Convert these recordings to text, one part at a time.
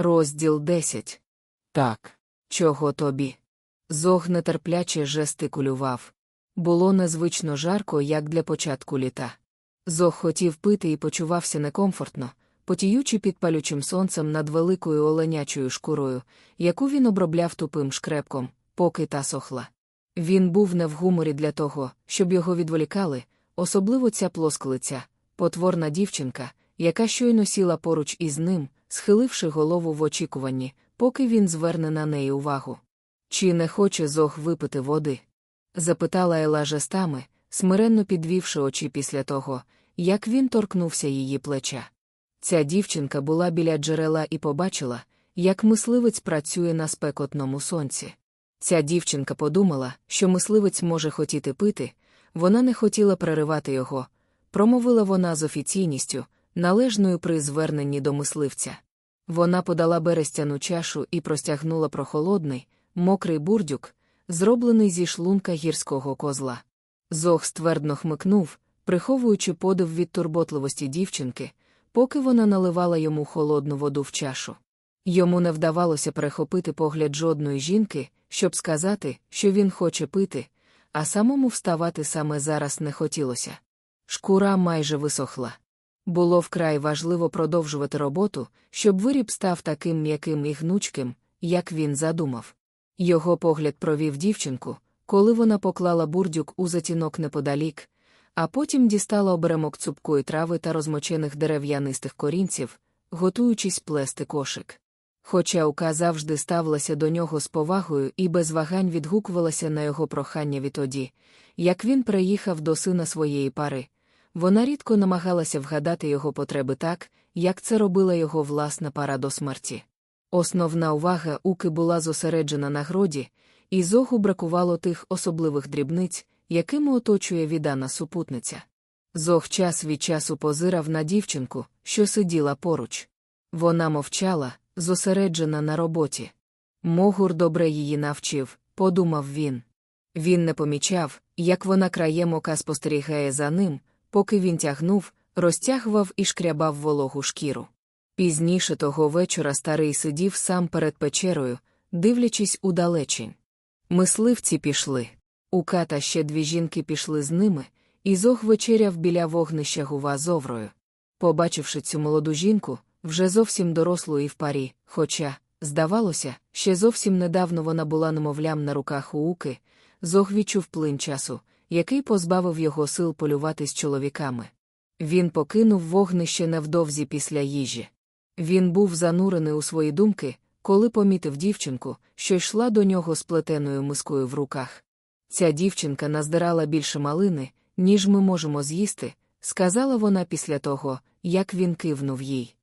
Розділ 10. Так. Чого тобі? Зог нетерпляче жестикулював. Було незвично жарко, як для початку літа. Зог хотів пити і почувався некомфортно, потіючи під палючим сонцем над великою оленячою шкурою, яку він обробляв тупим шкрепком, поки та сохла. Він був не в гуморі для того, щоб його відволікали, особливо ця плосклиця, потворна дівчинка, яка щойно сіла поруч із ним, схиливши голову в очікуванні, поки він зверне на неї увагу. Чи не хоче зог випити води? запитала Ела жестами, смиренно підвівши очі після того, як він торкнувся її плеча. Ця дівчинка була біля джерела і побачила, як мисливець працює на спекотному сонці. Ця дівчинка подумала, що мисливець може хотіти пити, вона не хотіла переривати його, промовила вона з офіційністю, належною при зверненні до мисливця. Вона подала берестяну чашу і простягнула прохолодний, мокрий бурдюк, зроблений зі шлунка гірського козла. Зох ствердно хмикнув, приховуючи подив від турботливості дівчинки, поки вона наливала йому холодну воду в чашу. Йому не вдавалося перехопити погляд жодної жінки, щоб сказати, що він хоче пити, а самому вставати саме зараз не хотілося. Шкура майже висохла. Було вкрай важливо продовжувати роботу, щоб виріб став таким м'яким і гнучким, як він задумав. Його погляд провів дівчинку, коли вона поклала бурдюк у затінок неподалік, а потім дістала оберемок цупкої трави та розмочених дерев'янистих корінців, готуючись плести кошик. Хоча Ука завжди ставилася до нього з повагою і без вагань відгукувалася на його прохання відтоді, як він приїхав до сина своєї пари, вона рідко намагалася вгадати його потреби так, як це робила його власна пара до смерті. Основна увага Уки була зосереджена на гроді, і зогу бракувало тих особливих дрібниць, якими оточує віддана супутниця. Зог час від часу позирав на дівчинку, що сиділа поруч. Вона мовчала, зосереджена на роботі. Могур добре її навчив, подумав він. Він не помічав, як вона краєм ока спостерігає за ним, поки він тягнув, розтягував і шкрябав вологу шкіру. Пізніше того вечора старий сидів сам перед печерою, дивлячись удалечінь. Мисливці пішли. Ука та ще дві жінки пішли з ними, і зог вечеряв біля вогнища гува зоврою. Побачивши цю молоду жінку, вже зовсім дорослу і в парі, хоча, здавалося, ще зовсім недавно вона була немовлям на руках у Уки, зог відчув плин часу, який позбавив його сил полювати з чоловіками. Він покинув вогнище невдовзі після їжі. Він був занурений у свої думки, коли помітив дівчинку, що йшла до нього з плетеною мискою в руках. Ця дівчинка наздирала більше малини, ніж ми можемо з'їсти, сказала вона після того, як він кивнув їй.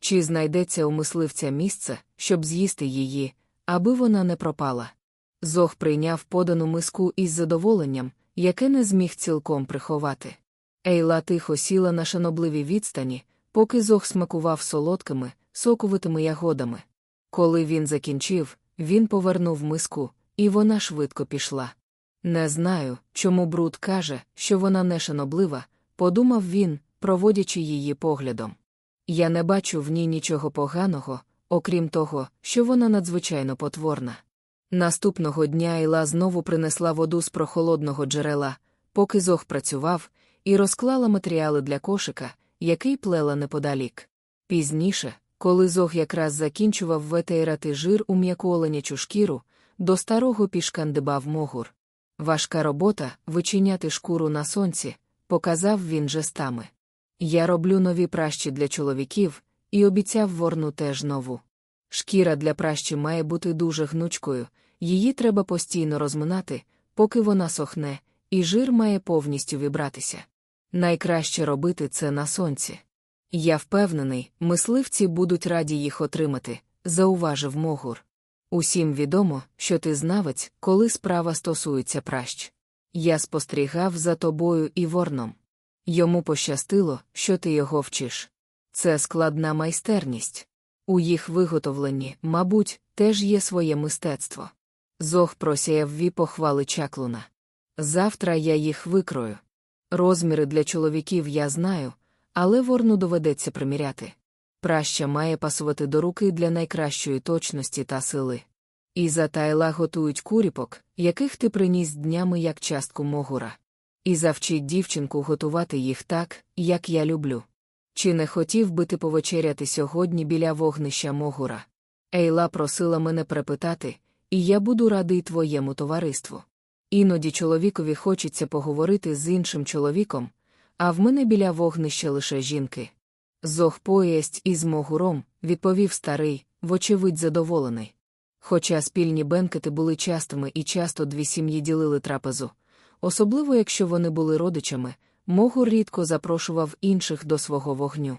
Чи знайдеться у мисливця місце, щоб з'їсти її, аби вона не пропала? Зох прийняв подану миску із задоволенням, яке не зміг цілком приховати. Ейла тихо сіла на шанобливій відстані, поки зох смакував солодкими, соковитими ягодами. Коли він закінчив, він повернув миску, і вона швидко пішла. Не знаю, чому Бруд каже, що вона не шаноблива, подумав він, проводячи її поглядом. Я не бачу в ній нічого поганого, окрім того, що вона надзвичайно потворна. Наступного дня Іла знову принесла воду з прохолодного джерела, поки зох працював, і розклала матеріали для кошика, який плела неподалік. Пізніше, коли зог якраз закінчував ветейрати жир у м'яку оленячу шкіру, до старого пішкандибав могур. Важка робота вичиняти шкуру на сонці, показав він жестами. Я роблю нові пращі для чоловіків і обіцяв ворну теж нову. Шкіра для пращі має бути дуже гнучкою, її треба постійно розминати, поки вона сохне, і жир має повністю вібратися. Найкраще робити це на сонці. Я впевнений, мисливці будуть раді їх отримати, зауважив Могур. Усім відомо, що ти знавець, коли справа стосується пращ. Я спостерігав за тобою і ворном. Йому пощастило, що ти його вчиш. Це складна майстерність. У їх виготовленні, мабуть, теж є своє мистецтво. Зох просяяв ві похвали чаклуна. Завтра я їх викрою. Розміри для чоловіків я знаю, але ворну доведеться приміряти. Праща має пасувати до руки для найкращої точності та сили. Іза та Ела готують куріпок, яких ти приніс днями як частку могура. І завчить дівчинку готувати їх так, як я люблю. Чи не хотів би ти повечеряти сьогодні біля вогнища могура? Ейла просила мене припитати, і я буду радий твоєму товариству. Іноді чоловікові хочеться поговорити з іншим чоловіком, а в мене біля вогнища лише жінки. Зох поєсть із могуром, відповів старий, вочевидь задоволений. Хоча спільні бенкети були частими і часто дві сім'ї ділили трапезу, особливо якщо вони були родичами, могур рідко запрошував інших до свого вогню.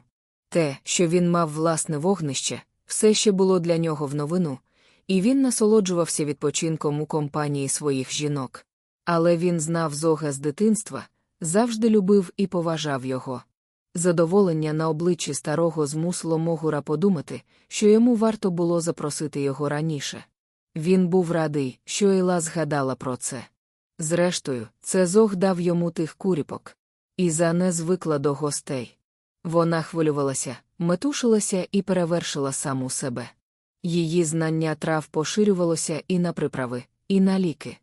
Те, що він мав власне вогнище, все ще було для нього в новину, і він насолоджувався відпочинком у компанії своїх жінок. Але він знав зога з дитинства, завжди любив і поважав його. Задоволення на обличчі старого змусило Могура подумати, що йому варто було запросити його раніше. Він був радий, що Ейла згадала про це. Зрештою, це зог дав йому тих куріпок. Іза не звикла до гостей. Вона хвилювалася, метушилася і перевершила саму себе. Її знання трав поширювалося і на приправи, і на ліки.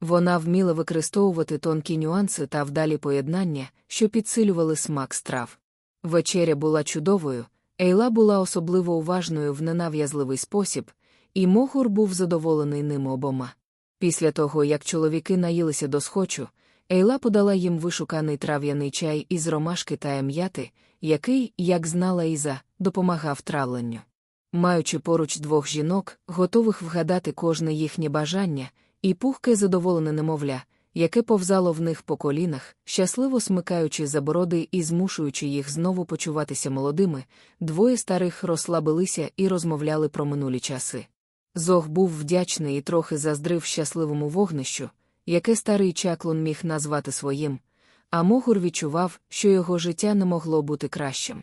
Вона вміла використовувати тонкі нюанси та вдалі поєднання, що підсилювали смак страв. Вечеря була чудовою, Ейла була особливо уважною в ненав'язливий спосіб, і Могур був задоволений ними обома. Після того, як чоловіки наїлися до схочу, Ейла подала їм вишуканий трав'яний чай із ромашки та ем'яти, який, як знала Іза, допомагав травленню. Маючи поруч двох жінок, готових вгадати кожне їхнє бажання, і пухке задоволене немовля, яке повзало в них по колінах, щасливо смикаючи за бороди і змушуючи їх знову почуватися молодими, двоє старих розслабилися і розмовляли про минулі часи. Зог був вдячний і трохи заздрив щасливому вогнищу, яке старий чаклун міг назвати своїм, а Могур відчував, що його життя не могло бути кращим.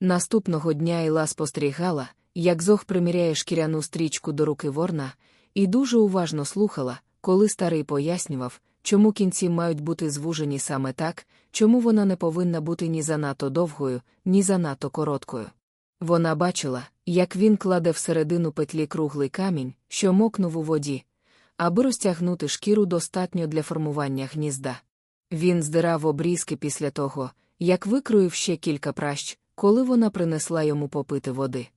Наступного дня Іла спостерігала, як Зог приміряє шкіряну стрічку до руки ворна, і дуже уважно слухала, коли старий пояснював, чому кінці мають бути звужені саме так, чому вона не повинна бути ні занадто довгою, ні занадто короткою. Вона бачила, як він кладе всередину петлі круглий камінь, що мокнув у воді, аби розтягнути шкіру достатньо для формування гнізда. Він здирав обрізки після того, як викроїв ще кілька пращ, коли вона принесла йому попити води.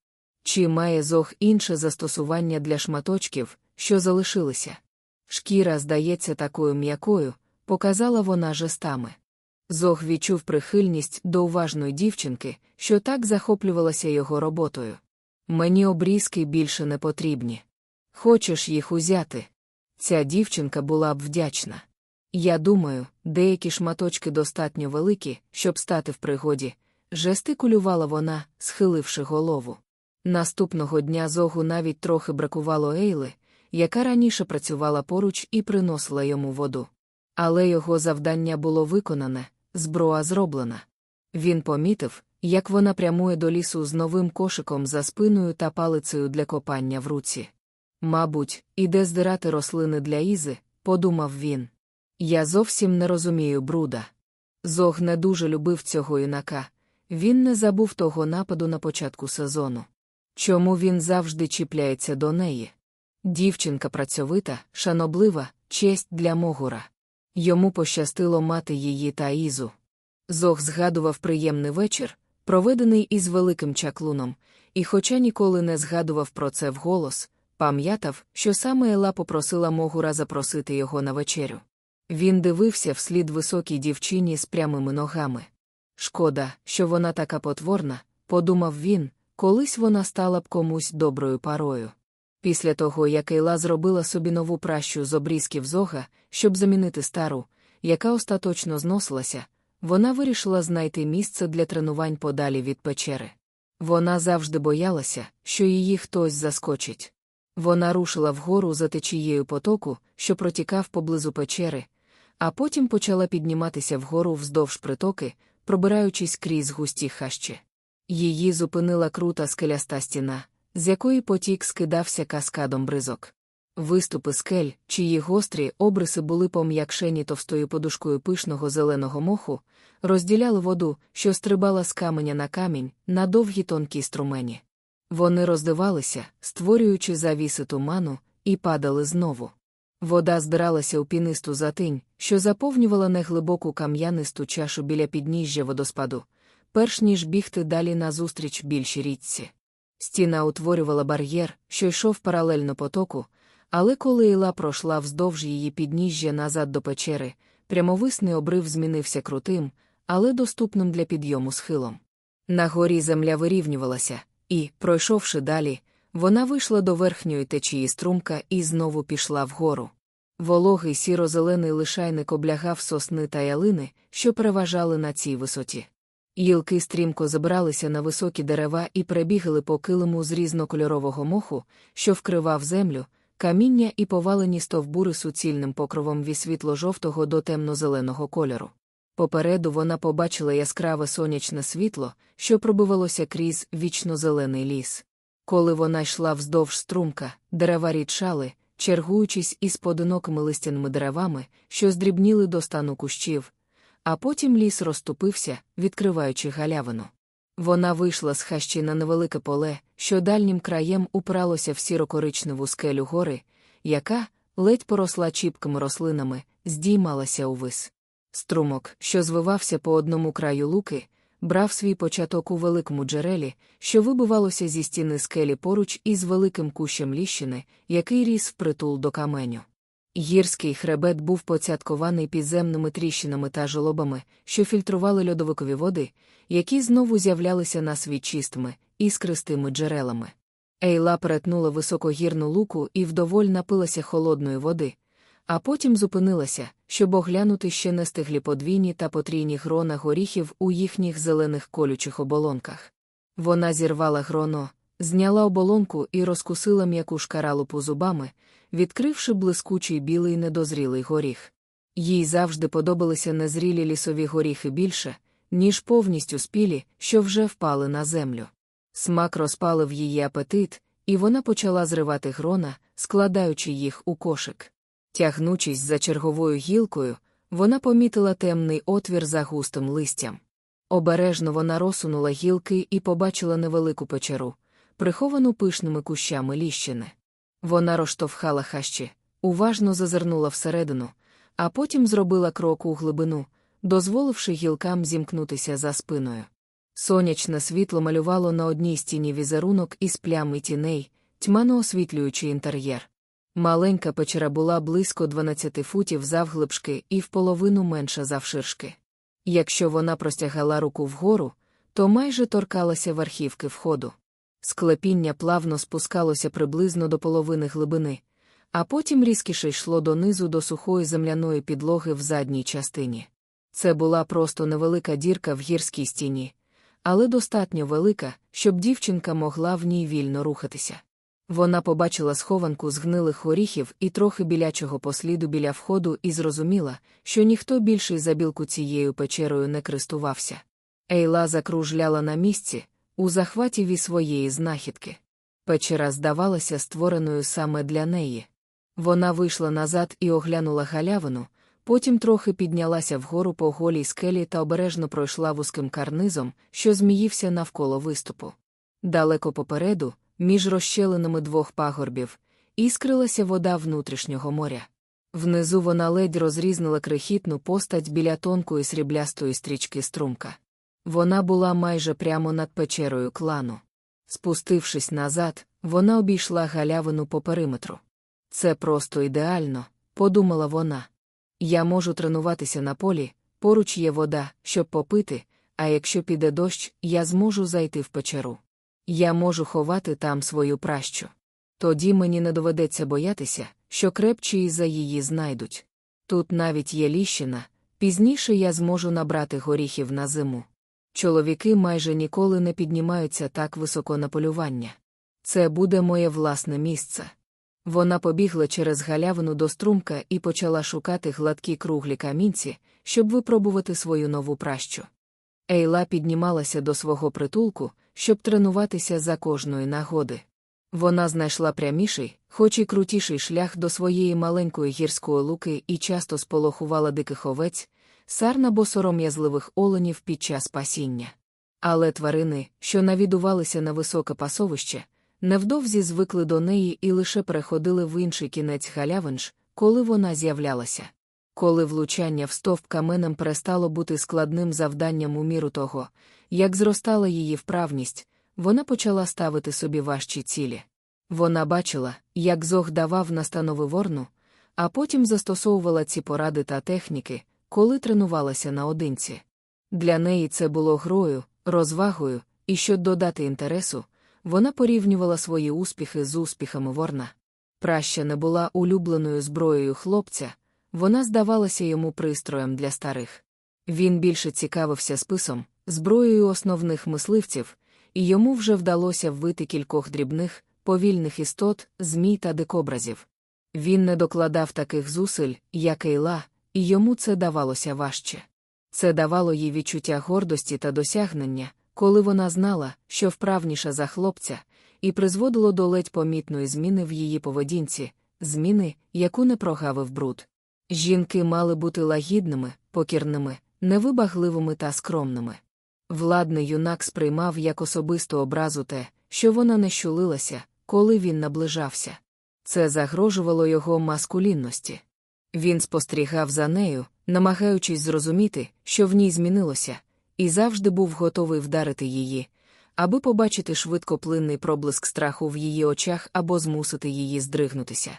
Чи має зог інше застосування для шматочків, що залишилися? Шкіра здається такою м'якою, показала вона жестами. Зог відчув прихильність до уважної дівчинки, що так захоплювалася його роботою. Мені обрізки більше не потрібні. Хочеш їх узяти? Ця дівчинка була б вдячна. Я думаю, деякі шматочки достатньо великі, щоб стати в пригоді, жестикулювала вона, схиливши голову. Наступного дня зогу навіть трохи бракувало Ейли, яка раніше працювала поруч і приносила йому воду. Але його завдання було виконане, зброя зроблена. Він помітив, як вона прямує до лісу з новим кошиком за спиною та палицею для копання в руці. Мабуть, іде здирати рослини для Ізи, подумав він. Я зовсім не розумію бруда. Зог не дуже любив цього юнака, він не забув того нападу на початку сезону. Чому він завжди чіпляється до неї? Дівчинка працьовита, шаноблива, честь для Могура. Йому пощастило мати її та Ізу. Зог згадував приємний вечір, проведений із великим чаклуном, і, хоча ніколи не згадував про це вголос, пам'ятав, що саме Ела попросила Могура запросити його на вечерю. Він дивився вслід високій дівчині з прямими ногами. Шкода, що вона така потворна, подумав він, колись вона стала б комусь доброю парою. Після того, як Ейла зробила собі нову пращу з обрізків зога, щоб замінити стару, яка остаточно зносилася, вона вирішила знайти місце для тренувань подалі від печери. Вона завжди боялася, що її хтось заскочить. Вона рушила вгору за течією потоку, що протікав поблизу печери, а потім почала підніматися вгору вздовж притоки, пробираючись крізь густі хащі. Її зупинила крута скеляста стіна, з якої потік скидався каскадом бризок. Виступи скель, чиї гострі обриси були пом'якшені товстою подушкою пишного зеленого моху, розділяли воду, що стрибала з каменя на камінь, на довгі тонкі струмені. Вони роздивалися, створюючи завіси туману, і падали знову. Вода збиралася у пінисту затинь, що заповнювала неглибоку кам'янисту чашу біля підніжжя водоспаду, перш ніж бігти далі назустріч більшій річці. Стіна утворювала бар'єр, що йшов паралельно потоку, але коли Іла пройшла вздовж її підніжжя назад до печери, прямовисний обрив змінився крутим, але доступним для підйому схилом. На горі земля вирівнювалася, і, пройшовши далі, вона вийшла до верхньої течії струмка і знову пішла вгору. Вологий сіро-зелений лишайник облягав сосни та ялини, що переважали на цій висоті. Гілки стрімко забралися на високі дерева і перебігали по килиму з різнокольорового моху, що вкривав землю, каміння і повалені стовбури суцільним покровом від світло-жовтого до темно-зеленого кольору. Попереду вона побачила яскраве сонячне світло, що пробивалося крізь вічно-зелений ліс. Коли вона йшла вздовж струмка, дерева рідшали, чергуючись із поодинокими листяними деревами, що здрібніли до стану кущів, а потім ліс розступився, відкриваючи галявину. Вона вийшла з хащі на невелике поле, що дальнім краєм упиралося в сірокоричневу скелю гори, яка, ледь поросла чіпкими рослинами, здіймалася увис. Струмок, що звивався по одному краю луки, брав свій початок у великому джерелі, що вибивалося зі стіни скелі поруч із великим кущем ліщини, який ріс впритул до каменю. Гірський хребет був поцяткований підземними тріщинами та жолобами, що фільтрували льодовикові води, які знову з'являлися на світ чистими, іскристими джерелами. Ейла перетнула високогірну луку і вдоволь напилася холодної води, а потім зупинилася, щоб оглянути ще не стиглі подвійні та потрійні грона горіхів у їхніх зелених колючих оболонках. Вона зірвала гроно, зняла оболонку і розкусила м'яку шкаралупу зубами, відкривши блискучий білий недозрілий горіх. Їй завжди подобалися незрілі лісові горіхи більше, ніж повністю спілі, що вже впали на землю. Смак розпалив її апетит, і вона почала зривати грона, складаючи їх у кошик. Тягнучись за черговою гілкою, вона помітила темний отвір за густим листям. Обережно вона розсунула гілки і побачила невелику печеру, приховану пишними кущами ліщини. Вона розштовхала хащі, уважно зазирнула всередину, а потім зробила крок у глибину, дозволивши гілкам зімкнутися за спиною. Сонячне світло малювало на одній стіні візерунок із плям і тіней, тьмано освітлюючи інтер'єр. Маленька печера була близько 12 футів завглибшки і вполовину менша завширшки. Якщо вона простягала руку вгору, то майже торкалася верхівки входу. Склепіння плавно спускалося приблизно до половини глибини, а потім різкіше йшло донизу до сухої земляної підлоги в задній частині. Це була просто невелика дірка в гірській стіні, але достатньо велика, щоб дівчинка могла в ній вільно рухатися. Вона побачила схованку з гнилих горіхів і трохи білячого посліду біля входу і зрозуміла, що ніхто більший за білку цією печерою не користувався. Ейла закружляла на місці, у захваті ві своєї знахідки. Печера здавалася створеною саме для неї. Вона вийшла назад і оглянула галявину, потім трохи піднялася вгору по голій скелі та обережно пройшла вузьким карнизом, що зміївся навколо виступу. Далеко попереду, між розщелинами двох пагорбів, іскрилася вода внутрішнього моря. Внизу вона ледь розрізнила крихітну постать біля тонкої сріблястої стрічки струмка. Вона була майже прямо над печерою клану. Спустившись назад, вона обійшла галявину по периметру. Це просто ідеально, подумала вона. Я можу тренуватися на полі, поруч є вода, щоб попити, а якщо піде дощ, я зможу зайти в печеру. Я можу ховати там свою пращу. Тоді мені не доведеться боятися, що крепчі за її знайдуть. Тут навіть є ліщина, пізніше я зможу набрати горіхів на зиму. Чоловіки майже ніколи не піднімаються так високо на полювання. Це буде моє власне місце. Вона побігла через галявину до струмка і почала шукати гладкі круглі камінці, щоб випробувати свою нову пращу. Ейла піднімалася до свого притулку, щоб тренуватися за кожної нагоди. Вона знайшла пряміший, хоч і крутіший шлях до своєї маленької гірської луки і часто сполохувала диких овець, сарна бо сором'язливих оленів під час пасіння. Але тварини, що навідувалися на високе пасовище, невдовзі звикли до неї і лише переходили в інший кінець галявинж, коли вона з'являлася. Коли влучання в стовп каменем перестало бути складним завданням у міру того, як зростала її вправність, вона почала ставити собі важчі цілі. Вона бачила, як зог давав настанови ворну, а потім застосовувала ці поради та техніки, коли тренувалася наодинці. Для неї це було грою, розвагою, і щоб додати інтересу, вона порівнювала свої успіхи з успіхами ворна. Праща не була улюбленою зброєю хлопця, вона здавалася йому пристроєм для старих. Він більше цікавився списом, зброєю основних мисливців, і йому вже вдалося вбити кількох дрібних, повільних істот, змій та дикобразів. Він не докладав таких зусиль, як Ейла, і йому це давалося важче. Це давало їй відчуття гордості та досягнення, коли вона знала, що вправніша за хлопця, і призводило до ледь помітної зміни в її поведінці, зміни, яку не прогавив бруд. Жінки мали бути лагідними, покірними, невибагливими та скромними. Владний юнак сприймав як особисту образу те, що вона не щулилася, коли він наближався. Це загрожувало його маскулінності. Він спостерігав за нею, намагаючись зрозуміти, що в ній змінилося, і завжди був готовий вдарити її, аби побачити швидкоплинний проблиск страху в її очах або змусити її здригнутися.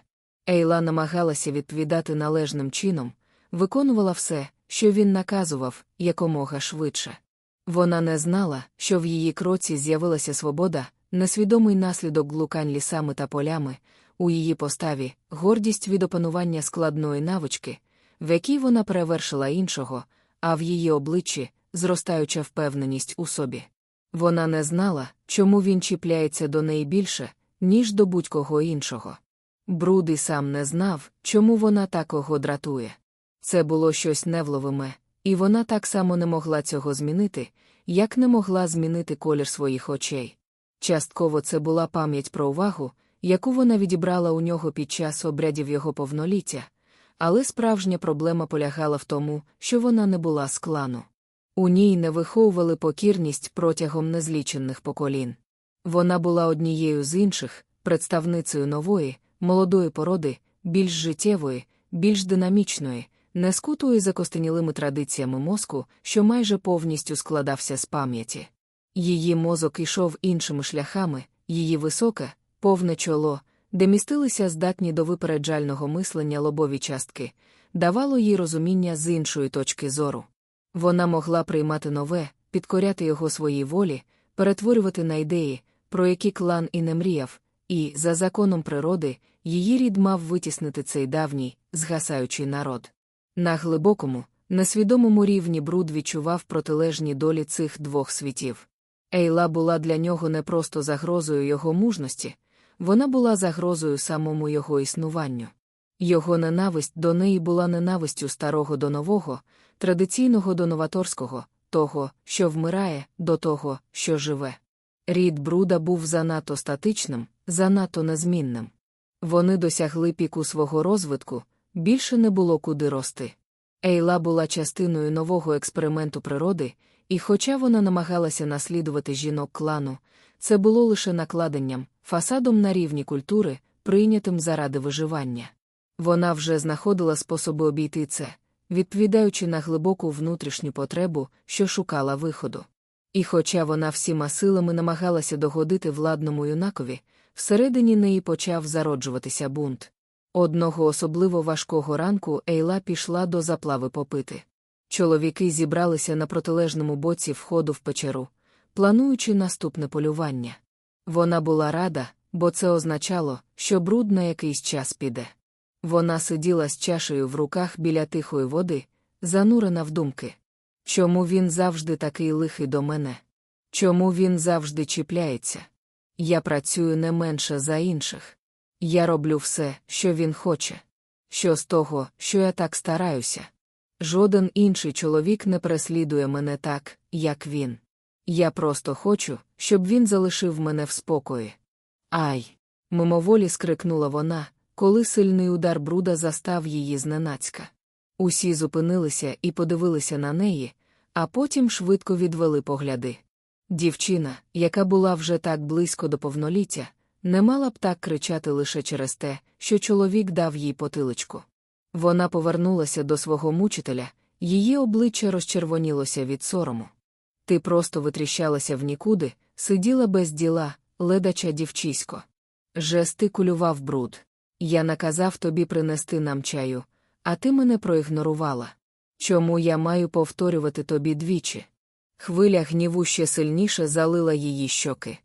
Ейла намагалася відповідати належним чином, виконувала все, що він наказував, якомога швидше. Вона не знала, що в її кроці з'явилася свобода, несвідомий наслідок глукань лісами та полями, у її поставі, гордість від опанування складної навички, в якій вона перевершила іншого, а в її обличчі зростаюча впевненість у собі. Вона не знала, чому він чіпляється до неї більше, ніж до будь-кого іншого. Бруд і сам не знав, чому вона такого дратує. Це було щось невловиме, і вона так само не могла цього змінити, як не могла змінити колір своїх очей. Частково це була пам'ять про увагу, яку вона відібрала у нього під час обрядів його повноліття, але справжня проблема полягала в тому, що вона не була з клану. У ній не виховували покірність протягом незлічених поколінь. Вона була однією з інших, представницею нової, молодої породи, більш життєвої, більш динамічної, не скутої закостенілими традиціями мозку, що майже повністю складався з пам'яті. Її мозок ішов іншими шляхами, її високе, повне чоло, де містилися здатні до випереджального мислення лобові частки, давало їй розуміння з іншої точки зору. Вона могла приймати нове, підкоряти його своїй волі, перетворювати на ідеї, про які клан і не мріяв, і, за законом природи, її рід мав витіснити цей давній, згасаючий народ. На глибокому, несвідомому рівні бруд відчував протилежні долі цих двох світів. Ейла була для нього не просто загрозою його мужності, вона була загрозою самому його існуванню. Його ненависть до неї була ненавистю старого до нового, традиційного до новаторського, того, що вмирає, до того, що живе. Рід бруда був занадто статичним, занадто незмінним. Вони досягли піку свого розвитку, більше не було куди рости. Ейла була частиною нового експерименту природи, і, хоча вона намагалася наслідувати жінок клану, це було лише накладенням, фасадом на рівні культури, прийнятим заради виживання. Вона вже знаходила способи обійти це, відповідаючи на глибоку внутрішню потребу, що шукала виходу. І хоча вона всіма силами намагалася догодити владному юнакові, всередині неї почав зароджуватися бунт. Одного особливо важкого ранку Ейла пішла до заплави попити. Чоловіки зібралися на протилежному боці входу в печеру, плануючи наступне полювання. Вона була рада, бо це означало, що бруд на якийсь час піде. Вона сиділа з чашею в руках біля тихої води, занурена в думки. Чому він завжди такий лихий до мене? Чому він завжди чіпляється? Я працюю не менше за інших. Я роблю все, що він хоче. Що з того, що я так стараюся? Жоден інший чоловік не переслідує мене так, як він. Я просто хочу, щоб він залишив мене в спокої. Ай! Мимоволі скрикнула вона, коли сильний удар бруда застав її зненацька. Усі зупинилися і подивилися на неї, а потім швидко відвели погляди. Дівчина, яка була вже так близько до повноліття, не мала б так кричати лише через те, що чоловік дав їй потиличку. Вона повернулася до свого мучителя, її обличчя розчервонілося від сорому. Ти просто витріщалася в нікуди, сиділа без діла, ледача дівчисько. Жестикулював бруд. Я наказав тобі принести нам чаю, а ти мене проігнорувала. Чому я маю повторювати тобі двічі? Хвиля гніву ще сильніше залила її щоки.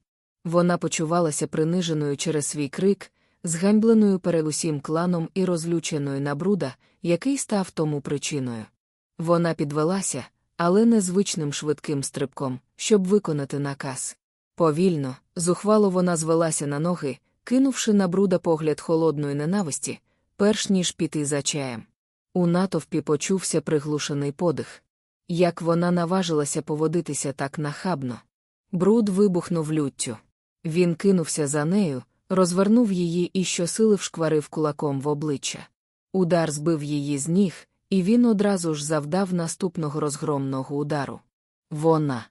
Вона почувалася приниженою через свій крик, зганьбленою перед усім кланом і розлюченою на бруда, який став тому причиною. Вона підвелася, але незвичним швидким стрибком, щоб виконати наказ. Повільно, зухвало вона звелася на ноги, кинувши на бруда погляд холодної ненависті, перш ніж піти за чаєм. У натовпі почувся приглушений подих. Як вона наважилася поводитися так нахабно. Бруд вибухнув люттю. Він кинувся за нею, розвернув її і щосили вшкварив кулаком в обличчя. Удар збив її з ніг, і він одразу ж завдав наступного розгромного удару. Вона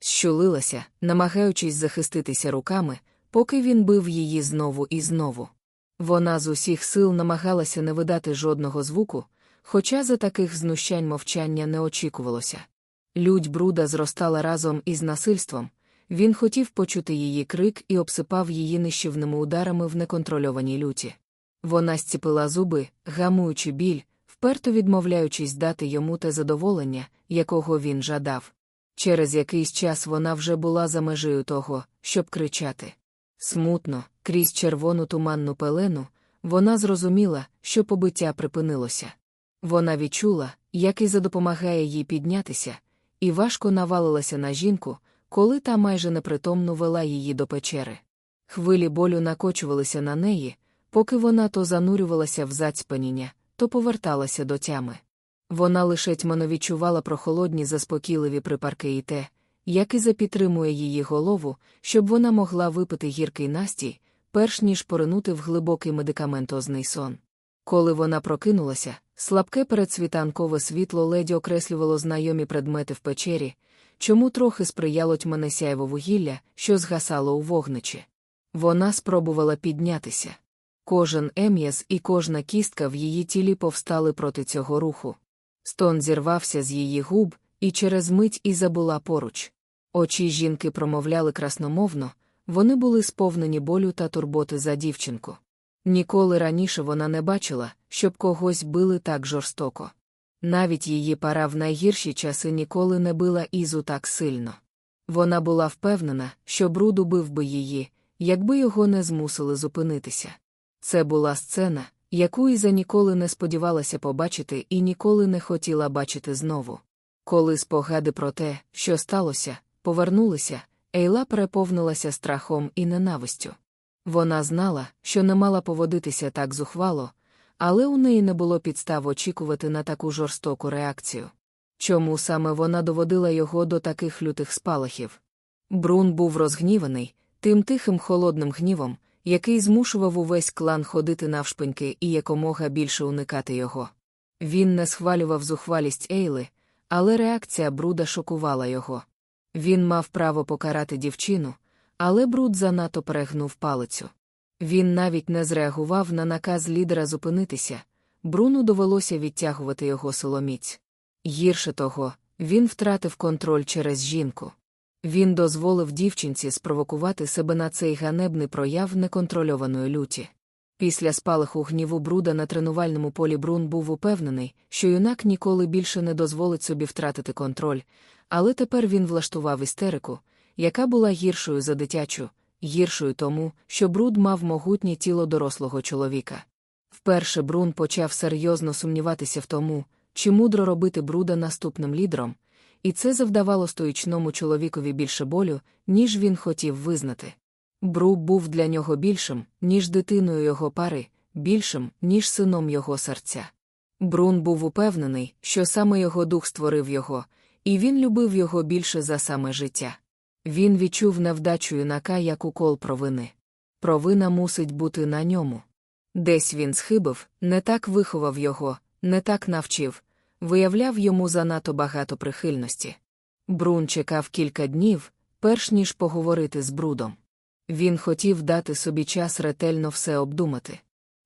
щулилася, намагаючись захиститися руками, поки він бив її знову і знову. Вона з усіх сил намагалася не видати жодного звуку, хоча за таких знущань мовчання не очікувалося. Людь бруда зростала разом із насильством, він хотів почути її крик і обсипав її нищівними ударами в неконтрольованій люті. Вона зціпила зуби, гамуючи біль, вперто відмовляючись дати йому те задоволення, якого він жадав. Через якийсь час вона вже була за межею того, щоб кричати. Смутно, крізь червону туманну пелену, вона зрозуміла, що побиття припинилося. Вона відчула, як Іза допомагає їй піднятися, і важко навалилася на жінку, коли та майже непритомно вела її до печери. Хвилі болю накочувалися на неї, поки вона то занурювалася в зацьпаніння, то поверталася до тями. Вона лише тьмано відчувала прохолодні заспокійливі припарки і те, як і запідтримує її голову, щоб вона могла випити гіркий настій, перш ніж поринути в глибокий медикаментозний сон. Коли вона прокинулася, слабке передсвітанкове світло ледь окреслювало знайомі предмети в печері, чому трохи сприяло тьмане сяйво вугілля, що згасало у вогничі. Вона спробувала піднятися. Кожен ем'яз і кожна кістка в її тілі повстали проти цього руху. Стон зірвався з її губ, і через мить і забула поруч. Очі жінки промовляли красномовно, вони були сповнені болю та турботи за дівчинку. Ніколи раніше вона не бачила, щоб когось били так жорстоко. Навіть її пара в найгірші часи ніколи не била Ізу так сильно. Вона була впевнена, що бруд убив би її, якби його не змусили зупинитися. Це була сцена, яку Іза ніколи не сподівалася побачити і ніколи не хотіла бачити знову. Коли спогади про те, що сталося, повернулися, Ейла переповнилася страхом і ненавистю. Вона знала, що не мала поводитися так зухвало, але у неї не було підстав очікувати на таку жорстоку реакцію. Чому саме вона доводила його до таких лютих спалахів? Брун був розгніваний, тим тихим холодним гнівом, який змушував увесь клан ходити навшпиньки і якомога більше уникати його. Він не схвалював зухвалість Ейли, але реакція бруда шокувала його. Він мав право покарати дівчину, але бруд занадто перегнув палицю. Він навіть не зреагував на наказ лідера зупинитися, Бруну довелося відтягувати його силоміць. Гірше того, він втратив контроль через жінку. Він дозволив дівчинці спровокувати себе на цей ганебний прояв неконтрольованої люті. Після спалаху гніву бруда на тренувальному полі Брун був упевнений, що юнак ніколи більше не дозволить собі втратити контроль, але тепер він влаштував істерику, яка була гіршою за дитячу, гіршою тому, що бруд мав могутнє тіло дорослого чоловіка. Вперше Брун почав серйозно сумніватися в тому, чи мудро робити бруда наступним лідером, і це завдавало стоїчному чоловікові більше болю, ніж він хотів визнати. Бру був для нього більшим, ніж дитиною його пари, більшим, ніж сином його серця. Брун був упевнений, що саме його дух створив його, і він любив його більше за саме життя. Він відчув невдачу юнака як укол провини. провина мусить бути на ньому. Десь він схибив, не так виховав його, не так навчив, виявляв йому занадто багато прихильності. Брун чекав кілька днів, перш ніж поговорити з брудом. Він хотів дати собі час ретельно все обдумати.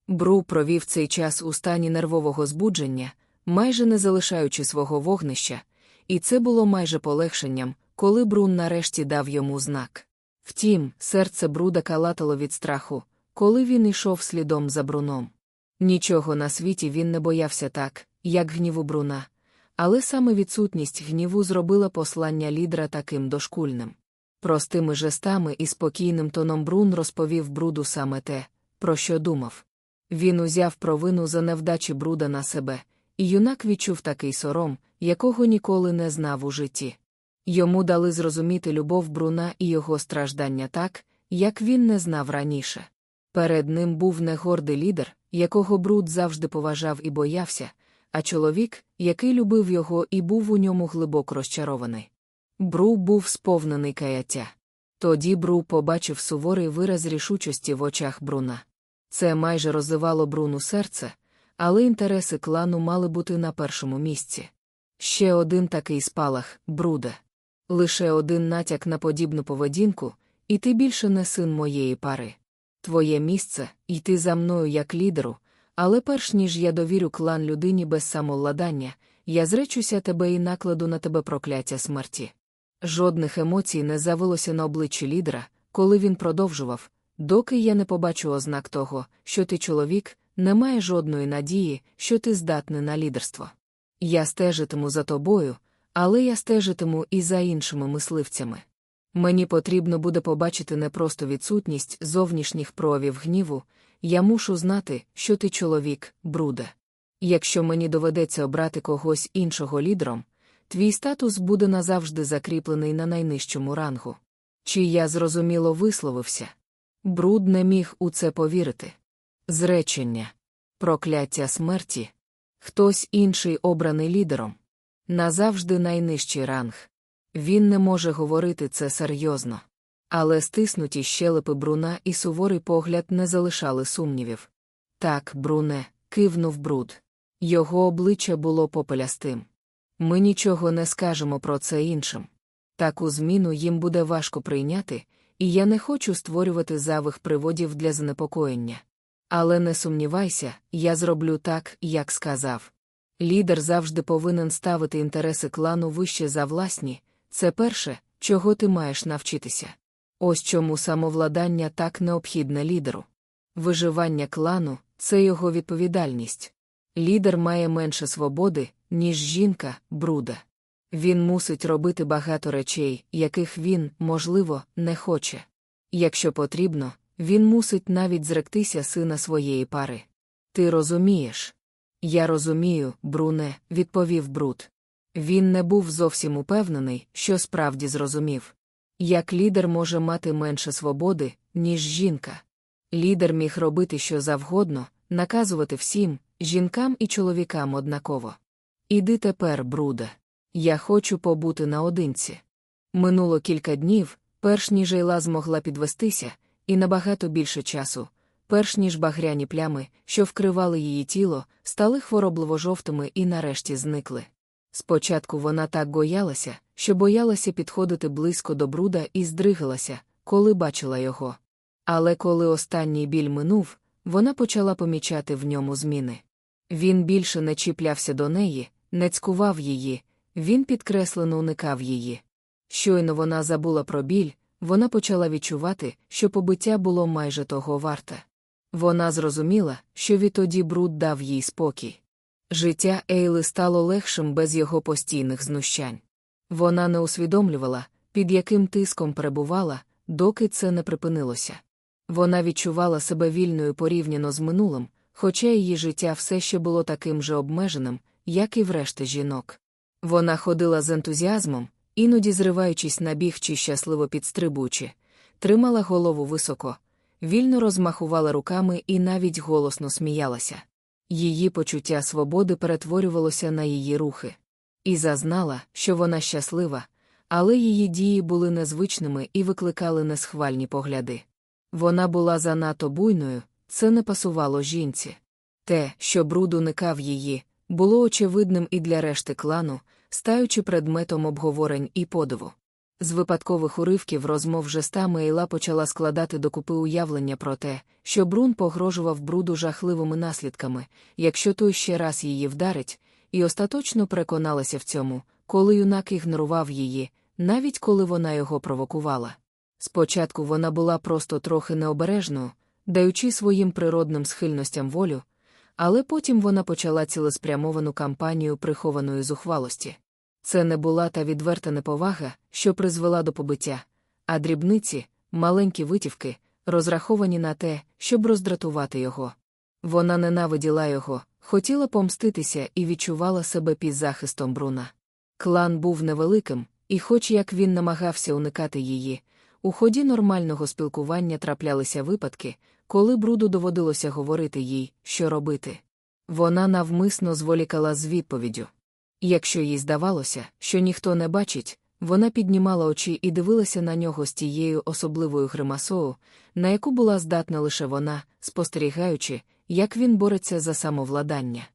Бру провів цей час у стані нервового збудження, майже не залишаючи свого вогнища, і це було майже полегшенням, коли Брун нарешті дав йому знак. Втім, серце бруда калатало від страху, коли він йшов слідом за бруном. Нічого на світі він не боявся так, як гніву бруна, але саме відсутність гніву зробила послання лідера таким дошкульним. Простими жестами і спокійним тоном Брун розповів бруду саме те, про що думав. Він узяв провину за невдачі бруда на себе, і юнак відчув такий сором, якого ніколи не знав у житті. Йому дали зрозуміти любов Бруна і його страждання так, як він не знав раніше. Перед ним був не гордий лідер, якого бруд завжди поважав і боявся, а чоловік, який любив його і був у ньому глибоко розчарований. Бру був сповнений каяття. Тоді Бру побачив суворий вираз рішучості в очах Бруна. Це майже розливало Бруну серце, але інтереси клану мали бути на першому місці. Ще один такий спалах, бруде. Лише один натяк на подібну поведінку, і ти більше не син моєї пари. Твоє місце йти за мною як лідеру, але перш ніж я довірю клан людині без самовладання, я зречуся тебе і накладу на тебе прокляття смерті. Жодних емоцій не завелося на обличчі лідера, коли він продовжував, доки я не побачу ознак того, що ти чоловік, немає жодної надії, що ти здатний на лідерство. Я стежитиму за тобою, але я стежитиму і за іншими мисливцями. Мені потрібно буде побачити не просто відсутність зовнішніх проявів гніву, я мушу знати, що ти чоловік, бруде. Якщо мені доведеться обрати когось іншого лідером, твій статус буде назавжди закріплений на найнижчому рангу. Чи я зрозуміло висловився? Бруд не міг у це повірити. Зречення, прокляття смерті, хтось інший обраний лідером. Назавжди найнижчий ранг. Він не може говорити це серйозно. Але стиснуті щелепи Бруна і суворий погляд не залишали сумнівів. Так, Бруне, кивнув бруд. Його обличчя було попелястим. Ми нічого не скажемо про це іншим. Таку зміну їм буде важко прийняти, і я не хочу створювати завих приводів для занепокоєння. Але не сумнівайся, я зроблю так, як сказав. Лідер завжди повинен ставити інтереси клану вище за власні, це перше, чого ти маєш навчитися. Ось чому самовладання так необхідне лідеру. Виживання клану це його відповідальність. Лідер має менше свободи, ніж жінка, бруда. Він мусить робити багато речей, яких він, можливо, не хоче. Якщо потрібно, він мусить навіть зректися сина своєї пари. Ти розумієш? Я розумію, Бруне, відповів Брут. Він не був зовсім упевнений, що справді зрозумів. Як лідер може мати менше свободи, ніж жінка. Лідер міг робити що завгодно, наказувати всім, жінкам і чоловікам однаково. Іди тепер, бруде. Я хочу побути наодинці. Минуло кілька днів, перш ніж Ейла змогла підвестися, і набагато більше часу, перш ніж багряні плями, що вкривали її тіло, стали хворобливо жовтими і нарешті зникли. Спочатку вона так боялася, що боялася підходити близько до бруда і здригалася, коли бачила його. Але коли останній біль минув, вона почала помічати в ньому зміни. Він більше не чіплявся до неї, не цькував її, він підкреслено уникав її. Щойно вона забула про біль, вона почала відчувати, що побиття було майже того варте. Вона зрозуміла, що відтоді бруд дав їй спокій. Життя Ейли стало легшим без його постійних знущань. Вона не усвідомлювала, під яким тиском перебувала, доки це не припинилося. Вона відчувала себе вільною порівняно з минулим, хоча її життя все ще було таким же обмеженим, як і врешті жінок. Вона ходила з ентузіазмом, іноді зриваючись на біг чи щасливо підстрибуючи, тримала голову високо, вільно розмахувала руками і навіть голосно сміялася. Її почуття свободи перетворювалося на її рухи. І зазнала, що вона щаслива, але її дії були незвичними і викликали несхвальні погляди. Вона була занадто буйною, це не пасувало жінці. Те, що бруд уникав її, було очевидним і для решти клану, стаючи предметом обговорень і подиву. З випадкових уривків розмов жестами Ейла почала складати докупи уявлення про те, що Брун погрожував бруду жахливими наслідками, якщо той ще раз її вдарить, і остаточно переконалася в цьому, коли юнак ігнорував її, навіть коли вона його провокувала. Спочатку вона була просто трохи необережною, даючи своїм природним схильностям волю, але потім вона почала цілеспрямовану кампанію прихованої зухвалості. Це не була та відверта неповага, що призвела до побиття, а дрібниці, маленькі витівки, розраховані на те, щоб роздратувати його. Вона ненавиділа його, хотіла помститися і відчувала себе під захистом Бруна. Клан був невеликим, і, хоч як він намагався уникати її, у ході нормального спілкування траплялися випадки, коли бруду доводилося говорити їй, що робити. Вона навмисно зволікала з відповіддю. Якщо їй здавалося, що ніхто не бачить, вона піднімала очі і дивилася на нього з тією особливою гримасою, на яку була здатна лише вона, спостерігаючи, як він бореться за самовладання.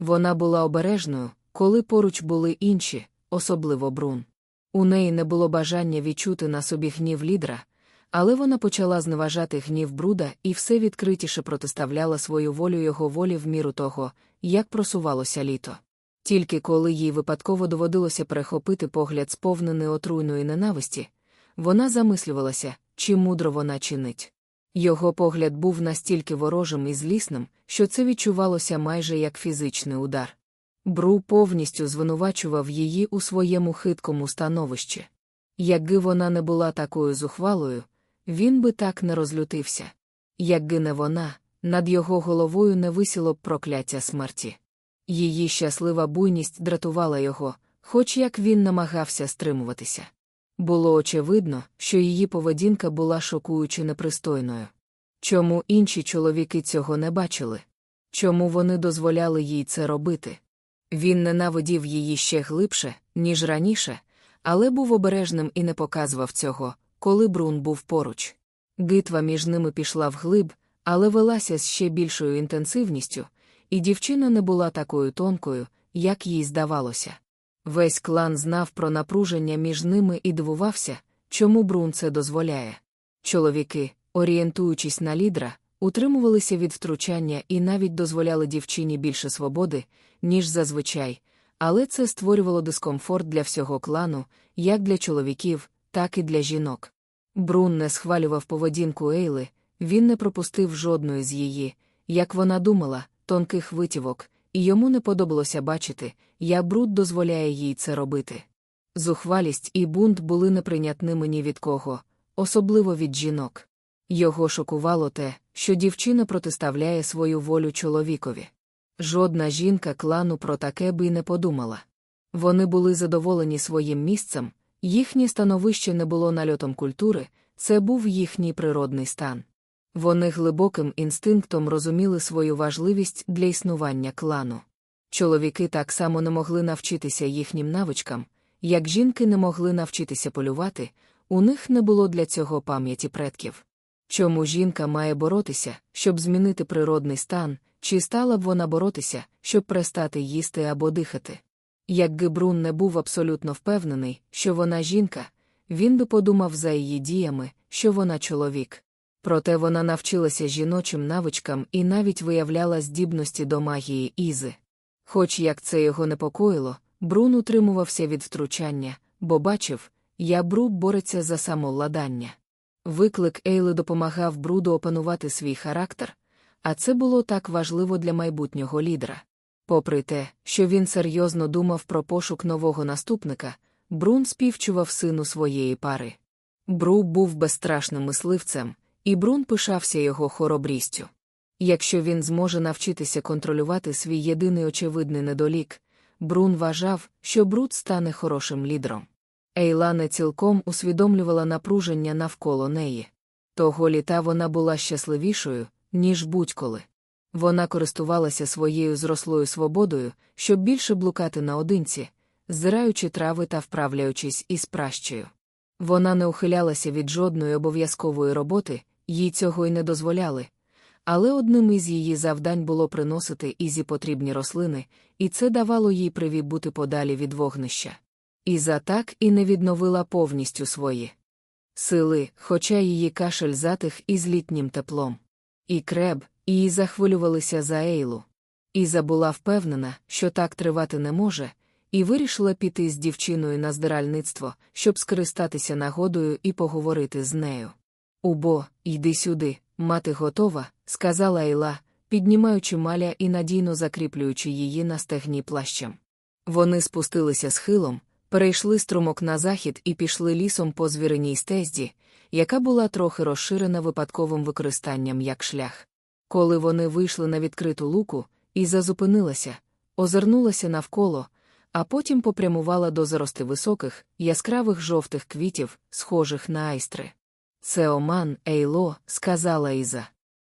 Вона була обережною, коли поруч були інші, особливо брун. У неї не було бажання відчути на собі гнів лідера, але вона почала зневажати гнів бруда і все відкритіше протиставляла свою волю його волі в міру того, як просувалося літо. Тільки коли їй випадково доводилося перехопити погляд сповнений отруйної ненависті, вона замислювалася, чи мудро вона чинить. Його погляд був настільки ворожим і злісним, що це відчувалося майже як фізичний удар. Бру повністю звинувачував її у своєму хиткому становищі. Якби вона не була такою зухвалою, він би так не розлютився. Якби не вона, над його головою не висіло б прокляття смерті. Її щаслива буйність дратувала його, хоч як він намагався стримуватися. Було очевидно, що її поведінка була шокуючи непристойною. Чому інші чоловіки цього не бачили? Чому вони дозволяли їй це робити? Він ненавидів її ще глибше, ніж раніше, але був обережним і не показував цього, коли Брун був поруч. Битва між ними пішла вглиб, але велася з ще більшою інтенсивністю, і дівчина не була такою тонкою, як їй здавалося. Весь клан знав про напруження між ними і дивувався, чому Брун це дозволяє. Чоловіки, орієнтуючись на лідра, утримувалися від втручання і навіть дозволяли дівчині більше свободи, ніж зазвичай, але це створювало дискомфорт для всього клану, як для чоловіків, так і для жінок. Брун не схвалював поведінку Ейли, він не пропустив жодної з її, як вона думала, тонких витівок, і йому не подобалося бачити, як бруд дозволяє їй це робити. Зухвалість і бунт були неприйнятними ні від кого, особливо від жінок. Його шокувало те, що дівчина протиставляє свою волю чоловікові. Жодна жінка клану про таке би й не подумала. Вони були задоволені своїм місцем, їхнє становище не було нальотом культури, це був їхній природний стан. Вони глибоким інстинктом розуміли свою важливість для існування клану. Чоловіки так само не могли навчитися їхнім навичкам, як жінки не могли навчитися полювати, у них не було для цього пам'яті предків. Чому жінка має боротися, щоб змінити природний стан, чи стала б вона боротися, щоб перестати їсти або дихати? Якби Брун не був абсолютно впевнений, що вона жінка, він би подумав за її діями, що вона чоловік. Проте вона навчилася жіночим навичкам і навіть виявляла здібності до магії Ізи. Хоч як це його непокоїло, Брун утримувався від втручання, бо бачив, я Бру бореться за самовладання. Виклик Ейли допомагав Бруду опанувати свій характер, а це було так важливо для майбутнього лідера. Попри те, що він серйозно думав про пошук нового наступника, Брун співчував сину своєї пари. Бру був безстрашним мисливцем, і Брун пишався його хоробрістю. Якщо він зможе навчитися контролювати свій єдиний очевидний недолік, Брун вважав, що Бруд стане хорошим лідером. Ейла не цілком усвідомлювала напруження навколо неї. Того літа вона була щасливішою, ніж будь-коли. Вона користувалася своєю зрослою свободою, щоб більше блукати наодинці, зираючи трави та вправляючись із пращею. Вона не ухилялася від жодної обов'язкової роботи, їй цього й не дозволяли. Але одним із її завдань було приносити Ізі потрібні рослини, і це давало їй привід бути подалі від вогнища. Іза так і не відновила повністю свої сили, хоча її кашель затих із літнім теплом. І креб, і захвилювалися за Ейлу. Іза була впевнена, що так тривати не може, і вирішила піти з дівчиною на здиральництво, щоб скористатися нагодою і поговорити з нею. Убо, йди сюди, мати готова, сказала Ейла, піднімаючи маля і надійно закріплюючи її на стегні плащем. Вони спустилися схилом, перейшли струмок на захід і пішли лісом по звіриній стезді, яка була трохи розширена випадковим використанням як шлях. Коли вони вийшли на відкриту луку, і зазупинилася, озирнулася навколо, а потім попрямувала до зарости високих, яскравих жовтих квітів, схожих на айстри. Це оман, Ейло, сказала Іза.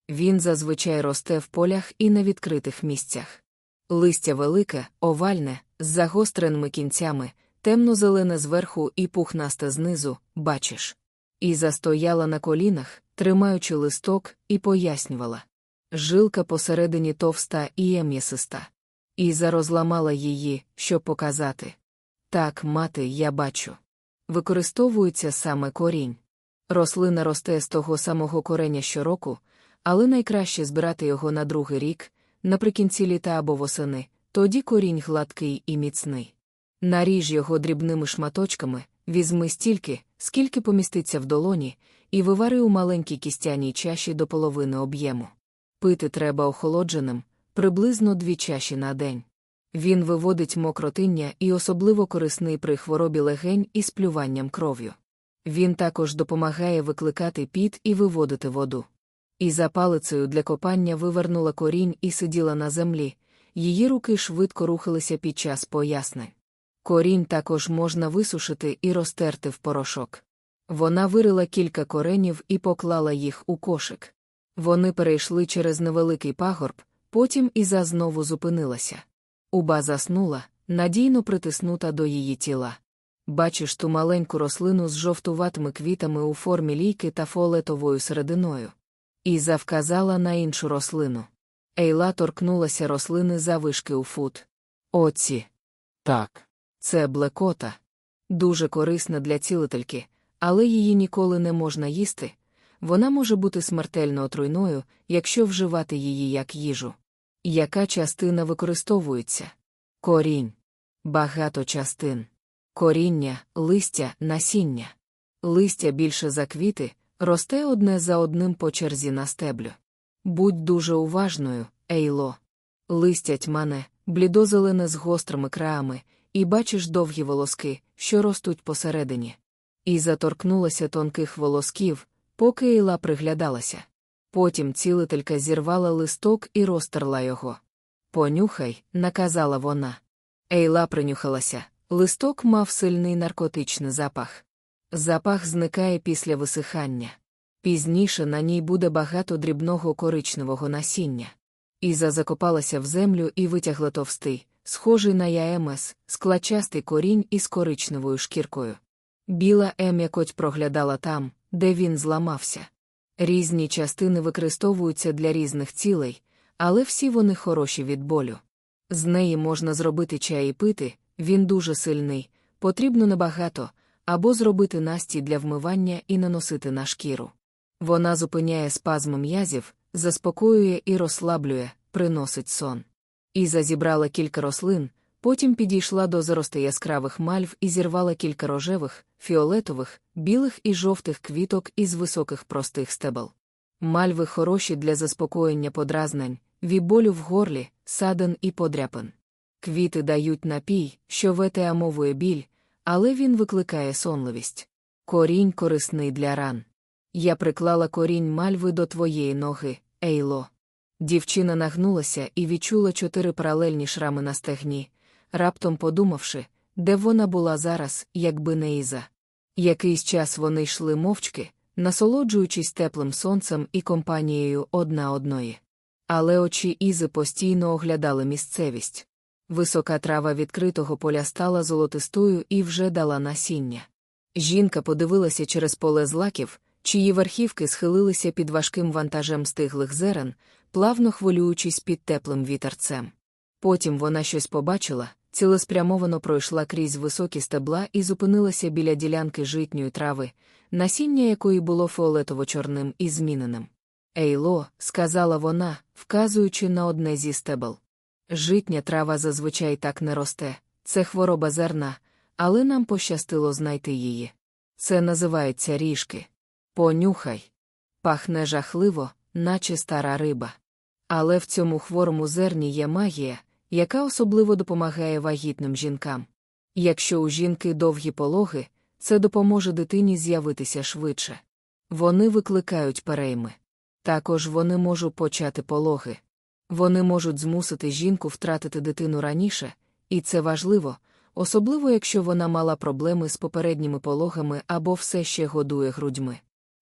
Він зазвичай росте в полях і на відкритих місцях. Листя велике, овальне, з загостреними кінцями, темно-зелене зверху і пухнасте знизу, бачиш. Іза стояла на колінах, тримаючи листок, і пояснювала. Жилка посередині товста і ем'ясиста. Іза розламала її, щоб показати. Так, мати, я бачу. Використовується саме корінь. Рослина росте з того самого кореня щороку, але найкраще збирати його на другий рік, наприкінці літа або восени, тоді корінь гладкий і міцний. Наріж його дрібними шматочками, візьми стільки, скільки поміститься в долоні, і вивари у маленькій кістяній чаші до половини об'єму. Пити треба охолодженим, приблизно дві чаші на день. Він виводить мокротиння і особливо корисний при хворобі легень і сплюванням кров'ю. Він також допомагає викликати піт і виводити воду. І за палицею для копання вивернула корінь і сиділа на землі, її руки швидко рухалися під час пояснень. Корінь також можна висушити і розтерти в порошок. Вона вирила кілька коренів і поклала їх у кошик. Вони перейшли через невеликий пагорб, потім Іза знову зупинилася. Уба заснула, надійно притиснута до її тіла. Бачиш ту маленьку рослину з жовтуватими квітами у формі лійки та фіолетовою серединою. Іза вказала на іншу рослину. Ейла торкнулася рослини завишки у фут. Оці. Так. Це блекота. Дуже корисна для цілительки, але її ніколи не можна їсти. Вона може бути смертельно отруйною, якщо вживати її як їжу. Яка частина використовується? Корінь. Багато частин. Коріння, листя, насіння. Листя більше за квіти, росте одне за одним по черзі на стеблю. Будь дуже уважною, Ейло. Листя тьмане, блідозелене з гострими краями, і бачиш довгі волоски, що ростуть посередині. І заторкнулася тонких волосків, поки Ейла приглядалася. Потім цілителька зірвала листок і розтерла його. Понюхай, наказала вона. Ейла принюхалася. Листок мав сильний наркотичний запах. Запах зникає після висихання. Пізніше на ній буде багато дрібного коричневого насіння. Іза закопалася в землю і витягла товстий, схожий на яемес, склачастий корінь із коричневою шкіркою. Біла ем'якоть проглядала там, де він зламався. Різні частини використовуються для різних цілей, але всі вони хороші від болю. З неї можна зробити чай і пити, він дуже сильний, потрібно небагато, або зробити настій для вмивання і наносити на шкіру. Вона зупиняє спазм м'язів, заспокоює і розслаблює, приносить сон. Іза зібрала кілька рослин, потім підійшла до зарости яскравих мальв і зірвала кілька рожевих, фіолетових, білих і жовтих квіток із високих простих стебел. Мальви хороші для заспокоєння подразнень, віболю в горлі, садин і подряпин. Квіти дають напій, що ветеамовує біль, але він викликає сонливість. Корінь корисний для ран. Я приклала корінь мальви до твоєї ноги, Ейло. Дівчина нагнулася і відчула чотири паралельні шрами на стегні, раптом подумавши, де вона була зараз, якби не Іза. Якийсь час вони йшли мовчки, насолоджуючись теплим сонцем і компанією одна одної. Але очі Ізи постійно оглядали місцевість. Висока трава відкритого поля стала золотистою і вже дала насіння. Жінка подивилася через поле злаків, чиї верхівки схилилися під важким вантажем стиглих зерен, плавно хвилюючись під теплим вітерцем. Потім вона щось побачила, цілеспрямовано пройшла крізь високі стебла і зупинилася біля ділянки житньої трави, насіння якої було фіолетово-чорним і зміненим. Ейло, сказала вона, вказуючи на одне зі стебел. Житня трава зазвичай так не росте, це хвороба зерна, але нам пощастило знайти її. Це називається ріжки. Понюхай. Пахне жахливо, наче стара риба. Але в цьому хворому зерні є магія, яка особливо допомагає вагітним жінкам. Якщо у жінки довгі пологи, це допоможе дитині з'явитися швидше. Вони викликають перейми. Також вони можуть почати пологи. Вони можуть змусити жінку втратити дитину раніше, і це важливо, особливо якщо вона мала проблеми з попередніми пологами або все ще годує грудьми.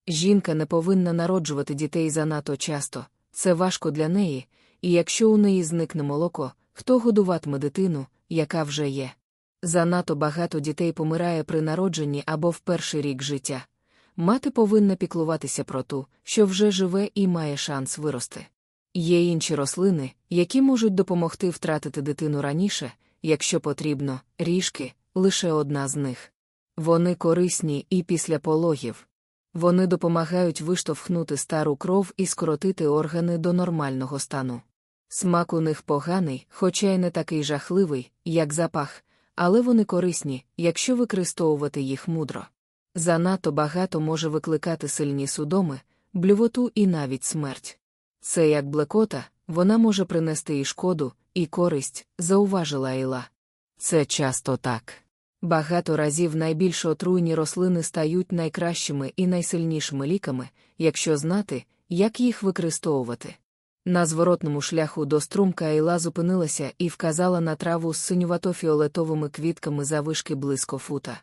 Жінка не повинна народжувати дітей занадто часто, це важко для неї, і якщо у неї зникне молоко, хто годуватиме дитину, яка вже є. Занадто багато дітей помирає при народженні або в перший рік життя. Мати повинна піклуватися про ту, що вже живе і має шанс вирости. Є інші рослини, які можуть допомогти втратити дитину раніше, якщо потрібно, ріжки лише одна з них. Вони корисні і після пологів. Вони допомагають виштовхнути стару кров і скоротити органи до нормального стану. Смак у них поганий, хоча й не такий жахливий, як запах, але вони корисні, якщо використовувати їх мудро. Занадто багато може викликати сильні судоми, блювоту і навіть смерть. Це як блекота, вона може принести і шкоду, і користь, зауважила Ейла. Це часто так. Багато разів найбільш отруйні рослини стають найкращими і найсильнішими ліками, якщо знати, як їх використовувати. На зворотному шляху до струмка Ейла зупинилася і вказала на траву з синювато-фіолетовими квітками завишки близько фута.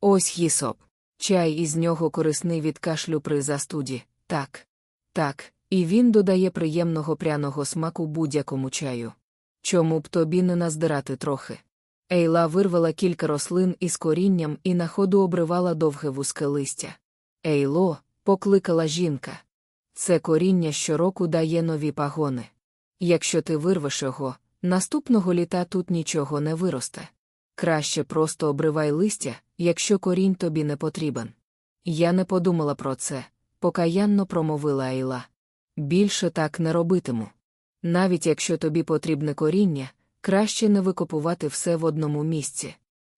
Ось гісоп. Чай із нього корисний від кашлю при застуді, так. Так, і він додає приємного пряного смаку будь-якому чаю. Чому б тобі не наздирати трохи? Ейла вирвала кілька рослин із корінням і на ходу обривала довге вузьке листя. Ейло, покликала жінка. Це коріння щороку дає нові пагони. Якщо ти вирвеш його, наступного літа тут нічого не виросте. Краще просто обривай листя, якщо корінь тобі не потрібен. Я не подумала про це, покаянно промовила Ейла. Більше так не робитиму. Навіть якщо тобі потрібне коріння, краще не викопувати все в одному місці.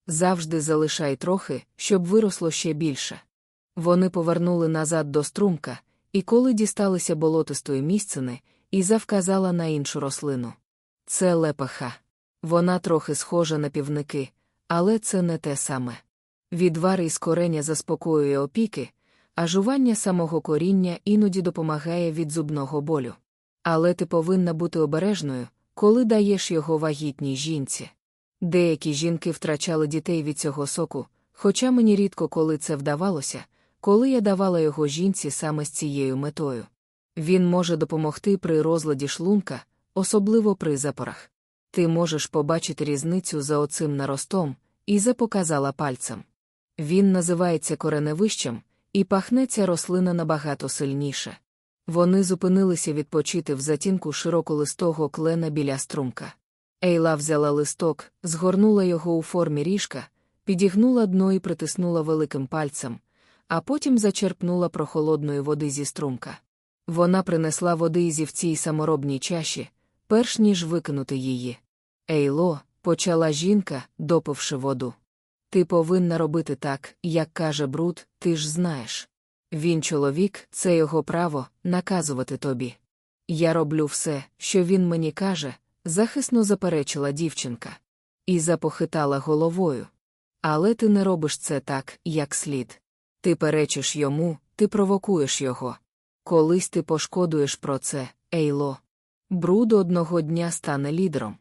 Завжди залишай трохи, щоб виросло ще більше. Вони повернули назад до струмка, і коли дісталися болотистої місцини, Іза вказала на іншу рослину. Це лепеха. Вона трохи схожа на півники, але це не те саме. Відвар із кореня заспокоює опіки, а жування самого коріння іноді допомагає від зубного болю. Але ти повинна бути обережною, коли даєш його вагітній жінці. Деякі жінки втрачали дітей від цього соку, хоча мені рідко коли це вдавалося, коли я давала його жінці саме з цією метою. Він може допомогти при розладі шлунка, особливо при запорах. Ти можеш побачити різницю за оцим наростом, Іза показала пальцем. Він називається кореневищем, і пахне ця рослина набагато сильніше. Вони зупинилися відпочити в затінку широколистого клена біля струмка. Ейла взяла листок, згорнула його у формі ріжка, підігнула дно і притиснула великим пальцем, а потім зачерпнула прохолодної води зі струмка. Вона принесла води зі в цій саморобній чаші, перш ніж викинути її. Ейло, почала жінка, допивши воду. Ти повинна робити так, як каже Бруд, ти ж знаєш. Він чоловік, це його право наказувати тобі. Я роблю все, що він мені каже, захисно заперечила дівчинка. І запохитала головою. Але ти не робиш це так, як слід. Ти перечиш йому, ти провокуєш його. Колись ти пошкодуєш про це, Ейло. Бруд одного дня стане лідером.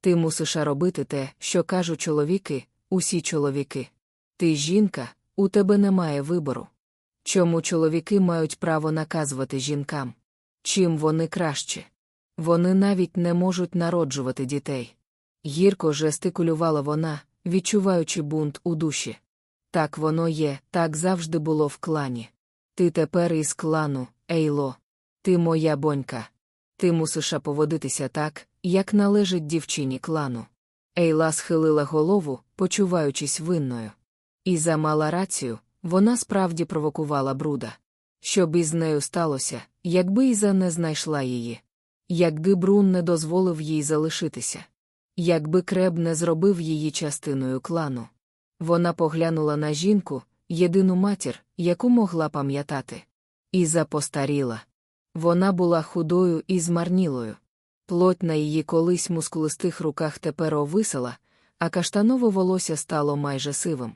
Ти мусиш робити те, що кажуть чоловіки, усі чоловіки. Ти жінка, у тебе немає вибору. Чому чоловіки мають право наказувати жінкам? Чим вони краще? Вони навіть не можуть народжувати дітей. Гірко жестикулювала вона, відчуваючи бунт у душі. Так воно є, так завжди було в клані. Ти тепер із клану, Ейло. Ти моя бонька. Ти мусиш поводитися так, як належить дівчині клану. Ейла схилила голову, почуваючись винною. Іза мала рацію, вона справді провокувала бруда. Що б із нею сталося, якби Іза не знайшла її? Якби Брун не дозволив їй залишитися? Якби креб не зробив її частиною клану? Вона поглянула на жінку, єдину матір, яку могла пам'ятати. Іза постаріла. Вона була худою і змарнілою. Плоть на її колись мускулистих руках тепер овисала, а каштанове волосся стало майже сивим.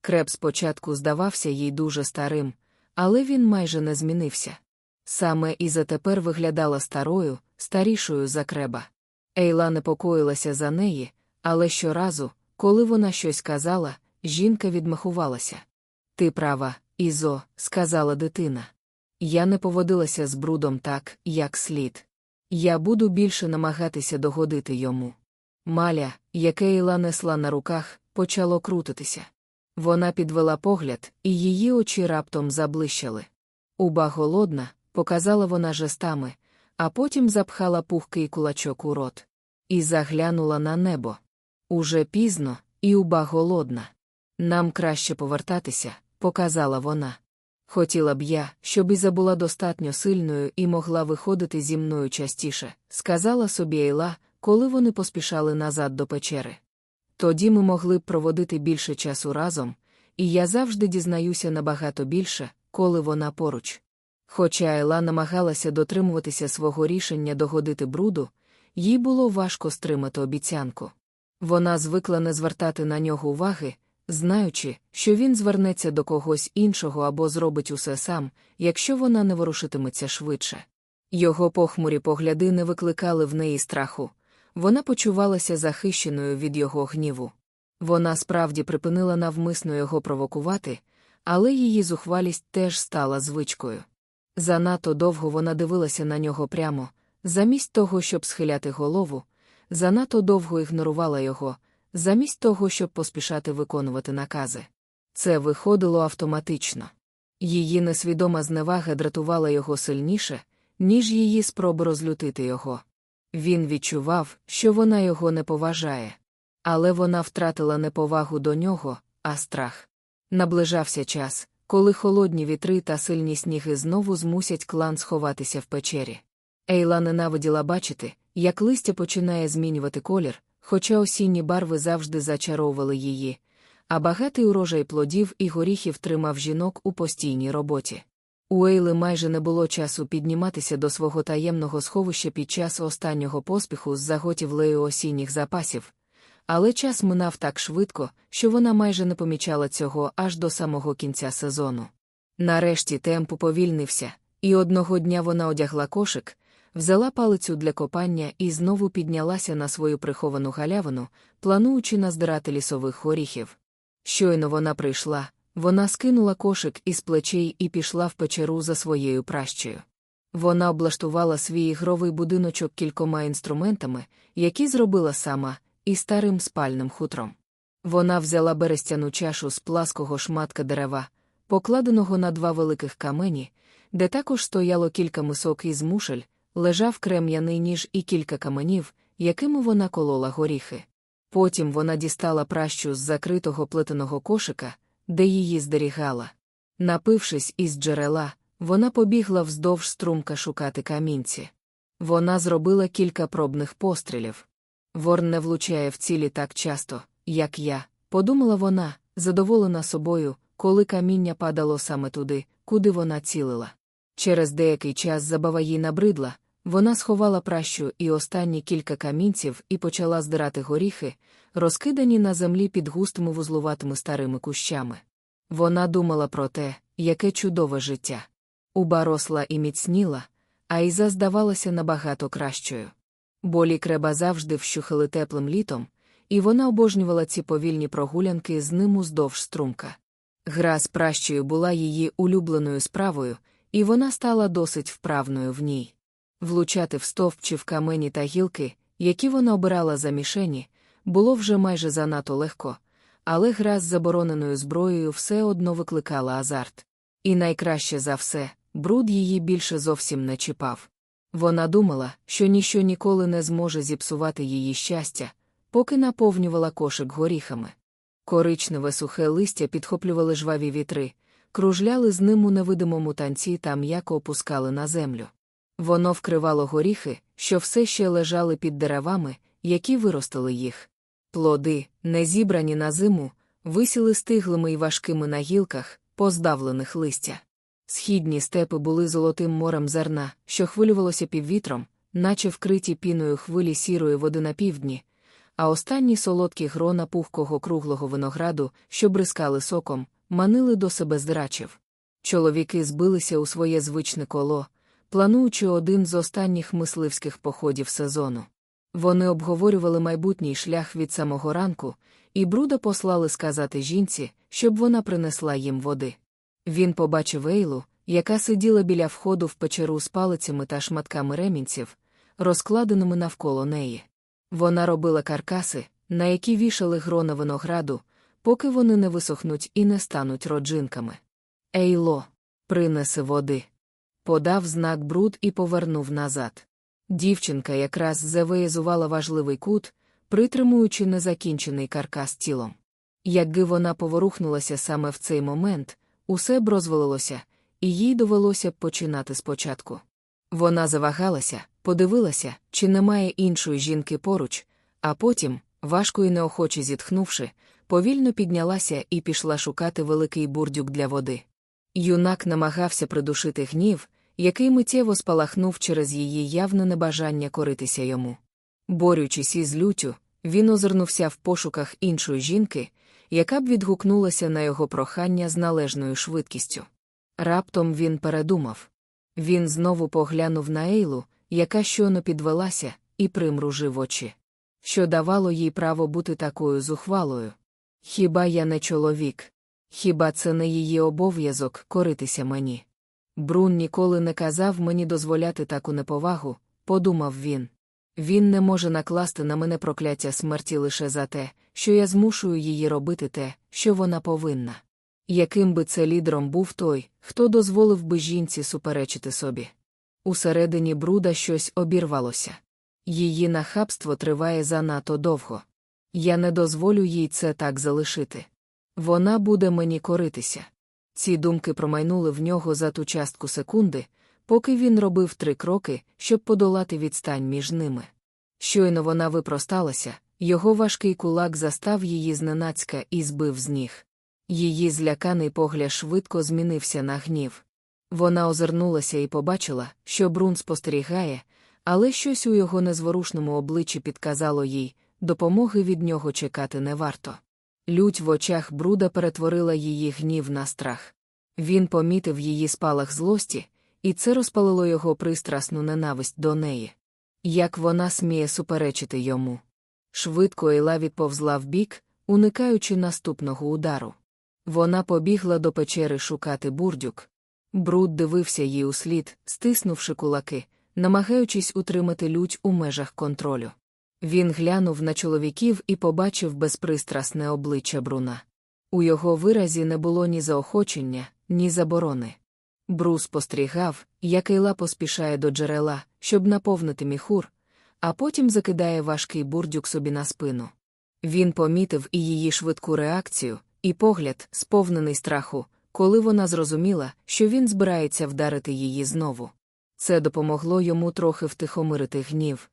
Креб спочатку здавався їй дуже старим, але він майже не змінився. Саме Іза тепер виглядала старою, старішою за креба. Ейла непокоїлася за неї, але щоразу, коли вона щось казала, жінка відмахувалася. Ти права, Ізо, сказала дитина. Я не поводилася з брудом так, як слід. Я буду більше намагатися догодити йому. Маля, яке Ейла несла на руках, почало крутитися. Вона підвела погляд, і її очі раптом заблищали. Уба голодна, показала вона жестами, а потім запхала пухкий кулачок у рот. І заглянула на небо. Уже пізно, і уба голодна. Нам краще повертатися, показала вона. Хотіла б я, щоб Іза була достатньо сильною і могла виходити зі мною частіше, сказала собі Ейла, коли вони поспішали назад до печери. Тоді ми могли б проводити більше часу разом, і я завжди дізнаюся набагато більше, коли вона поруч. Хоча Ейла намагалася дотримуватися свого рішення догодити бруду, їй було важко стримати обіцянку. Вона звикла не звертати на нього уваги знаючи, що він звернеться до когось іншого або зробить усе сам, якщо вона не ворушитиметься швидше. Його похмурі погляди не викликали в неї страху, вона почувалася захищеною від його гніву. Вона справді припинила навмисно його провокувати, але її зухвалість теж стала звичкою. Занадто довго вона дивилася на нього прямо, замість того, щоб схиляти голову, занадто довго ігнорувала його, замість того, щоб поспішати виконувати накази. Це виходило автоматично. Її несвідома зневага дратувала його сильніше, ніж її спроби розлютити його. Він відчував, що вона його не поважає. Але вона втратила не повагу до нього, а страх. Наближався час, коли холодні вітри та сильні сніги знову змусять клан сховатися в печері. Ейла ненавиділа бачити, як листя починає змінювати колір, хоча осінні барви завжди зачаровували її, а багатий урожай плодів і горіхів тримав жінок у постійній роботі. У Ейли майже не було часу підніматися до свого таємного сховища під час останнього поспіху з заготівлею осінніх запасів, але час минав так швидко, що вона майже не помічала цього аж до самого кінця сезону. Нарешті темп уповільнився, і одного дня вона одягла кошик, взяла палицю для копання і знову піднялася на свою приховану галявину, плануючи наздирати лісових горіхів. Щойно вона прийшла, вона скинула кошик із плечей і пішла в печеру за своєю пращею. Вона облаштувала свій ігровий будиночок кількома інструментами, які зробила сама, і старим спальним хутром. Вона взяла берестяну чашу з плаского шматка дерева, покладеного на два великих камені, де також стояло кілька мисок із мушель, лежав крем'яний ніж і кілька каменів, якими вона колола горіхи. Потім вона дістала пращу з закритого плетеного кошика, де її здерігала. Напившись із джерела, вона побігла вздовж струмка шукати камінці. Вона зробила кілька пробних пострілів. Ворн не влучає в цілі так часто, як я, подумала вона, задоволена собою, коли каміння падало саме туди, куди вона цілила. Через деякий час забава їй набридла, вона сховала пращу і останні кілька камінців і почала здирати горіхи, розкидані на землі під густими вузлуватими старими кущами. Вона думала про те, яке чудове життя. Уба росла і міцніла, а Іза здавалася набагато кращою. Болі креба завжди вщухали теплим літом, і вона обожнювала ці повільні прогулянки з ним уздовж струмка. Гра з пращою була її улюбленою справою, і вона стала досить вправною в ній. Влучати в стовп в камені та гілки, які вона обирала за мішені, було вже майже занадто легко, але гра з забороненою зброєю все одно викликала азарт. І найкраще за все, бруд її більше зовсім не чіпав. Вона думала, що ніщо ніколи не зможе зіпсувати її щастя, поки наповнювала кошик горіхами. Коричневе сухе листя підхоплювали жваві вітри, кружляли з ним у невидимому танці та м'яко опускали на землю. Воно вкривало горіхи, що все ще лежали під деревами, які виростили їх. Плоди, не зібрані на зиму, висіли стиглими й важкими на гілках, поздавлених листя. Східні степи були золотим морем зерна, що хвилювалося піввітром, наче вкриті піною хвилі сірої води на півдні, а останні солодкі грона пухкого круглого винограду, що бризкали соком, манили до себе здрачів. Чоловіки збилися у своє звичне коло, плануючи один з останніх мисливських походів сезону. Вони обговорювали майбутній шлях від самого ранку, і бруда послали сказати жінці, щоб вона принесла їм води. Він побачив Ейлу, яка сиділа біля входу в печеру з палицями та шматками ремінців, розкладеними навколо неї. Вона робила каркаси, на які вішали грона винограду, поки вони не висохнуть і не стануть роджинками. Ейло, принеси води. Подав знак бруд і повернув назад. Дівчинка якраз завиязувала важливий кут, притримуючи незакінчений каркас тілом. Якби вона поворухнулася саме в цей момент, усе б розвалилося, і їй довелося б починати спочатку. Вона завагалася, подивилася, чи немає іншої жінки поруч, а потім, важко і неохоче зітхнувши, повільно піднялася і пішла шукати великий бурдюк для води. Юнак намагався придушити гнів, який миттєво спалахнув через її явне небажання коритися йому. Борючись із лютю, він озирнувся в пошуках іншої жінки, яка б відгукнулася на його прохання з належною швидкістю. Раптом він передумав. Він знову поглянув на Ейлу, яка щойно підвелася, і примружив очі. Що давало їй право бути такою зухвалою? Хіба я не чоловік? Хіба це не її обов'язок коритися мені? Брун ніколи не казав мені дозволяти таку неповагу, подумав він. Він не може накласти на мене прокляття смерті лише за те, що я змушую її робити те, що вона повинна. Яким би це лідером був той, хто дозволив би жінці суперечити собі? Усередині бруда щось обірвалося. Її нахабство триває занадто довго. Я не дозволю їй це так залишити. Вона буде мені коритися. Ці думки промайнули в нього за ту частку секунди, поки він робив три кроки, щоб подолати відстань між ними. Щойно вона випросталася, його важкий кулак застав її зненацька і збив з ніг. Її зляканий погляд швидко змінився на гнів. Вона озирнулася і побачила, що Брун спостерігає, але щось у його незворушному обличчі підказало їй допомоги від нього чекати не варто. Лють в очах бруда перетворила її гнів на страх. Він помітив її спалах злості, і це розпалило його пристрасну ненависть до неї. Як вона сміє суперечити йому. Швидко Ейла відповзла вбік, уникаючи наступного удару. Вона побігла до печери шукати бурдюк. Бруд дивився їй услід, стиснувши кулаки, намагаючись утримати лють у межах контролю. Він глянув на чоловіків і побачив безпристрасне обличчя Бруна. У його виразі не було ні заохочення, ні заборони. Брус спостерігав, як Ейла поспішає до джерела, щоб наповнити міхур, а потім закидає важкий бурдюк собі на спину. Він помітив і її швидку реакцію, і погляд, сповнений страху, коли вона зрозуміла, що він збирається вдарити її знову. Це допомогло йому трохи втихомирити гнів.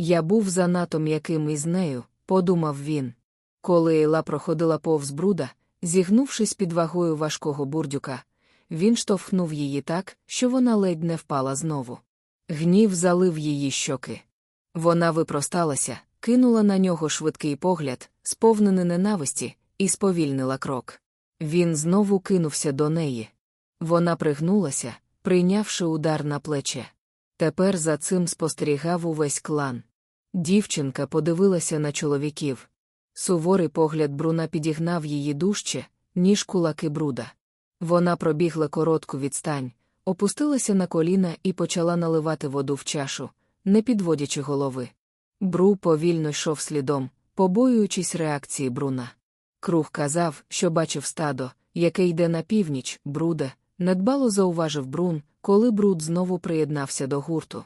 Я був занадто м'яким із нею, подумав він. Коли Ейла проходила повз бруда, зігнувшись під вагою важкого бурдюка, він штовхнув її так, що вона ледь не впала знову. Гнів залив її щоки. Вона випросталася, кинула на нього швидкий погляд, сповнений ненависті, і сповільнила крок. Він знову кинувся до неї. Вона пригнулася, прийнявши удар на плече. Тепер за цим спостерігав увесь клан. Дівчинка подивилася на чоловіків. Суворий погляд Бруна підігнав її дужче, ніж кулаки бруда. Вона пробігла коротку відстань, опустилася на коліна і почала наливати воду в чашу, не підводячи голови. Бру повільно йшов слідом, побоюючись реакції Бруна. Круг казав, що бачив стадо, яке йде на північ, бруде, недбало зауважив Брун, коли Бруд знову приєднався до гурту.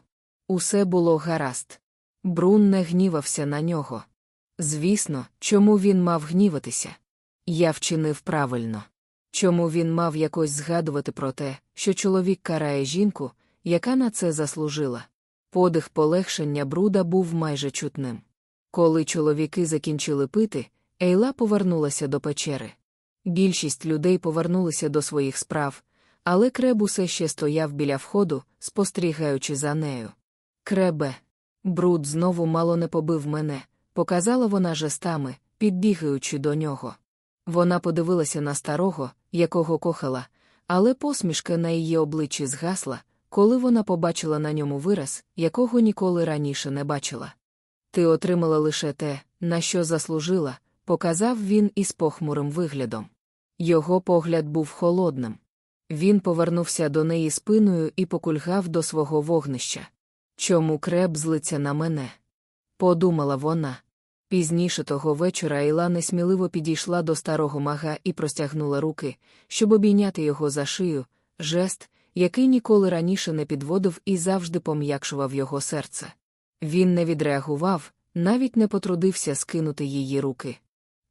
Усе було гаразд. Брун не гнівався на нього. Звісно, чому він мав гніватися? Я вчинив правильно. Чому він мав якось згадувати про те, що чоловік карає жінку, яка на це заслужила? Подих полегшення бруда був майже чутним. Коли чоловіки закінчили пити, Ейла повернулася до печери. Більшість людей повернулися до своїх справ, але креб усе ще стояв біля входу, спостерігаючи за нею. Кребе. Бруд знову мало не побив мене, показала вона жестами, підбігаючи до нього. Вона подивилася на старого, якого кохала, але посмішка на її обличчі згасла, коли вона побачила на ньому вираз, якого ніколи раніше не бачила. Ти отримала лише те, на що заслужила, показав він із похмурим виглядом. Його погляд був холодним. Він повернувся до неї спиною і покульгав до свого вогнища. Чому креб злиться на мене? Подумала вона. Пізніше того вечора Іла несміливо підійшла до старого мага і простягнула руки, щоб обійняти його за шию, жест, який ніколи раніше не підводив і завжди пом'якшував його серце. Він не відреагував, навіть не потрудився скинути її руки.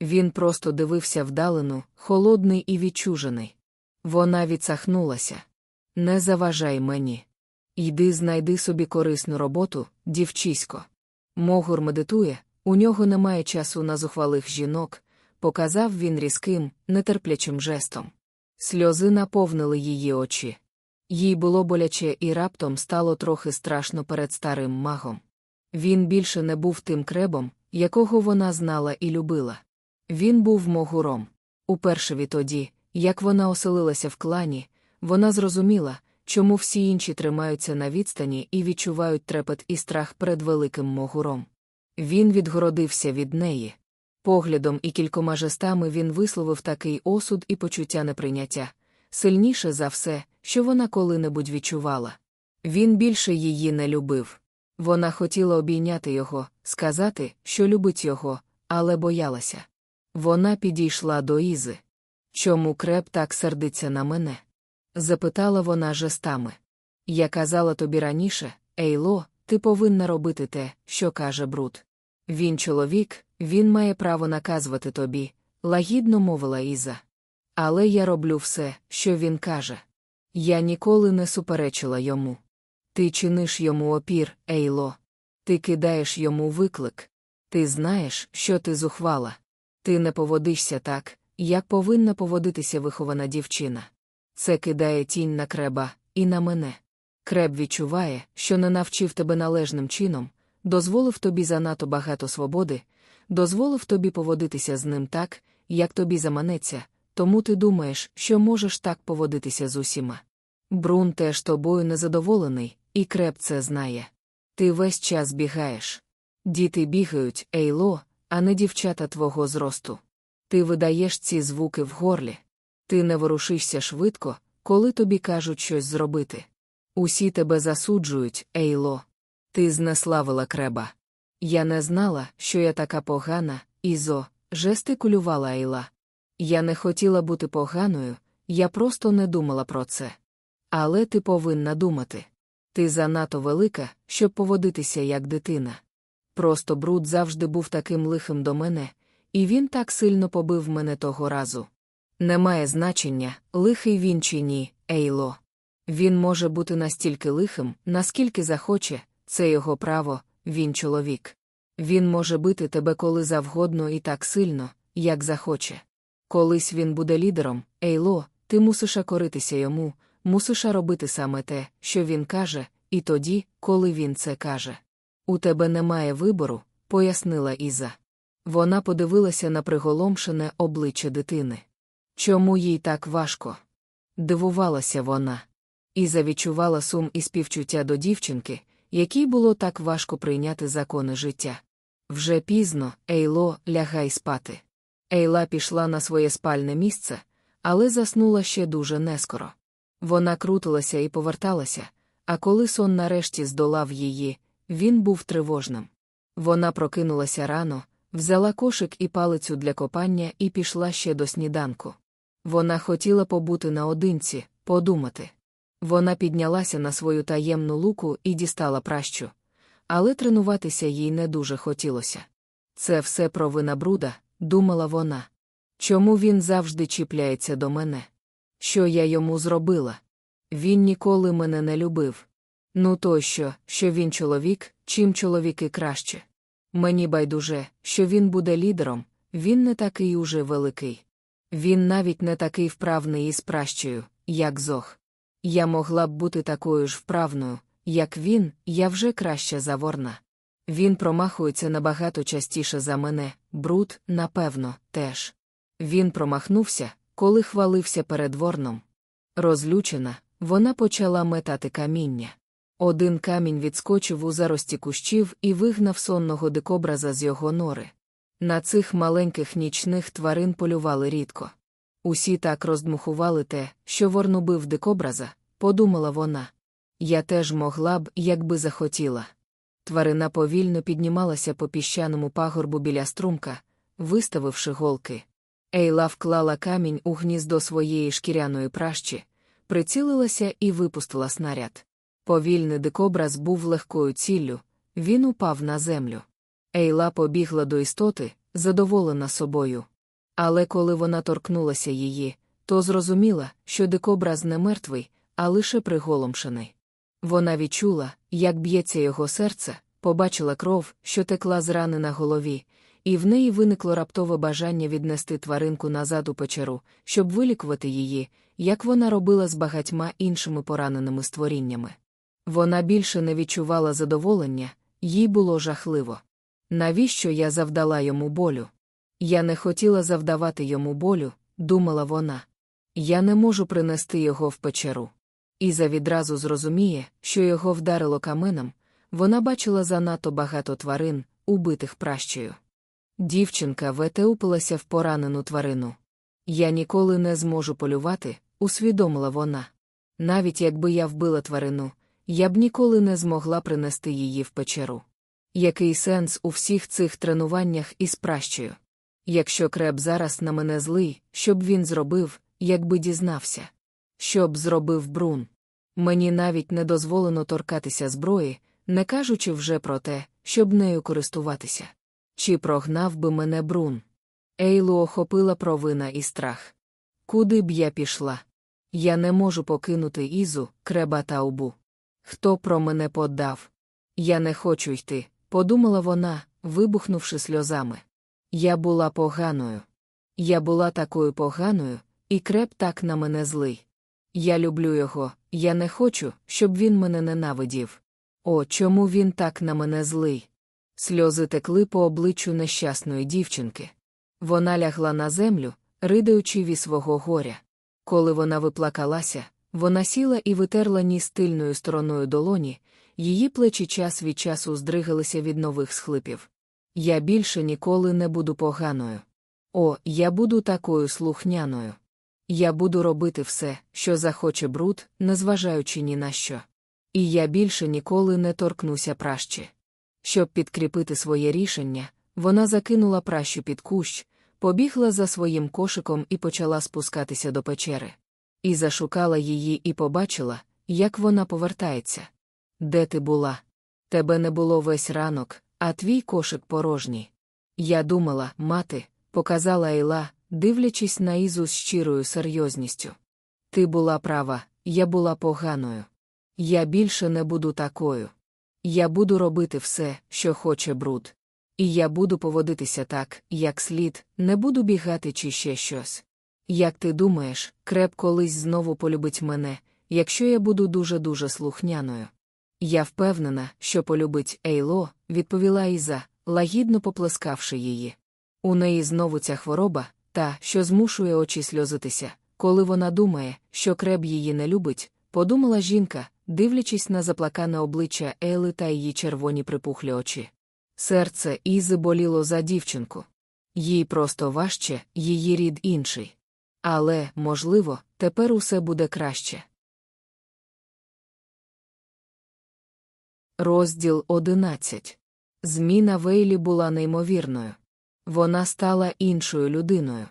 Він просто дивився вдалину, холодний і відчужений. Вона відсахнулася. Не заважай мені. Йди знайди собі корисну роботу, дівчисько. Могур медитує, у нього немає часу на зухвалих жінок, показав він різким, нетерплячим жестом. Сльози наповнили її очі. Їй було боляче і раптом стало трохи страшно перед старим магом. Він більше не був тим кребом, якого вона знала і любила. Він був могуром. Уперше відтоді, як вона оселилася в клані, вона зрозуміла, чому всі інші тримаються на відстані і відчувають трепет і страх перед великим могуром. Він відгородився від неї. Поглядом і кількома жестами він висловив такий осуд і почуття неприйняття, сильніше за все, що вона коли-небудь відчувала. Він більше її не любив. Вона хотіла обійняти його, сказати, що любить його, але боялася. Вона підійшла до Ізи. Чому креп так сердиться на мене? Запитала вона жестами. Я казала тобі раніше, Ейло, ти повинна робити те, що каже Бруд. Він чоловік, він має право наказувати тобі, лагідно мовила Іза. Але я роблю все, що він каже. Я ніколи не суперечила йому. Ти чиниш йому опір, Ейло. Ти кидаєш йому виклик. Ти знаєш, що ти зухвала. Ти не поводишся так, як повинна поводитися вихована дівчина. Це кидає тінь на креба і на мене. Креб відчуває, що не навчив тебе належним чином, дозволив тобі занадто багато свободи, дозволив тобі поводитися з ним так, як тобі заманеться, тому ти думаєш, що можеш так поводитися з усіма. Брун теж тобою незадоволений, і креп це знає. Ти весь час бігаєш. Діти бігають, ейло, а не дівчата твого зросту. Ти видаєш ці звуки в горлі. Ти не ворушишся швидко, коли тобі кажуть щось зробити. Усі тебе засуджують, Ейло. Ти знеславила креба. Я не знала, що я така погана, Ізо, жестикулювала Ейла. Я не хотіла бути поганою, я просто не думала про це. Але ти повинна думати. Ти занадто велика, щоб поводитися як дитина. Просто бруд завжди був таким лихим до мене, і він так сильно побив мене того разу. Немає значення, лихий він чи ні, Ейло. Він може бути настільки лихим, наскільки захоче, це його право, він чоловік. Він може бити тебе коли завгодно і так сильно, як захоче. Колись він буде лідером, Ейло, ти мусиш коритися йому, мусиш робити саме те, що він каже, і тоді, коли він це каже. У тебе немає вибору, пояснила Іза. Вона подивилася на приголомшене обличчя дитини. Чому їй так важко? Дивувалася вона. Іза відчувала сум і співчуття до дівчинки, якій було так важко прийняти закони життя. Вже пізно, Ейло, лягай спати. Ейла пішла на своє спальне місце, але заснула ще дуже нескоро. Вона крутилася і поверталася, а коли сон нарешті здолав її, він був тривожним. Вона прокинулася рано, взяла кошик і палицю для копання і пішла ще до сніданку. Вона хотіла побути наодинці, подумати. Вона піднялася на свою таємну луку і дістала пращу. Але тренуватися їй не дуже хотілося. Це все провина бруда, думала вона. Чому він завжди чіпляється до мене? Що я йому зробила? Він ніколи мене не любив. Ну то що, що він чоловік, чим чоловіки краще. Мені байдуже, що він буде лідером, він не такий уже великий. Він навіть не такий вправний із пращею, як зох. Я могла б бути такою ж вправною, як він, я вже краща за ворна. Він промахується набагато частіше за мене, бруд, напевно, теж. Він промахнувся, коли хвалився перед ворном. Розлючена, вона почала метати каміння. Один камінь відскочив у зарості кущів і вигнав сонного дикобраза з його нори. На цих маленьких нічних тварин полювали рідко. Усі так роздмухували те, що ворн убив дикобраза, подумала вона. Я теж могла б, якби захотіла. Тварина повільно піднімалася по піщаному пагорбу біля струмка, виставивши голки. Ейла вклала камінь у гніздо своєї шкіряної пращі, прицілилася і випустила снаряд. Повільний дикобраз був легкою ціллю, він упав на землю. Ейла побігла до істоти, задоволена собою. Але коли вона торкнулася її, то зрозуміла, що дикобраз не мертвий, а лише приголомшений. Вона відчула, як б'ється його серце, побачила кров, що текла з рани на голові, і в неї виникло раптове бажання віднести тваринку назад у печеру, щоб вилікувати її, як вона робила з багатьма іншими пораненими створіннями. Вона більше не відчувала задоволення, їй було жахливо. Навіщо я завдала йому болю? Я не хотіла завдавати йому болю, думала вона. Я не можу принести його в печеру. Іза відразу зрозуміє, що його вдарило каменом, вона бачила занадто багато тварин, убитих пращею. Дівчинка ветеупилася в поранену тварину. Я ніколи не зможу полювати, усвідомила вона. Навіть якби я вбила тварину, я б ніколи не змогла принести її в печеру. Який сенс у всіх цих тренуваннях із пращею? Якщо креп зараз на мене злий, що б він зробив, якби дізнався? Що б зробив Брун? Мені навіть не дозволено торкатися зброї, не кажучи вже про те, щоб нею користуватися. Чи прогнав би мене Брун? Ейлу охопила провина і страх. Куди б я пішла? Я не можу покинути Ізу, креба та убу. Хто про мене подав? Я не хочу йти, подумала вона, вибухнувши сльозами. Я була поганою. Я була такою поганою, і креп так на мене злий. Я люблю його, я не хочу, щоб він мене ненавидів. О, чому він так на мене злий? Сльози текли по обличчю нещасної дівчинки. Вона лягла на землю, ридаючи від свого горя. Коли вона виплакалася, вона сіла і витерла ніс тильною стороною долоні, її плечі час від часу здригалися від нових схлипів. Я більше ніколи не буду поганою. О, я буду такою слухняною. Я буду робити все, що захоче бруд, незважаючи ні на що. І я більше ніколи не торкнуся пращі. Щоб підкріпити своє рішення, вона закинула пращу під кущ, побігла за своїм кошиком і почала спускатися до печери. І зашукала її і побачила, як вона повертається. Де ти була? Тебе не було весь ранок, а твій кошик порожній. Я думала, мати, показала Ейла, дивлячись на Ізу з щирою серйозністю. Ти була права, я була поганою. Я більше не буду такою. Я буду робити все, що хоче бруд. І я буду поводитися так, як слід, не буду бігати чи ще щось. Як ти думаєш, креп колись знову полюбить мене, якщо я буду дуже-дуже слухняною? Я впевнена, що полюбить Ейло, відповіла Іза, лагідно поплескавши її. У неї знову ця хвороба, та, що змушує очі сльозитися, коли вона думає, що креб її не любить, подумала жінка, дивлячись на заплакане обличчя Ейли та її червоні припухлі очі. Серце Ізи боліло за дівчинку. Їй просто важче, її рід інший. Але, можливо, тепер усе буде краще. Розділ 11. Зміна Вейлі була неймовірною. Вона стала іншою людиною.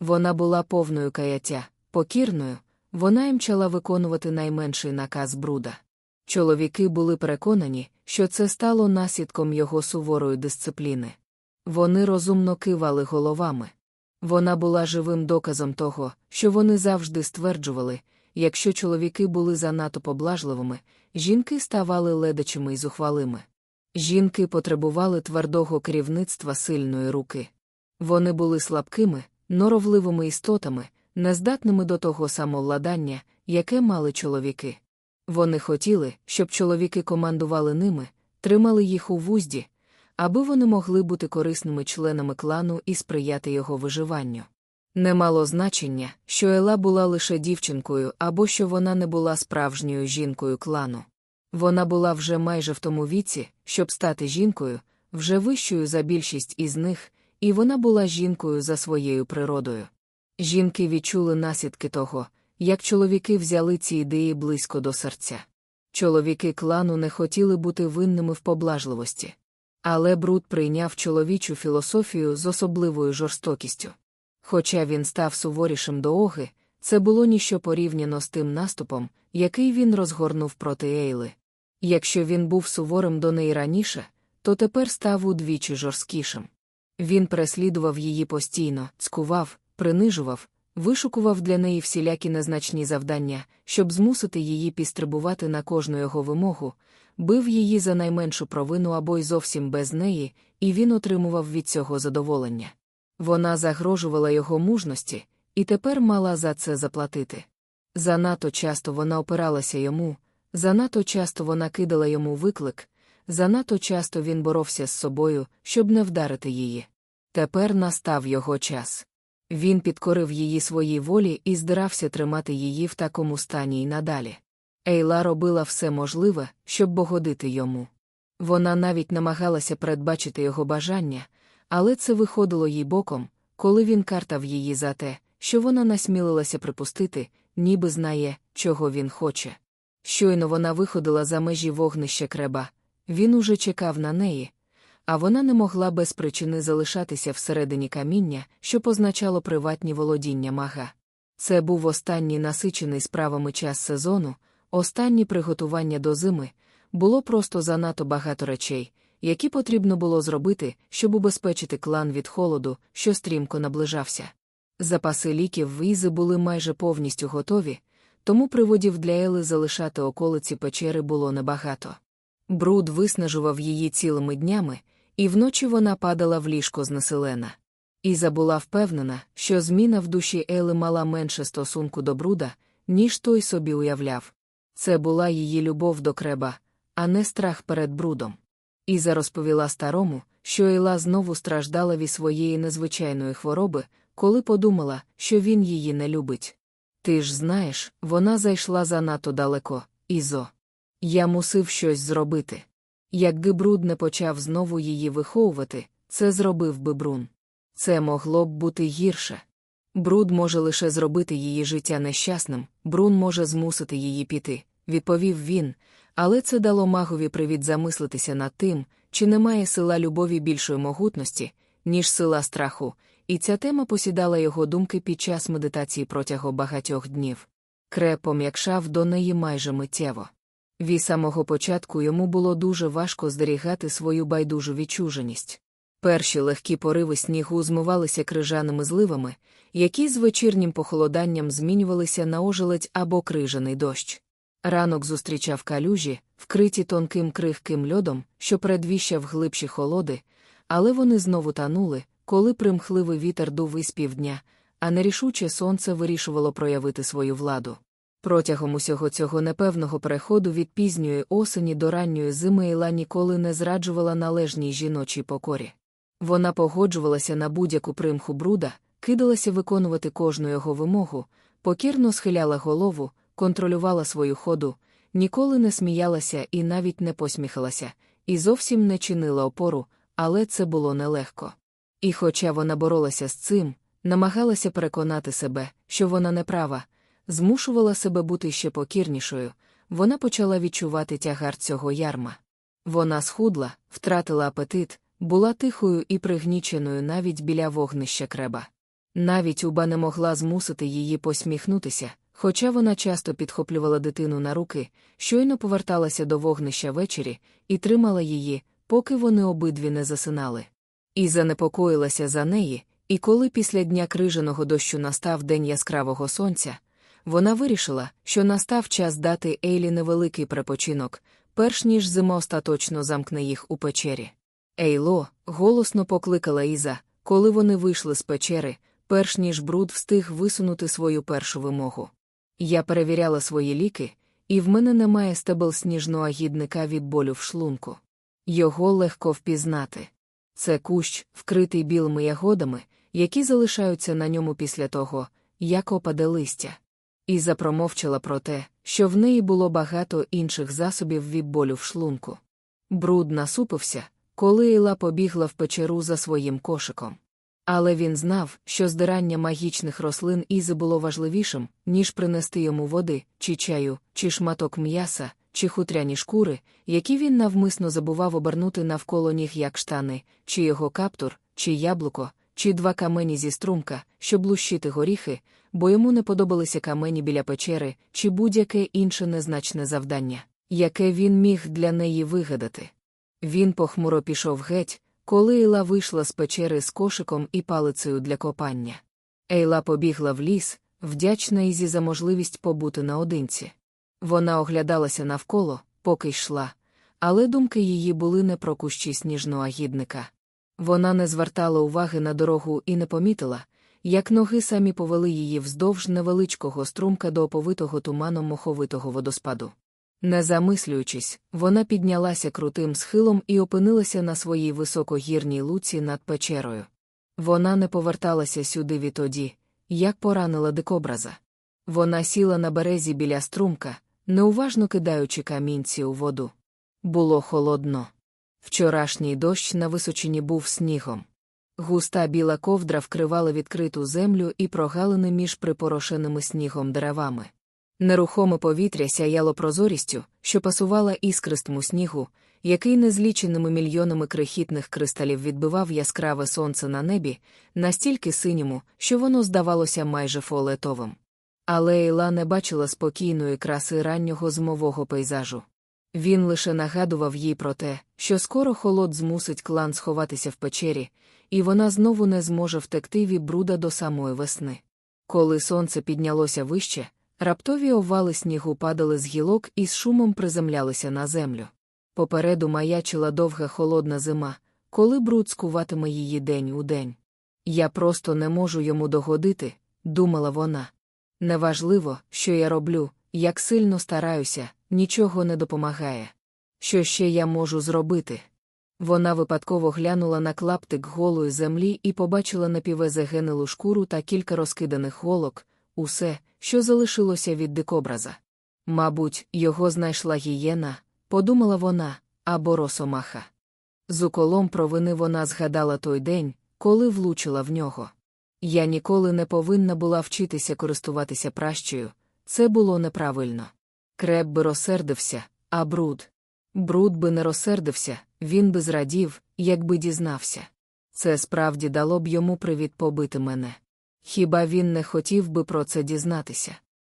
Вона була повною каяття, покірною, вона й мчала виконувати найменший наказ бруда. Чоловіки були переконані, що це стало наслідком його суворої дисципліни. Вони розумно кивали головами. Вона була живим доказом того, що вони завжди стверджували, якщо чоловіки були занадто поблажливими, жінки ставали ледачими і зухвалими. Жінки потребували твердого керівництва сильної руки. Вони були слабкими, норовливими істотами, нездатними до того самовладання, яке мали чоловіки. Вони хотіли, щоб чоловіки командували ними, тримали їх у вузді, аби вони могли бути корисними членами клану і сприяти його виживанню. Не мало значення, що Ела була лише дівчинкою або що вона не була справжньою жінкою клану. Вона була вже майже в тому віці, щоб стати жінкою, вже вищою за більшість із них, і вона була жінкою за своєю природою. Жінки відчули наслідки того, як чоловіки взяли ці ідеї близько до серця. Чоловіки клану не хотіли бути винними в поблажливості. Але Бруд прийняв чоловічу філософію з особливою жорстокістю. Хоча він став суворішим до Оги, це було ніщо порівняно з тим наступом, який він розгорнув проти Ейли. Якщо він був суворим до неї раніше, то тепер став удвічі жорсткішим. Він переслідував її постійно, цкував, принижував, вишукував для неї всілякі незначні завдання, щоб змусити її підстрибувати на кожну його вимогу, бив її за найменшу провину або й зовсім без неї, і він отримував від цього задоволення. Вона загрожувала його мужності, і тепер мала за це заплатити. Занадто часто вона опиралася йому, занадто часто вона кидала йому виклик, занадто часто він боровся з собою, щоб не вдарити її. Тепер настав його час. Він підкорив її своїй волі і здирався тримати її в такому стані й надалі. Ейла робила все можливе, щоб богодити йому. Вона навіть намагалася передбачити його бажання, але це виходило їй боком, коли він картав її за те, що вона насмілилася припустити, ніби знає, чого він хоче. Щойно вона виходила за межі вогнища креба, він уже чекав на неї, а вона не могла без причини залишатися всередині каміння, що позначало приватні володіння мага. Це був останній насичений справами час сезону, останні приготування до зими, було просто занадто багато речей, які потрібно було зробити, щоб убезпечити клан від холоду, що стрімко наближався. Запаси ліків візи були майже повністю готові, тому приводів для Ели залишати околиці печери було небагато. Бруд виснажував її цілими днями, і вночі вона падала в ліжко знеселена. Іза була впевнена, що зміна в душі Ели мала менше стосунку до бруда, ніж той собі уявляв. Це була її любов до креба, а не страх перед брудом. Іза розповіла старому, що Ейла знову страждала від своєї незвичайної хвороби, коли подумала, що він її не любить. Ти ж знаєш, вона зайшла занадто далеко, Ізо. Я мусив щось зробити. Якби бруд не почав знову її виховувати, це зробив би брун. Це могло б бути гірше. Бруд може лише зробити її життя нещасним, брун може змусити її піти, відповів він, але це дало магові привід замислитися над тим, чи немає сила любові більшої могутності, ніж сила страху, і ця тема посідала його думки під час медитації протягом багатьох днів. Креп пом'якшав до неї майже миттєво. Від самого початку йому було дуже важко зберігати свою байдужу відчуженість. Перші легкі пориви снігу змивалися крижаними зливами, які з вечірнім похолоданням змінювалися на ожеледь або крижаний дощ. Ранок зустрічав калюжі, вкриті тонким крихким льодом, що передвіщав глибші холоди, але вони знову танули, коли примхливий вітер дув із півдня, а нерішуче сонце вирішувало проявити свою владу. Протягом усього цього непевного переходу від пізньої осені до ранньої зими Іла ніколи не зраджувала належній жіночій покорі. Вона погоджувалася на будь-яку примху бруда, кидалася виконувати кожну його вимогу, покірно схиляла голову, контролювала свою ходу, ніколи не сміялася і навіть не посміхалася, і зовсім не чинила опору, але це було нелегко. І хоча вона боролася з цим, намагалася переконати себе, що вона не права, змушувала себе бути ще покірнішою, вона почала відчувати тягар цього ярма. Вона схудла, втратила апетит, була тихою і пригніченою навіть біля вогнища креба. Навіть уба не могла змусити її посміхнутися, Хоча вона часто підхоплювала дитину на руки, щойно поверталася до вогнища ввечері і тримала її, поки вони обидві не засинали. І занепокоїлася за неї, і коли після дня крижаного дощу настав день яскравого сонця, вона вирішила, що настав час дати Ейлі невеликий препочинок, перш ніж зима остаточно замкне їх у печері. Ейло, голосно покликала Іза, коли вони вийшли з печери, перш ніж бруд встиг висунути свою першу вимогу. Я перевіряла свої ліки, і в мене немає стебел сніжного від болю в шлунку. Його легко впізнати. Це кущ, вкритий білими ягодами, які залишаються на ньому після того, як опаде листя. І запромовчала про те, що в неї було багато інших засобів від болю в шлунку. Бруд насупився, коли Іла побігла в печеру за своїм кошиком. Але він знав, що здирання магічних рослин Ізи було важливішим, ніж принести йому води, чи чаю, чи шматок м'яса, чи хутряні шкури, які він навмисно забував обернути навколо ніг як штани, чи його каптур, чи яблуко, чи два камені зі струмка, щоб лущити горіхи, бо йому не подобалися камені біля печери, чи будь-яке інше незначне завдання, яке він міг для неї вигадати. Він похмуро пішов геть, коли Ейла вийшла з печери з кошиком і палицею для копання. Ейла побігла в ліс, вдячна Ізі за можливість побути наодинці. Вона оглядалася навколо, поки йшла, але думки її були не про кущі сніжного агідника. Вона не звертала уваги на дорогу і не помітила, як ноги самі повели її вздовж невеличкого струмка до оповитого туманом моховитого водоспаду. Не замислюючись, вона піднялася крутим схилом і опинилася на своїй високогірній луці над печерою. Вона не поверталася сюди відтоді, як поранила дикобраза. Вона сіла на березі біля струмка, неуважно кидаючи камінці у воду. Було холодно. Вчорашній дощ на височині був снігом. Густа біла ковдра вкривала відкриту землю і прогалини між припорошеними снігом деревами. Нерухоме повітря сяяло прозорістю, що пасувала іскристому снігу, який незліченими мільйонами крихітних кристалів відбивав яскраве сонце на небі, настільки синьому, що воно здавалося майже фіолетовим. Але Ейла не бачила спокійної краси раннього змового пейзажу. Він лише нагадував їй про те, що скоро холод змусить клан сховатися в печері, і вона знову не зможе втекти від бруда до самої весни. Коли сонце піднялося вище, раптові овали снігу падали з гілок і з шумом приземлялися на землю. Попереду маячила довга холодна зима, коли бруд скуватиме її день у день. Я просто не можу йому догодити, думала вона. Неважливо, що я роблю, як сильно стараюся, нічого не допомагає. Що ще я можу зробити? Вона випадково глянула на клаптик голої землі і побачила напівезегенелу шкуру та кілька розкиданих голок, усе, що залишилося від дикобраза. Мабуть, його знайшла гієна, подумала вона, або росомаха. З уколом провини вона згадала той день, коли влучила в нього. Я ніколи не повинна була вчитися користуватися пращою, це було неправильно. Креб би розсердився, а бруд. Бруд би не розсердився, він би зрадів, якби дізнався. Це справді дало б йому привід побити мене. Хіба він не хотів би про це дізнатися?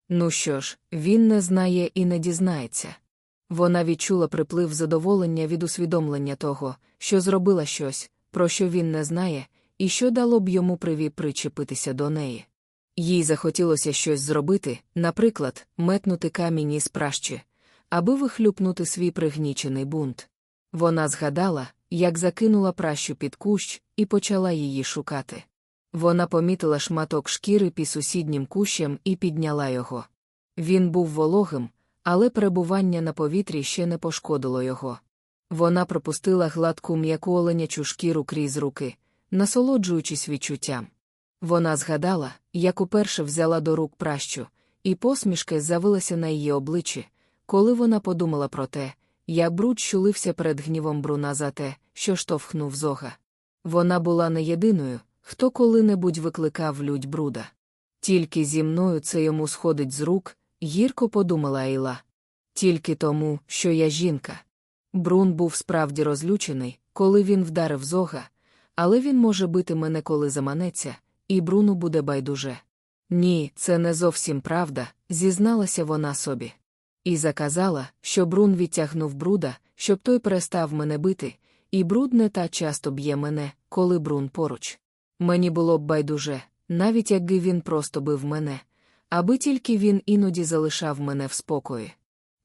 Ну що ж, він не знає і не дізнається. Вона відчула приплив задоволення від усвідомлення того, що зробила щось, про що він не знає, і що дало б йому привід причепитися до неї. Їй захотілося щось зробити, наприклад, метнути камінь із пращі, аби вихлюпнути свій пригнічений бунт. Вона згадала, як закинула пращу під кущ і почала її шукати. Вона помітила шматок шкіри під сусіднім кущем і підняла його. Він був вологим, але перебування на повітрі ще не пошкодило його. Вона пропустила гладку м'яку оленячу шкіру крізь руки, насолоджуючись відчуттям. Вона згадала, як уперше взяла до рук пращу, і посмішки з'явилися на її обличчі, коли вона подумала про те, як бруд щулився перед гнівом Бруна за те, що штовхнув зога. Вона була не єдиною, хто коли-небудь викликав людь бруда. Тільки зі мною це йому сходить з рук, гірко подумала Ейла. Тільки тому, що я жінка. Брун був справді розлючений, коли він вдарив зога, але він може бити мене, коли заманеться, і Бруну буде байдуже. Ні, це не зовсім правда, зізналася вона собі. І заказала, що Брун відтягнув бруда, щоб той перестав мене бити, і бруд не та часто б'є мене, коли Брун поруч. Мені було б байдуже, навіть якби він просто бив мене, аби тільки він іноді залишав мене в спокої.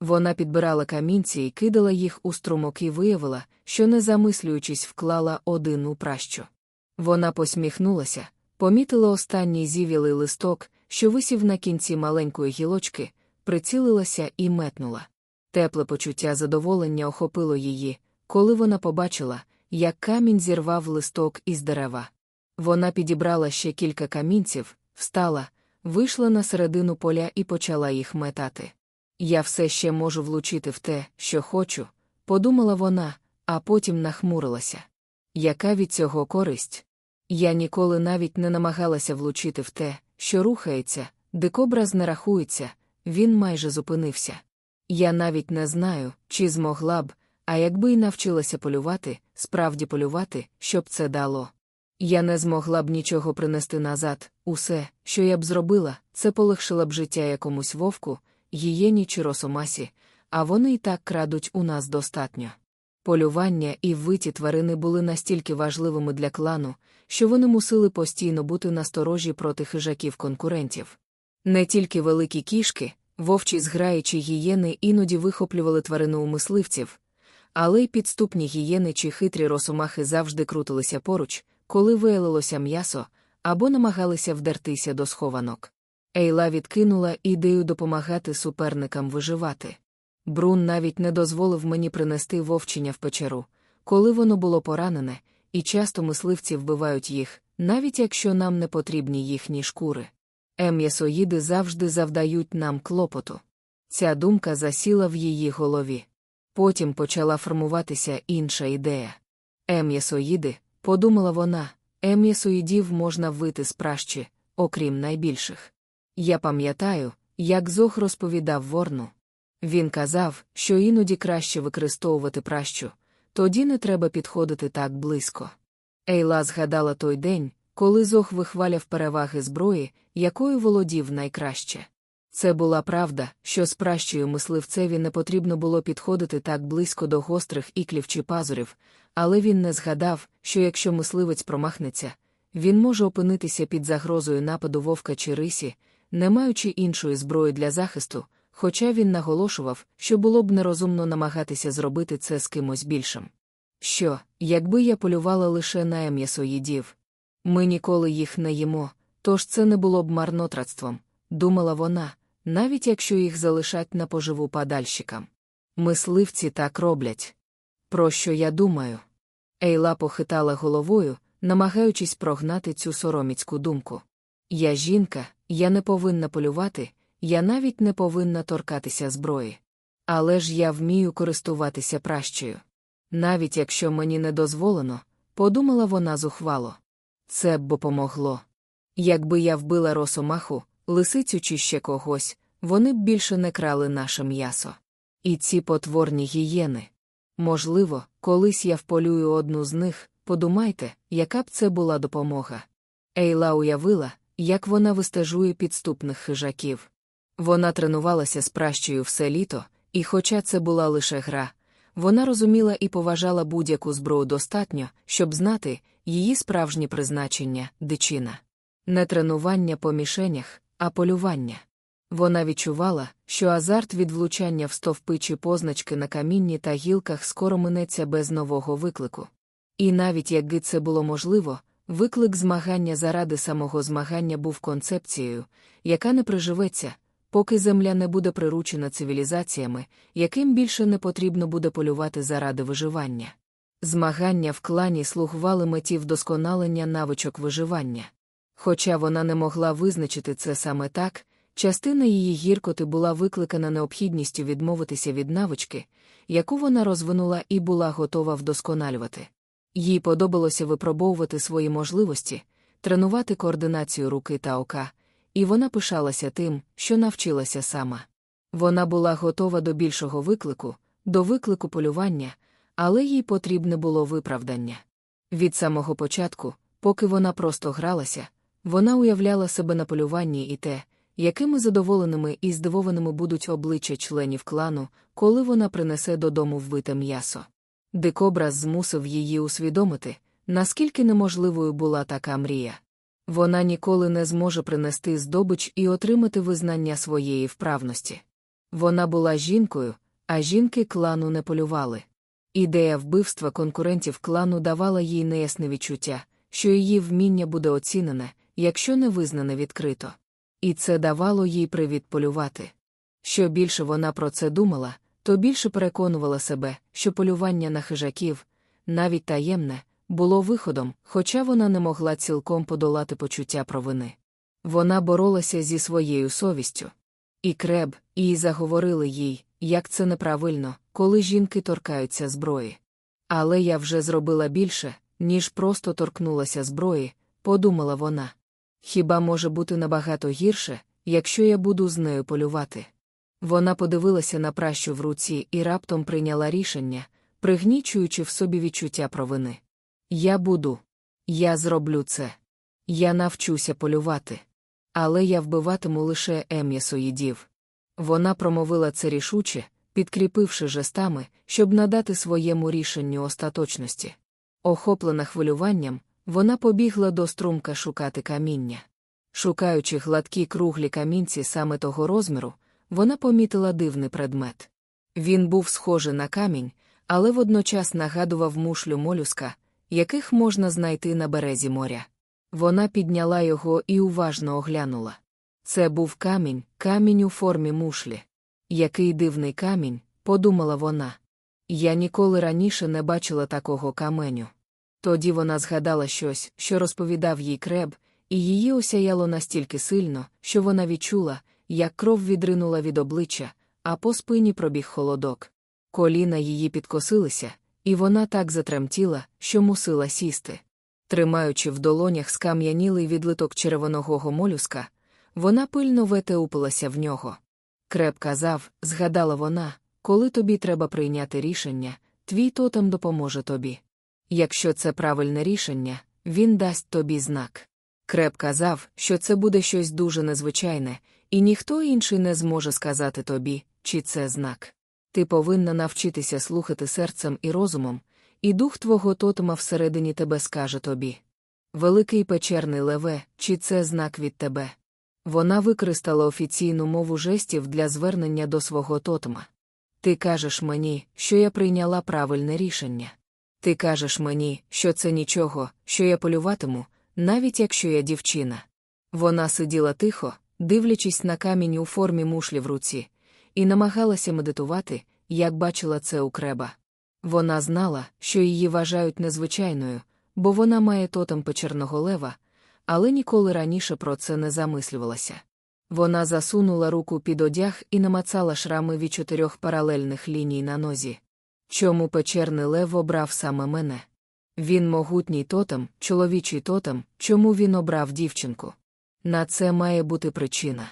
Вона підбирала камінці і кидала їх у струмок і виявила, що, не замислюючись, вклала один у пращу. Вона посміхнулася, помітила останній зів'ялий листок, що висів на кінці маленької гілочки, прицілилася і метнула. Тепле почуття задоволення охопило її, коли вона побачила, як камінь зірвав листок із дерева. Вона підібрала ще кілька камінців, встала, вийшла на середину поля і почала їх метати. Я все ще можу влучити в те, що хочу, подумала вона, а потім нахмурилася. Яка від цього користь? Я ніколи навіть не намагалася влучити в те, що рухається, дикобраз не рахується, він майже зупинився. Я навіть не знаю, чи змогла б, а якби й навчилася полювати, справді полювати, щоб це дало. Я не змогла б нічого принести назад, усе, що я б зробила, це полегшило б життя якомусь вовку, гієні чи росомасі, а вони й так крадуть у нас достатньо. Полювання і виті тварини були настільки важливими для клану, що вони мусили постійно бути насторожі проти хижаків конкурентів. Не тільки великі кішки, вовчі зграї чи гієни іноді вихоплювали тварину у мисливців, але й підступні гієни чи хитрі росомахи завжди крутилися поруч, коли виявилося м'ясо, або намагалися вдертися до схованок. Ейла відкинула ідею допомагати суперникам виживати. Брун навіть не дозволив мені принести вовчення в печеру, коли воно було поранене, і часто мисливці вбивають їх, навіть якщо нам не потрібні їхні шкури. Ем'ясоїди завжди завдають нам клопоту. Ця думка засіла в її голові. Потім почала формуватися інша ідея. Ем'ясоїди, подумала вона, ем'ясоїдів можна вити з пращі, окрім найбільших. Я пам'ятаю, як Зох розповідав ворну. Він казав, що іноді краще використовувати пращу, тоді не треба підходити так близько. Ейла згадала той день, коли Зох вихваляв переваги зброї, якою володів найкраще. Це була правда, що з пращою мисливцеві не потрібно було підходити так близько до гострих іклів чи пазурів, але він не згадав, що якщо мисливець промахнеться, він може опинитися під загрозою нападу вовка чи рисі, не маючи іншої зброї для захисту, хоча він наголошував, що було б нерозумно намагатися зробити це з кимось більшим. Що, якби я полювала лише на м'ясоїдів? Ми ніколи їх не їмо, тож це не було б марнотратством, думала вона, навіть якщо їх залишать на поживу падальщикам. Мисливці так роблять. Про що я думаю? Ейла похитала головою, намагаючись прогнати цю сороміцьку думку. Я жінка, я не повинна полювати, я навіть не повинна торкатися зброї. Але ж я вмію користуватися пращею. Навіть якщо мені не дозволено, подумала вона зухвало. Це б помогло. Якби я вбила росомаху, лисицю чи ще когось, вони б більше не крали наше м'ясо. І ці потворні гієни. Можливо, колись я вполюю одну з них, подумайте, яка б це була допомога. Ейла уявила, як вона вистежує підступних хижаків. Вона тренувалася з пращею все літо, і, хоча це була лише гра, вона розуміла і поважала будь-яку зброю достатньо, щоб знати її справжнє призначення дичина. Не тренування по мішенях, а полювання. Вона відчувала, що азарт від влучання в стовпи чи позначки на камінні та гілках скоро минеться без нового виклику. І навіть якби це було можливо, виклик змагання заради самого змагання був концепцією, яка не приживеться, поки земля не буде приручена цивілізаціями, яким більше не потрібно буде полювати заради виживання. Змагання в клані слугували меті вдосконалення навичок виживання. Хоча вона не могла визначити це саме так, частина її гіркоти була викликана необхідністю відмовитися від навички, яку вона розвинула і була готова вдосконалювати. Їй подобалося випробовувати свої можливості, тренувати координацію руки та ока, і вона пишалася тим, що навчилася сама. Вона була готова до більшого виклику, до виклику полювання, але їй потрібне було виправдання. Від самого початку, поки вона просто гралася, Вона уявляла себе на полюванні і те, якими задоволеними і здивованими будуть обличчя членів клану, коли вона принесе додому вбите м'ясо. Дикобраз змусив її усвідомити, наскільки неможливою була така мрія. Вона ніколи не зможе принести здобич і отримати визнання своєї вправності. Вона була жінкою, а жінки клану не полювали. Ідея вбивства конкурентів клану давала їй неясне відчуття, що її вміння буде оцінене, якщо не визнане відкрито. І це давало їй привід полювати. Що більше вона про це думала, то більше переконувала себе, що полювання на хижаків, навіть таємне, було виходом, хоча вона не могла цілком подолати почуття провини. Вона боролася зі своєю совістю. І креб, і заговорили їй, як це неправильно, коли жінки торкаються зброї. Але я вже зробила більше, ніж просто торкнулася зброї, подумала вона. Хіба може бути набагато гірше, якщо я буду з нею полювати? Вона подивилася на пращу в руці і раптом прийняла рішення, пригнічуючи в собі відчуття провини. Я буду. Я зроблю це. Я навчуся полювати. Але я вбиватиму лише ем'ясоїдів. Вона промовила це рішуче, підкріпивши жестами, щоб надати своєму рішенню остаточності. Охоплена хвилюванням, вона побігла до струмка шукати каміння. Шукаючи гладкі круглі камінці саме того розміру, вона помітила дивний предмет. Він був схожий на камінь, але водночас нагадував мушлю молюска, яких можна знайти на березі моря. Вона підняла його і уважно оглянула. Це був камінь, камінь у формі мушлі. Який дивний камінь, подумала вона. Я ніколи раніше не бачила такого каменю. Тоді вона згадала щось, що розповідав їй креб, і її осяяло настільки сильно, що вона відчула, як кров відринула від обличчя, а по спині пробіг холодок. Коліна її підкосилися, і вона так затремтіла, що мусила сісти. Тримаючи в долонях скам'янілий відлиток червоного молюска, вона пильно ветеупилася в нього. Креп казав, згадала вона, коли тобі треба прийняти рішення, твій тотем допоможе тобі. Якщо це правильне рішення, він дасть тобі знак. Креп казав, що це буде щось дуже незвичайне, і ніхто інший не зможе сказати тобі, чи це знак. Ти повинна навчитися слухати серцем і розумом, і дух твого тотема всередині тебе скаже тобі. Великий печерний леве, чи це знак від тебе. Вона використала офіційну мову жестів для звернення до свого тотема. Ти кажеш мені, що я прийняла правильне рішення. Ти кажеш мені, що це нічого, що я полюватиму, навіть якщо я дівчина. Вона сиділа тихо, дивлячись на камінь у формі мушлі в руці, і намагалася медитувати, як бачила це у креба. Вона знала, що її вважають незвичайною, бо вона має тотем печерного лева, але ніколи раніше про це не замислювалася. Вона засунула руку під одяг і намацала шрами від чотирьох паралельних ліній на нозі. Чому печерний лев обрав саме мене? Він могутній тотем, чоловічий тотем, чому він обрав дівчинку? На це має бути причина.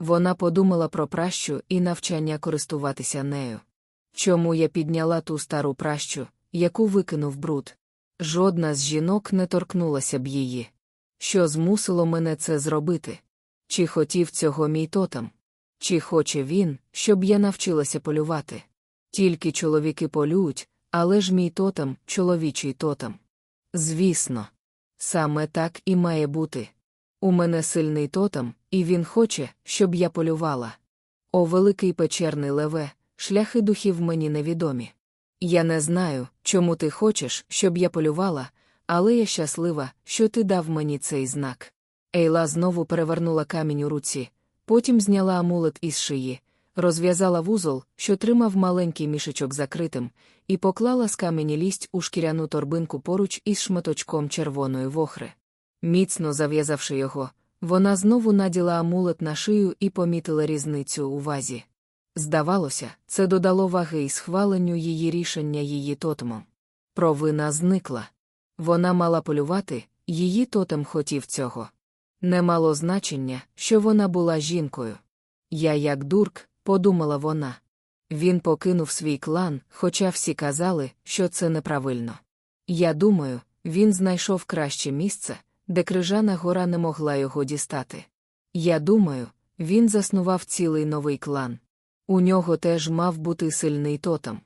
Вона подумала про пращу і навчання користуватися нею. Чому я підняла ту стару пращу, яку викинув бруд? Жодна з жінок не торкнулася б її. Що змусило мене це зробити? Чи хотів цього мій тотем? Чи хоче він, щоб я навчилася полювати? Тільки чоловіки полюють, але ж мій тотем чоловічий тотем. Звісно, саме так і має бути. У мене сильний тотем, і він хоче, щоб я полювала. О, великий печерний леве, шляхи духів мені невідомі. Я не знаю, чому ти хочеш, щоб я полювала, але я щаслива, що ти дав мені цей знак. Ейла знову перевернула камінь у руці, потім зняла амулет із шиї, розв'язала вузол, що тримав маленький мішечок закритим, і поклала з камені лість у шкіряну торбинку поруч із шматочком червоної вохри. Міцно зав'язавши його, вона знову наділа амулет на шию і помітила різницю у вазі. Здавалося, це додало ваги і схваленню її рішення її тотемом. Провина зникла. Вона мала полювати, її тотем хотів цього. Не мало значення, що вона була жінкою. Я, як дурк, подумала вона. Він покинув свій клан, хоча всі казали, що це неправильно. Я думаю, він знайшов краще місце, де крижана гора не могла його дістати. Я думаю, він заснував цілий новий клан. У нього теж мав бути сильний тотем.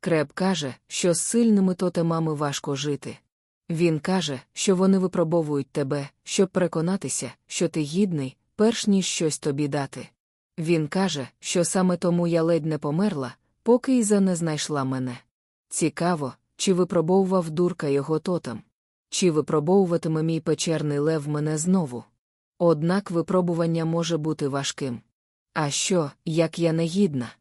Креб каже, що з сильними тотемами важко жити. Він каже, що вони випробовують тебе, щоб переконатися, що ти гідний, перш ніж щось тобі дати. Він каже, що саме тому я ледь не померла, поки Іза не знайшла мене. Цікаво, чи випробовував дурка його тотем. Чи випробовуватиме мій печерний лев мене знову? Однак випробування може бути важким. А що, як я негідна?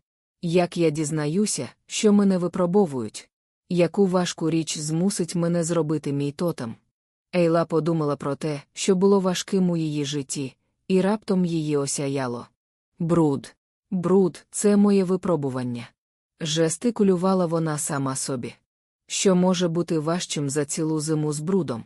Як я дізнаюся, що мене випробовують? Яку важку річ змусить мене зробити мій тотем? Ейла подумала про те, що було важким у її житті, і раптом її осяяло. Бруд. Бруд це моє випробування. Жестикулювала вона сама собі. Що може бути важчим за цілу зиму з брудом?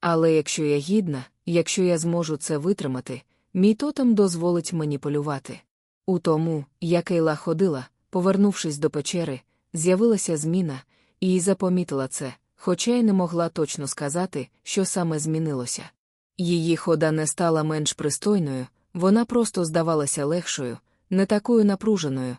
Але якщо я гідна, якщо я зможу це витримати, мій тотем дозволить мені полювати. У тому, як Ейла ходила, повернувшись до печери, з'явилася зміна, і запомітила це, хоча й не могла точно сказати, що саме змінилося. Її хода не стала менш пристойною, вона просто здавалася легшою, не такою напруженою,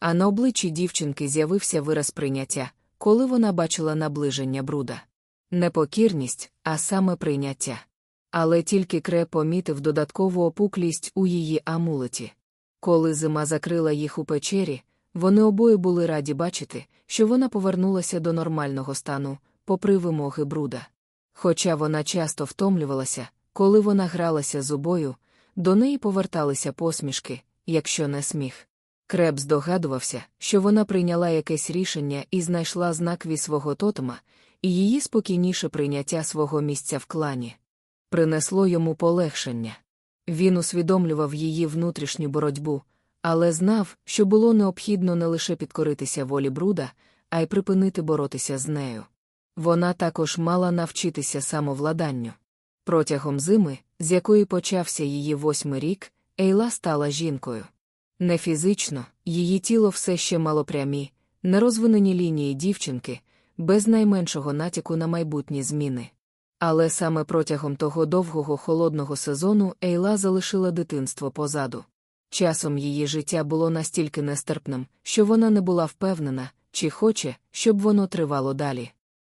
а на обличчі дівчинки з'явився вираз прийняття, коли вона бачила наближення бруда. Не покірність, а саме прийняття. Але тільки Кре помітив додаткову опуклість у її амулеті. Коли зима закрила їх у печері, вони обоє були раді бачити, що вона повернулася до нормального стану, попри вимоги бруда. Хоча вона часто втомлювалася, коли вона гралася зубою, до неї поверталися посмішки, якщо не сміх. Креб здогадувався, що вона прийняла якесь рішення і знайшла знак від свого тотема, і її спокійніше прийняття свого місця в клані. Принесло йому полегшення. Він усвідомлював її внутрішню боротьбу, але знав, що було необхідно не лише підкоритися волі бруда, а й припинити боротися з нею. Вона також мала навчитися самовладанню. Протягом зими, з якої почався її восьмий рік, Ейла стала жінкою. Не фізично, її тіло все ще мало прямі, нерозвинені лінії дівчинки, без найменшого натяку на майбутні зміни. Але саме протягом того довгого холодного сезону Ейла залишила дитинство позаду. Часом її життя було настільки нестерпним, що вона не була впевнена, чи хоче, щоб воно тривало далі.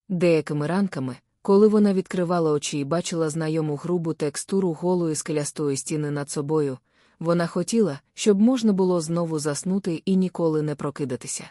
Деякими ранками, коли вона відкривала очі і бачила знайому грубу текстуру голої скелястої стіни над собою, вона хотіла, щоб можна було знову заснути і ніколи не прокидатися.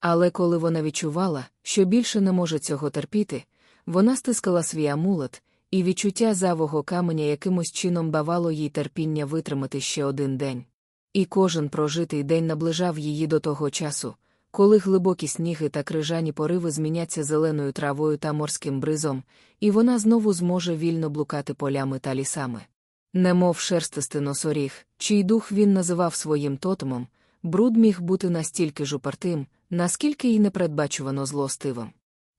Але коли вона відчувала, що більше не може цього терпіти, вона стискала свій амулет, і відчуття завого каменя якимось чином давало їй терпіння витримати ще один день. І кожен прожитий день наближав її до того часу, коли глибокі сніги та крижані пориви зміняться зеленою травою та морським бризом, і вона знову зможе вільно блукати полями та лісами. Немов шерстистий носоріг, чий дух він називав своїм тотемом, бруд міг бути настільки ж упертим, наскільки й непередбачувано злостивим.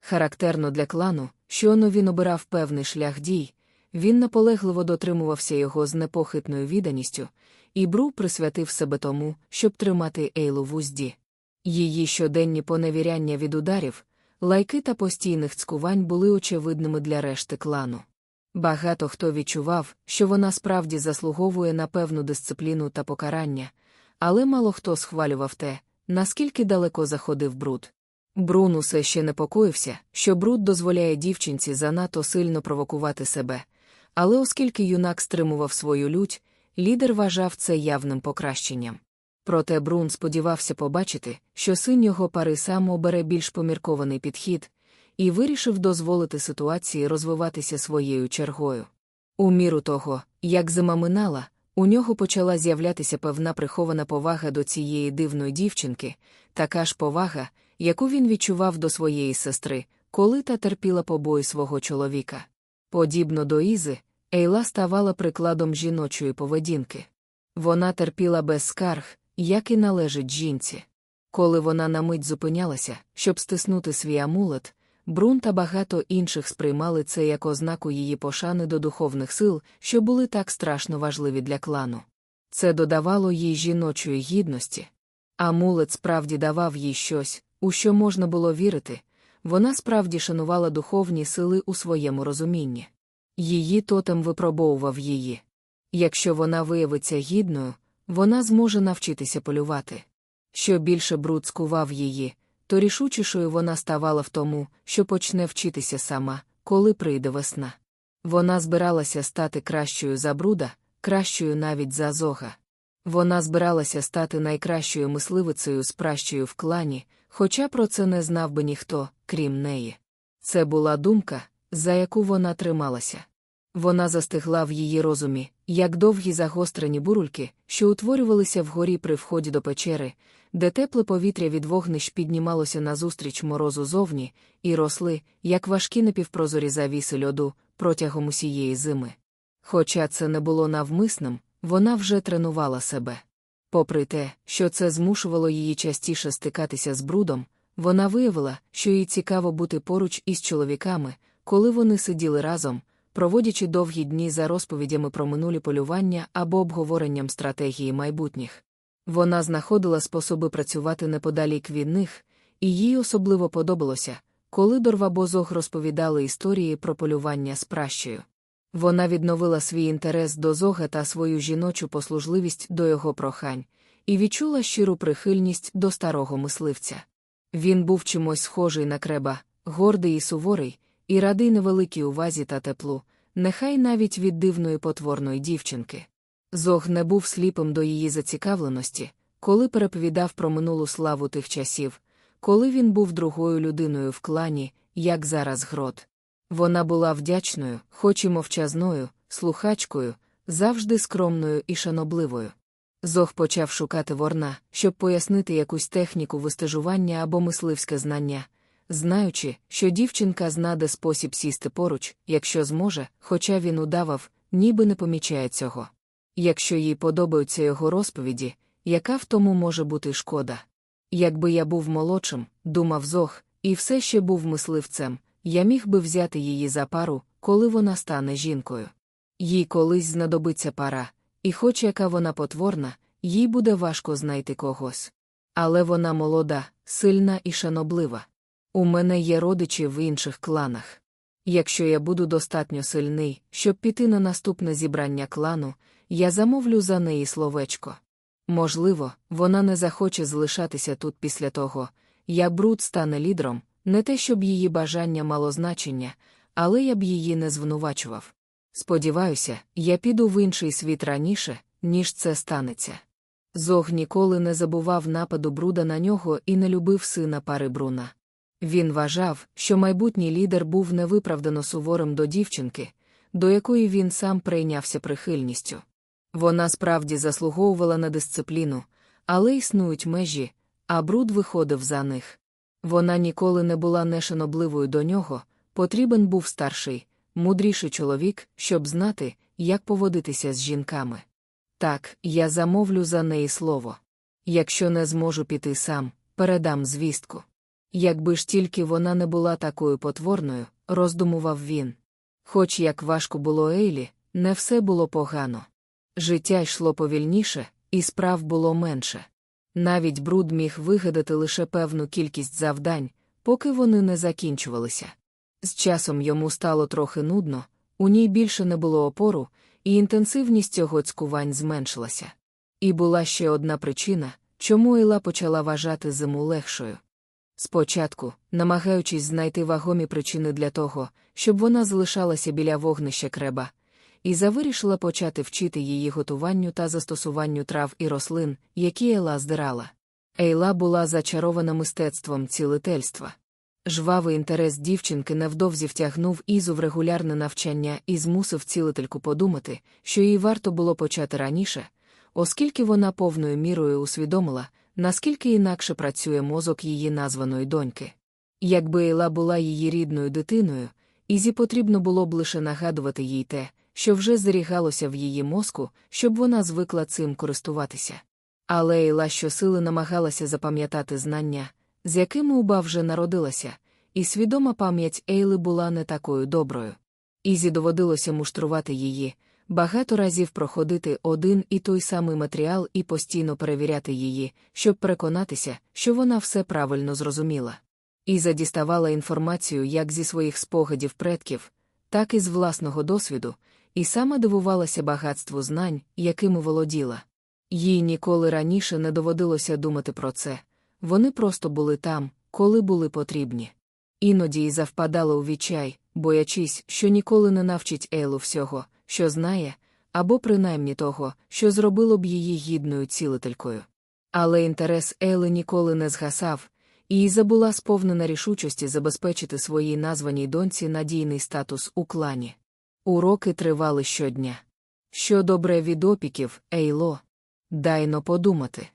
Характерно для клану, що він обирав певний шлях дій, він наполегливо дотримувався його з непохитною відданістю, і Бру присвятив себе тому, щоб тримати Ейлу в узді. Її щоденні поневіряння від ударів, лайки та постійних цкувань були очевидними для решти клану. Багато хто відчував, що вона справді заслуговує на певну дисципліну та покарання, але мало хто схвалював те, наскільки далеко заходив бруд. Брун усе ще непокоївся, що бруд дозволяє дівчинці занадто сильно провокувати себе, але оскільки юнак стримував свою лють, лідер вважав це явним покращенням. Проте Брун сподівався побачити, що син його пари сам обере більш поміркований підхід, і вирішив дозволити ситуації розвиватися своєю чергою. У міру того, як зима минала, у нього почала з'являтися певна прихована повага до цієї дивної дівчинки, така ж повага, яку він відчував до своєї сестри, коли та терпіла побої свого чоловіка. Подібно до Ізи, Ейла ставала прикладом жіночої поведінки. Вона терпіла без скарг, як і належить жінці. Коли вона на мить зупинялася, щоб стиснути свій амулет, Брун та багато інших сприймали це як ознаку її пошани до духовних сил, що були так страшно важливі для клану. Це додавало їй жіночої гідності. Амулет справді давав їй щось, у що можна було вірити, вона справді шанувала духовні сили у своєму розумінні. Її тотем випробовував її. Якщо вона виявиться гідною, вона зможе навчитися полювати. Що більше бруд скував її, то рішучішою вона ставала в тому, що почне вчитися сама, коли прийде весна. Вона збиралася стати кращою за бруда, кращою навіть за зога. Вона збиралася стати найкращою мисливицею з пращою в клані, хоча про це не знав би ніхто, крім неї. Це була думка, за яку вона трималася. Вона застигла в її розумі, як довгі загострені бурульки, що утворювалися вгорі при вході до печери, де тепле повітря від вогнищ піднімалося назустріч морозу зовні, і росли, як важкі напівпрозорі завіси льоду, протягом усієї зими. Хоча це не було навмисним, вона вже тренувала себе. Попри те, що це змушувало її частіше стикатися з брудом, вона виявила, що їй цікаво бути поруч із чоловіками, коли вони сиділи разом, проводячи довгі дні за розповідями про минулі полювання або обговоренням стратегії майбутніх. Вона знаходила способи працювати неподалік від них, і їй особливо подобалося, коли Дорвабозог розповідали історії про полювання з пращею. Вона відновила свій інтерес до зога та свою жіночу послужливість до його прохань, і відчула щиру прихильність до старого мисливця. Він був чимось схожий на креба, гордий і суворий, і радий невеликій увазі та теплу, нехай навіть від дивної потворної дівчинки. Зог не був сліпим до її зацікавленості, коли переповідав про минулу славу тих часів, коли він був другою людиною в клані, як зараз грот. Вона була вдячною, хоч і мовчазною, слухачкою, завжди скромною і шанобливою. Зог почав шукати ворна, щоб пояснити якусь техніку вистежування або мисливське знання, знаючи, що дівчинка знаде спосіб сісти поруч, якщо зможе, хоча він удавав, ніби не помічає цього. Якщо їй подобаються його розповіді, яка в тому може бути шкода? Якби я був молодшим, думав Зог, і все ще був мисливцем, я міг би взяти її за пару, коли вона стане жінкою. Їй колись знадобиться пара, і, хоч яка вона потворна, їй буде важко знайти когось. Але вона молода, сильна і шаноблива. У мене є родичі в інших кланах. Якщо я буду достатньо сильний, щоб піти на наступне зібрання клану, я замовлю за неї словечко. Можливо, вона не захоче залишатися тут після того, як бруд стане лідером, не те, щоб її бажання мало значення, але я б її не звинувачував. Сподіваюся, я піду в інший світ раніше, ніж це станеться. Зог ніколи не забував нападу бруда на нього і не любив сина пари Бруна. Він вважав, що майбутній лідер був невиправдано суворим до дівчинки, до якої він сам прийнявся прихильністю. Вона справді заслуговувала на дисципліну, але існують межі, а бруд виходив за них. Вона ніколи не була нешанобливою до нього, потрібен був старший, мудріший чоловік, щоб знати, як поводитися з жінками. Так, я замовлю за неї слово. Якщо не зможу піти сам, передам звістку. Якби ж тільки вона не була такою потворною, роздумував він. Хоч як важко було Ейлі, не все було погано. Життя йшло повільніше, і справ було менше. Навіть бруд міг вигадати лише певну кількість завдань, поки вони не закінчувалися. З часом йому стало трохи нудно, у ній більше не було опору, і інтенсивність цього цькувань зменшилася. І була ще одна причина, чому Іла почала вважати зиму легшою. Спочатку, намагаючись знайти вагомі причини для того, щоб вона залишалася біля вогнища креба, Іза вирішила почати вчити її готуванню та застосуванню трав і рослин, які Ейла здирала. Ейла була зачарована мистецтвом цілительства. Жвавий інтерес дівчинки невдовзі втягнув Ізу в регулярне навчання і змусив цілительку подумати, що їй варто було почати раніше, оскільки вона повною мірою усвідомила, наскільки інакше працює мозок її названої доньки. Якби Ейла була її рідною дитиною, Ізі потрібно було б лише нагадувати їй те, що вже зберігалося в її мозку, щоб вона звикла цим користуватися. Але Ейла щосили намагалася запам'ятати знання, з якими Уба вже народилася, і свідома пам'ять Ейли була не такою доброю. Ізі доводилося муштрувати її, багато разів проходити один і той самий матеріал і постійно перевіряти її, щоб переконатися, що вона все правильно зрозуміла. Іза діставала інформацію як зі своїх спогадів предків, так і з власного досвіду, і саме дивувалася багатству знань, якими володіла. Їй ніколи раніше не доводилося думати про це, вони просто були там, коли були потрібні. Іноді й завпадала у відчай, боячись, що ніколи не навчить Ейлу всього, що знає, або принаймні того, що зробило б її гідною цілителькою. Але інтерес Ейли ніколи не згасав, і Іза була сповнена рішучості забезпечити своїй названій доньці надійний статус у клані. Уроки тривали щодня. Що добре від опіків, Ейло? Дайно подумати.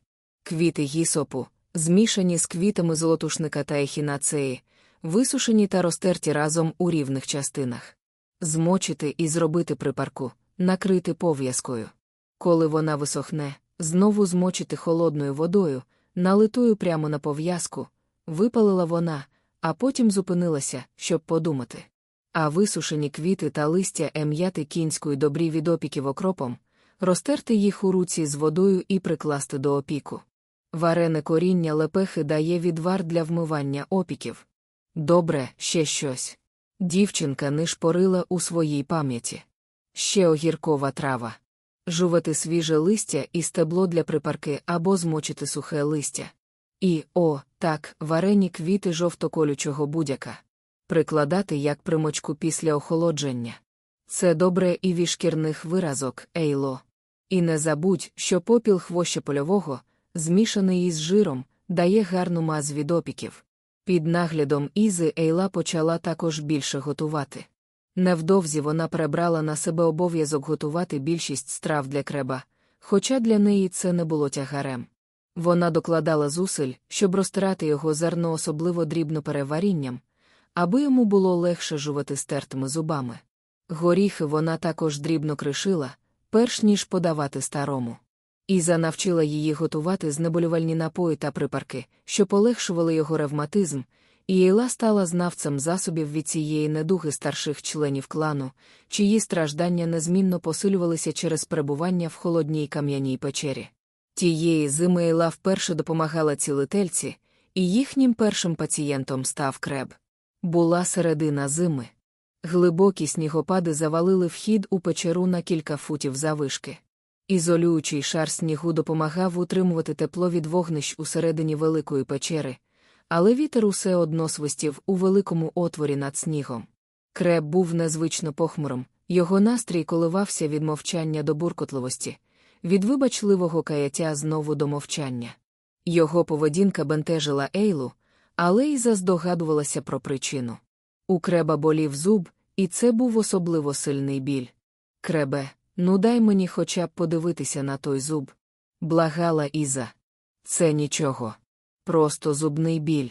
Квіти гісопу, змішані з квітами золотушника та ехінацеї, висушені та розтерті разом у рівних частинах. Змочити і зробити припарку, накрити пов'язкою. Коли вона висохне, знову змочити холодною водою, налитою прямо на пов'язку, випалила вона, а потім зупинилася, щоб подумати. А висушені квіти та листя ем'яти кінської добрі від опіків окропом, розтерти їх у руці з водою і прикласти до опіку. Варене коріння лепехи дає відвар для вмивання опіків. Добре, ще щось. Дівчинка нишпорила у своїй пам'яті. Ще огіркова трава. Жувати свіже листя і стебло для припарки або змочити сухе листя. І, о, так, варені квіти жовтоколючого будяка. Прикладати як примочку після охолодження. Це добре і від шкірних виразок, Ейло. І не забудь, що попіл хвоща польового, змішаний із жиром, дає гарну маз від опіків. Під наглядом Ізи Ейла почала також більше готувати. Невдовзі вона перебрала на себе обов'язок готувати більшість страв для креба, хоча для неї це не було тягарем. Вона докладала зусиль, щоб розтирати його зерно особливо дрібно переварінням, аби йому було легше жувати стертими зубами. Горіхи вона також дрібно кришила, перш ніж подавати старому. Іза навчила її готувати знеболювальні напої та припарки, що полегшували його ревматизм, і Єйла стала знавцем засобів від цієї недуги старших членів клану, чиї страждання незмінно посилювалися через перебування в холодній кам'яній печері. Тієї зими Ейла вперше допомагала цілительці, і їхнім першим пацієнтом став креб. Була середина зими. Глибокі снігопади завалили вхід у печеру на кілька футів завишки. Ізолюючий шар снігу допомагав утримувати тепло від вогнищ усередині великої печери, але вітер усе одно свистів у великому отворі над снігом. Креб був незвично похмуром, його настрій коливався від мовчання до буркотливості, від вибачливого каяття знову до мовчання. Його поведінка бентежила Ейлу, але й заздогадувалася про причину. У креба болів зуб, і це був особливо сильний біль. Кребе, ну дай мені хоча б подивитися на той зуб. Благала Іза. Це нічого. Просто зубний біль.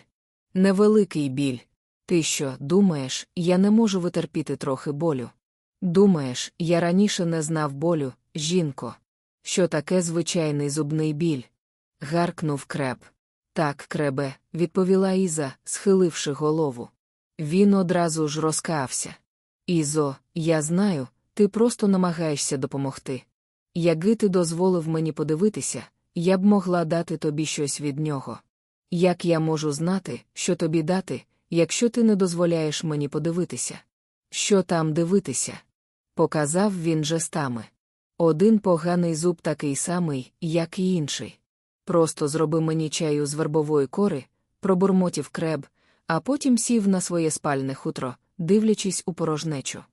Невеликий біль. Ти що, думаєш, я не можу витерпіти трохи болю? Думаєш, я раніше не знав болю, жінко. Що таке звичайний зубний біль? Гаркнув креб. Так, кребе, відповіла Іза, схиливши голову. Він одразу ж розкався. Ізо, я знаю, ти просто намагаєшся допомогти. Якби ти дозволив мені подивитися, я б могла дати тобі щось від нього. Як я можу знати, що тобі дати, якщо ти не дозволяєш мені подивитися? Що там дивитися? Показав він жестами. Один поганий зуб такий самий, як і інший. Просто зроби мені чаю з вербової кори, пробурмотів креб, а потім сів на своє спальне хутро, дивлячись у порожнечу.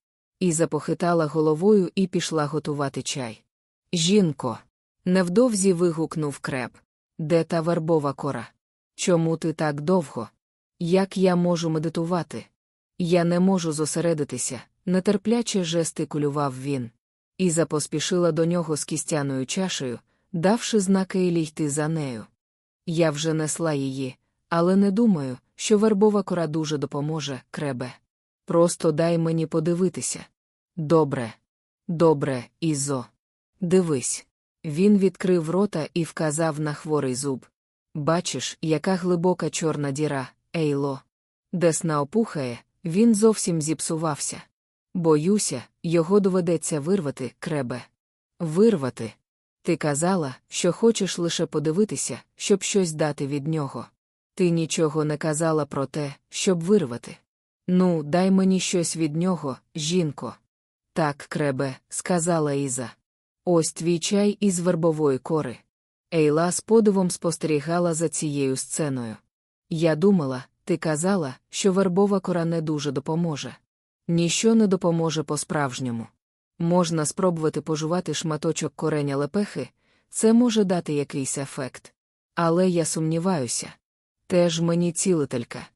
І запохитала головою і пішла готувати чай. Жінко. Невдовзі вигукнув креб. Де та вербова кора? Чому ти так довго? Як я можу медитувати? Я не можу зосередитися, нетерпляче жестикулював він. Іза поспішила до нього з кістяною чашею, давши знаки Елі йти за нею. Я вже несла її, але не думаю, що вербова кора дуже допоможе, кребе. Просто дай мені подивитися. Добре, добре, Ізо. Дивись. Він відкрив рота і вказав на хворий зуб. Бачиш, яка глибока чорна діра, Ейло. Десна опухає, він зовсім зіпсувався. Боюся, його доведеться вирвати, кребе. Вирвати. Ти казала, що хочеш лише подивитися, щоб щось дати від нього. Ти нічого не казала про те, щоб вирвати. Ну, дай мені щось від нього, жінко. Так, кребе, сказала Іза. Ось твій чай із вербової кори. Ейла з подивом спостерігала за цією сценою. Я думала, ти казала, що вербова кора не дуже допоможе. Ніщо не допоможе по-справжньому. Можна спробувати пожувати шматочок кореня лепехи, це може дати якийсь ефект. Але я сумніваюся. Теж мені цілителька.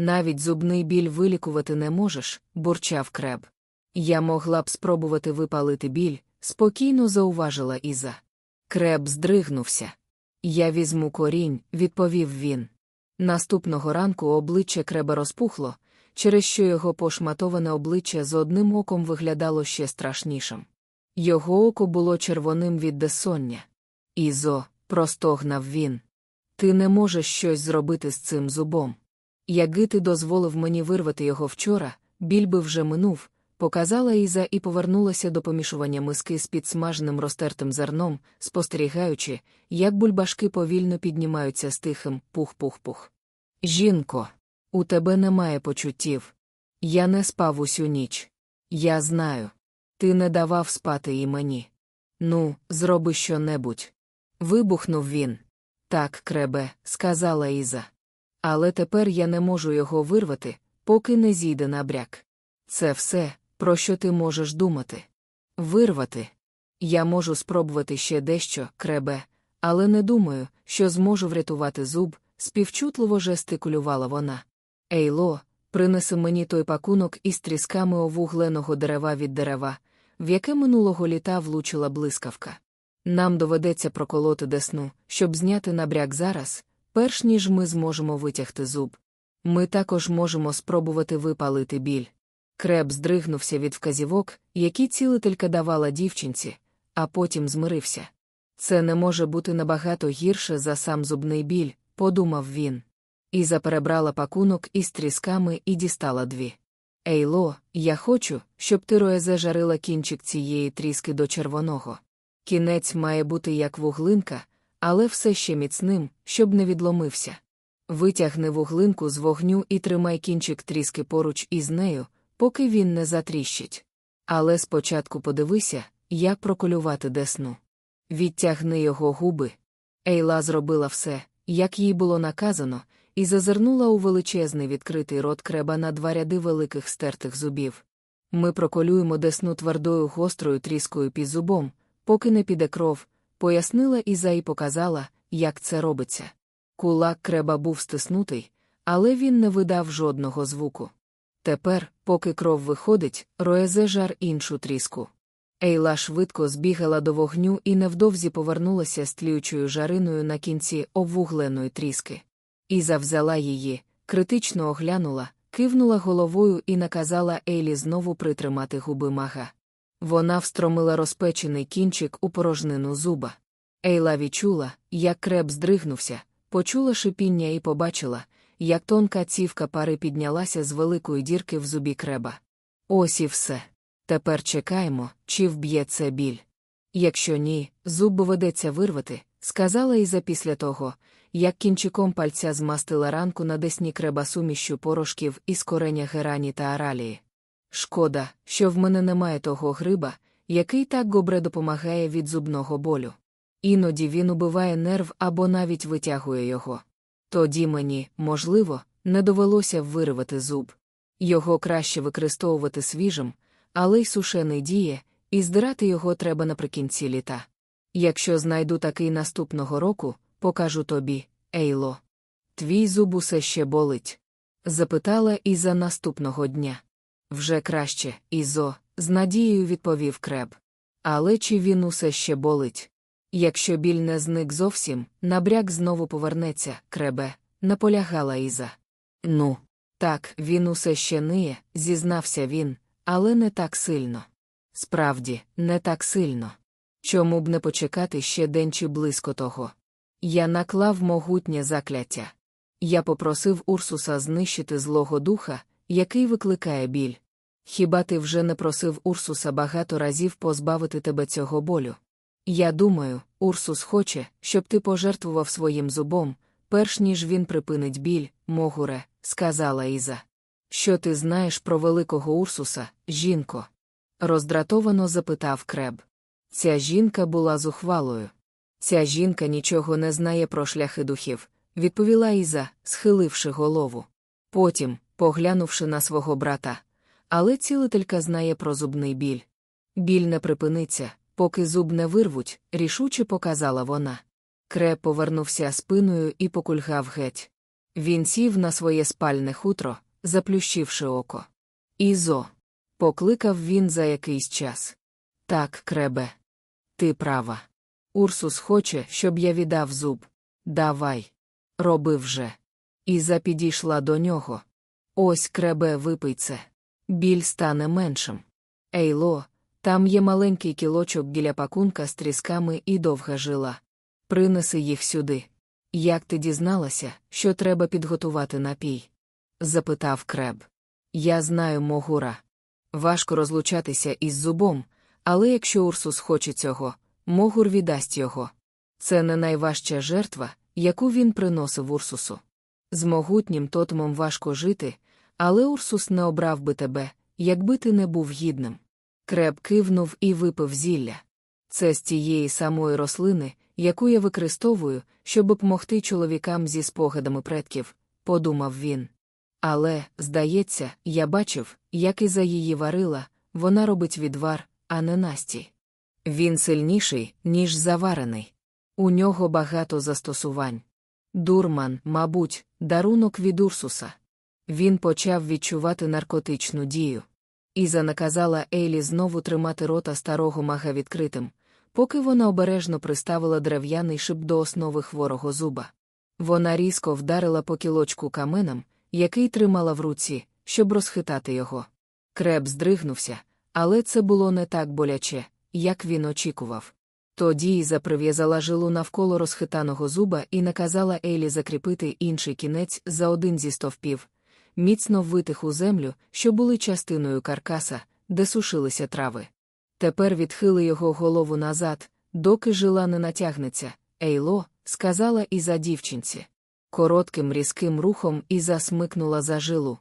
Навіть зубний біль вилікувати не можеш, бурчав креб. Я могла б спробувати випалити біль, спокійно зауважила Іза. Креб здригнувся. Я візьму корінь, відповів він. Наступного ранку обличчя креба розпухло, через що його пошматоване обличчя з одним оком виглядало ще страшнішим. Його око було червоним від десоння. Ізо, простогнав він. Ти не можеш щось зробити з цим зубом. Якби ти дозволив мені вирвати його вчора, біль би вже минув, показала Іза і повернулася до помішування миски з підсмаженим розтертим зерном, спостерігаючи, як бульбашки повільно піднімаються з тихим пух-пух-пух. Жінко, у тебе немає почуттів. Я не спав усю ніч. Я знаю. Ти не давав спати і мені. Ну, зроби що-небудь. Вибухнув він. Так, кребе, сказала Іза. Але тепер я не можу його вирвати, поки не зійде набряк. Це все, про що ти можеш думати. Вирвати. Я можу спробувати ще дещо, кребе, але не думаю, що зможу врятувати зуб, співчутливо жестикулювала вона. Ейло, принеси мені той пакунок із трісками овугленого дерева від дерева, в яке минулого літа влучила блискавка. Нам доведеться проколоти десну, щоб зняти набряк зараз, перш ніж ми зможемо витягти зуб. Ми також можемо спробувати випалити біль. Креб здригнувся від вказівок, які цілителька давала дівчинці, а потім змирився. Це не може бути набагато гірше за сам зубний біль, подумав він. Іза перебрала пакунок із трісками і дістала дві. Ейло, я хочу, щоб ти роезе жарила кінчик цієї тріски до червоного. Кінець має бути як вуглинка, але все ще міцним, щоб не відломився. Витягни вуглинку з вогню і тримай кінчик тріски поруч із нею, поки він не затріщить. Але спочатку подивися, як проколювати десну. Відтягни його губи. Ейла зробила все, як їй було наказано, і зазирнула у величезний відкритий рот креба на два ряди великих стертих зубів. Ми проколюємо десну твердою гострою тріскою під зубом, поки не піде кров, пояснила Іза і показала, як це робиться. Кулак креба був стиснутий, але він не видав жодного звуку. Тепер, поки кров виходить, роезе жар іншу тріску. Ейла швидко збігала до вогню і невдовзі повернулася з тліючою жариною на кінці обвугленої тріски. Іза взяла її, критично оглянула, кивнула головою і наказала Ейлі знову притримати губи мага. Вона встромила розпечений кінчик у порожнину зуба. Ейла відчула, як креп здригнувся, почула шипіння і побачила, як тонка цівка пари піднялася з великої дірки в зубі креба. Ось і все. Тепер чекаємо, чи вб'є це біль. Якщо ні, зуб доведеться вирвати, сказала Іза після того, як кінчиком пальця змастила ранку на десні креба сумішю порошків із кореня герані та аралії. Шкода, що в мене немає того гриба, який так добре допомагає від зубного болю. Іноді він убиває нерв або навіть витягує його. Тоді мені, можливо, не довелося виривати зуб. Його краще використовувати свіжим, але й сушений діє, і здирати його треба наприкінці літа. Якщо знайду такий наступного року, покажу тобі, Ейло. Твій зуб усе ще болить? запитала Іза наступного дня. Вже краще, Ізо, з надією відповів креб. Але чи він усе ще болить? Якщо біль не зник зовсім, набряк знову повернеться, кребе, наполягала Іза. Ну, так, він усе ще ниє, зізнався він, але не так сильно. Справді, не так сильно. Чому б не почекати ще день чи близько того? Я наклав могутнє закляття. Я попросив Урсуса знищити злого духа, який викликає біль. Хіба ти вже не просив Урсуса багато разів позбавити тебе цього болю? Я думаю, Урсус хоче, щоб ти пожертвував своїм зубом, перш ніж він припинить біль, могуре, сказала Іза. Що ти знаєш про великого Урсуса, жінко? роздратовано запитав креб. Ця жінка була зухвалою. Ця жінка нічого не знає про шляхи духів, відповіла Іза, схиливши голову. Потім, поглянувши на свого брата. Але цілителька знає про зубний біль. Біль не припиниться, поки зуб не вирвуть, рішуче показала вона. Креб повернувся спиною і покульгав геть. Він сів на своє спальне хутро, заплющивши око. Ізо. Покликав він за якийсь час. Так, кребе. Ти права. Урсус хоче, щоб я віддав зуб. Давай. Роби вже. Іза підійшла до нього. Ось кребе випий це. Біль стане меншим. Ейло, там є маленький кілочок біля пакунка з трісками і довга жила. Принеси їх сюди. Як ти дізналася, що треба підготувати напій? запитав креб. Я знаю Могура. Важко розлучатися із зубом, але якщо Урсус хоче цього, Могур віддасть його. Це не найважча жертва, яку він приносив Урсусу. З могутнім тотемом важко жити, але Урсус не обрав би тебе, якби ти не був гідним. Креб кивнув і випив зілля. Це з тієї самої рослини, яку я використовую, щоб допомогти чоловікам зі спогадами предків, подумав він. Але, здається, я бачив, як і за її варила, вона робить відвар, а не настій. Він сильніший, ніж заварений. У нього багато застосувань. Дурман, мабуть, дарунок від Урсуса. Він почав відчувати наркотичну дію. Іза наказала Ейлі знову тримати рота старого мага відкритим, поки вона обережно приставила дерев'яний шип до основи хворого зуба. Вона різко вдарила по кілочку каменем, який тримала в руці, щоб розхитати його. Креб здригнувся, але це було не так боляче, як він очікував. Тоді Іза прив'язала жилу навколо розхитаного зуба і наказала Ейлі закріпити інший кінець за один зі стовпів, міцно витих у землю, що були частиною каркаса, де сушилися трави. Тепер відхили його голову назад, доки жила не натягнеться. Ейло, сказала Іза дівчинці. Коротким різким рухом Іза смикнула за жилу.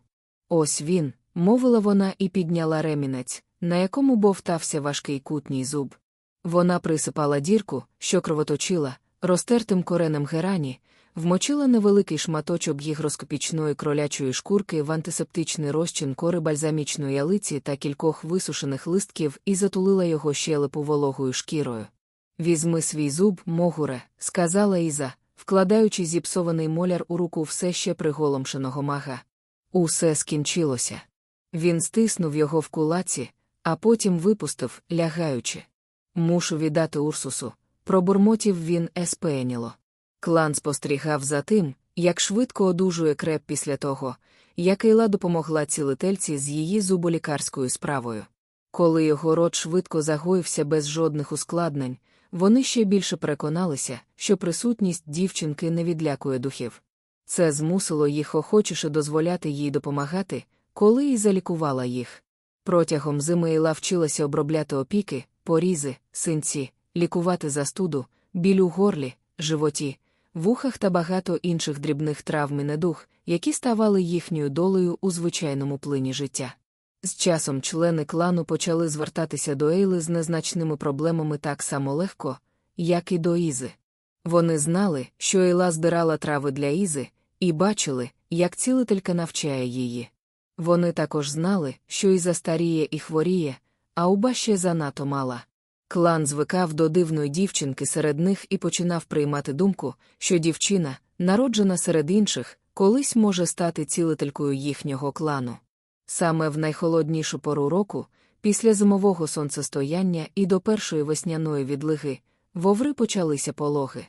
Ось він, мовила вона і підняла ремінець, на якому бовтався важкий кутній зуб. Вона присипала дірку, що кровоточила, розтертим коренем герані, вмочила невеликий шматочок гігроскопічної кролячої шкурки в антисептичний розчин кори бальзамічної ялиці та кількох висушених листків і затулила його щелепу вологою шкірою. Візьми свій зуб, могуре, сказала Іза, вкладаючи зіпсований моляр у руку все ще приголомшеного мага. Усе скінчилося. Він стиснув його в кулаці, а потім випустив, лягаючи. Мушу віддати Урсусу, пробурмотів він еспеніло. Клан спостерігав за тим, як швидко одужує креп після того, як Ейла допомогла цілительці з її зуболікарською справою. Коли його рот швидко загоївся без жодних ускладнень, вони ще більше переконалися, що присутність дівчинки не відлякує духів. Це змусило їх охочіше дозволяти їй допомагати, коли і залікувала їх. Протягом зими Ейла вчилася обробляти опіки, порізи, синці, лікувати застуду, біль у горлі, животі, вухах та багато інших дрібних травм і недух, які ставали їхньою долею у звичайному плині життя. З часом члени клану почали звертатися до Ейли з незначними проблемами так само легко, як і до Ізи. Вони знали, що Ейла збирала трави для Ізи, і бачили, як цілителька навчає її. Вони також знали, що Іза старіє і хворіє, а уба ще занадто мала. Клан звикав до дивної дівчинки серед них і починав приймати думку, що дівчина, народжена серед інших, колись може стати цілителькою їхнього клану. Саме в найхолоднішу пору року, після зимового сонцестояння і до першої весняної відлиги, воври почалися пологи.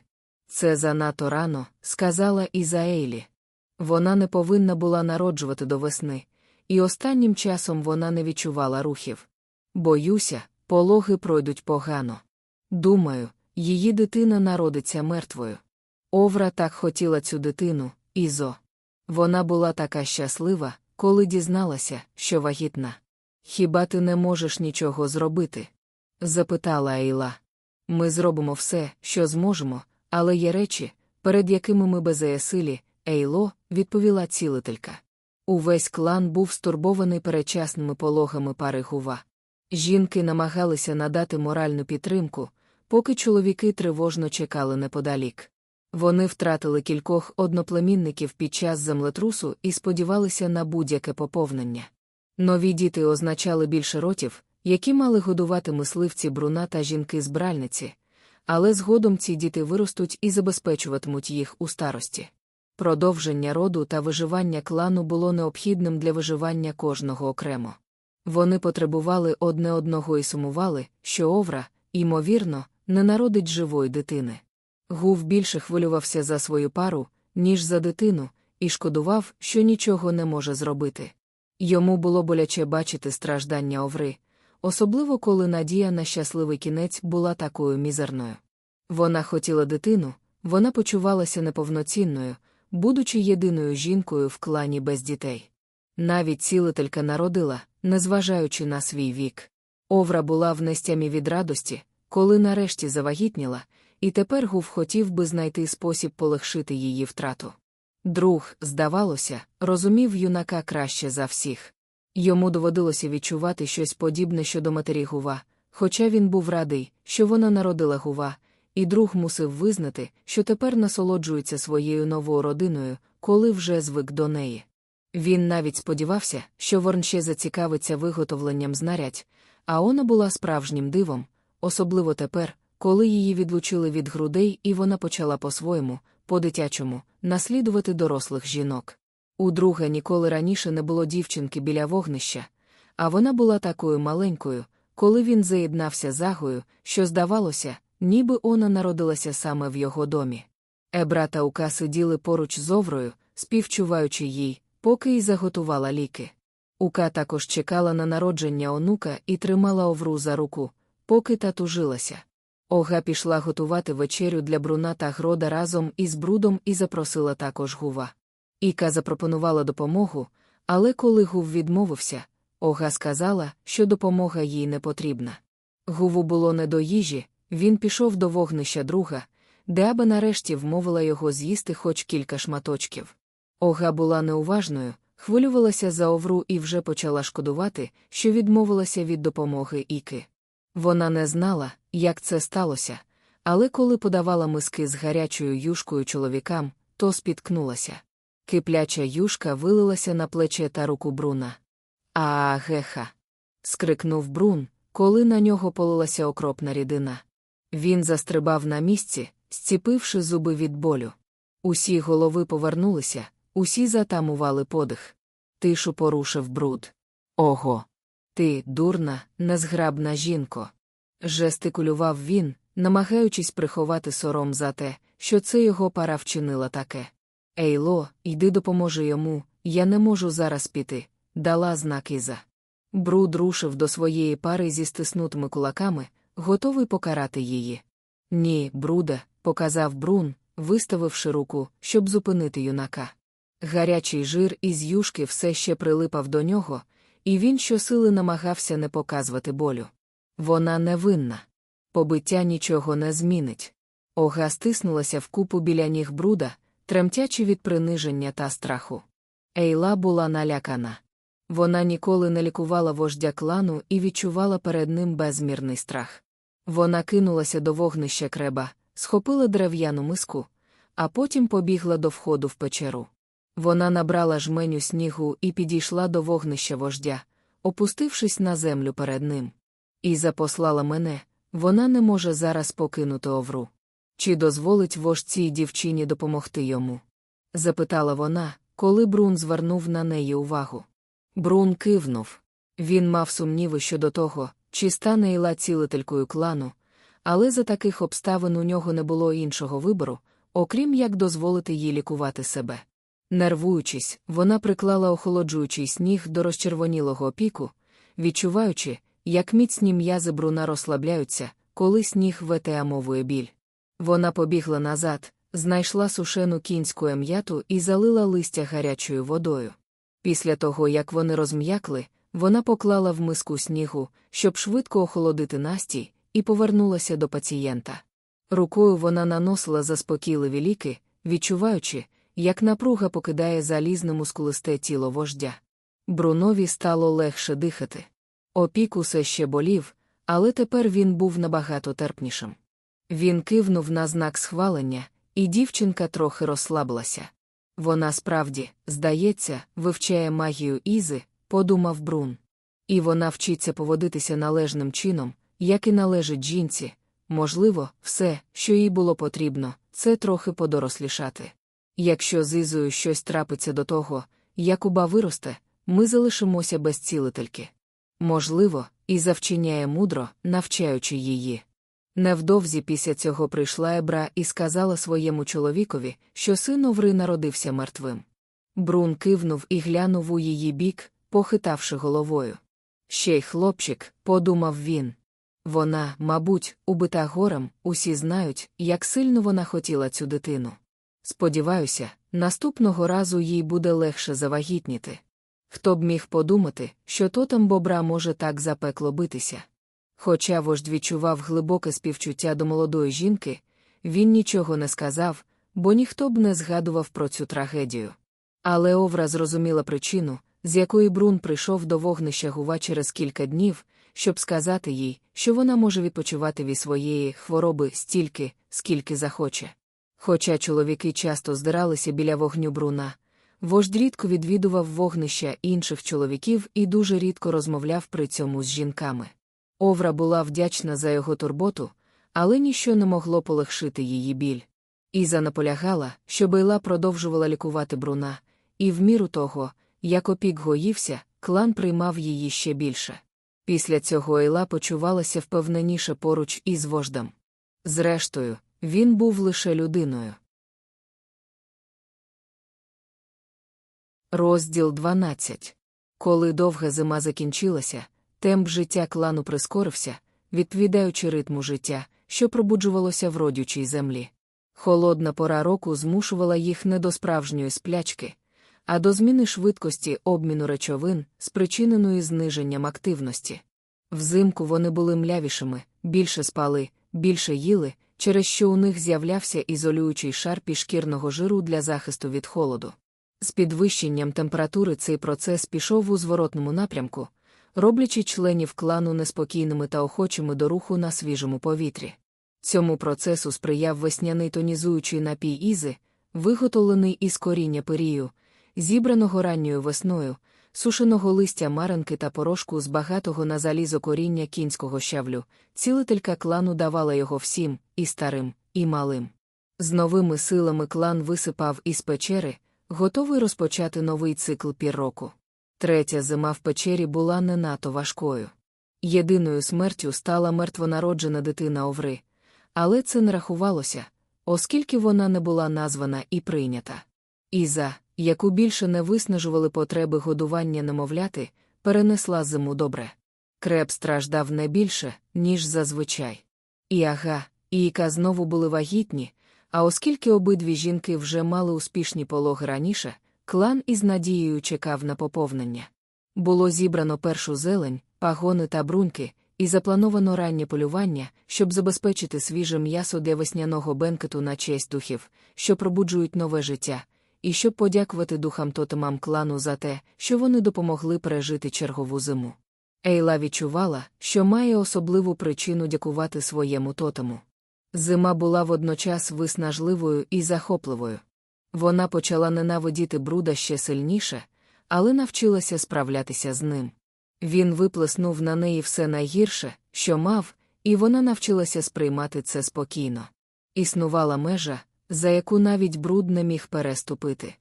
Це занадто рано, сказала Ізаелі. Вона не повинна була народжувати до весни, і останнім часом вона не відчувала рухів. Боюся, пологи пройдуть погано. Думаю, її дитина народиться мертвою. Овра так хотіла цю дитину, Ізо. Вона була така щаслива, коли дізналася, що вагітна. Хіба ти не можеш нічого зробити? запитала Ейла. Ми зробимо все, що зможемо, але є речі, перед якими ми беззаєсилі, Ейло, відповіла цілителька. Увесь клан був стурбований перечасними пологами пари гува. Жінки намагалися надати моральну підтримку, поки чоловіки тривожно чекали неподалік. Вони втратили кількох одноплемінників під час землетрусу і сподівалися на будь-яке поповнення. Нові діти означали більше ротів, які мали годувати мисливці бруна та жінки збральниці, але згодом ці діти виростуть і забезпечуватимуть їх у старості. Продовження роду та виживання клану було необхідним для виживання кожного окремо. Вони потребували одне одного і сумували, що Овра, ймовірно, не народить живої дитини. Гув більше хвилювався за свою пару, ніж за дитину, і шкодував, що нічого не може зробити. Йому було боляче бачити страждання Оври, особливо коли надія на щасливий кінець була такою мізерною. Вона хотіла дитину, вона почувалася неповноцінною, будучи єдиною жінкою в клані без дітей. Навіть цілителька народила, незважаючи на свій вік. Овра була в нестямі від радості, коли нарешті завагітніла, і тепер Гув хотів би знайти спосіб полегшити її втрату. Друг, здавалося, розумів юнака краще за всіх. Йому доводилося відчувати щось подібне щодо матері Гува, хоча він був радий, що вона народила Гува, і друг мусив визнати, що тепер насолоджується своєю новою родиною, коли вже звик до неї. Він навіть сподівався, що Ворн ще зацікавиться виготовленням знарядь, а вона була справжнім дивом, особливо тепер, коли її відлучили від грудей, і вона почала по-своєму, по-дитячому, наслідувати дорослих жінок. У друга ніколи раніше не було дівчинки біля вогнища, а вона була такою маленькою, коли він заєднався з Агою, що здавалося, ніби вона народилася саме в його домі. Ебра та Ука сиділи поруч з Оврою, співчуваючи їй, поки й заготувала ліки. Ука також чекала на народження онука і тримала Овру за руку, поки та тужилася. Ога пішла готувати вечерю для Бруна та Грода разом із брудом і запросила також Гува. Іка запропонувала допомогу, але коли Гув відмовився, Ога сказала, що допомога їй не потрібна. Гуву було не до їжі, він пішов до вогнища друга, де аба нарешті вмовила його з'їсти хоч кілька шматочків. Ога була неуважною, хвилювалася за овру і вже почала шкодувати, що відмовилася від допомоги Іки. Вона не знала, як це сталося, але коли подавала миски з гарячою юшкою чоловікам, то спіткнулася. Кипляча юшка вилилася на плече та руку Бруна. А геха. скрикнув Брун, коли на нього полилася окропна рідина. Він застрибав на місці, зціпивши зуби від болю. Усі голови повернулися, усі затамували подих. Тишу порушив бруд. Ого. Ти, дурна, незграбна жінко. Жестикулював він, намагаючись приховати сором за те, що це його пара вчинила таке. Ейло, йди допоможи йому, я не можу зараз піти, дала знак Іза. Бруд рушив до своєї пари зі стиснутими кулаками, готовий покарати її. Ні, Бруде, показав Брун, виставивши руку, щоб зупинити юнака. Гарячий жир із юшки все ще прилипав до нього, і він щосили намагався не показувати болю. Вона невинна. Побиття нічого не змінить. Ога стиснулася вкупу біля ніг бруда, тремтячи від приниження та страху. Ейла була налякана. Вона ніколи не лікувала вождя клану і відчувала перед ним безмірний страх. Вона кинулася до вогнища креба, схопила дерев'яну миску, а потім побігла до входу в печеру. Вона набрала жменю снігу і підійшла до вогнища вождя, опустившись на землю перед ним. І запослала мене, вона не може зараз покинути овру. Чи дозволить вожцій дівчині допомогти йому? запитала вона, коли Брун звернув на неї увагу. Брун кивнув. Він мав сумніви щодо того, чи стане Іла цілителькою клану, але за таких обставин у нього не було іншого вибору, окрім як дозволити їй лікувати себе. Нервуючись, вона приклала охолоджуючий сніг до розчервонілого опіку, відчуваючи, як міцні м'язи бруна розслабляються, коли сніг ветеамовує біль. Вона побігла назад, знайшла сушену кінську ем'яту і залила листя гарячою водою. Після того, як вони розм'якли, вона поклала в миску снігу, щоб швидко охолодити настій, і повернулася до пацієнта. Рукою вона наносила заспокійливі ліки, відчуваючи, як напруга покидає залізне мускулисте тіло вождя. Брунові стало легше дихати. Опік усе ще болів, але тепер він був набагато терпнішим. Він кивнув на знак схвалення, і дівчинка трохи розслабилася. Вона справді, здається, вивчає магію Ізи, подумав Брун. І вона вчиться поводитися належним чином, як і належить жінці. Можливо, все, що їй було потрібно, це трохи подорослішати. Якщо з Ізою щось трапиться до того, як уба виросте, ми залишимося без цілительки. Можливо, і завчиняє мудро, навчаючи її. Невдовзі після цього прийшла Ебра і сказала своєму чоловікові, що син Оври народився мертвим. Брун кивнув і глянув у її бік, похитавши головою. Ще й хлопчик, подумав він. Вона, мабуть, убита горем, усі знають, як сильно вона хотіла цю дитину. Сподіваюся, наступного разу їй буде легше завагітніти. Хто б міг подумати, що тотем бобра може так запекло битися. Хоча вождь відчував глибоке співчуття до молодої жінки, він нічого не сказав, бо ніхто б не згадував про цю трагедію. Але Овра зрозуміла причину, з якої Брун прийшов до вогнища гува через кілька днів, щоб сказати їй, що вона може відпочивати від своєї хвороби стільки, скільки захоче. Хоча чоловіки часто здиралися біля вогню Бруна, вождь рідко відвідував вогнища інших чоловіків і дуже рідко розмовляв при цьому з жінками. Овра була вдячна за його турботу, але ніщо не могло полегшити її біль. Іза наполягала, щоб Ейла продовжувала лікувати Бруна, і в міру того, як опік гоївся, клан приймав її ще більше. Після цього Ейла почувалася впевненіше поруч із вождем. Зрештою, він був лише людиною. Розділ 12. Коли довга зима закінчилася, темп життя клану прискорився, відповідаючи ритму життя, що пробуджувалося в родючій землі. Холодна пора року змушувала їх не до справжньої сплячки, а до зміни швидкості обміну речовин, спричиненої зниженням активності. Взимку вони були млявішими, більше спали, більше їли, через що у них з'являвся ізолюючий шар пішкірного жиру для захисту від холоду. З підвищенням температури цей процес пішов у зворотному напрямку, роблячи членів клану неспокійними та охочими до руху на свіжому повітрі. Цьому процесу сприяв весняний тонізуючий напій Ізи, виготовлений із коріння перію, зібраного ранньою весною, сушеного листя маранки та порошку з багатого на залізо коріння кінського щавлю, цілителька клану давала його всім, і старим, і малим. З новими силами клан висипав із печери, готовий розпочати новий цикл пірроку. Третя зима в печері була не надто важкою. Єдиною смертю стала мертвонароджена дитина Оври, але це не рахувалося, оскільки вона не була названа і прийнята. Іза, яку більше не виснажували потреби годування немовляти, перенесла зиму добре. Креп страждав не більше, ніж зазвичай. І ага, і Іка знову були вагітні, а оскільки обидві жінки вже мали успішні пологи раніше, клан із надією чекав на поповнення. Було зібрано першу зелень, пагони та бруньки, і заплановано раннє полювання, щоб забезпечити свіже м'ясо для весняного бенкету на честь духів, що пробуджують нове життя, і щоб подякувати духам тотемам клану за те, що вони допомогли пережити чергову зиму. Ейла відчувала, що має особливу причину дякувати своєму тотему. Зима була водночас виснажливою і захопливою. Вона почала ненавидіти бруда ще сильніше, але навчилася справлятися з ним. Він виплеснув на неї все найгірше, що мав, і вона навчилася сприймати це спокійно. Існувала межа, за яку навіть бруд не міг переступити.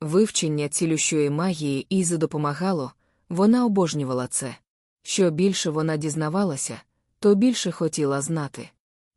Вивчення цілющої магії Ізи допомагало, вона обожнювала це. Що більше вона дізнавалася, то більше хотіла знати.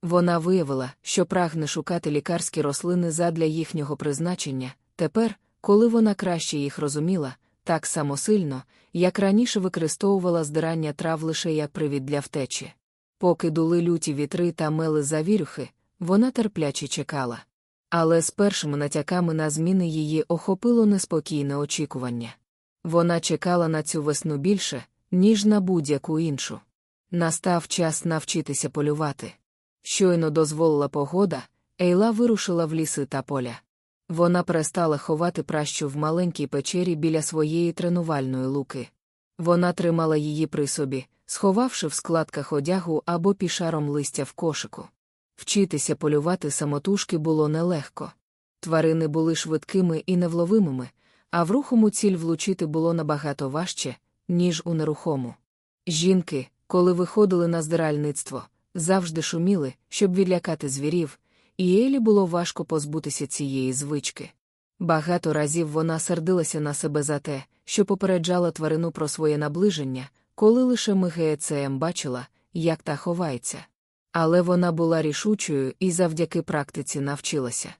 Вона виявила, що прагне шукати лікарські рослини задля їхнього призначення, тепер, коли вона краще їх розуміла, так само сильно, як раніше використовувала здирання трав лише як привід для втечі. Поки дули люті вітри та мели завірюхи, вона терпляче чекала. Але з першими натяками на зміни її охопило неспокійне очікування. Вона чекала на цю весну більше, ніж на будь-яку іншу. Настав час навчитися полювати. Щойно дозволила погода, Ейла вирушила в ліси та поля. Вона перестала ховати пращу в маленькій печері біля своєї тренувальної луки. Вона тримала її при собі, сховавши в складках одягу або пішаром листя в кошику. Вчитися полювати самотужки було нелегко. Тварини були швидкими і невловимими, а в рухому ціль влучити було набагато важче, ніж у нерухому. Жінки, коли виходили на здиральництво, завжди шуміли, щоб відлякати звірів, і Елі було важко позбутися цієї звички. Багато разів вона сердилася на себе за те, що попереджала тварину про своє наближення, коли лише Мигеецеєм бачила, як та ховається. Але вона була рішучою і завдяки практиці навчилася.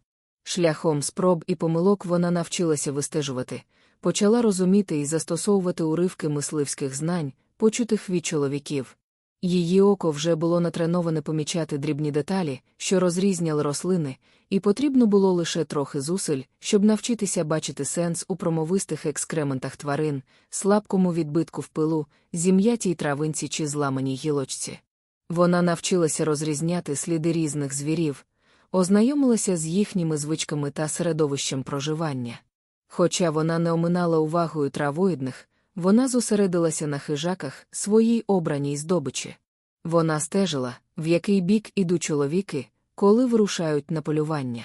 Шляхом спроб і помилок вона навчилася вистежувати, почала розуміти і застосовувати уривки мисливських знань, почутих від чоловіків. Її око вже було натреноване помічати дрібні деталі, що розрізняли рослини, і потрібно було лише трохи зусиль, щоб навчитися бачити сенс у промовистих екскрементах тварин, слабкому відбитку в пилу, зім'ятій травинці чи зламаній гілочці. Вона навчилася розрізняти сліди різних звірів, ознайомилася з їхніми звичками та середовищем проживання. Хоча вона не оминала увагою травоїдних, вона зосередилася на хижаках своїй обраній здобичі. Вона стежила, в який бік ідуть чоловіки, коли вирушають на полювання.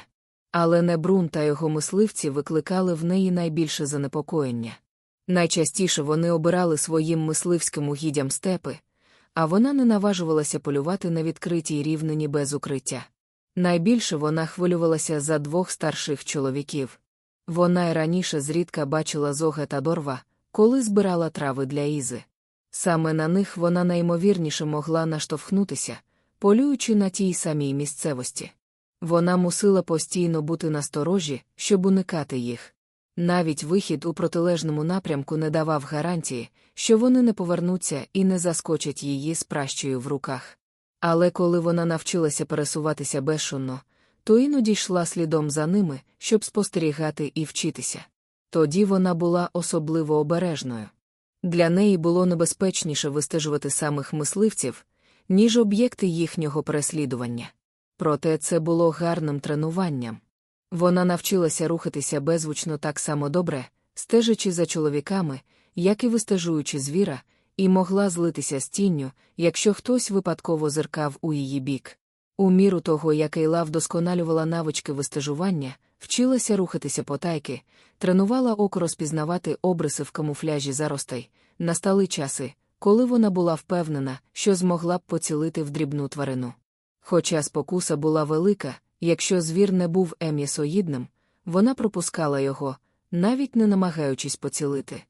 Але Небрун та його мисливці викликали в неї найбільше занепокоєння. Найчастіше вони обирали своїм мисливським угіддям степи, а вона не наважувалася полювати на відкритій рівнині без укриття. Найбільше вона хвилювалася за двох старших чоловіків. Вона й раніше зрідка бачила зога та дорва, коли збирала трави для Ізи. Саме на них вона найімовірніше могла наштовхнутися, полюючи на тій самій місцевості. Вона мусила постійно бути насторожі, щоб уникати їх. Навіть вихід у протилежному напрямку не давав гарантії, що вони не повернуться і не заскочать її з пращою в руках. Але коли вона навчилася пересуватися безшумно, то іноді йшла слідом за ними, щоб спостерігати і вчитися. Тоді вона була особливо обережною. Для неї було небезпечніше вистежувати самих мисливців, ніж об'єкти їхнього переслідування. Проте це було гарним тренуванням. Вона навчилася рухатися беззвучно так само добре, стежачи за чоловіками, як і вистежуючи звіра, і могла злитися з тінню, якщо хтось випадково зеркав у її бік. У міру того, як Ейла вдосконалювала навички вистежування, вчилася рухатися потайки, тренувала око розпізнавати обриси в камуфляжі заростей, настали часи, коли вона була впевнена, що змогла б поцілити в дрібну тварину. Хоча спокуса була велика, якщо звір не був ем'ясоїдним, вона пропускала його, навіть не намагаючись поцілити.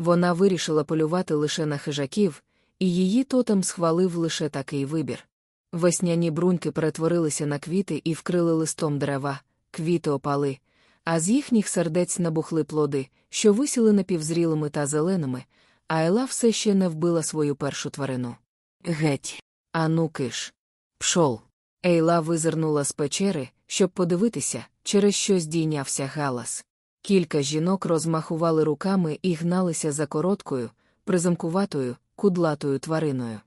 Вона вирішила полювати лише на хижаків, і її тотем схвалив лише такий вибір. Весняні бруньки перетворилися на квіти і вкрили листом дерева, квіти опали, а з їхніх сердець набухли плоди, що висіли напівзрілими та зеленими, а Ела все ще не вбила свою першу тварину. Геть. Ану киш. Пшол. Ейла визирнула з печери, щоб подивитися, через що здійнявся галас. Кілька жінок розмахували руками і гналися за короткою, призамкуватою, кудлатою твариною.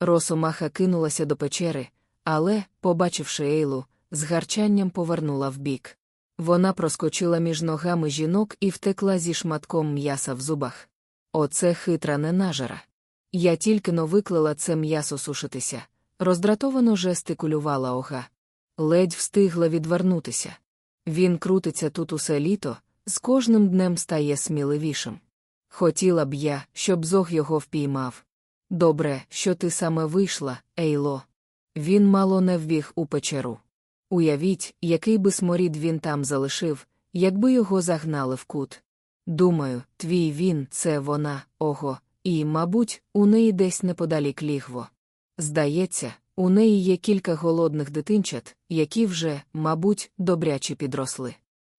Росомаха кинулася до печери, але, побачивши Ейлу, з гарчанням повернула вбік. Вона проскочила між ногами жінок і втекла зі шматком м'яса в зубах. Оце хитра ненажера. Я тільки но виклала це м'ясо сушитися, роздратовано жестикулювала ога. Ледь встигла відвернутися. Він крутиться тут усе літо, з кожним днем стає сміливішим. Хотіла б я, щоб зог його впіймав. Добре, що ти саме вийшла, Ейло. Він мало не вбіг у печеру. Уявіть, який би сморід він там залишив, якби його загнали в кут. Думаю, твій він це вона, ого, і, мабуть, у неї десь неподалік лігво. Здається, у неї є кілька голодних дитинчат, які вже, мабуть, добряче підросли.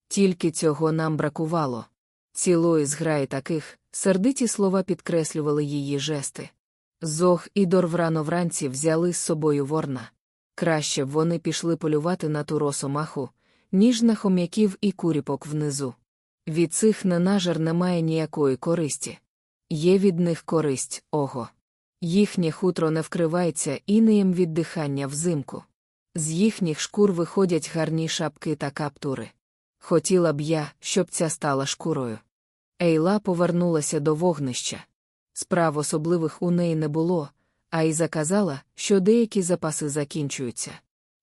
Тільки цього нам бракувало. Цілої зграї таких, сердиті слова підкреслювали її жести. Зог і Дор врано вранці взяли з собою ворна. Краще б вони пішли полювати на ту росомаху, ніж на хом'яків і куріпок внизу. Від цих ненажер немає ніякої користі. Є від них користь, ого. Їхнє хутро не вкривається інеєм від дихання взимку. З їхніх шкур виходять гарні шапки та каптури. Хотіла б я, щоб ця стала шкурою. Ейла повернулася до вогнища. Справ особливих у неї не було, а й заказала, що деякі запаси закінчуються.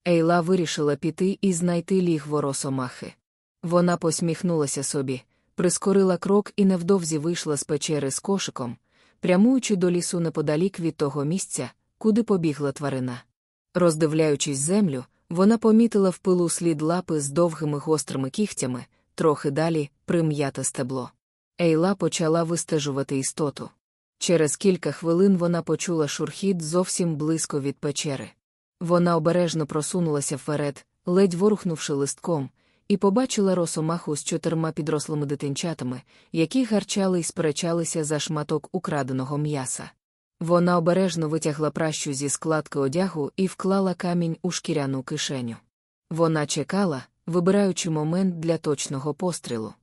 Ейла вирішила піти і знайти лігво росомахи. Вона посміхнулася собі, прискорила крок і невдовзі вийшла з печери з кошиком, прямуючи до лісу неподалік від того місця, куди побігла тварина. Роздивляючись землю, вона помітила в пилу слід лапи з довгими гострими кігтями, трохи далі прим'яте стебло. Ейла почала вистежувати істоту. Через кілька хвилин вона почула шурхіт зовсім близько від печери. Вона обережно просунулася вперед, ледь ворухнувши листком, і побачила росомаху з чотирма підрослими дитинчатами, які гарчали й сперечалися за шматок украденого м'яса. Вона обережно витягла пращу зі складки одягу і вклала камінь у шкіряну кишеню. Вона чекала, вибираючи момент для точного пострілу.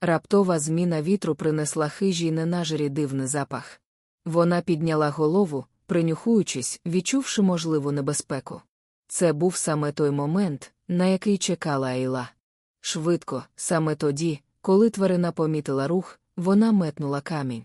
Раптова зміна вітру принесла хижій ненажері дивний запах. Вона підняла голову, принюхуючись, відчувши можливу небезпеку. Це був саме той момент, на який чекала Айла. Швидко, саме тоді, коли тварина помітила рух, вона метнула камінь.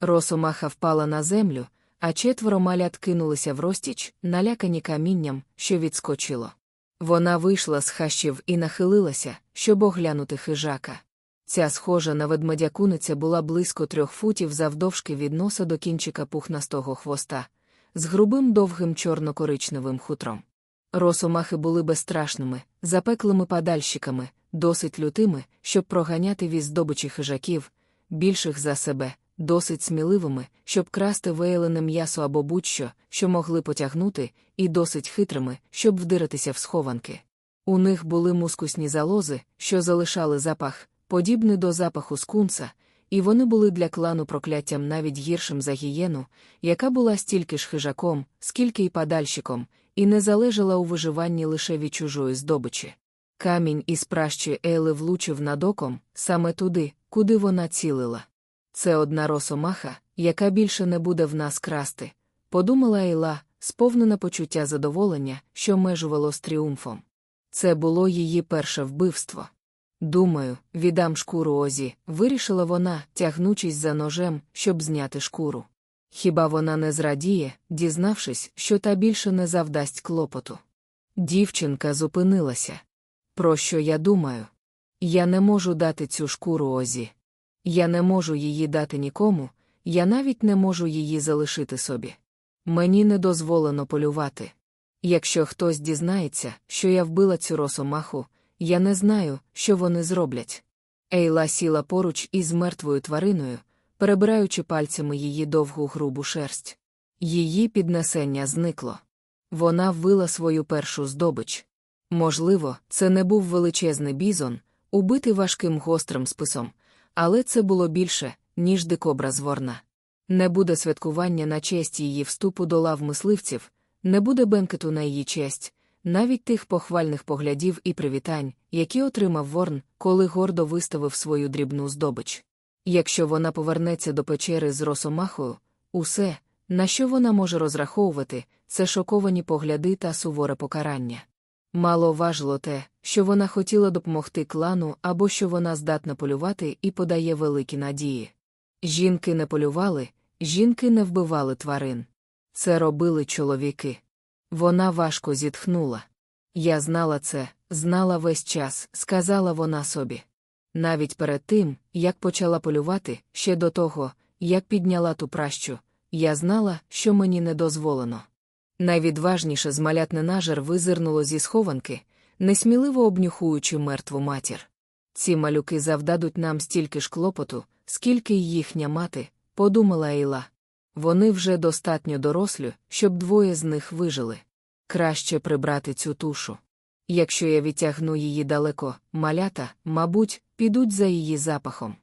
Росомаха впала на землю, а четверо малят кинулися в розтіч, налякані камінням, що відскочило. Вона вийшла з хащів і нахилилася, щоб оглянути хижака. Ця схожа на ведмедякуниця була близько трьох футів завдовжки від носа до кінчика пухнастого хвоста, з грубим довгим чорно-коричневим хутром. Росомахи були безстрашними, запеклими падальщиками, досить лютими, щоб проганяти від здобичі хижаків, більших за себе, досить сміливими, щоб красти виявлене м'ясо або будь-що, що могли потягнути, і досить хитрими, щоб вдиратися в схованки. У них були мускусні залози, що залишали запах, подібний до запаху скунса, і вони були для клану прокляттям навіть гіршим за гієну, яка була стільки ж хижаком, скільки й падальщиком, і не залежала у виживанні лише від чужої здобичі. Камінь із пращі Ейли влучив над оком саме туди, куди вона цілила. Це одна росомаха, яка більше не буде в нас красти, подумала Ейла, сповнена почуття задоволення, що межувало з тріумфом. Це було її перше вбивство. Думаю, віддам шкуру Озі, вирішила вона, тягнучись за ножем, щоб зняти шкуру. Хіба вона не зрадіє, дізнавшись, що та більше не завдасть клопоту? Дівчинка зупинилася. Про що я думаю? Я не можу дати цю шкуру Озі. Я не можу її дати нікому, я навіть не можу її залишити собі. Мені не дозволено полювати. Якщо хтось дізнається, що я вбила цю росомаху, я не знаю, що вони зроблять. Ейла сіла поруч із мертвою твариною, перебираючи пальцями її довгу грубу шерсть. Її піднесення зникло. Вона ввила свою першу здобич. Можливо, це не був величезний бізон, убитий важким гострим списом, але це було більше, ніж дикобра зворна. Не буде святкування на честь її вступу до лав мисливців, не буде бенкету на її честь, навіть тих похвальних поглядів і привітань, які отримав Ворн, коли гордо виставив свою дрібну здобич. Якщо вона повернеться до печери з росомахою, усе, на що вона може розраховувати, це шоковані погляди та суворе покарання. Мало важило те, що вона хотіла допомогти клану або що вона здатна полювати і подає великі надії. Жінки не полювали, жінки не вбивали тварин. Це робили чоловіки. Вона важко зітхнула. Я знала це, знала весь час, сказала вона собі. Навіть перед тим, як почала полювати, ще до того, як підняла ту пращу, я знала, що мені не дозволено. Найвідважніше з малятне нажер визирнуло зі схованки, несміливо обнюхуючи мертву матір. Ці малюки завдадуть нам стільки ж клопоту, скільки й їхня мати, подумала Ейла. Вони вже достатньо дорослі, щоб двоє з них вижили. Краще прибрати цю тушу. Якщо я відтягну її далеко, малята, мабуть, підуть за її запахом.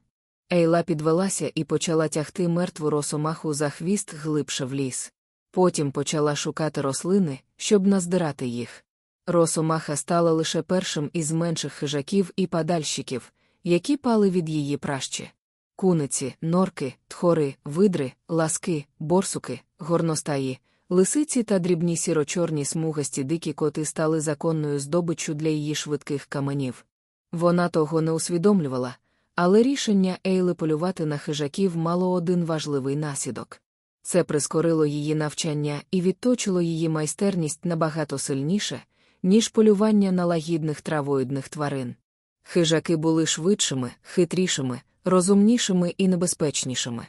Ейла підвелася і почала тягти мертву росомаху за хвіст глибше в ліс. Потім почала шукати рослини, щоб наздирати їх. Росомаха стала лише першим із менших хижаків і падальщиків, які пали від її пращі. Куниці, норки, тхори, видри, ласки, борсуки, горностаї, лисиці та дрібні сірочорні смугасті дикі коти стали законною здобиччю для її швидких каменів. Вона того не усвідомлювала, але рішення Ейли полювати на хижаків мало один важливий наслідок. Це прискорило її навчання і відточило її майстерність набагато сильніше, ніж полювання на лагідних травоїдних тварин. Хижаки були швидшими, хитрішими, розумнішими і небезпечнішими.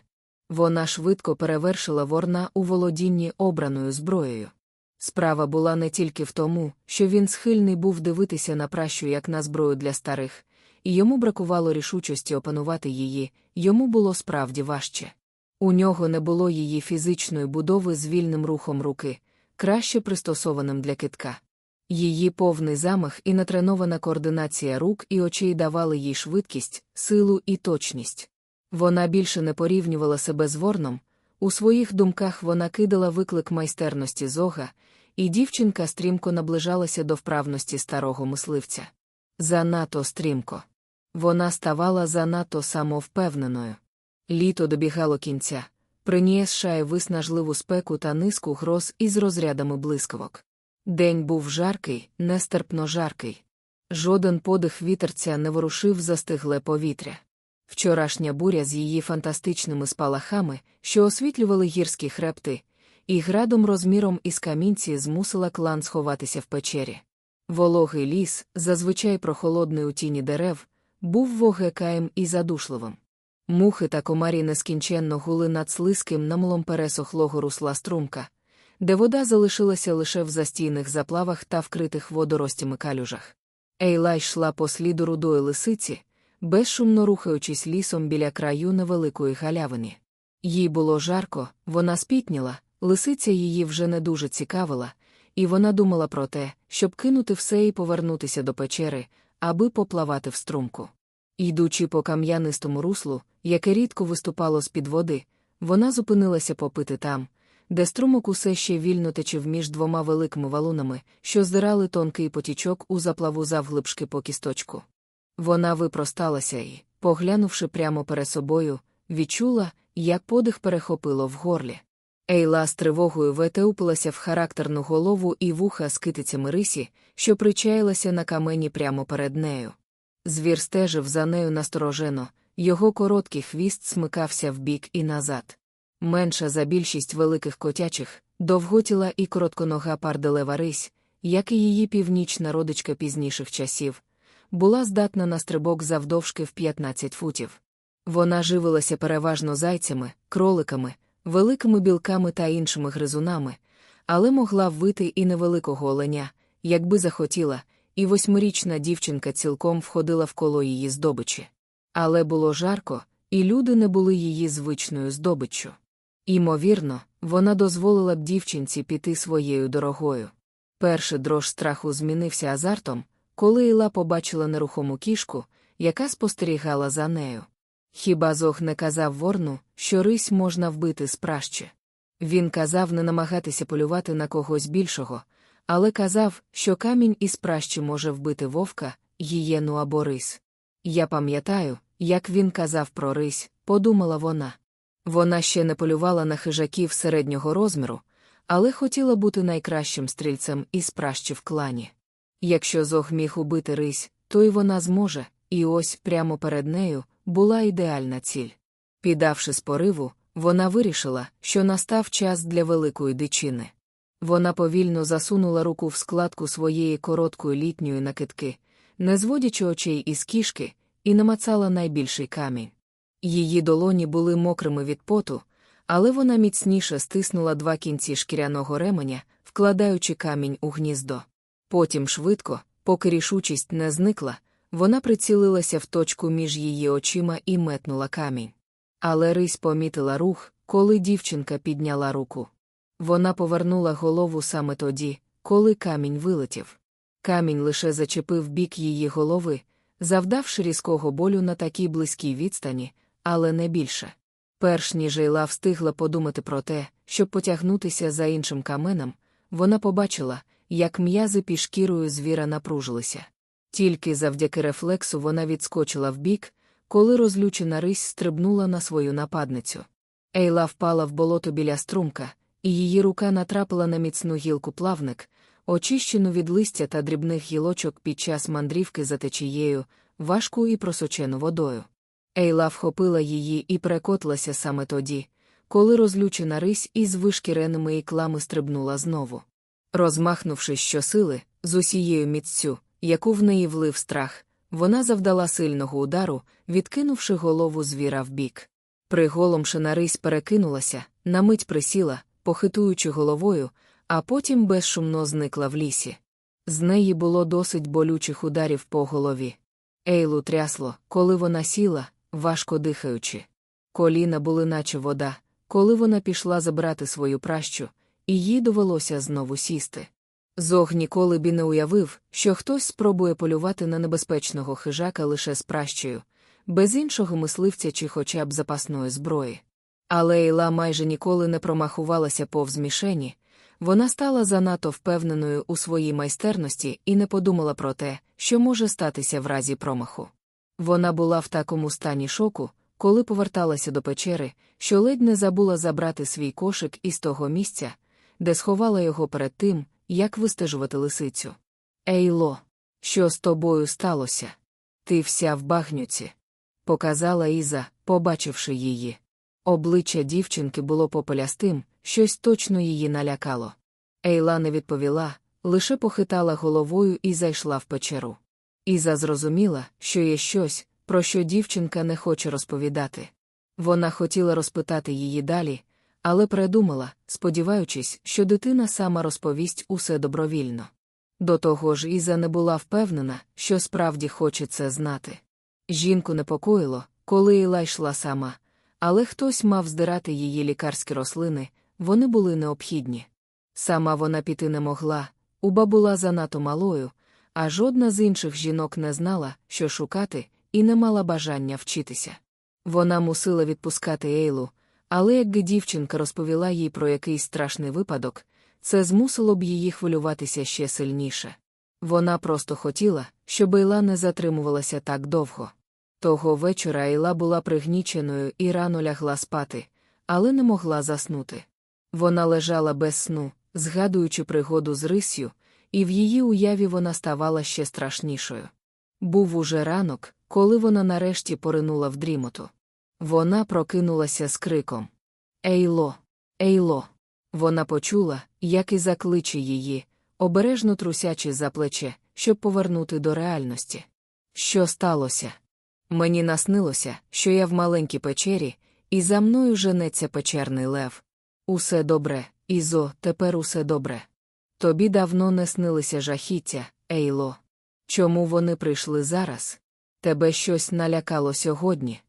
Вона швидко перевершила ворна у володінні обраною зброєю. Справа була не тільки в тому, що він схильний був дивитися на пращу як на зброю для старих, і йому бракувало рішучості опанувати її, йому було справді важче. У нього не було її фізичної будови з вільним рухом руки, краще пристосованим для китка. Її повний замах і натренована координація рук і очей давали їй швидкість, силу і точність. Вона більше не порівнювала себе з ворном, у своїх думках вона кидала виклик майстерності зога, і дівчинка стрімко наближалася до вправності старого мисливця. Занадто стрімко. Вона ставала занадто самовпевненою. Літо добігало кінця, приніс шай виснажливу спеку та низку гроз із розрядами блискавок. День був жаркий, нестерпно жаркий. Жоден подих вітерця не ворушив застигле повітря. Вчорашня буря з її фантастичними спалахами, що освітлювали гірські хребти, і градом розміром із камінці змусила клан сховатися в печері. Вологий ліс, зазвичай прохолодний у тіні дерев, був вогекаєм і задушливим. Мухи та комарі нескінченно гули над слизьким намлом пересохлого русла струмка, де вода залишилася лише в застійних заплавах та вкритих водоростями калюжах. Ейла йшла по сліду рудої лисиці, безшумно рухаючись лісом біля краю невеликої галявини. Їй було жарко, вона спітніла, лисиця її вже не дуже цікавила, і вона думала про те, щоб кинути все і повернутися до печери, аби поплавати в струмку. Йдучи по кам'янистому руслу, яке рідко виступало з-під води, вона зупинилася попити там, де струмок усе ще вільно течив між двома великими валунами, що здирали тонкий потічок у заплаву завглибшки по кісточку. Вона випросталася і, поглянувши прямо перед собою, відчула, як подих перехопило в горлі. Ейла з тривогою ветеупилася в характерну голову і вуха з китицями рисі, що причаїлася на камені прямо перед нею. Звір стежив за нею насторожено, його короткий хвіст смикався вбік і назад. Менша за більшість великих котячих, довготіла і коротконога парделева рись, як і її північна родичка пізніших часів, була здатна на стрибок завдовжки в 15 футів. Вона живилася переважно зайцями, кроликами, великими білками та іншими гризунами, але могла ввити і невеликого оленя, якби захотіла, і восьмирічна дівчинка цілком входила в коло її здобичі. Але було жарко, і люди не були її звичною здобиччю. Імовірно, вона дозволила б дівчинці піти своєю дорогою. Перший дрож страху змінився азартом, коли Іла побачила нерухому кішку, яка спостерігала за нею. Хіба Зог не казав ворну, що рись можна вбити з? Він казав не намагатися полювати на когось більшого, але казав, що камінь із пращі може вбити вовка, гієну або рись. Я пам'ятаю, як він казав про рись, подумала вона. Вона ще не полювала на хижаків середнього розміру, але хотіла бути найкращим стрільцем із пращі в клані. Якщо Зог міг убити рись, то й вона зможе, і ось прямо перед нею була ідеальна ціль. Підавши з пориву, вона вирішила, що настав час для великої дичини. Вона повільно засунула руку в складку своєї короткої літньої накидки, не зводячи очей із кішки, і намацала найбільший камінь. Її долоні були мокрими від поту, але вона міцніше стиснула два кінці шкіряного ременя, вкладаючи камінь у гніздо. Потім швидко, поки рішучість не зникла, вона прицілилася в точку між її очима і метнула камінь. Але Рись помітила рух, коли дівчинка підняла руку. Вона повернула голову саме тоді, коли камінь вилетів. Камінь лише зачепив бік її голови, завдавши різкого болю на такій близькій відстані, але не більше. Перш ніж Ейла встигла подумати про те, щоб потягнутися за іншим каменом, вона побачила, як м'язи під шкірою звіра напружилися. Тільки завдяки рефлексу вона відскочила вбік, коли розлючена рись стрибнула на свою нападницю. Ейла впала в болото біля струмка, і її рука натрапила на міцну гілку плавник, очищену від листя та дрібних гілочок під час мандрівки за течією, важку і просочену водою. Ейла вхопила її і перекотилася саме тоді, коли розлючена рись із вишкіреними іклами стрибнула знову. Розмахнувшись щосили, з усією міццю, яку в неї влив страх, вона завдала сильного удару, відкинувши голову звіра вбік. Приголомшена рись перекинулася, на мить присіла, похитуючи головою, а потім безшумно зникла в лісі. З неї було досить болючих ударів по голові. Ейлу трясло, коли вона сіла, важко дихаючи. Коліна були, наче вода, коли вона пішла забрати свою пращу, і їй довелося знову сісти. Зог ніколи б і не уявив, що хтось спробує полювати на небезпечного хижака лише з пращею, без іншого мисливця чи хоча б запасної зброї. Але Ейла майже ніколи не промахувалася повз мішені, вона стала занадто впевненою у своїй майстерності і не подумала про те, що може статися в разі промаху. Вона була в такому стані шоку, коли поверталася до печери, що ледь не забула забрати свій кошик із того місця, де сховала його перед тим, як вистежувати лисицю. Ейло, що з тобою сталося? Ти вся в багнюці, показала Іза, побачивши її. Обличчя дівчинки було попелястим, щось точно її налякало. Ейла не відповіла, лише похитала головою і зайшла в печеру. Іза зрозуміла, що є щось, про що дівчинка не хоче розповідати. Вона хотіла розпитати її далі, але передумала, сподіваючись, що дитина сама розповість усе добровільно. До того ж, Іза не була впевнена, що справді хоче це знати. Жінку непокоїло, коли Іла йшла сама, але хтось мав здирати її лікарські рослини, вони були необхідні. Сама вона піти не могла, уба була занадто малою, а жодна з інших жінок не знала, що шукати, і не мала бажання вчитися. Вона мусила відпускати Ейлу, але якби дівчинка розповіла їй про якийсь страшний випадок, це змусило б її хвилюватися ще сильніше. Вона просто хотіла, щоб Ейла не затримувалася так довго. Того вечора Ейла була пригніченою і рано лягла спати, але не могла заснути. Вона лежала без сну, згадуючи пригоду з рисью, і в її уяві вона ставала ще страшнішою. Був уже ранок, коли вона нарешті поринула в дрімоту. Вона прокинулася з криком Ейло, Ейло. Вона почула, як і закличе її, обережно трусячи за плече, щоб повернути до реальності. Що сталося? Мені наснилося, що я в маленькій печері, і за мною женеться печерний лев. Усе добре, Ізо, тепер усе добре. Тобі давно не снилися жахіття, Ейло. Чому вони прийшли зараз? Тебе щось налякало сьогодні.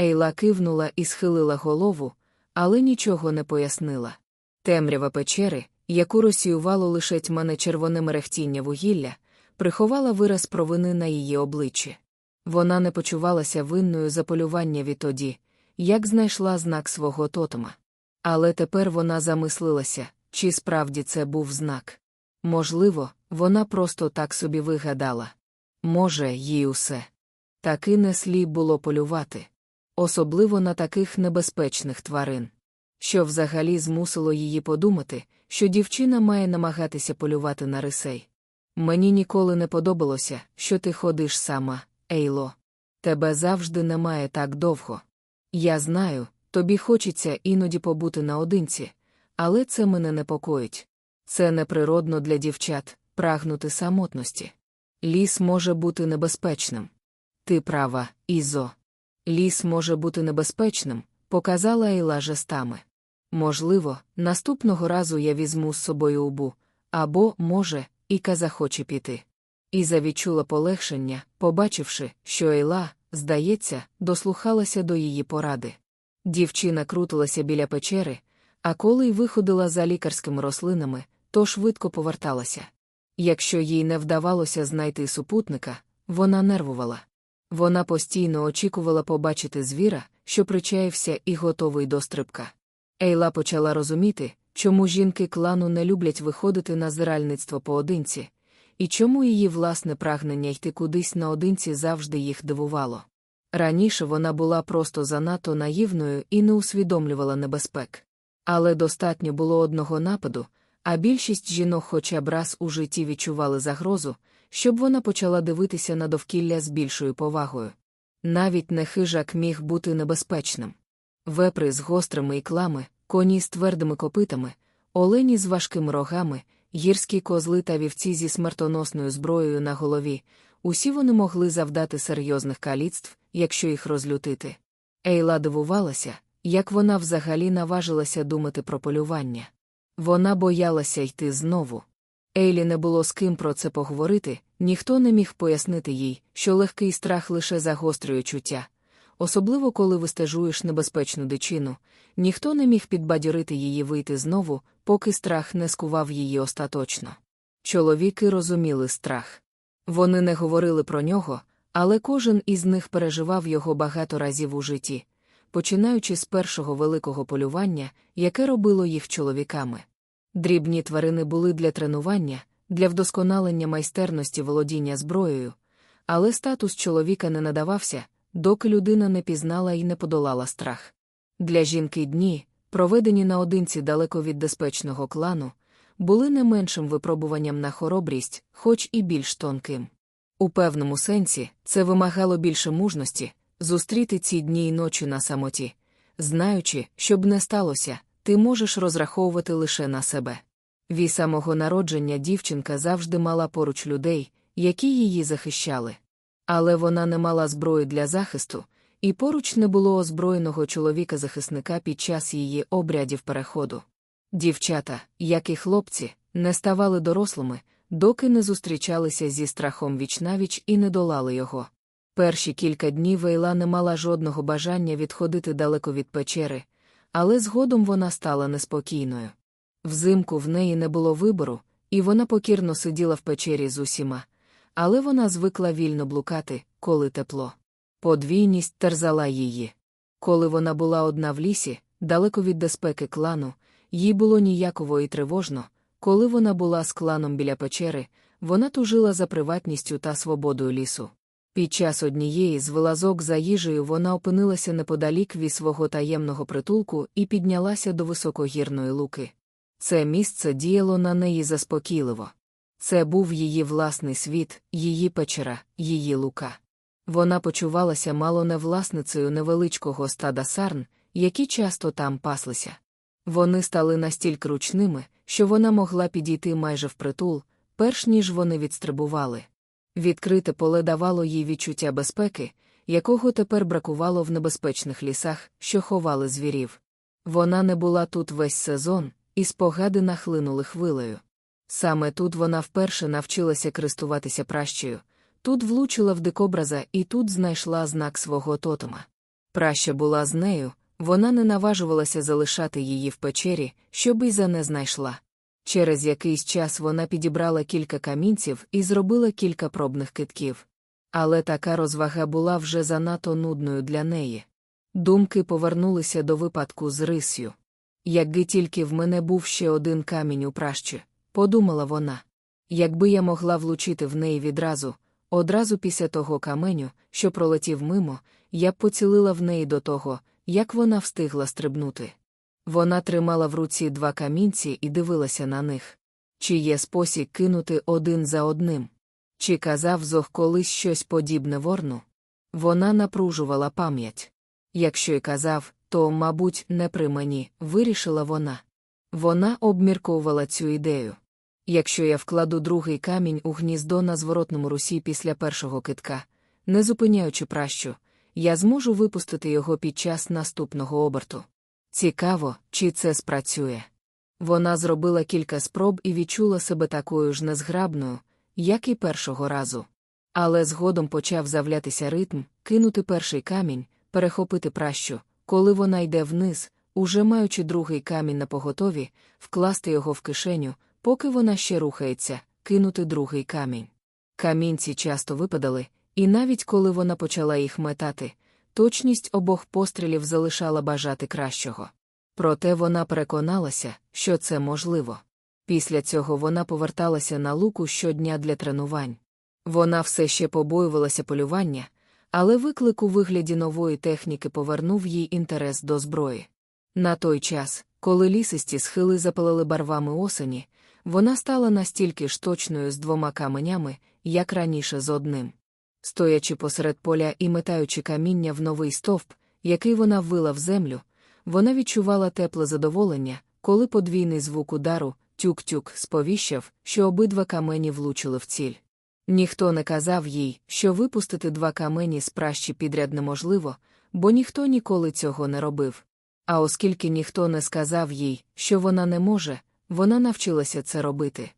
Ейла кивнула і схилила голову, але нічого не пояснила. Темрява печери, яку розсіювало лише тьмане червоне мерехтіння вугілля, приховала вираз провини на її обличчі. Вона не почувалася винною за полювання відтоді, як знайшла знак свого тотома. Але тепер вона замислилася, чи справді це був знак. Можливо, вона просто так собі вигадала. Може, їй усе. Таки не слід було полювати. Особливо на таких небезпечних тварин. Що взагалі змусило її подумати, що дівчина має намагатися полювати на рисей. Мені ніколи не подобалося, що ти ходиш сама, Ейло. Тебе завжди немає так довго. Я знаю, тобі хочеться іноді побути наодинці, але це мене непокоїть. Це неприродно для дівчат прагнути самотності. Ліс може бути небезпечним. Ти права, Ізо. Ліс може бути небезпечним, показала Ейла жестами. Можливо, наступного разу я візьму з собою убу, або, може, Іка захоче піти. Іза відчула полегшення, побачивши, що Ейла, здається, дослухалася до її поради. Дівчина крутилася біля печери, а коли й виходила за лікарськими рослинами, то швидко поверталася. Якщо їй не вдавалося знайти супутника, вона нервувала. Вона постійно очікувала побачити звіра, що причаївся і готовий до стрибка. Ейла почала розуміти, чому жінки клану не люблять виходити на зральництво поодинці, і чому її власне прагнення йти кудись наодинці завжди їх дивувало. Раніше вона була просто занадто наївною і не усвідомлювала небезпек. Але достатньо було одного нападу, а більшість жінок хоча б раз у житті відчували загрозу, щоб вона почала дивитися на довкілля з більшою повагою. Навіть не хижак міг бути небезпечним. Вепри з гострими іклами, коні з твердими копитами, олені з важкими рогами, гірські козли та вівці зі смертоносною зброєю на голові, усі вони могли завдати серйозних каліцтв, якщо їх розлютити. Ейла дивувалася, як вона взагалі наважилася думати про полювання. Вона боялася йти знову. Ейлі не було з ким про це поговорити, ніхто не міг пояснити їй, що легкий страх лише загострює чуття. Особливо коли вистежуєш небезпечну дичину, ніхто не міг підбадьорити її вийти знову, поки страх не скував її остаточно. Чоловіки розуміли страх. Вони не говорили про нього, але кожен із них переживав його багато разів у житті, починаючи з першого великого полювання, яке робило їх чоловіками. Дрібні тварини були для тренування, для вдосконалення майстерності володіння зброєю, але статус чоловіка не надавався, доки людина не пізнала і не подолала страх. Для жінки дні, проведені наодинці далеко від безпечного клану, були не меншим випробуванням на хоробрість, хоч і більш тонким. У певному сенсі це вимагало більше мужності зустріти ці дні й ночі на самоті, знаючи, щоб не сталося, ти можеш розраховувати лише на себе. Від самого народження дівчинка завжди мала поруч людей, які її захищали. Але вона не мала зброї для захисту, і поруч не було озброєного чоловіка-захисника під час її обрядів переходу. Дівчата, як і хлопці, не ставали дорослими, доки не зустрічалися зі страхом вічнавіч і не долали його. Перші кілька днів Вейла не мала жодного бажання відходити далеко від печери, але згодом вона стала неспокійною. Взимку в неї не було вибору, і вона покірно сиділа в печері з усіма, але вона звикла вільно блукати, коли тепло. Подвійність терзала її. Коли вона була одна в лісі, далеко від безпеки клану, їй було ніяково і тривожно, коли вона була з кланом біля печери, вона тужила за приватністю та свободою лісу. Під час однієї з вилазок за їжею вона опинилася неподалік від свого таємного притулку і піднялася до високогірної луки. Це місце діяло на неї заспокійливо. Це був її власний світ, її печера, її лука. Вона почувалася мало не власницею невеличкого стада сарн, які часто там паслися. Вони стали настільки ручними, що вона могла підійти майже впритул, перш ніж вони відстрибували. Відкрите поле давало їй відчуття безпеки, якого тепер бракувало в небезпечних лісах, що ховали звірів. Вона не була тут весь сезон, і спогади нахлинули хвилею. Саме тут вона вперше навчилася користуватися пращею, тут влучила в дикобраза і тут знайшла знак свого тотема. Праща була з нею, вона не наважувалася залишати її в печері, щоб і за не знайшла. Через якийсь час вона підібрала кілька камінців і зробила кілька пробних китків. Але така розвага була вже занадто нудною для неї. Думки повернулися до випадку з рисю. Якби тільки в мене був ще один камінь у пращі, подумала вона. Якби я могла влучити в неї відразу, одразу після того каменю, що пролетів мимо, я поцілила в неї до того, як вона встигла стрибнути. Вона тримала в руці два камінці і дивилася на них. Чи є спосіб кинути один за одним? Чи казав зох колись щось подібне ворну? Вона напружувала пам'ять. Якщо й казав, то, мабуть, не при мені, вирішила вона. Вона обмірковувала цю ідею. Якщо я вкладу другий камінь у гніздо на зворотному русі після першого китка, не зупиняючи пращу, я зможу випустити його під час наступного оберту. Цікаво, чи це спрацює. Вона зробила кілька спроб і відчула себе такою ж незграбною, як і першого разу. Але згодом почав завлятися ритм, кинути перший камінь, перехопити пращу, коли вона йде вниз, уже маючи другий камінь на поготові, вкласти його в кишеню, поки вона ще рухається, кинути другий камінь. Камінці часто випадали, і навіть коли вона почала їх метати, точність обох пострілів залишала бажати кращого. Проте вона переконалася, що це можливо. Після цього вона поверталася на луку щодня для тренувань. Вона все ще побоювалася полювання, але виклик у вигляді нової техніки повернув їй інтерес до зброї. На той час, коли лісисті схили запалили барвами осені, вона стала настільки ж точною з двома каменями, як раніше з одним. Стоячи посеред поля і метаючи каміння в новий стовп, який вона ввила в землю, вона відчувала тепле задоволення, коли подвійний звук удару, тюк-тюк, сповіщав, що обидва камені влучили в ціль. Ніхто не казав їй, що випустити два камені з пращі підряд неможливо, бо ніхто ніколи цього не робив. А оскільки ніхто не сказав їй, що вона не може, вона навчилася це робити.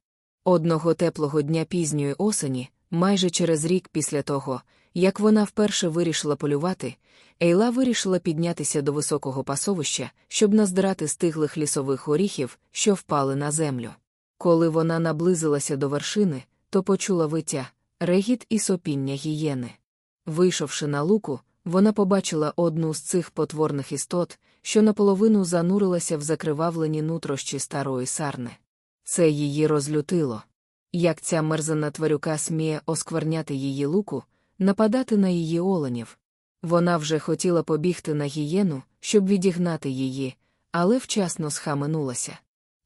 Одного теплого дня пізньої осені, майже через рік після того, як вона вперше вирішила полювати, Ейла вирішила піднятися до високого пасовища, щоб наздирати стиглих лісових оріхів, що впали на землю. Коли вона наблизилася до вершини, то почула виття, регіт і сопіння гієни. Вийшовши на луку, вона побачила одну з цих потворних істот, що наполовину занурилася в закривавлені нутрощі старої сарни. Це її розлютило. Як ця мерзана тварюка сміє оскверняти її луку, нападати на її оленів. Вона вже хотіла побігти на гієну, щоб відігнати її, але вчасно схаменулася.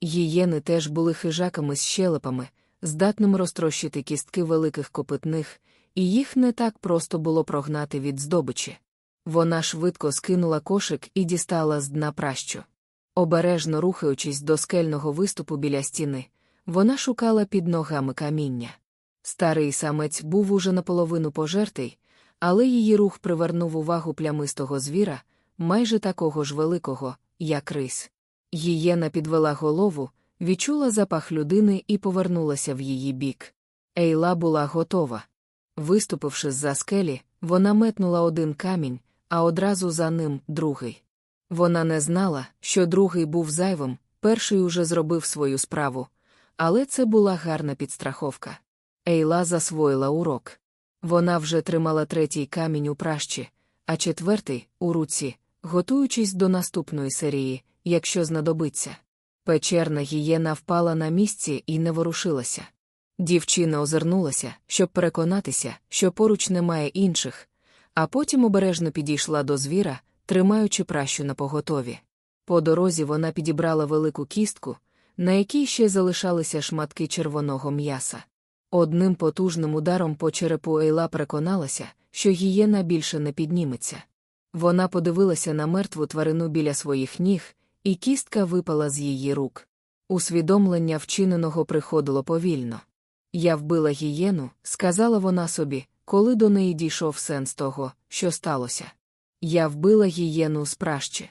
Гієни теж були хижаками з щелепами, здатними розтрощити кістки великих копитних, і їх не так просто було прогнати від здобичі. Вона швидко скинула кошик і дістала з дна пращу. Обережно рухаючись до скельного виступу біля стіни, вона шукала під ногами каміння. Старий самець був уже наполовину пожертий, але її рух привернув увагу плямистого звіра, майже такого ж великого, як рись. Гієна підвела голову, відчула запах людини і повернулася в її бік. Ейла була готова. Виступивши з за скелі, вона метнула один камінь, а одразу за ним другий. Вона не знала, що другий був зайвим, перший уже зробив свою справу, але це була гарна підстраховка. Ейла засвоїла урок. Вона вже тримала третій камінь у пращі, а четвертий у руці, готуючись до наступної серії, якщо знадобиться. Печерна гієна впала на місці і не ворушилася. Дівчина озирнулася, щоб переконатися, що поруч немає інших, а потім обережно підійшла до звіра, тримаючи пращу на поготові. По дорозі вона підібрала велику кістку, на якій ще залишалися шматки червоного м'яса. Одним потужним ударом по черепу Ейла переконалася, що гієна більше не підніметься. Вона подивилася на мертву тварину біля своїх ніг, і кістка випала з її рук. Усвідомлення вчиненого приходило повільно. Я вбила гієну, сказала вона собі, коли до неї дійшов сенс того, що сталося. Я вбила гієну з пращі.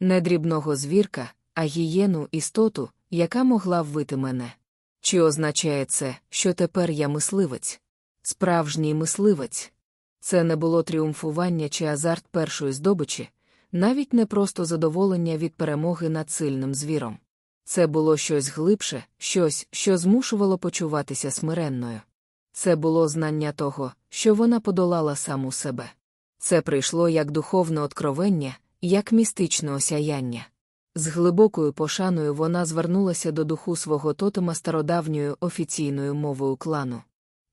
Не дрібного звірка, а гієну істоту, яка могла вбити мене. Чи означає це, що тепер я мисливець? Справжній мисливець. Це не було тріумфування чи азарт першої здобичі, навіть не просто задоволення від перемоги над сильним звіром. Це було щось глибше, щось, що змушувало почуватися смиренною. Це було знання того, що вона подолала саму себе. Це прийшло як духовне откровення, як містичне осяяння. З глибокою пошаною вона звернулася до духу свого тотема стародавньою офіційною мовою клану.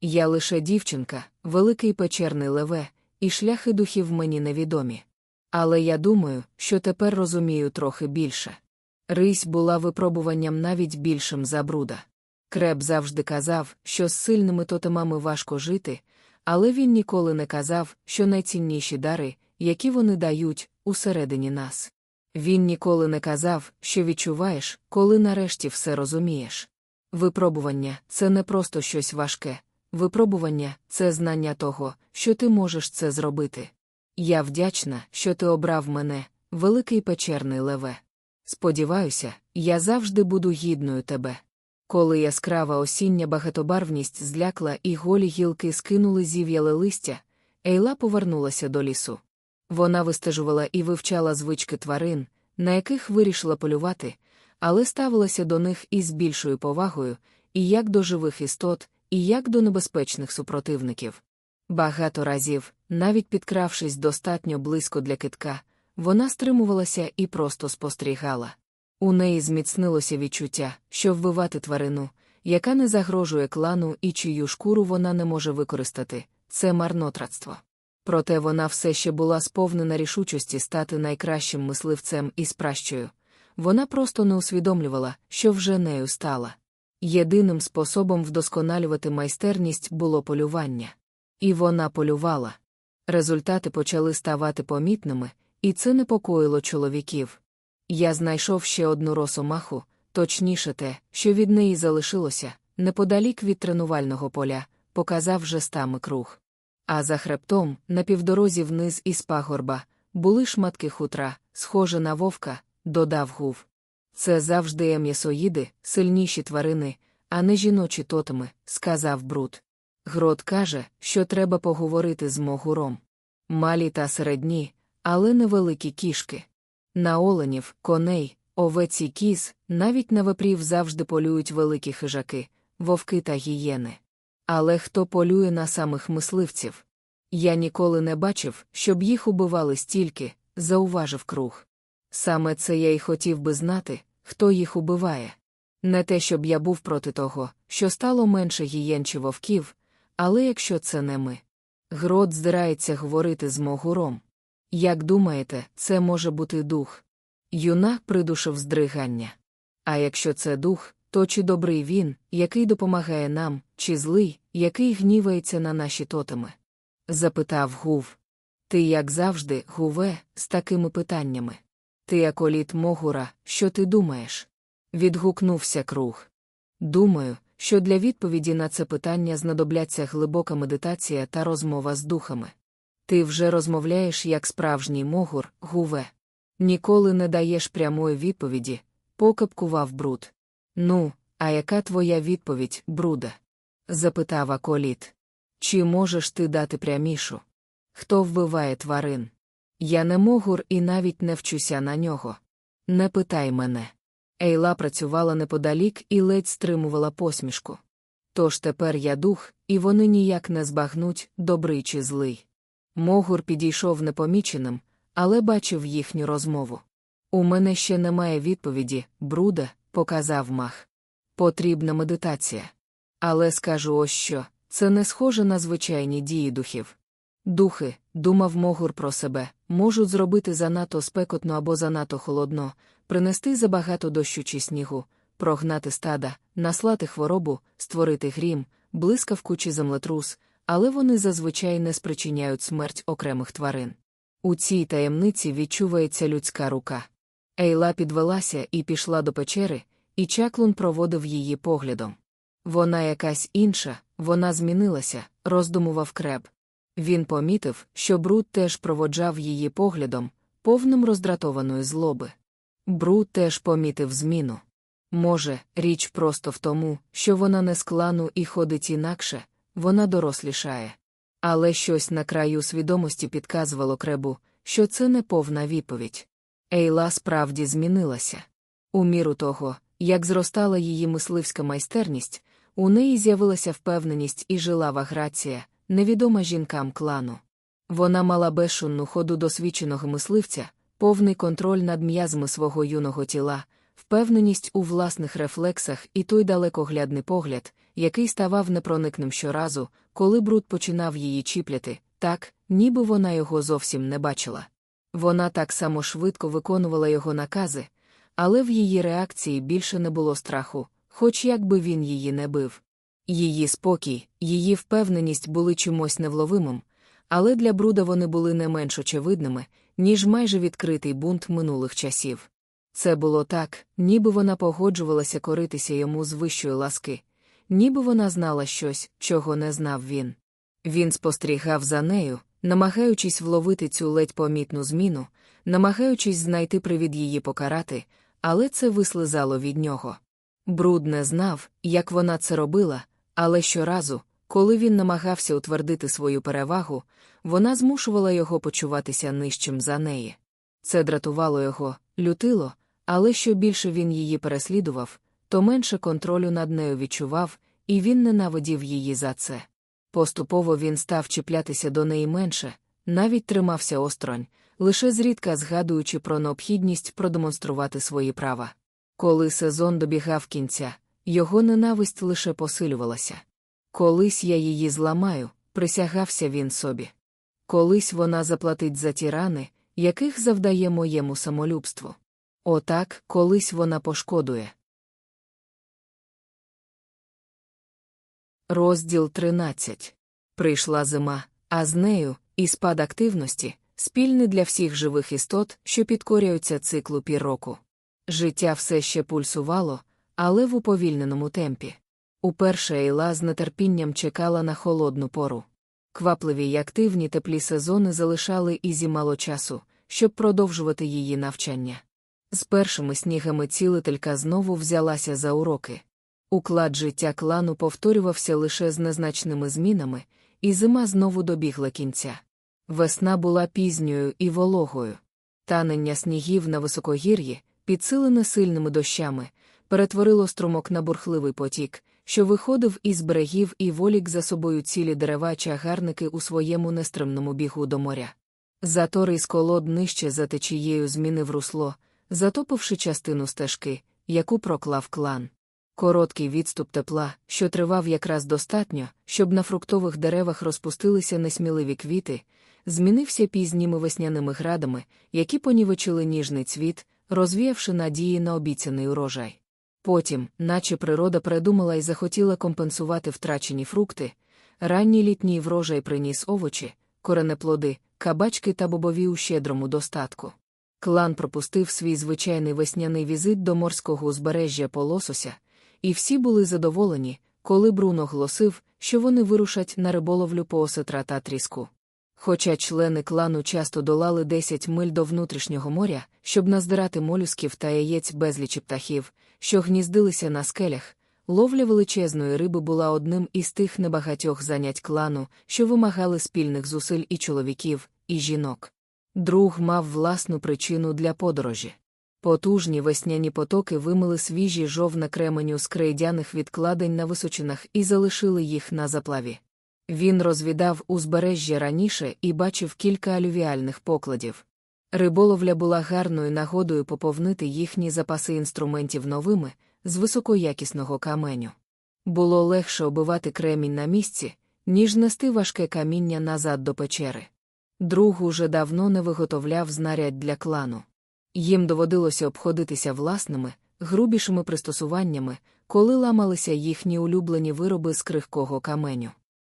Я лише дівчинка, великий печерний леве, і шляхи духів мені невідомі. Але я думаю, що тепер розумію трохи більше. Рись була випробуванням навіть більшим за бруда. Креб завжди казав, що з сильними тотемами важко жити, але він ніколи не казав, що найцінніші дари, які вони дають, усередині нас. Він ніколи не казав, що відчуваєш, коли нарешті все розумієш. Випробування це не просто щось важке, випробування це знання того, що ти можеш це зробити. Я вдячна, що ти обрав мене, великий печерний леве. Сподіваюся, я завжди буду гідною тебе. Коли яскрава осіння багатобарвність злякла і голі гілки скинули зів'яле листя, Ейла повернулася до лісу. Вона вистежувала і вивчала звички тварин, на яких вирішила полювати, але ставилася до них із більшою повагою, і як до живих істот, і як до небезпечних супротивників. Багато разів, навіть підкравшись достатньо близько для китка, вона стримувалася і просто спостерігала. У неї зміцнилося відчуття, що вбивати тварину, яка не загрожує клану і чию шкуру вона не може використати, це марнотратство. Проте вона все ще була сповнена рішучості стати найкращим мисливцем із пращою. вона просто не усвідомлювала, що вже нею стала. Єдиним способом вдосконалювати майстерність було полювання. І вона полювала. Результати почали ставати помітними, і це непокоїло чоловіків. Я знайшов ще одну росомаху, точніше те, що від неї залишилося, неподалік від тренувального поля, показав жестами круг. А за хребтом, на півдорозі вниз із пагорба, були шматки хутра, схоже на вовка, додав гув. Це завжди м'ясоїди, сильніші тварини, а не жіночі тотеми, сказав Брут. Грот каже, що треба поговорити з могуром. Малі та середні, але невеликі кішки. На оленів, коней, овець і кіз, навіть на вепрів завжди полюють великі хижаки, вовки та гієни. Але хто полює на самих мисливців? Я ніколи не бачив, щоб їх убивали стільки, зауважив круг. Саме це я й хотів би знати, хто їх убиває. Не те, щоб я був проти того, що стало менше гієн чи вовків, але якщо це не ми. Грот здирається говорити з могуром. Як думаєте, це може бути дух? Юнак придушив здригання. А якщо це дух, то чи добрий він, який допомагає нам, чи злий, який гнівається на наші тотеми? запитав Гув. Ти, як завжди, Гуве, з такими питаннями. Ти аколіт Могура, що ти думаєш? Відгукнувся круг. Думаю, що для відповіді на це питання знадобляться глибока медитація та розмова з духами. Ти вже розмовляєш як справжній могур, Гуве. Ніколи не даєш прямої відповіді, покапкував бруд. Ну, а яка твоя відповідь, бруде? запитав Аколіт. Чи можеш ти дати прямішу? Хто вбиває тварин? Я не могур і навіть не вчуся на нього. Не питай мене. Ейла працювала неподалік і ледь стримувала посмішку. Тож тепер я дух, і вони ніяк не збагнуть, добрий чи злий. Могур підійшов непоміченим, але бачив їхню розмову. У мене ще немає відповіді, бруда, показав мах. Потрібна медитація. Але скажу ось що це не схоже на звичайні дії духів. Духи, думав Могур про себе, можуть зробити занадто спекотно або занадто холодно, принести забагато дощу чи снігу, прогнати стада, наслати хворобу, створити грім, блискавку чи землетрус, але вони зазвичай не спричиняють смерть окремих тварин. У цій таємниці відчувається людська рука. Ейла підвелася і пішла до печери, і чаклун проводив її поглядом. Вона якась інша, вона змінилася, роздумував креб. Він помітив, що Бруд теж проводжав її поглядом, повним роздратованої злоби. Бруд теж помітив зміну. Може, річ просто в тому, що вона не з клану і ходить інакше, вона дорослішає. Але щось на краю свідомості підказувало кребу, що це не повна відповідь. Ейла справді змінилася. У міру того, як зростала її мисливська майстерність, у неї з'явилася впевненість і жилава грація, невідома жінкам клану. Вона мала безшунну ходу досвідченого мисливця, повний контроль над м'язами свого юного тіла, впевненість у власних рефлексах і той далекоглядний погляд, який ставав непроникним щоразу, коли бруд починав її чіпляти, так, ніби вона його зовсім не бачила. Вона так само швидко виконувала його накази, але в її реакції більше не було страху, хоч якби він її не бив. Її спокій, її впевненість були чимось невловимим, але для бруда вони були не менш очевидними, ніж майже відкритий бунт минулих часів. Це було так, ніби вона погоджувалася коритися йому з вищої ласки, ніби вона знала щось, чого не знав він. Він спостерігав за нею, намагаючись вловити цю ледь помітну зміну, намагаючись знайти привід її покарати, але це вислизало від нього. Бруд не знав, як вона це робила, але щоразу, коли він намагався утвердити свою перевагу, вона змушувала його почуватися нижчим за неї. Це дратувало його, лютило, але що більше він її переслідував, то менше контролю над нею відчував, і він ненавидів її за це. Поступово він став чіплятися до неї менше, навіть тримався осторонь, лише зрідка згадуючи про необхідність продемонструвати свої права. Коли сезон добігав кінця, його ненависть лише посилювалася. Колись я її зламаю, присягався він собі. Колись вона заплатить за ті рани, яких завдає моєму самолюбству. Отак колись вона пошкодує. Розділ 13. Прийшла зима, а з нею і спад активності, спільний для всіх живих істот, що підкорюються циклу півроку. Життя все ще пульсувало, але в уповільненому темпі. Уперше Ейла з нетерпінням чекала на холодну пору. Квапливі й активні теплі сезони залишали Ізі мало часу, щоб продовжувати її навчання. З першими снігами цілителька знову взялася за уроки. Уклад життя клану повторювався лише з незначними змінами, і зима знову добігла кінця. Весна була пізньою і вологою. Танення снігів на високогір'ї, підсилене сильними дощами, перетворило струмок на бурхливий потік, що виходив із берегів і волік за собою цілі дерева чагарники у своєму нестримному бігу до моря. Затор із колод нижче за течією змінив русло, затопивши частину стежки, яку проклав клан. Короткий відступ тепла, що тривав якраз достатньо, щоб на фруктових деревах розпустилися несміливі квіти, змінився пізніми весняними градами, які понівечили ніжний цвіт, розвіявши надії на обіцяний урожай. Потім, наче природа придумала і захотіла компенсувати втрачені фрукти, ранній літній врожай приніс овочі, коренеплоди, кабачки та бобові у щедрому достатку. Клан пропустив свій звичайний весняний візит до морського узбережжя полосося, і всі були задоволені, коли Брун оголосив, що вони вирушать на риболовлю по осетра та тріску. Хоча члени клану часто долали 10 миль до внутрішнього моря, щоб наздирати молюсків та яєць безлічі птахів, що гніздилися на скелях, ловля величезної риби була одним із тих небагатьох занять клану, що вимагали спільних зусиль і чоловіків, і жінок. Друг мав власну причину для подорожі. Потужні весняні потоки вимили свіжі жовна кременю з крейдяних відкладень на височинах і залишили їх на заплаві. Він розвідав узбережжя раніше і бачив кілька алювіальних покладів. Риболовля була гарною нагодою поповнити їхні запаси інструментів новими, з високоякісного каменю. Було легше обивати кремінь на місці, ніж нести важке каміння назад до печери. Друг уже давно не виготовляв знарядь для клану. Їм доводилося обходитися власними, грубішими пристосуваннями, коли ламалися їхні улюблені вироби з крихкого каменю.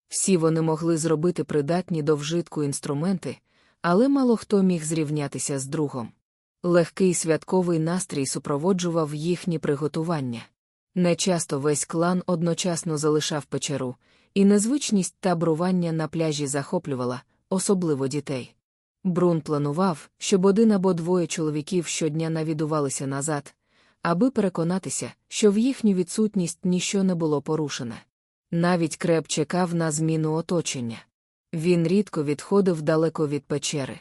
Всі вони могли зробити придатні до вжитку інструменти, але мало хто міг зрівнятися з другом. Легкий святковий настрій супроводжував їхні приготування. Нечасто весь клан одночасно залишав печеру, і незвичність табрування на пляжі захоплювала, особливо дітей. Брун планував, щоб один або двоє чоловіків щодня навідувалися назад, аби переконатися, що в їхню відсутність ніщо не було порушене. Навіть креп чекав на зміну оточення. Він рідко відходив далеко від печери.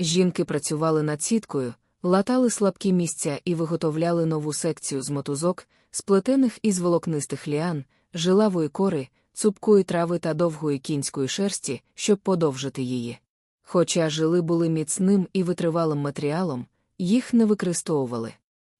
Жінки працювали над сіткою, латали слабкі місця і виготовляли нову секцію з мотузок, сплетених із волокнистих ліан, жилавої кори, цупкої трави та довгої кінської шерсті, щоб подовжити її. Хоча жили були міцним і витривалим матеріалом, їх не використовували.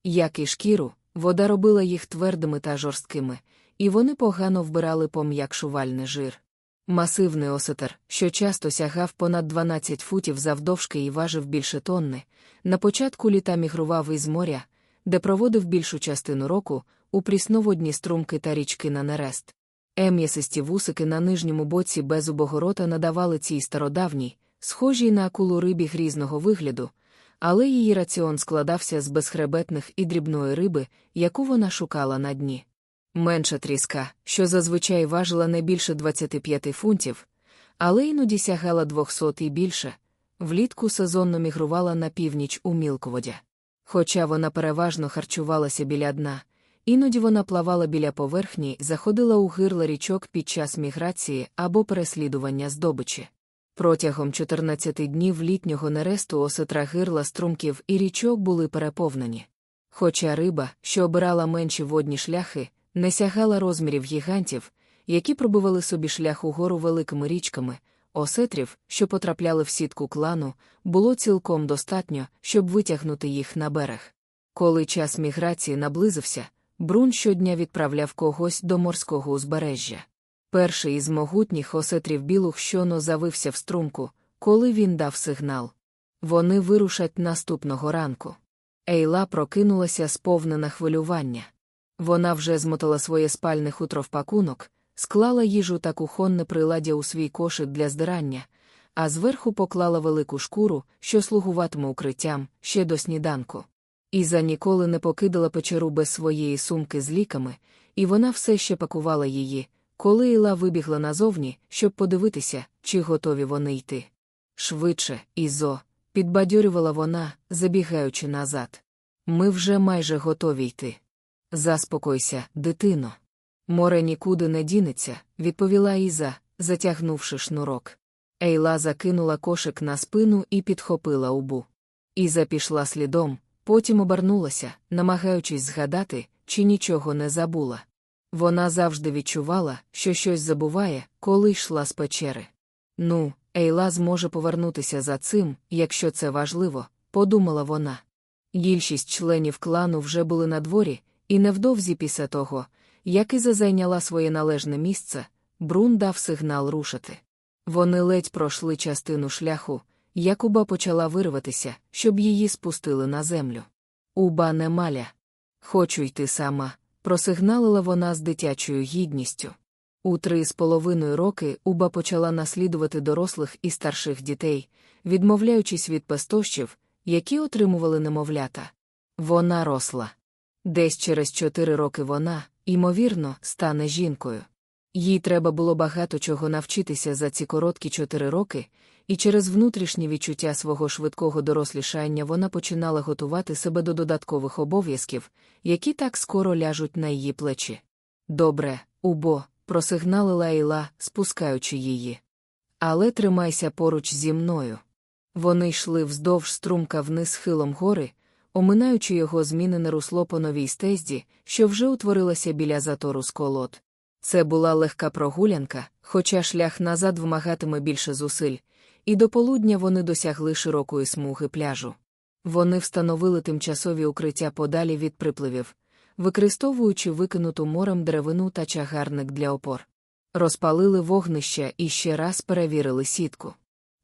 Як і шкіру, вода робила їх твердими та жорсткими, і вони погано вбирали пом'якшувальний жир. Масивний осетер, що часто сягав понад 12 футів завдовжки і важив більше тонни, на початку літа мігрував із моря, де проводив більшу частину року, у прісноводні струмки та річки на нерест. Ем'ясисті вусики на нижньому боці без убогорота надавали цій стародавній, схожій на акулу рибі грізного вигляду, але її раціон складався з безхребетних і дрібної риби, яку вона шукала на дні. Менша тріска, що зазвичай важила не більше 25 фунтів, але іноді сягала 200 і більше, влітку сезонно мігрувала на північ у мілководя. Хоча вона переважно харчувалася біля дна, іноді вона плавала біля поверхні заходила у гирла річок під час міграції або переслідування здобичі. Протягом 14 днів літнього нересту осетра гирла струмків і річок були переповнені. Хоча риба, що обирала менші водні шляхи, не сягала розмірів гігантів, які пробивали собі шлях угору великими річками, осетрів, що потрапляли в сітку клану, було цілком достатньо, щоб витягнути їх на берег. Коли час міграції наблизився, Брун щодня відправляв когось до морського узбережжя. Перший із могутніх осетрів білух щоно завився в струмку, коли він дав сигнал. Вони вирушать наступного ранку. Ейла прокинулася сповнена хвилювання. Вона вже змотала своє спальне хутро в пакунок, склала їжу та кухонне приладдя у свій кошик для здирання, а зверху поклала велику шкуру, що слугуватиме укриттям, ще до сніданку. Іза ніколи не покидала печеру без своєї сумки з ліками, і вона все ще пакувала її, коли Іла вибігла назовні, щоб подивитися, чи готові вони йти. Швидше, Ізо, підбадьорювала вона, забігаючи назад. Ми вже майже готові йти. Заспокойся, дитино. Море нікуди не дінеться, відповіла Іза, затягнувши шнурок. Ейла закинула кошик на спину і підхопила убу. Іза пішла слідом, потім обернулася, намагаючись згадати, чи нічого не забула. Вона завжди відчувала, що щось забуває, коли йшла з печери. Ну, Ейла зможе повернутися за цим, якщо це важливо, подумала вона. Більшість членів клану вже були на дворі, і невдовзі після того, як Іза зайняла своє належне місце, Брун дав сигнал рушити. Вони ледь пройшли частину шляху, як уба почала вирватися, щоб її спустили на землю. Уба не маля. Хочу йти сама, просигналила вона з дитячою гідністю. У три з половиною роки Уба почала наслідувати дорослих і старших дітей, відмовляючись від пестощів, які отримували немовлята. Вона росла. Десь через чотири роки вона, ймовірно, стане жінкою. Їй треба було багато чого навчитися за ці короткі чотири роки, і через внутрішнє відчуття свого швидкого дорослішання вона починала готувати себе до додаткових обов'язків, які так скоро ляжуть на її плечі. Добре, убо, просигналила Іла, спускаючи її. Але тримайся поруч зі мною. Вони йшли вздовж струмка вниз хилом гори, оминаючи його змінене русло по новій стезді, що вже утворилася біля затору з колод. Це була легка прогулянка, хоча шлях назад вимагатиме більше зусиль, і до полудня вони досягли широкої смуги пляжу. Вони встановили тимчасові укриття подалі від припливів, використовуючи викинуту морем деревину та чагарник для опор. Розпалили вогнища і ще раз перевірили сітку.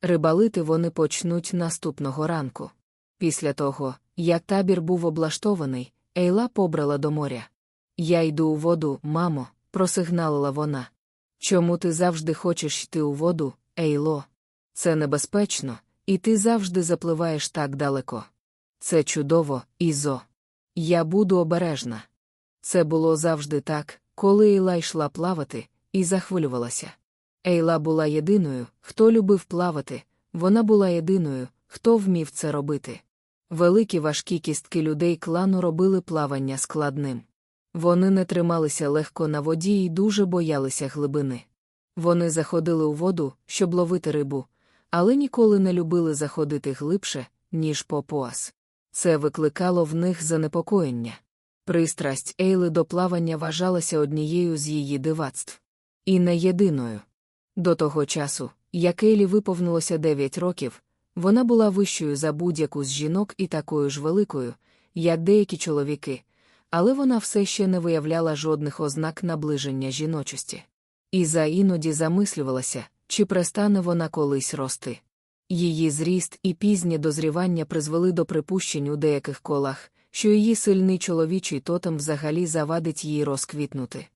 Рибалити вони почнуть наступного ранку. Після того, як табір був облаштований, Ейла побрала до моря. Я йду у воду, мамо, просигналила вона. Чому ти завжди хочеш йти у воду, Ейло? Це небезпечно, і ти завжди запливаєш так далеко. Це чудово, Ізо. Я буду обережна. Це було завжди так, коли Ейла йшла плавати, і захвилювалася. Ейла була єдиною, хто любив плавати, вона була єдиною, хто вмів це робити. Великі важкі кістки людей клану робили плавання складним. Вони не трималися легко на воді і дуже боялися глибини. Вони заходили у воду, щоб ловити рибу, але ніколи не любили заходити глибше, ніж по пояс. Це викликало в них занепокоєння. Пристрасть Ейли до плавання вважалася однією з її дивацтв. І не єдиною. До того часу, як Ейлі виповнилося 9 років, вона була вищою за будь-яку з жінок і такою ж великою, як деякі чоловіки, але вона все ще не виявляла жодних ознак наближення жіночості. Іза іноді замислювалася, чи перестане вона колись рости. Її зріст і пізнє дозрівання призвели до припущень у деяких колах, що її сильний чоловічий тотем взагалі завадить їй розквітнути.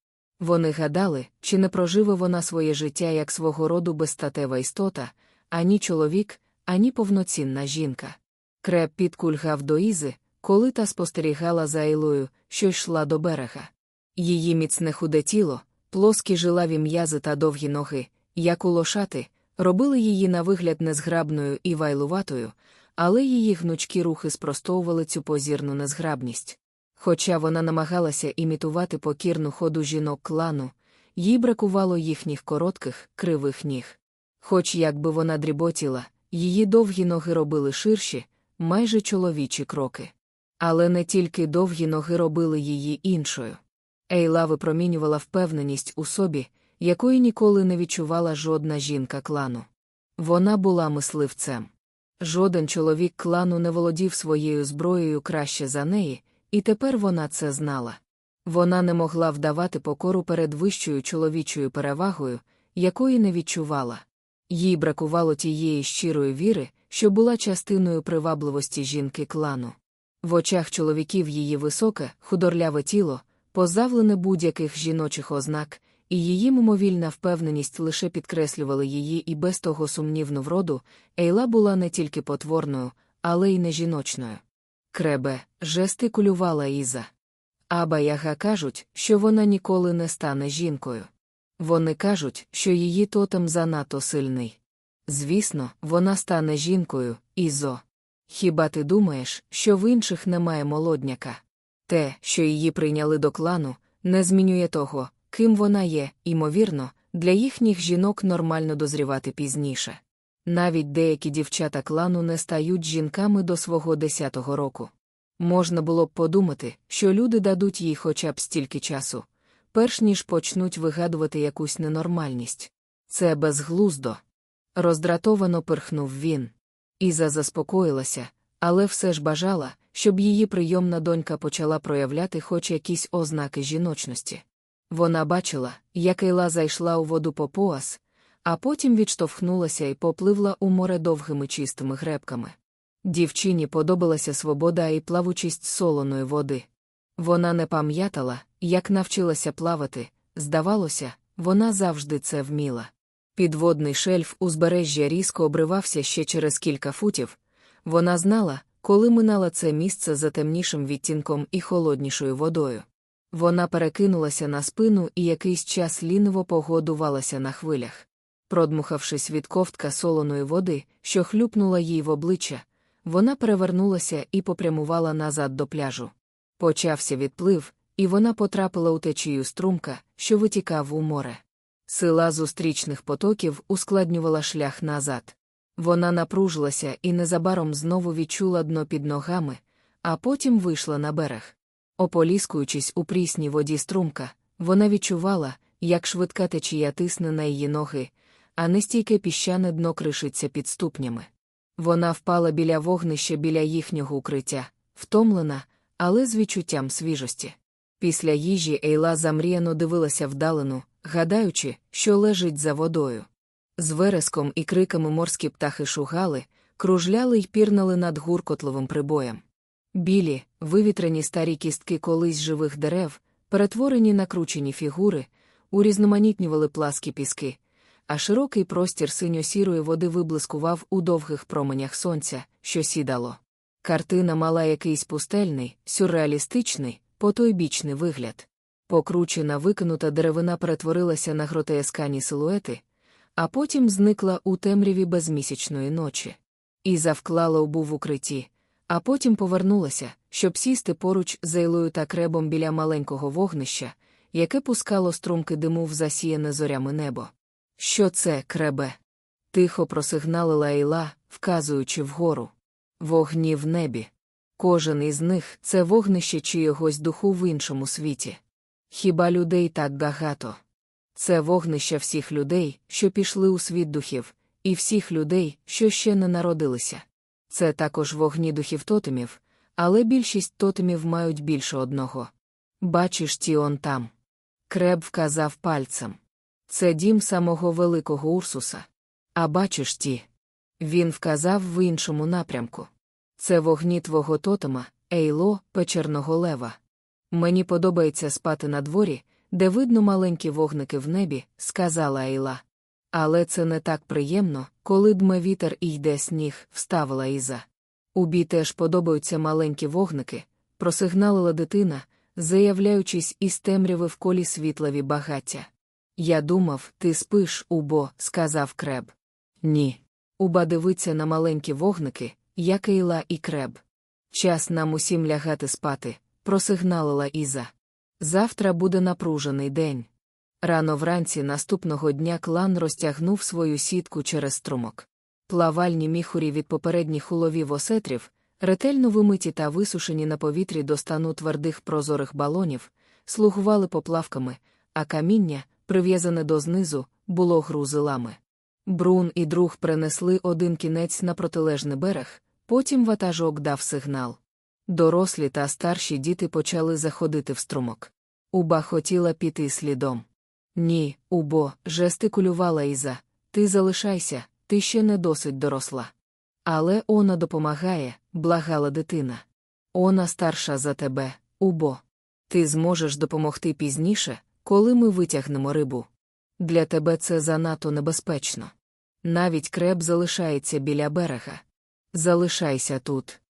Вони гадали, чи не проживе вона своє життя як свого роду безстатева істота, ані чоловік, ані повноцінна жінка. Креп підкульгав до Ізи, коли та спостерігала за Айлою, що йшла до берега. Її міцне худе тіло, плоскі жилаві м'язи та довгі ноги, як у лошати, робили її на вигляд незграбною і вайлуватою, але її гнучкі рухи спростовували цю позірну незграбність. Хоча вона намагалася імітувати покірну ходу жінок клану, їй бракувало їхніх коротких, кривих ніг. Хоч якби вона дріботіла, її довгі ноги робили ширші, майже чоловічі кроки. Але не тільки довгі ноги робили її іншою. Ейла випромінювала впевненість у собі, якої ніколи не відчувала жодна жінка клану. Вона була мисливцем. Жоден чоловік клану не володів своєю зброєю краще за неї, і тепер вона це знала. Вона не могла вдавати покору перед вищою чоловічою перевагою, якої не відчувала. Їй бракувало тієї щирої віри, що була частиною привабливості жінки клану. В очах чоловіків її високе, худорляве тіло, позавлене будь-яких жіночих ознак, і її мимовільна впевненість лише підкреслювали її і без того сумнівну вроду, Ейла була не тільки потворною, але й не жіночною. Кребе, жестикулювала Іза. Аба яга кажуть, що вона ніколи не стане жінкою. Вони кажуть, що її тотем занадто сильний. Звісно, вона стане жінкою, Ізо. Хіба ти думаєш, що в інших немає молодняка? Те, що її прийняли до клану, не змінює того, ким вона є, ймовірно, для їхніх жінок нормально дозрівати пізніше. Навіть деякі дівчата клану не стають жінками до свого десятого року. Можна було б подумати, що люди дадуть їй хоча б стільки часу, перш ніж почнуть вигадувати якусь ненормальність. Це безглуздо. Роздратовано пирхнув він. Іза заспокоїлася, але все ж бажала, щоб її прийомна донька почала проявляти хоч якісь ознаки жіночності. Вона бачила, як Ейла зайшла у воду по пояс, а потім відштовхнулася і попливла у море довгими чистими гребками. Дівчині подобалася свобода і плавучість солоної води. Вона не пам'ятала, як навчилася плавати, здавалося, вона завжди це вміла. Підводний шельф узбережжя різко обривався ще через кілька футів. Вона знала, коли минала це місце за темнішим відтінком і холоднішою водою. Вона перекинулася на спину і якийсь час ліниво погодувалася на хвилях. Продмухавшись від ковтка солоної води, що хлюпнула їй в обличчя, вона перевернулася і попрямувала назад до пляжу. Почався відплив, і вона потрапила у течію струмка, що витікав у море. Сила зустрічних потоків ускладнювала шлях назад. Вона напружилася і незабаром знову відчула дно під ногами, а потім вийшла на берег. Ополіскуючись у прісній воді струмка, вона відчувала, як швидка течія тисне на її ноги, а нестійке піщане дно кришиться під ступнями. Вона впала біля вогнища біля їхнього укриття, втомлена, але з відчуттям свіжості. Після їжі Ейла замріяно дивилася вдалину, гадаючи, що лежить за водою. З вереском і криками морські птахи шугали, кружляли й пірнали над гуркотливим прибоєм. Білі, вивітрені старі кістки колись живих дерев, перетворені на кручені фігури, урізноманітнювали пласкі піски, а широкий простір синьо-сірої води виблискував у довгих променях сонця, що сідало. Картина мала якийсь пустельний, сюрреалістичний, потойбічний вигляд. Покручена викинута деревина перетворилася на гротескані силуети, а потім зникла у темряві безмісячної ночі. І завклала обу в укритті, а потім повернулася, щоб сісти поруч з Ейлою та кребом біля маленького вогнища, яке пускало струмки диму в засіяне зорями небо. Що це, кребе? Тихо просигналила Ейла, вказуючи вгору. Вогні в небі. Кожен із них це вогнище чиєгось духу в іншому світі. Хіба людей так багато? Це вогнище всіх людей, що пішли у світ духів, і всіх людей, що ще не народилися. Це також вогні духів тотемів, але більшість тотемів мають більше одного. Бачиш ті он там. Креб вказав пальцем. Це дім самого великого Урсуса. А бачиш ті. Він вказав в іншому напрямку. Це вогні твого тотема, Ейло, печерного лева. Мені подобається спати на дворі, де видно маленькі вогники в небі, сказала Ейла. Але це не так приємно, коли дме вітер і йде сніг, вставила Іза. Убі теж подобаються маленькі вогники, просигналила дитина, заявляючись із темряви в колі світлові багаття. Я думав, ти спиш, убо, сказав креб. Ні. Уба дивиться на маленькі вогники, як Ейла і креб. Час нам усім лягати спати, просигналила Іза. Завтра буде напружений день. Рано вранці наступного дня клан розтягнув свою сітку через струмок. Плавальні міхурі від попередніх уловів осетрів, ретельно вимиті та висушені на повітрі до стану твердих прозорих балонів, слугували поплавками, а каміння, прив'язане до знизу, було грузилами. Брун і друг принесли один кінець на протилежний берег, потім ватажок дав сигнал. Дорослі та старші діти почали заходити в струмок. Уба хотіла піти слідом. Ні, убо, жестикулювала Іза, ти залишайся, ти ще не досить доросла. Але вона допомагає, благала дитина. Она старша за тебе, убо. Ти зможеш допомогти пізніше, коли ми витягнемо рибу. Для тебе це занадто небезпечно. Навіть креб залишається біля берега. Залишайся тут.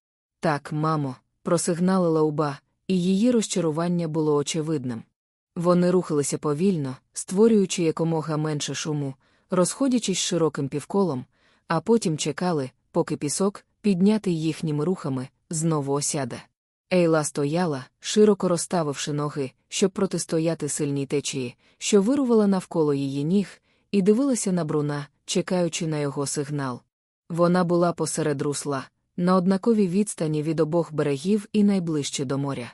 Так, мамо, просигналила уба, і її розчарування було очевидним. Вони рухалися повільно, створюючи якомога менше шуму, розходячись широким півколом, а потім чекали, поки пісок, піднятий їхніми рухами, знову осяде. Ейла стояла, широко розставивши ноги, щоб протистояти сильній течії, що вирувала навколо її ніг, і дивилася на бруна, чекаючи на його сигнал. Вона була посеред русла, на однаковій відстані від обох берегів і найближче до моря.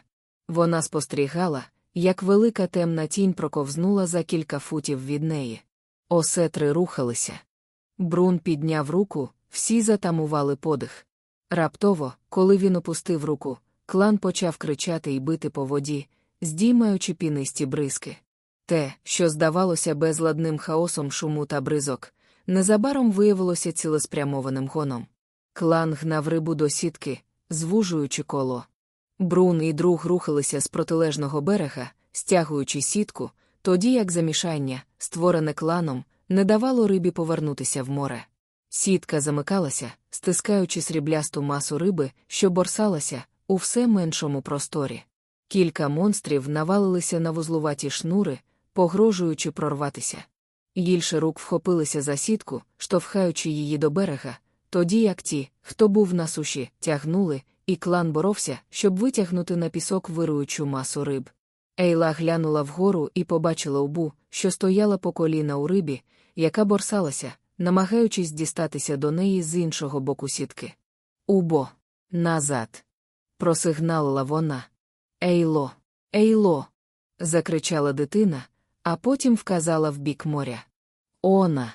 Вона спостерігала, як велика темна тінь проковзнула за кілька футів від неї. Осетри рухалися. Брун підняв руку, всі затамували подих. Раптово, коли він опустив руку, клан почав кричати і бити по воді, здіймаючи пінисті бризки. Те, що здавалося безладним хаосом шуму та бризок, незабаром виявилося цілеспрямованим гоном. Клан гнав рибу до сітки, звужуючи коло. Брун і друг рухалися з протилежного берега, стягуючи сітку, тоді як замішання, створене кланом, не давало рибі повернутися в море. Сітка замикалася, стискаючи сріблясту масу риби, що борсалася у все меншому просторі. Кілька монстрів навалилися на вузлуваті шнури, погрожуючи прорватися. Гільше рук вхопилися за сітку, штовхаючи її до берега, тоді як ті, хто був на суші, тягнули, і клан боровся, щоб витягнути на пісок вируючу масу риб. Ейла глянула вгору і побачила убу, що стояла по коліна у рибі, яка борсалася, намагаючись дістатися до неї з іншого боку сітки. Убо, назад. просигналила вона. Ейло, ейло. закричала дитина, а потім вказала в бік моря. Она.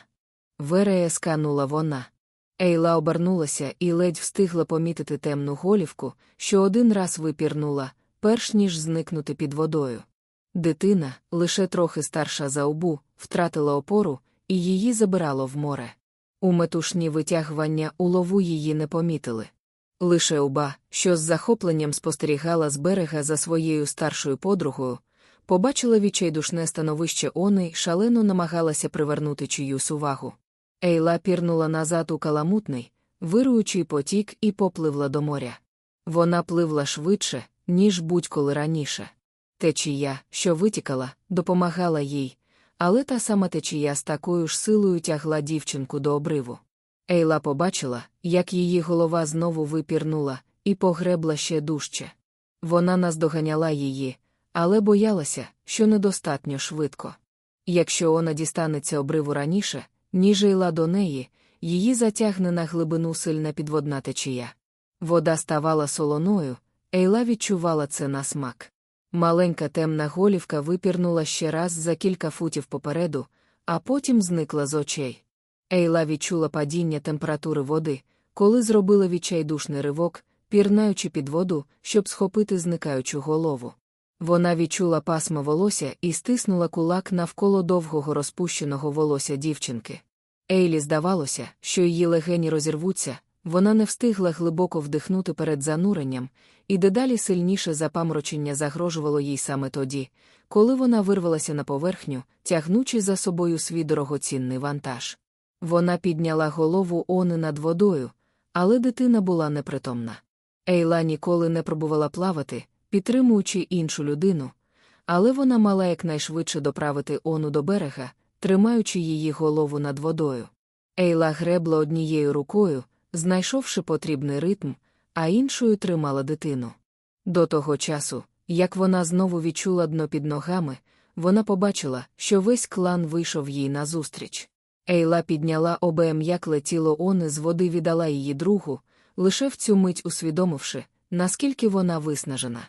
Вереє сканула вона. Ейла обернулася і ледь встигла помітити темну голівку, що один раз випірнула, перш ніж зникнути під водою. Дитина, лише трохи старша за обу, втратила опору, і її забирало в море. У метушні витягування у лову її не помітили. Лише уба, що з захопленням спостерігала з берега за своєю старшою подругою, побачила відчайдушне становище они й шалено намагалася привернути чиюсь увагу. Ейла пірнула назад у каламутний, вируючий потік і попливла до моря. Вона пливла швидше, ніж будь-коли раніше. Течія, що витікала, допомагала їй, але та сама течія з такою ж силою тягла дівчинку до обриву. Ейла побачила, як її голова знову випірнула, і погребла ще дужче. Вона наздоганяла її, але боялася, що недостатньо швидко. Якщо вона дістанеться обриву раніше, ніж Ейла до неї, її затягне на глибину сильна підводна течія. Вода ставала солоною, Ейла відчувала це на смак. Маленька темна голівка випірнула ще раз за кілька футів попереду, а потім зникла з очей. Ейла відчула падіння температури води, коли зробила відчайдушний ривок, пірнаючи під воду, щоб схопити зникаючу голову. Вона відчула пасмо волосся і стиснула кулак навколо довгого розпущеного волосся дівчинки. Ейлі здавалося, що її легені розірвуться, вона не встигла глибоко вдихнути перед зануренням, і дедалі сильніше запамрочення загрожувало їй саме тоді, коли вона вирвалася на поверхню, тягнучи за собою свій дорогоцінний вантаж. Вона підняла голову они над водою, але дитина була непритомна. Ейла ніколи не пробувала плавати, підтримуючи іншу людину, але вона мала якнайшвидше доправити ону до берега, тримаючи її голову над водою. Ейла гребла однією рукою, знайшовши потрібний ритм, а іншою тримала дитину. До того часу, як вона знову відчула дно під ногами, вона побачила, що весь клан вийшов їй назустріч. Ейла підняла обеєм'якле тіло Они з води віддала її другу, лише в цю мить усвідомивши, наскільки вона виснажена.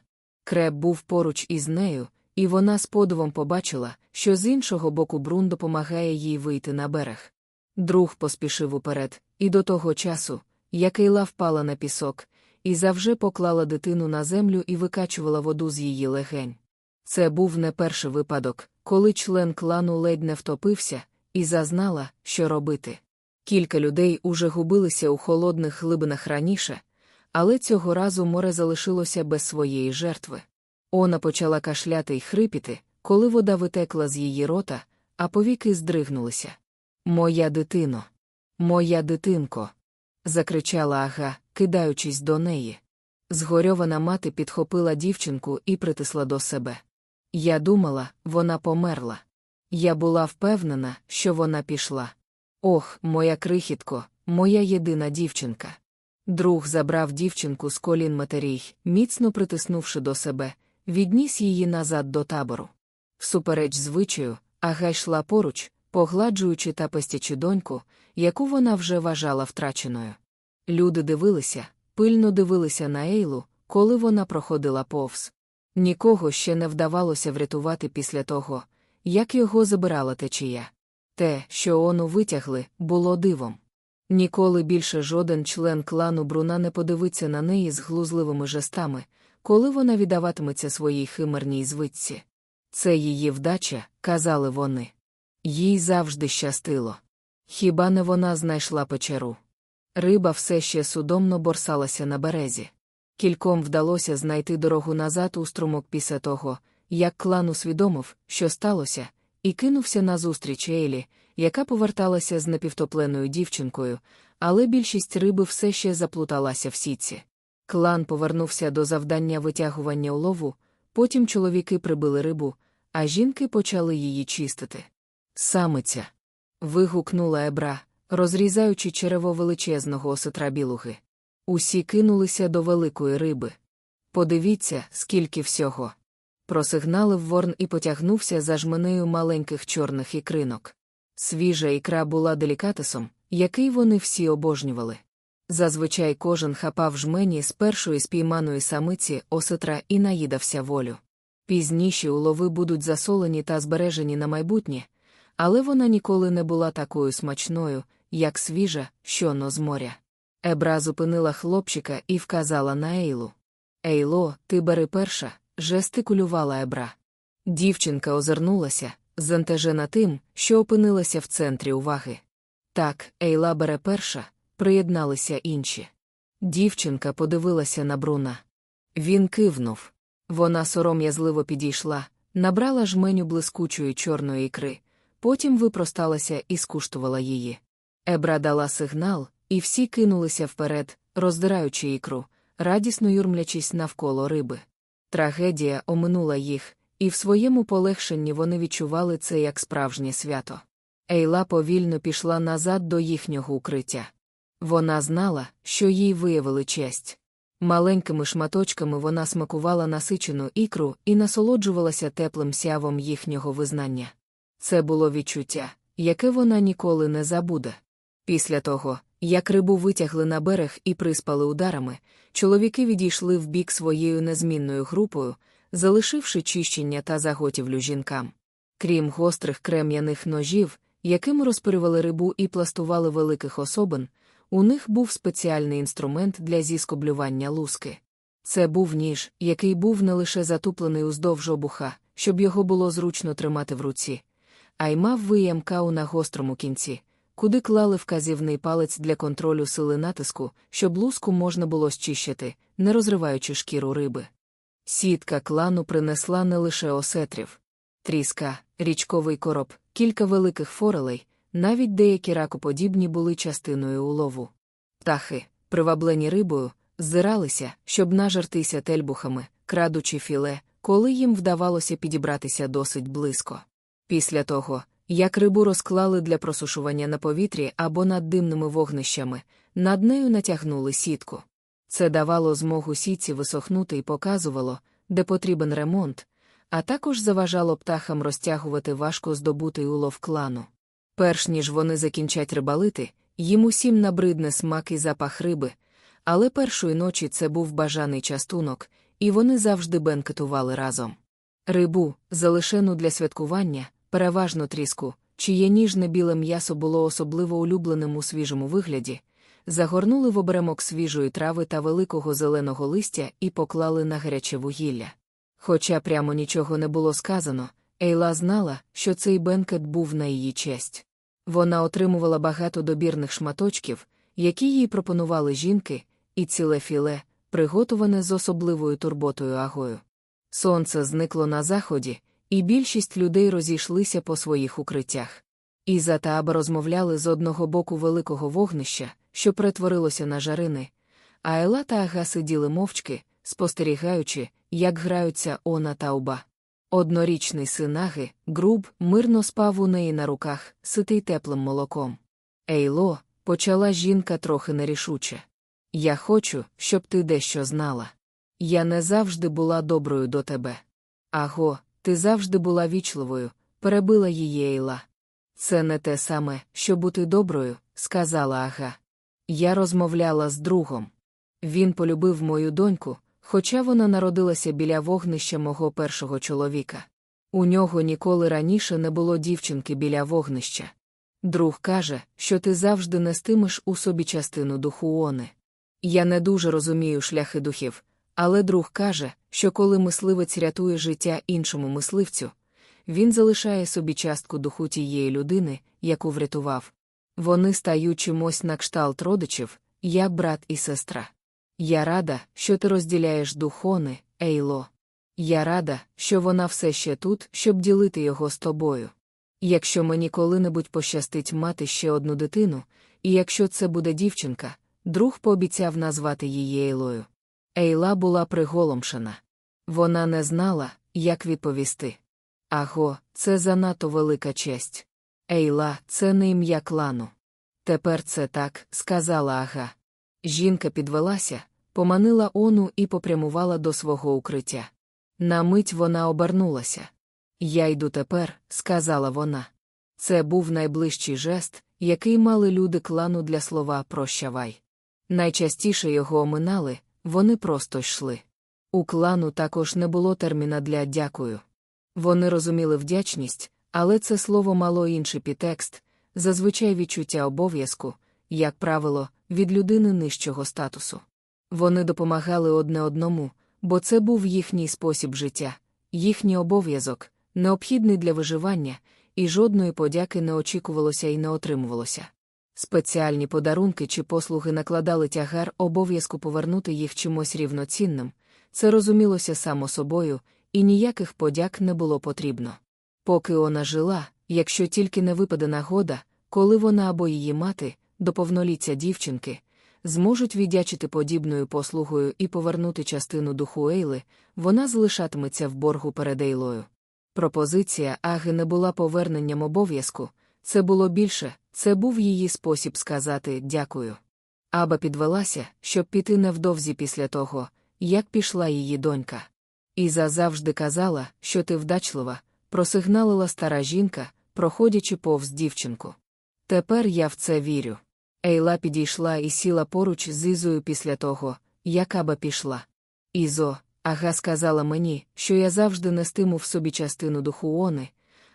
Креб був поруч із нею, і вона з подивом побачила, що з іншого боку Брун допомагає їй вийти на берег. Друг поспішив уперед, і до того часу, як Ейла впала на пісок, і завжди поклала дитину на землю і викачувала воду з її легень. Це був не перший випадок, коли член клану ледь не втопився, і зазнала, що робити. Кілька людей уже губилися у холодних глибинах раніше, але цього разу море залишилося без своєї жертви. Она почала кашляти й хрипіти, коли вода витекла з її рота, а повіки здригнулися. Моя дитино, моя дитинко. закричала ага, кидаючись до неї. Згорьована мати підхопила дівчинку і притисла до себе. Я думала, вона померла. Я була впевнена, що вона пішла. Ох, моя крихітко, моя єдина дівчинка. Друг забрав дівчинку з колін матерій, міцно притиснувши до себе, відніс її назад до табору. Всупереч звичаю, ага йшла поруч, погладжуючи та пестячи доньку, яку вона вже вважала втраченою. Люди дивилися, пильно дивилися на Ейлу, коли вона проходила повз. Нікого ще не вдавалося врятувати після того, як його забирала течія. Те, що ону витягли, було дивом. Ніколи більше жоден член клану Бруна не подивиться на неї з глузливими жестами, коли вона віддаватиметься своїй химерній звитці. Це її вдача, казали вони. Їй завжди щастило. Хіба не вона знайшла печеру? Риба все ще судомно борсалася на березі. Кільком вдалося знайти дорогу назад у струмок після того, як клан усвідомив, що сталося, і кинувся назустріч Ейлі, яка поверталася з напівтопленою дівчинкою, але більшість риби все ще заплуталася в сітці. Клан повернувся до завдання витягування улову, потім чоловіки прибили рибу, а жінки почали її чистити. Самиця. вигукнула ебра, розрізаючи черево величезного осетра білуги. Усі кинулися до великої риби. Подивіться, скільки всього. Просигналив ворн і потягнувся за жменею маленьких чорних ікринок. Свіжа ікра була делікатесом, який вони всі обожнювали. Зазвичай кожен хапав жмені з першої спійманої самиці осетра і наїдався волю. Пізніші улови будуть засолені та збережені на майбутнє, але вона ніколи не була такою смачною, як свіжа, щоно з моря. Ебра зупинила хлопчика і вказала на Ейлу. Ейло, ти бери перша, жестикулювала Ебра. Дівчинка озирнулася, зантежена тим, що опинилася в центрі уваги. Так, Ейла бере перша, приєдналися інші. Дівчинка подивилася на Бруна. Він кивнув. Вона сором'язливо підійшла, набрала жменю блискучої чорної ікри, потім випросталася і скуштувала її. Ебра дала сигнал, і всі кинулися вперед, роздираючи ікру, радісно юрмлячись навколо риби. Трагедія оминула їх, і в своєму полегшенні вони відчували це як справжнє свято. Ейла повільно пішла назад до їхнього укриття. Вона знала, що їй виявили честь. Маленькими шматочками вона смакувала насичену ікру і насолоджувалася теплим сявом їхнього визнання. Це було відчуття, яке вона ніколи не забуде. Після того, як рибу витягли на берег і приспали ударами, чоловіки відійшли в бік своєю незмінною групою, залишивши чищення та заготівлю жінкам. Крім гострих крем'яних ножів, якими розпирювали рибу і пластували великих особин, у них був спеціальний інструмент для зіскоблювання луски. Це був ніж, який був не лише затуплений уздовж обуха, щоб його було зручно тримати в руці, а й мав виємкау на гострому кінці, куди клали вказівний палець для контролю сили натиску, щоб луску можна було зчищити, не розриваючи шкіру риби. Сітка клану принесла не лише осетрів, тріска, річковий короб, кілька великих форелей, навіть деякі ракоподібні були частиною улову. Птахи, приваблені рибою, ззиралися, щоб нажертися тельбухами, крадучи філе, коли їм вдавалося підібратися досить близько. Після того, як рибу розклали для просушування на повітрі або над димними вогнищами, над нею натягнули сітку. Це давало змогу сітці висохнути і показувало, де потрібен ремонт, а також заважало птахам розтягувати важко здобутий улов клану. Перш ніж вони закінчать рибалити, їм усім набридне смак і запах риби, але першої ночі це був бажаний частунок, і вони завжди бенкетували разом. Рибу, залишену для святкування, переважно тріску, чиє ніжне біле м'ясо було особливо улюбленим у свіжому вигляді, загорнули в оберемок свіжої трави та великого зеленого листя і поклали на гаряче вугілля. Хоча прямо нічого не було сказано, Ейла знала, що цей бенкет був на її честь. Вона отримувала багато добірних шматочків, які їй пропонували жінки, і ціле філе, приготоване з особливою турботою агою. Сонце зникло на заході, і більшість людей розійшлися по своїх укриттях. Іза та Аба розмовляли з одного боку великого вогнища, що перетворилося на жарини, а Ела та Ага сиділи мовчки, спостерігаючи, як граються Она та Уба. Однорічний син Аги, груб, мирно спав у неї на руках, ситий теплим молоком. Ейло, почала жінка трохи нерішуче. Я хочу, щоб ти дещо знала. Я не завжди була доброю до тебе. Аго, ти завжди була вічливою, перебила її Ейла. Це не те саме, що бути доброю, сказала Ага. Я розмовляла з другом. Він полюбив мою доньку, хоча вона народилася біля вогнища мого першого чоловіка. У нього ніколи раніше не було дівчинки біля вогнища. Друг каже, що ти завжди нестимеш у собі частину духу Они. Я не дуже розумію шляхи духів, але друг каже, що коли мисливець рятує життя іншому мисливцю, він залишає собі частку духу тієї людини, яку врятував. Вони стають чимось на кшталт родичів, я брат і сестра. Я рада, що ти розділяєш духони, Ейло. Я рада, що вона все ще тут, щоб ділити його з тобою. Якщо мені коли-небудь пощастить мати ще одну дитину, і якщо це буде дівчинка, друг пообіцяв назвати її Ейлою. Ейла була приголомшена. Вона не знала, як відповісти. Аго, це занадто велика честь. Ейла, це не ім'я клану. Тепер це так, сказала Ага. Жінка підвелася, поманила ону і попрямувала до свого укриття. На мить вона обернулася. Я йду тепер, сказала вона. Це був найближчий жест, який мали люди клану для слова прощавай. Найчастіше його оминали, вони просто йшли. У клану також не було терміна для дякую. Вони розуміли вдячність, але це слово мало інший підтекст, зазвичай відчуття обов'язку, як правило, від людини нижчого статусу. Вони допомагали одне одному, бо це був їхній спосіб життя, їхній обов'язок, необхідний для виживання, і жодної подяки не очікувалося і не отримувалося. Спеціальні подарунки чи послуги накладали тягар обов'язку повернути їх чимось рівноцінним, це розумілося само собою, і ніяких подяк не було потрібно. Поки вона жила, якщо тільки не випаде нагода, коли вона або її мати, до повноліття дівчинки, зможуть віддячити подібною послугою і повернути частину духу Ейли, вона залишатиметься в боргу перед Ейлою. Пропозиція Аги не була поверненням обов'язку, це було більше, це був її спосіб сказати дякую. Аба підвелася, щоб піти невдовзі після того, як пішла її донька. Іза завжди казала, що ти вдачлива, просигналила стара жінка, проходячи повз дівчинку. Тепер я в це вірю. Ейла підійшла і сіла поруч з Ізою після того, як Аба пішла. Ізо, ага сказала мені, що я завжди нестиму в собі частину духу Они,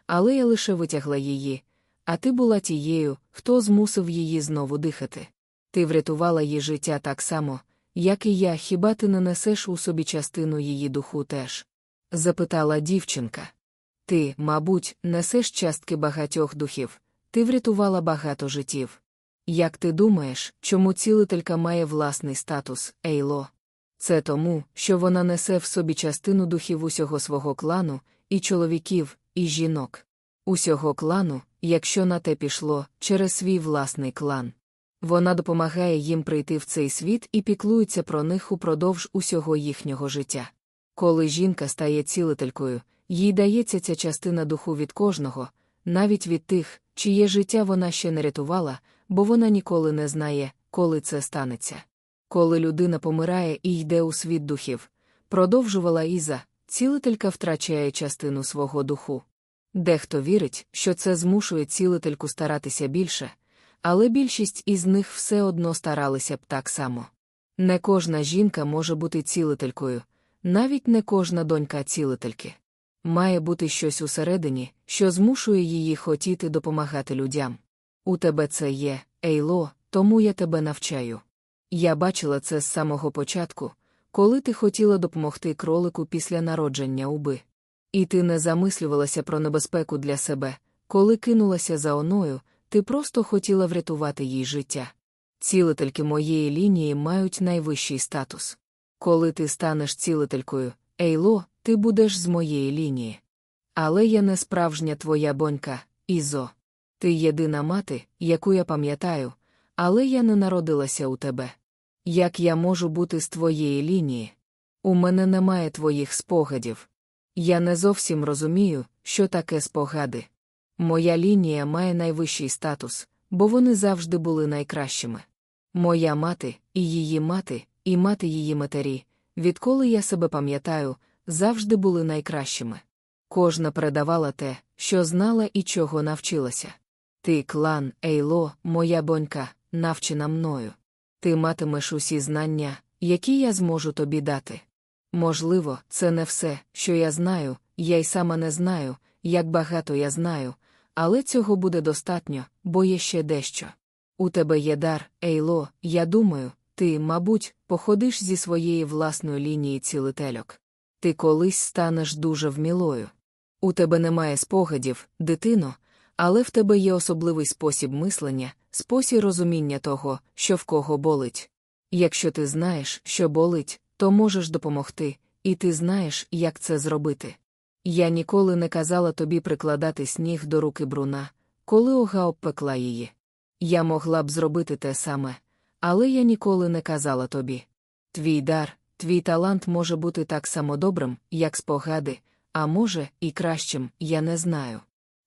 але я лише витягла її, а ти була тією, хто змусив її знову дихати. Ти врятувала її життя так само, як і я, хіба ти не несеш у собі частину її духу теж? запитала дівчинка. Ти, мабуть, несеш частки багатьох духів, ти врятувала багато життів. Як ти думаєш, чому цілителька має власний статус, Ейло? Це тому, що вона несе в собі частину духів усього свого клану, і чоловіків, і жінок. Усього клану, якщо на те пішло, через свій власний клан. Вона допомагає їм прийти в цей світ і піклується про них упродовж усього їхнього життя. Коли жінка стає цілителькою, їй дається ця частина духу від кожного, навіть від тих, чиє життя вона ще не рятувала, бо вона ніколи не знає, коли це станеться. Коли людина помирає і йде у світ духів, продовжувала Іза, цілителька втрачає частину свого духу. Дехто вірить, що це змушує цілительку старатися більше, але більшість із них все одно старалися б так само. Не кожна жінка може бути цілителькою, навіть не кожна донька цілительки. Має бути щось усередині, що змушує її хотіти допомагати людям. У тебе це є, Ейло, тому я тебе навчаю. Я бачила це з самого початку, коли ти хотіла допомогти кролику після народження уби. І ти не замислювалася про небезпеку для себе, коли кинулася за оною, ти просто хотіла врятувати їй життя. Цілительки моєї лінії мають найвищий статус. Коли ти станеш цілителькою, Ейло, ти будеш з моєї лінії. Але я не справжня твоя бонька, Ізо. Ти єдина мати, яку я пам'ятаю, але я не народилася у тебе. Як я можу бути з твоєї лінії? У мене немає твоїх спогадів. Я не зовсім розумію, що таке спогади. Моя лінія має найвищий статус, бо вони завжди були найкращими. Моя мати, і її мати, і мати її матері, відколи я себе пам'ятаю, завжди були найкращими. Кожна передавала те, що знала і чого навчилася. Ти, клан, Ейло, моя бонька, навчена мною. Ти матимеш усі знання, які я зможу тобі дати. Можливо, це не все, що я знаю, я й сама не знаю, як багато я знаю, але цього буде достатньо, бо є ще дещо. У тебе є дар, Ейло, я думаю, ти, мабуть, походиш зі своєї власної лінії цілительок. Ти колись станеш дуже вмілою. У тебе немає спогадів, дитино, але в тебе є особливий спосіб мислення, спосіб розуміння того, що в кого болить. Якщо ти знаєш, що болить, то можеш допомогти, і ти знаєш, як це зробити. Я ніколи не казала тобі прикладати сніг до руки бруна, коли ога обпекла її. Я могла б зробити те саме, але я ніколи не казала тобі. Твій дар, твій талант може бути так само добрим, як спогади, а може, і кращим, я не знаю.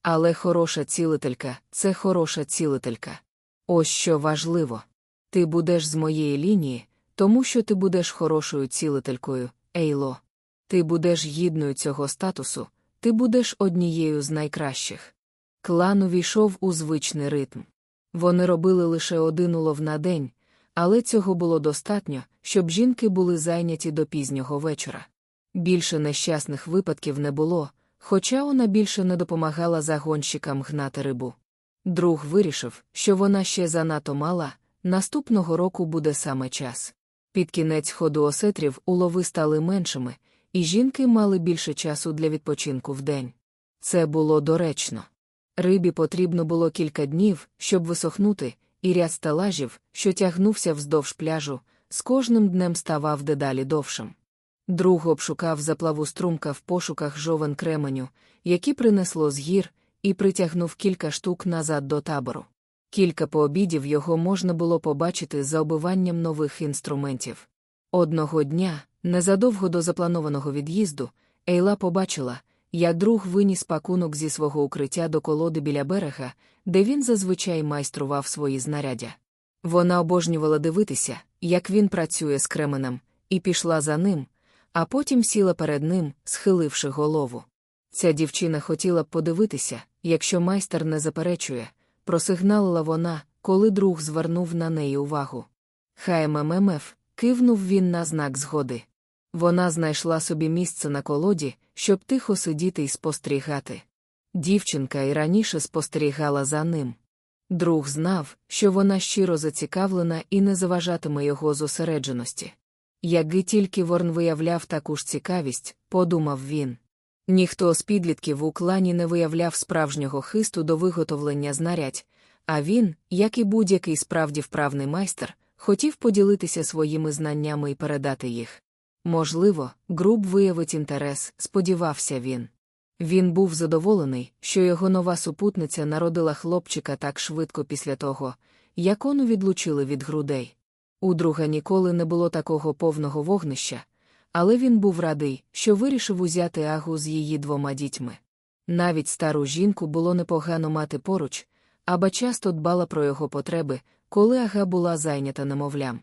Але хороша цілителька це хороша цілителька. Ось що важливо. Ти будеш з моєї лінії, тому що ти будеш хорошою цілителькою, Ейло. Ти будеш гідною цього статусу, ти будеш однією з найкращих. Клан увійшов у звичний ритм. Вони робили лише один улов на день, але цього було достатньо, щоб жінки були зайняті до пізнього вечора. Більше нещасних випадків не було, хоча вона більше не допомагала загонщикам гнати рибу. Друг вирішив, що вона ще занадто мала, наступного року буде саме час. Під кінець ходу осетрів улови стали меншими, і жінки мали більше часу для відпочинку в день. Це було доречно. Рибі потрібно було кілька днів, щоб висохнути, і ряд стелажів, що тягнувся вздовж пляжу, з кожним днем ставав дедалі довшим. Друг обшукав заплаву струмка в пошуках жовен кременю, які принесло з гір, і притягнув кілька штук назад до табору. Кілька пообідів його можна було побачити за обиванням нових інструментів. Одного дня, незадовго до запланованого від'їзду, Ейла побачила, як друг виніс пакунок зі свого укриття до колоди біля берега, де він зазвичай майстрував свої знаряддя. Вона обожнювала дивитися, як він працює з кременем, і пішла за ним, а потім сіла перед ним, схиливши голову. Ця дівчина хотіла б подивитися, якщо майстер не заперечує, просигналила вона, коли друг звернув на неї увагу. Хай ММФ, кивнув він на знак згоди. Вона знайшла собі місце на колоді, щоб тихо сидіти і спостерігати. Дівчинка і раніше спостерігала за ним. Друг знав, що вона щиро зацікавлена і не заважатиме його зосередженості. Якби тільки Ворн виявляв таку ж цікавість, подумав він. Ніхто з підлітків у клані не виявляв справжнього хисту до виготовлення знарядь, а він, як і будь-який справді вправний майстер, хотів поділитися своїми знаннями і передати їх. Можливо, груб виявить інтерес, сподівався він. Він був задоволений, що його нова супутниця народила хлопчика так швидко після того, як ону відлучили від грудей. У друга ніколи не було такого повного вогнища, але він був радий, що вирішив узяти агу з її двома дітьми. Навіть стару жінку було непогано мати поруч, аба часто дбала про його потреби, коли ага була зайнята немовлям.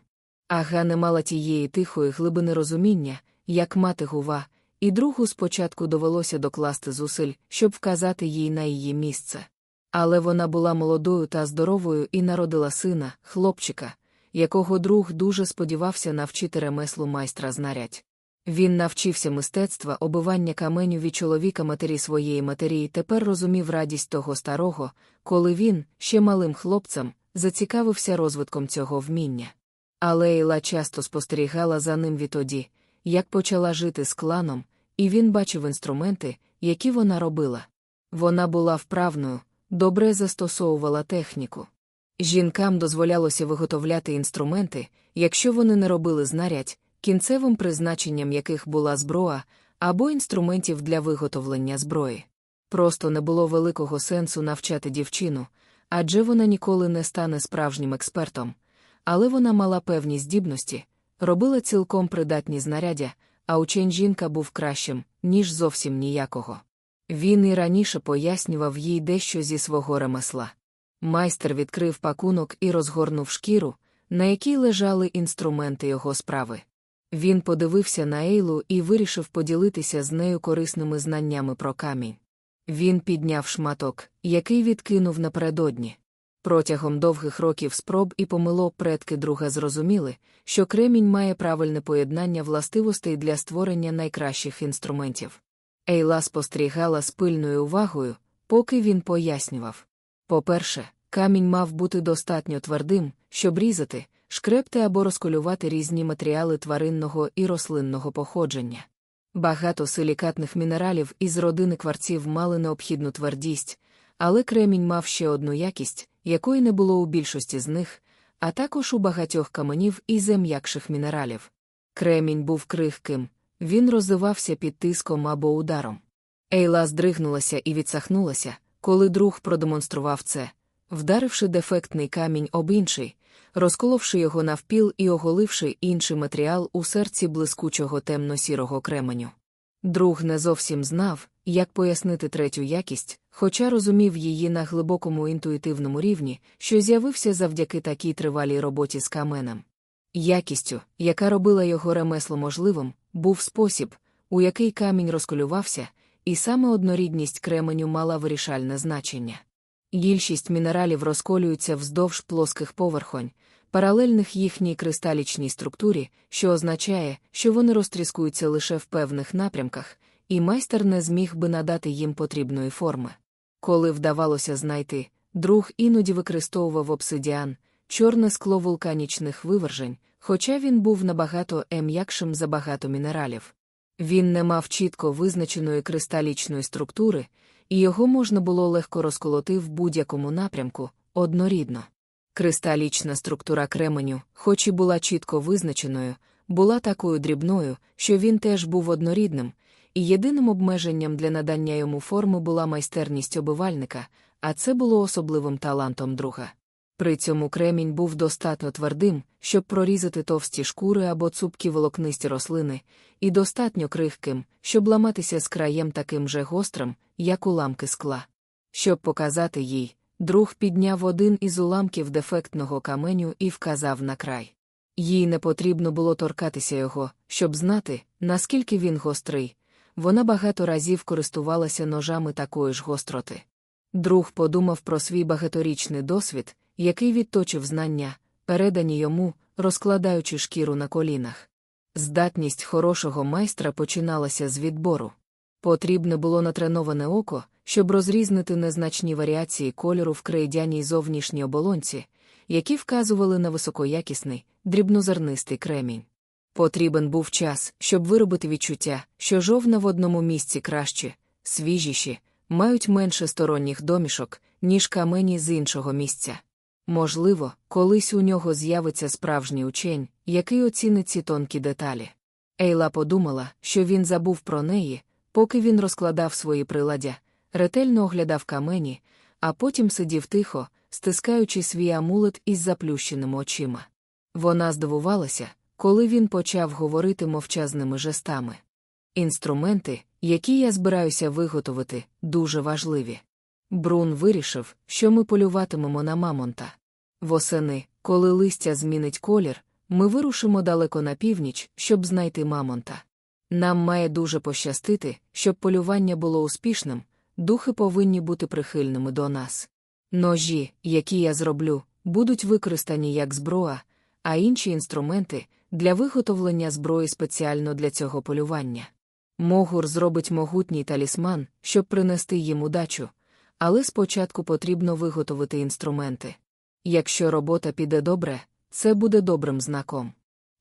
Ага не мала тієї тихої глибини розуміння, як мати гува, і другу спочатку довелося докласти зусиль, щоб вказати їй на її місце. Але вона була молодою та здоровою і народила сина, хлопчика, якого друг дуже сподівався навчити ремеслу майстра знарядь. Він навчився мистецтва обивання каменю від чоловіка матері своєї матері і тепер розумів радість того старого, коли він, ще малим хлопцем, зацікавився розвитком цього вміння. Але Ейла часто спостерігала за ним відтоді, як почала жити з кланом, і він бачив інструменти, які вона робила. Вона була вправною, добре застосовувала техніку. Жінкам дозволялося виготовляти інструменти, якщо вони не робили знарядь, кінцевим призначенням яких була зброя, або інструментів для виготовлення зброї. Просто не було великого сенсу навчати дівчину, адже вона ніколи не стане справжнім експертом, але вона мала певні здібності, робила цілком придатні знаряддя, а учень жінка був кращим, ніж зовсім ніякого. Він і раніше пояснював їй дещо зі свого ремесла. Майстер відкрив пакунок і розгорнув шкіру, на якій лежали інструменти його справи. Він подивився на Ейлу і вирішив поділитися з нею корисними знаннями про камінь. Він підняв шматок, який відкинув напередодні. Протягом довгих років спроб і помилок предки друга зрозуміли, що кремінь має правильне поєднання властивостей для створення найкращих інструментів. Ейла спостерігала з пильною увагою, поки він пояснював. По-перше, камінь мав бути достатньо твердим, щоб різати, шкрепти або розколювати різні матеріали тваринного і рослинного походження. Багато силікатних мінералів із родини кварців мали необхідну твердість, але кремінь мав ще одну якість, якої не було у більшості з них, а також у багатьох каменів і зем'якших мінералів. Кремінь був крихким, він розвивався під тиском або ударом. Ейла здригнулася і відсахнулася, коли друг продемонстрував це, вдаривши дефектний камінь об інший, розколовши його навпіл і оголивши інший матеріал у серці блискучого темно-сірого кременю. Друг не зовсім знав, як пояснити третю якість, хоча розумів її на глибокому інтуїтивному рівні, що з'явився завдяки такій тривалій роботі з каменем. Якістю, яка робила його ремесло можливим, був спосіб, у який камінь розколювався, і саме однорідність кременю мала вирішальне значення. Більшість мінералів розколюються вздовж плоских поверхонь, паралельних їхній кристалічній структурі, що означає, що вони розтріскуються лише в певних напрямках, і майстер не зміг би надати їм потрібної форми. Коли вдавалося знайти, друг іноді використовував обсидіан, чорне скло вулканічних вивержень, хоча він був набагато ем'якшим за багато мінералів. Він не мав чітко визначеної кристалічної структури, і його можна було легко розколоти в будь-якому напрямку, однорідно. Кристалічна структура кременю, хоч і була чітко визначеною, була такою дрібною, що він теж був однорідним, і єдиним обмеженням для надання йому форми була майстерність обивальника, а це було особливим талантом друга. При цьому кремінь був достатньо твердим, щоб прорізати товсті шкури або цупкі волокнисті рослини, і достатньо крихким, щоб ламатися з краєм таким же гострим, як уламки скла. Щоб показати їй, друг підняв один із уламків дефектного каменю і вказав на край. Їй не потрібно було торкатися його, щоб знати, наскільки він гострий. Вона багато разів користувалася ножами такої ж гостроти. Друг подумав про свій багаторічний досвід, який відточив знання, передані йому, розкладаючи шкіру на колінах. Здатність хорошого майстра починалася з відбору. Потрібне було натреноване око, щоб розрізнити незначні варіації кольору в крейдяній зовнішній оболонці, які вказували на високоякісний, дрібнозернистий кремінь. Потрібен був час, щоб виробити відчуття, що жовна в одному місці краще, свіжіші, мають менше сторонніх домішок, ніж камені з іншого місця. Можливо, колись у нього з'явиться справжній учень, який оцінить ці тонкі деталі. Ейла подумала, що він забув про неї, поки він розкладав свої приладдя, ретельно оглядав камені, а потім сидів тихо, стискаючи свій амулет із заплющеними очима. Вона здивувалася, коли він почав говорити мовчазними жестами. Інструменти, які я збираюся виготовити, дуже важливі. Брун вирішив, що ми полюватимемо на мамонта. Восени, коли листя змінить колір, ми вирушимо далеко на північ, щоб знайти мамонта. Нам має дуже пощастити, щоб полювання було успішним, духи повинні бути прихильними до нас. Ножі, які я зроблю, будуть використані як зброя, а інші інструменти для виготовлення зброї спеціально для цього полювання. Могур зробить могутній талісман, щоб принести їм удачу, але спочатку потрібно виготовити інструменти. Якщо робота піде добре, це буде добрим знаком.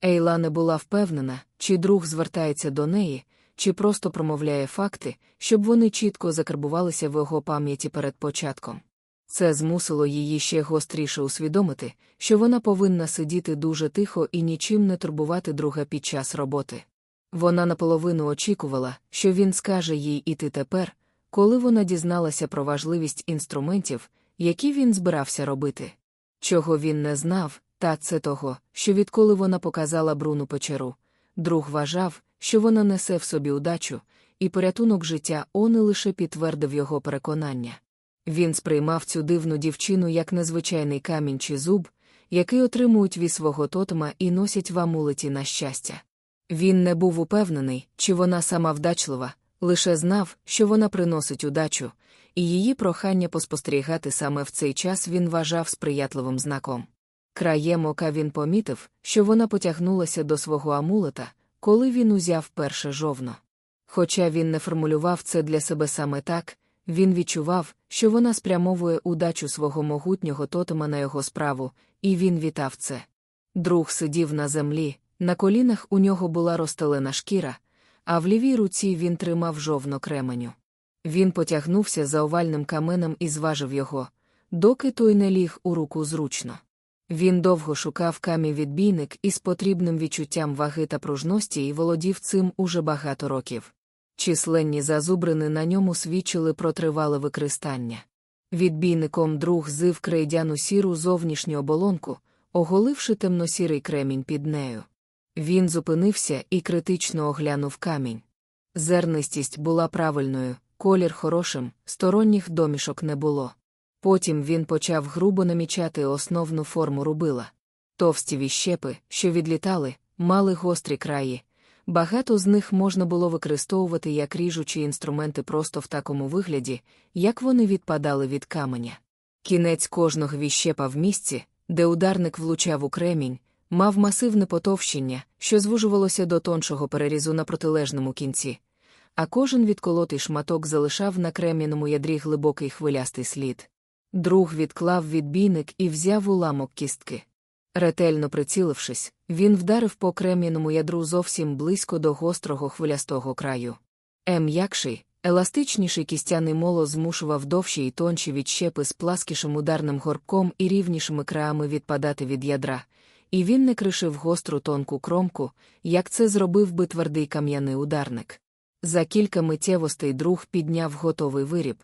Ейла не була впевнена, чи друг звертається до неї, чи просто промовляє факти, щоб вони чітко закарбувалися в його пам'яті перед початком. Це змусило її ще гостріше усвідомити, що вона повинна сидіти дуже тихо і нічим не турбувати друга під час роботи. Вона наполовину очікувала, що він скаже їй іти тепер, коли вона дізналася про важливість інструментів, які він збирався робити. Чого він не знав, та це того, що відколи вона показала Бруну печеру, друг вважав, що вона несе в собі удачу, і порятунок життя он лише підтвердив його переконання. Він сприймав цю дивну дівчину як незвичайний камінь чи зуб, який отримують від свого тотема і носять в амулеті на щастя. Він не був упевнений, чи вона сама вдачлива, лише знав, що вона приносить удачу, і її прохання поспостерігати саме в цей час він вважав сприятливим знаком. Краєм ока він помітив, що вона потягнулася до свого амулета, коли він узяв перше жовно. Хоча він не формулював це для себе саме так, він відчував, що вона спрямовує удачу свого могутнього тотема на його справу, і він вітав це. Друг сидів на землі, на колінах у нього була розстелена шкіра, а в лівій руці він тримав жовно кременю. Він потягнувся за овальним каменем і зважив його, доки той не ліг у руку зручно. Він довго шукав камінь відбійник із потрібним відчуттям ваги та пружності і володів цим уже багато років. Численні зазубрини на ньому свідчили про тривале використання. Відбійником друг зив крейдяну сіру зовнішню оболонку, оголивши темно-сірий кремінь під нею. Він зупинився і критично оглянув камінь. Зернистість була правильною, колір хорошим, сторонніх домішок не було. Потім він почав грубо намічати основну форму рубила. Товсті віщепи, що відлітали, мали гострі краї. Багато з них можна було використовувати як ріжучі інструменти просто в такому вигляді, як вони відпадали від каменя. Кінець кожного віщепа в місці, де ударник влучав у кремінь, мав масивне потовщення, що звужувалося до тоншого перерізу на протилежному кінці, а кожен відколотий шматок залишав на крем'яному ядрі глибокий хвилястий слід. Друг відклав відбійник і взяв уламок кістки. Ретельно прицілившись, він вдарив по крем'яному ядру зовсім близько до гострого хвилястого краю. Е м'якший, еластичніший кістяний моло змушував довші й тонші відщепи з пласкішим ударним горбком і рівнішими краями відпадати від ядра, і він не кришив гостру тонку кромку, як це зробив би твердий кам'яний ударник. За кілька миттєвостей друг підняв готовий виріб.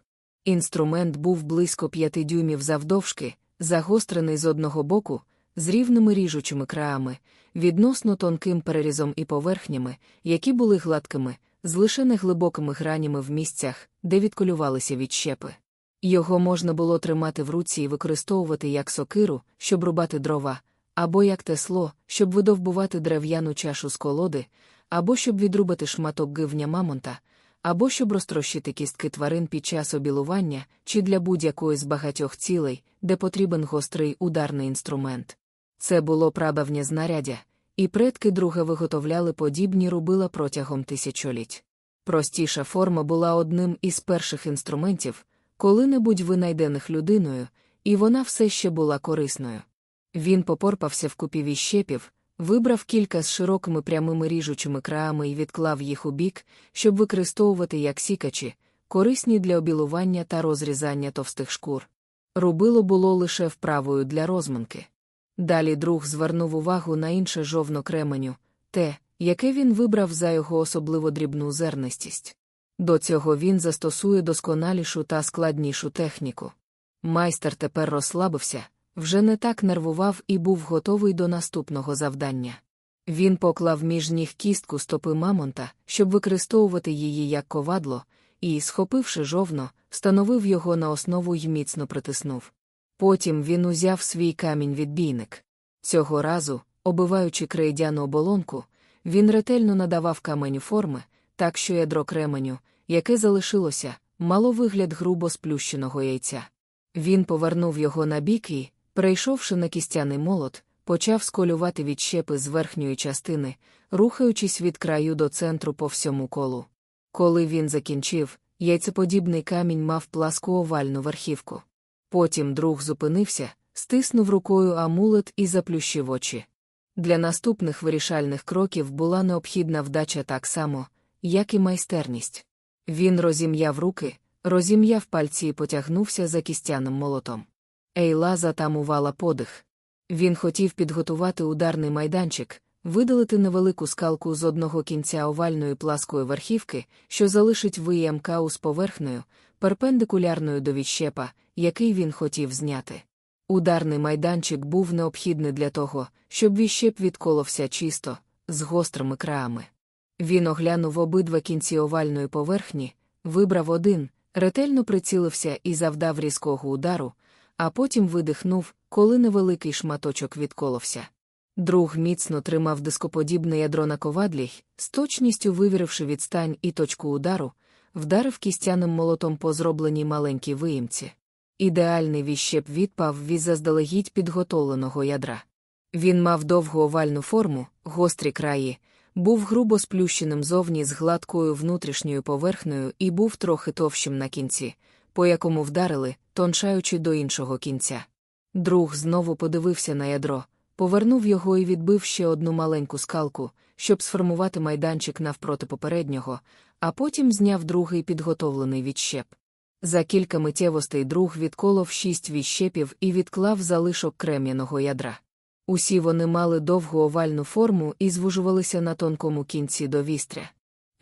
Інструмент був близько п'яти дюймів завдовжки, загострений з одного боку, з рівними ріжучими краями, відносно тонким перерізом і поверхнями, які були гладкими, з лише неглибокими гранями в місцях, де відколювалися відщепи. Його можна було тримати в руці і використовувати як сокиру, щоб рубати дрова, або як тесло, щоб видовбувати дерев'яну чашу з колоди, або щоб відрубати шматок гивня мамонта, або щоб розтрощити кістки тварин під час обілування, чи для будь-якої з багатьох цілей, де потрібен гострий ударний інструмент. Це було прабавнє знаряддя, і предки друга виготовляли подібні рубила протягом тисячоліть. Простіша форма була одним із перших інструментів, коли-небудь винайдених людиною, і вона все ще була корисною. Він попорпався в купі віщепів, вибрав кілька з широкими прямими ріжучими краями і відклав їх у бік, щоб використовувати як сікачі, корисні для обілування та розрізання товстих шкур. Рубило було лише вправою для розминки. Далі друг звернув увагу на інше жовно кременю, те, яке він вибрав за його особливо дрібну зернистість. До цього він застосує досконалішу та складнішу техніку. Майстер тепер розслабився, вже не так нервував і був готовий до наступного завдання. Він поклав між ніг кістку стопи мамонта, щоб використовувати її як ковадло, і, схопивши жовно, встановив його на основу й міцно притиснув. Потім він узяв свій камінь-відбійник. Цього разу, обиваючи крейдяну оболонку, він ретельно надавав каменю форми, так що ядро кременю, яке залишилося, мало вигляд грубо сплющеного яйця. Він повернув його на бік і, перейшовши на кістяний молот, почав сколювати відщепи з верхньої частини, рухаючись від краю до центру по всьому колу. Коли він закінчив, яйцеподібний камінь мав пласку овальну верхівку. Потім друг зупинився, стиснув рукою амулет і заплющив очі. Для наступних вирішальних кроків була необхідна вдача так само, як і майстерність. Він розім'яв руки, розім'яв пальці і потягнувся за кістяним молотом. Ейла затамувала подих. Він хотів підготувати ударний майданчик, видалити невелику скалку з одного кінця овальної пласкої верхівки, що залишить ВМК з поверхнею, перпендикулярною до відщепа, який він хотів зняти. Ударний майданчик був необхідний для того, щоб віщеп відколовся чисто, з гострими краями. Він оглянув обидва кінці овальної поверхні, вибрав один, ретельно прицілився і завдав різкого удару, а потім видихнув, коли невеликий шматочок відколовся. Друг міцно тримав дископодібне ядро на ковадлі, з точністю вивіривши відстань і точку удару, вдарив кістяним молотом по зробленій маленькій виїмці. Ідеальний віщеп відпав від заздалегідь підготовленого ядра. Він мав довгу овальну форму, гострі краї, був грубо сплющеним зовні з гладкою внутрішньою поверхнею і був трохи товщим на кінці, по якому вдарили, тончаючи до іншого кінця. Друг знову подивився на ядро, повернув його і відбив ще одну маленьку скалку, щоб сформувати майданчик навпроти попереднього, а потім зняв другий підготовлений відщеп. За кілька миттєвостей друг відколов шість відщепів і відклав залишок крем'яного ядра. Усі вони мали довгу овальну форму і звужувалися на тонкому кінці до вістря.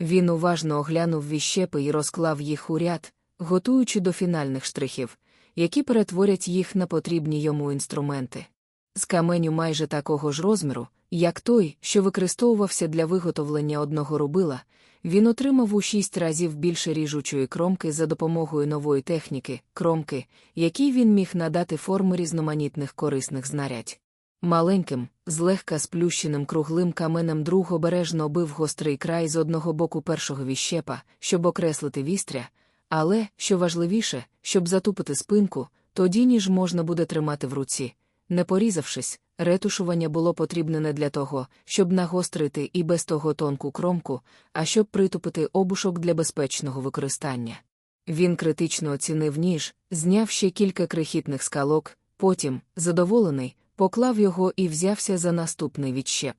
Він уважно оглянув віщепи і розклав їх у ряд, готуючи до фінальних штрихів, які перетворять їх на потрібні йому інструменти. З каменю майже такого ж розміру, як той, що використовувався для виготовлення одного рубила, він отримав у шість разів більше ріжучої кромки за допомогою нової техніки, кромки, якій він міг надати форми різноманітних корисних знарядь. Маленьким, злегка сплющеним круглим каменем друг обережно бив гострий край з одного боку першого віщепа, щоб окреслити вістря, але, що важливіше, щоб затупити спинку, тоді ніж можна буде тримати в руці. Не порізавшись, ретушування було потрібне не для того, щоб нагострити і без того тонку кромку, а щоб притупити обушок для безпечного використання. Він критично оцінив ніж, зняв ще кілька крихітних скалок, потім, задоволений, поклав його і взявся за наступний відщеп.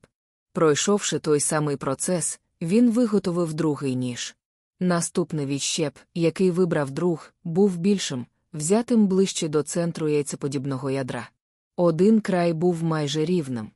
Пройшовши той самий процес, він виготовив другий ніж. Наступний відщеп, який вибрав друг, був більшим, взятим ближче до центру яйцеподібного ядра. Один край був майже рівним.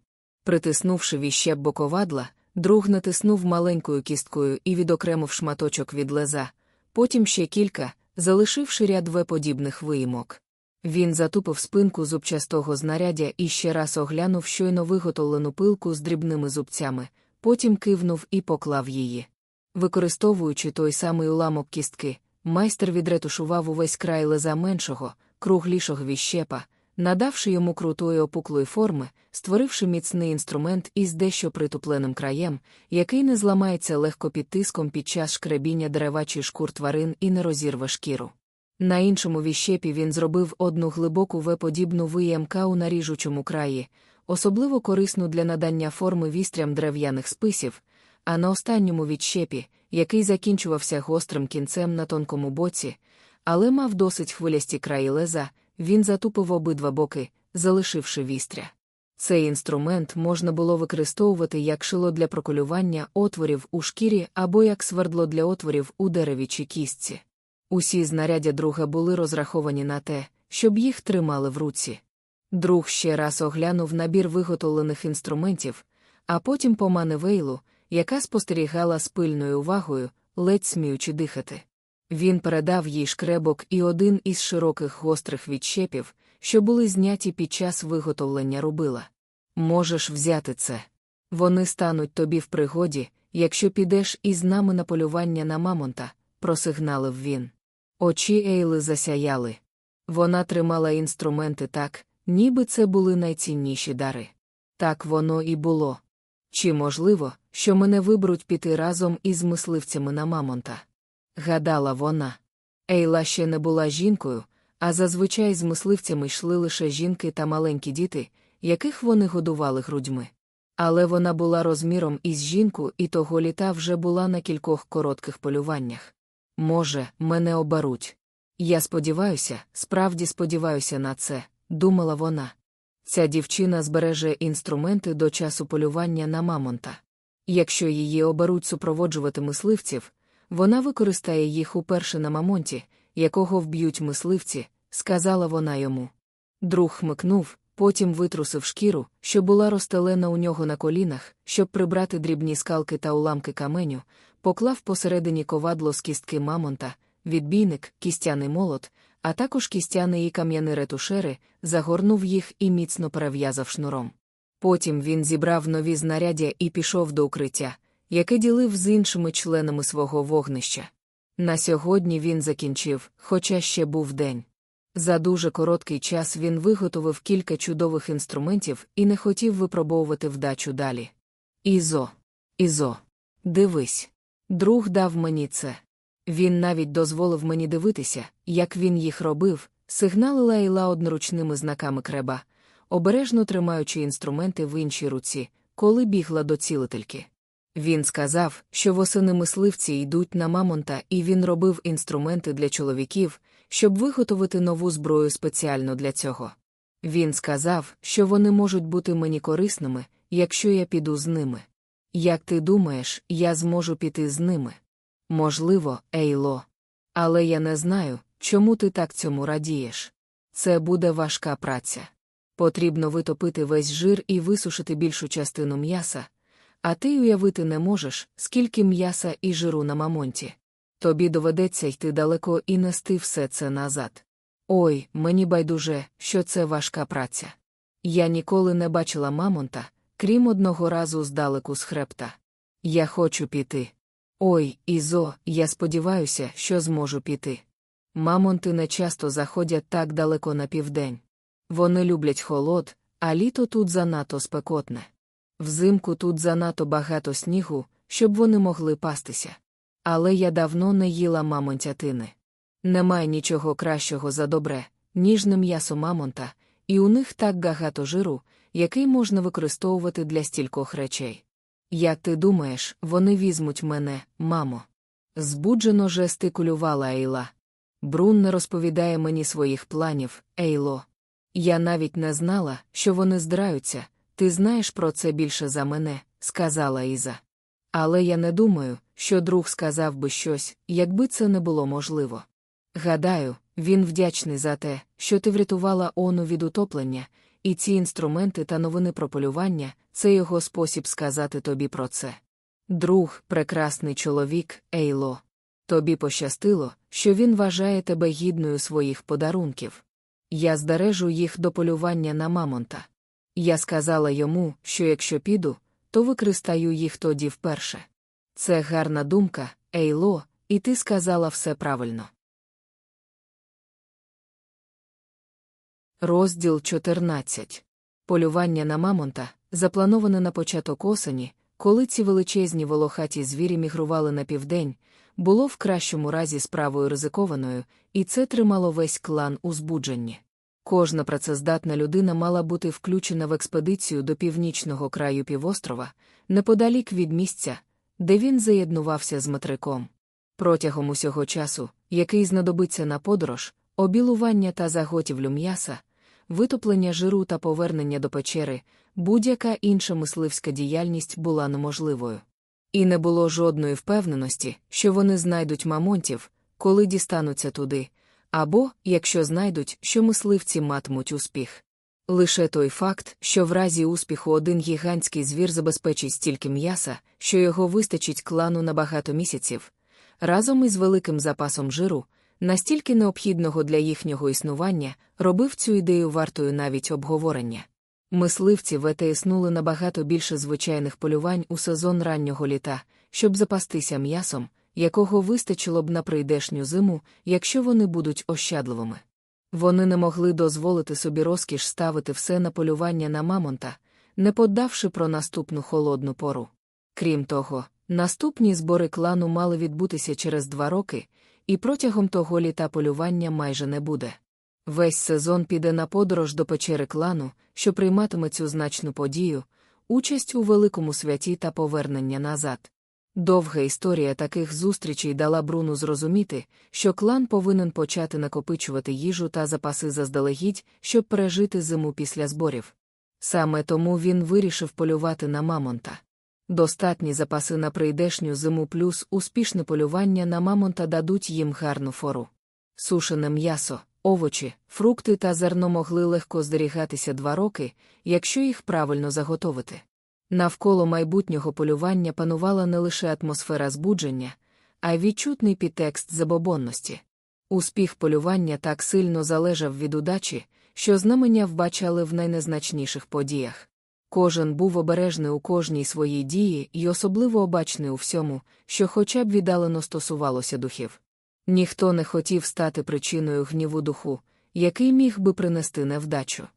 Притиснувши віщеп боковадла, друг натиснув маленькою кісткою і відокремив шматочок від леза, потім ще кілька, залишивши ряд В-подібних виїмок. Він затупив спинку зубчастого знаряддя і ще раз оглянув щойно виготовлену пилку з дрібними зубцями, потім кивнув і поклав її. Використовуючи той самий уламок кістки, майстер відретушував увесь край леза меншого, круглішого віщепа, надавши йому крутої опуклої форми, створивши міцний інструмент із дещо притупленим краєм, який не зламається легко під тиском під час шкребіння дерева чи шкур тварин і не розірве шкіру. На іншому віщепі він зробив одну глибоку В-подібну виємка у наріжучому краї, особливо корисну для надання форми вістрям дерев'яних списів, а на останньому відщепі, який закінчувався гострим кінцем на тонкому боці, але мав досить хвилясті краї леза, він затупив обидва боки, залишивши вістря. Цей інструмент можна було використовувати як шило для проколювання отворів у шкірі або як свердло для отворів у дереві чи кістці. Усі знаряддя друга були розраховані на те, щоб їх тримали в руці. Друг ще раз оглянув набір виготовлених інструментів, а потім помане вейлу, яка спостерігала з пильною увагою, ледь сміючи дихати. Він передав їй шкребок і один із широких гострих відщепів, що були зняті під час виготовлення рубила. Можеш взяти це. Вони стануть тобі в пригоді, якщо підеш із нами на полювання на Мамонта, просигналив він. Очі Ейли засяяли. Вона тримала інструменти так, ніби це були найцінніші дари. Так воно і було. Чи можливо, що мене виберуть піти разом із мисливцями на Мамонта? Гадала вона. Ейла ще не була жінкою, а зазвичай з мисливцями йшли лише жінки та маленькі діти, яких вони годували грудьми. Але вона була розміром із жінку і того літа вже була на кількох коротких полюваннях. Може, мене оберуть. Я сподіваюся, справді сподіваюся на це, думала вона. Ця дівчина збереже інструменти до часу полювання на мамонта. Якщо її оберуть супроводжувати мисливців, вона використає їх уперше на мамонті, якого вб'ють мисливці, сказала вона йому. Друг хмикнув, потім витрусив шкіру, що була розстелена у нього на колінах, щоб прибрати дрібні скалки та уламки каменю, поклав посередині ковадло з кістки мамонта, відбійник, кістяний молот, а також кістяний і кам'яний ретушери, загорнув їх і міцно перев'язав шнуром. Потім він зібрав нові знаряддя і пішов до укриття, яке ділив з іншими членами свого вогнища. На сьогодні він закінчив, хоча ще був день. За дуже короткий час він виготовив кілька чудових інструментів і не хотів випробовувати вдачу далі. Ізо, Ізо, дивись. Друг дав мені це. Він навіть дозволив мені дивитися, як він їх робив, сигналила Іла одноручними знаками креба, обережно тримаючи інструменти в іншій руці, коли бігла до цілительки. Він сказав, що восени мисливці йдуть на мамонта, і він робив інструменти для чоловіків, щоб виготовити нову зброю спеціально для цього. Він сказав, що вони можуть бути мені корисними, якщо я піду з ними. Як ти думаєш, я зможу піти з ними? Можливо, Ейло. Але я не знаю, чому ти так цьому радієш. Це буде важка праця. Потрібно витопити весь жир і висушити більшу частину м'яса, а ти уявити не можеш, скільки м'яса і жиру на мамонті. Тобі доведеться йти далеко і нести все це назад. Ой, мені байдуже, що це важка праця. Я ніколи не бачила мамонта, крім одного разу здалеку з хребта. Я хочу піти. Ой, Ізо, я сподіваюся, що зможу піти. Мамонти не часто заходять так далеко на південь. Вони люблять холод, а літо тут занадто спекотне. Взимку тут занадто багато снігу, щоб вони могли пастися. Але я давно не їла мамонтятини. Немає нічого кращого за добре, ніжне м'ясо мамонта, і у них так багато жиру, який можна використовувати для стількох речей. Як ти думаєш, вони візьмуть мене, мамо? Збуджено жестикулювала Ейла. Брун не розповідає мені своїх планів, Ейло. Я навіть не знала, що вони здраються, ти знаєш про це більше за мене, сказала Іза. Але я не думаю, що друг сказав би щось, якби це не було можливо. Гадаю, він вдячний за те, що ти врятувала ону від утоплення, і ці інструменти та новини про полювання це його спосіб сказати тобі про це. Друг, прекрасний чоловік, Ейло. Тобі пощастило, що він вважає тебе гідною своїх подарунків. Я здережу їх до полювання на мамонта. Я сказала йому, що якщо піду, то використаю їх тоді вперше. Це гарна думка, Ейло, і ти сказала все правильно. Розділ 14. Полювання на мамонта, заплановане на початок осені, коли ці величезні волохаті звірі мігрували на південь, було в кращому разі справою ризикованою, і це тримало весь клан у збудженні. Кожна працездатна людина мала бути включена в експедицію до північного краю півострова, неподалік від місця, де він заєднувався з матриком. Протягом усього часу, який знадобиться на подорож, обілування та заготівлю м'яса, витоплення жиру та повернення до печери, будь-яка інша мисливська діяльність була неможливою. І не було жодної впевненості, що вони знайдуть мамонтів, коли дістануться туди, або, якщо знайдуть, що мисливці матимуть успіх. Лише той факт, що в разі успіху один гігантський звір забезпечить стільки м'яса, що його вистачить клану на багато місяців, разом із великим запасом жиру, настільки необхідного для їхнього існування, робив цю ідею вартою навіть обговорення. Мисливці витиснули набагато більше звичайних полювань у сезон раннього літа, щоб запастися м'ясом, якого вистачило б на прийдешню зиму, якщо вони будуть ощадливими. Вони не могли дозволити собі розкіш ставити все на полювання на мамонта, не подавши про наступну холодну пору. Крім того, наступні збори клану мали відбутися через два роки, і протягом того літа полювання майже не буде. Весь сезон піде на подорож до печери клану, що прийматиме цю значну подію, участь у великому святі та повернення назад. Довга історія таких зустрічей дала Бруну зрозуміти, що клан повинен почати накопичувати їжу та запаси заздалегідь, щоб пережити зиму після зборів. Саме тому він вирішив полювати на мамонта. Достатні запаси на прийдешню зиму плюс успішне полювання на мамонта дадуть їм гарну фору. Сушене м'ясо, овочі, фрукти та зерно могли легко зберігатися два роки, якщо їх правильно заготовити. Навколо майбутнього полювання панувала не лише атмосфера збудження, а й відчутний підтекст забобонності. Успіх полювання так сильно залежав від удачі, що знамення вбачали в найнезначніших подіях. Кожен був обережний у кожній своїй дії і особливо обачний у всьому, що хоча б віддалено стосувалося духів. Ніхто не хотів стати причиною гніву духу, який міг би принести невдачу.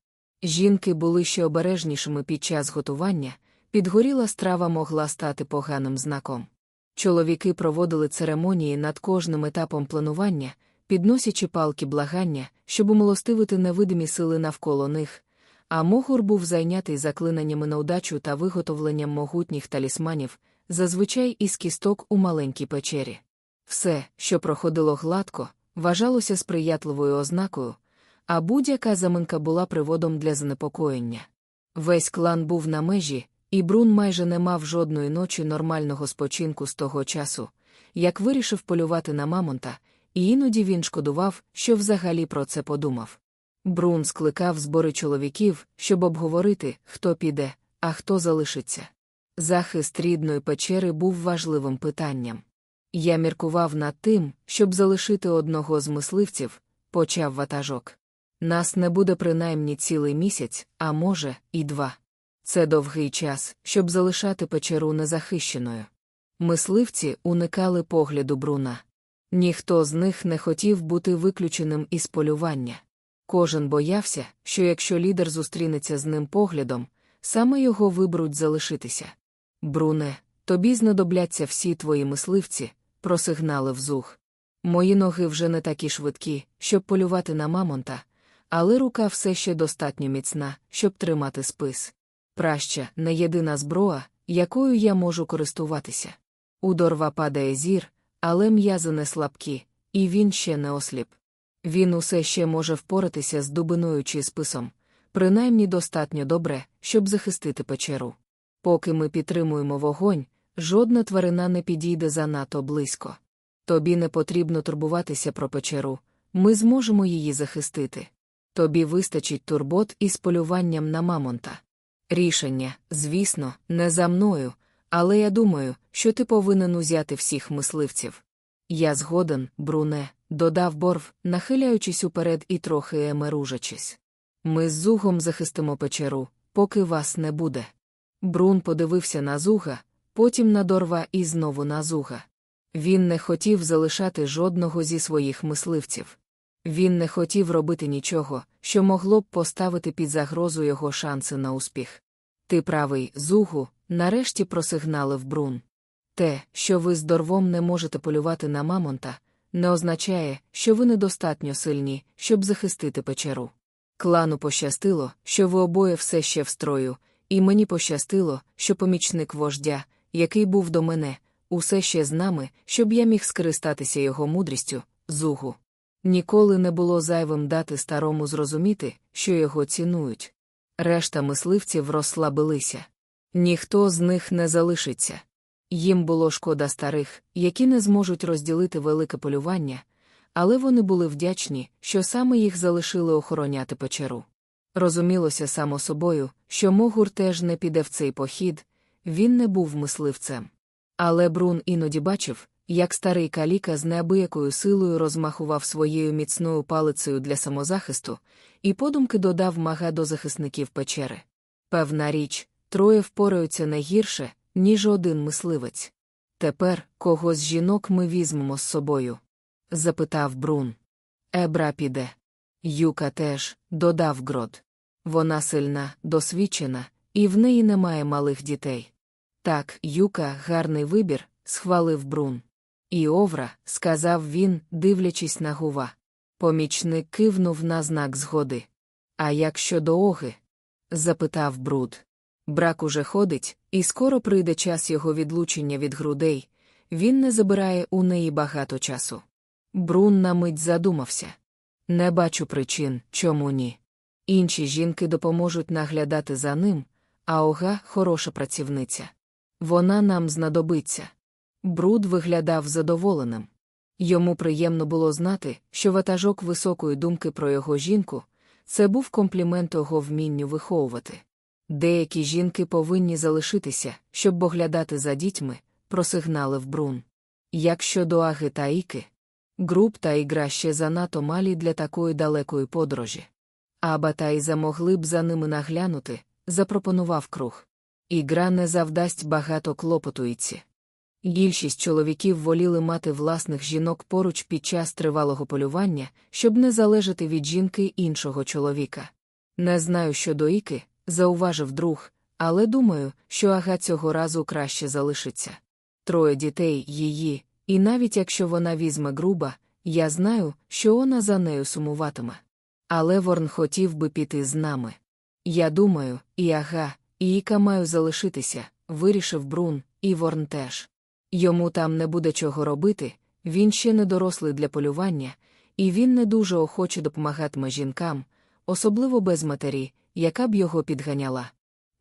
Жінки були ще обережнішими під час готування, підгоріла страва могла стати поганим знаком. Чоловіки проводили церемонії над кожним етапом планування, підносячи палки благання, щоб умилостивити невидимі сили навколо них, а Могур був зайнятий заклинаннями на удачу та виготовленням могутніх талісманів, зазвичай із кісток у маленькій печері. Все, що проходило гладко, вважалося сприятливою ознакою, а будь-яка заминка була приводом для занепокоєння. Весь клан був на межі, і Брун майже не мав жодної ночі нормального спочинку з того часу, як вирішив полювати на Мамонта, і іноді він шкодував, що взагалі про це подумав. Брун скликав збори чоловіків, щоб обговорити, хто піде, а хто залишиться. Захист рідної печери був важливим питанням. Я міркував над тим, щоб залишити одного з мисливців, почав ватажок. Нас не буде принаймні цілий місяць, а може, і два. Це довгий час, щоб залишати печеру незахищеною. Мисливці уникали погляду Бруна. Ніхто з них не хотів бути виключеним із полювання. Кожен боявся, що якщо лідер зустрінеться з ним поглядом, саме його виберуть залишитися. Бруне, тобі знадобляться всі твої мисливці, просигналив зух. Мої ноги вже не такі швидкі, щоб полювати на мамонта, але рука все ще достатньо міцна, щоб тримати спис. Праща не єдина зброя, якою я можу користуватися. У дорва падає зір, але м'язи не слабкі, і він ще не осліп. Він усе ще може впоратися з дубиною чи списом, принаймні достатньо добре, щоб захистити печеру. Поки ми підтримуємо вогонь, жодна тварина не підійде занадто близько. Тобі не потрібно турбуватися про печеру, ми зможемо її захистити. Тобі вистачить турбот із полюванням на мамонта. Рішення, звісно, не за мною, але я думаю, що ти повинен узяти всіх мисливців. Я згоден, Бруне, додав борв, нахиляючись уперед і трохи емеружачись. Ми з зугом захистимо печеру, поки вас не буде. Брун подивився на зуга, потім на дорва і знову на зуга. Він не хотів залишати жодного зі своїх мисливців. Він не хотів робити нічого, що могло б поставити під загрозу його шанси на успіх. Ти правий, зугу, нарешті просигналив Брун. Те, що ви з дорвом не можете полювати на мамонта, не означає, що ви недостатньо сильні, щоб захистити печеру. Клану пощастило, що ви обоє все ще в строю, і мені пощастило, що помічник вождя, який був до мене, усе ще з нами, щоб я міг скористатися його мудрістю, зугу. Ніколи не було зайвим дати старому зрозуміти, що його цінують. Решта мисливців розслабилися. Ніхто з них не залишиться. Їм було шкода старих, які не зможуть розділити велике полювання, але вони були вдячні, що саме їх залишили охороняти печеру. Розумілося само собою, що Могур теж не піде в цей похід, він не був мисливцем. Але Брун іноді бачив, як старий каліка з неабиякою силою розмахував своєю міцною палицею для самозахисту, і подумки додав мага до захисників печери. Певна річ, троє впораються не гірше, ніж один мисливець. Тепер кого з жінок ми візьмемо з собою? запитав Брун. Ебра піде. Юка теж, додав Грод. Вона сильна, досвідчена, і в неї немає малих дітей. Так, Юка, гарний вибір, схвалив Брун. І Овра, сказав він, дивлячись на гува. Помічник кивнув на знак згоди. А як щодо оги? запитав Бруд. Брак уже ходить, і скоро прийде час його відлучення від грудей, він не забирає у неї багато часу. Брун на мить задумався. Не бачу причин, чому ні. Інші жінки допоможуть наглядати за ним, а ога хороша працівниця. Вона нам знадобиться. Бруд виглядав задоволеним. Йому приємно було знати, що ватажок високої думки про його жінку це був комплімент його вмінню виховувати. Деякі жінки повинні залишитися, щоб оглядати за дітьми, просигналив Брун. Як щодо Аги та Іки, груп та ігра ще занадто малі для такої далекої подорожі. Аба та Іза могли б за ними наглянути, запропонував круг. Ігра не завдасть багато клопотуйці. Більшість чоловіків воліли мати власних жінок поруч під час тривалого полювання, щоб не залежати від жінки іншого чоловіка. Не знаю, що до Іки, зауважив друг, але думаю, що ага цього разу краще залишиться. Троє дітей її, і навіть якщо вона візьме груба, я знаю, що вона за нею сумуватиме. Але Ворн хотів би піти з нами. Я думаю, і ага, і Іка маю залишитися, вирішив Брун, і Ворн теж. Йому там не буде чого робити, він ще не дорослий для полювання, і він не дуже охоче допомагатиме жінкам, особливо без матері, яка б його підганяла.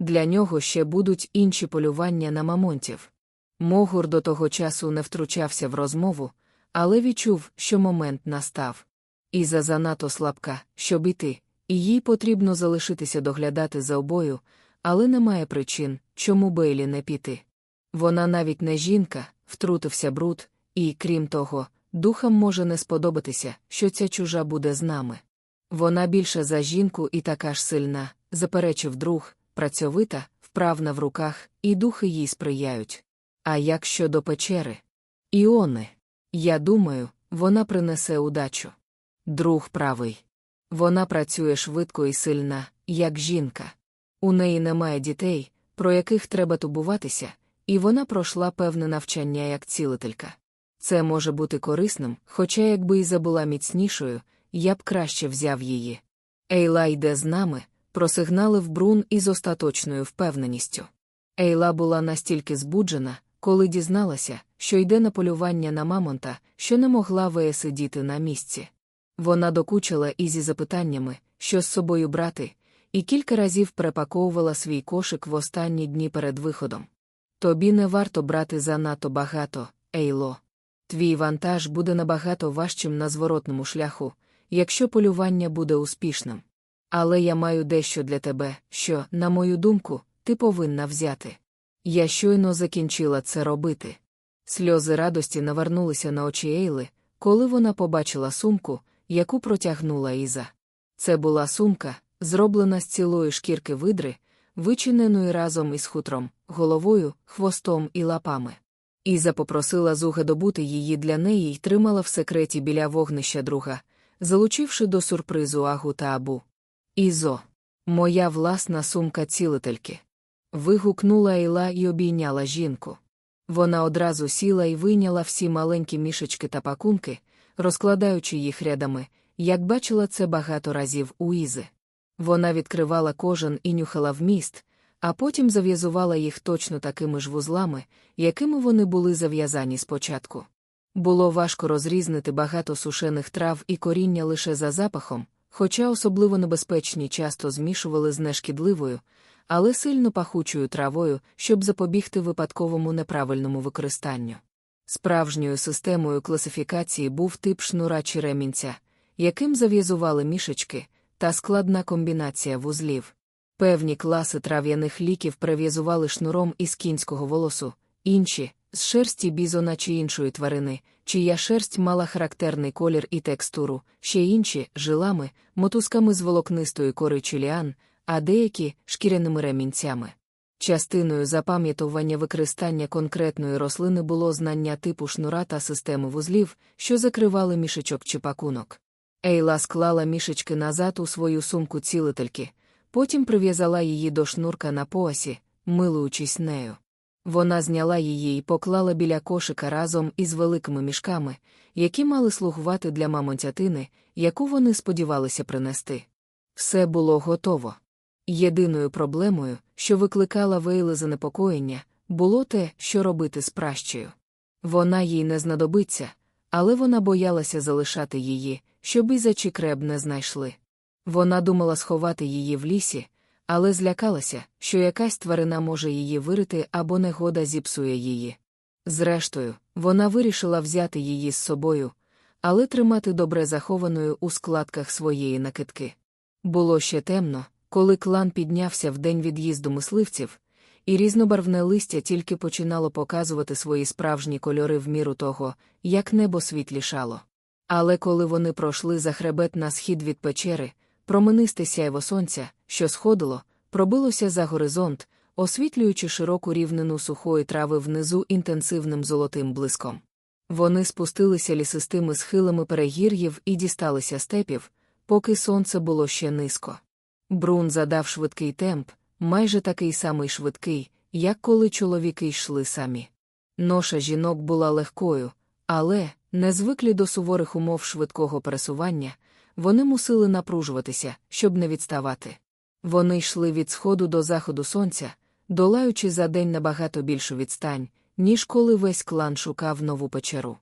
Для нього ще будуть інші полювання на мамонтів. Могур до того часу не втручався в розмову, але відчув, що момент настав. Іза занадто слабка, щоб іти, і їй потрібно залишитися доглядати за обою, але немає причин, чому Бейлі не піти. Вона навіть не жінка, втрутився бруд, і, крім того, духам може не сподобатися, що ця чужа буде з нами. Вона більше за жінку і така ж сильна, заперечив друг, працьовита, вправна в руках, і духи їй сприяють. А як щодо печери? Іони. Я думаю, вона принесе удачу. Друг правий. Вона працює швидко і сильна, як жінка. У неї немає дітей, про яких треба тубуватися, і вона пройшла певне навчання як цілителька. Це може бути корисним, хоча якби і забула міцнішою, я б краще взяв її. Ейла йде з нами, просигналив Брун із остаточною впевненістю. Ейла була настільки збуджена, коли дізналася, що йде на полювання на мамонта, що не могла веє сидіти на місці. Вона докучила Ізі запитаннями, що з собою брати, і кілька разів перепаковувала свій кошик в останні дні перед виходом. Тобі не варто брати занадто багато, Ейло. Твій вантаж буде набагато важчим на зворотному шляху, якщо полювання буде успішним. Але я маю дещо для тебе, що, на мою думку, ти повинна взяти. Я щойно закінчила це робити. Сльози радості навернулися на очі Ейли, коли вона побачила сумку, яку протягнула Іза. Це була сумка, зроблена з цілої шкірки видри, вичиненої разом із хутром, головою, хвостом і лапами. Іза попросила Зуга добути її для неї й тримала в секреті біля вогнища друга, залучивши до сюрпризу агу та абу. Ізо, моя власна сумка цілительки. Вигукнула Іла і обійняла жінку. Вона одразу сіла і вийняла всі маленькі мішечки та пакунки, розкладаючи їх рядами, як бачила це багато разів у Ізи. Вона відкривала кожен і нюхала вміст, а потім зав'язувала їх точно такими ж вузлами, якими вони були зав'язані спочатку. Було важко розрізнити багато сушених трав і коріння лише за запахом, хоча особливо небезпечні часто змішували з нешкідливою, але сильно пахучою травою, щоб запобігти випадковому неправильному використанню. Справжньою системою класифікації був тип шнура чи ремінця, яким зав'язували мішечки, та складна комбінація вузлів. Певні класи трав'яних ліків прив'язували шнуром із кінського волосу, інші з шерсті бізона чи іншої тварини, чия шерсть мала характерний колір і текстуру, ще інші жилами, мотузками з волокнистої кори чи ліан, а деякі шкіряними ремінцями. Частиною запам'ятування використання конкретної рослини було знання типу шнура та системи вузлів, що закривали мішечок чи пакунок. Ейла склала мішечки назад у свою сумку цілительки, потім прив'язала її до шнурка на поясі, милуючись нею. Вона зняла її і поклала біля кошика разом із великими мішками, які мали слугувати для мамонтятини, яку вони сподівалися принести. Все було готово. Єдиною проблемою, що викликала Вейли занепокоєння, було те, що робити з пращею. Вона їй не знадобиться, але вона боялася залишати її, щоб і за креб не знайшли. Вона думала сховати її в лісі, але злякалася, що якась тварина може її вирити або негода зіпсує її. Зрештою, вона вирішила взяти її з собою, але тримати добре захованою у складках своєї накидки. Було ще темно, коли клан піднявся в день від'їзду мисливців, і різнобарвне листя тільки починало показувати свої справжні кольори в міру того, як небо світлішало. Але коли вони пройшли за хребет на схід від печери, променисте сяйво сонця, що сходило, пробилося за горизонт, освітлюючи широку рівнину сухої трави внизу інтенсивним золотим блиском. Вони спустилися лісистими схилами перегір'їв і дісталися степів, поки сонце було ще низько. Брун задав швидкий темп, майже такий самий швидкий, як коли чоловіки йшли самі. Ноша жінок була легкою, але, не звиклі до суворих умов швидкого пересування, вони мусили напружуватися, щоб не відставати. Вони йшли від сходу до заходу сонця, долаючи за день набагато більшу відстань, ніж коли весь клан шукав нову печеру.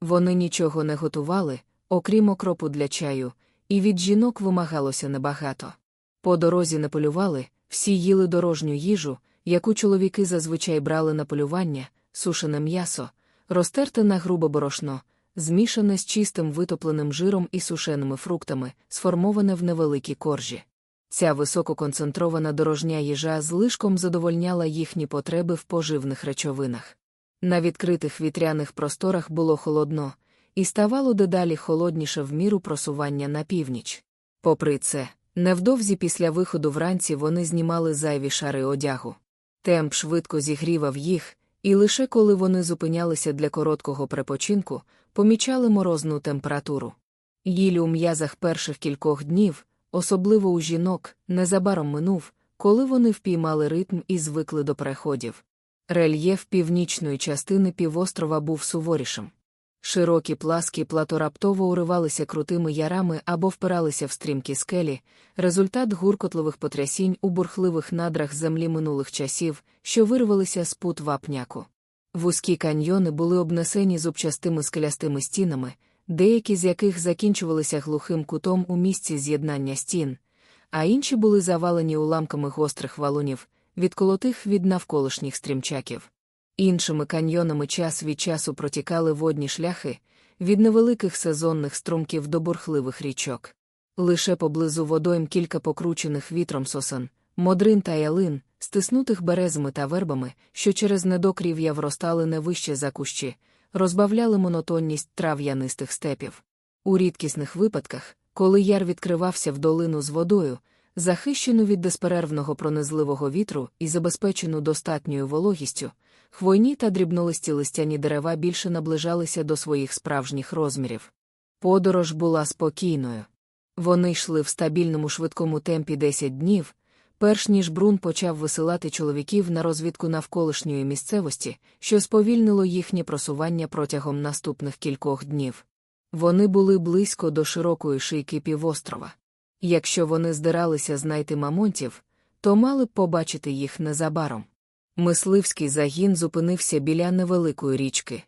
Вони нічого не готували, окрім окропу для чаю, і від жінок вимагалося небагато. По дорозі не полювали, всі їли дорожню їжу, яку чоловіки зазвичай брали на полювання, сушене м'ясо, розтерте на грубе борошно, змішане з чистим витопленим жиром і сушеними фруктами, сформоване в невеликі коржі. Ця висококонцентрована дорожня їжа злишком задовольняла їхні потреби в поживних речовинах. На відкритих вітряних просторах було холодно, і ставало дедалі холодніше в міру просування на північ. Попри це, невдовзі після виходу вранці вони знімали зайві шари одягу. Темп швидко зігрівав їх, і лише коли вони зупинялися для короткого припочинку, помічали морозну температуру. Їль у м'язах перших кількох днів, особливо у жінок, незабаром минув, коли вони впіймали ритм і звикли до переходів. Рельєф північної частини півострова був суворішим. Широкі пласкі плато раптово уривалися крутими ярами або впиралися в стрімкі скелі, результат гуркотливих потрясінь у бурхливих надрах землі минулих часів, що вирвалися з пут вапняку. Вузькі каньйони були обнесені зубчастими скелястими стінами, деякі з яких закінчувалися глухим кутом у місці з'єднання стін, а інші були завалені уламками гострих валунів, відколотих від навколишніх стрімчаків. Іншими каньйонами час від часу протікали водні шляхи від невеликих сезонних струмків до бурхливих річок. Лише поблизу водойм кілька покручених вітром сосен, модрин та ялин, стиснутих березами та вербами, що через недокрів'я вростали не вище за кущі, розбавляли монотонність трав'янистих степів. У рідкісних випадках, коли яр відкривався в долину з водою, захищену від безперервного пронизливого вітру і забезпечену достатньою вологістю, хвойні та дрібнолисті листяні дерева більше наближалися до своїх справжніх розмірів. Подорож була спокійною. Вони йшли в стабільному швидкому темпі 10 днів, перш ніж Брун почав висилати чоловіків на розвідку навколишньої місцевості, що сповільнило їхнє просування протягом наступних кількох днів. Вони були близько до широкої шийки півострова. Якщо вони здиралися знайти мамонтів, то мали б побачити їх незабаром. Мисливський загін зупинився біля невеликої річки.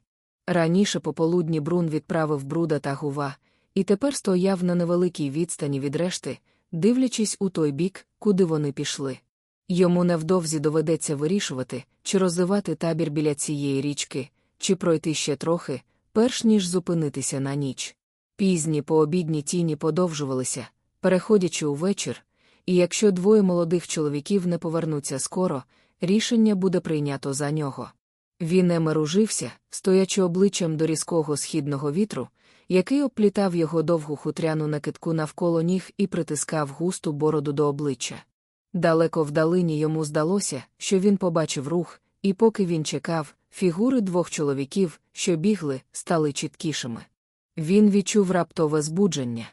Раніше пополудні Брун відправив бруда та гува, і тепер стояв на невеликій відстані від решти, дивлячись у той бік, куди вони пішли. Йому невдовзі доведеться вирішувати, чи розвивати табір біля цієї річки, чи пройти ще трохи, перш ніж зупинитися на ніч. Пізні пообідні тіні подовжувалися, переходячи у вечір, і якщо двоє молодих чоловіків не повернуться скоро, рішення буде прийнято за нього. Він не меружився, стоячи обличчям до різкого східного вітру, який оплітав його довгу хутряну накидку навколо ніг і притискав густу бороду до обличчя. Далеко вдалині йому здалося, що він побачив рух, і поки він чекав, фігури двох чоловіків, що бігли, стали чіткішими. Він відчув раптове збудження.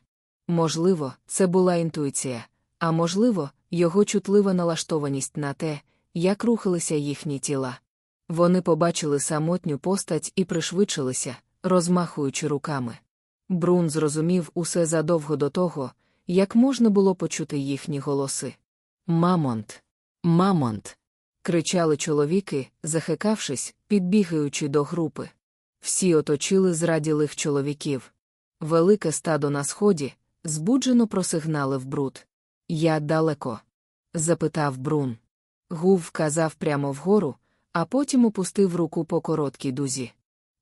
Можливо, це була інтуїція, а можливо, його чутлива налаштованість на те, як рухалися їхні тіла. Вони побачили самотню постать і пришвидшилися, розмахуючи руками. Брун зрозумів усе задовго до того, як можна було почути їхні голоси. Мамонт! Мамонт! кричали чоловіки, захикавшись, підбігаючи до групи. Всі оточили зраділих чоловіків. Велике стадо на сході, збуджено просигнали в бруд. Я далеко? запитав Брун. Гув вказав прямо вгору, а потім опустив руку по короткій дузі.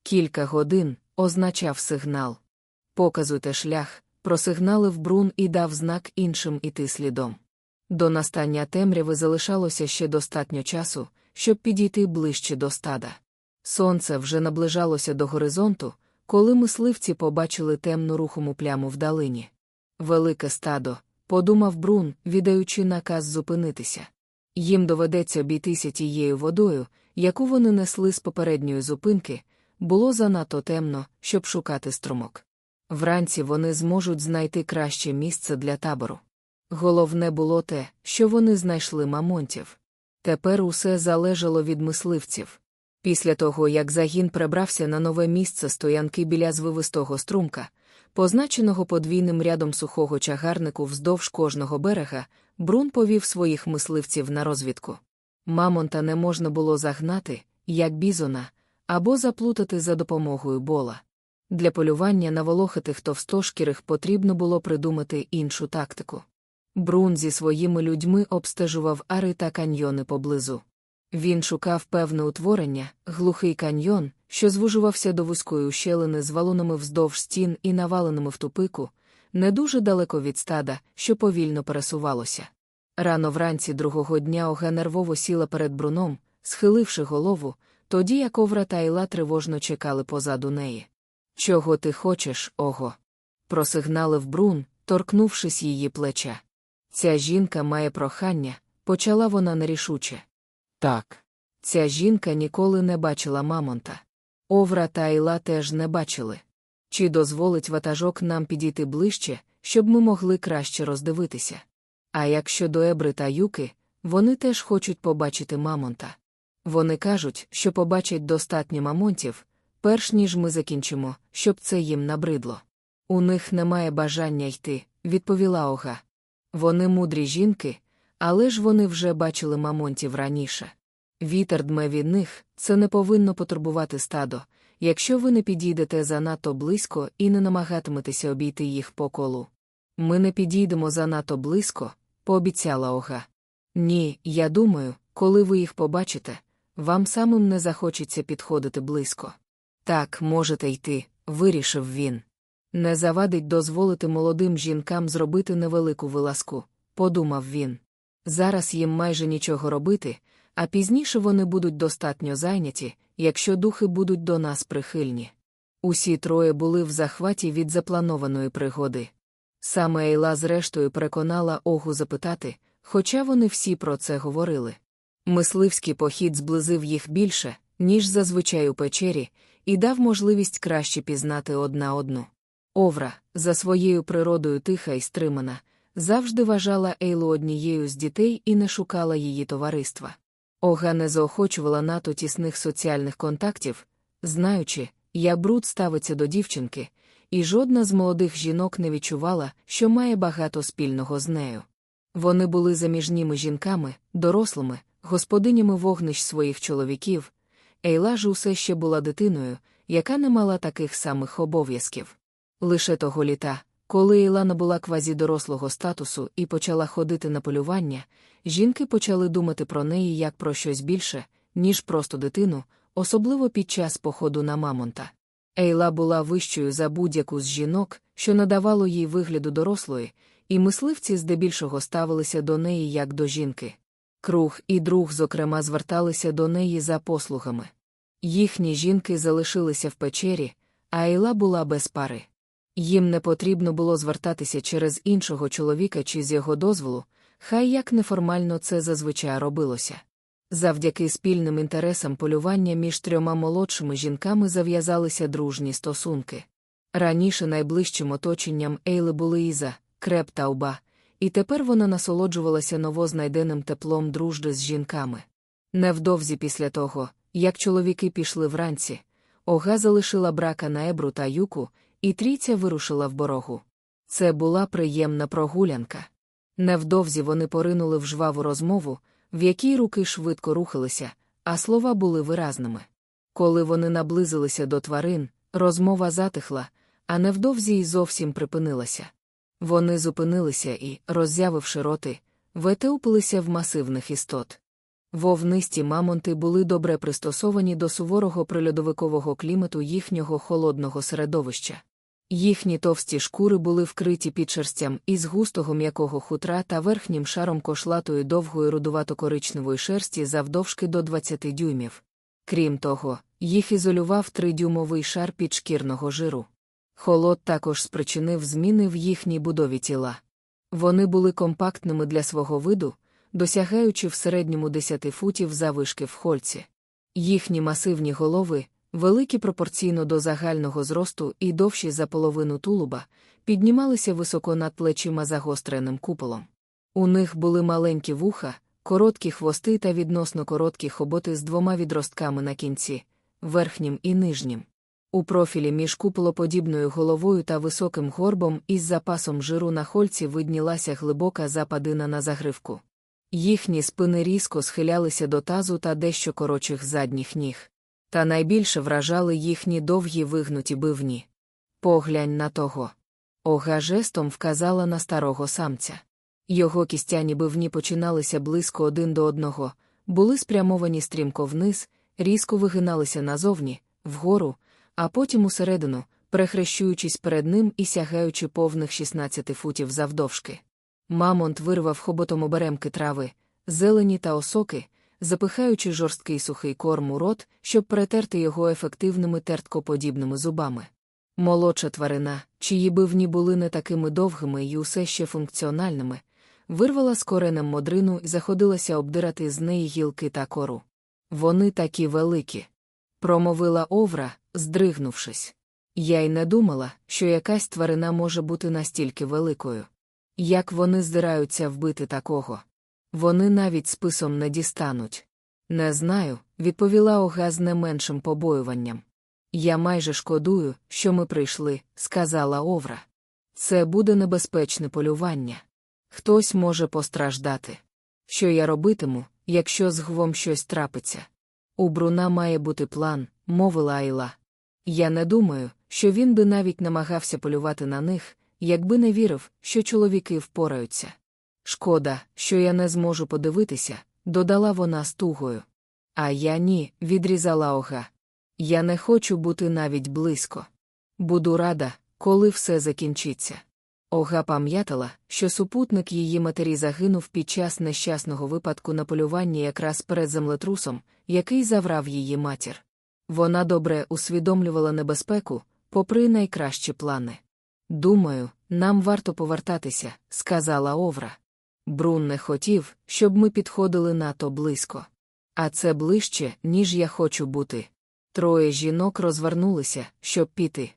Кілька годин означав сигнал. Показуйте шлях, просигналив Брун і дав знак іншим іти слідом. До настання темряви залишалося ще достатньо часу, щоб підійти ближче до стада. Сонце вже наближалося до горизонту, коли мисливці побачили темну рухому пляму вдалині. Велике стадо, подумав Брун, віддаючи наказ зупинитися. Їм доведеться обійтися тією водою, яку вони несли з попередньої зупинки, було занадто темно, щоб шукати струмок. Вранці вони зможуть знайти краще місце для табору. Головне було те, що вони знайшли мамонтів. Тепер усе залежало від мисливців. Після того, як загін прибрався на нове місце стоянки біля звивистого струмка, позначеного подвійним рядом сухого чагарнику вздовж кожного берега, Брун повів своїх мисливців на розвідку. Мамонта не можна було загнати, як бізона, або заплутати за допомогою бола. Для полювання на волохатих товстошкірих потрібно було придумати іншу тактику. Брун зі своїми людьми обстежував ари та каньйони поблизу. Він шукав певне утворення, глухий каньйон, що звужувався до вузької ущелини з валунами вздовж стін і наваленими в тупику, не дуже далеко від стада, що повільно пересувалося. Рано вранці другого дня Ога нервово сіла перед бруном, схиливши голову, тоді як Овра та Іла тривожно чекали позаду неї. Чого ти хочеш, ого? просигналив Брун, торкнувшись її плеча. Ця жінка має прохання, почала вона нерішуче. Так. Ця жінка ніколи не бачила Мамонта. Овра та Іла теж не бачили. Чи дозволить ватажок нам підійти ближче, щоб ми могли краще роздивитися? А якщо до Ебри та Юки, вони теж хочуть побачити Мамонта. Вони кажуть, що побачать достатньо мамонтів, перш ніж ми закінчимо, щоб це їм набридло. У них немає бажання йти, відповіла Ога. Вони мудрі жінки, але ж вони вже бачили мамонтів раніше. Вітер дме від них, це не повинно потурбувати стадо, якщо ви не підійдете занадто близько і не намагатиметеся обійти їх по колу. Ми не підійдемо занадто близько, пообіцяла Ога. Ні, я думаю, коли ви їх побачите, вам самим не захочеться підходити близько. Так, можете йти, вирішив він. Не завадить дозволити молодим жінкам зробити невелику вилазку, подумав він. Зараз їм майже нічого робити, а пізніше вони будуть достатньо зайняті, якщо духи будуть до нас прихильні. Усі троє були в захваті від запланованої пригоди. Саме Ейла зрештою переконала Огу запитати, хоча вони всі про це говорили. Мисливський похід зблизив їх більше, ніж зазвичай у печері, і дав можливість краще пізнати одна одну. Овра, за своєю природою тиха і стримана, завжди вважала Ейлу однією з дітей і не шукала її товариства. Ога не заохочувала НАТО тісних соціальних контактів, знаючи, як бруд ставиться до дівчинки, і жодна з молодих жінок не відчувала, що має багато спільного з нею. Вони були заміжніми жінками, дорослими, господинями вогнищ своїх чоловіків. Ейла ж усе ще була дитиною, яка не мала таких самих обов'язків. Лише того літа, коли Ейла набула квазі дорослого статусу і почала ходити на полювання, жінки почали думати про неї як про щось більше, ніж просто дитину, особливо під час походу на Мамонта. Ейла була вищою за будь-яку з жінок, що надавало їй вигляду дорослої, і мисливці здебільшого ставилися до неї як до жінки. Круг і друг, зокрема, зверталися до неї за послугами. Їхні жінки залишилися в печері, а Ейла була без пари. Їм не потрібно було звертатися через іншого чоловіка чи з його дозволу, хай як неформально це зазвичай робилося. Завдяки спільним інтересам полювання між трьома молодшими жінками зав'язалися дружні стосунки. Раніше найближчим оточенням Ейли були Іза, Креп та Уба, і тепер вона насолоджувалася новознайденим теплом дружби з жінками. Невдовзі після того, як чоловіки пішли вранці, Ога залишила брака на Ебру та юку, і трійця вирушила в борогу. Це була приємна прогулянка. Невдовзі вони поринули в жваву розмову, в якій руки швидко рухалися, а слова були виразними. Коли вони наблизилися до тварин, розмова затихла, а невдовзі й зовсім припинилася. Вони зупинилися і, роззявивши роти, ветеупилися в масивних істот. Вовнисті мамонти були добре пристосовані до суворого прильодовикового клімату їхнього холодного середовища. Їхні товсті шкури були вкриті підшерстям із густого м'якого хутра та верхнім шаром кошлатої довгої рудувато-коричневої шерсті завдовжки до 20 дюймів. Крім того, їх ізолював тридюймовий шар підшкірного жиру. Холод також спричинив зміни в їхній будові тіла. Вони були компактними для свого виду, досягаючи в середньому 10 футів завишки в хольці. Їхні масивні голови, великі пропорційно до загального зросту і довші за половину тулуба, піднімалися високо над плечима загостреним куполом. У них були маленькі вуха, короткі хвости та відносно короткі хоботи з двома відростками на кінці, верхнім і нижнім. У профілі між куполоподібною головою та високим горбом із запасом жиру на хольці виднілася глибока западина на загривку. Їхні спини різко схилялися до тазу та дещо корочих задніх ніг. Та найбільше вражали їхні довгі вигнуті бивні. Поглянь на того. Ога жестом вказала на старого самця. Його кістяні бивні починалися близько один до одного, були спрямовані стрімко вниз, різко вигиналися назовні, вгору, а потім усередину, перехрещуючись перед ним і сягаючи повних 16 футів завдовжки. Мамонт вирвав хоботом оберемки трави, зелені та осоки, запихаючи жорсткий сухий корм у рот, щоб перетерти його ефективними терткоподібними зубами. Молодша тварина, чиї бивні були не такими довгими і усе ще функціональними, вирвала з коренем модрину і заходилася обдирати з неї гілки та кору. Вони такі великі. Промовила овра, здригнувшись. Я й не думала, що якась тварина може бути настільки великою. Як вони здираються вбити такого? Вони навіть списом не дістануть. Не знаю, відповіла Ога з не меншим побоюванням. Я майже шкодую, що ми прийшли, сказала Овра. Це буде небезпечне полювання. Хтось може постраждати. Що я робитиму, якщо з гвом щось трапиться? У Бруна має бути план, мовила Айла. Я не думаю, що він би навіть намагався полювати на них, якби не вірив, що чоловіки впораються. Шкода, що я не зможу подивитися, додала вона з тугою. А я ні, відрізала ога. Я не хочу бути навіть близько. Буду рада, коли все закінчиться. Ога пам'ятала, що супутник її матері загинув під час нещасного випадку на полюванні якраз перед землетрусом, який заврав її матір. Вона добре усвідомлювала небезпеку, попри найкращі плани. Думаю, нам варто повертатися, сказала Овра. Брун не хотів, щоб ми підходили надто близько. А це ближче, ніж я хочу бути. Троє жінок розвернулися, щоб піти.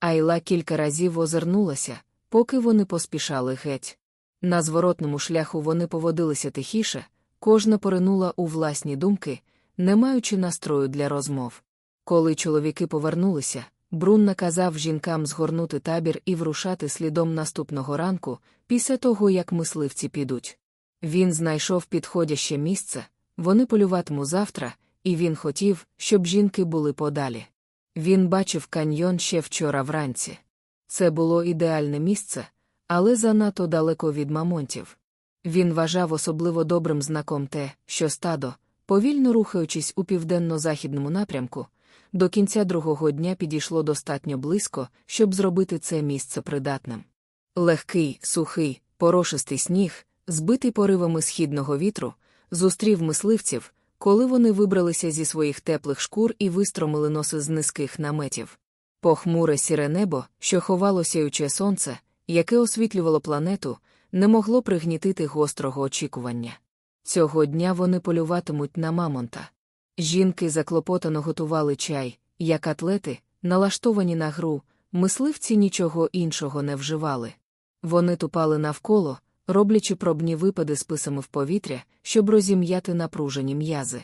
Айла кілька разів озирнулася, поки вони поспішали геть. На зворотному шляху вони поводилися тихіше, кожна поринула у власні думки, не маючи настрою для розмов. Коли чоловіки повернулися, Брун наказав жінкам згорнути табір і врушати слідом наступного ранку, після того як мисливці підуть. Він знайшов підходяще місце, вони полюватимуть завтра, і він хотів, щоб жінки були подалі. Він бачив каньйон ще вчора вранці. Це було ідеальне місце, але занадто далеко від мамонтів. Він вважав особливо добрим знаком те, що стадо, повільно рухаючись у південно-західному напрямку, до кінця другого дня підійшло достатньо близько, щоб зробити це місце придатним. Легкий, сухий, порошистий сніг, збитий поривами східного вітру, зустрів мисливців, коли вони вибралися зі своїх теплих шкур і вистромили носи з низьких наметів. Похмуре сіре небо, що ховало сяюче сонце, яке освітлювало планету, не могло пригнітити гострого очікування. Цього дня вони полюватимуть на мамонта. Жінки заклопотано готували чай, як атлети, налаштовані на гру, мисливці нічого іншого не вживали. Вони тупали навколо, роблячи пробні випади списами в повітря, щоб розім'яти напружені м'язи.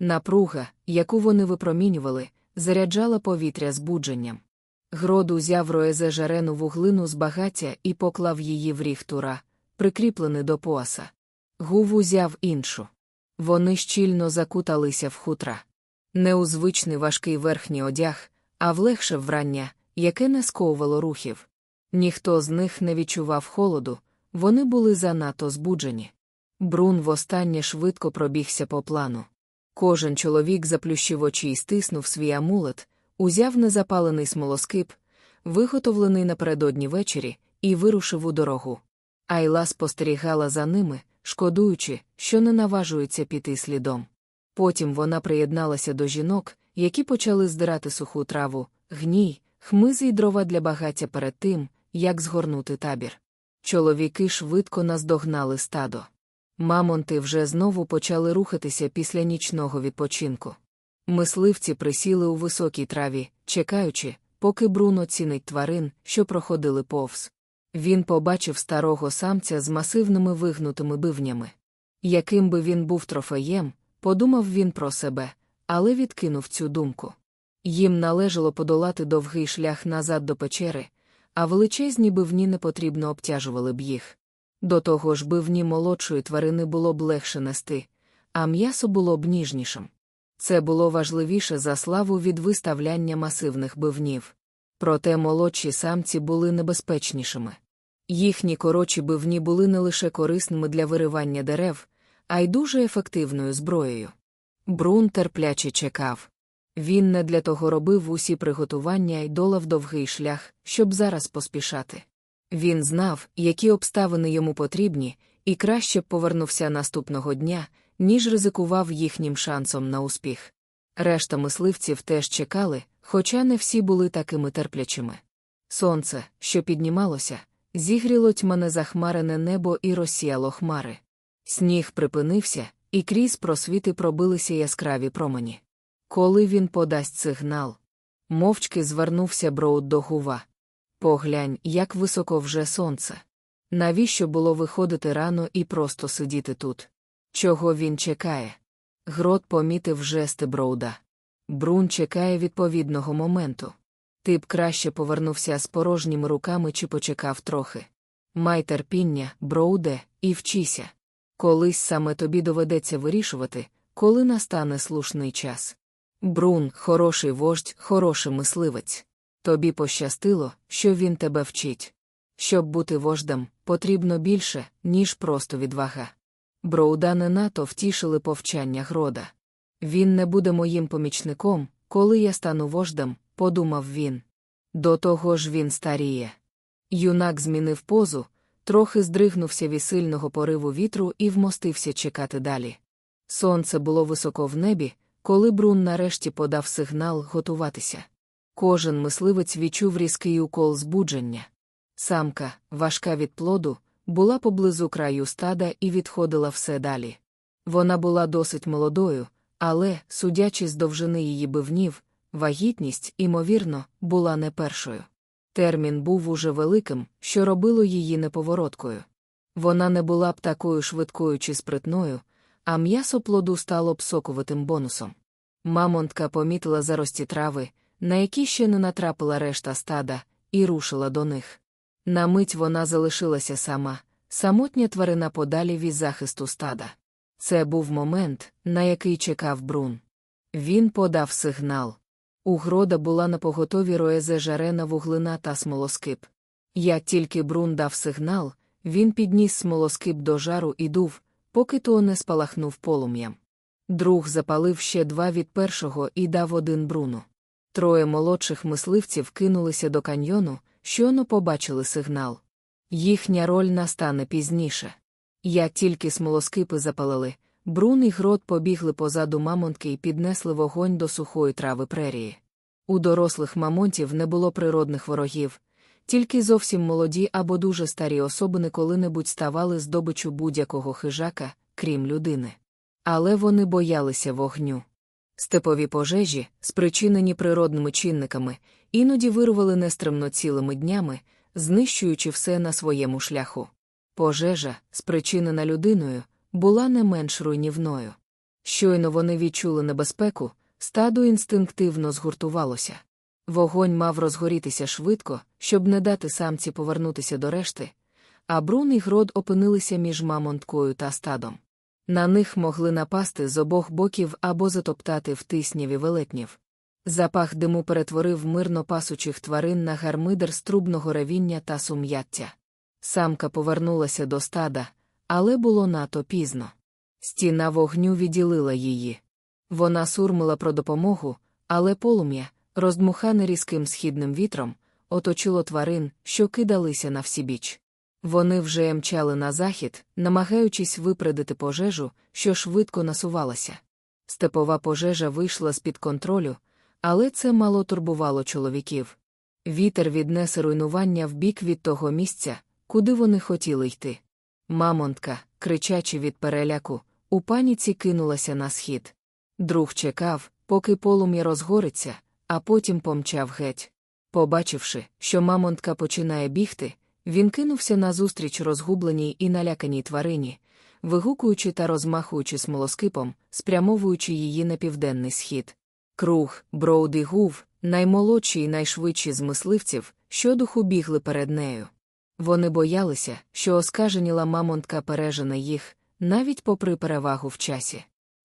Напруга, яку вони випромінювали, заряджала повітря збудженням. Грод узяв роезе жарену вуглину з багаття і поклав її в ріг тура, прикріплений до пояса. Гув узяв іншу. Вони щільно закуталися в хутра. Не у звичний важкий верхній одяг, а в легше врання, яке не сковувало рухів. Ніхто з них не відчував холоду, вони були занадто збуджені. Брун востаннє швидко пробігся по плану. Кожен чоловік заплющив очі і стиснув свій амулет, узяв незапалений смолоскип, виготовлений напередодні вечері, і вирушив у дорогу. Айла спостерігала за ними, шкодуючи, що не наважується піти слідом. Потім вона приєдналася до жінок, які почали здирати суху траву, гній, хмизи й дрова для багаття перед тим, як згорнути табір. Чоловіки швидко наздогнали стадо. Мамонти вже знову почали рухатися після нічного відпочинку. Мисливці присіли у високій траві, чекаючи, поки Бруно цінить тварин, що проходили повз. Він побачив старого самця з масивними вигнутими бивнями. Яким би він був трофеєм, подумав він про себе, але відкинув цю думку. Їм належало подолати довгий шлях назад до печери, а величезні бивні не потрібно обтяжували б їх. До того ж бивні молодшої тварини було б легше нести, а м'ясо було б ніжнішим. Це було важливіше за славу від виставляння масивних бивнів. Проте молодші самці були небезпечнішими. Їхні коротші бивні були не лише корисними для виривання дерев, а й дуже ефективною зброєю. Брун терпляче чекав. Він не для того робив усі приготування й долав довгий шлях, щоб зараз поспішати. Він знав, які обставини йому потрібні, і краще б повернувся наступного дня, ніж ризикував їхнім шансом на успіх. Решта мисливців теж чекали, хоча не всі були такими терплячими. Сонце, що піднімалося, зігріло тьмане захмарене небо і розсіяло хмари. Сніг припинився, і крізь просвіти пробилися яскраві промені. Коли він подасть сигнал, мовчки звернувся Броуд до гува. Поглянь, як високо вже сонце. Навіщо було виходити рано і просто сидіти тут? Чого він чекає? Грот помітив жести Броуда. Брун чекає відповідного моменту. Ти б краще повернувся з порожніми руками чи почекав трохи. Май терпіння, Броуде, і вчися. Колись саме тобі доведеться вирішувати, коли настане слушний час. Брун, хороший вождь, хороший мисливець. Тобі пощастило, що він тебе вчить. Щоб бути вождем, потрібно більше, ніж просто відвага. Броуда не нато втішили повчання грода. Він не буде моїм помічником, коли я стану вождем, подумав він. До того ж він старіє. Юнак змінив позу, трохи здригнувся від сильного пориву вітру і вмостився чекати далі. Сонце було високо в небі, коли Брун нарешті подав сигнал готуватися. Кожен мисливець відчув різкий укол збудження. Самка, важка від плоду, була поблизу краю стада і відходила все далі. Вона була досить молодою, але, судячи з довжини її бивнів, вагітність, імовірно, була не першою. Термін був уже великим, що робило її неповороткою. Вона не була б такою швидкою чи спритною, а м'ясо плоду стало б соковитим бонусом. Мамонтка помітила зарості трави, на які ще не натрапила решта стада, і рушила до них. На мить вона залишилася сама, самотня тварина подалі від захисту стада. Це був момент, на який чекав Брун. Він подав сигнал. У грода була на поготові роезе жарена вуглина та смолоскип. Як тільки Брун дав сигнал, він підніс смолоскип до жару і дув, поки то не спалахнув полум'ям. Друг запалив ще два від першого і дав один бруну. Троє молодших мисливців кинулися до каньйону, щойно побачили сигнал. Їхня роль настане пізніше. Як тільки смолоскипи запалили, Брун і грот побігли позаду мамонтки і піднесли вогонь до сухої трави прерії. У дорослих мамонтів не було природних ворогів, тільки зовсім молоді або дуже старі особини коли-небудь ставали здобичу будь-якого хижака, крім людини. Але вони боялися вогню. Степові пожежі, спричинені природними чинниками, іноді вирували нестримно цілими днями, знищуючи все на своєму шляху. Пожежа, спричинена людиною, була не менш руйнівною. Щойно вони відчули небезпеку, стадо інстинктивно згуртувалося. Вогонь мав розгорітися швидко, щоб не дати самці повернутися до решти, а Брун і грод опинилися між мамонткою та стадом. На них могли напасти з обох боків або затоптати в тисняві велетнів. Запах диму перетворив мирно пасучих тварин на гармидер струбного ревіння та сум'яття. Самка повернулася до стада, але було надто пізно. Стіна вогню відділила її. Вона сурмила про допомогу, але полум'я, роздмухане різким східним вітром, оточило тварин, що кидалися на всібіч. Вони вже мчали на захід, намагаючись випередити пожежу, що швидко насувалася. Степова пожежа вийшла з-під контролю, але це мало турбувало чоловіків. Вітер віднесе руйнування в бік від того місця, куди вони хотіли йти. Мамонтка, кричачи від переляку, у паніці кинулася на схід. Друг чекав, поки полум'я розгориться, а потім помчав геть. Побачивши, що мамонтка починає бігти, він кинувся назустріч розгубленій і наляканій тварині, вигукуючи та розмахуючи смолоскипом, спрямовуючи її на південний схід. Круг, Броуд і Гув, наймолодші і найшвидші з мисливців, щодуху бігли перед нею. Вони боялися, що оскаженіла мамонтка пережене їх, навіть попри перевагу в часі.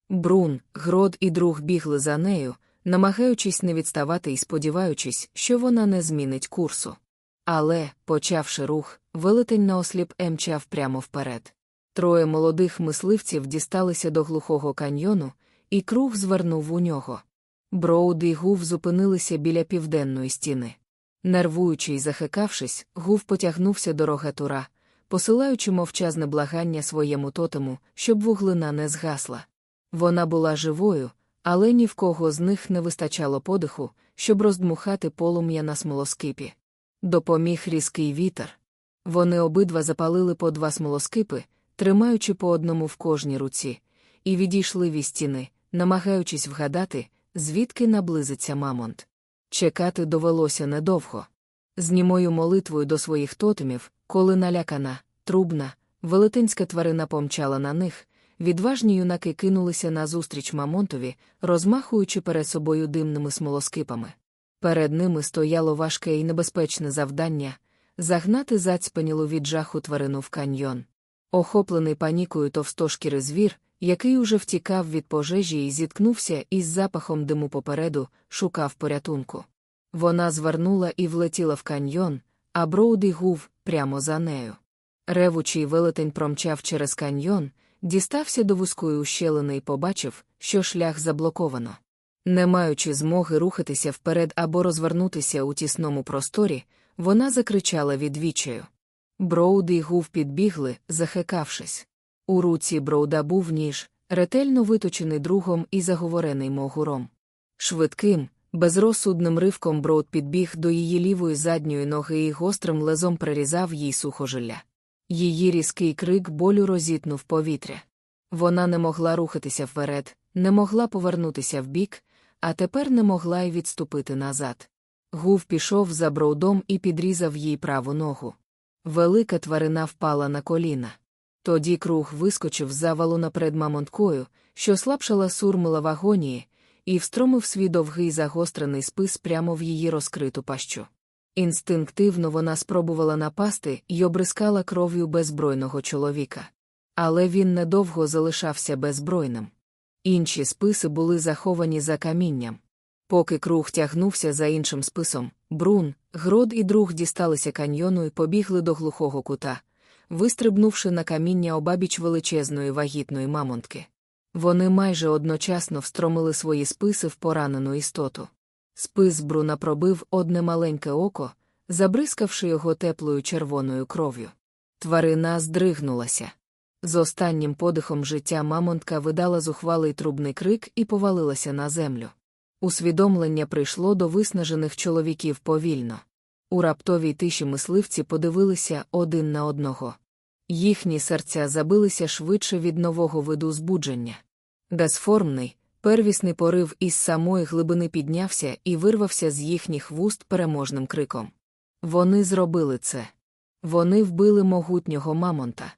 Брун, Грод і друг бігли за нею, намагаючись не відставати і сподіваючись, що вона не змінить курсу. Але, почавши рух, велетень наосліп емчав прямо вперед. Троє молодих мисливців дісталися до глухого каньйону, і круг звернув у нього. Броуд і Гув зупинилися біля південної стіни. Нервуючи й захикавшись, Гув потягнувся до рогатура, посилаючи мовчазне благання своєму тотему, щоб вуглина не згасла. Вона була живою, але ні в кого з них не вистачало подиху, щоб роздмухати полум'я на смолоскипі. Допоміг різкий вітер. Вони обидва запалили по два смолоскипи, тримаючи по одному в кожній руці, і відійшли від стіни, намагаючись вгадати, звідки наблизиться мамонт. Чекати довелося недовго. З німою молитвою до своїх тотемів, коли налякана, трубна, велетенська тварина помчала на них, відважні юнаки кинулися назустріч Мамонтові, розмахуючи перед собою димними смолоскипами. Перед ними стояло важке і небезпечне завдання загнати зацьпанілу від жаху тварину в каньйон. Охоплений панікою товстошкірий звір, який уже втікав від пожежі і зіткнувся із запахом диму попереду, шукав порятунку. Вона звернула і влетіла в каньйон, а Броуді гув прямо за нею. Ревучий велетень промчав через каньйон, дістався до вузької ущелини і побачив, що шлях заблоковано. Не маючи змоги рухатися вперед або розвернутися у тісному просторі, вона закричала від відчаю. Броуд і гув підбігли, захекавшись. У руці Броуда був ніж, ретельно виточений другом і заговорений могуром. Швидким, безрозсудним ривком Броуд підбіг до її лівої задньої ноги і гострим лезом прирізав їй сухожилля. Її різкий крик болю розітнув повітря. Вона не могла рухатися вперед, не могла повернутися вбік, а тепер не могла й відступити назад. Гув пішов за броудом і підрізав їй праву ногу. Велика тварина впала на коліна. Тоді круг вискочив з завалу наперед мамонткою, що слабшала сурмила в агонії, і встромив свій довгий загострений спис прямо в її розкриту пащу. Інстинктивно вона спробувала напасти і обрискала кров'ю беззбройного чоловіка. Але він недовго залишався беззбройним. Інші списи були заховані за камінням. Поки круг тягнувся за іншим списом, Брун, Грод і друг дісталися каньйону і побігли до глухого кута, вистрибнувши на каміння обабіч величезної вагітної мамонтки. Вони майже одночасно встромили свої списи в поранену істоту. Спис Бруна пробив одне маленьке око, забризкавши його теплою червоною кров'ю. Тварина здригнулася. З останнім подихом життя мамонтка видала зухвалий трубний крик і повалилася на землю. Усвідомлення прийшло до виснажених чоловіків повільно. У раптовій тиші мисливці подивилися один на одного. Їхні серця забилися швидше від нового виду збудження. Газформний, первісний порив із самої глибини піднявся і вирвався з їхніх вуст переможним криком. Вони зробили це. Вони вбили могутнього мамонта.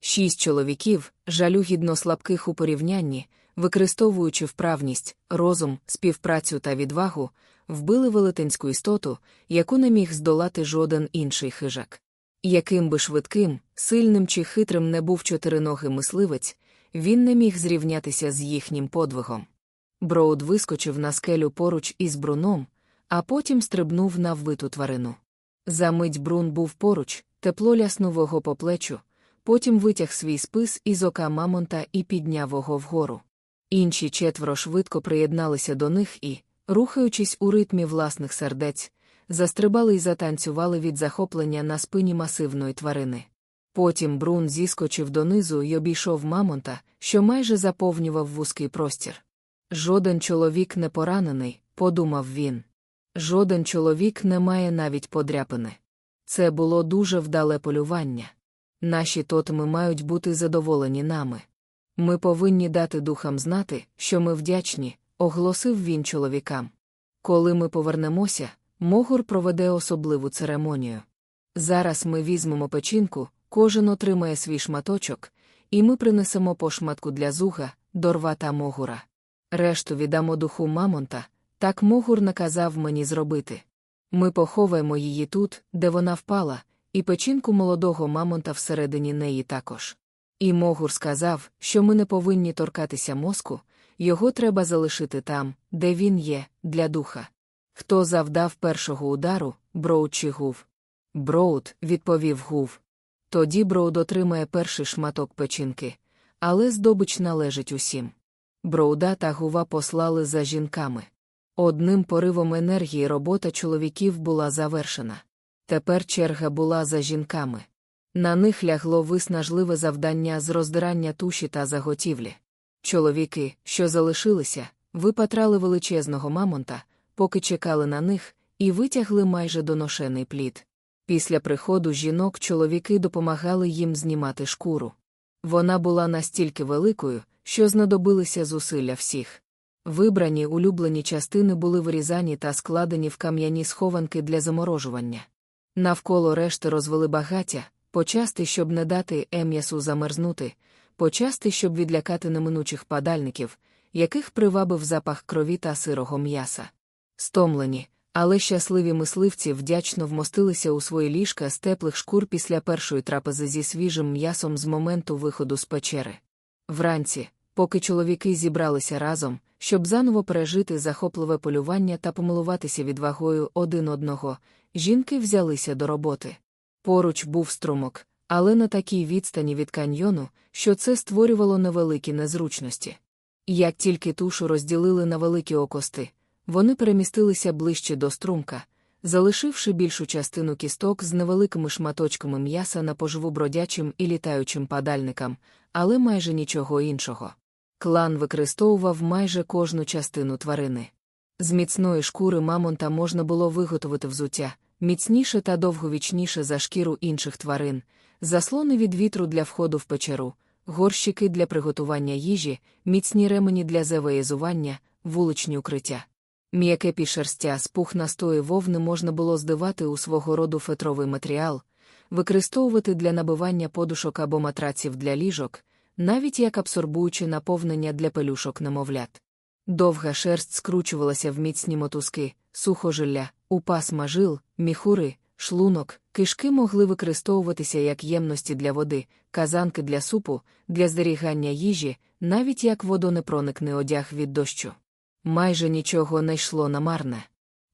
Шість чоловіків, жалюгідно слабких у порівнянні, використовуючи вправність, розум, співпрацю та відвагу, вбили велетенську істоту, яку не міг здолати жоден інший хижак. Яким би швидким, сильним чи хитрим не був чотириногий мисливець, він не міг зрівнятися з їхнім подвигом. Броуд вискочив на скелю поруч із бруном, а потім стрибнув на вбиту тварину. За мить брун був поруч, тепло ляснув його по плечу, потім витяг свій спис із ока Мамонта і підняв його вгору. Інші четверо швидко приєдналися до них і, рухаючись у ритмі власних сердець, застрибали й затанцювали від захоплення на спині масивної тварини. Потім Брун зіскочив донизу й обійшов Мамонта, що майже заповнював вузький простір. Жоден чоловік не поранений, подумав він. Жоден чоловік не має навіть подряпини. Це було дуже вдале полювання. Наші тотеми мають бути задоволені нами. Ми повинні дати духам знати, що ми вдячні, оголосив він чоловікам. Коли ми повернемося, Могур проведе особливу церемонію. Зараз ми візьмемо печінку, кожен отримає свій шматочок, і ми принесемо по шматку для зуга, дорва та могура. Решту віддамо духу Мамонта, так Могур наказав мені зробити. Ми поховаємо її тут, де вона впала, і печінку молодого мамонта всередині неї також. І Могур сказав, що ми не повинні торкатися мозку, його треба залишити там, де він є, для духа. Хто завдав першого удару, Броуд чи Гув? Броуд, відповів Гув. Тоді Броуд отримає перший шматок печінки, але здобич належить усім. Броуда та Гува послали за жінками. Одним поривом енергії робота чоловіків була завершена. Тепер черга була за жінками. На них лягло виснажливе завдання з роздирання туші та заготівлі. Чоловіки, що залишилися, випатрали величезного мамонта, поки чекали на них, і витягли майже доношений плід. Після приходу жінок чоловіки допомагали їм знімати шкуру. Вона була настільки великою, що знадобилися зусилля всіх. Вибрані улюблені частини були вирізані та складені в кам'яні схованки для заморожування. Навколо решти розвели багаття, почасти, щоб не дати ем'ясу замерзнути, почасти, щоб відлякати неминучих падальників, яких привабив запах крові та сирого м'яса. Стомлені, але щасливі мисливці вдячно вмостилися у свої ліжка з теплих шкур після першої трапези зі свіжим м'ясом з моменту виходу з печери. Вранці, поки чоловіки зібралися разом, щоб заново пережити захопливе полювання та помилуватися відвагою один одного, жінки взялися до роботи. Поруч був струмок, але на такій відстані від каньйону, що це створювало невеликі незручності. Як тільки тушу розділили на великі окости, вони перемістилися ближче до струмка, залишивши більшу частину кісток з невеликими шматочками м'яса на поживу бродячим і літаючим падальникам, але майже нічого іншого. Клан використовував майже кожну частину тварини. З міцної шкури мамонта можна було виготовити взуття, міцніше та довговічніше за шкіру інших тварин, заслони від вітру для входу в печеру, горщики для приготування їжі, міцні ремені для завоєзування, вуличні укриття. М'яке пішерстя з пухнастої вовни можна було здивати у свого роду фетровий матеріал, використовувати для набивання подушок або матраців для ліжок, навіть як абсорбуючи наповнення для пелюшок немовлят. Довга шерсть скручувалася в міцні мотузки, сухожилля, упасма жил, міхури, шлунок, кишки могли використовуватися як ємності для води, казанки для супу, для зберігання їжі, навіть як водонепроникний одяг від дощу. Майже нічого не йшло на марне.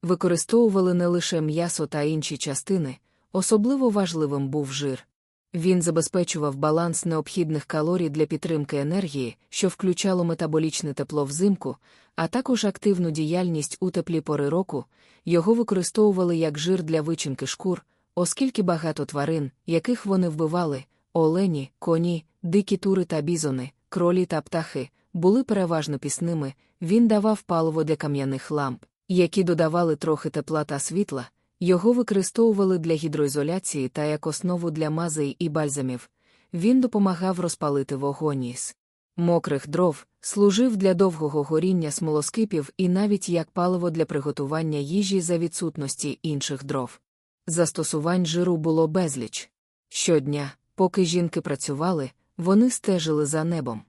Використовували не лише м'ясо та інші частини, особливо важливим був жир. Він забезпечував баланс необхідних калорій для підтримки енергії, що включало метаболічне тепло взимку, а також активну діяльність у теплі пори року, його використовували як жир для вичинки шкур, оскільки багато тварин, яких вони вбивали, олені, коні, дикі тури та бізони, кролі та птахи, були переважно пісними, він давав паливо для кам'яних ламп, які додавали трохи тепла та світла, його використовували для гідроізоляції та як основу для мазей і бальзамів. Він допомагав розпалити вогонь із мокрих дров, служив для довгого горіння смолоскипів і навіть як паливо для приготування їжі за відсутності інших дров. Застосувань жиру було безліч. Щодня, поки жінки працювали, вони стежили за небом.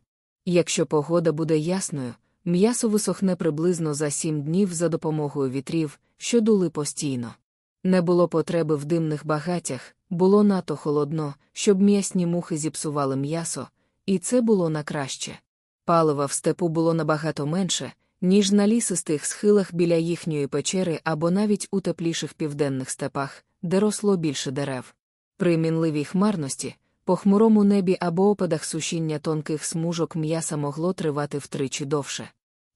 Якщо погода буде ясною, м'ясо висохне приблизно за сім днів за допомогою вітрів, що дули постійно. Не було потреби в димних багатях, було надто холодно, щоб м'ясні мухи зіпсували м'ясо, і це було на краще. Палива в степу було набагато менше, ніж на лісистих схилах біля їхньої печери або навіть у тепліших південних степах, де росло більше дерев. При мінливій хмарності, По хмурому небі або опадах сушіння тонких смужок м'яса могло тривати втричі довше.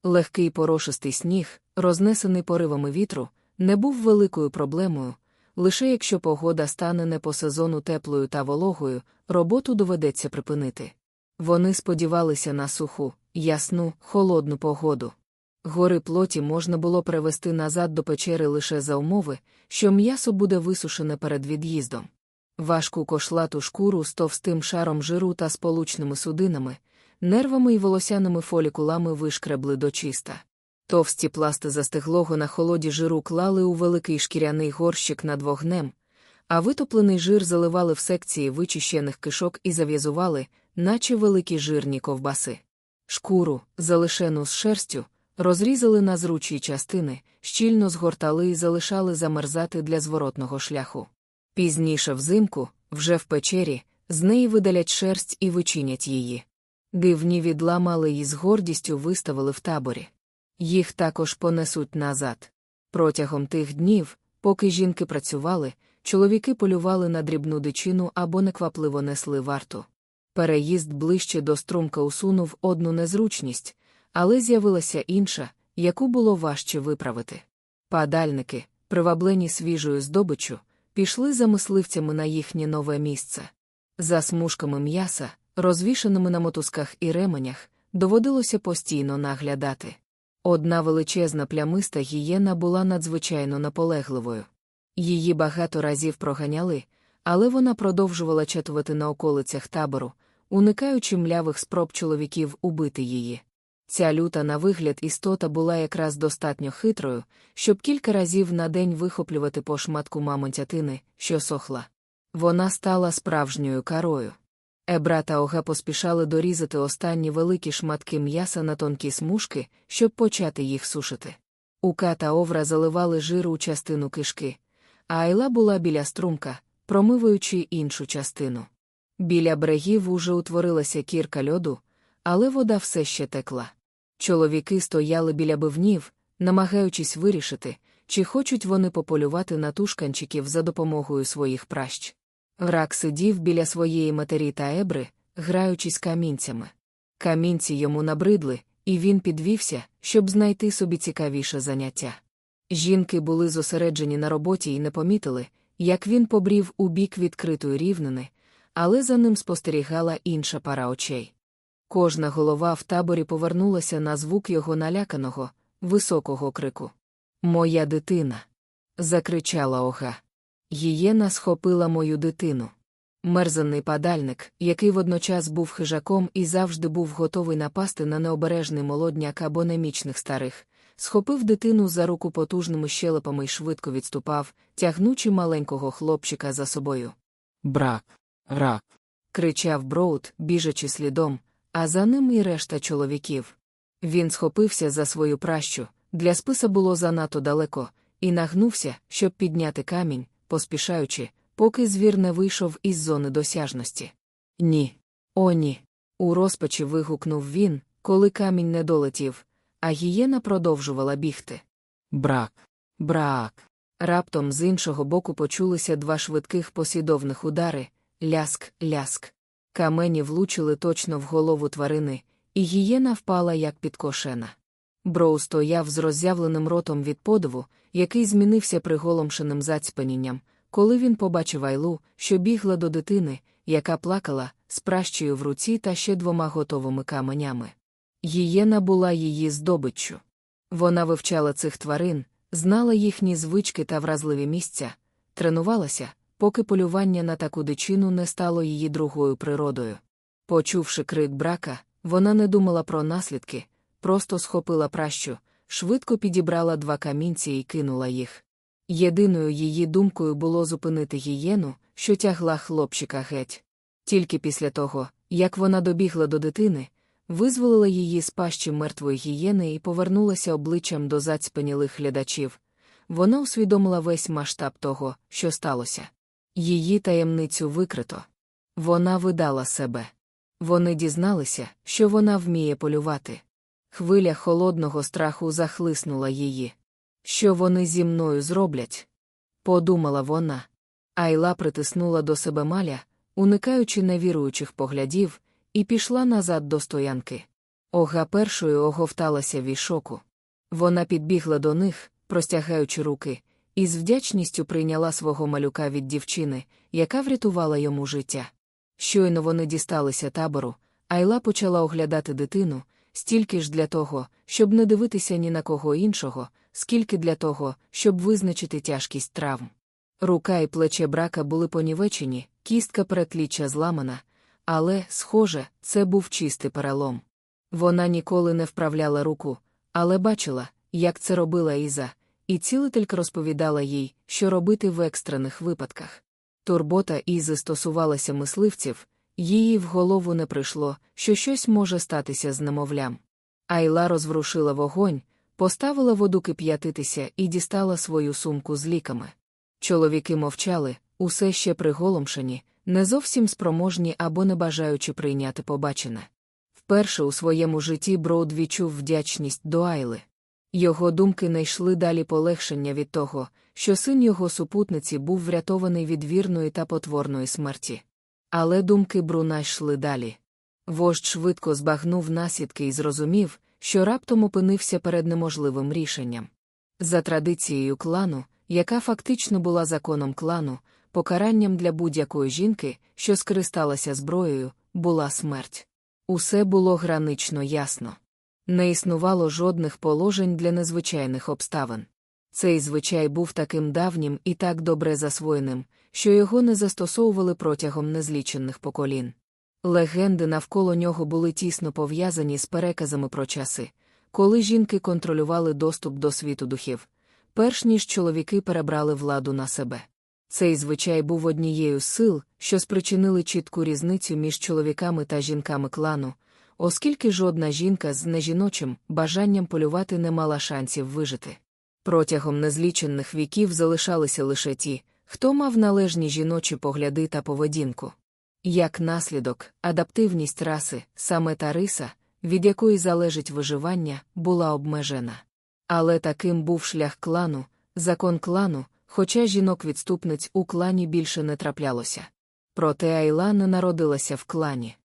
Легкий порошистий сніг, рознесений поривами вітру, не був великою проблемою, лише якщо погода стане не по сезону теплою та вологою, роботу доведеться припинити. Вони сподівалися на суху, ясну, холодну погоду. Гори плоті можна було привезти назад до печери лише за умови, що м'ясо буде висушене перед від'їздом. Важку кошлату шкуру з товстим шаром жиру та сполучними судинами, нервами і волосяними фолікулами вишкребли до чиста. Товсті пласти застиглого на холоді жиру клали у великий шкіряний горщик над вогнем, а витоплений жир заливали в секції вичищених кишок і зав'язували, наче великі жирні ковбаси. Шкуру, залишену з шерстю, розрізали на зручі частини, щільно згортали і залишали замерзати для зворотного шляху. Пізніше взимку, вже в печері, з неї видалять шерсть і вичинять її. Дивні відламали і з гордістю виставили в таборі. Їх також понесуть назад. Протягом тих днів, поки жінки працювали, чоловіки полювали на дрібну дичину або неквапливо несли варту. Переїзд ближче до струмка усунув одну незручність, але з'явилася інша, яку було важче виправити. Падальники, приваблені свіжою здобиччю, пішли за мисливцями на їхнє нове місце. За смужками м'яса, розвішеними на мотузках і ременях, доводилося постійно наглядати. Одна величезна плямиста гієна була надзвичайно наполегливою. Її багато разів проганяли, але вона продовжувала чатувати на околицях табору, уникаючи млявих спроб чоловіків убити її. Ця люта на вигляд істота була якраз достатньо хитрою, щоб кілька разів на день вихоплювати по шматку мамонтятини, що сохла. Вона стала справжньою карою. Ебра та ога поспішали дорізати останні великі шматки м'яса на тонкі смужки, щоб почати їх сушити. Ука та овра заливали жир у частину кишки, а айла була біля струмка, промиваючи іншу частину. Біля берегів уже утворилася кірка льоду, але вода все ще текла. Чоловіки стояли біля бивнів, намагаючись вирішити, чи хочуть вони пополювати на тушканчиків за допомогою своїх пращ. Рак сидів біля своєї матері та ебри, граючись камінцями. Камінці йому набридли, і він підвівся, щоб знайти собі цікавіше заняття. Жінки були зосереджені на роботі і не помітили, як він побрів у бік відкритої рівнини, але за ним спостерігала інша пара очей. Кожна голова в таборі повернулася на звук його наляканого, високого крику. Моя дитина. закричала ога. Гієна схопила мою дитину. Мерзаний падальник, який водночас був хижаком і завжди був готовий напасти на необережний молодняк або немічних старих, схопив дитину за руку потужними щелепами й швидко відступав, тягнучи маленького хлопчика за собою. Брак, рак. кричав Броуд, біжачи слідом, а за ним і решта чоловіків. Він схопився за свою пращу, для списа було занадто далеко, і нагнувся, щоб підняти камінь, поспішаючи, поки звір не вийшов із зони досяжності. Ні. О, ні. У розпачі вигукнув він, коли камінь не долетів, а гієна продовжувала бігти. Брак, брак. Раптом з іншого боку почулися два швидких послідовних удари ляск, ляск. Камені влучили точно в голову тварини, і гієна впала як підкошена. Броу стояв з роззявленим ротом від подиву, який змінився приголомшеним зацьпанінням, коли він побачив Айлу, що бігла до дитини, яка плакала, з пращею в руці та ще двома готовими каменями. Гієна була її здобиччю. Вона вивчала цих тварин, знала їхні звички та вразливі місця, тренувалася, поки полювання на таку дичину не стало її другою природою. Почувши крик брака, вона не думала про наслідки, просто схопила пращу, швидко підібрала два камінці і кинула їх. Єдиною її думкою було зупинити гієну, що тягла хлопчика геть. Тільки після того, як вона добігла до дитини, визволила її з пащі мертвої гієни і повернулася обличчям до зацьпанілих глядачів. Вона усвідомила весь масштаб того, що сталося. Її таємницю викрито. Вона видала себе. Вони дізналися, що вона вміє полювати. Хвиля холодного страху захлиснула її. Що вони зі мною зроблять? Подумала вона. Айла притиснула до себе маля, уникаючи невіруючих поглядів, і пішла назад до стоянки. Ога першою оговталася від шоку. Вона підбігла до них, простягаючи руки, і з вдячністю прийняла свого малюка від дівчини, яка врятувала йому життя. Щойно вони дісталися табору, Айла почала оглядати дитину, стільки ж для того, щоб не дивитися ні на кого іншого, скільки для того, щоб визначити тяжкість травм. Рука і плече брака були понівечені, кістка перетліччя зламана, але, схоже, це був чистий перелом. Вона ніколи не вправляла руку, але бачила, як це робила Іза, і цілителька розповідала їй, що робити в екстрених випадках. Турбота Ізи стосувалася мисливців, їй в голову не прийшло, що щось може статися з немовлям. Айла розворушила вогонь, поставила воду кип'ятитися і дістала свою сумку з ліками. Чоловіки мовчали, усе ще приголомшені, не зовсім спроможні або не бажаючи прийняти побачене. Вперше у своєму житті Броуд відчув вдячність до Айли. Його думки не йшли далі полегшення від того, що син його супутниці був врятований від вірної та потворної смерті. Але думки Бруна йшли далі. Вождь швидко збагнув наслідки і зрозумів, що раптом опинився перед неможливим рішенням. За традицією клану, яка фактично була законом клану, покаранням для будь-якої жінки, що скористалася зброєю, була смерть. Усе було гранично ясно. Не існувало жодних положень для незвичайних обставин. Цей звичай був таким давнім і так добре засвоєним, що його не застосовували протягом незлічених поколін. Легенди навколо нього були тісно пов'язані з переказами про часи, коли жінки контролювали доступ до світу духів, перш ніж чоловіки перебрали владу на себе. Цей звичай був однією з сил, що спричинили чітку різницю між чоловіками та жінками клану, оскільки жодна жінка з нежіночим бажанням полювати не мала шансів вижити. Протягом незлічених віків залишалися лише ті, хто мав належні жіночі погляди та поведінку. Як наслідок, адаптивність раси, саме та риса, від якої залежить виживання, була обмежена. Але таким був шлях клану, закон клану, хоча жінок-відступниць у клані більше не траплялося. Проте Айла не народилася в клані.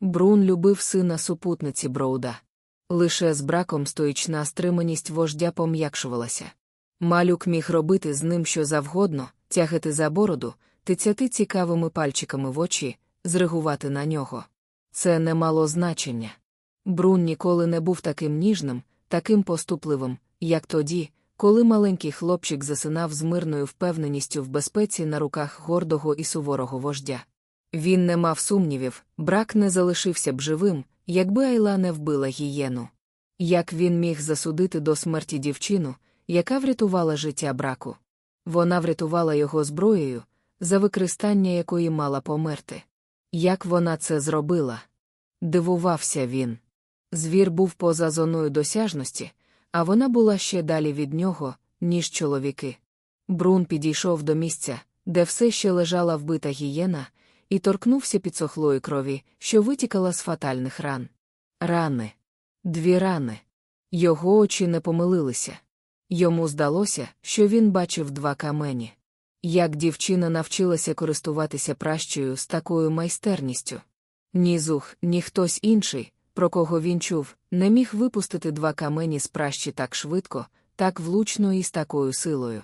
Брун любив сина супутниці Броуда. Лише з браком стоїчна стриманість вождя пом'якшувалася. Малюк міг робити з ним що завгодно, тягати за бороду, тицяти цікавими пальчиками в очі, зреагувати на нього. Це не мало значення. Брун ніколи не був таким ніжним, таким поступливим, як тоді, коли маленький хлопчик засинав з мирною впевненістю в безпеці на руках гордого і суворого вождя. Він не мав сумнівів, брак не залишився б живим, якби Айла не вбила гієну. Як він міг засудити до смерті дівчину, яка врятувала життя браку? Вона врятувала його зброєю, за використання якої мала померти. Як вона це зробила? Дивувався він. Звір був поза зоною досяжності, а вона була ще далі від нього, ніж чоловіки. Брун підійшов до місця, де все ще лежала вбита гієна, і торкнувся підсохлої крові, що витікала з фатальних ран. Рани. Дві рани. Його очі не помилилися. Йому здалося, що він бачив два камені. Як дівчина навчилася користуватися пращею з такою майстерністю. Ні зух, ні хтось інший, про кого він чув, не міг випустити два камені з пращі так швидко, так влучно і з такою силою.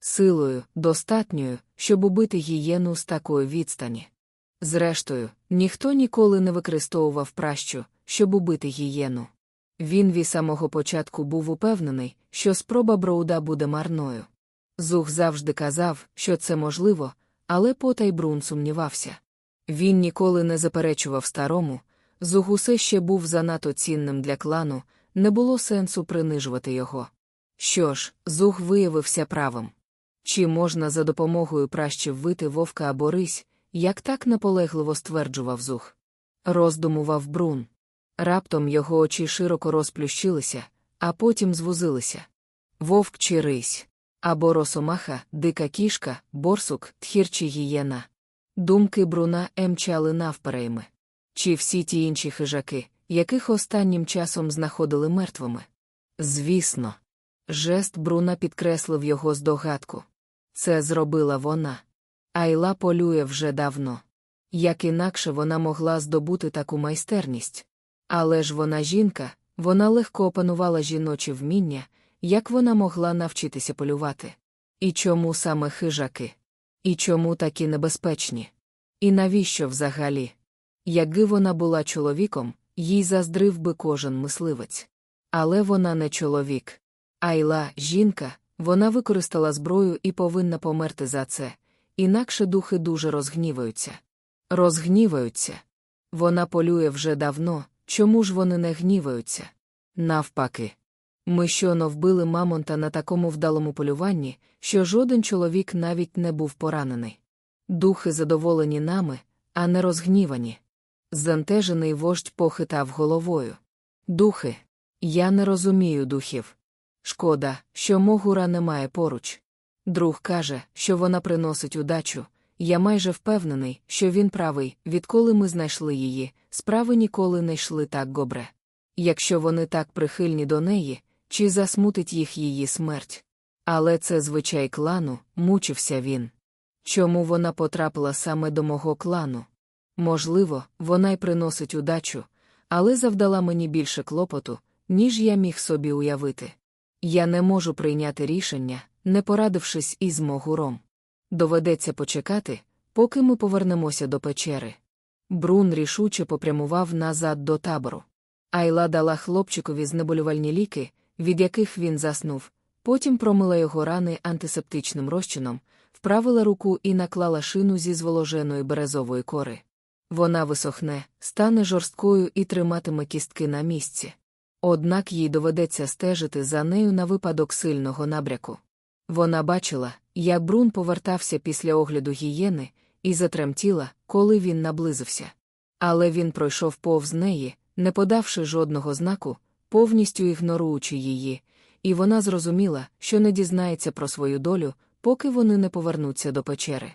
Силою, достатньою, щоб убити гієну з такої відстані. Зрештою, ніхто ніколи не використовував пращу, щоб убити гієну. Він від самого початку був упевнений, що спроба Броуда буде марною. Зух завжди казав, що це можливо, але потай Брун сумнівався. Він ніколи не заперечував старому, Зух усе ще був занадто цінним для клану, не було сенсу принижувати його. Що ж, Зух виявився правим. Чи можна за допомогою пращі вбити вовка або рись, як так наполегливо стверджував Зух? Роздумував Брун. Раптом його очі широко розплющилися, а потім звузилися. Вовк чи рись, або росомаха, дика кішка, борсук, тхір чи гієна. Думки Бруна емчали навперейми. Чи всі ті інші хижаки, яких останнім часом знаходили мертвими? Звісно. Жест Бруна підкреслив його здогадку. Це зробила вона. Айла полює вже давно. Як інакше вона могла здобути таку майстерність. Але ж вона жінка, вона легко опанувала жіночі вміння, як вона могла навчитися полювати. І чому саме хижаки? І чому такі небезпечні? І навіщо взагалі? Якби вона була чоловіком, їй заздрив би кожен мисливець. Але вона не чоловік. Айла, жінка, вона використала зброю і повинна померти за це, інакше духи дуже розгніваються. Розгніваються. Вона полює вже давно, чому ж вони не гніваються? Навпаки. Ми щоно вбили мамонта на такому вдалому полюванні, що жоден чоловік навіть не був поранений. Духи задоволені нами, а не розгнівані. Зантежений вождь похитав головою. Духи. Я не розумію духів. Шкода, що Могура немає поруч. Друг каже, що вона приносить удачу. Я майже впевнений, що він правий, відколи ми знайшли її, справи ніколи не йшли так добре. Якщо вони так прихильні до неї, чи засмутить їх її смерть. Але це звичай клану, мучився він. Чому вона потрапила саме до мого клану? Можливо, вона й приносить удачу, але завдала мені більше клопоту, ніж я міг собі уявити. Я не можу прийняти рішення, не порадившись із могуром. Доведеться почекати, поки ми повернемося до печери. Брун рішуче попрямував назад до табору. Айла дала хлопчикові знеболювальні ліки, від яких він заснув, потім промила його рани антисептичним розчином, вправила руку і наклала шину зі зволоженої березової кори. Вона висохне, стане жорсткою і триматиме кістки на місці. Однак їй доведеться стежити за нею на випадок сильного набряку. Вона бачила, як Брун повертався після огляду гієни, і затремтіла, коли він наблизився. Але він пройшов повз неї, не подавши жодного знаку, повністю ігноруючи її, і вона зрозуміла, що не дізнається про свою долю, поки вони не повернуться до печери.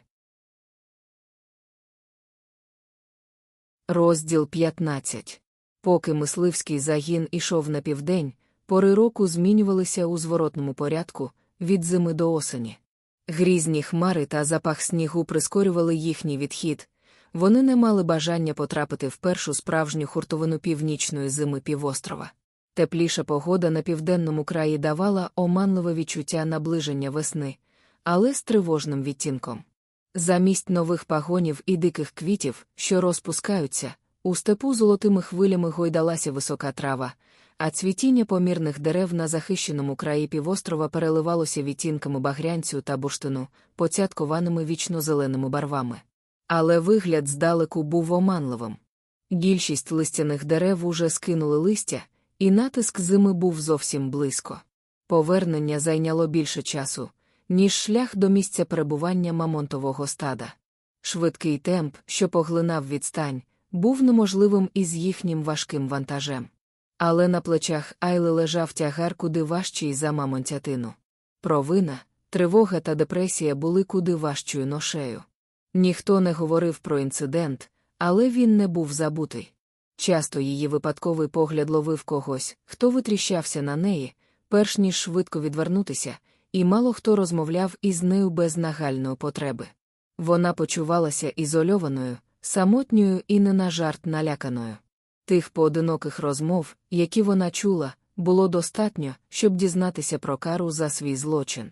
Розділ 15 Поки мисливський загін ішов на південь, пори року змінювалися у зворотному порядку від зими до осені. Грізні хмари та запах снігу прискорювали їхній відхід, вони не мали бажання потрапити в першу справжню хуртовину північної зими півострова. Тепліша погода на південному краї давала оманливе відчуття наближення весни, але з тривожним відтінком. Замість нових пагонів і диких квітів, що розпускаються, у степу золотими хвилями гойдалася висока трава, а цвітіння помірних дерев на захищеному краї півострова переливалося відтінками багрянцю та бурштину, поцяткованими вічно-зеленими барвами. Але вигляд здалеку був оманливим. Більшість листяних дерев уже скинули листя, і натиск зими був зовсім близько. Повернення зайняло більше часу, ніж шлях до місця перебування мамонтового стада. Швидкий темп, що поглинав відстань, був неможливим із їхнім важким вантажем. Але на плечах Айли лежав тягар куди важчий за мамонтятину. Провина, тривога та депресія були куди важчою ношею. Ніхто не говорив про інцидент, але він не був забутий. Часто її випадковий погляд ловив когось, хто витріщався на неї, перш ніж швидко відвернутися, і мало хто розмовляв із нею без нагальної потреби. Вона почувалася ізольованою, самотньою і не на жарт наляканою. Тих поодиноких розмов, які вона чула, було достатньо, щоб дізнатися про кару за свій злочин.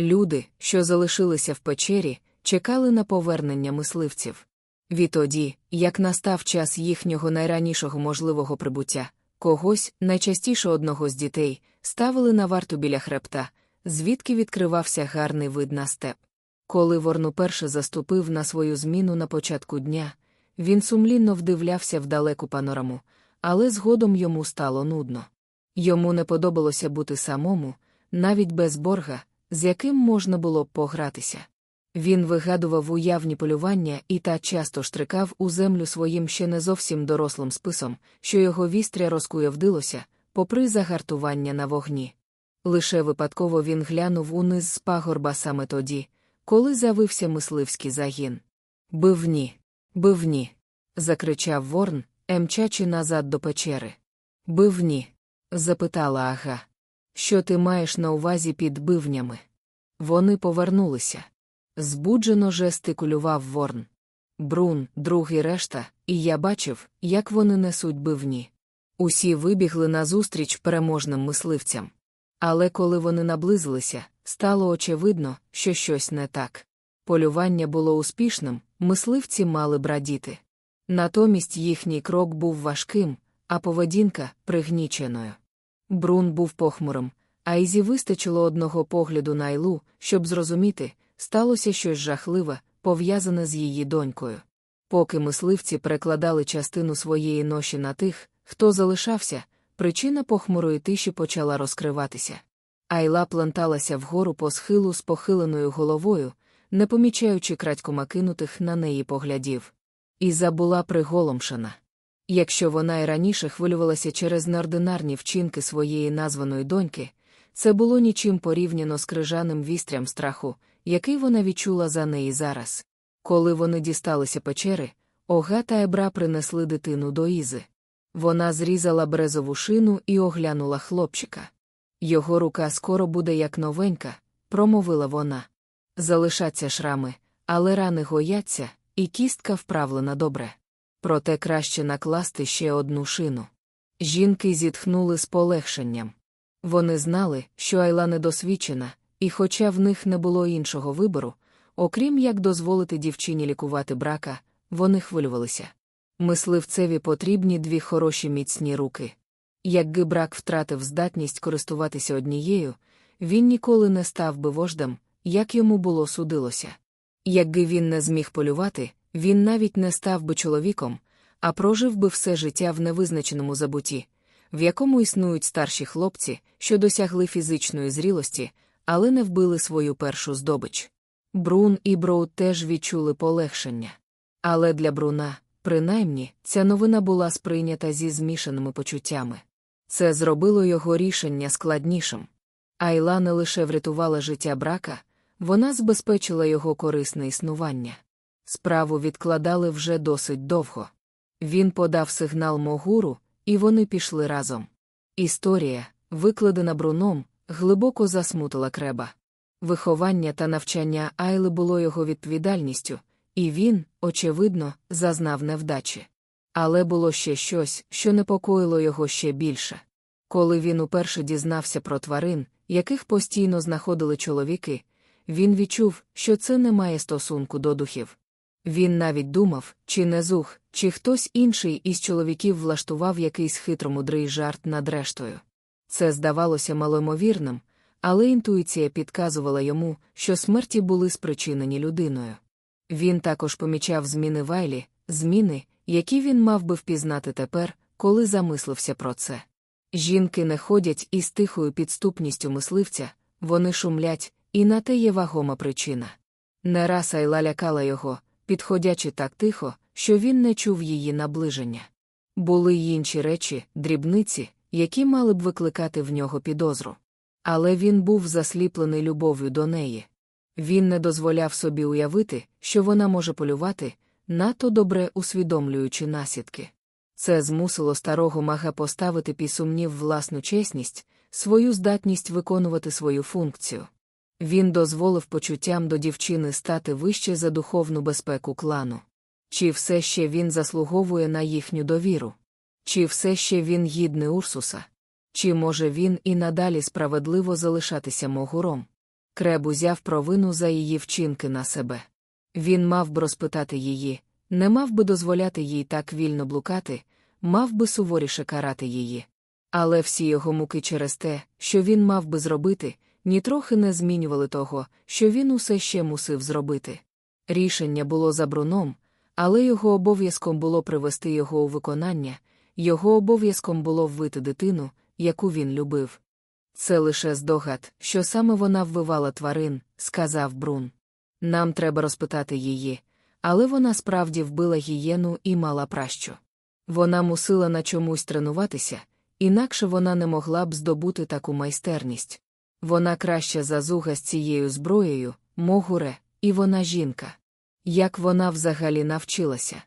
Люди, що залишилися в печері, чекали на повернення мисливців. Відтоді, як настав час їхнього найранішого можливого прибуття, когось, найчастіше одного з дітей, ставили на варту біля хребта, звідки відкривався гарний вид на степ. Коли Ворн уперше заступив на свою зміну на початку дня, він сумлінно вдивлявся в далеку панораму, але згодом йому стало нудно. Йому не подобалося бути самому, навіть без борга, з яким можна було б погратися. Він вигадував уявні полювання і та часто штрикав у землю своїм ще не зовсім дорослим списом, що його вістря розкуявдилося, попри загартування на вогні. Лише випадково він глянув униз з пагорба саме тоді, коли завився мисливський загін. Бивні, бивні. закричав Ворн, емчачи назад до печери. Бивні? запитала Ага. Що ти маєш на увазі під бивнями? Вони повернулися. Збуджено жестикулював Ворн. Брун, другий решта, і я бачив, як вони несуть бивні. Усі вибігли назустріч переможним мисливцям. Але коли вони наблизилися, стало очевидно, що щось не так. Полювання було успішним, мисливці мали брадіти. Натомість їхній крок був важким, а поведінка пригніченою. Брун був похмурим, а Ізі вистачило одного погляду на Айлу, щоб зрозуміти, сталося щось жахливе, пов'язане з її донькою. Поки мисливці перекладали частину своєї ноші на тих, хто залишався, причина похмурої тиші почала розкриватися. Айла пленталася вгору по схилу з похиленою головою, не помічаючи крадькома кинутих на неї поглядів. Іза була приголомшена. Якщо вона й раніше хвилювалася через неординарні вчинки своєї названої доньки, це було нічим порівняно з крижаним вістрям страху, який вона відчула за неї зараз. Коли вони дісталися печери, Ога та Ебра принесли дитину до Ізи. Вона зрізала брезову шину і оглянула хлопчика. Його рука скоро буде як новенька, промовила вона. Залишаться шрами, але рани гояться, і кістка вправлена добре. Проте краще накласти ще одну шину. Жінки зітхнули з полегшенням. Вони знали, що Айла недосвідчена, і хоча в них не було іншого вибору, окрім як дозволити дівчині лікувати брака, вони хвилювалися. Мисливцеві потрібні дві хороші міцні руки. Якби брак втратив здатність користуватися однією, він ніколи не став би вождем, як йому було судилося. Якби він не зміг полювати, він навіть не став би чоловіком, а прожив би все життя в невизначеному забуті, в якому існують старші хлопці, що досягли фізичної зрілості, але не вбили свою першу здобич. Брун і Броуд теж відчули полегшення. Але для Бруна, принаймні, ця новина була сприйнята зі змішаними почуттями. Це зробило його рішення складнішим. Айла не лише врятувала життя брака, вона забезпечила його корисне існування. Справу відкладали вже досить довго. Він подав сигнал Могуру, і вони пішли разом. Історія, викладена бруном, глибоко засмутила креба. Виховання та навчання Айли було його відповідальністю, і він, очевидно, зазнав невдачі. Але було ще щось, що непокоїло його ще більше. Коли він уперше дізнався про тварин, яких постійно знаходили чоловіки, він відчув, що це не має стосунку до духів. Він навіть думав, чи не зух, чи хтось інший із чоловіків влаштував якийсь хитромудрий жарт над рештою. Це здавалося малоймовірним, але інтуїція підказувала йому, що смерті були спричинені людиною. Він також помічав зміни Вайлі, зміни, які він мав би впізнати тепер, коли замислився про це. Жінки не ходять із тихою підступністю мисливця, вони шумлять, і на те є вагома причина. Не раз Айла лякала його, підходячи так тихо, що він не чув її наближення. Були й інші речі, дрібниці, які мали б викликати в нього підозру. Але він був засліплений любов'ю до неї. Він не дозволяв собі уявити, що вона може полювати, надто добре усвідомлюючи наслідки. Це змусило старого мага поставити під сумнів власну чесність, свою здатність виконувати свою функцію. Він дозволив почуттям до дівчини стати вище за духовну безпеку клану. Чи все ще він заслуговує на їхню довіру? Чи все ще він гідний Урсуса? Чи може він і надалі справедливо залишатися могуром? Креб узяв провину за її вчинки на себе. Він мав би розпитати її, не мав би дозволяти їй так вільно блукати, мав би суворіше карати її. Але всі його муки через те, що він мав би зробити, нітрохи не змінювали того, що він усе ще мусив зробити. Рішення було за бруном, але його обов'язком було привести його у виконання, його обов'язком було ввити дитину, яку він любив. Це лише здогад, що саме вона вбивала тварин, сказав Брун. Нам треба розпитати її, але вона справді вбила гієну і мала пращу. Вона мусила на чомусь тренуватися, інакше вона не могла б здобути таку майстерність. Вона краща за зуга з цією зброєю, могуре, і вона жінка. Як вона взагалі навчилася?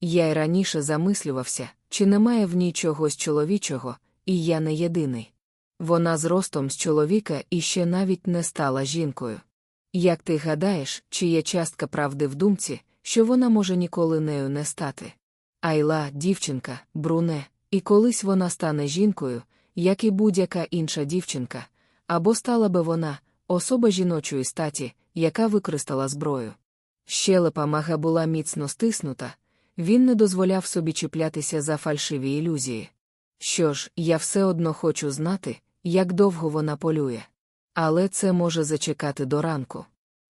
Я й раніше замислювався, чи немає в ній чогось чоловічого, і я не єдиний. Вона з ростом з чоловіка і ще навіть не стала жінкою. Як ти гадаєш, чи є частка правди в думці, що вона може ніколи нею не стати. Айла, дівчинка, бруне, і колись вона стане жінкою, як і будь-яка інша дівчинка, або стала би вона, особа жіночої статі, яка використала зброю. Щелепа мага була міцно стиснута, він не дозволяв собі чіплятися за фальшиві ілюзії. Що ж, я все одно хочу знати, як довго вона полює. Але це може зачекати до ранку.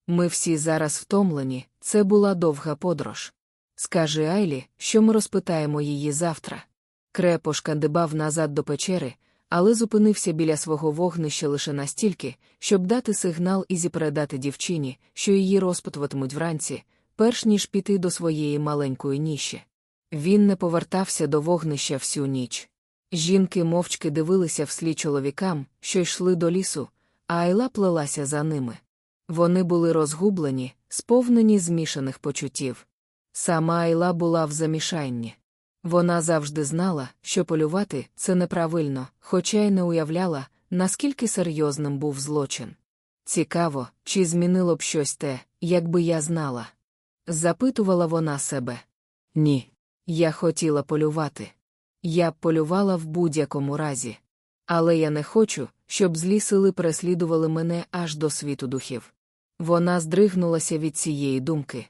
Ми всі зараз втомлені, це була довга подорож. Скажи Айлі, що ми розпитаємо її завтра. Крепо шкандибав назад до печери, але зупинився біля свого вогнища лише настільки, щоб дати сигнал і зіпередати дівчині, що її розпитуватимуть вранці, перш ніж піти до своєї маленької ніші. Він не повертався до вогнища всю ніч. Жінки мовчки дивилися вслід чоловікам, що йшли до лісу, а Айла плелася за ними. Вони були розгублені, сповнені змішаних почуттів. Сама Айла була в замішанні. Вона завжди знала, що полювати це неправильно, хоча й не уявляла, наскільки серйозним був злочин. Цікаво, чи змінило б щось те, якби я знала. Запитувала вона себе. Ні. Я хотіла полювати. Я б полювала в будь-якому разі. Але я не хочу, щоб злі сили переслідували мене аж до світу духів. Вона здригнулася від цієї думки.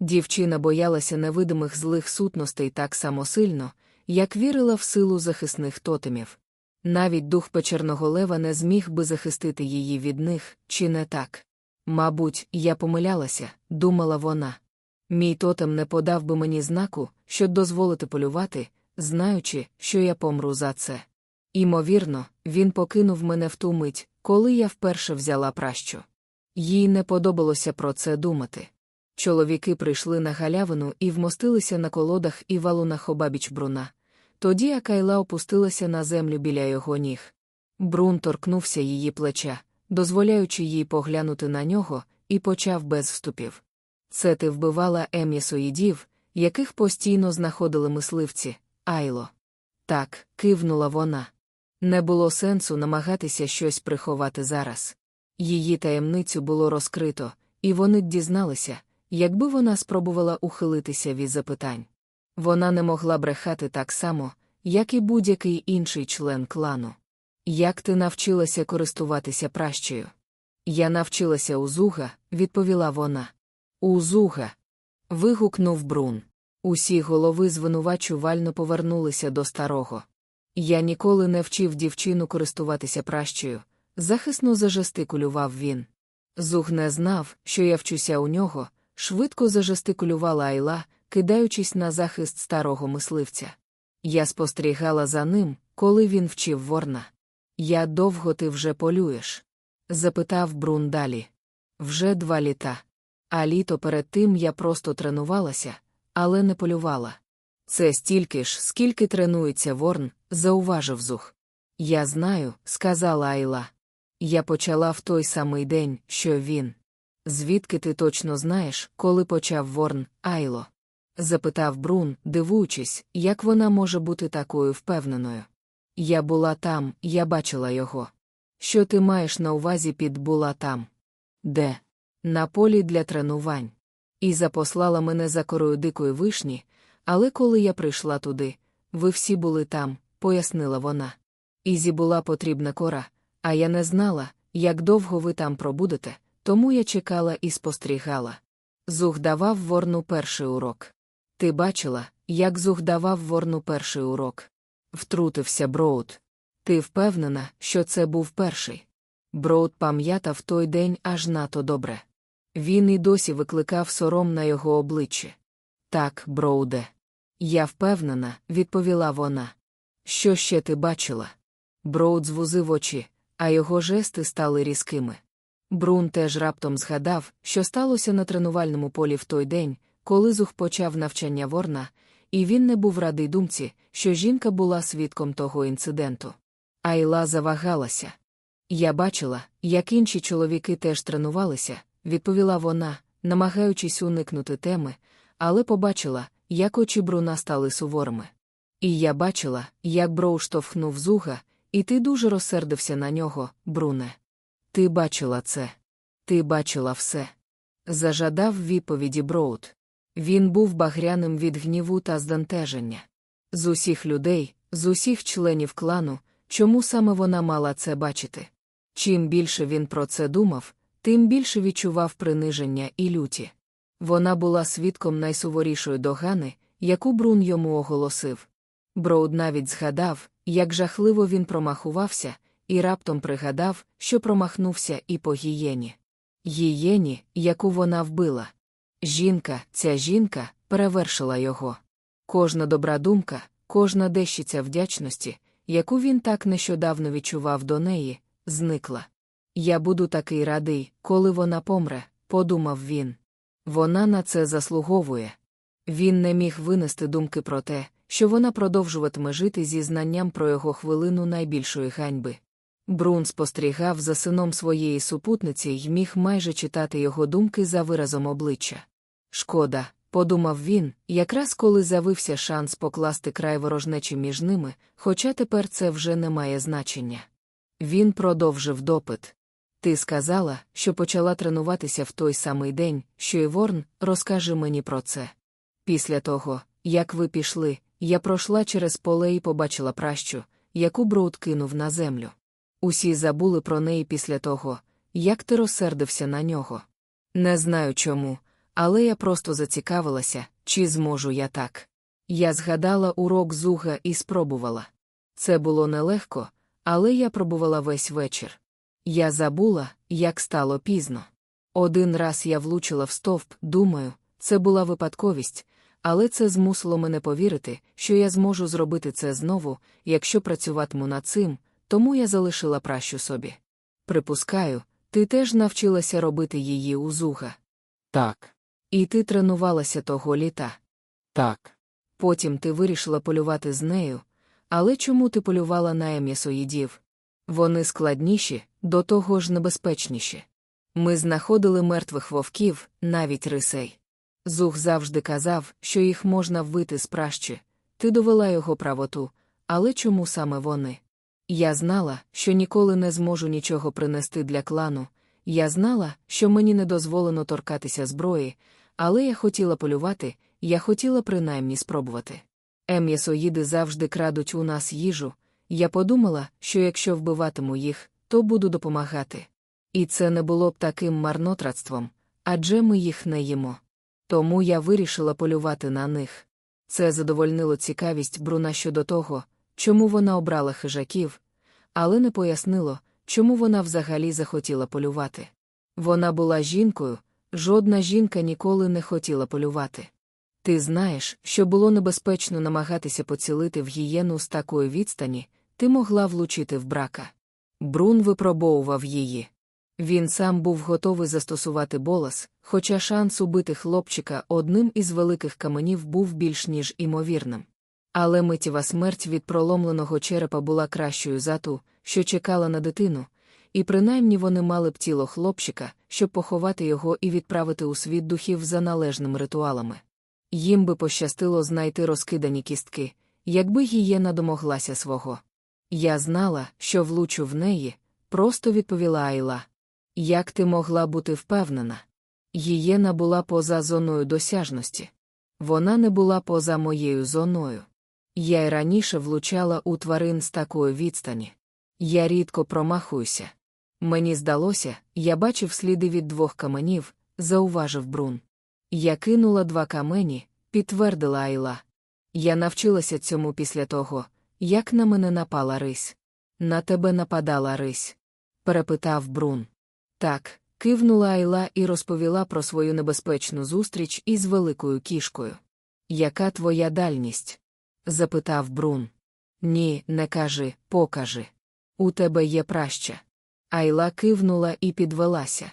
Дівчина боялася невидимих злих сутностей так само сильно, як вірила в силу захисних тотемів. Навіть дух печерного лева не зміг би захистити її від них, чи не так. Мабуть, я помилялася, думала вона. Мій тотем не подав би мені знаку, щоб дозволити полювати, знаючи, що я помру за це. Імовірно, він покинув мене в ту мить, коли я вперше взяла пращу. Їй не подобалося про це думати. Чоловіки прийшли на галявину і вмостилися на колодах і валунах обабіч бруна. Тоді Акайла опустилася на землю біля його ніг. Брун торкнувся її плеча, дозволяючи їй поглянути на нього, і почав без вступів. Це ти вбивала ем'ясоїдів, яких постійно знаходили мисливці, Айло. Так, кивнула вона. Не було сенсу намагатися щось приховати зараз. Її таємницю було розкрито, і вони дізналися, якби вона спробувала ухилитися від запитань. Вона не могла брехати так само, як і будь-який інший член клану. Як ти навчилася користуватися пращею? Я навчилася у Зуга, відповіла вона. У Зуга. вигукнув Брун. Усі голови звинувачувально повернулися до старого. Я ніколи не вчив дівчину користуватися пращею, захисно зажестикулював він. Зуг не знав, що я вчуся у нього, швидко зажестикулювала Айла, кидаючись на захист старого мисливця. Я спостерігала за ним, коли він вчив ворна. Я довго ти вже полюєш? запитав Брун далі. Вже два літа. А літо перед тим я просто тренувалася, але не полювала. Це стільки ж, скільки тренується ворн, зауважив зух. Я знаю, сказала Айла. Я почала в той самий день, що він. Звідки ти точно знаєш, коли почав ворн, Айло? запитав Брун, дивуючись, як вона може бути такою впевненою. Я була там, я бачила його. Що ти маєш на увазі під була там? Де? На полі для тренувань. Іза послала мене за корою дикої вишні, але коли я прийшла туди, ви всі були там, пояснила вона. Ізі була потрібна кора, а я не знала, як довго ви там пробудете, тому я чекала і спостерігала. Зух давав Ворну перший урок. Ти бачила, як Зух давав Ворну перший урок? Втрутився Броуд. Ти впевнена, що це був перший? Броуд пам'ятав той день аж надто добре. Він і досі викликав сором на його обличчі. Так, Броуде. Я впевнена, відповіла вона. Що ще ти бачила? Броуд звузив очі, а його жести стали різкими. Брун теж раптом згадав, що сталося на тренувальному полі в той день, коли Зух почав навчання Ворна, і він не був радий думці, що жінка була свідком того інциденту. Айла завагалася. Я бачила, як інші чоловіки теж тренувалися, відповіла вона, намагаючись уникнути теми, але побачила, як очі Бруна стали суворими. І я бачила, як Броу штовхнув зуга, і ти дуже розсердився на нього, Бруне. Ти бачила це. Ти бачила все. Зажадав відповіді Броуд. Він був багряним від гніву та збентеження. З усіх людей, з усіх членів клану, чому саме вона мала це бачити? Чим більше він про це думав, тим більше відчував приниження і люті. Вона була свідком найсуворішої догани, яку Брун йому оголосив. Броуд навіть згадав, як жахливо він промахувався, і раптом пригадав, що промахнувся і по гієні. Гієні, яку вона вбила. Жінка, ця жінка, перевершила його. Кожна добра думка, кожна дещиця вдячності, яку він так нещодавно відчував до неї, зникла. Я буду такий радий, коли вона помре, подумав він. Вона на це заслуговує. Він не міг винести думки про те, що вона продовжуватиме жити зі знанням про його хвилину найбільшої ганьби. Брун спостерігав за сином своєї супутниці й міг майже читати його думки за виразом обличчя. Шкода, подумав він, якраз коли завився шанс покласти край ворожнечі між ними, хоча тепер це вже не має значення. Він продовжив допит. Ти сказала, що почала тренуватися в той самий день, що і Ворн, розкажи мені про це. Після того, як ви пішли, я пройшла через поле і побачила пращу, яку Броуд кинув на землю. Усі забули про неї після того, як ти розсердився на нього. Не знаю чому, але я просто зацікавилася, чи зможу я так. Я згадала урок зуга і спробувала. Це було нелегко, але я пробувала весь вечір. Я забула, як стало пізно. Один раз я влучила в стовп, думаю, це була випадковість, але це змусило мене повірити, що я зможу зробити це знову, якщо працюватиму над цим, тому я залишила пращу собі. Припускаю, ти теж навчилася робити її у зуга. Так. І ти тренувалася того літа. Так. Потім ти вирішила полювати з нею, але чому ти полювала на ем'ясоїдів? Вони складніші, до того ж небезпечніші. Ми знаходили мертвих вовків, навіть рисей. Зух завжди казав, що їх можна вбити з пращі. Ти довела його правоту, але чому саме вони? Я знала, що ніколи не зможу нічого принести для клану. Я знала, що мені не дозволено торкатися зброї, але я хотіла полювати, я хотіла принаймні спробувати. Ем'ясоїди завжди крадуть у нас їжу. Я подумала, що якщо вбиватиму їх, то буду допомагати. І це не було б таким марнотратством, адже ми їх не їмо. Тому я вирішила полювати на них. Це задовольнило цікавість Бруна щодо того, чому вона обрала хижаків, але не пояснило, чому вона взагалі захотіла полювати. Вона була жінкою, жодна жінка ніколи не хотіла полювати. Ти знаєш, що було небезпечно намагатися поцілити в гієну з такої відстані, ти могла влучити в брака. Брун випробовував її. Він сам був готовий застосувати болас, хоча шанс убити хлопчика одним із великих каменів був більш ніж імовірним. Але миттєва смерть від проломленого черепа була кращою за ту, що чекала на дитину, і принаймні вони мали б тіло хлопчика, щоб поховати його і відправити у світ духів за належними ритуалами. Їм би пощастило знайти розкидані кістки, якби гієна домоглася свого. Я знала, що влучу в неї, просто відповіла Айла. Як ти могла бути впевнена? Гієна була поза зоною досяжності. Вона не була поза моєю зоною. Я й раніше влучала у тварин з такої відстані. Я рідко промахуюся. Мені здалося, я бачив сліди від двох каменів, зауважив Брун. Я кинула два камені, підтвердила Айла. Я навчилася цьому після того, як на мене напала рись. На тебе нападала рись? перепитав Брун. Так, кивнула Айла і розповіла про свою небезпечну зустріч із великою кішкою. Яка твоя дальність? Запитав Брун. Ні, не кажи, покажи. У тебе є праща. Айла кивнула і підвелася.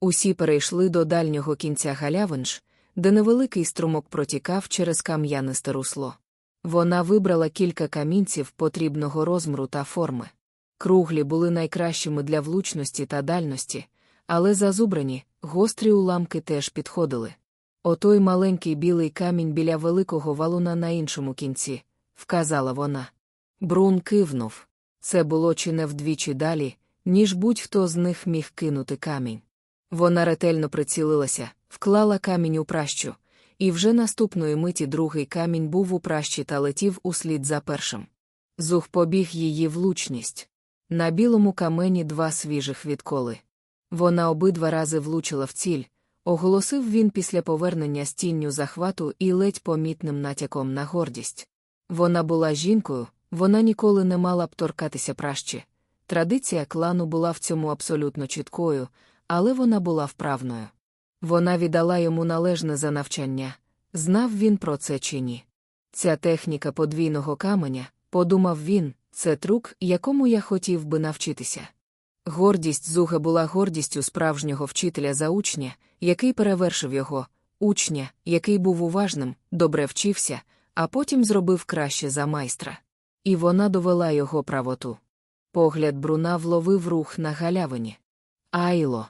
Усі перейшли до дальнього кінця галявинш, де невеликий струмок протікав через кам'янисте русло. Вона вибрала кілька камінців потрібного розміру та форми. Круглі були найкращими для влучності та дальності, але зазубрані, гострі уламки теж підходили. Отой маленький білий камінь біля великого валуна на іншому кінці, вказала вона. Брун кивнув. Це було чи не вдвічі далі, ніж будь-хто з них міг кинути камінь. Вона ретельно прицілилася, вклала камінь у пращу, і вже наступної миті другий камінь був у пращі та летів услід за першим. Зух побіг її влучність. На білому камені два свіжих відколи. Вона обидва рази влучила в ціль, оголосив він після повернення з тінню захвату і ледь помітним натяком на гордість. Вона була жінкою, вона ніколи не мала б торкатися пращі. Традиція клану була в цьому абсолютно чіткою, але вона була вправною. Вона віддала йому належне за навчання, знав він про це чи ні. Ця техніка подвійного каменя, подумав він, це трук, якому я хотів би навчитися. Гордість зуга була гордістю справжнього вчителя за учня, який перевершив його, учня, який був уважним, добре вчився, а потім зробив краще за майстра. І вона довела його правоту. Погляд Бруна вловив рух на галявині. Айло.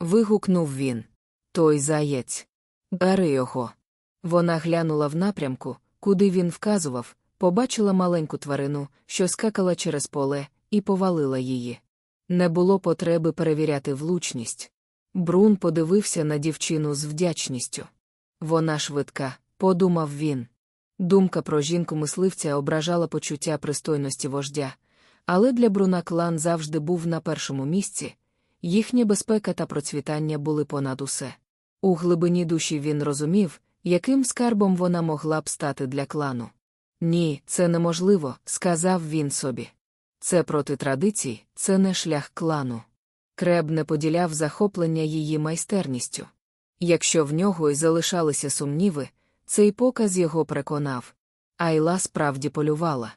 вигукнув він. Той заєць. Бери його. Вона глянула в напрямку, куди він вказував, побачила маленьку тварину, що скакала через поле, і повалила її. Не було потреби перевіряти влучність. Брун подивився на дівчину з вдячністю. Вона швидка, подумав він. Думка про жінку мисливця ображала почуття пристойності вождя, але для Бруна клан завжди був на першому місці, їхня безпека та процвітання були понад усе. У глибині душі він розумів, яким скарбом вона могла б стати для клану. Ні, це неможливо, сказав він собі. Це проти традицій, це не шлях клану. Креб не поділяв захоплення її майстерністю. Якщо в нього й залишалися сумніви, цей показ його переконав. Айла справді полювала.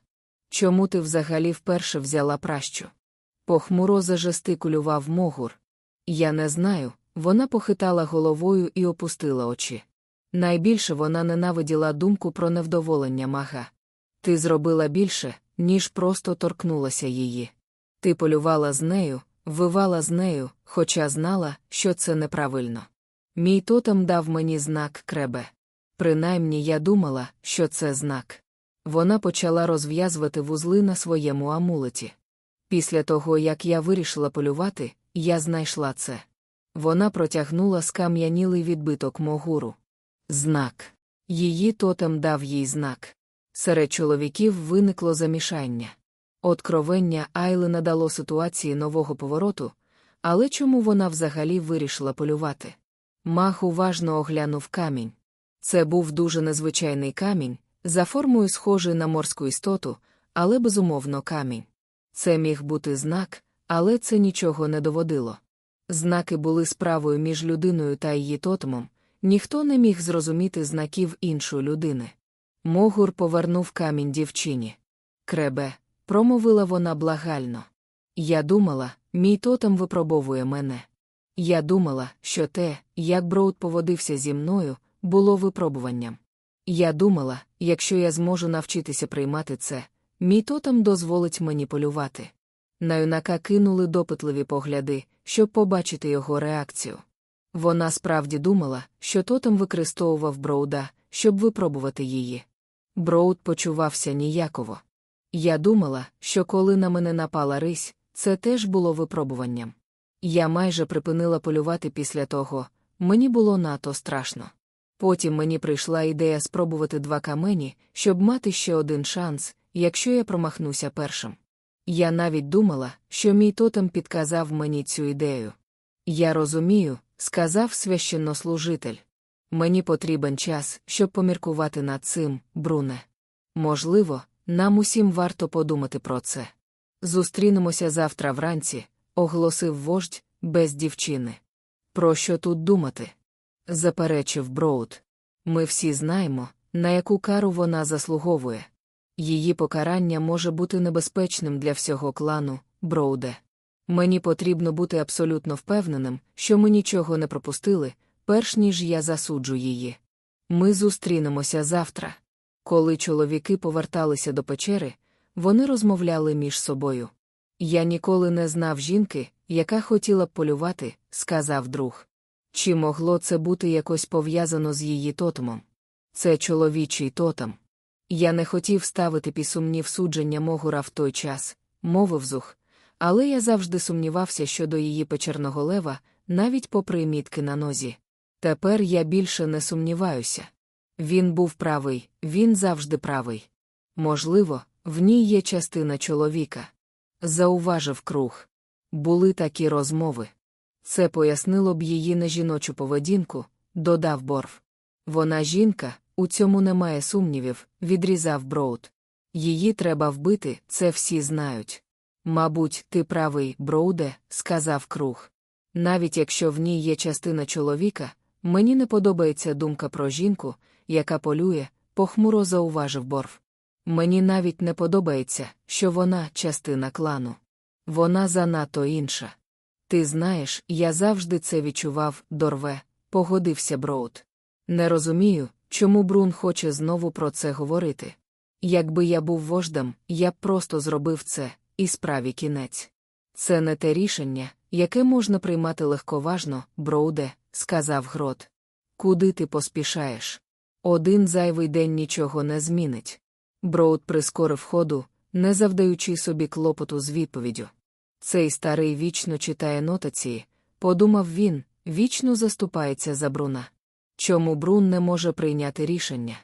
Чому ти взагалі вперше взяла пращу? Похмуро зажестикулював могур. Я не знаю, вона похитала головою і опустила очі. Найбільше вона ненавиділа думку про невдоволення мага. Ти зробила більше, ніж просто торкнулася її. Ти полювала з нею, вивала з нею, хоча знала, що це неправильно. Мій тотем дав мені знак кребе. Принаймні я думала, що це знак. Вона почала розв'язувати вузли на своєму амулеті. Після того, як я вирішила полювати, я знайшла це. Вона протягнула скам'янілий відбиток могуру. Знак. Її тотем дав їй знак. Серед чоловіків виникло замішання. Откровення Айли надало ситуації нового повороту, але чому вона взагалі вирішила полювати? Мах уважно оглянув камінь. Це був дуже незвичайний камінь, за формою схожий на морську істоту, але безумовно камінь. Це міг бути знак, але це нічого не доводило. Знаки були справою між людиною та її тотемом, ніхто не міг зрозуміти знаків іншої людини. Могур повернув камінь дівчині. Кребе, промовила вона благально. Я думала, мій тотем випробовує мене. Я думала, що те, як Броуд поводився зі мною, було випробуванням. Я думала, якщо я зможу навчитися приймати це, мій тотем дозволить мені полювати. На юнака кинули допитливі погляди, щоб побачити його реакцію. Вона справді думала, що тотем використовував Броуда, щоб випробувати її. Броуд почувався ніяково. Я думала, що коли на мене напала рись, це теж було випробуванням. Я майже припинила полювати після того, мені було надто страшно. Потім мені прийшла ідея спробувати два камені, щоб мати ще один шанс, якщо я промахнуся першим. Я навіть думала, що мій тотем підказав мені цю ідею. Я розумію, сказав священнослужитель. Мені потрібен час, щоб поміркувати над цим, Бруне. Можливо, нам усім варто подумати про це. Зустрінемося завтра вранці, оголосив вождь, без дівчини. Про що тут думати? заперечив Броуд. Ми всі знаємо, на яку кару вона заслуговує. Її покарання може бути небезпечним для всього клану, Броуде. Мені потрібно бути абсолютно впевненим, що ми нічого не пропустили, перш ніж я засуджу її. Ми зустрінемося завтра. Коли чоловіки поверталися до печери, вони розмовляли між собою. Я ніколи не знав жінки, яка хотіла б полювати, сказав друг. Чи могло це бути якось пов'язано з її тотемом? Це чоловічий тотем. Я не хотів ставити підсумнів судження Могура в той час, мовив зух, але я завжди сумнівався щодо її печерного лева, навіть попри мітки на нозі. Тепер я більше не сумніваюся. Він був правий, він завжди правий. Можливо, в ній є частина чоловіка. Зауважив круг. Були такі розмови. Це пояснило б її нежіночу поведінку, додав Борф. Вона жінка, у цьому немає сумнівів, відрізав Броуд. Її треба вбити, це всі знають. Мабуть, ти правий, Броуде, сказав круг. Навіть якщо в ній є частина чоловіка, мені не подобається думка про жінку, яка полює, похмуро зауважив Борф. Мені навіть не подобається, що вона частина клану. Вона занадто інша. Ти знаєш, я завжди це відчував, дорве, погодився Броуд. Не розумію, чому Брун хоче знову про це говорити. Якби я був вождем, я б просто зробив це, і справі кінець. Це не те рішення, яке можна приймати легковажно, Броуде, сказав Грот. Куди ти поспішаєш? Один зайвий день нічого не змінить. Броуд прискорив ходу, не завдаючи собі клопоту з відповіддю. Цей старий вічно читає нотації, подумав він, вічно заступається за Бруна. Чому Брун не може прийняти рішення?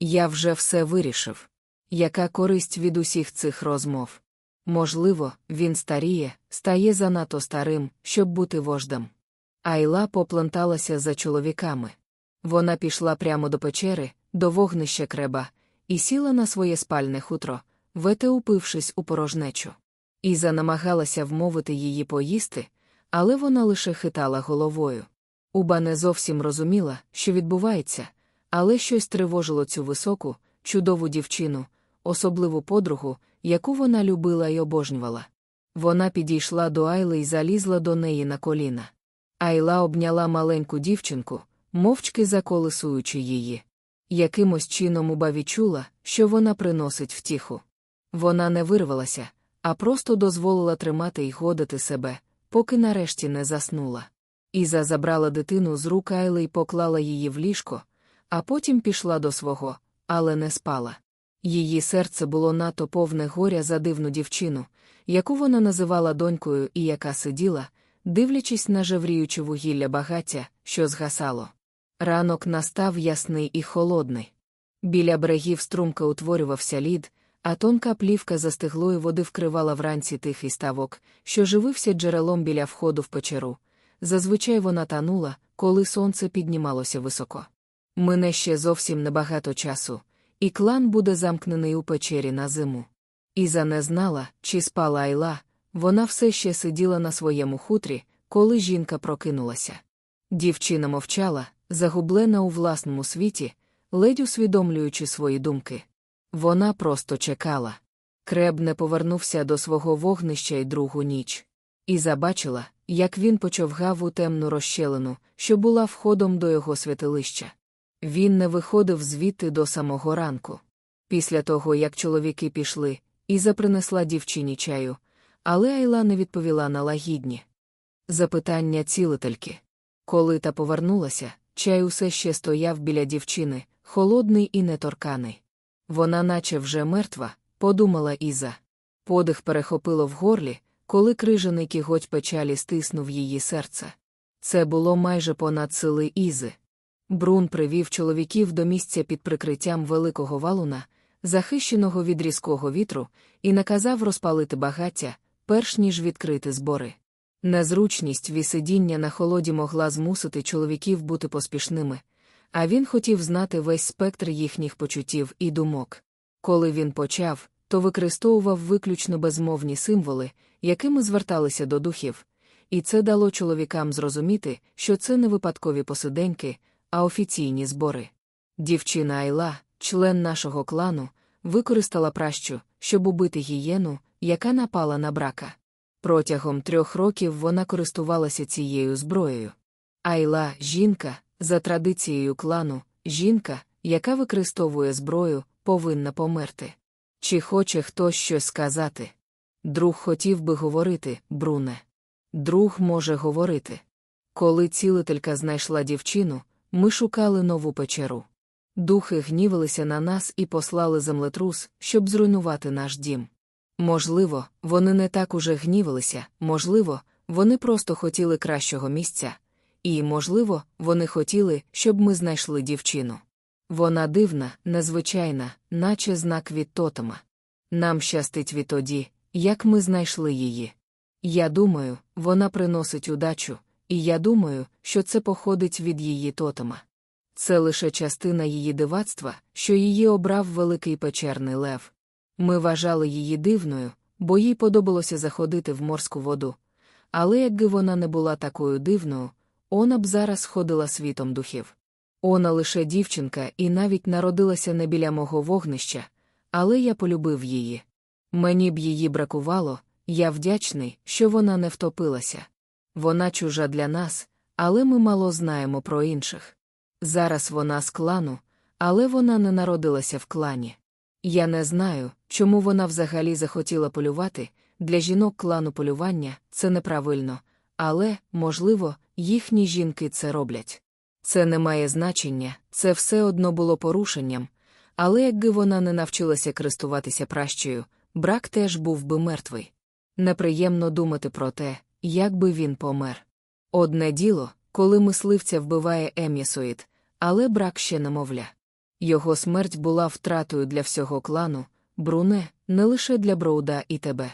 Я вже все вирішив. Яка користь від усіх цих розмов? Можливо, він старіє, стає занадто старим, щоб бути вождем. Айла попленталася за чоловіками. Вона пішла прямо до печери, до вогнища креба, і сіла на своє спальне хутро, вете упившись у порожнечу. Іза намагалася вмовити її поїсти, але вона лише хитала головою. Уба не зовсім розуміла, що відбувається, але щось тривожило цю високу, чудову дівчину, особливу подругу, яку вона любила й обожнювала. Вона підійшла до Айли і залізла до неї на коліна. Айла обняла маленьку дівчинку, мовчки заколисуючи її. Якимось чином уба відчула, що вона приносить втіху. Вона не вирвалася, а просто дозволила тримати й годити себе, поки нарешті не заснула. Іза забрала дитину з рук Айли й поклала її в ліжко, а потім пішла до свого, але не спала. Її серце було надто повне горя за дивну дівчину, яку вона називала донькою і яка сиділа, дивлячись на жевріюче вугілля багаття, що згасало. Ранок настав ясний і холодний. Біля берегів струмка утворювався лід, а тонка плівка застиглої води вкривала вранці тихий ставок, що живився джерелом біля входу в печеру. Зазвичай вона танула, коли сонце піднімалося високо. Мине ще зовсім небагато часу, і клан буде замкнений у печері на зиму. Іза не знала, чи спала Айла, вона все ще сиділа на своєму хутрі, коли жінка прокинулася. Дівчина мовчала, загублена у власному світі, ледь усвідомлюючи свої думки. Вона просто чекала. Креб не повернувся до свого вогнища й другу ніч. І забачила, як він почовгав у темну розщелину, що була входом до його святилища. Він не виходив звідти до самого ранку. Після того, як чоловіки пішли, Іза принесла дівчині чаю, але Айла не відповіла на лагідні. Запитання цілительки. Коли та повернулася, чай усе ще стояв біля дівчини, холодний і неторканий. Вона, наче вже мертва, подумала Іза. Подих перехопило в горлі, коли крижаний кіготь печалі стиснув її серце. Це було майже понад сили Ізи. Брун привів чоловіків до місця під прикриттям великого валуна, захищеного від різкого вітру, і наказав розпалити багаття, перш ніж відкрити збори. Незручність вісидіння на холоді могла змусити чоловіків бути поспішними, а він хотів знати весь спектр їхніх почуттів і думок. Коли він почав, то використовував виключно безмовні символи, якими зверталися до духів, і це дало чоловікам зрозуміти, що це не випадкові посиденьки, а офіційні збори. Дівчина Айла, член нашого клану, використала пращу, щоб убити гієну, яка напала на брака. Протягом трьох років вона користувалася цією зброєю. Айла, жінка, за традицією клану, жінка, яка використовує зброю, повинна померти. Чи хоче хтось щось сказати? Друг хотів би говорити, Бруне. Друг може говорити. Коли цілителька знайшла дівчину, ми шукали нову печеру. Духи гнівилися на нас і послали землетрус, щоб зруйнувати наш дім. Можливо, вони не так уже гнівилися, можливо, вони просто хотіли кращого місця, і, можливо, вони хотіли, щоб ми знайшли дівчину. Вона дивна, незвичайна, наче знак від тотема. Нам щастить відтоді, як ми знайшли її. Я думаю, вона приносить удачу, і я думаю, що це походить від її тотема. Це лише частина її дивацтва, що її обрав великий печерний лев. Ми вважали її дивною, бо їй подобалося заходити в морську воду. Але якби вона не була такою дивною, вона б зараз ходила світом духів. Вона лише дівчинка і навіть народилася не біля мого вогнища, але я полюбив її. Мені б її бракувало, я вдячний, що вона не втопилася. Вона чужа для нас, але ми мало знаємо про інших. Зараз вона з клану, але вона не народилася в клані. Я не знаю, чому вона взагалі захотіла полювати. Для жінок клану полювання це неправильно, але, можливо, їхні жінки це роблять. Це не має значення, це все одно було порушенням, але якби вона не навчилася користуватися пращею, брак теж був би мертвий. Неприємно думати про те, як би він помер. Одне діло, коли мисливця вбиває ем'ясоїд, але брак ще немовля. Його смерть була втратою для всього клану, Бруне, не лише для Броуда і тебе.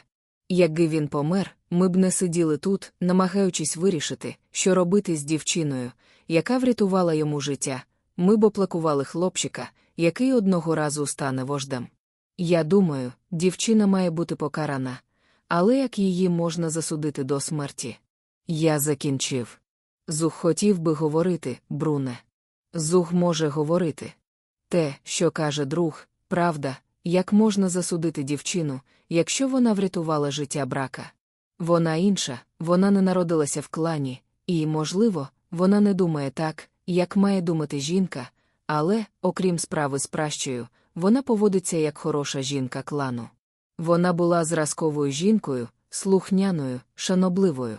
Якби він помер, ми б не сиділи тут, намагаючись вирішити, що робити з дівчиною, яка врятувала йому життя, ми б оплакували хлопчика, який одного разу стане вождем. Я думаю, дівчина має бути покарана, але як її можна засудити до смерті? Я закінчив. Зух хотів би говорити, Бруне. Зух може говорити. Те, що каже друг, правда, як можна засудити дівчину, якщо вона врятувала життя брака. Вона інша, вона не народилася в клані, і, можливо, вона не думає так, як має думати жінка, але, окрім справи з пращою, вона поводиться як хороша жінка клану. Вона була зразковою жінкою, слухняною, шанобливою.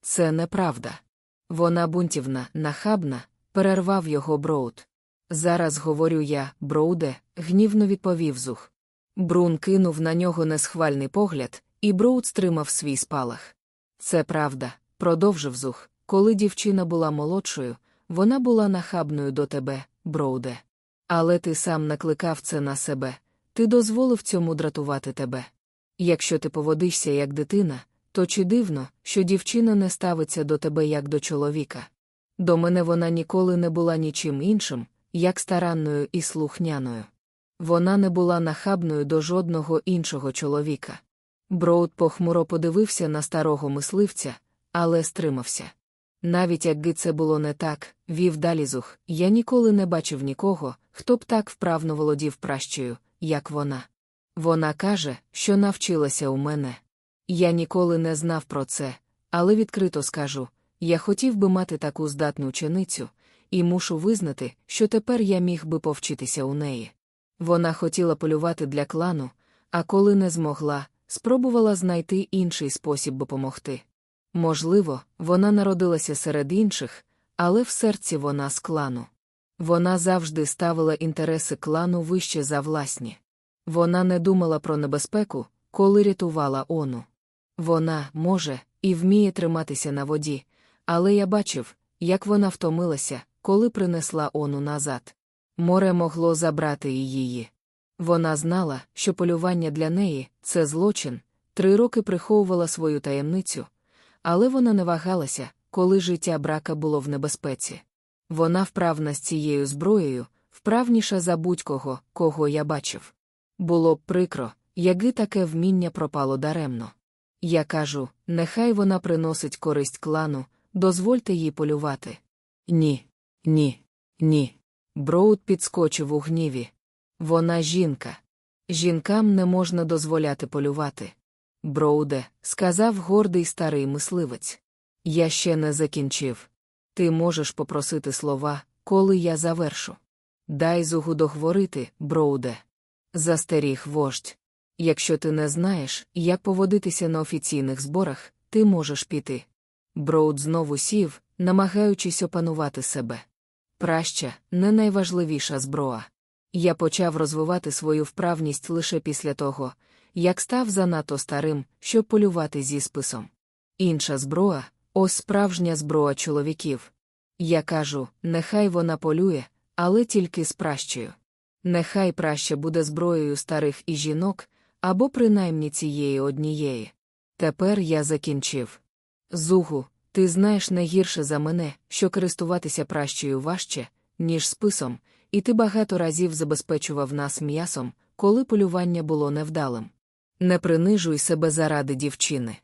Це неправда. Вона бунтівна, нахабна, перервав його Броуд. Зараз говорю я, Броуде, гнівно відповів зух. Брун кинув на нього несхвальний погляд, і Броуд стримав свій спалах. Це правда, продовжив зух. Коли дівчина була молодшою, вона була нахабною до тебе, Броуде. Але ти сам накликав це на себе, ти дозволив цьому дратувати тебе. Якщо ти поводишся як дитина, то чи дивно, що дівчина не ставиться до тебе як до чоловіка? До мене вона ніколи не була нічим іншим, як старанною і слухняною. Вона не була нахабною до жодного іншого чоловіка. Броуд похмуро подивився на старого мисливця, але стримався. Навіть якби це було не так, вів далі я ніколи не бачив нікого, хто б так вправно володів пращею, як вона. Вона каже, що навчилася у мене. Я ніколи не знав про це, але відкрито скажу я хотів би мати таку здатну ученицю, і мушу визнати, що тепер я міг би повчитися у неї. Вона хотіла полювати для клану, а коли не змогла, спробувала знайти інший спосіб допомогти. Можливо, вона народилася серед інших, але в серці вона з клану. Вона завжди ставила інтереси клану вище за власні. Вона не думала про небезпеку, коли рятувала ону. Вона може і вміє триматися на воді, але я бачив, як вона втомилася, коли принесла ону назад. Море могло забрати її. Вона знала, що полювання для неї це злочин, три роки приховувала свою таємницю, але вона не вагалася, коли життя брака було в небезпеці. Вона вправна з цією зброєю, вправніша за будь-кого, кого я бачив. Було б прикро, якби таке вміння пропало даремно. Я кажу, нехай вона приносить користь клану, дозвольте їй полювати. Ні, ні, ні. Броуд підскочив у гніві. Вона жінка. Жінкам не можна дозволяти полювати. Броуде, сказав гордий старий мисливець. Я ще не закінчив. Ти можеш попросити слова, коли я завершу. Дай зугу договорити, Броуде. Застеріг вождь. Якщо ти не знаєш, як поводитися на офіційних зборах, ти можеш піти. Броуд знову сів, намагаючись опанувати себе. Праща не найважливіша зброя. Я почав розвивати свою вправність лише після того, як став занадто старим, щоб полювати зі списом. Інша зброя ось справжня зброя чоловіків. Я кажу, нехай вона полює, але тільки з пращею. Нехай праща буде зброєю старих і жінок, або принаймні цієї однієї. Тепер я закінчив. Зугу, ти знаєш не гірше за мене, що користуватися пращею важче, ніж списом, і ти багато разів забезпечував нас м'ясом, коли полювання було невдалим. Не принижуй себе заради дівчини.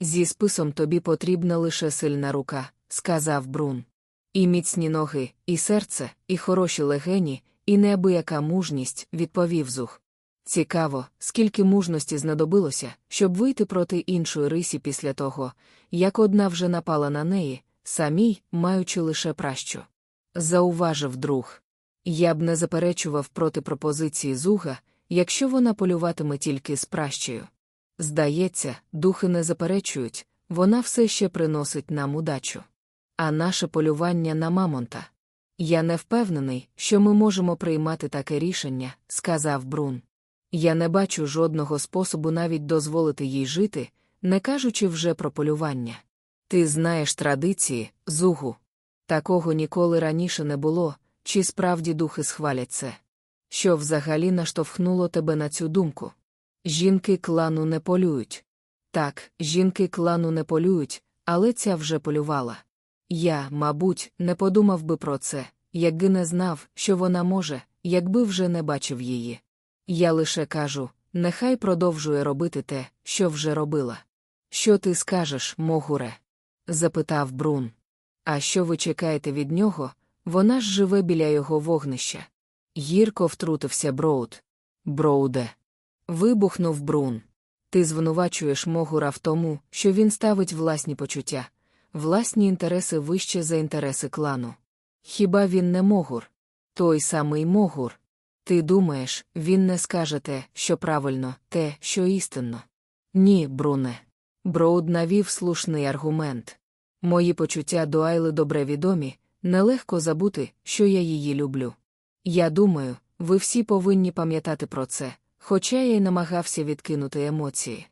Зі списом тобі потрібна лише сильна рука, сказав Брун. І міцні ноги, і серце, і хороші легені, і неабияка мужність, відповів зух. Цікаво, скільки мужності знадобилося, щоб вийти проти іншої рисі після того, як одна вже напала на неї, самій, маючи лише пращу. Зауважив друг. Я б не заперечував проти пропозиції зуга, якщо вона полюватиме тільки з пращею. Здається, духи не заперечують, вона все ще приносить нам удачу. А наше полювання на мамонта. Я не впевнений, що ми можемо приймати таке рішення, сказав Брун. Я не бачу жодного способу навіть дозволити їй жити, не кажучи вже про полювання. Ти знаєш традиції, зугу. Такого ніколи раніше не було, чи справді духи схвалять це. Що взагалі наштовхнуло тебе на цю думку? Жінки клану не полюють. Так, жінки клану не полюють, але ця вже полювала. Я, мабуть, не подумав би про це, якби не знав, що вона може, якби вже не бачив її. Я лише кажу, нехай продовжує робити те, що вже робила. Що ти скажеш, Могуре? запитав Брун. А що ви чекаєте від нього? Вона ж живе біля його вогнища. Гірко втрутився Броуд. Броуде. Вибухнув Брун. Ти звинувачуєш Могура в тому, що він ставить власні почуття, власні інтереси вище за інтереси клану. Хіба він не Могур? Той самий Могур. Ти думаєш, він не скаже те, що правильно, те, що істинно. Ні, Бруне. Броуд навів слушний аргумент. Мої почуття до Айли добре відомі, нелегко забути, що я її люблю. Я думаю, ви всі повинні пам'ятати про це, хоча я й намагався відкинути емоції.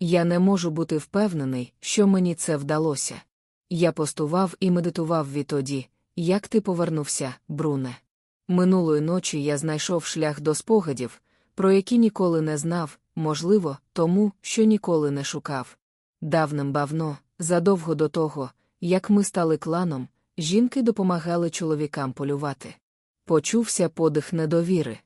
Я не можу бути впевнений, що мені це вдалося. Я постував і медитував відтоді, як ти повернувся, Бруне. Минулої ночі я знайшов шлях до спогадів, про які ніколи не знав, можливо, тому, що ніколи не шукав. Давним-бавно, задовго до того, як ми стали кланом, жінки допомагали чоловікам полювати. Почувся подих недовіри.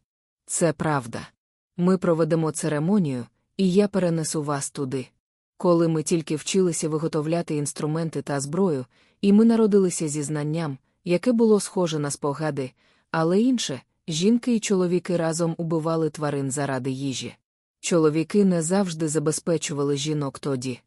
Це правда. Ми проведемо церемонію, і я перенесу вас туди. Коли ми тільки вчилися виготовляти інструменти та зброю, і ми народилися зі знанням, яке було схоже на спогади, але інше, жінки і чоловіки разом убивали тварин заради їжі. Чоловіки не завжди забезпечували жінок тоді.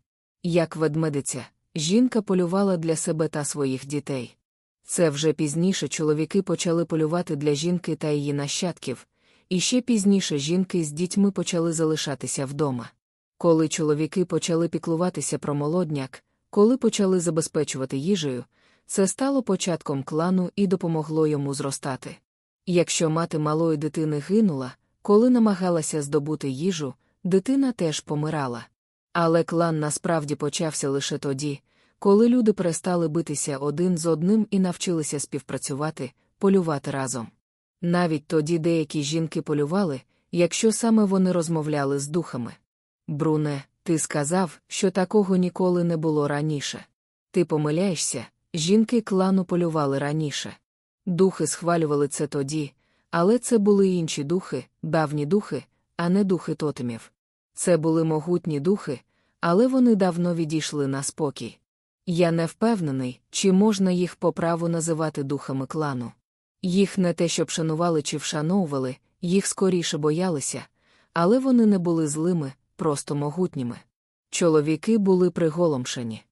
Як ведмедиця, жінка полювала для себе та своїх дітей. Це вже пізніше чоловіки почали полювати для жінки та її нащадків, і ще пізніше жінки з дітьми почали залишатися вдома. Коли чоловіки почали піклуватися про молодняк, коли почали забезпечувати їжею, це стало початком клану і допомогло йому зростати. Якщо мати малої дитини гинула, коли намагалася здобути їжу, дитина теж помирала. Але клан насправді почався лише тоді, коли люди перестали битися один з одним і навчилися співпрацювати, полювати разом. Навіть тоді деякі жінки полювали, якщо саме вони розмовляли з духами. Бруне, ти сказав, що такого ніколи не було раніше. Ти помиляєшся, жінки клану полювали раніше. Духи схвалювали це тоді, але це були інші духи, давні духи, а не духи тотемів. Це були могутні духи, але вони давно відійшли на спокій. Я не впевнений, чи можна їх по праву називати духами клану. Їх не те, щоб шанували чи вшановували, їх скоріше боялися, але вони не були злими, просто могутніми. Чоловіки були приголомшені.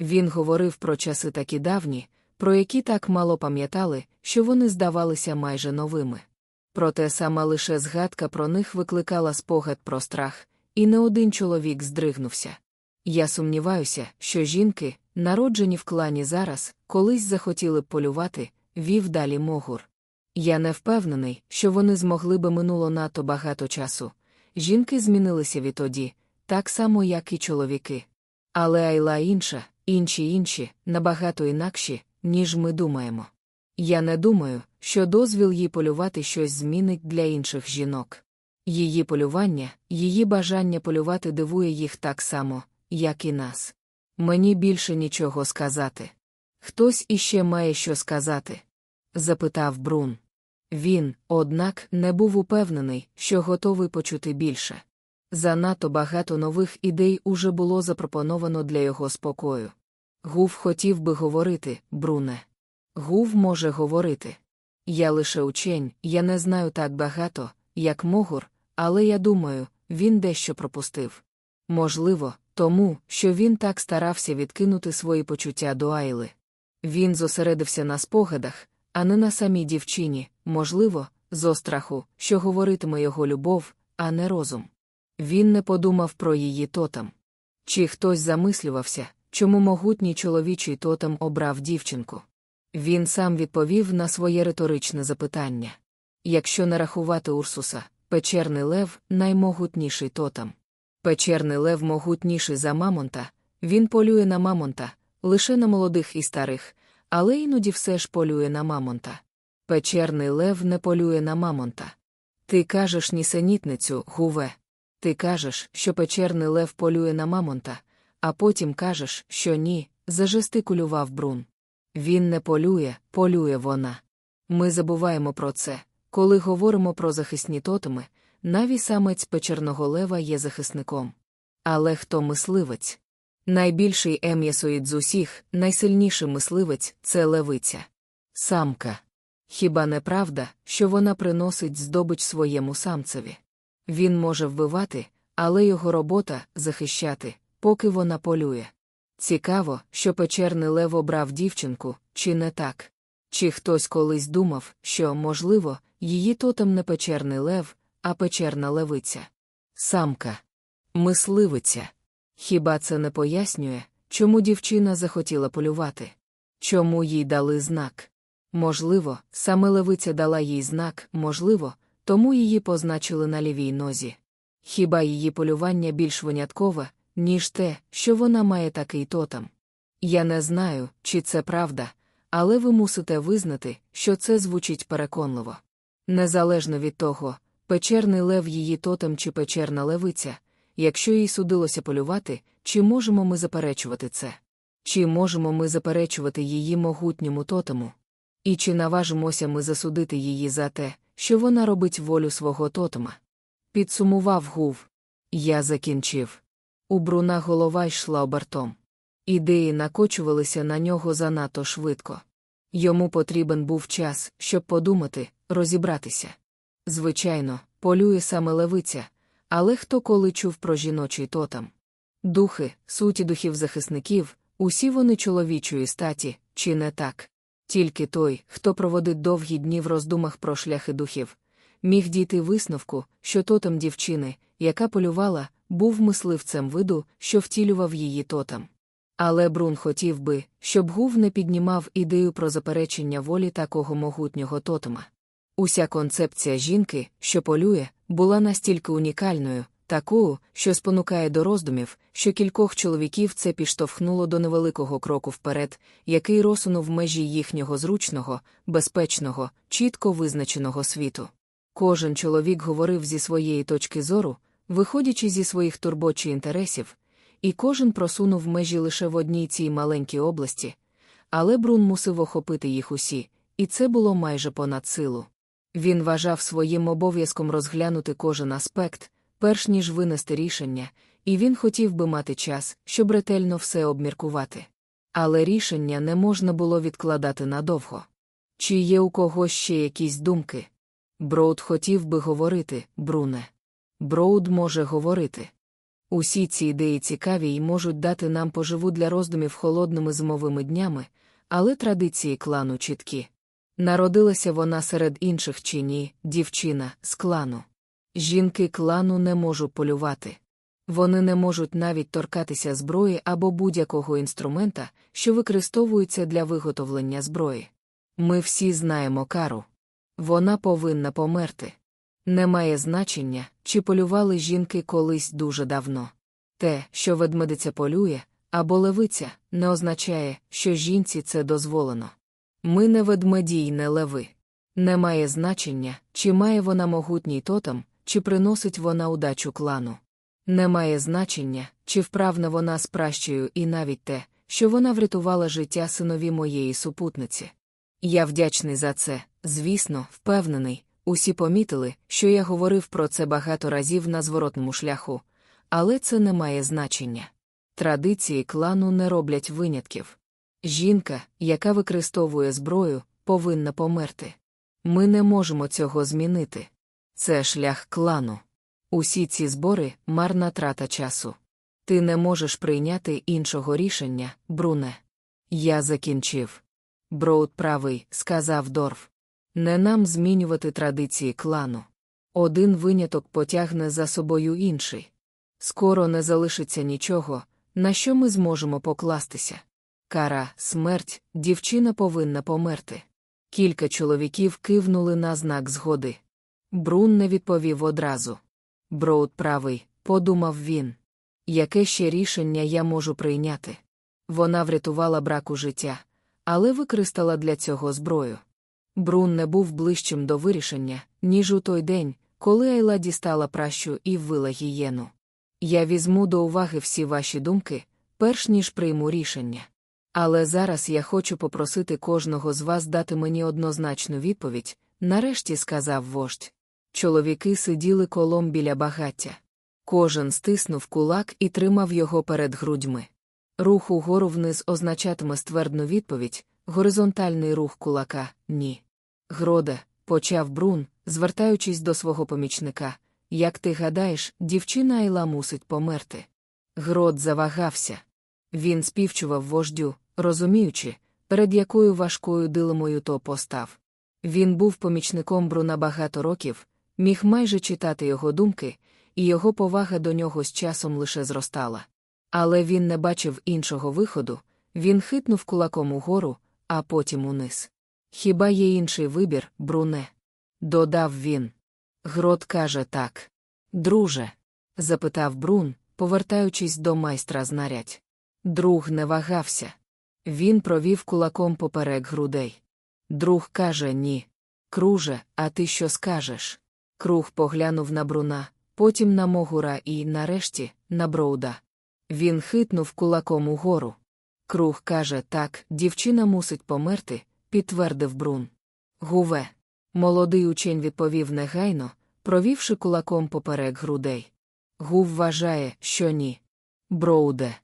Він говорив про часи такі давні, про які так мало пам'ятали, що вони здавалися майже новими. Проте сама лише згадка про них викликала спогад про страх, і не один чоловік здригнувся. Я сумніваюся, що жінки, народжені в клані зараз, колись захотіли б полювати, вів далі Могур. Я не впевнений, що вони змогли би минуло надто багато часу. Жінки змінилися відтоді, так само, як і чоловіки. Але Айла інша, інші інші, набагато інакші, ніж ми думаємо. Я не думаю, що дозвіл їй полювати щось змінить для інших жінок. Її полювання, її бажання полювати дивує їх так само, як і нас. Мені більше нічого сказати. Хтось іще має що сказати? запитав Брун. Він, однак, не був упевнений, що готовий почути більше. Занадто багато нових ідей уже було запропоновано для його спокою. Гув хотів би говорити, Бруне. Гув може говорити. Я лише учень, я не знаю так багато, як Могур, але я думаю, він дещо пропустив. Можливо, тому, що він так старався відкинути свої почуття до Айли. Він зосередився на спогадах, а не на самій дівчині, можливо, з остраху, що говоритиме його любов, а не розум. Він не подумав про її тотем. Чи хтось замислювався, чому могутній чоловічий тотем обрав дівчинку? Він сам відповів на своє риторичне запитання. Якщо не рахувати Урсуса, печерний лев наймогутніший тотем. Печерний лев могутніший за мамонта, він полює на мамонта, лише на молодих і старих, але іноді все ж полює на мамонта. Печерний лев не полює на мамонта. Ти кажеш нісенітницю, гуве. Ти кажеш, що печерний лев полює на мамонта, а потім кажеш, що ні, зажестикулював Брун. Він не полює, полює вона. Ми забуваємо про це, коли говоримо про захисні тотеми, навіть самець печерного лева є захисником. Але хто мисливець? Найбільший ем'ясоїд з усіх, найсильніший мисливець це левиця. Самка. Хіба не правда, що вона приносить здобич своєму самцеві? Він може вбивати, але його робота захищати, поки вона полює. Цікаво, що печерний лев обрав дівчинку, чи не так? Чи хтось колись думав, що, можливо, її тотем не печерний лев, а печерна левиця? Самка. Мисливиця. Хіба це не пояснює, чому дівчина захотіла полювати? Чому їй дали знак? Можливо, саме левиця дала їй знак, можливо, тому її позначили на лівій нозі. Хіба її полювання більш виняткове, ніж те, що вона має такий тотем? Я не знаю, чи це правда, але ви мусите визнати, що це звучить переконливо. Незалежно від того, печерний лев її тотем чи печерна левиця, якщо їй судилося полювати, чи можемо ми заперечувати це? Чи можемо ми заперечувати її могутньому тотему? І чи наважимося ми засудити її за те, що вона робить волю свого тотема? Підсумував гув. Я закінчив. У Бруна голова йшла обертом. Ідеї накочувалися на нього занадто швидко. Йому потрібен був час, щоб подумати, розібратися. Звичайно, полює саме левиця, але хто коли чув про жіночий тотем? Духи, суті духів захисників, усі вони чоловічої статі, чи не так? Тільки той, хто проводить довгі дні в роздумах про шляхи духів, міг дійти висновку, що тотем дівчини, яка полювала, був мисливцем виду, що втілював її тотем. Але Брун хотів би, щоб Гув не піднімав ідею про заперечення волі такого могутнього тотема. Уся концепція жінки, що полює, була настільки унікальною, такою, що спонукає до роздумів, що кількох чоловіків це підштовхнуло до невеликого кроку вперед, який розсунув межі їхнього зручного, безпечного, чітко визначеного світу. Кожен чоловік говорив зі своєї точки зору, виходячи зі своїх турбот чи інтересів, і кожен просунув межі лише в одній цій маленькій області, але Брун мусив охопити їх усі, і це було майже понад силу. Він вважав своїм обов'язком розглянути кожен аспект, перш ніж винести рішення, і він хотів би мати час, щоб ретельно все обміркувати. Але рішення не можна було відкладати надовго. Чи є у когось ще якісь думки? Броуд хотів би говорити, Бруне. Броуд може говорити. Усі ці ідеї цікаві і можуть дати нам поживу для роздумів холодними зимовими днями, але традиції клану чіткі. Народилася вона серед інших чи ні, дівчина з клану. Жінки клану не можуть полювати. Вони не можуть навіть торкатися зброї або будь-якого інструмента, що використовується для виготовлення зброї. Ми всі знаємо кару. Вона повинна померти. Немає значення, чи полювали жінки колись дуже давно. Те, що ведмедиця полює, або левиця, не означає, що жінці це дозволено. Ми не ведмеді й не леви. Не має значення, чи має вона могутній тотем, чи приносить вона удачу клану. Не має значення, чи вправна вона з пращею і навіть те, що вона врятувала життя синові моєї супутниці. Я вдячний за це, звісно, впевнений, усі помітили, що я говорив про це багато разів на зворотному шляху, але це не має значення. Традиції клану не роблять винятків. Жінка, яка використовує зброю, повинна померти. Ми не можемо цього змінити. Це шлях клану. Усі ці збори марна трата часу. Ти не можеш прийняти іншого рішення, Бруне. Я закінчив. Броуд правий, сказав Дорф. Не нам змінювати традиції клану. Один виняток потягне за собою інший. Скоро не залишиться нічого, на що ми зможемо покластися. Кара, смерть, дівчина повинна померти. Кілька чоловіків кивнули на знак згоди. Брун не відповів одразу. Броуд правий, подумав він. Яке ще рішення я можу прийняти? Вона врятувала браку життя, але використала для цього зброю. Брун не був ближчим до вирішення, ніж у той день, коли Айла дістала пращу і ввила гієну. Я візьму до уваги всі ваші думки, перш ніж прийму рішення. Але зараз я хочу попросити кожного з вас дати мені однозначну відповідь, нарешті сказав вождь. Чоловіки сиділи колом біля багаття. Кожен стиснув кулак і тримав його перед грудьми. Рух угору вниз означатиме ствердну відповідь, горизонтальний рух кулака ні. Гроде, почав Брун, звертаючись до свого помічника. Як ти гадаєш, дівчина Айла мусить померти. Грод завагався. Він співчував вождю, розуміючи, перед якою важкою дилемою то постав. Він був помічником Бруна багато років, міг майже читати його думки, і його повага до нього з часом лише зростала. Але він не бачив іншого виходу, він хитнув кулаком угору, а потім униз. Хіба є інший вибір, Бруне? додав він. Грот каже так. Друже? запитав Брун, повертаючись до майстра знарядь. Друг не вагався. Він провів кулаком поперек грудей. Друг каже ні. Круже, а ти що скажеш? Круг поглянув на Бруна, потім на Могура і, нарешті, на Броуда. Він хитнув кулаком угору. Круг каже так, дівчина мусить померти, підтвердив Брун. Гуве. Молодий учень відповів негайно, провівши кулаком поперек грудей. Гув вважає, що ні. Броуде.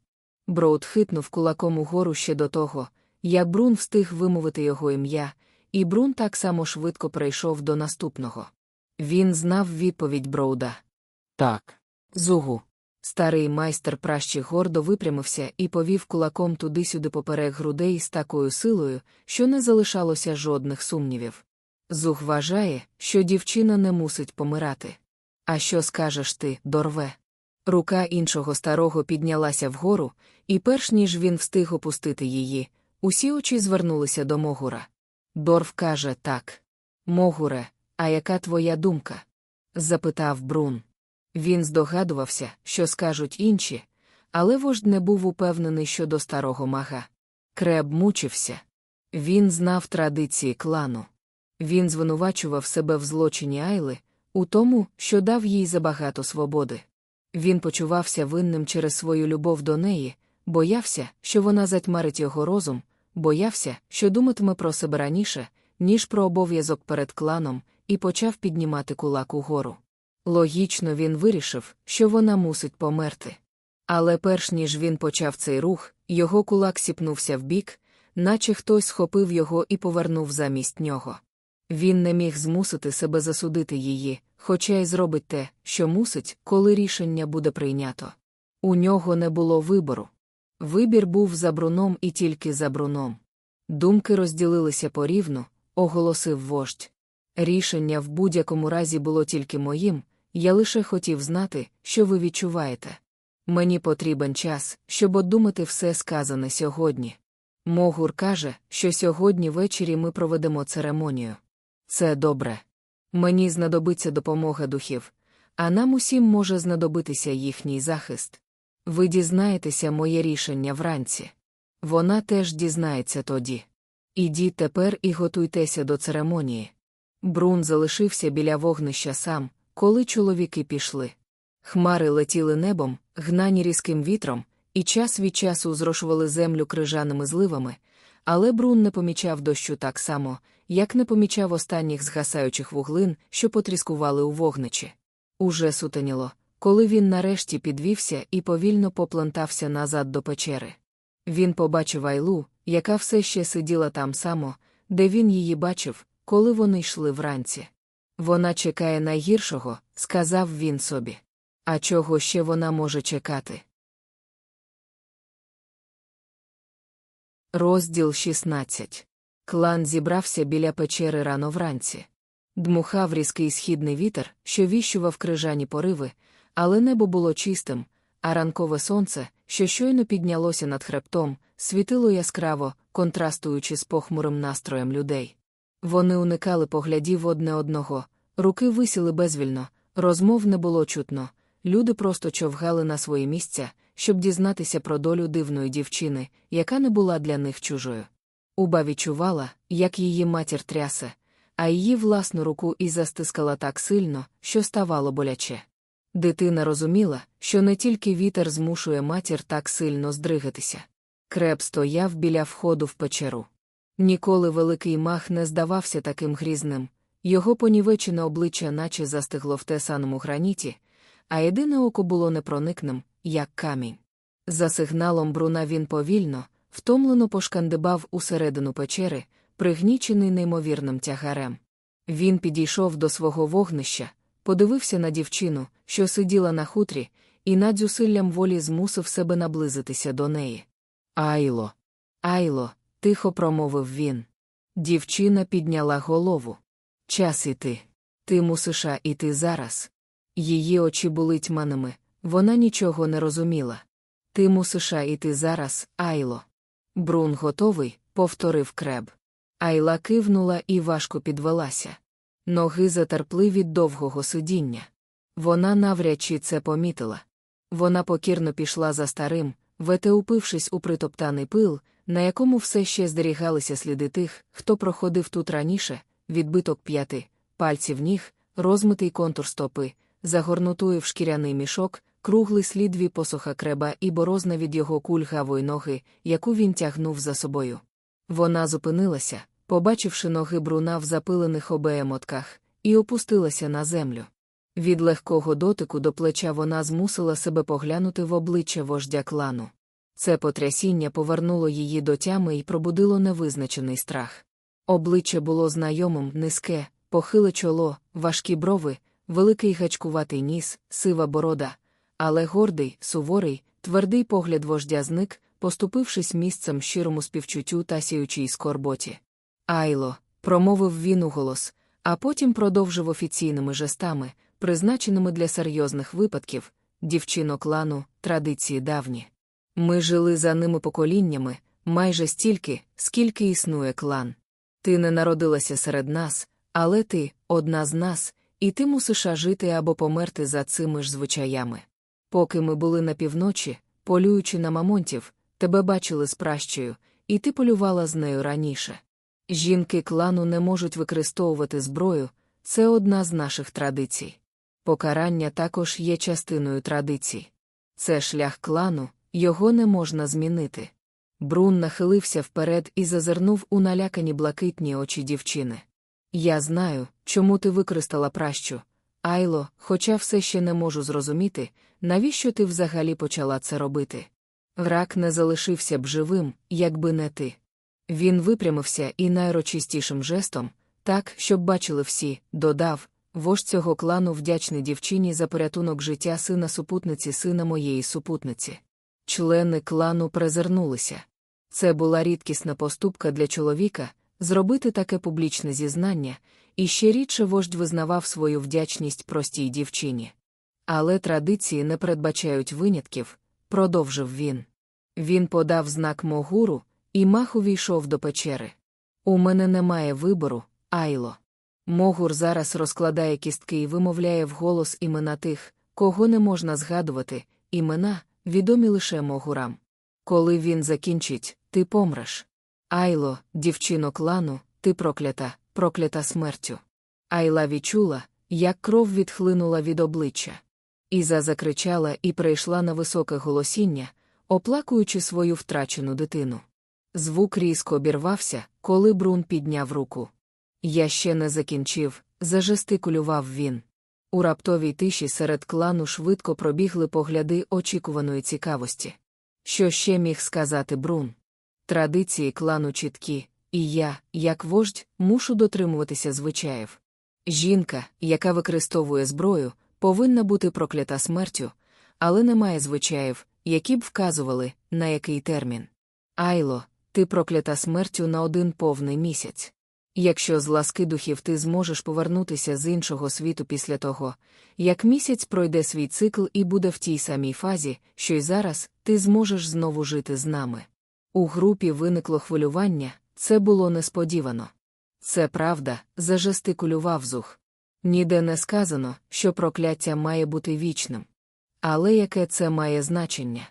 Броуд хитнув кулаком угору ще до того, як Брун встиг вимовити його ім'я, і Брун так само швидко перейшов до наступного. Він знав відповідь Броуда. Так. Зугу. Старий майстер пращі гордо випрямився і повів кулаком туди-сюди поперек грудей з такою силою, що не залишалося жодних сумнівів. Зуг вважає, що дівчина не мусить помирати. А що скажеш ти, дорве? Рука іншого старого піднялася вгору, і перш ніж він встиг опустити її, усі очі звернулися до Могура. Дорв каже так. Могуре, а яка твоя думка? запитав Брун. Він здогадувався, що скажуть інші, але вождь не був упевнений щодо старого мага. Креб мучився. Він знав традиції клану. Він звинувачував себе в злочині Айли, у тому, що дав їй забагато свободи. Він почувався винним через свою любов до неї, боявся, що вона затьмарить його розум, боявся, що думатиме про себе раніше, ніж про обов'язок перед кланом, і почав піднімати кулак угору. Логічно він вирішив, що вона мусить померти. Але перш ніж він почав цей рух, його кулак сіпнувся вбік, наче хтось схопив його і повернув замість нього. Він не міг змусити себе засудити її, хоча й зробить те, що мусить, коли рішення буде прийнято. У нього не було вибору. Вибір був за бруном і тільки за бруном. Думки розділилися порівну, оголосив вождь. Рішення в будь-якому разі було тільки моїм, я лише хотів знати, що ви відчуваєте. Мені потрібен час, щоб одумати все сказане сьогодні. Могур каже, що сьогодні ввечері ми проведемо церемонію. Це добре. Мені знадобиться допомога духів, а нам усім може знадобитися їхній захист. Ви дізнаєтеся моє рішення вранці. Вона теж дізнається тоді. Ідіть тепер і готуйтеся до церемонії. Брун залишився біля вогнища сам, коли чоловіки пішли. Хмари летіли небом, гнані різким вітром, і час від часу зрошували землю крижаними зливами, але Брун не помічав дощу так само, як не помічав останніх згасаючих вуглин, що потріскували у вогничі. Уже сутеніло, коли він нарешті підвівся і повільно поплентався назад до печери. Він побачив Айлу, яка все ще сиділа там само, де він її бачив, коли вони йшли вранці. Вона чекає найгіршого, сказав він собі. А чого ще вона може чекати? Розділ 16. Клан зібрався біля печери рано вранці. Дмухав різкий східний вітер, що віщував крижані пориви, але небо було чистим, а ранкове сонце, що щойно піднялося над хребтом, світило яскраво, контрастуючи з похмурим настроєм людей. Вони уникали поглядів одне одного, руки висіли безвільно, розмов не було чутно, люди просто човгали на свої місця, щоб дізнатися про долю дивної дівчини, яка не була для них чужою. Уба відчувала, як її матір трясе, а її власну руку і застискала так сильно, що ставало боляче. Дитина розуміла, що не тільки вітер змушує матір так сильно здригатися. Креп стояв біля входу в печеру. Ніколи великий мах не здавався таким грізним, його понівечене обличчя наче застигло в тесаному граніті, а єдине око було непроникним, як камінь. За сигналом бруна він повільно, втомлено пошкандибав усередину печери, пригнічений неймовірним тягарем. Він підійшов до свого вогнища, подивився на дівчину, що сиділа на хутрі, і над зусиллям волі змусив себе наблизитися до неї. Айло, Айло, тихо промовив він. Дівчина підняла голову. Час іти. Ти мусиш іти зараз. Її очі були тьманими, вона нічого не розуміла. Ти мусиш іти зараз, Айло. Брун готовий, повторив креб. Айла кивнула і важко підвелася. Ноги затерпли від довгого сидіння. Вона навряд чи це помітила. Вона покірно пішла за старим, вете упившись у притоптаний пил, на якому все ще здерігалися сліди тих, хто проходив тут раніше, відбиток п'яти, пальців ніг, розмитий контур стопи, загорнутої в шкіряний мішок, круглий слід дві посоха креба і борозна від його кульгавої ноги, яку він тягнув за собою. Вона зупинилася, побачивши ноги бруна в запилених обеємотках, і опустилася на землю. Від легкого дотику до плеча вона змусила себе поглянути в обличчя вождя клану. Це потрясіння повернуло її до тями і пробудило невизначений страх. Обличчя було знайомим, низьке, похиле чоло, важкі брови, великий гачкуватий ніс, сива борода, але гордий, суворий, твердий погляд вождя зник, поступившись місцем щирому співчуттю та сіючій скорботі. Айло, промовив він уголос, а потім продовжив офіційними жестами, призначеними для серйозних випадків, дівчино клану, традиції давні. Ми жили за ними поколіннями, майже стільки, скільки існує клан. Ти не народилася серед нас, але ти одна з нас, і ти мусиш жити або померти за цими ж звичаями. Поки ми були на півночі, полюючи на мамонтів, тебе бачили з пращею, і ти полювала з нею раніше. Жінки клану не можуть використовувати зброю, це одна з наших традицій. Покарання також є частиною традицій. Це шлях клану, його не можна змінити. Брун нахилився вперед і зазирнув у налякані блакитні очі дівчини. Я знаю, чому ти використала пращу, Айло, хоча все ще не можу зрозуміти, навіщо ти взагалі почала це робити. Врак не залишився б живим, якби не ти. Він випрямився і найрочистішим жестом, так, щоб бачили всі, додав вождь цього клану вдячний дівчині за порятунок життя сина супутниці сина моєї супутниці. Члени клану презирнулися. Це була рідкісна поступка для чоловіка зробити таке публічне зізнання, і ще рідше вождь визнавав свою вдячність простій дівчині. Але традиції не передбачають винятків, продовжив він. Він подав знак Могуру, і мах увійшов до печери. У мене немає вибору, Айло. Могур зараз розкладає кістки і вимовляє вголос імена тих, кого не можна згадувати, імена, відомі лише могурам. Коли він закінчить, ти помреш. Айло, дівчино клану, ти проклята, проклята смертю. Айла відчула, як кров відхлинула від обличчя. Іза закричала і перейшла на високе голосіння, оплакуючи свою втрачену дитину. Звук різко обірвався, коли Брун підняв руку. Я ще не закінчив, зажестикулював він. У раптовій тиші серед клану швидко пробігли погляди очікуваної цікавості. Що ще міг сказати Брун? Традиції клану чіткі, і я, як вождь, мушу дотримуватися звичаїв. Жінка, яка використовує зброю, повинна бути проклята смертю, але немає звичаїв, які б вказували, на який термін. Айло, ти проклята смертю на один повний місяць. Якщо з ласки духів ти зможеш повернутися з іншого світу після того, як місяць пройде свій цикл і буде в тій самій фазі, що й зараз, ти зможеш знову жити з нами. У групі виникло хвилювання, це було несподівано. Це правда, зажестикулював зух. Ніде не сказано, що прокляття має бути вічним. Але яке це має значення?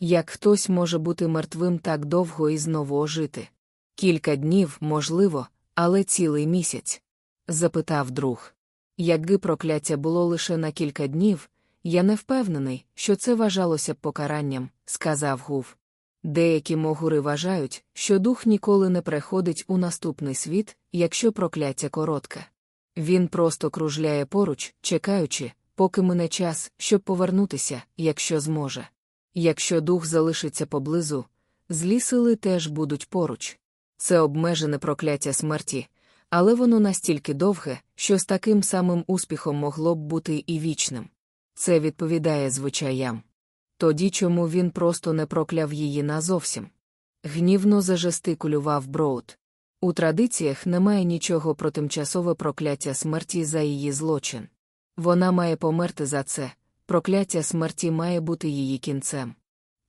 Як хтось може бути мертвим так довго і знову ожити? Кілька днів, можливо, але цілий місяць? запитав друг. Якби прокляття було лише на кілька днів, я не впевнений, що це вважалося б покаранням, сказав Гув. Деякі могури вважають, що дух ніколи не приходить у наступний світ, якщо прокляття коротке. Він просто кружляє поруч, чекаючи, поки мине час, щоб повернутися, якщо зможе. Якщо дух залишиться поблизу, злі сили теж будуть поруч. Це обмежене прокляття смерті, але воно настільки довге, що з таким самим успіхом могло б бути і вічним. Це відповідає звичаям. Тоді чому він просто не прокляв її назовсім? Гнівно зажестикулював Броуд. У традиціях немає нічого про тимчасове прокляття смерті за її злочин. Вона має померти за це, прокляття смерті має бути її кінцем.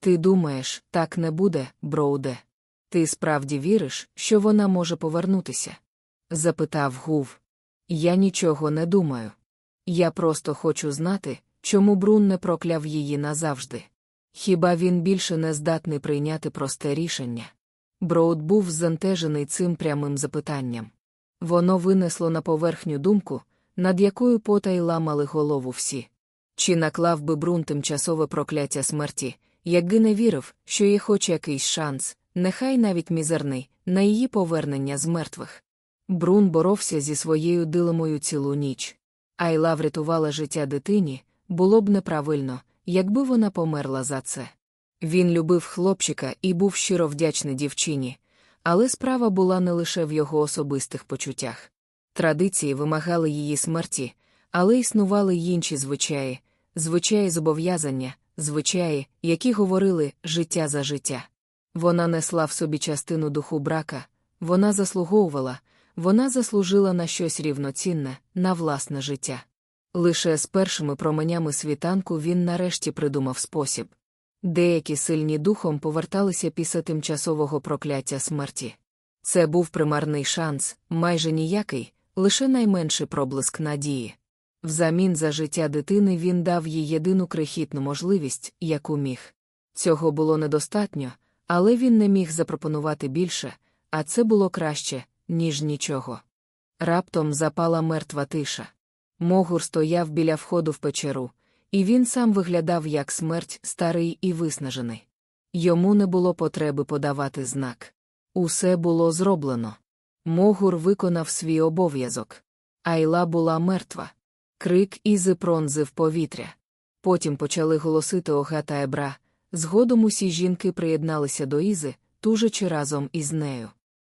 Ти думаєш, так не буде, Броуде? Ти справді віриш, що вона може повернутися? запитав Гув. Я нічого не думаю. Я просто хочу знати, чому Брун не прокляв її назавжди. Хіба він більше не здатний прийняти просте рішення? Броуд був зантежений цим прямим запитанням. Воно винесло на поверхню думку, над якою пота й ламали голову всі. Чи наклав би Брун тимчасове прокляття смерті, якби не вірив, що є хоч якийсь шанс, нехай навіть мізерний, на її повернення з мертвих. Брун боровся зі своєю дилемою цілу ніч. Айла врятувала життя дитині, було б неправильно, якби вона померла за це. Він любив хлопчика і був щиро вдячний дівчині, але справа була не лише в його особистих почуттях. Традиції вимагали її смерті, але існували й інші звичаї, звичаї зобов'язання, звичаї, які говорили життя за життя. Вона несла в собі частину духу брака, вона заслуговувала, вона заслужила на щось рівноцінне, на власне життя. Лише з першими променями світанку він нарешті придумав спосіб. Деякі сильні духом поверталися після тимчасового прокляття смерті. Це був примарний шанс, майже ніякий, лише найменший проблиск надії. Взамін за життя дитини він дав їй єдину крихітну можливість, яку міг. Цього було недостатньо, але він не міг запропонувати більше, а це було краще, ніж нічого. Раптом запала мертва тиша. Могур стояв біля входу в печеру, і він сам виглядав як смерть старий і виснажений. Йому не було потреби подавати знак. Усе було зроблено. Могур виконав свій обов'язок. Айла була мертва. Крик Ізи пронзив повітря. Потім почали голосити Ога та Ебра. Згодом усі жінки приєдналися до Ізи, тужачи разом із нею.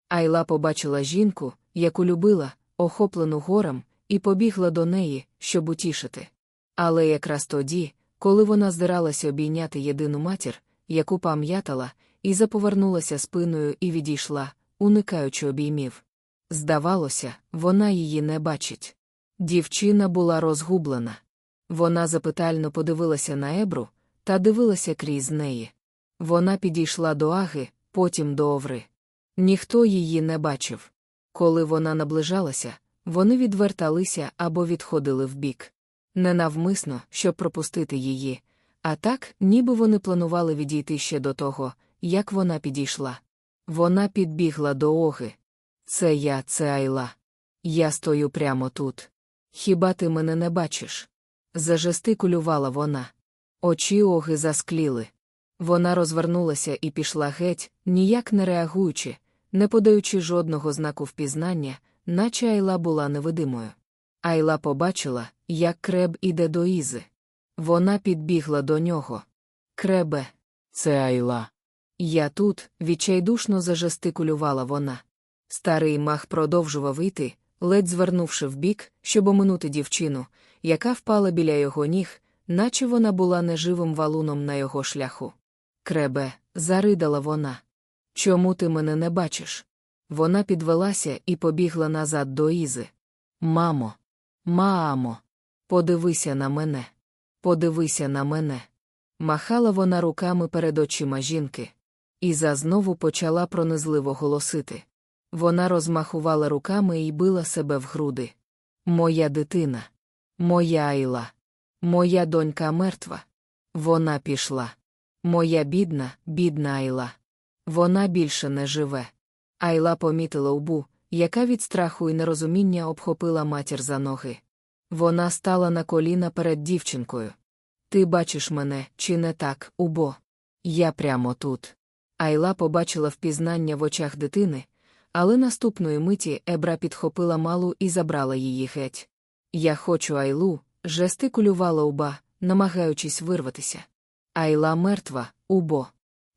Айла побачила жінку, яку любила, охоплену горем, і побігла до неї, щоб утішити. Але якраз тоді, коли вона здиралася обійняти єдину матір, яку пам'ятала, і заповернулася спиною і відійшла, уникаючи обіймів. Здавалося, вона її не бачить. Дівчина була розгублена. Вона запитально подивилася на Ебру та дивилася крізь неї. Вона підійшла до Аги, потім до Оври. Ніхто її не бачив. Коли вона наближалася, вони відверталися або відходили вбік. Ненавмисно, щоб пропустити її, а так, ніби вони планували відійти ще до того, як вона підійшла. Вона підбігла до Оги. Це я, це Айла. Я стою прямо тут. Хіба ти мене не бачиш? Зажестикулювала вона. Очі оги заскліли. Вона розвернулася і пішла геть, ніяк не реагуючи, не подаючи жодного знаку впізнання, наче Айла була невидимою. Айла побачила, як креб іде до Ізи. Вона підбігла до нього. Кребе, Це Айла. я тут, відчайдушно зажестикулювала вона. Старий мах продовжував йти, ледь звернувши вбік, щоб оминути дівчину, яка впала біля його ніг, наче вона була неживим валуном на його шляху. Кребе, заридала вона. Чому ти мене не бачиш? Вона підвелася і побігла назад до Ізи. Мамо, мамо, подивися на мене. Подивися на мене. Махала вона руками перед очима жінки. Іза знову почала пронизливо голосити. Вона розмахувала руками і била себе в груди. Моя дитина. Моя Айла. Моя донька мертва. Вона пішла. Моя бідна, бідна Айла. Вона більше не живе. Айла помітила убу, яка від страху і нерозуміння обхопила матір за ноги. Вона стала на коліна перед дівчинкою. Ти бачиш мене, чи не так, убо? Я прямо тут. Айла побачила впізнання в очах дитини, але наступної миті Ебра підхопила малу і забрала її геть. Я хочу Айлу, жестикулювала уба, намагаючись вирватися. Айла мертва, убо.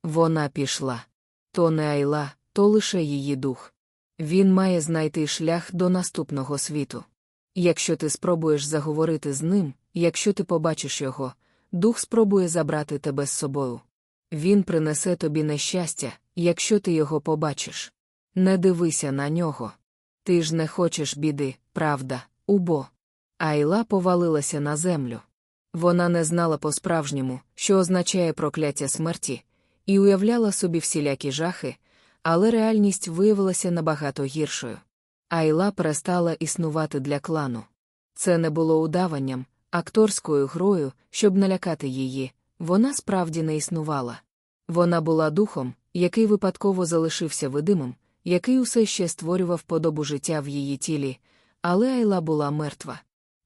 Вона пішла. То не Айла, то лише її дух. Він має знайти шлях до наступного світу. Якщо ти спробуєш заговорити з ним, якщо ти побачиш його, дух спробує забрати тебе з собою. Він принесе тобі нещастя, якщо ти його побачиш. Не дивися на нього. Ти ж не хочеш біди, правда, убо. Айла повалилася на землю. Вона не знала по-справжньому, що означає прокляття смерті, і уявляла собі всілякі жахи, але реальність виявилася набагато гіршою. Айла перестала існувати для клану. Це не було удаванням, акторською грою, щоб налякати її, вона справді не існувала. Вона була духом, який випадково залишився видимим, який усе ще створював подобу життя в її тілі, але Айла була мертва.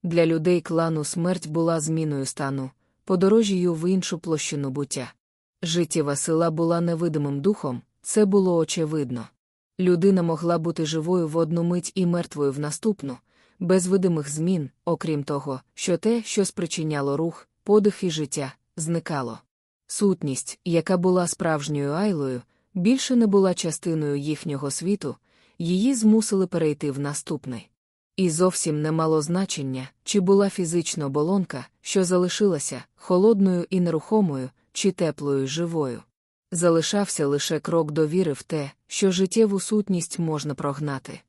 Для людей клану смерть була зміною стану, подорожію в іншу площину буття. Життєва сила була невидимим духом, це було очевидно. Людина могла бути живою в одну мить і мертвою в наступну, без видимих змін, окрім того, що те, що спричиняло рух, подих і життя, зникало. Сутність, яка була справжньою айлою, більше не була частиною їхнього світу, її змусили перейти в наступний. І зовсім не мало значення, чи була фізична оболонка, що залишилася холодною і нерухомою, чи теплою і живою. Залишався лише крок довіри в те, що життєву сутність можна прогнати.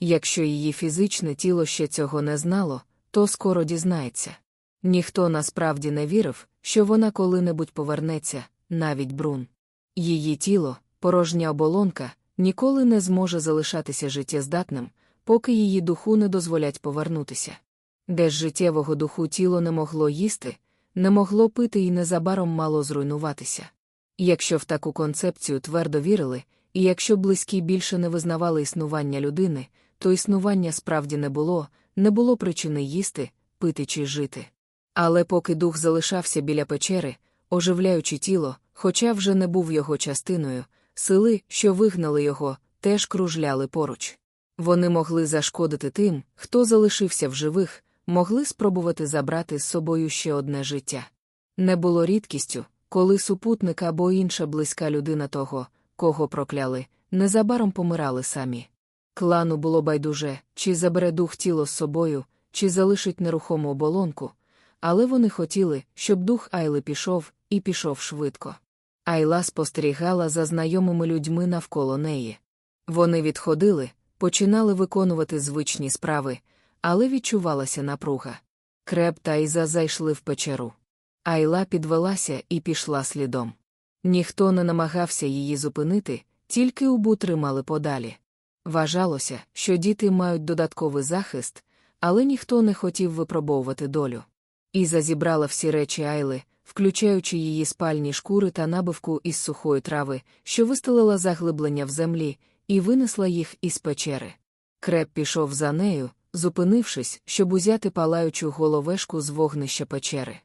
Якщо її фізичне тіло ще цього не знало, то скоро дізнається. Ніхто насправді не вірив, що вона коли-небудь повернеться, навіть брун. Її тіло, порожня оболонка, ніколи не зможе залишатися життєздатним, поки її духу не дозволять повернутися. Де ж життєвого духу тіло не могло їсти, не могло пити і незабаром мало зруйнуватися. Якщо в таку концепцію твердо вірили, і якщо близькі більше не визнавали існування людини, то існування справді не було, не було причини їсти, пити чи жити. Але поки дух залишався біля печери, оживляючи тіло, хоча вже не був його частиною, сили, що вигнали його, теж кружляли поруч. Вони могли зашкодити тим, хто залишився в живих, могли спробувати забрати з собою ще одне життя. Не було рідкістю, коли супутник або інша близька людина того, кого прокляли, незабаром помирали самі. Клану було байдуже, чи забере дух тіло з собою, чи залишить нерухому оболонку, але вони хотіли, щоб дух Айли пішов, і пішов швидко. Айла спостерігала за знайомими людьми навколо неї. Вони відходили, починали виконувати звичні справи, але відчувалася напруга. Креб та Іза зайшли в печеру. Айла підвелася і пішла слідом. Ніхто не намагався її зупинити, тільки убу тримали подалі. Вважалося, що діти мають додатковий захист, але ніхто не хотів випробовувати долю. Іза зібрала всі речі Айли, включаючи її спальні шкури та набивку із сухої трави, що вистелила заглиблення в землі, і винесла їх із печери. Креп пішов за нею, зупинившись, щоб узяти палаючу головешку з вогнища печери.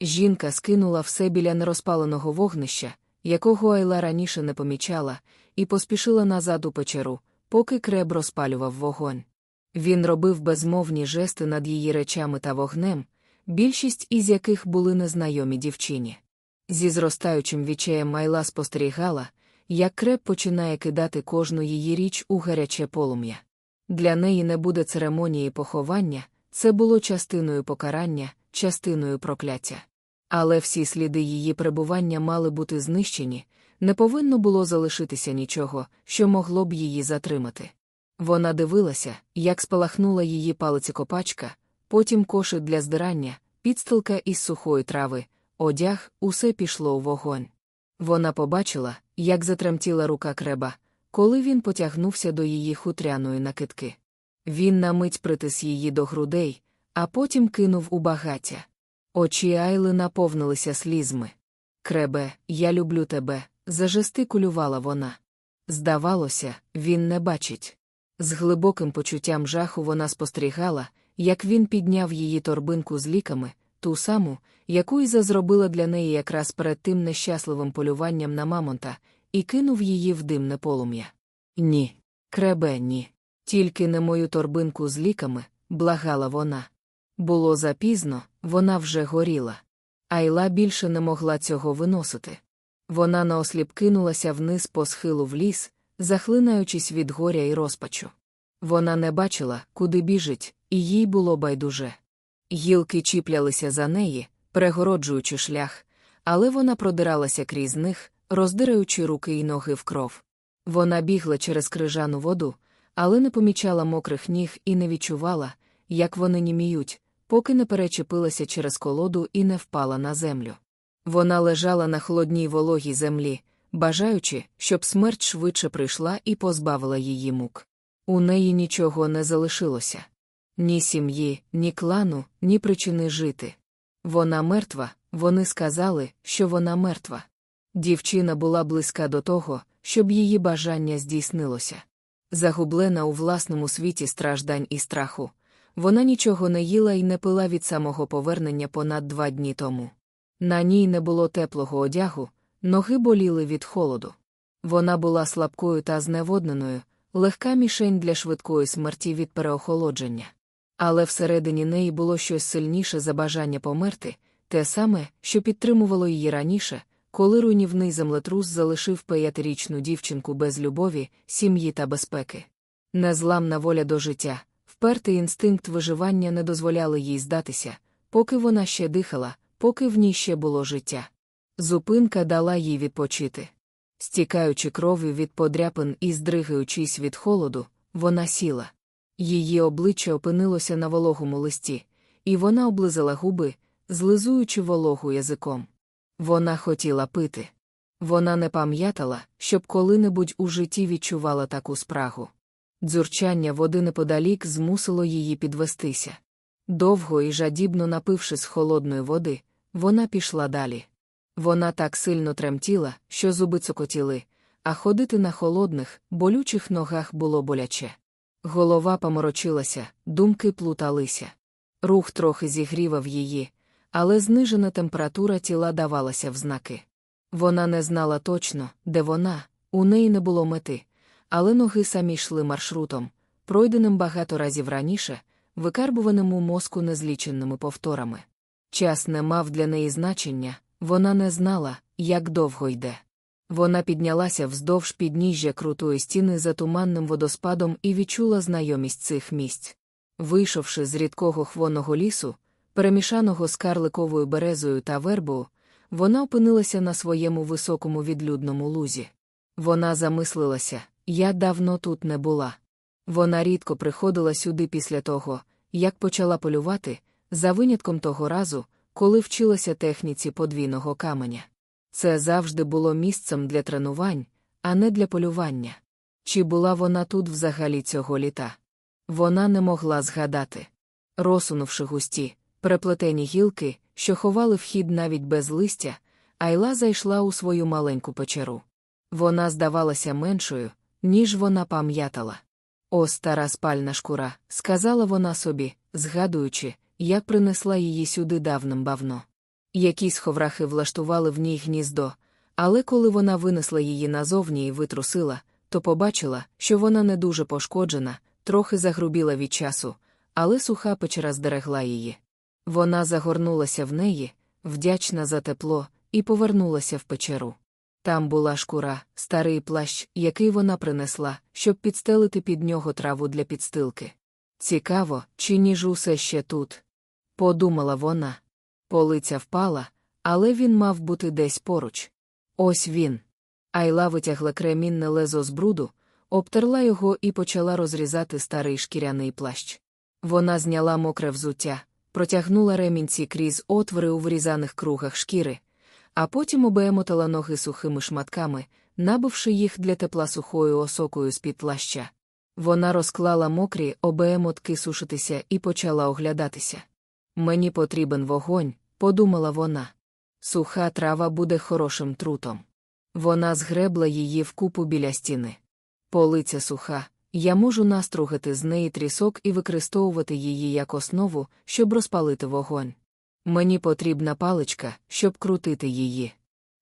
Жінка скинула все біля нерозпаленого вогнища, якого Айла раніше не помічала, і поспішила назад у печеру, поки креб розпалював вогонь. Він робив безмовні жести над її речами та вогнем, більшість із яких були незнайомі дівчині. Зі зростаючим відчаєм Майла спостерігала, як креп починає кидати кожну її річ у гаряче полум'я. Для неї не буде церемонії поховання, це було частиною покарання, частиною прокляття. Але всі сліди її перебування мали бути знищені, не повинно було залишитися нічого, що могло б її затримати. Вона дивилася, як спалахнула її палицікопачка, потім кошик для здирання, підстилка із сухої трави, одяг, усе пішло у вогонь. Вона побачила, як затремтіла рука креба, коли він потягнувся до її хутряної накидки. Він на мить притис її до грудей, а потім кинув у багаття. Очі Айли наповнилися слізьми. Кребе, я люблю тебе, зажестикулювала вона. Здавалося, він не бачить. З глибоким почуттям жаху вона спостерігала, як він підняв її торбинку з ліками, ту саму, яку Іза зробила для неї якраз перед тим нещасливим полюванням на мамонта, і кинув її в димне полум'я. Ні, кребе, ні. Тільки не мою торбинку з ліками, благала вона. Було запізно, вона вже горіла. Айла більше не могла цього виносити. Вона наосліп кинулася вниз по схилу в ліс, захлинаючись від горя і розпачу. Вона не бачила, куди біжить, і їй було байдуже. Гілки чіплялися за неї, перегороджуючи шлях, але вона продиралася крізь них, роздираючи руки й ноги в кров. Вона бігла через крижану воду, але не помічала мокрих ніг і не відчувала, як вони німіють, поки не перечепилася через колоду і не впала на землю. Вона лежала на холодній вологій землі, бажаючи, щоб смерть швидше прийшла і позбавила її мук. У неї нічого не залишилося ні сім'ї, ні клану, ні причини жити. Вона мертва, вони сказали, що вона мертва. Дівчина була близька до того, щоб її бажання здійснилося. Загублена у власному світі страждань і страху, вона нічого не їла і не пила від самого повернення понад два дні тому. На ній не було теплого одягу, ноги боліли від холоду. Вона була слабкою та зневодненою, легка мішень для швидкої смерті від переохолодження. Але всередині неї було щось сильніше за бажання померти, те саме, що підтримувало її раніше, коли руйнівний землетрус залишив п'ятирічну дівчинку без любові, сім'ї та безпеки. Незламна воля до життя, впертий інстинкт виживання не дозволяли їй здатися, поки вона ще дихала, поки в ній ще було життя. Зупинка дала їй відпочити. Стікаючи кров'ю від подряпин і здригаючись від холоду, вона сіла. Її обличчя опинилося на вологому листі, і вона облизала губи, злизуючи вологу язиком. Вона хотіла пити. Вона не пам'ятала, щоб коли-небудь у житті відчувала таку спрагу. Дзюрчання води неподалік змусило її підвестися. Довго і жадібно напивши з холодної води, вона пішла далі. Вона так сильно тремтіла, що зуби цокотіли, а ходити на холодних, болючих ногах було боляче. Голова поморочилася, думки плуталися. Рух трохи зігрівав її, але знижена температура тіла давалася в знаки. Вона не знала точно, де вона, у неї не було мети, але ноги самі йшли маршрутом, пройденим багато разів раніше, викарбуваним у мозку незліченими повторами. Час не мав для неї значення, вона не знала, як довго йде. Вона піднялася вздовж підніжжя крутої стіни за туманним водоспадом і відчула знайомість цих місць. Вийшовши з рідкого хвоного лісу, перемішаного з карликовою березою та вербою, вона опинилася на своєму високому відлюдному лузі. Вона замислилася я давно тут не була. Вона рідко приходила сюди після того, як почала полювати, за винятком того разу, коли вчилася техніці подвійного каменя. Це завжди було місцем для тренувань, а не для полювання. Чи була вона тут взагалі цього літа? Вона не могла згадати. Розсунувши густі, переплетені гілки, що ховали вхід навіть без листя, Айла зайшла у свою маленьку печеру. Вона здавалася меншою, ніж вона пам'ятала. О, стара спальна шкура, сказала вона собі, згадуючи, як принесла її сюди давним-бавно. Якісь ховрахи влаштували в ній гніздо, але коли вона винесла її назовні і витрусила, то побачила, що вона не дуже пошкоджена, трохи загрубіла від часу, але суха печера здерегла її. Вона загорнулася в неї, вдячна за тепло, і повернулася в печеру. Там була шкура, старий плащ, який вона принесла, щоб підстелити під нього траву для підстилки. Цікаво, чи ніж усе ще тут. Подумала вона. Полиця впала, але він мав бути десь поруч. Ось він. Айла витягла кремінне лезо з бруду, обтерла його і почала розрізати старий шкіряний плащ. Вона зняла мокре взуття, протягнула ремінці крізь отвори у врізаних кругах шкіри, а потім обемотала ноги сухими шматками, набивши їх для тепла сухою осокою з-під плаща. Вона розклала мокрі обемотки сушитися і почала оглядатися. Мені потрібен вогонь, подумала вона. Суха трава буде хорошим трутом. Вона згребла її в купу біля стіни. Полиця суха, я можу настругати з неї трісок і використовувати її як основу, щоб розпалити вогонь. Мені потрібна паличка, щоб крутити її.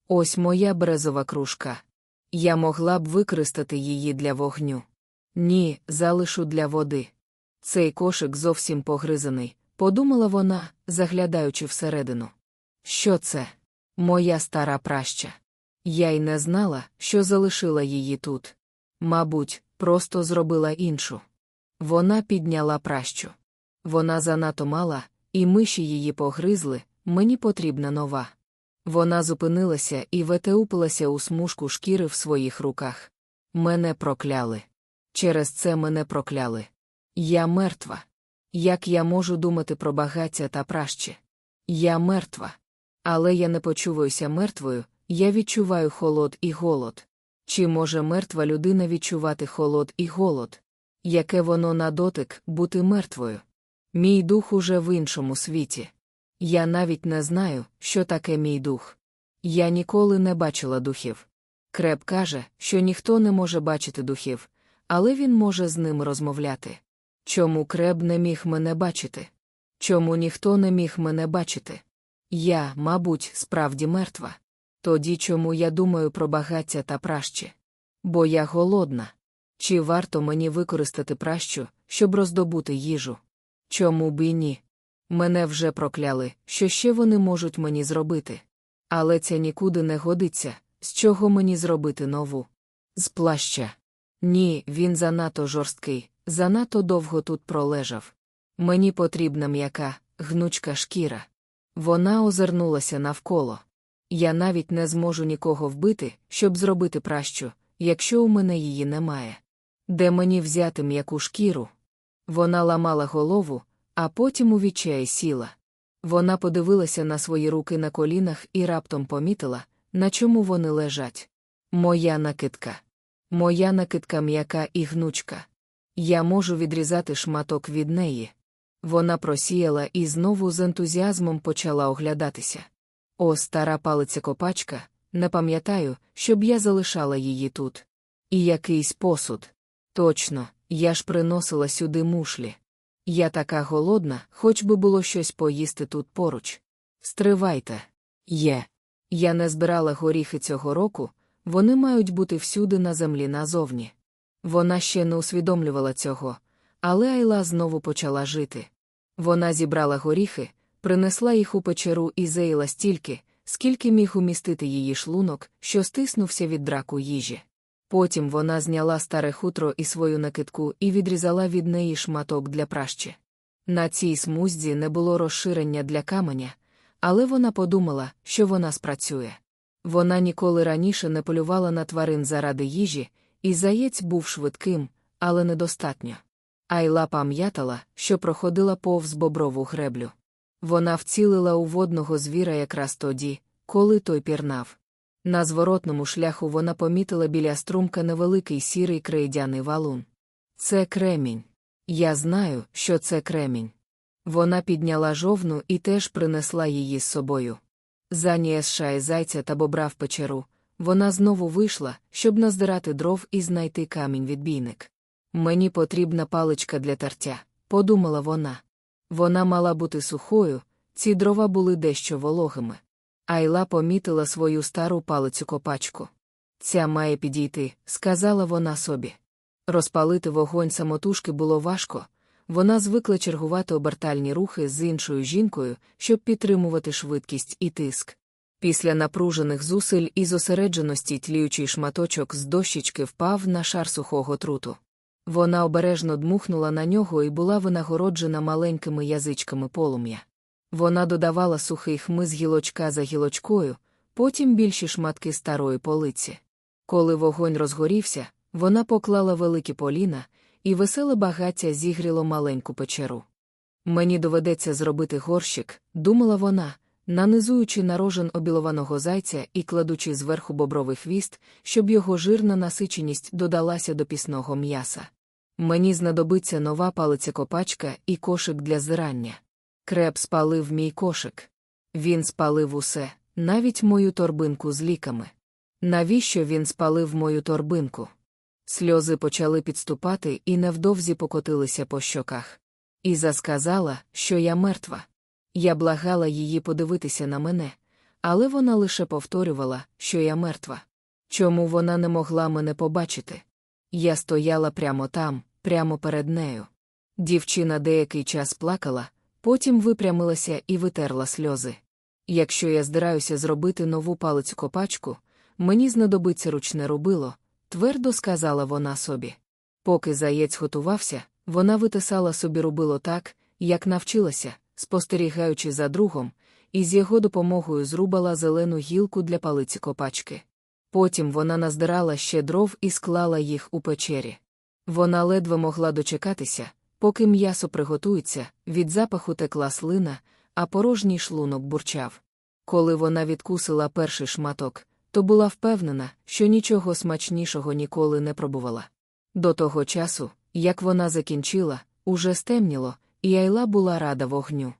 Ось моя березова кружка. Я могла б використати її для вогню. Ні, залишу для води. Цей кошик зовсім погризаний, подумала вона, заглядаючи всередину. Що це? Моя стара праща. Я й не знала, що залишила її тут. Мабуть, просто зробила іншу. Вона підняла пращу. Вона занадто мала, і миші її погризли, мені потрібна нова. Вона зупинилася і ветеупилася у смужку шкіри в своїх руках. Мене прокляли. Через це мене прокляли. Я мертва. Як я можу думати про багаття та пращі? Я мертва. Але я не почуваюся мертвою, я відчуваю холод і голод. Чи може мертва людина відчувати холод і голод? Яке воно на дотик бути мертвою? Мій дух уже в іншому світі. Я навіть не знаю, що таке мій дух. Я ніколи не бачила духів. Креп каже, що ніхто не може бачити духів, але він може з ним розмовляти. Чому креб не міг мене бачити? Чому ніхто не міг мене бачити? Я, мабуть, справді мертва. Тоді чому я думаю про багаття та пращі? Бо я голодна. Чи варто мені використати пращу, щоб роздобути їжу? Чому б і ні? Мене вже прокляли, що ще вони можуть мені зробити. Але це нікуди не годиться, з чого мені зробити нову? З плаща. Ні, він занадто жорсткий, занадто довго тут пролежав. Мені потрібна м'яка, гнучка шкіра. Вона озирнулася навколо. Я навіть не зможу нікого вбити, щоб зробити пращу, якщо у мене її немає. Де мені взяти м'яку шкіру? Вона ламала голову, а потім у відчаї сіла. Вона подивилася на свої руки на колінах і раптом помітила, на чому вони лежать. Моя накидка. Моя накидка м'яка і гнучка. Я можу відрізати шматок від неї. Вона просіяла і знову з ентузіазмом почала оглядатися. О, стара палиця копачка, не пам'ятаю, щоб я залишала її тут. І якийсь посуд. Точно, я ж приносила сюди мушлі. Я така голодна, хоч би було щось поїсти тут поруч. Стривайте. Є. Я не збирала горіхи цього року, вони мають бути всюди на землі назовні. Вона ще не усвідомлювала цього, але Айла знову почала жити. Вона зібрала горіхи, принесла їх у печеру і заїла стільки, скільки міг умістити її шлунок, що стиснувся від драку їжі. Потім вона зняла старе хутро і свою накидку і відрізала від неї шматок для пращі. На цій смузді не було розширення для каменя, але вона подумала, що вона спрацює. Вона ніколи раніше не полювала на тварин заради їжі, і заєць був швидким, але недостатньо. Айла пам'ятала, що проходила повз боброву греблю. Вона вцілила у водного звіра якраз тоді, коли той пірнав. На зворотному шляху вона помітила біля струмка невеликий сірий крейдяний валун. Це кремінь. Я знаю, що це кремінь. Вона підняла жовну і теж принесла її з собою. Занієсшає зайця та бобра в печеру, вона знову вийшла, щоб наздирати дров і знайти камінь відбійник. Мені потрібна паличка для тартя, подумала вона. Вона мала бути сухою, ці дрова були дещо вологими. Айла помітила свою стару палицю копачку. Ця має підійти, сказала вона собі. Розпалити вогонь самотужки було важко. Вона звикла чергувати обертальні рухи з іншою жінкою, щоб підтримувати швидкість і тиск. Після напружених зусиль і зосередженості тліючий шматочок з дощечки впав на шар сухого труту. Вона обережно дмухнула на нього і була винагороджена маленькими язичками полум'я. Вона додавала сухий хмиз гілочка за гілочкою, потім більші шматки старої полиці. Коли вогонь розгорівся, вона поклала великі поліна, і веселе багаття зігріло маленьку печеру. Мені доведеться зробити горщик, думала вона, нанизуючи на рожен обілованого зайця і кладучи зверху бобровий хвіст, щоб його жирна насиченість додалася до пісного м'яса. Мені знадобиться нова палиця копачка і кошик для зирання. Креп спалив мій кошик. Він спалив усе, навіть мою торбинку з ліками. Навіщо він спалив мою торбинку? Сльози почали підступати і невдовзі покотилися по щоках. Іза сказала, що я мертва. Я благала її подивитися на мене, але вона лише повторювала, що я мертва. Чому вона не могла мене побачити? Я стояла прямо там, прямо перед нею. Дівчина деякий час плакала, потім випрямилася і витерла сльози. Якщо я здираюся зробити нову палицю копачку, мені знадобиться ручне рубило, твердо сказала вона собі. Поки заєць готувався, вона витисала собі рубило так, як навчилася, спостерігаючи за другом, і з його допомогою зрубала зелену гілку для палиці копачки. Потім вона наздирала ще дров і склала їх у печері. Вона ледве могла дочекатися, поки м'ясо приготується, від запаху текла слина, а порожній шлунок бурчав. Коли вона відкусила перший шматок, то була впевнена, що нічого смачнішого ніколи не пробувала. До того часу, як вона закінчила, уже стемніло, і Айла була рада вогню.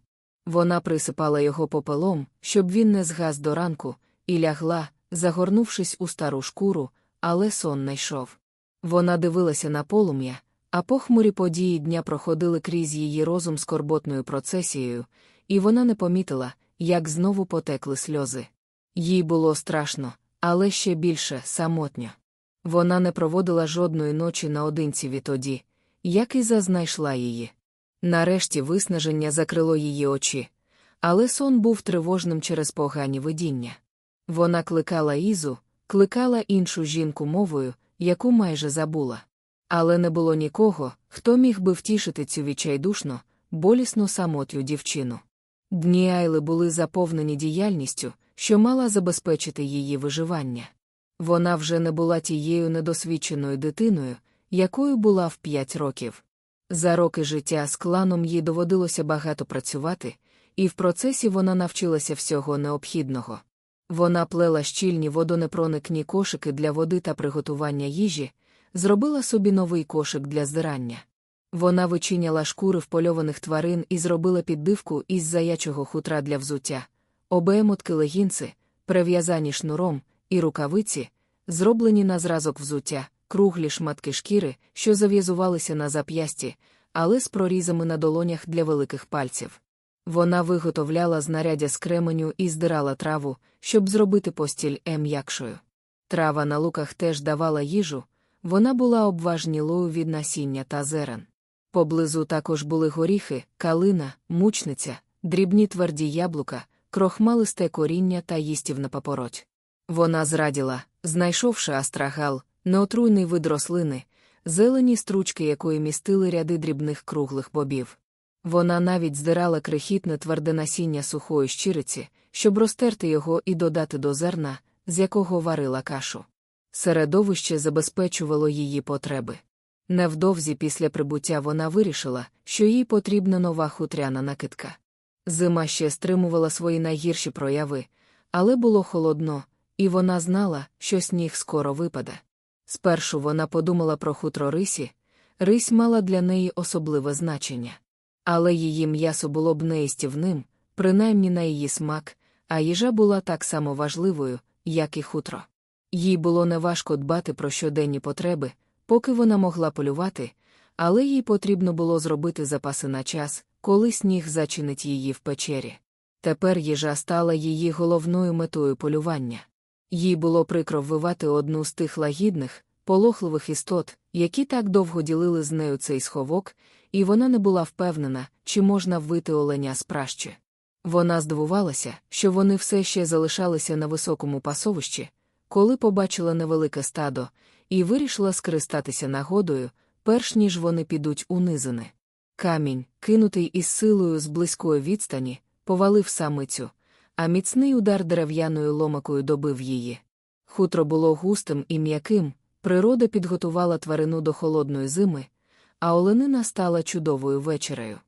Вона присипала його попелом, щоб він не згас до ранку, і лягла, загорнувшись у стару шкуру, але сон не йшов. Вона дивилася на полум'я, а похмурі події дня проходили крізь її розум скорботною процесією, і вона не помітила, як знову потекли сльози. Їй було страшно, але ще більше самотньо. Вона не проводила жодної ночі наодинці відтоді, як і зазнайшла її. Нарешті виснаження закрило її очі, але сон був тривожним через погані видіння. Вона кликала Ізу, кликала іншу жінку мовою, яку майже забула. Але не було нікого, хто міг би втішити цю відчайдушно, болісну самотю дівчину. Дні Айли були заповнені діяльністю, що мала забезпечити її виживання. Вона вже не була тією недосвідченою дитиною, якою була в п'ять років. За роки життя з кланом їй доводилося багато працювати, і в процесі вона навчилася всього необхідного. Вона плела щільні водонепроникні кошики для води та приготування їжі, зробила собі новий кошик для здирання. Вона вичиняла шкури впольованих тварин і зробила піддивку із заячого хутра для взуття, обемотки легінці, перев'язані шнуром, і рукавиці, зроблені на зразок взуття, круглі шматки шкіри, що зав'язувалися на зап'ясті, але з прорізами на долонях для великих пальців. Вона виготовляла знаряддя з кременю і здирала траву, щоб зробити постіль м'якшою. Трава на луках теж давала їжу, вона була обважнілою від насіння та зерен. Поблизу також були горіхи, калина, мучниця, дрібні тверді яблука, крохмалисте коріння та їстівна папороть. Вона зраділа, знайшовши астрагал, неотруйний вид рослини, зелені стручки якої містили ряди дрібних круглих бобів. Вона навіть здирала крихітне тверде насіння сухої щириці, щоб розтерти його і додати до зерна, з якого варила кашу. Середовище забезпечувало її потреби. Невдовзі після прибуття вона вирішила, що їй потрібна нова хутряна накидка. Зима ще стримувала свої найгірші прояви, але було холодно, і вона знала, що сніг скоро випаде. Спершу вона подумала про хутро рисі, рись мала для неї особливе значення. Але її м'ясо було б неїстівним, принаймні на її смак, а їжа була так само важливою, як і хутро. Їй було неважко дбати про щоденні потреби, поки вона могла полювати, але їй потрібно було зробити запаси на час, коли сніг зачинить її в печері. Тепер їжа стала її головною метою полювання. Їй було прикро вбивати одну з тих лагідних, полохливих істот, які так довго ділили з нею цей сховок, і вона не була впевнена, чи можна вбити оленя з пращі. Вона здивувалася, що вони все ще залишалися на високому пасовищі, коли побачила невелике стадо, і вирішила скористатися нагодою, перш ніж вони підуть у низини. Камінь, кинутий із силою з близької відстані, повалив самицю, а міцний удар дерев'яною ломакою добив її. Хутро було густим і м'яким, природа підготувала тварину до холодної зими, а оленина стала чудовою вечерею.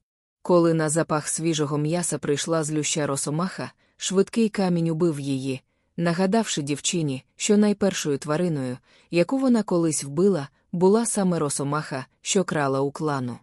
Коли на запах свіжого м'яса прийшла злюща росомаха, швидкий камінь убив її, нагадавши дівчині, що найпершою твариною, яку вона колись вбила, була саме росомаха, що крала у клану.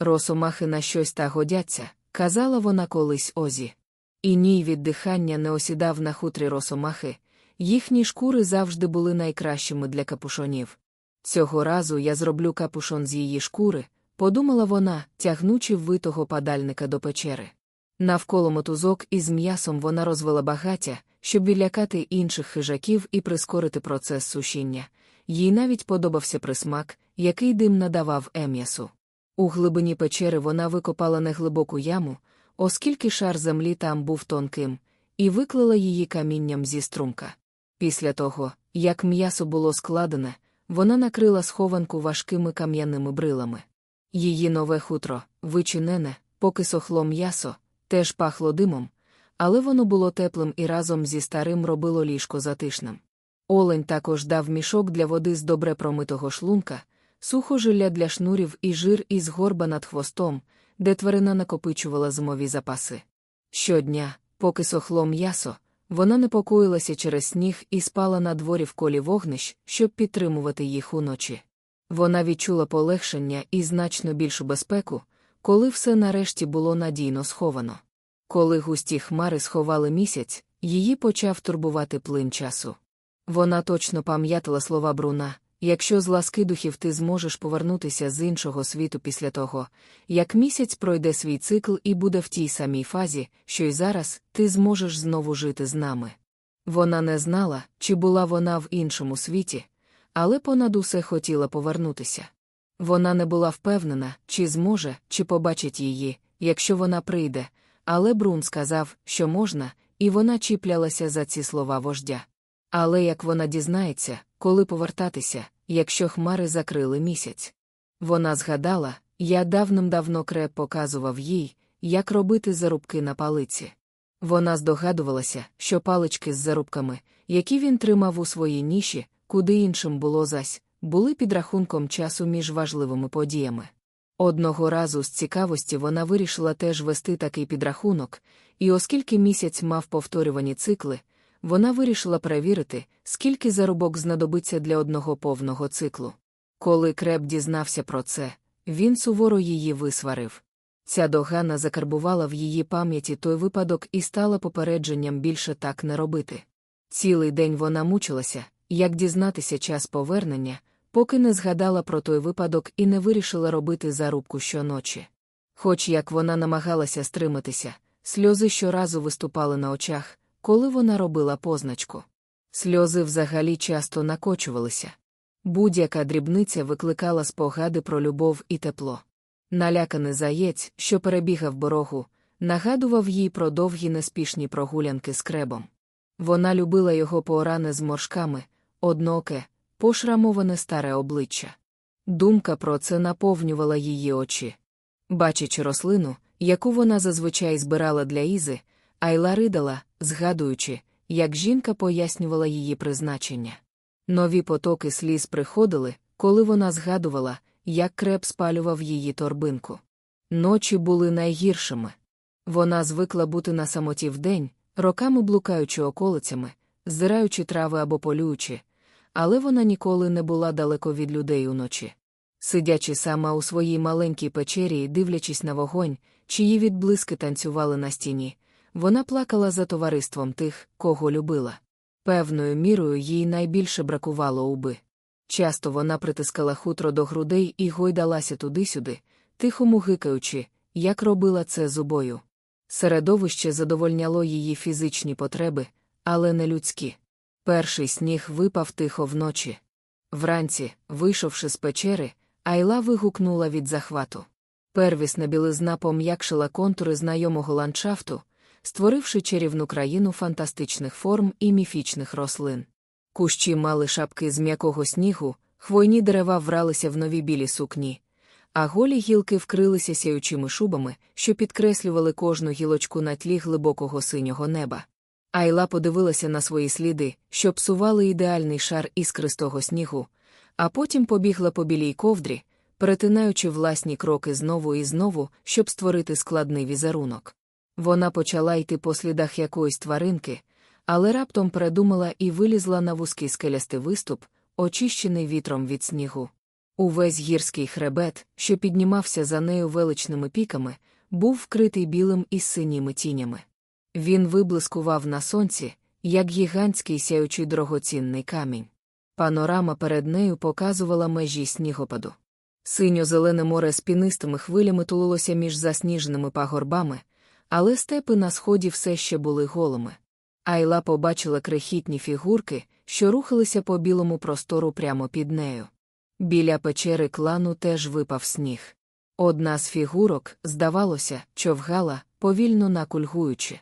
Росомахи на щось та годяться, казала вона колись Озі. І ній від дихання не осідав на хутрі росомахи, їхні шкури завжди були найкращими для капушонів. Цього разу я зроблю капушон з її шкури, подумала вона, тягнучи ввитого падальника до печери. Навколо мотузок із м'ясом вона розвела багаття, щоб відлякати інших хижаків і прискорити процес сушіння. Їй навіть подобався присмак, який дим надавав ем'ясу. У глибині печери вона викопала неглибоку яму, оскільки шар землі там був тонким, і виклала її камінням зі струмка. Після того, як м'ясо було складене, вона накрила схованку важкими кам'яними брилами. Її нове хутро, вичинене, поки сохло м'ясо, теж пахло димом, але воно було теплим і разом зі старим робило ліжко затишним. Олень також дав мішок для води з добре промитого шлунка, сухожилля для шнурів і жир із горба над хвостом, де тварина накопичувала зимові запаси. Щодня, поки сохло м'ясо, вона непокоїлася через сніг і спала на дворі в колі вогнищ, щоб підтримувати їх уночі. Вона відчула полегшення і значно більшу безпеку, коли все нарешті було надійно сховано. Коли густі хмари сховали місяць, її почав турбувати плин часу. Вона точно пам'ятала слова Бруна якщо з ласки духів ти зможеш повернутися з іншого світу після того, як місяць пройде свій цикл і буде в тій самій фазі, що й зараз, ти зможеш знову жити з нами. Вона не знала, чи була вона в іншому світі, але понад усе хотіла повернутися. Вона не була впевнена, чи зможе, чи побачить її, якщо вона прийде, але Брун сказав, що можна, і вона чіплялася за ці слова вождя. Але як вона дізнається, коли повертатися, якщо хмари закрили місяць? Вона згадала, я давним-давно креп показував їй, як робити зарубки на палиці. Вона здогадувалася, що палички з зарубками, які він тримав у своїй ніші, куди іншим було зась, були підрахунком часу між важливими подіями. Одного разу з цікавості вона вирішила теж вести такий підрахунок, і оскільки місяць мав повторювані цикли, вона вирішила перевірити, скільки заробок знадобиться для одного повного циклу. Коли креп дізнався про це, він суворо її висварив. Ця догана закарбувала в її пам'яті той випадок і стала попередженням більше так не робити. Цілий день вона мучилася, як дізнатися час повернення, поки не згадала про той випадок і не вирішила робити зарубку щоночі. Хоч як вона намагалася стриматися, сльози щоразу виступали на очах, коли вона робила позначку. Сльози взагалі часто накочувалися. Будь-яка дрібниця викликала спогади про любов і тепло. Наляканий заєць, що перебігав борогу, нагадував їй про довгі неспішні прогулянки з кребом. Вона любила його пооране з моршками, одноке, пошрамоване старе обличчя. Думка про це наповнювала її очі. Бачачи рослину, яку вона зазвичай збирала для Ізи, Айла ридала, згадуючи, як жінка пояснювала її призначення. Нові потоки сліз приходили, коли вона згадувала, як креп спалював її торбинку. Ночі були найгіршими. Вона звикла бути на самоті вдень, роками блукаючи околицями, зираючи трави або полюючи, але вона ніколи не була далеко від людей уночі. Сидячи сама у своїй маленькій печері і дивлячись на вогонь, чиї відблиски танцювали на стіні, вона плакала за товариством тих, кого любила. Певною мірою їй найбільше бракувало уби. Часто вона притискала хутро до грудей і гойдалася туди-сюди, тихо мугикаючи, як робила це зубою. Середовище задовольняло її фізичні потреби, але не людські. Перший сніг випав тихо вночі. Вранці, вийшовши з печери, Айла вигукнула від захвату. Первісна білизна пом'якшила контури знайомого ландшафту, створивши чарівну країну фантастичних форм і міфічних рослин. Кущі мали шапки з м'якого снігу, хвойні дерева вралися в нові білі сукні, а голі гілки вкрилися сяючими шубами, що підкреслювали кожну гілочку на тлі глибокого синього неба. Айла подивилася на свої сліди, що псували ідеальний шар іскристого снігу, а потім побігла по білій ковдрі, перетинаючи власні кроки знову і знову, щоб створити складний візерунок. Вона почала йти по слідах якоїсь тваринки, але раптом передумала і вилізла на вузький скелястий виступ, очищений вітром від снігу. Увесь гірський хребет, що піднімався за нею величними піками, був вкритий білим і синіми тінями. Він виблискував на сонці, як гігантський сяючий дорогоцінний камінь. Панорама перед нею показувала межі снігопаду. Синьо-зелене море з пінистими хвилями тулилося між засніженими пагорбами, але степи на сході все ще були голими. Айла побачила крихітні фігурки, що рухалися по білому простору прямо під нею. Біля печери клану теж випав сніг. Одна з фігурок, здавалося, човгала, повільно накульгуючи.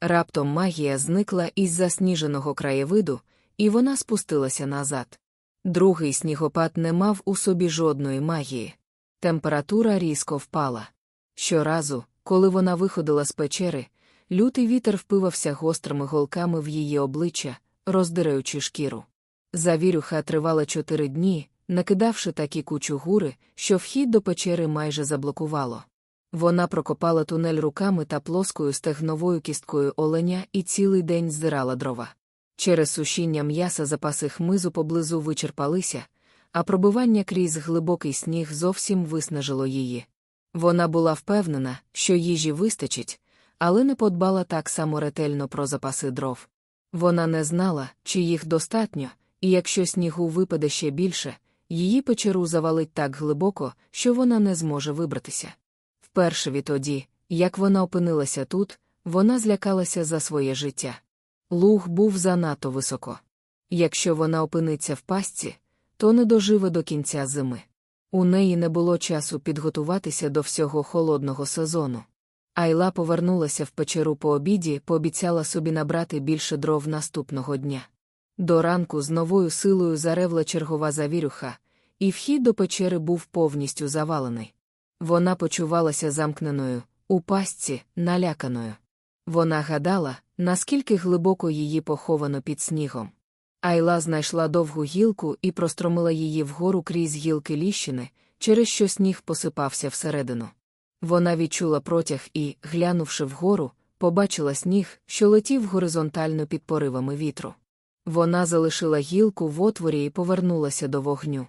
Раптом магія зникла із засніженого краєвиду, і вона спустилася назад. Другий снігопад не мав у собі жодної магії. Температура різко впала. Щоразу, коли вона виходила з печери, лютий вітер впивався гострими голками в її обличчя, роздираючи шкіру. Завірюха тривала чотири дні, накидавши такі кучу гури, що вхід до печери майже заблокувало. Вона прокопала тунель руками та плоскою стегновою кісткою оленя і цілий день здирала дрова. Через сушіння м'яса запаси хмизу поблизу вичерпалися, а пробивання крізь глибокий сніг зовсім виснажило її. Вона була впевнена, що їжі вистачить, але не подбала так само ретельно про запаси дров. Вона не знала, чи їх достатньо, і якщо снігу випаде ще більше, її печеру завалить так глибоко, що вона не зможе вибратися. Вперше відтоді, як вона опинилася тут, вона злякалася за своє життя. Луг був занадто високо. Якщо вона опиниться в пастці, то не доживе до кінця зими. У неї не було часу підготуватися до всього холодного сезону. Айла повернулася в печеру по обіді, пообіцяла собі набрати більше дров наступного дня. До ранку з новою силою заревла чергова завірюха, і вхід до печери був повністю завалений. Вона почувалася замкненою, у пастці, наляканою. Вона гадала, наскільки глибоко її поховано під снігом. Айла знайшла довгу гілку і простромила її вгору крізь гілки ліщини, через що сніг посипався всередину. Вона відчула протяг і, глянувши вгору, побачила сніг, що летів горизонтально під поривами вітру. Вона залишила гілку в отворі і повернулася до вогню.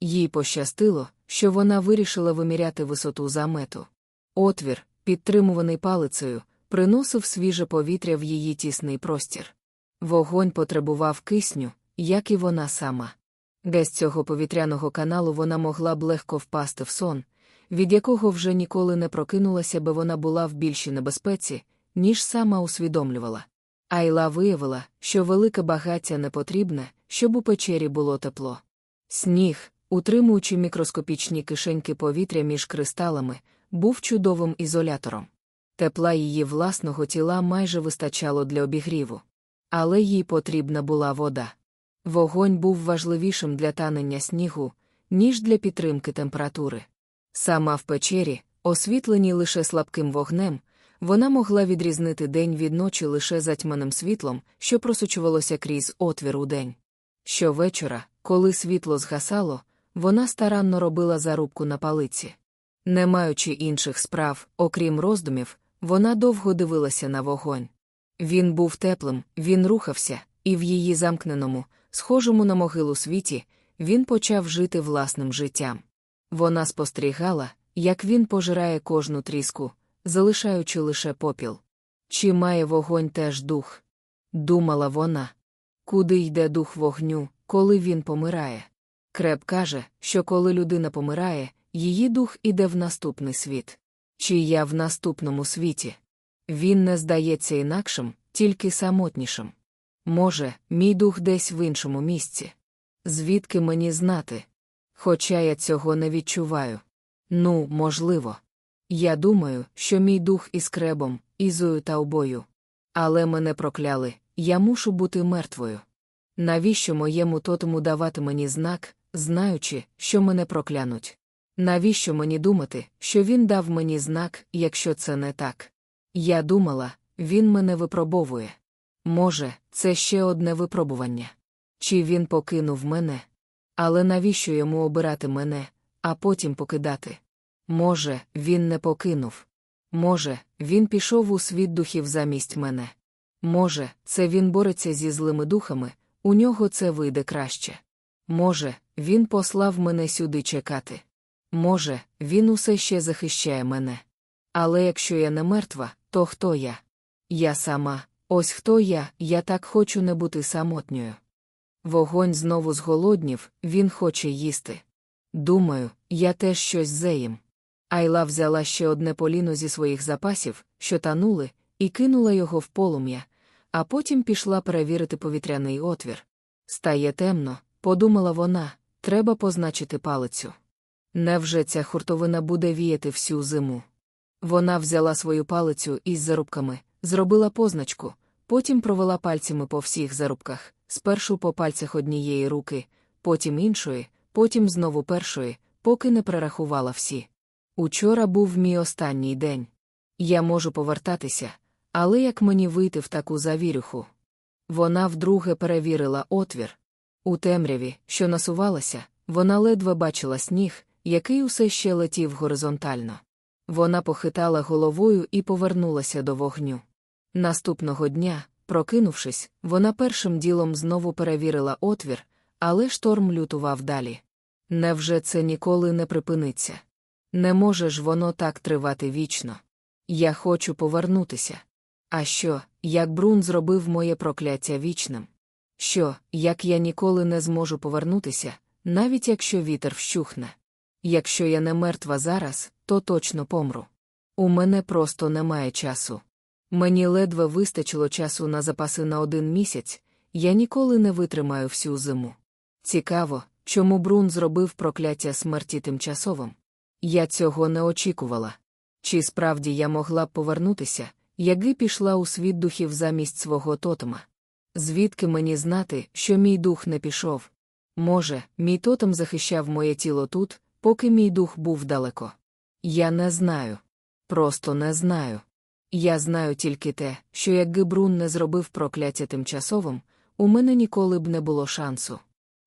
Їй пощастило, що вона вирішила виміряти висоту замету. Отвір, підтримуваний палицею, приносив свіже повітря в її тісний простір. Вогонь потребував кисню, як і вона сама. Без цього повітряного каналу вона могла б легко впасти в сон, від якого вже ніколи не прокинулася, би вона була в більшій небезпеці, ніж сама усвідомлювала. Айла виявила, що велике багаття не потрібне, щоб у печері було тепло. Сніг, утримуючи мікроскопічні кишеньки повітря між кристалами, був чудовим ізолятором. Тепла її власного тіла майже вистачало для обігріву. Але їй потрібна була вода. Вогонь був важливішим для танення снігу, ніж для підтримки температури. Сама в печері, освітлені лише слабким вогнем, вона могла відрізнити день від ночі лише затьманим світлом, що просочувалося крізь отвір у день. Щовечора, коли світло згасало, вона старанно робила зарубку на палиці. Не маючи інших справ, окрім роздумів, вона довго дивилася на вогонь. Він був теплим, він рухався, і в її замкненому, схожому на могилу світі, він почав жити власним життям. Вона спостерігала, як він пожирає кожну тріску, залишаючи лише попіл. Чи має вогонь теж дух? Думала вона. Куди йде дух вогню, коли він помирає? Креб каже, що коли людина помирає, її дух іде в наступний світ. Чи я в наступному світі? Він не здається інакшим, тільки самотнішим. Може, мій дух десь в іншому місці. Звідки мені знати? Хоча я цього не відчуваю. Ну, можливо. Я думаю, що мій дух із кребом, ізою та обою. Але мене прокляли, я мушу бути мертвою. Навіщо моєму тотему давати мені знак, знаючи, що мене проклянуть? Навіщо мені думати, що він дав мені знак, якщо це не так? Я думала, він мене випробовує. Може, це ще одне випробування. Чи він покинув мене? Але навіщо йому обирати мене, а потім покидати? Може, він не покинув. Може, він пішов у світ духів замість мене. Може, це він бореться зі злими духами, у нього це вийде краще. Може, він послав мене сюди чекати. Може, він усе ще захищає мене. Але якщо я не мертва, то хто я? Я сама, ось хто я, я так хочу не бути самотньою. Вогонь знову зголоднів, він хоче їсти. Думаю, я теж щось зеїм. Айла взяла ще одне поліно зі своїх запасів, що танули, і кинула його в полум'я, а потім пішла перевірити повітряний отвір. Стає темно, подумала вона, треба позначити палицю. Невже ця хуртовина буде віяти всю зиму? Вона взяла свою палицю із зарубками, зробила позначку, потім провела пальцями по всіх зарубках, спершу по пальцях однієї руки, потім іншої, потім знову першої, поки не перерахувала всі. Учора був мій останній день. Я можу повертатися, але як мені вийти в таку завірюху? Вона вдруге перевірила отвір. У темряві, що насувалася, вона ледве бачила сніг, який усе ще летів горизонтально. Вона похитала головою і повернулася до вогню. Наступного дня, прокинувшись, вона першим ділом знову перевірила отвір, але шторм лютував далі. Невже це ніколи не припиниться? Не може ж воно так тривати вічно. Я хочу повернутися. А що, як Брун зробив моє прокляття вічним? Що, як я ніколи не зможу повернутися, навіть якщо вітер вщухне? Якщо я не мертва зараз, то точно помру. У мене просто немає часу. Мені ледве вистачило часу на запаси на один місяць, я ніколи не витримаю всю зиму. Цікаво, чому Брун зробив прокляття смерті тимчасовим. Я цього не очікувала. Чи справді я могла б повернутися, якби пішла у світ духів замість свого тотема? Звідки мені знати, що мій дух не пішов? Може, мій тотем захищав моє тіло тут, поки мій дух був далеко. Я не знаю. Просто не знаю. Я знаю тільки те, що якби Брун не зробив прокляття тимчасовим, у мене ніколи б не було шансу.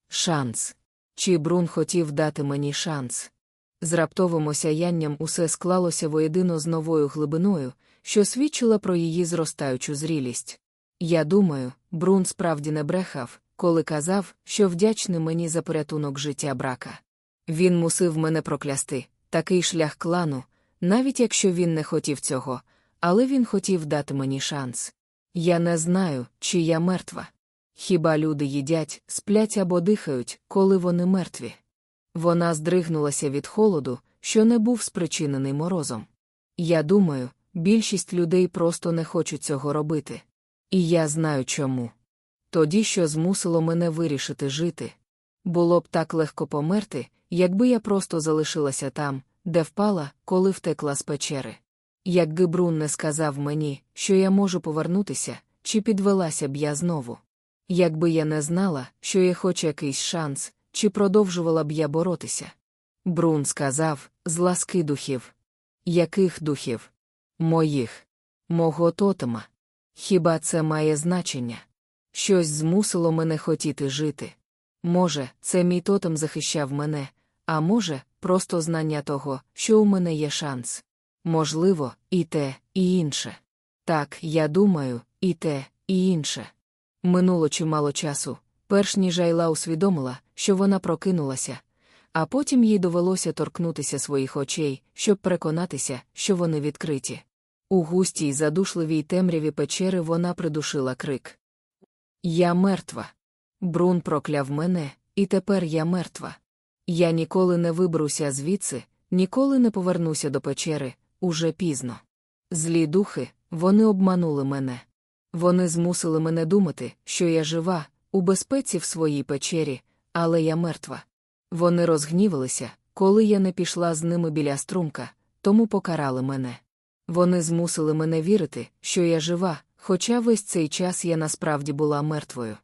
Шанс. Чи Брун хотів дати мені шанс? З раптовим осяянням усе склалося воєдино з новою глибиною, що свідчила про її зростаючу зрілість. Я думаю, Брун справді не брехав, коли казав, що вдячний мені за порятунок життя брака. Він мусив мене проклясти, такий шлях клану, навіть якщо він не хотів цього, але він хотів дати мені шанс. Я не знаю, чи я мертва. Хіба люди їдять, сплять або дихають, коли вони мертві? Вона здригнулася від холоду, що не був спричинений морозом. Я думаю, більшість людей просто не хочуть цього робити. І я знаю чому. Тоді, що змусило мене вирішити жити. Було б так легко померти, якби я просто залишилася там, де впала, коли втекла з печери. Якби Брун не сказав мені, що я можу повернутися, чи підвелася б я знову. Якби я не знала, що є хоч якийсь шанс, чи продовжувала б я боротися. Брун сказав з ласки духів. Яких духів? Моїх. Мого тотема. Хіба це має значення? Щось змусило мене хотіти жити. Може, це мій тотем захищав мене, а може, просто знання того, що у мене є шанс. Можливо, і те, і інше. Так, я думаю, і те, і інше. Минуло чимало часу, перш ніж Айла усвідомила, що вона прокинулася, а потім їй довелося торкнутися своїх очей, щоб переконатися, що вони відкриті. У густій задушливій темряві печери вона придушила крик. Я мертва. Брун прокляв мене, і тепер я мертва. Я ніколи не виберуся звідси, ніколи не повернуся до печери, уже пізно. Злі духи, вони обманули мене. Вони змусили мене думати, що я жива, у безпеці в своїй печері, але я мертва. Вони розгнівалися, коли я не пішла з ними біля струмка, тому покарали мене. Вони змусили мене вірити, що я жива, хоча весь цей час я насправді була мертвою.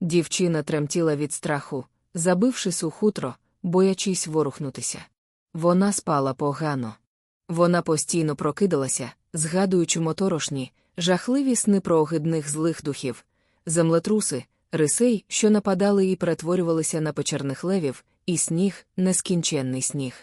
Дівчина тремтіла від страху, забившись у хутро, боячись ворухнутися. Вона спала погано. Вона постійно прокидалася, згадуючи моторошні, жахливі сни про огидних злих духів, землетруси, рисей, що нападали і перетворювалися на печерних левів, і сніг, нескінченний сніг.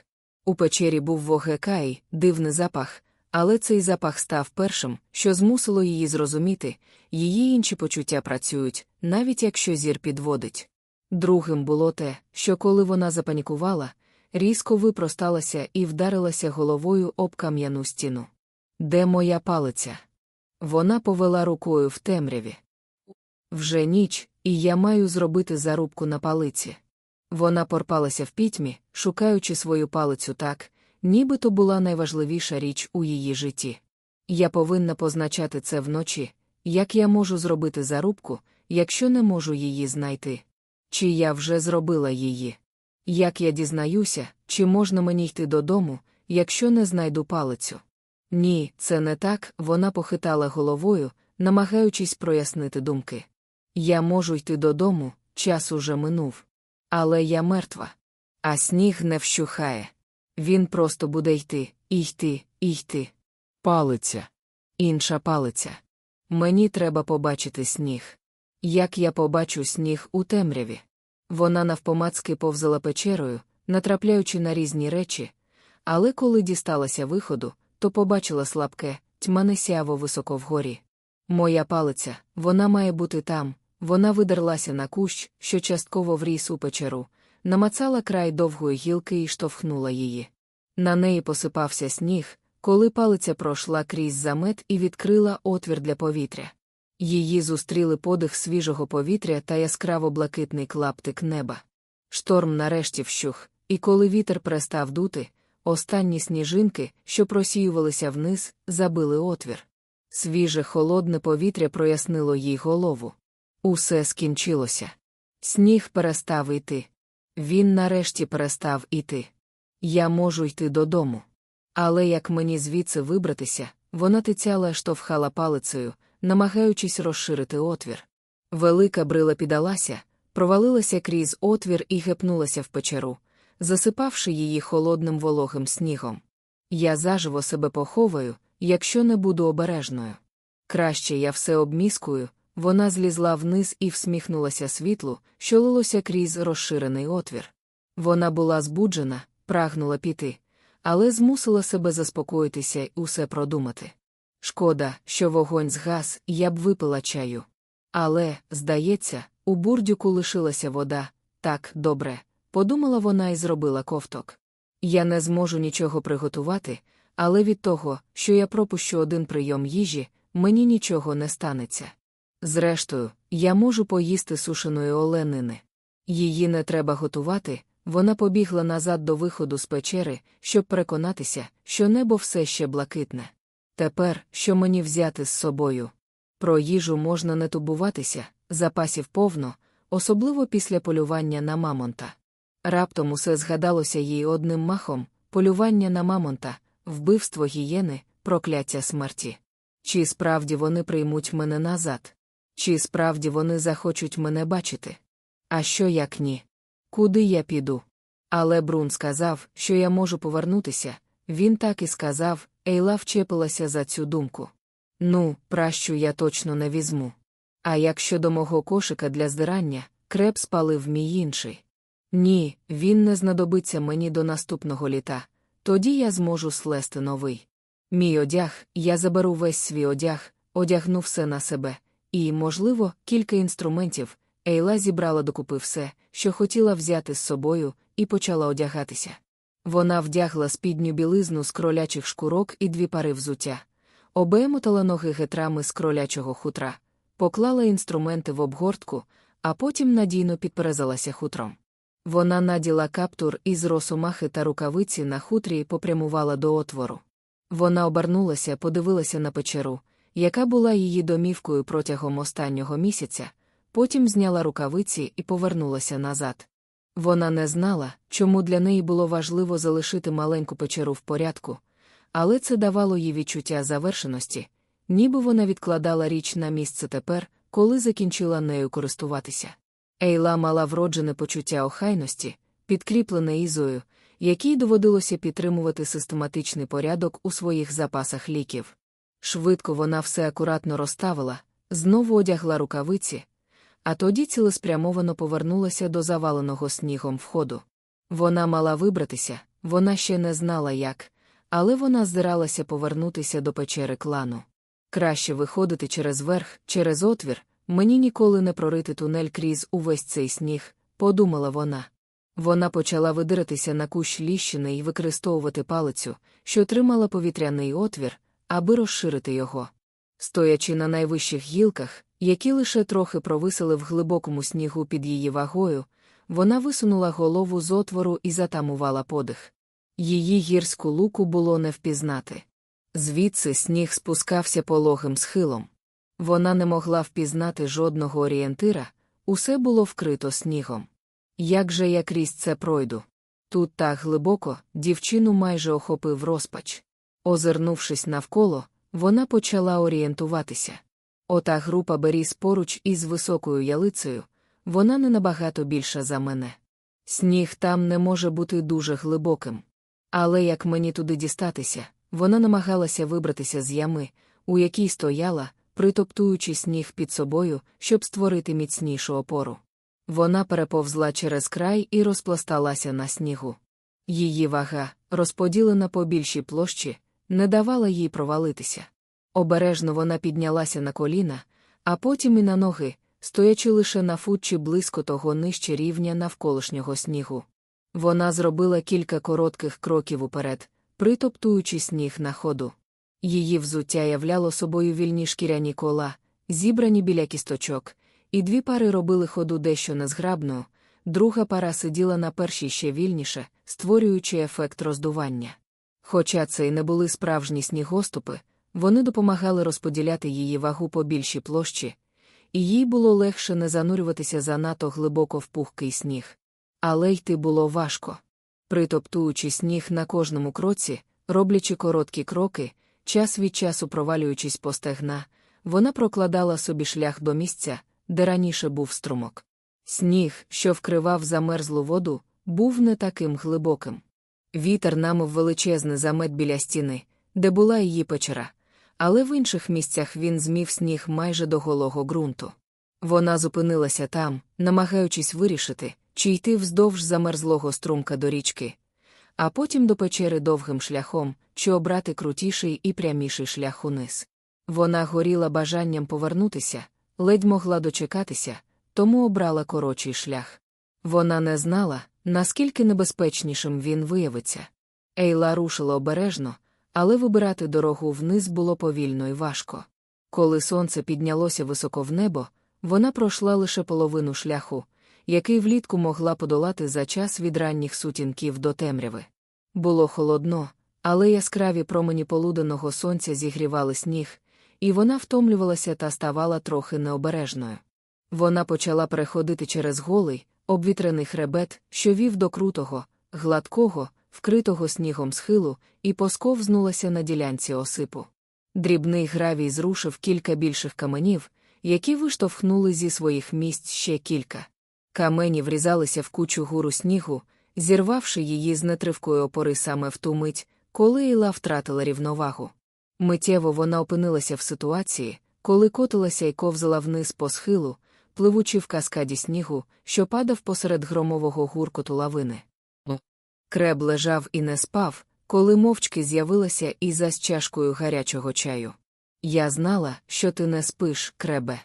У печері був вогекай, дивний запах, але цей запах став першим, що змусило її зрозуміти, її інші почуття працюють, навіть якщо зір підводить. Другим було те, що коли вона запанікувала, різко випросталася і вдарилася головою об кам'яну стіну. Де моя палиця? Вона повела рукою в темряві. Вже ніч, і я маю зробити зарубку на палиці. Вона порпалася в пітьмі, шукаючи свою палицю так, ніби то була найважливіша річ у її житті. Я повинна позначати це вночі, як я можу зробити зарубку, якщо не можу її знайти. Чи я вже зробила її? Як я дізнаюся, чи можна мені йти додому, якщо не знайду палицю? Ні, це не так, вона похитала головою, намагаючись прояснити думки. Я можу йти додому, час уже минув. Але я мертва. А сніг не вщухає. Він просто буде йти, йти, йти. Палиця. Інша палиця. Мені треба побачити сніг. Як я побачу сніг у темряві. Вона навпомацки повзала печерою, натрапляючи на різні речі, але коли дісталася виходу, то побачила слабке, тьмане сяво високо вгорі. Моя палиця, вона має бути там. Вона видерлася на кущ, що частково вріс у печеру, намацала край довгої гілки і штовхнула її. На неї посипався сніг, коли палиця пройшла крізь замет і відкрила отвір для повітря. Її зустріли подих свіжого повітря та яскраво блакитний клаптик неба. Шторм нарешті вщух, і коли вітер перестав дути, останні сніжинки, що просіювалися вниз, забили отвір. Свіже холодне повітря прояснило їй голову. Усе скінчилося. Сніг перестав іти. Він нарешті перестав іти. Я можу йти додому. Але як мені звідси вибратися, вона тицяла штовхала палицею, намагаючись розширити отвір. Велика брила піддалася, провалилася крізь отвір і гепнулася в печеру, засипавши її холодним вологим снігом. Я заживо себе поховаю, якщо не буду обережною. Краще я все обміскую. Вона злізла вниз і всміхнулася світлу, що лилося крізь розширений отвір. Вона була збуджена, прагнула піти, але змусила себе заспокоїтися й усе продумати. Шкода, що вогонь згас, я б випила чаю. Але, здається, у бурдюку лишилася вода, так, добре, подумала вона і зробила ковток. Я не зможу нічого приготувати, але від того, що я пропущу один прийом їжі, мені нічого не станеться. Зрештою, я можу поїсти сушеної оленини. Її не треба готувати, вона побігла назад до виходу з печери, щоб переконатися, що небо все ще блакитне. Тепер, що мені взяти з собою? Про їжу можна не тубуватися, запасів повно, особливо після полювання на мамонта. Раптом усе згадалося їй одним махом полювання на мамонта, вбивство гієни, прокляття смерті. Чи справді вони приймуть мене назад? Чи справді вони захочуть мене бачити? А що як ні? Куди я піду? Але Брун сказав, що я можу повернутися. Він так і сказав, Ейла вчепилася за цю думку. Ну, пращу я точно не візьму. А як щодо мого кошика для здирання, креп спалив мій інший. Ні, він не знадобиться мені до наступного літа, тоді я зможу слести новий. Мій одяг, я заберу весь свій одяг, одягну все на себе, і, можливо, кілька інструментів. Ейла зібрала докупи все, що хотіла взяти з собою, і почала одягатися. Вона вдягла спідню білизну з кролячих шкурок і дві пари взуття, обемотала ноги гетрами з кролячого хутра, поклала інструменти в обгортку, а потім надійно підперезалася хутром. Вона наділа каптур із росомахи та рукавиці на хутрі і попрямувала до отвору. Вона обернулася, подивилася на печеру, яка була її домівкою протягом останнього місяця, потім зняла рукавиці і повернулася назад. Вона не знала, чому для неї було важливо залишити маленьку печеру в порядку, але це давало їй відчуття завершеності, ніби вона відкладала річ на місце тепер, коли закінчила нею користуватися. Ейла мала вроджене почуття охайності, підкріплене ізою, якій доводилося підтримувати систематичний порядок у своїх запасах ліків. Швидко вона все акуратно розставила, знову одягла рукавиці, а тоді цілеспрямовано повернулася до заваленого снігом входу. Вона мала вибратися, вона ще не знала як, але вона здиралася повернутися до печери клану. Краще виходити через верх, через отвір, мені ніколи не прорити тунель крізь увесь цей сніг, подумала вона. Вона почала видиратися на кущ ліщини і використовувати палицю, що тримала повітряний отвір, аби розширити його. Стоячи на найвищих гілках, які лише трохи провисили в глибокому снігу під її вагою, вона висунула голову з отвору і затамувала подих. Її гірську луку було не впізнати. Звідси сніг спускався пологим схилом. Вона не могла впізнати жодного орієнтира, усе було вкрито снігом. Як же я крізь це пройду? Тут так глибоко, дівчину майже охопив розпач. Озирнувшись навколо, вона почала орієнтуватися. Ота група беріз поруч із високою ялицею, вона не набагато більша за мене. Сніг там не може бути дуже глибоким. Але як мені туди дістатися, вона намагалася вибратися з ями, у якій стояла, притоптуючи сніг під собою, щоб створити міцнішу опору. Вона переповзла через край і розпласталася на снігу. Її вага, розподілена по більшій площі, не давала їй провалитися. Обережно вона піднялася на коліна, а потім і на ноги, стоячи лише на фут чи близько того нижче рівня навколишнього снігу. Вона зробила кілька коротких кроків уперед, притоптуючи сніг на ходу. Її взуття являло собою вільні шкіряні кола, зібрані біля кісточок, і дві пари робили ходу дещо незграбною, друга пара сиділа на першій ще вільніше, створюючи ефект роздування. Хоча це й не були справжні снігоступи, вони допомагали розподіляти її вагу по більшій площі, і їй було легше не занурюватися занадто глибоко в пухкий сніг. Але йти було важко. Притоптуючи сніг на кожному кроці, роблячи короткі кроки, час від часу провалюючись по стегна, вона прокладала собі шлях до місця, де раніше був струмок. Сніг, що вкривав замерзлу воду, був не таким глибоким. Вітер намив величезний замет біля стіни, де була її печера, але в інших місцях він змів сніг майже до голого ґрунту. Вона зупинилася там, намагаючись вирішити, чи йти вздовж замерзлого струмка до річки, а потім до печери довгим шляхом, чи обрати крутіший і пряміший шлях униз. Вона горіла бажанням повернутися, ледь могла дочекатися, тому обрала коротший шлях. Вона не знала, наскільки небезпечнішим він виявиться. Ейла рушила обережно, але вибирати дорогу вниз було повільно і важко. Коли сонце піднялося високо в небо, вона пройшла лише половину шляху, який влітку могла подолати за час від ранніх сутінків до темряви. Було холодно, але яскраві промені полуденного сонця зігрівали сніг, і вона втомлювалася та ставала трохи необережною. Вона почала переходити через голий, обвітрений хребет, що вів до крутого, гладкого, вкритого снігом схилу, і посковзнулася на ділянці осипу. Дрібний гравій зрушив кілька більших каменів, які виштовхнули зі своїх місць ще кілька. Камені врізалися в кучу гуру снігу, зірвавши її з нетривкої опори саме в ту мить, коли Іла втратила рівновагу. Миттєво вона опинилася в ситуації, коли котилася і ковзала вниз по схилу, пливучи в каскаді снігу, що падав посеред громового гуркоту лавини. Креб лежав і не спав, коли мовчки з'явилася і за чашкою гарячого чаю. Я знала, що ти не спиш, кребе.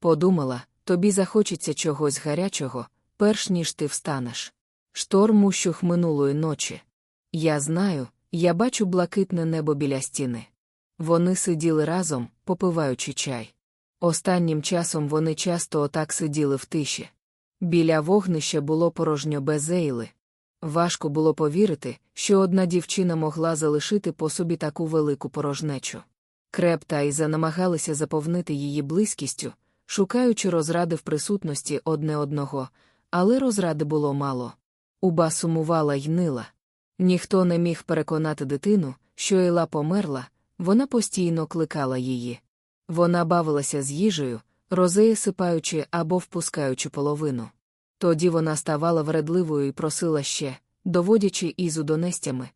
Подумала, тобі захочеться чогось гарячого, перш ніж ти встанеш. Шторм ущух минулої ночі. Я знаю, я бачу блакитне небо біля стіни. Вони сиділи разом, попиваючи чай. Останнім часом вони часто отак сиділи в тиші. Біля вогнища було порожньо без Ейли. Важко було повірити, що одна дівчина могла залишити по собі таку велику порожнечу. Креп та Іза намагалися заповнити її близькістю, шукаючи розради в присутності одне одного, але розради було мало. Уба сумувала й нила. Ніхто не міг переконати дитину, що Ейла померла, вона постійно кликала її. Вона бавилася з їжею, розеї сипаючи або впускаючи половину. Тоді вона ставала вредливою і просила ще, доводячи Ізу донестями,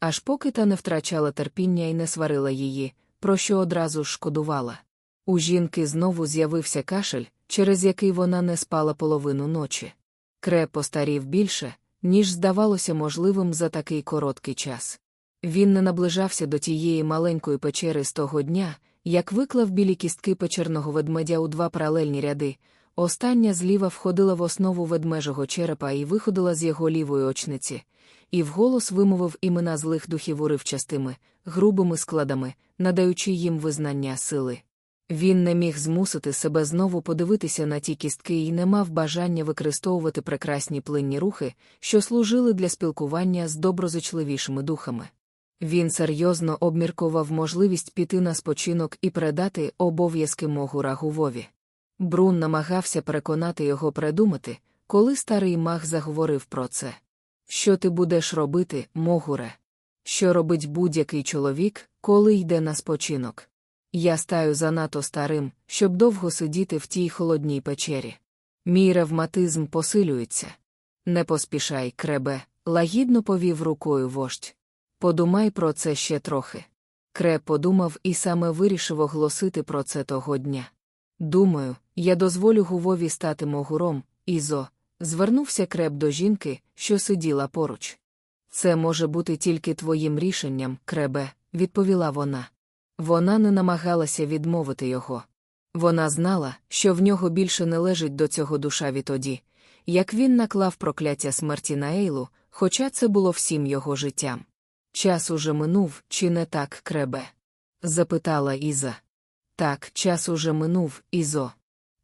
аж поки та не втрачала терпіння і не сварила її, про що одразу шкодувала. У жінки знову з'явився кашель, через який вона не спала половину ночі. Кре постарів більше, ніж здавалося можливим за такий короткий час. Він не наближався до тієї маленької печери з того дня, як виклав білі кістки печерного ведмедя у два паралельні ряди. Остання зліва входила в основу ведмежого черепа і виходила з його лівої очниці, і вголос вимовив імена злих духів уривчастими, грубими складами, надаючи їм визнання сили. Він не міг змусити себе знову подивитися на ті кістки і не мав бажання використовувати прекрасні плинні рухи, що служили для спілкування з доброзичливішими духами. Він серйозно обміркував можливість піти на спочинок і передати обов'язки Могура Гувові. Брун намагався переконати його придумати, коли старий маг заговорив про це. Що ти будеш робити, Могуре? Що робить будь-який чоловік, коли йде на спочинок? Я стаю занадто старим, щоб довго сидіти в тій холодній печері. Мій ревматизм посилюється. Не поспішай, кребе, лагідно повів рукою вождь. Подумай про це ще трохи. Креб подумав і саме вирішив оголосити про це того дня. Думаю, я дозволю Гувові стати могуром, Ізо, звернувся креб до жінки, що сиділа поруч. Це може бути тільки твоїм рішенням, кребе, відповіла вона. Вона не намагалася відмовити його. Вона знала, що в нього більше не лежить до цього душа відтоді, як він наклав прокляття смерті на Ейлу, хоча це було всім його життям. Час уже минув, чи не так, кребе? запитала Іза. Так, час уже минув, Ізо.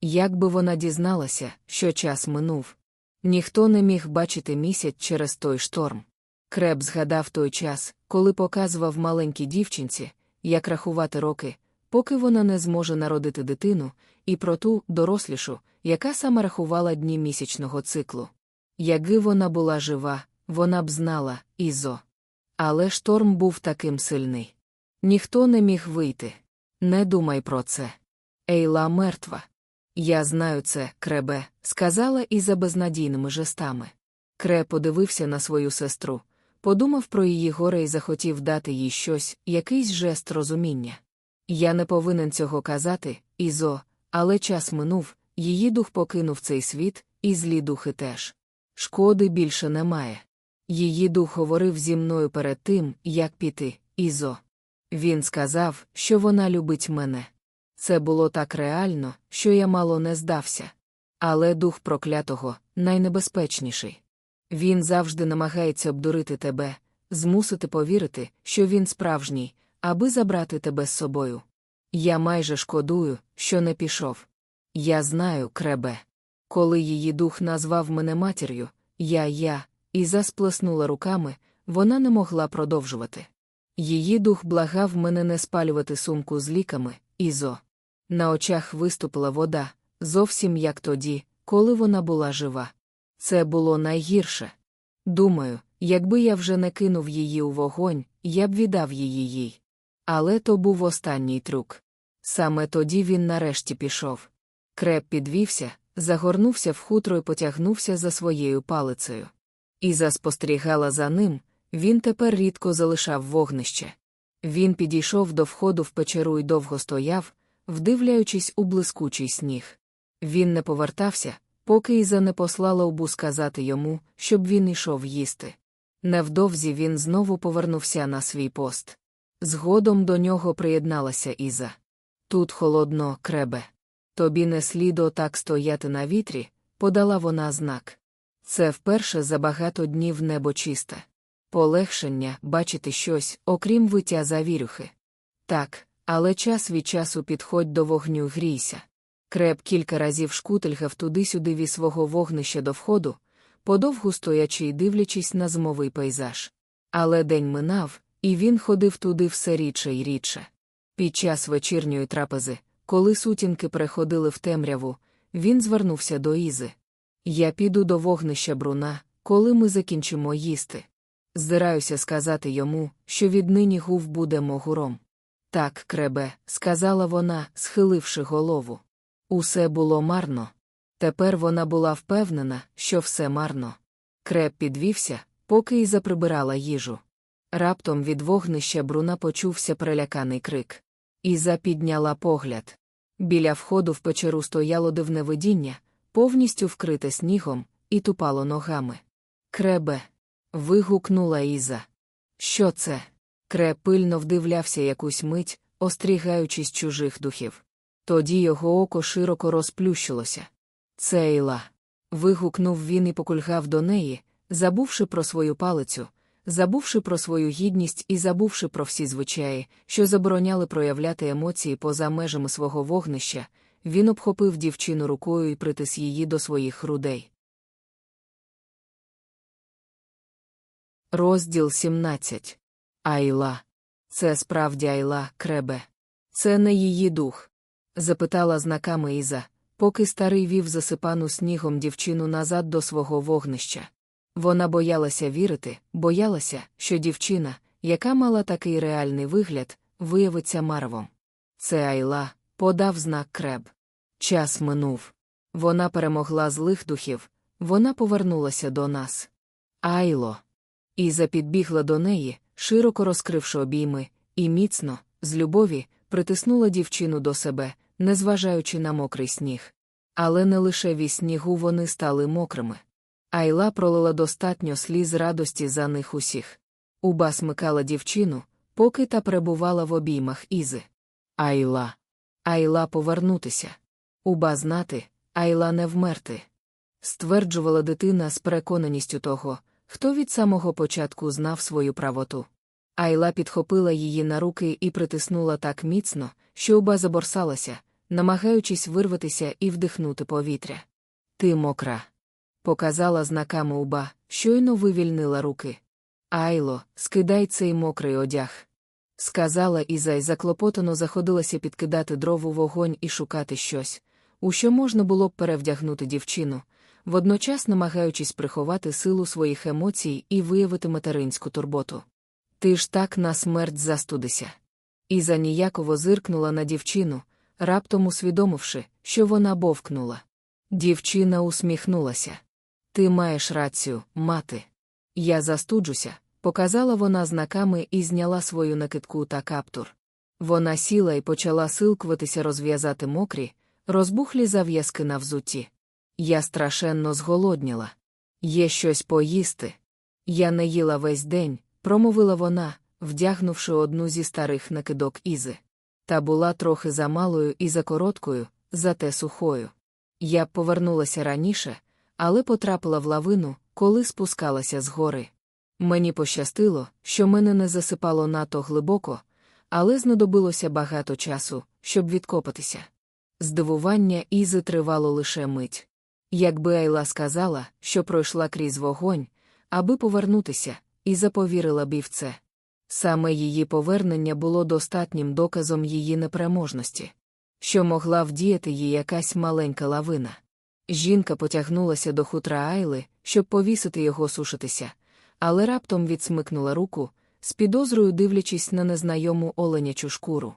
Як би вона дізналася, що час минув? Ніхто не міг бачити місяць через той шторм. Креб згадав той час, коли показував маленькій дівчинці, як рахувати роки, поки вона не зможе народити дитину, і про ту дорослішу, яка саме рахувала дні місячного циклу. Якби вона була жива, вона б знала, Ізо. Але шторм був таким сильний. Ніхто не міг вийти. Не думай про це. Ейла мертва. Я знаю це, кребе, сказала Іза безнадійними жестами. Кре подивився на свою сестру, подумав про її горе і захотів дати їй щось, якийсь жест розуміння. Я не повинен цього казати, Ізо, але час минув, її дух покинув цей світ, і злі духи теж. Шкоди більше немає. Її дух говорив зі мною перед тим, як піти, Ізо. Він сказав, що вона любить мене. Це було так реально, що я мало не здався. Але дух проклятого найнебезпечніший. Він завжди намагається обдурити тебе, змусити повірити, що він справжній, аби забрати тебе з собою. Я майже шкодую, що не пішов. Я знаю, кребе. Коли її дух назвав мене матір'ю, я, я, і засплеснула руками, вона не могла продовжувати. Її дух благав мене не спалювати сумку з ліками, Ізо. На очах виступила вода, зовсім як тоді, коли вона була жива. Це було найгірше. Думаю, якби я вже не кинув її у вогонь, я б віддав її їй. Але то був останній трюк. Саме тоді він нарешті пішов. Креп підвівся, загорнувся в хутро і потягнувся за своєю палицею. Іза спостерігала за ним, він тепер рідко залишав вогнище. Він підійшов до входу в печеру і довго стояв, вдивляючись у блискучий сніг. Він не повертався, поки Іза не послала обу сказати йому, щоб він ішов їсти. Невдовзі він знову повернувся на свій пост. Згодом до нього приєдналася Іза. Тут холодно, кребе. Тобі не слід отак стояти на вітрі, подала вона знак. Це вперше за багато днів небо чисте. Полегшення бачити щось, окрім виття завірюхи. Так, але час від часу підходь до вогню грійся. Креп кілька разів шкутильгав туди-сюди від свого вогнища до входу, подовгу стоячи й дивлячись на зимовий пейзаж. Але день минав, і він ходив туди все рідше й рідше. Під час вечірньої трапези, коли сутінки переходили в темряву, він звернувся до Ізи. Я піду до вогнища бруна, коли ми закінчимо їсти. Здираюся сказати йому, що віднині гув буде могуром. Так, кребе, сказала вона, схиливши голову. Усе було марно. Тепер вона була впевнена, що все марно. Креб підвівся, поки й заприбирала їжу. Раптом від вогнища бруна почувся переляканий крик. Іза підняла погляд. Біля входу в печеру стояло дивне видіння, повністю вкрите снігом, і тупало ногами. Кребе. вигукнула Іза. Що це? Креб пильно вдивлявся якусь мить, острігаючись чужих духів. Тоді його око широко розплющилося. Це Іла. вигукнув він і покульгав до неї, забувши про свою палицю, забувши про свою гідність і забувши про всі звичаї, що забороняли проявляти емоції поза межами свого вогнища, він обхопив дівчину рукою і притис її до своїх грудей. Розділ 17. Айла. Це справді Айла, кребе. Це не її дух. запитала знаками Іза, поки старий вів засипану снігом дівчину назад до свого вогнища. Вона боялася вірити, боялася, що дівчина, яка мала такий реальний вигляд, виявиться марвом. Це Айла, подав знак креб. Час минув. Вона перемогла злих духів, вона повернулася до нас. Айло. Іза підбігла до неї, широко розкривши обійми, і міцно, з любові, притиснула дівчину до себе, незважаючи на мокрий сніг. Але не лише від снігу вони стали мокрими. Айла пролила достатньо сліз радості за них усіх. Уба смикала дівчину, поки та перебувала в обіймах Ізи. Айла. Айла повернутися. Уба знати, Айла не вмерти. Стверджувала дитина з переконаністю того, хто від самого початку знав свою правоту. Айла підхопила її на руки і притиснула так міцно, що уба заборсалася, намагаючись вирватися і вдихнути повітря. Ти мокра. Показала знаками уба, щойно вивільнила руки. Айло, скидай цей мокрий одяг. Сказала Іза й заклопотано заходилася підкидати дров у вогонь і шукати щось, у що можна було б перевдягнути дівчину, водночас намагаючись приховати силу своїх емоцій і виявити материнську турботу. Ти ж так на смерть застудися. Іза ніяково зиркнула на дівчину, раптом усвідомивши, що вона бовкнула. Дівчина усміхнулася. Ти маєш рацію, мати. Я застуджуся, показала вона знаками і зняла свою накидку та каптур. Вона сіла і почала силкуватися розв'язати мокрі, розбухлі зав'язки на взутті. Я страшенно зголодніла. Є щось поїсти. Я не їла весь день, промовила вона, вдягнувши одну зі старих накидок Ізи. Та була трохи замалою і закороткою, зате сухою. Я повернулася раніше, але потрапила в лавину, коли спускалася з гори. Мені пощастило, що мене не засипало надто глибоко, але знадобилося багато часу, щоб відкопатися. Здивування Ізи тривало лише мить. Якби Айла сказала, що пройшла крізь вогонь, аби повернутися, і заповірила б і в це. Саме її повернення було достатнім доказом її непереможності, що могла вдіяти їй якась маленька лавина. Жінка потягнулася до хутра Айли, щоб повісити його сушитися, але раптом відсмикнула руку, з підозрою дивлячись на незнайому оленячу шкуру.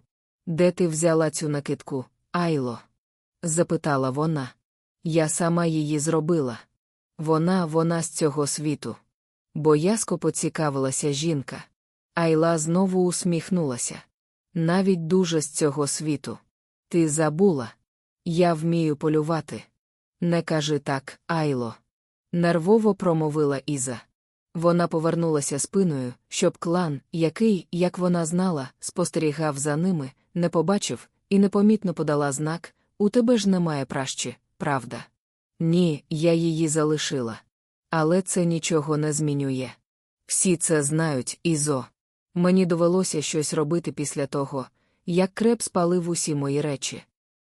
Де ти взяла цю накидку, Айло? запитала вона. Я сама її зробила. Вона, вона з цього світу. Боязко поцікавилася жінка. Айла знову усміхнулася. Навіть дуже з цього світу. Ти забула. Я вмію полювати. Не кажи так, Айло. Нервово промовила Іза. Вона повернулася спиною, щоб клан, який, як вона знала, спостерігав за ними, не побачив і непомітно подала знак у тебе ж немає пращі, правда? Ні, я її залишила. Але це нічого не змінює. Всі це знають, Ізо. Мені довелося щось робити після того, як креп спалив усі мої речі.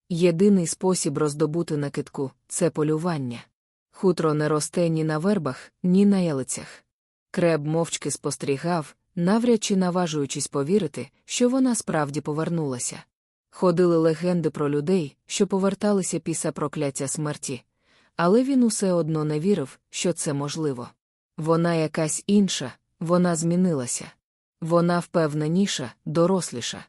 Єдиний спосіб роздобути накидку це полювання. Хутро не росте ні на вербах, ні на ялицях. Креб мовчки спостерігав, навряд чи наважуючись повірити, що вона справді повернулася. Ходили легенди про людей, що поверталися після прокляття смерті, але він усе одно не вірив, що це можливо. Вона якась інша, вона змінилася. Вона впевненіша, доросліша.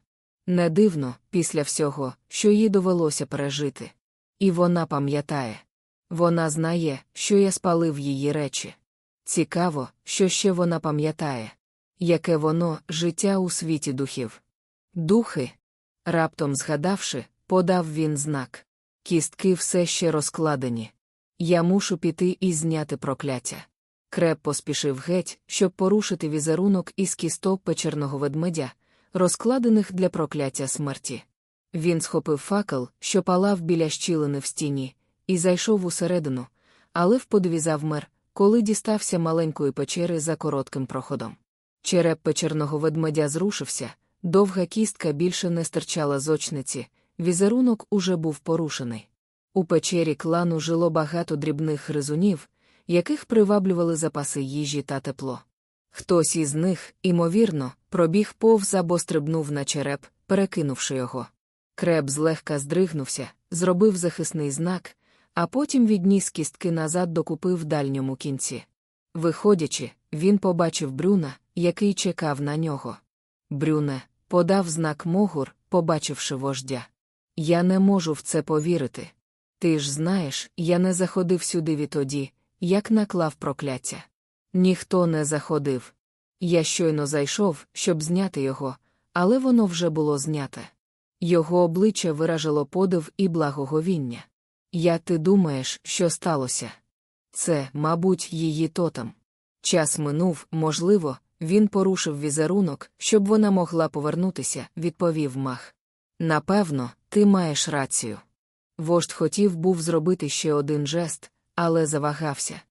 Не дивно, після всього, що їй довелося пережити. І вона пам'ятає. Вона знає, що я спалив її речі. Цікаво, що ще вона пам'ятає. Яке воно життя у світі духів. Духи. Раптом згадавши, подав він знак. Кістки все ще розкладені. Я мушу піти і зняти прокляття. Креп поспішив геть, щоб порушити візерунок із кісток печерного ведмедя, розкладених для прокляття смерті. Він схопив факел, що палав біля щілини в стіні, і зайшов усередину, але в подиві завмер, коли дістався маленької печери за коротким проходом. Череп печерного ведмедя зрушився, довга кістка більше не стирчала з очниці, візерунок уже був порушений. У печері клану жило багато дрібних гризунів, яких приваблювали запаси їжі та тепло. Хтось із них, імовірно, пробіг повз або стрибнув на череп, перекинувши його. Креб злегка здригнувся, зробив захисний знак, а потім відніс кістки назад докупи в дальньому кінці. Виходячи, він побачив Брюна, який чекав на нього. Брюне, подав знак Могур, побачивши вождя. Я не можу в це повірити. Ти ж знаєш, я не заходив сюди відтоді, як наклав прокляття. Ніхто не заходив. Я щойно зайшов, щоб зняти його, але воно вже було зняте. Його обличчя виражило подив і благоговіння. Я ти думаєш, що сталося? Це, мабуть, її тотем. Час минув, можливо, він порушив візерунок, щоб вона могла повернутися, відповів мах. Напевно, ти маєш рацію. Вождь хотів був зробити ще один жест, але завагався.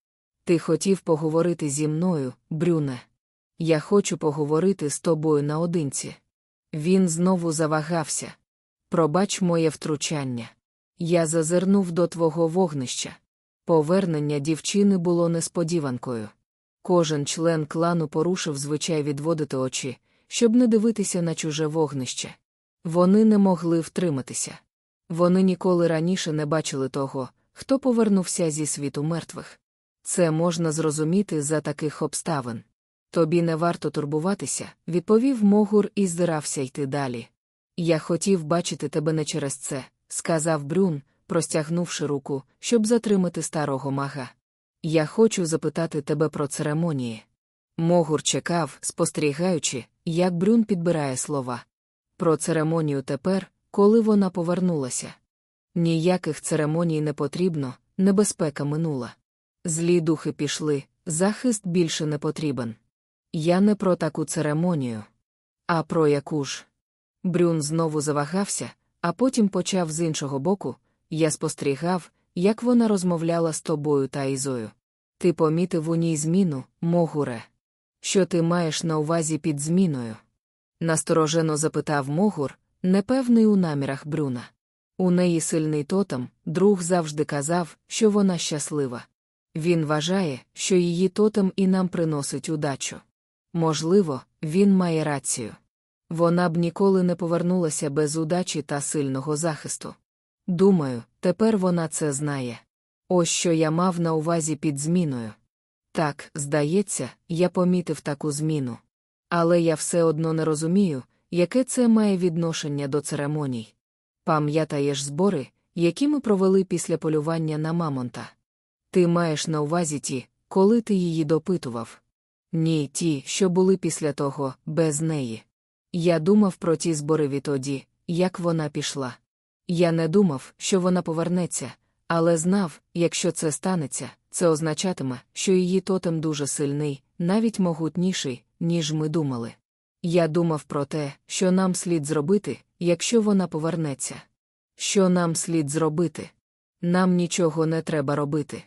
Ти хотів поговорити зі мною, Брюне. Я хочу поговорити з тобою наодинці. Він знову завагався. Пробач моє втручання. Я зазирнув до твого вогнища. Повернення дівчини було несподіванкою. Кожен член клану порушив звичай відводити очі, щоб не дивитися на чуже вогнище. Вони не могли втриматися. Вони ніколи раніше не бачили того, хто повернувся зі світу мертвих. Це можна зрозуміти за таких обставин. Тобі не варто турбуватися, відповів Могур і здирався йти далі. Я хотів бачити тебе не через це, сказав Брюн, простягнувши руку, щоб затримати старого мага. Я хочу запитати тебе про церемонії. Могур чекав, спостерігаючи, як Брюн підбирає слова. Про церемонію тепер, коли вона повернулася. Ніяких церемоній не потрібно, небезпека минула. Злі духи пішли, захист більше не потрібен. Я не про таку церемонію. А про яку ж? Брюн знову завагався, а потім почав з іншого боку. Я спостерігав, як вона розмовляла з тобою та Ізою. Ти помітив у ній зміну, Могуре. Що ти маєш на увазі під зміною? Насторожено запитав Могур, непевний у намірах Брюна. У неї сильний тотем, друг завжди казав, що вона щаслива. Він вважає, що її тотем і нам приносить удачу. Можливо, він має рацію. Вона б ніколи не повернулася без удачі та сильного захисту. Думаю, тепер вона це знає. Ось що я мав на увазі під зміною. Так, здається, я помітив таку зміну. Але я все одно не розумію, яке це має відношення до церемоній. Пам'ятаєш збори, які ми провели після полювання на Мамонта? Ти маєш на увазі ті, коли ти її допитував? Ні, ті, що були після того, без неї. Я думав про ті збори відтоді, як вона пішла. Я не думав, що вона повернеться, але знав, якщо це станеться, це означатиме, що її тотем дуже сильний, навіть могутніший, ніж ми думали. Я думав про те, що нам слід зробити, якщо вона повернеться. Що нам слід зробити? Нам нічого не треба робити.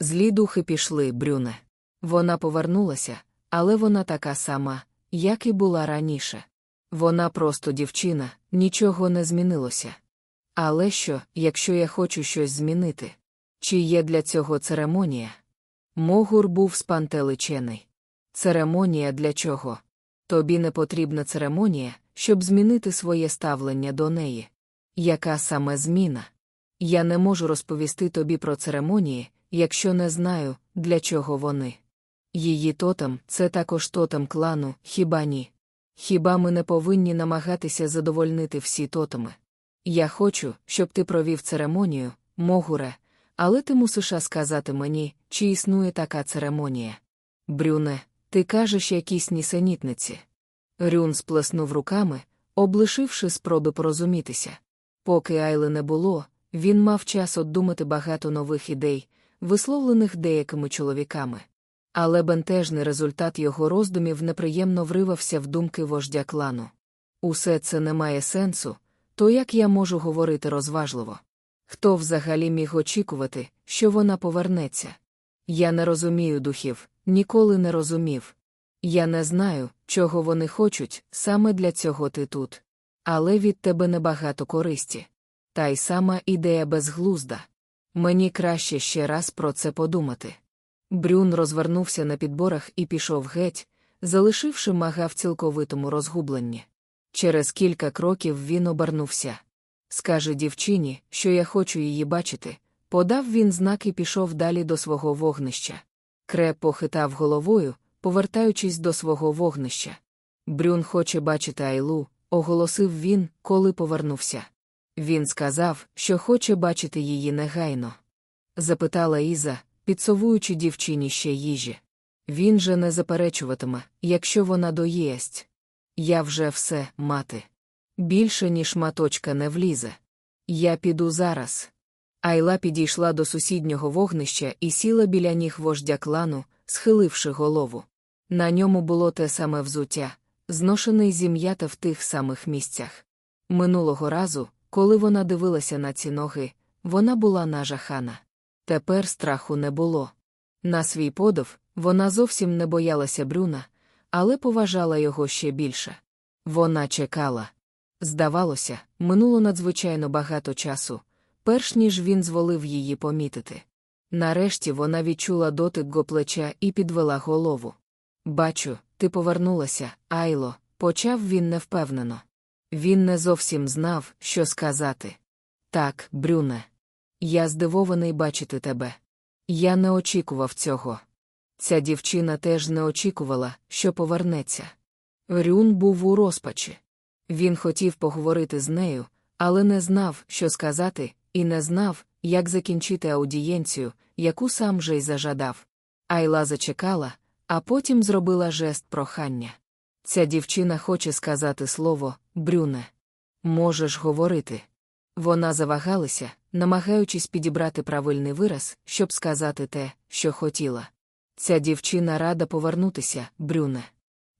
Злі духи пішли, Брюне. Вона повернулася, але вона така сама, як і була раніше. Вона просто дівчина, нічого не змінилося. Але що, якщо я хочу щось змінити? Чи є для цього церемонія? Могур був спантеличений. Церемонія для чого? Тобі не потрібна церемонія, щоб змінити своє ставлення до неї. Яка саме зміна? Я не можу розповісти тобі про церемонії, якщо не знаю, для чого вони. Її тотем це також тотем клану, хіба ні? Хіба ми не повинні намагатися задовольнити всі тотеми? Я хочу, щоб ти провів церемонію, Могуре, але ти мусиш сказати мені, чи існує така церемонія. Брюне, ти кажеш якісь нісенітниці. Рюн сплеснув руками, облишивши спроби порозумітися. Поки Айли не було, він мав час обдумати багато нових ідей, висловлених деякими чоловіками. Але бентежний результат його роздумів неприємно вривався в думки вождя клану. Усе це не має сенсу, то як я можу говорити розважливо? Хто взагалі міг очікувати, що вона повернеться? Я не розумію духів, ніколи не розумів. Я не знаю, чого вони хочуть, саме для цього ти тут. Але від тебе небагато користі. Та й сама ідея безглузда. Мені краще ще раз про це подумати. Брюн розвернувся на підборах і пішов геть, залишивши мага в цілковитому розгубленні. Через кілька кроків він обернувся. Скаже дівчині, що я хочу її бачити. Подав він знак і пішов далі до свого вогнища. Креп похитав головою, повертаючись до свого вогнища. Брюн хоче бачити Айлу, оголосив він, коли повернувся. Він сказав, що хоче бачити її негайно. Запитала Іза, підсовуючи дівчині ще їжі. Він же не заперечуватиме, якщо вона доїсть. Я вже все, мати. Більше, ніж маточка не влізе. Я піду зараз. Айла підійшла до сусіднього вогнища і сіла біля ніг вождя клану, схиливши голову. На ньому було те саме взуття, зношене зім'ята в тих самих місцях. Минулого разу, коли вона дивилася на ці ноги, вона була нажахана. Тепер страху не було. На свій подив, вона зовсім не боялася Брюна, але поважала його ще більше. Вона чекала. Здавалося, минуло надзвичайно багато часу, перш ніж він зволив її помітити. Нарешті вона відчула дотик го плеча і підвела голову. Бачу, ти повернулася, Айло, почав він невпевнено. Він не зовсім знав, що сказати. Так, Брюне. Я здивований бачити тебе. Я не очікував цього. Ця дівчина теж не очікувала, що повернеться. Рюн був у розпачі. Він хотів поговорити з нею, але не знав, що сказати, і не знав, як закінчити аудієнцію, яку сам же й зажадав. Айла зачекала, а потім зробила жест прохання. Ця дівчина хоче сказати слово, Брюне. Можеш говорити. Вона завагалася, намагаючись підібрати правильний вираз, щоб сказати те, що хотіла. Ця дівчина рада повернутися, Брюне.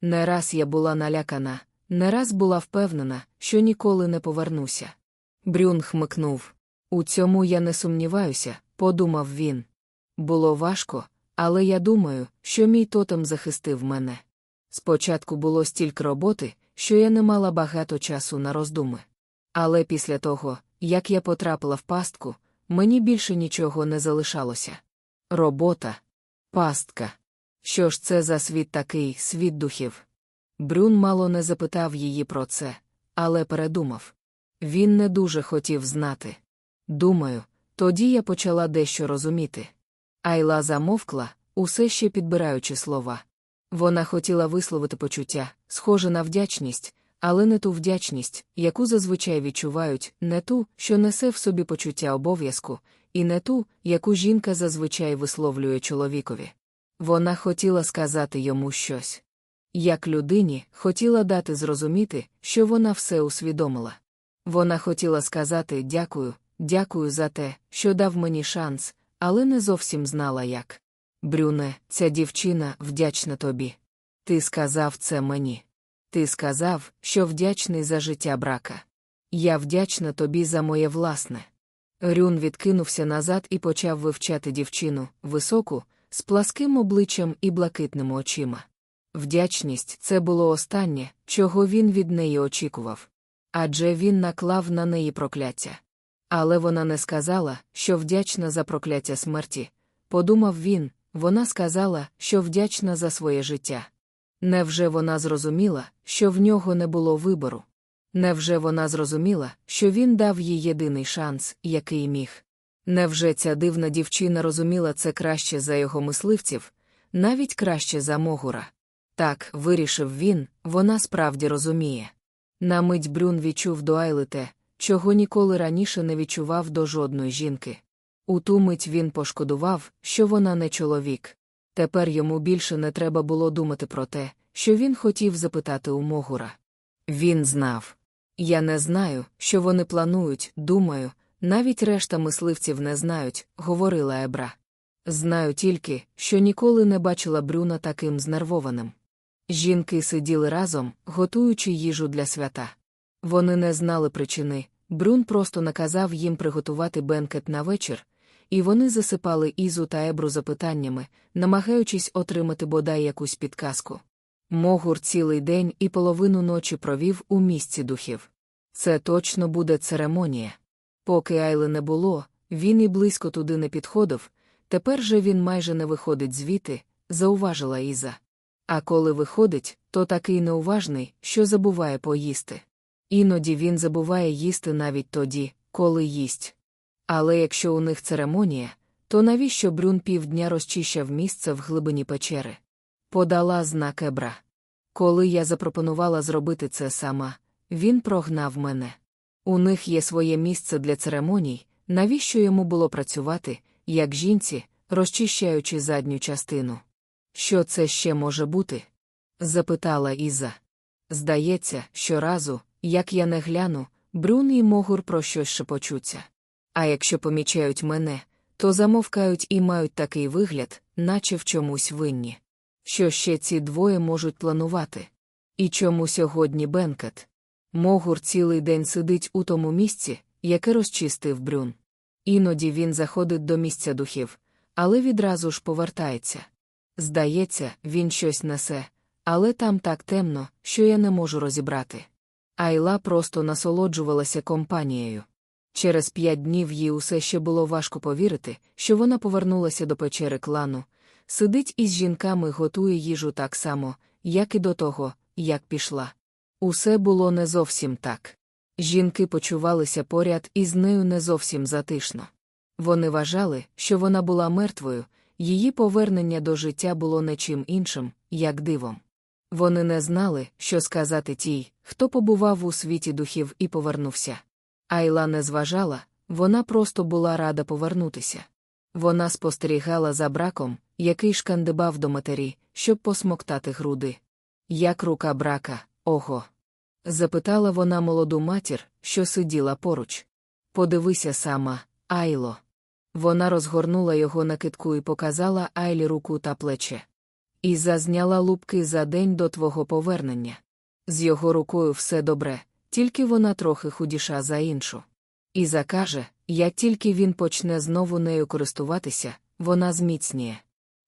Не раз я була налякана, не раз була впевнена, що ніколи не повернуся. Брюн хмикнув. У цьому я не сумніваюся, подумав він. Було важко, але я думаю, що мій тотем захистив мене. Спочатку було стільки роботи, що я не мала багато часу на роздуми. Але після того, як я потрапила в пастку, мені більше нічого не залишалося. Робота, пастка. Що ж це за світ такий, світ духів? Брюн мало не запитав її про це, але передумав. Він не дуже хотів знати. Думаю, тоді я почала дещо розуміти. Айла замовкла, усе ще підбираючи слова. Вона хотіла висловити почуття, схоже на вдячність, але не ту вдячність, яку зазвичай відчувають, не ту, що несе в собі почуття обов'язку, і не ту, яку жінка зазвичай висловлює чоловікові. Вона хотіла сказати йому щось. Як людині, хотіла дати зрозуміти, що вона все усвідомила. Вона хотіла сказати дякую, дякую за те, що дав мені шанс, але не зовсім знала як. Брюне, ця дівчина вдячна тобі. Ти сказав це мені. Ти сказав, що вдячний за життя брака. Я вдячна тобі за моє власне. Рюн відкинувся назад і почав вивчати дівчину, високу, з пласким обличчям і блакитними очима. Вдячність це було останнє, чого він від неї очікував. Адже він наклав на неї прокляття. Але вона не сказала, що вдячна за прокляття смерті. Подумав він, вона сказала, що вдячна за своє життя. Невже вона зрозуміла, що в нього не було вибору? Невже вона зрозуміла, що він дав їй єдиний шанс, який міг? Невже ця дивна дівчина розуміла це краще за його мисливців, навіть краще за Могура? Так, вирішив він, вона справді розуміє. На мить Брюн відчув до Айли те, чого ніколи раніше не відчував до жодної жінки. У ту мить він пошкодував, що вона не чоловік. Тепер йому більше не треба було думати про те, що він хотів запитати у Могура. Він знав. Я не знаю, що вони планують, думаю, навіть решта мисливців не знають, говорила Ебра. Знаю тільки, що ніколи не бачила Брюна таким знервованим. Жінки сиділи разом, готуючи їжу для свята. Вони не знали причини, Брюн просто наказав їм приготувати бенкет на вечір, і вони засипали Ізу та Ебру запитаннями, намагаючись отримати бодай якусь підказку. Могур цілий день і половину ночі провів у місці духів. Це точно буде церемонія. Поки Айли не було, він і близько туди не підходив, тепер же він майже не виходить звідти, зауважила Іза. А коли виходить, то такий неуважний, що забуває поїсти. Іноді він забуває їсти навіть тоді, коли їсть. Але якщо у них церемонія, то навіщо Брюн півдня розчищав місце в глибині печери? Подала знак Ебра. Коли я запропонувала зробити це сама, він прогнав мене. У них є своє місце для церемоній, навіщо йому було працювати, як жінці, розчищаючи задню частину. Що це ще може бути? запитала Іза. Здається, щоразу, як я не гляну, Брюн і Могур про щось шепочуться. А якщо помічають мене, то замовкають і мають такий вигляд, наче в чомусь винні. Що ще ці двоє можуть планувати? І чому сьогодні бенкет? Могур цілий день сидить у тому місці, яке розчистив брюн. Іноді він заходить до місця духів, але відразу ж повертається. Здається, він щось несе, але там так темно, що я не можу розібрати. Айла просто насолоджувалася компанією. Через п'ять днів їй усе ще було важко повірити, що вона повернулася до печери клану, сидить із жінками, готує їжу так само, як і до того, як пішла. Усе було не зовсім так. Жінки почувалися поряд із нею не зовсім затишно. Вони вважали, що вона була мертвою, її повернення до життя було не чим іншим, як дивом. Вони не знали, що сказати тій, хто побував у світі духів і повернувся. Айла не зважала, вона просто була рада повернутися. Вона спостерігала за браком, який шкандибав до матері, щоб посмоктати груди. Як рука брака, ого. запитала вона молоду матір, що сиділа поруч. Подивися сама, Айло. Вона розгорнула його на китку і показала Айлі руку та плече. І зазняла лупки за день до твого повернення. З його рукою все добре, тільки вона трохи худіша за іншу. І закаже, як тільки він почне знову нею користуватися, вона зміцніє.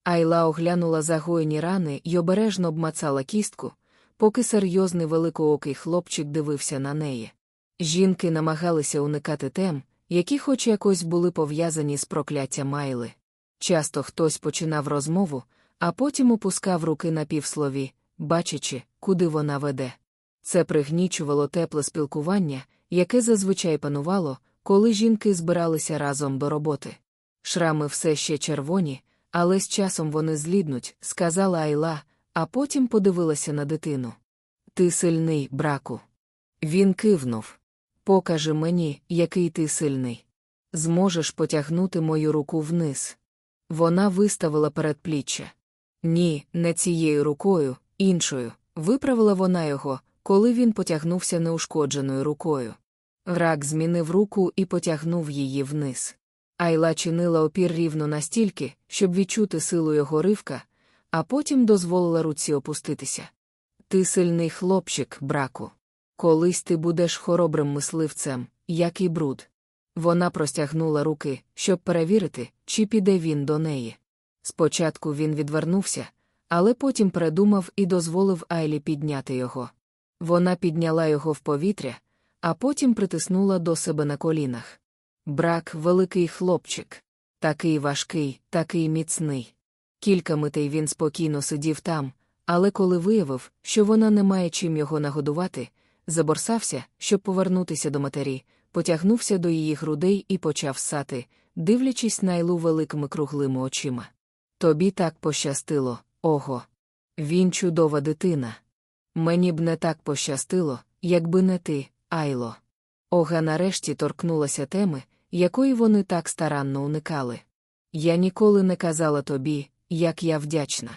Айла оглянула загоєні рани й обережно обмацала кістку, поки серйозний великоокий хлопчик дивився на неї. Жінки намагалися уникати тем, які хоч якось були пов'язані з прокляттям Майли. Часто хтось починав розмову, а потім опускав руки на півслові, бачачи, куди вона веде. Це пригнічувало тепле спілкування, яке зазвичай панувало, коли жінки збиралися разом до роботи. Шрами все ще червоні, але з часом вони зліднуть, сказала Айла, а потім подивилася на дитину. Ти сильний, браку. Він кивнув. Покажи мені, який ти сильний. Зможеш потягнути мою руку вниз. Вона виставила передпліччя. Ні, не цією рукою, іншою. Виправила вона його, коли він потягнувся неушкодженою рукою. Враг змінив руку і потягнув її вниз. Айла чинила опір рівно настільки, щоб відчути силу його ривка, а потім дозволила руці опуститися. Ти сильний хлопчик, браку. Колись ти будеш хоробрим мисливцем, як і бруд. Вона простягнула руки, щоб перевірити, чи піде він до неї. Спочатку він відвернувся, але потім передумав і дозволив Айлі підняти його. Вона підняла його в повітря, а потім притиснула до себе на колінах. брак великий хлопчик. Такий важкий, такий міцний. Кілька митей він спокійно сидів там, але коли виявив, що вона не має чим його нагодувати, заборсався, щоб повернутися до матері, потягнувся до її грудей і почав сати, дивлячись на Айлу великими круглими очима. Тобі так пощастило, ого. Він чудова дитина. Мені б не так пощастило, якби не ти, Айло. Ога нарешті торкнулася теми, якої вони так старанно уникали. Я ніколи не казала тобі, як я вдячна.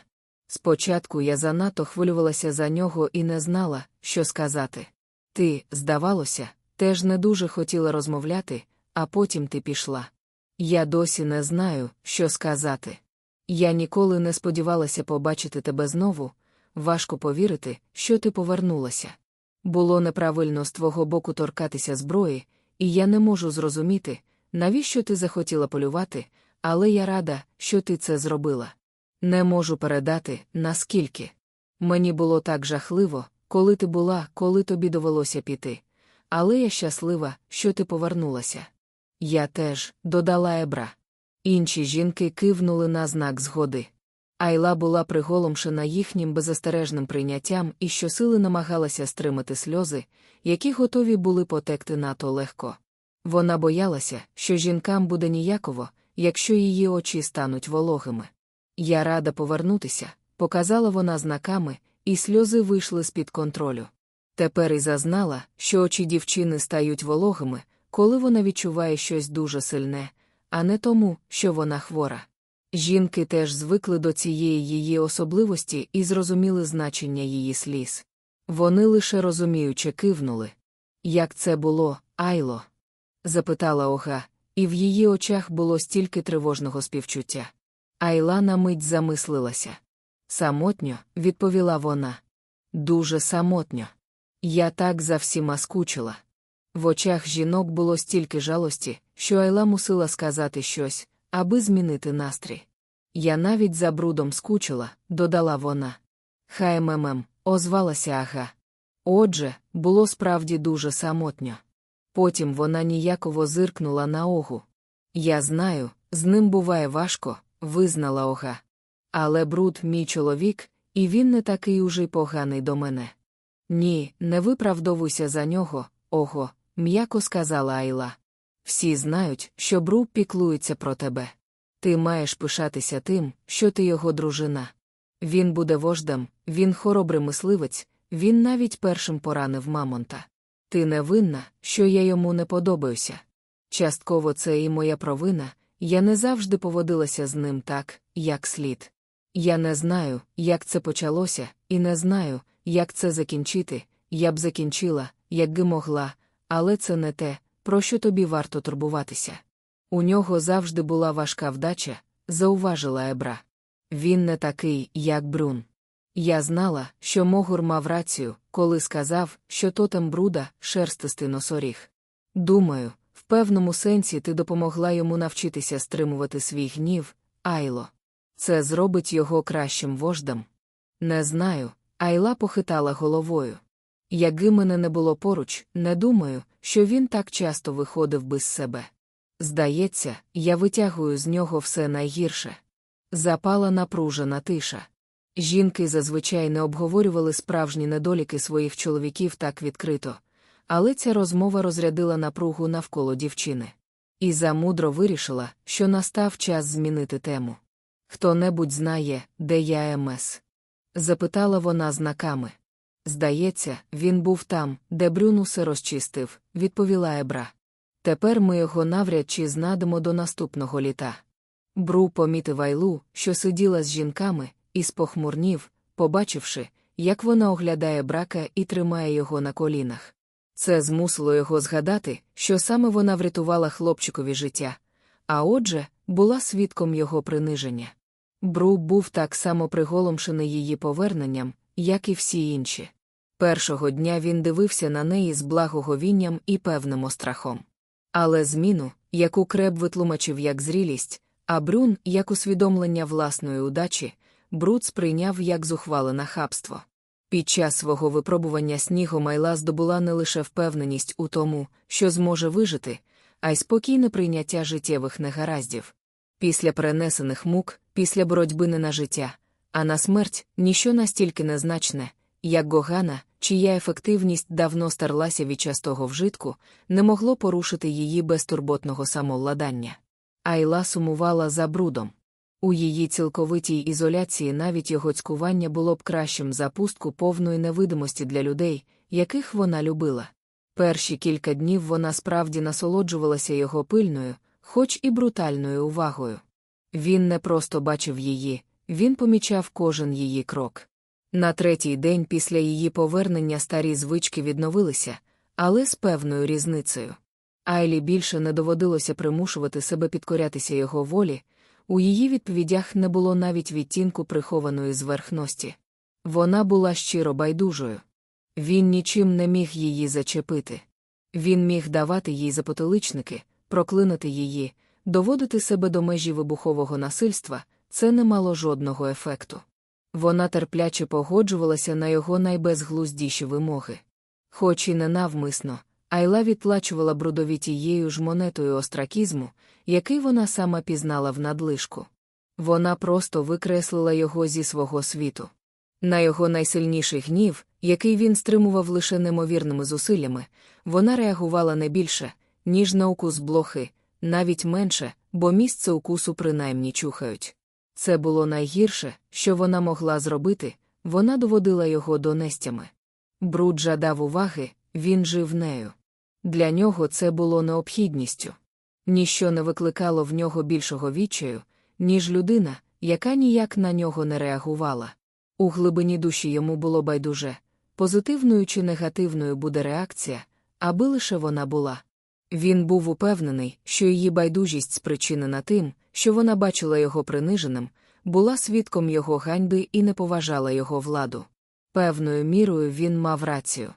Спочатку я занадто хвилювалася за нього і не знала, що сказати. Ти, здавалося, теж не дуже хотіла розмовляти, а потім ти пішла. Я досі не знаю, що сказати. Я ніколи не сподівалася побачити тебе знову, важко повірити, що ти повернулася. Було неправильно з твого боку торкатися зброї, і я не можу зрозуміти, навіщо ти захотіла полювати, але я рада, що ти це зробила. Не можу передати, наскільки. Мені було так жахливо, коли ти була, коли тобі довелося піти. Але я щаслива, що ти повернулася. Я теж, додала Ебра. Інші жінки кивнули на знак згоди. Айла була приголомшена їхнім беззастережним прийняттям і щосили намагалася стримати сльози, які готові були потекти нато легко. Вона боялася, що жінкам буде ніяково, якщо її очі стануть вологими. Я рада повернутися, показала вона знаками, і сльози вийшли з-під контролю. Тепер і зазнала, що очі дівчини стають вологими, коли вона відчуває щось дуже сильне, а не тому, що вона хвора. Жінки теж звикли до цієї її особливості і зрозуміли значення її сліз. Вони лише розуміючи кивнули. Як це було, Айло? запитала Ога, і в її очах було стільки тривожного співчуття. Айла на мить замислилася. Самотньо, відповіла вона. Дуже самотньо. Я так за всіма скучила. В очах жінок було стільки жалості, що Айла мусила сказати щось, аби змінити настрій. Я навіть за брудом скучила, додала вона. Хай мемем, озвалася ага. Отже, було справді дуже самотньо. Потім вона ніяково зиркнула на огу. Я знаю, з ним буває важко, визнала ога. Але бруд мій чоловік, і він не такий уже поганий до мене. Ні, не виправдовуйся за нього, ого, м'яко сказала Айла. Всі знають, що Бру піклується про тебе. Ти маєш пишатися тим, що ти його дружина. Він буде вождем, він хоробрий мисливець, він навіть першим поранив мамонта. Ти не винна, що я йому не подобаюся. Частково це і моя провина, я не завжди поводилася з ним так, як слід. Я не знаю, як це почалося, і не знаю, як це закінчити. Я б закінчила, якби могла, але це не те, про що тобі варто турбуватися. У нього завжди була важка вдача, зауважила Ебра. Він не такий, як Брун. Я знала, що Могур мав рацію, коли сказав, що тотем бруда шерстистий носоріг. Думаю, в певному сенсі ти допомогла йому навчитися стримувати свій гнів, Айло. Це зробить його кращим вождем. Не знаю, Айла похитала головою. Якби мене не було поруч, не думаю, що він так часто виходив би з себе. Здається, я витягую з нього все найгірше. Запала напружена тиша. Жінки зазвичай не обговорювали справжні недоліки своїх чоловіків так відкрито, але ця розмова розрядила напругу навколо дівчини. І замудро вирішила, що настав час змінити тему. Хто небудь знає, де я МС? запитала вона знаками. Здається, він був там, де Брюн усе розчистив, відповіла Ебра. Тепер ми його навряд чи знадемо до наступного літа. Бру помітив Айлу, що сиділа з жінками, і спохмурнів, побачивши, як вона оглядає брака і тримає його на колінах. Це змусило його згадати, що саме вона врятувала хлопчикові життя, а отже, була свідком його приниження. Бру був так само приголомшений її поверненням, як і всі інші. Першого дня він дивився на неї з благоговінням і певним острахом. Але зміну, яку креб витлумачив як зрілість, а Брюн як усвідомлення власної удачі, Бруд сприйняв як зухвале нахабство. Під час свого випробування снігом Айла здобула не лише впевненість у тому, що зможе вижити, а й спокійне прийняття життєвих негараздів. Після перенесених мук, після боротьби не на життя, а на смерть ніщо настільки незначне, як Гогана, чия ефективність давно старлася від частого вжитку, не могло порушити її безтурботного самовладання. Айла сумувала за брудом. У її цілковитій ізоляції навіть його цькування було б кращим за пустку повної невидимості для людей, яких вона любила. Перші кілька днів вона справді насолоджувалася його пильною, хоч і брутальною увагою. Він не просто бачив її, він помічав кожен її крок. На третій день після її повернення старі звички відновилися, але з певною різницею. Айлі більше не доводилося примушувати себе підкорятися його волі, у її відповідях не було навіть відтінку прихованої зверхності. Вона була щиро байдужою. Він нічим не міг її зачепити. Він міг давати їй запотиличники, проклинати її, доводити себе до межі вибухового насильства, це не мало жодного ефекту. Вона терпляче погоджувалася на його найбезглуздіші вимоги. Хоч і ненавмисно, Айла відплачувала брудові тією ж монетою остракізму, який вона сама пізнала в надлишку. Вона просто викреслила його зі свого світу. На його найсильніший гнів, який він стримував лише немовірними зусиллями, вона реагувала не більше, ніж на укус блохи, навіть менше, бо місце укусу принаймні чухають. Це було найгірше, що вона могла зробити, вона доводила його до нестями. Бруд жадав уваги, він жив нею. Для нього це було необхідністю. Ніщо не викликало в нього більшого відчаю, ніж людина, яка ніяк на нього не реагувала. У глибині душі йому було байдуже, позитивною чи негативною буде реакція, аби лише вона була. Він був упевнений, що її байдужість спричинена тим, що вона бачила його приниженим, була свідком його ганьби і не поважала його владу. Певною мірою він мав рацію.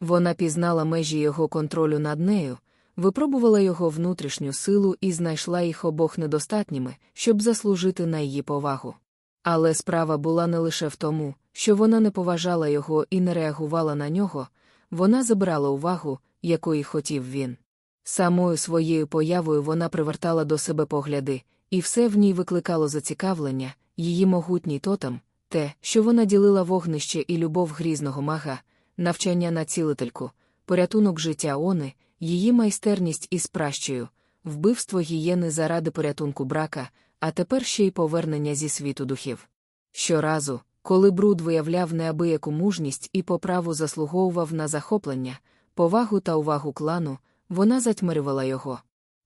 Вона пізнала межі його контролю над нею, випробувала його внутрішню силу і знайшла їх обох недостатніми, щоб заслужити на її повагу. Але справа була не лише в тому, що вона не поважала його і не реагувала на нього, вона забрала увагу, якої хотів він. Самою своєю появою вона привертала до себе погляди, і все в ній викликало зацікавлення, її могутній тотем, те, що вона ділила вогнище і любов грізного мага, навчання на цілительку, порятунок життя они, її майстерність із пращею, вбивство гієни заради порятунку брака, а тепер ще й повернення зі світу духів. Щоразу, коли бруд виявляв неабияку мужність і по праву заслуговував на захоплення, повагу та увагу клану, вона затьмарювала його.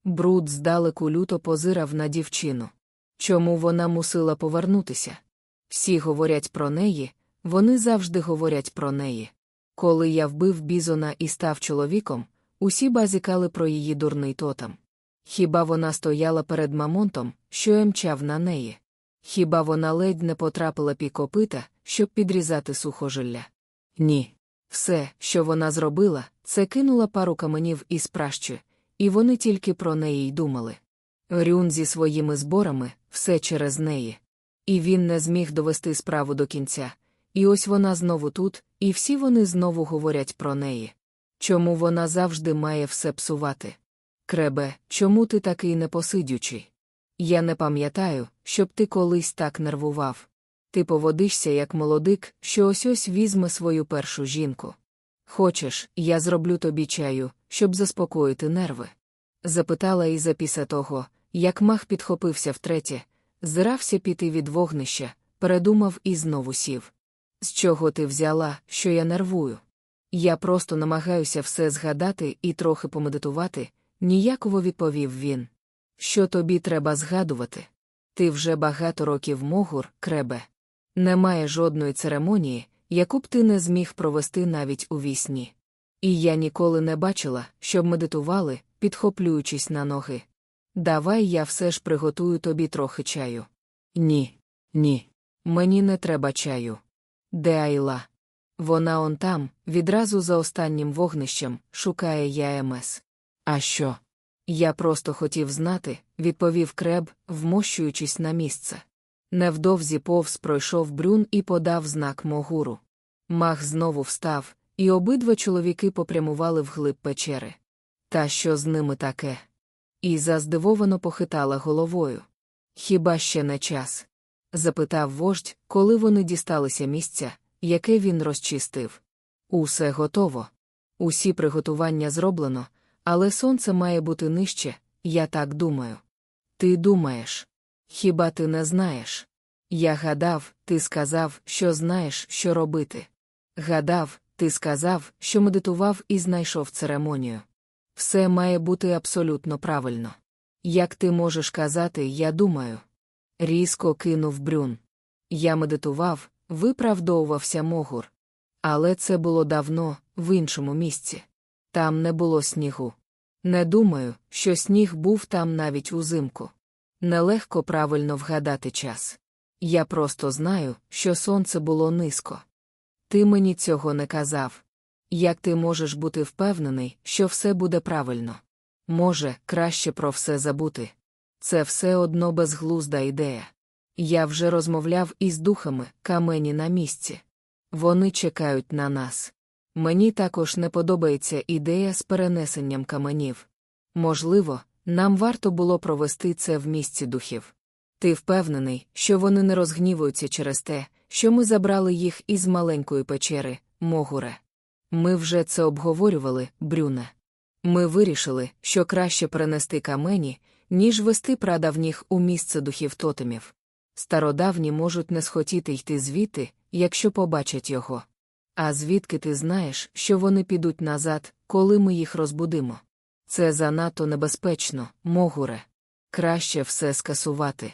Бруд здалеку люто позирав на дівчину. Чому вона мусила повернутися? Всі говорять про неї, вони завжди говорять про неї. Коли я вбив бізона і став чоловіком, усі базікали про її дурний тотем. Хіба вона стояла перед мамонтом, що емчав на неї? Хіба вона ледь не потрапила під копита, щоб підрізати сухожилля? Ні. Все, що вона зробила, це кинула пару каменів із пращі, і вони тільки про неї й думали. Рюн зі своїми зборами, все через неї. І він не зміг довести справу до кінця. І ось вона знову тут, і всі вони знову говорять про неї. Чому вона завжди має все псувати? Кребе, чому ти такий непосидючий? Я не пам'ятаю, щоб ти колись так нервував. Ти поводишся як молодик, що ось ось візьме свою першу жінку. Хочеш, я зроблю тобі чаю, щоб заспокоїти нерви? Запитала Іза після того, як мах підхопився втретє, зирався піти від вогнища, передумав і знову сів. З чого ти взяла, що я нервую? Я просто намагаюся все згадати і трохи помедитувати, ніяково відповів він. Що тобі треба згадувати? Ти вже багато років могур, кребе. Немає жодної церемонії, яку б ти не зміг провести навіть у вісні. І я ніколи не бачила, щоб медитували, підхоплюючись на ноги. Давай я все ж приготую тобі трохи чаю. Ні, ні. Мені не треба чаю. Де Айла? Вона он там, відразу за останнім вогнищем, шукає ЯМС. А що? Я просто хотів знати, відповів креб, вмощуючись на місце. Невдовзі повз пройшов брюн і подав знак могуру. Мах знову встав, і обидва чоловіки попрямували вглиб печери. Та що з ними таке? Іза здивовано похитала головою. Хіба ще не час? запитав вождь, коли вони дісталися місця, яке він розчистив. Усе готово. Усі приготування зроблено, але сонце має бути нижче, я так думаю. Ти думаєш. Хіба ти не знаєш? Я гадав, ти сказав, що знаєш, що робити. Гадав, ти сказав, що медитував і знайшов церемонію. Все має бути абсолютно правильно. Як ти можеш казати, я думаю. Різко кинув брюн. Я медитував, виправдовувався могур. Але це було давно, в іншому місці. Там не було снігу. Не думаю, що сніг був там навіть узимку. Нелегко правильно вгадати час. Я просто знаю, що сонце було низько. Ти мені цього не казав. Як ти можеш бути впевнений, що все буде правильно? Може, краще про все забути. Це все одно безглузда ідея. Я вже розмовляв із духами камені на місці. Вони чекають на нас. Мені також не подобається ідея з перенесенням каменів. Можливо, нам варто було провести це в місці духів. Ти впевнений, що вони не розгнівуються через те, що ми забрали їх із маленької печери, Могуре. Ми вже це обговорювали, Брюне. Ми вирішили, що краще перенести камені, ніж вести прадавніх у місце духів тотемів. Стародавні можуть не схотіти йти звідти, якщо побачать його. А звідки ти знаєш, що вони підуть назад, коли ми їх розбудимо? Це занадто небезпечно, могуре. Краще все скасувати.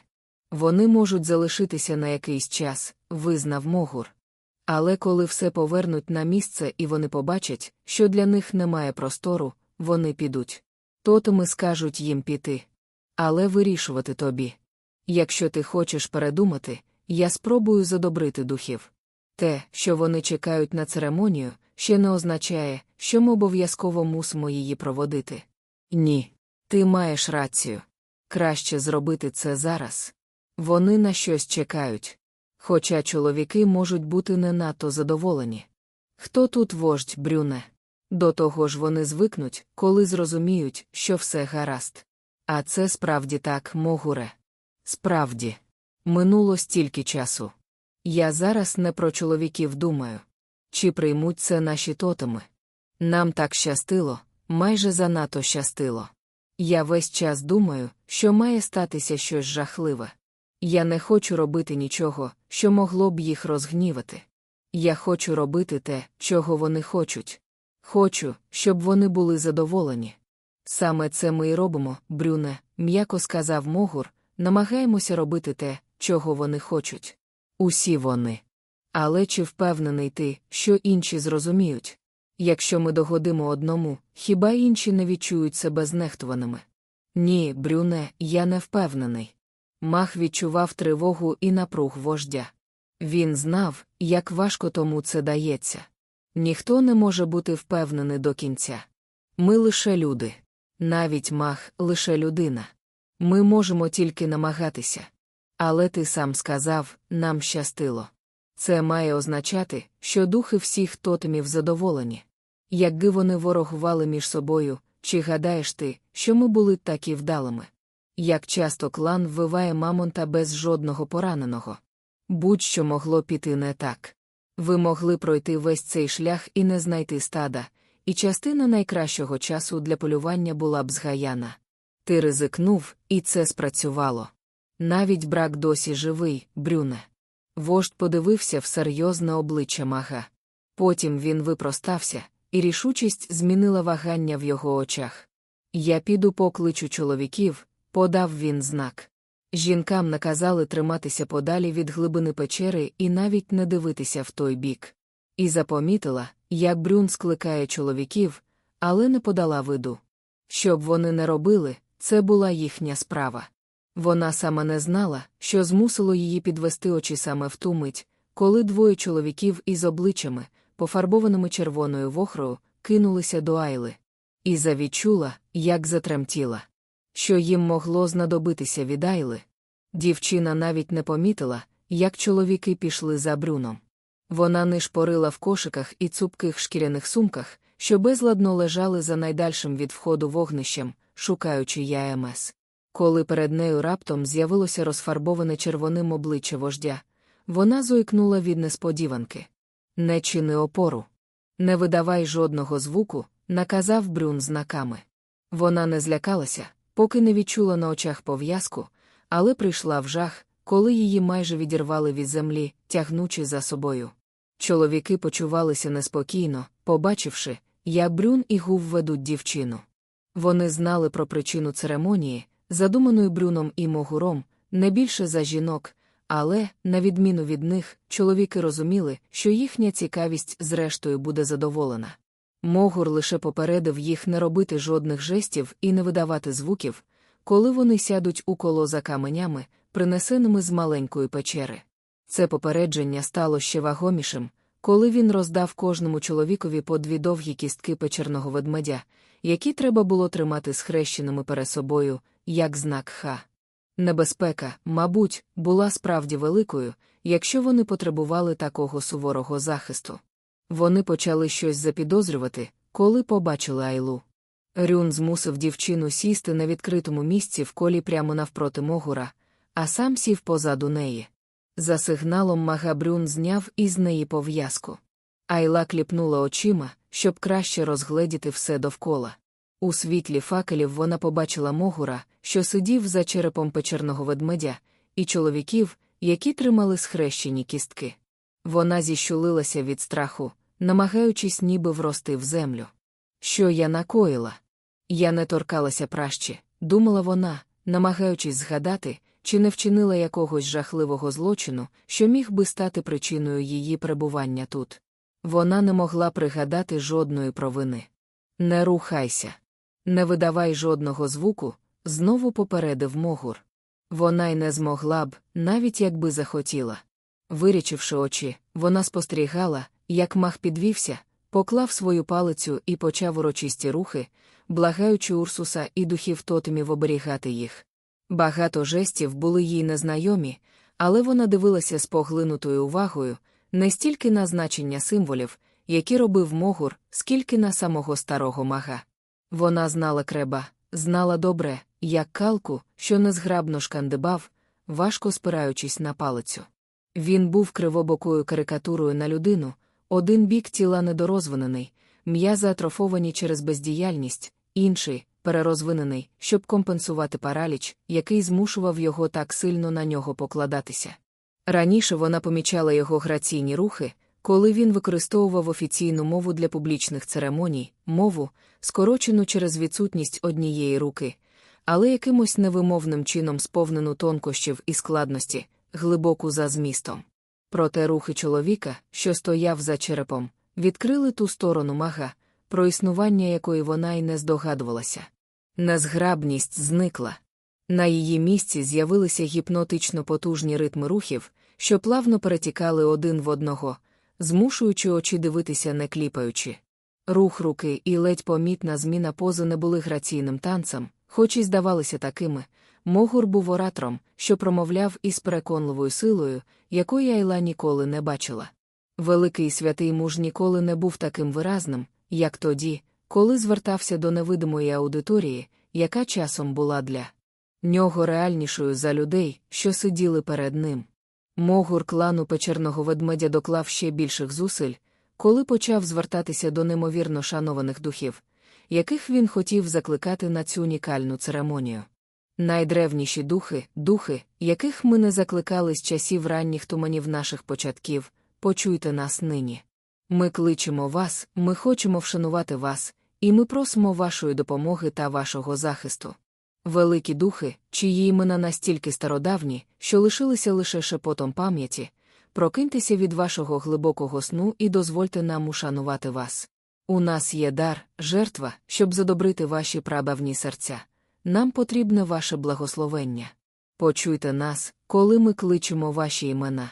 Вони можуть залишитися на якийсь час, визнав Могур. Але коли все повернуть на місце і вони побачать, що для них немає простору, вони підуть. Тотеми скажуть їм піти. Але вирішувати тобі. Якщо ти хочеш передумати, я спробую задобрити духів. Те, що вони чекають на церемонію, ще не означає, що ми обов'язково мусимо її проводити. Ні. Ти маєш рацію. Краще зробити це зараз. Вони на щось чекають. Хоча чоловіки можуть бути не надто задоволені. Хто тут вождь Брюне? До того ж вони звикнуть, коли зрозуміють, що все гаразд. А це справді так, могуре. Справді, минуло стільки часу. Я зараз не про чоловіків думаю. Чи приймуть це наші тотеми? Нам так щастило, майже занадто щастило. Я весь час думаю, що має статися щось жахливе. Я не хочу робити нічого, що могло б їх розгнівати. Я хочу робити те, чого вони хочуть. Хочу, щоб вони були задоволені. Саме це ми й робимо, Брюне, м'яко сказав Могур, намагаємося робити те, чого вони хочуть. Усі вони. Але чи впевнений ти, що інші зрозуміють? Якщо ми догодимо одному, хіба інші не відчують себе знехтуваними? Ні, Брюне, я не впевнений. Мах відчував тривогу і напруг вождя. Він знав, як важко тому це дається. Ніхто не може бути впевнений до кінця. Ми лише люди. Навіть мах лише людина. Ми можемо тільки намагатися. Але ти сам сказав, нам щастило. Це має означати, що духи всіх тотемів задоволені. Якби вони ворогували між собою, чи гадаєш ти, що ми були такі вдалими? Як часто клан вбиває мамонта без жодного пораненого? Будь-що могло піти не так. Ви могли пройти весь цей шлях і не знайти стада, і частина найкращого часу для полювання була б згаяна. Ти ризикнув, і це спрацювало. Навіть брак досі живий, Брюне. Вождь подивився в серйозне обличчя мага. Потім він випростався, і рішучість змінила вагання в його очах. Я піду покличу чоловіків, подав він знак. Жінкам наказали триматися подалі від глибини печери і навіть не дивитися в той бік. І запомітила, як Брюн скликає чоловіків, але не подала виду. Щоб вони не робили, це була їхня справа. Вона сама не знала, що змусило її підвести очі саме в ту мить, коли двоє чоловіків із обличчями, пофарбованими червоною вохрою, кинулися до Айли. І завідчула, як затремтіла. Що їм могло знадобитися від Айли? Дівчина навіть не помітила, як чоловіки пішли за брюном. Вона нишпорила в кошиках і цупких шкіряних сумках, що безладно лежали за найдальшим від входу вогнищем, шукаючи ЯМС. Коли перед нею раптом з'явилося розфарбоване червоним обличчя вождя, вона зойкнула від несподіванки. Не чини опору. Не видавай жодного звуку, наказав Брюн знаками. Вона не злякалася, поки не відчула на очах пов'язку, але прийшла в жах, коли її майже відірвали від землі, тягнучи за собою. Чоловіки почувалися неспокійно, побачивши, як Брюн і Гув ведуть дівчину. Вони знали про причину церемонії, задуманої Брюном і Могуром, не більше за жінок, але, на відміну від них, чоловіки розуміли, що їхня цікавість зрештою буде задоволена. Могур лише попередив їх не робити жодних жестів і не видавати звуків, коли вони сядуть у коло за каменями, принесеними з маленької печери. Це попередження стало ще вагомішим, коли він роздав кожному чоловікові по дві довгі кістки печерного ведмедя, які треба було тримати схрещеними перед собою, як знак ха. Небезпека, мабуть, була справді великою, якщо вони потребували такого суворого захисту. Вони почали щось запідозрювати, коли побачили Айлу. Рюн змусив дівчину сісти на відкритому місці в колі прямо навпроти Могура, а сам сів позаду неї. За сигналом Магабрюн зняв із неї пов'язку. Айла кліпнула очима, щоб краще розгледіти все довкола. У світлі факелів вона побачила Могура, що сидів за черепом печерного ведмедя, і чоловіків, які тримали схрещені кістки. Вона зіщулилася від страху, намагаючись ніби врости в землю. Що я накоїла? Я не торкалася пращі, думала вона, намагаючись згадати, чи не вчинила якогось жахливого злочину, що міг би стати причиною її перебування тут. Вона не могла пригадати жодної провини. Не рухайся. Не видавай жодного звуку, знову попередив Могур. Вона й не змогла б, навіть якби захотіла. Вирічивши очі, вона спостерігала, як мах підвівся, поклав свою палицю і почав урочисті рухи, благаючи Урсуса і духів тотемів оберігати їх. Багато жестів були їй незнайомі, але вона дивилася з поглинутою увагою не стільки на значення символів, які робив Могур, скільки на самого старого мага. Вона знала креба, знала добре, як калку, що незграбно шкандибав, важко спираючись на палицю. Він був кривобокою карикатурою на людину, один бік тіла недорозвинений, м'язи атрофовані через бездіяльність, інший перерозвинений, щоб компенсувати параліч, який змушував його так сильно на нього покладатися. Раніше вона помічала його граційні рухи, коли він використовував офіційну мову для публічних церемоній, мову, скорочену через відсутність однієї руки, але якимось невимовним чином сповнену тонкощів і складності, глибоку за змістом. Проте рухи чоловіка, що стояв за черепом, відкрили ту сторону мага, про існування якої вона й не здогадувалася. Незграбність зникла. На її місці з'явилися гіпнотично потужні ритми рухів, що плавно перетікали один в одного, змушуючи очі дивитися не кліпаючи. Рух руки і ледь помітна зміна пози не були граційним танцем, хоч і здавалися такими. Могур був оратором, що промовляв із переконливою силою, якої Айла ніколи не бачила. Великий святий муж ніколи не був таким виразним, як тоді, коли звертався до невидимої аудиторії, яка часом була для нього реальнішою за людей, що сиділи перед ним. Могур клану печерного ведмедя доклав ще більших зусиль, коли почав звертатися до неймовірно шанованих духів, яких він хотів закликати на цю унікальну церемонію. Найдревніші духи, духи, яких ми не закликали з часів ранніх туманів наших початків, почуйте нас нині. Ми кличемо вас, ми хочемо вшанувати вас, і ми просимо вашої допомоги та вашого захисту. Великі духи, чиї імена настільки стародавні, що лишилися лише шепотом пам'яті, прокиньтеся від вашого глибокого сну і дозвольте нам ушанувати вас. У нас є дар, жертва, щоб задобрити ваші прабавні серця. Нам потрібне ваше благословення. Почуйте нас, коли ми кличемо ваші імена.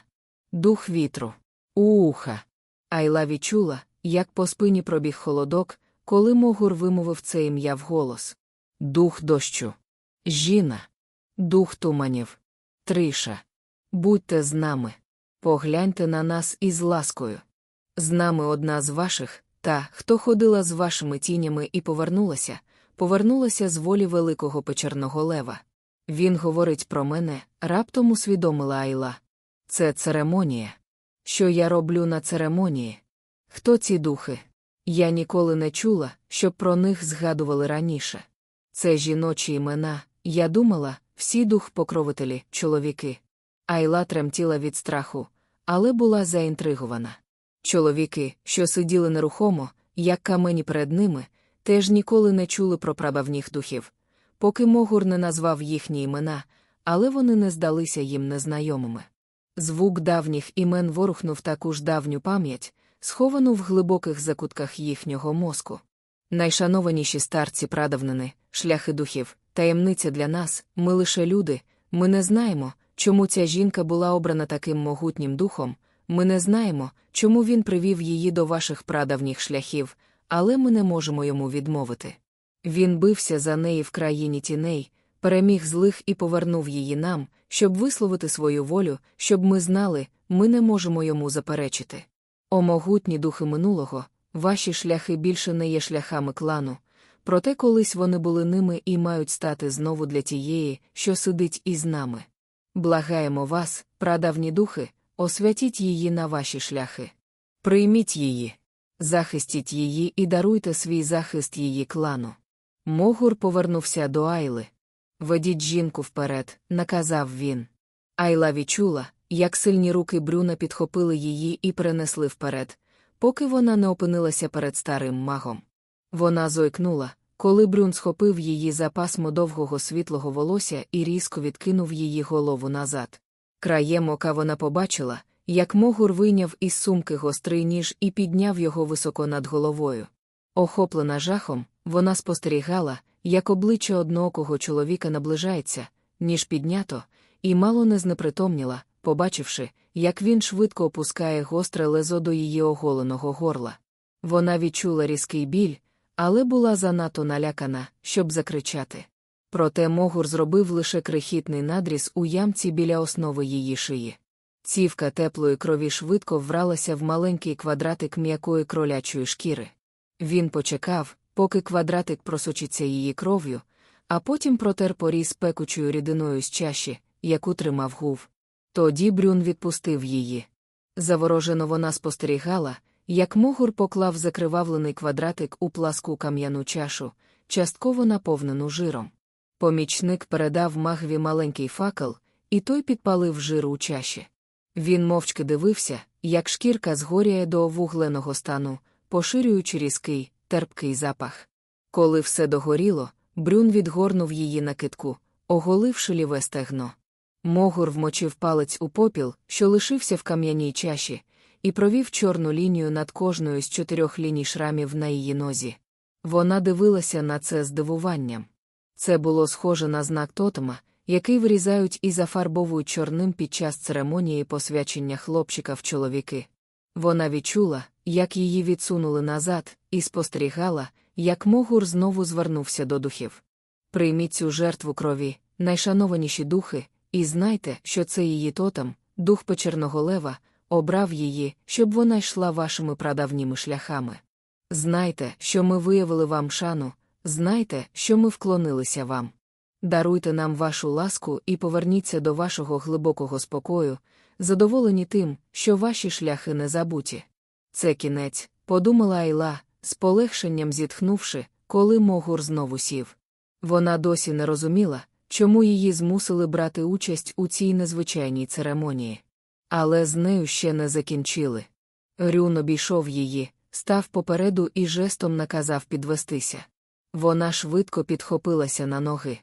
Дух вітру. Уха. Айла відчула, як по спині пробіг холодок, коли Могур вимовив це ім'я вголос. Дух дощу. Жіна. Дух туманів. Триша. Будьте з нами. Погляньте на нас із ласкою. З нами одна з ваших, Та, хто ходила з вашими тінями і повернулася, повернулася з волі великого печерного лева. Він говорить про мене, раптом усвідомила Айла. Це церемонія. Що я роблю на церемонії? Хто ці духи? Я ніколи не чула, щоб про них згадували раніше. Це жіночі імена, я думала, всі дух-покровителі, чоловіки. Айла тремтіла від страху, але була заінтригована. Чоловіки, що сиділи нерухомо, як камені перед ними, теж ніколи не чули про прабавніх духів, поки Могур не назвав їхні імена, але вони не здалися їм незнайомими. Звук давніх імен ворухнув таку ж давню пам'ять, сховану в глибоких закутках їхнього мозку. Найшанованіші старці прадавнини, шляхи духів, таємниця для нас, ми лише люди, ми не знаємо, чому ця жінка була обрана таким могутнім духом, ми не знаємо, чому він привів її до ваших прадавніх шляхів, але ми не можемо йому відмовити. Він бився за неї в країні тіней, переміг злих і повернув її нам, щоб висловити свою волю, щоб ми знали, ми не можемо йому заперечити. О могутні духи минулого, ваші шляхи більше не є шляхами клану, проте колись вони були ними і мають стати знову для тієї, що сидить із нами. Благаємо вас, прадавні духи, освятіть її на ваші шляхи. Прийміть її, захистіть її і даруйте свій захист її клану. Могур повернувся до Айли. Ведіть жінку вперед, наказав він. Айла відчула, як сильні руки Брюна підхопили її і перенесли вперед, поки вона не опинилася перед старим магом. Вона зойкнула, коли Брюн схопив її за пасмо довгого світлого волосся і різко відкинув її голову назад. Краєм ока вона побачила, як могур вийняв із сумки гострий ніж і підняв його високо над головою. Охоплена жахом, вона спостерігала, як обличчя одноокого чоловіка наближається, ніж піднято, і мало не знепритомніла, побачивши, як він швидко опускає гостре лезо до її оголеного горла. Вона відчула різкий біль, але була занадто налякана, щоб закричати. Проте Могур зробив лише крихітний надріз у ямці біля основи її шиї. Цівка теплої крові швидко вралася в маленький квадратик м'якої кролячої шкіри. Він почекав, поки квадратик просочиться її кров'ю, а потім протер поріз пекучою рідиною з чаші, яку тримав гув. Тоді Брюн відпустив її. Заворожено вона спостерігала, як могур поклав закривавлений квадратик у пласку кам'яну чашу, частково наповнену жиром. Помічник передав магві маленький факел, і той підпалив жир у чаші. Він мовчки дивився, як шкірка згоряє до вугленого стану, поширюючи різкий, терпкий запах. Коли все догоріло, Брюн відгорнув її на китку, оголивши ліве стегно. Могур вмочив палець у попіл, що лишився в кам'яній чаші, і провів чорну лінію над кожною з чотирьох ліній шрамів на її нозі. Вона дивилася на це здивуванням. Це було схоже на знак тотема, який вирізають і зафарбовують чорним під час церемонії посвячення хлопчика в чоловіки. Вона відчула, як її відсунули назад, і спостерігала, як могур знову звернувся до духів. Прийміть цю жертву крові, найшанованіші духи, і знайте, що це її тотем, дух печерного лева, обрав її, щоб вона йшла вашими прадавніми шляхами. Знайте, що ми виявили вам шану, знайте, що ми вклонилися вам. Даруйте нам вашу ласку і поверніться до вашого глибокого спокою, задоволені тим, що ваші шляхи не забуті. Це кінець, подумала Айла, з полегшенням зітхнувши, коли Могур знову сів. Вона досі не розуміла, чому її змусили брати участь у цій незвичайній церемонії. Але з нею ще не закінчили. Рюн обійшов її, став попереду і жестом наказав підвестися. Вона швидко підхопилася на ноги.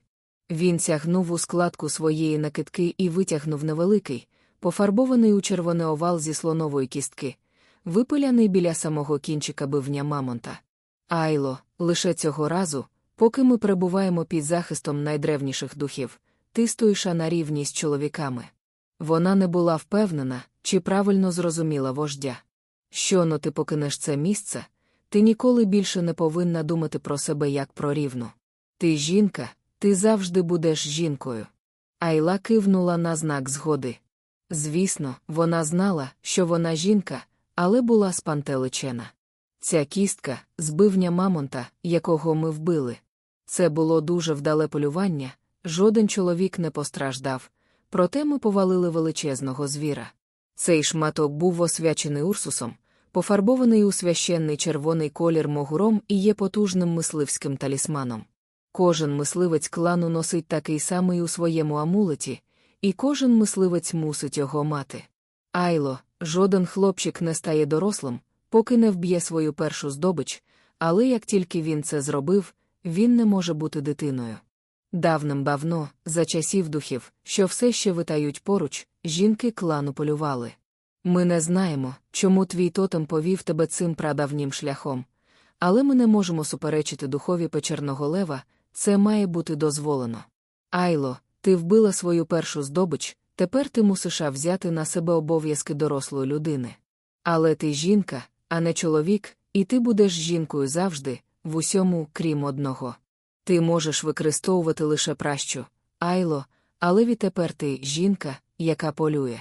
Він сягнув у складку своєї накидки і витягнув невеликий, пофарбований у червоний овал зі слонової кістки, випиляний біля самого кінчика бивня Мамонта. Айло, лише цього разу, поки ми перебуваємо під захистом найдревніших духів, ти стоїш на рівні з чоловіками. Вона не була впевнена, чи правильно зрозуміла вождя. Щоно ти покинеш це місце, ти ніколи більше не повинна думати про себе як про рівну. Ти жінка, ти завжди будеш жінкою. Айла кивнула на знак згоди. Звісно, вона знала, що вона жінка, але була спантеличена. Ця кістка збивня мамонта, якого ми вбили. Це було дуже вдале полювання, жоден чоловік не постраждав, проте ми повалили величезного звіра. Цей шматок був освячений Урсусом, пофарбований у священний червоний колір могуром і є потужним мисливським талісманом. Кожен мисливець клану носить такий самий у своєму амулеті, і кожен мисливець мусить його мати. Айло, жоден хлопчик не стає дорослим, поки не вб'є свою першу здобич, але як тільки він це зробив, він не може бути дитиною. Давним-давно, за часів духів, що все ще витають поруч, жінки клану полювали. Ми не знаємо, чому твій тотем повів тебе цим прадавнім шляхом, але ми не можемо суперечити духові печерного лева, це має бути дозволено. Айло, ти вбила свою першу здобич, тепер ти мусиш взяти на себе обов'язки дорослої людини. Але ти жінка, а не чоловік, і ти будеш жінкою завжди, в усьому, крім одного. Ти можеш використовувати лише пращу, Айло, але відтепер ти жінка, яка полює.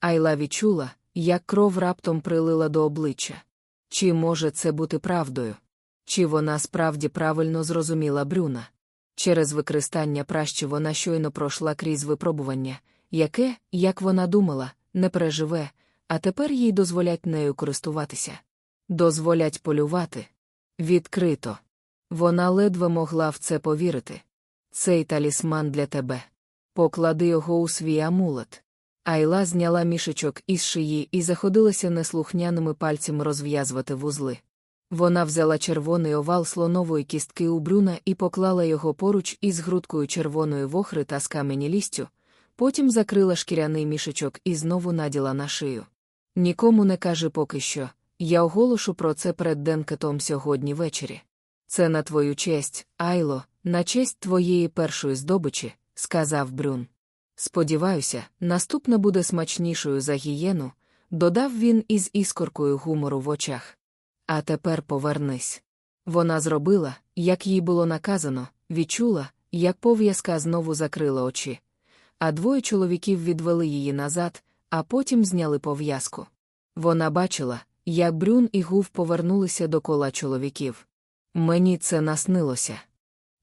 Айла відчула, як кров раптом прилила до обличчя. Чи може це бути правдою? Чи вона справді правильно зрозуміла Брюна? Через використання пращі вона щойно пройшла крізь випробування, яке, як вона думала, не переживе, а тепер їй дозволять нею користуватися. Дозволять полювати. Відкрито. Вона ледве могла в це повірити. Цей талісман для тебе. Поклади його у свій амулет. Айла зняла мішечок із шиї і заходилася неслухняними пальцями розв'язувати вузли. Вона взяла червоний овал слонової кістки у брюна і поклала його поруч із грудкою червоної вохри та скаменілістю, потім закрила шкіряний мішечок і знову наділа на шию. Нікому не кажи поки що, я оголошу про це перед Денкетом сьогодні ввечері. Це на твою честь, Айло, на честь твоєї першої здобичі, сказав Брюн. Сподіваюся, наступна буде смачнішою за гієну, додав він із іскоркою гумору в очах. А тепер повернись. Вона зробила, як їй було наказано, відчула, як пов'язка знову закрила очі. А двоє чоловіків відвели її назад, а потім зняли пов'язку. Вона бачила, як Брюн і Гув повернулися до кола чоловіків. Мені це наснилося.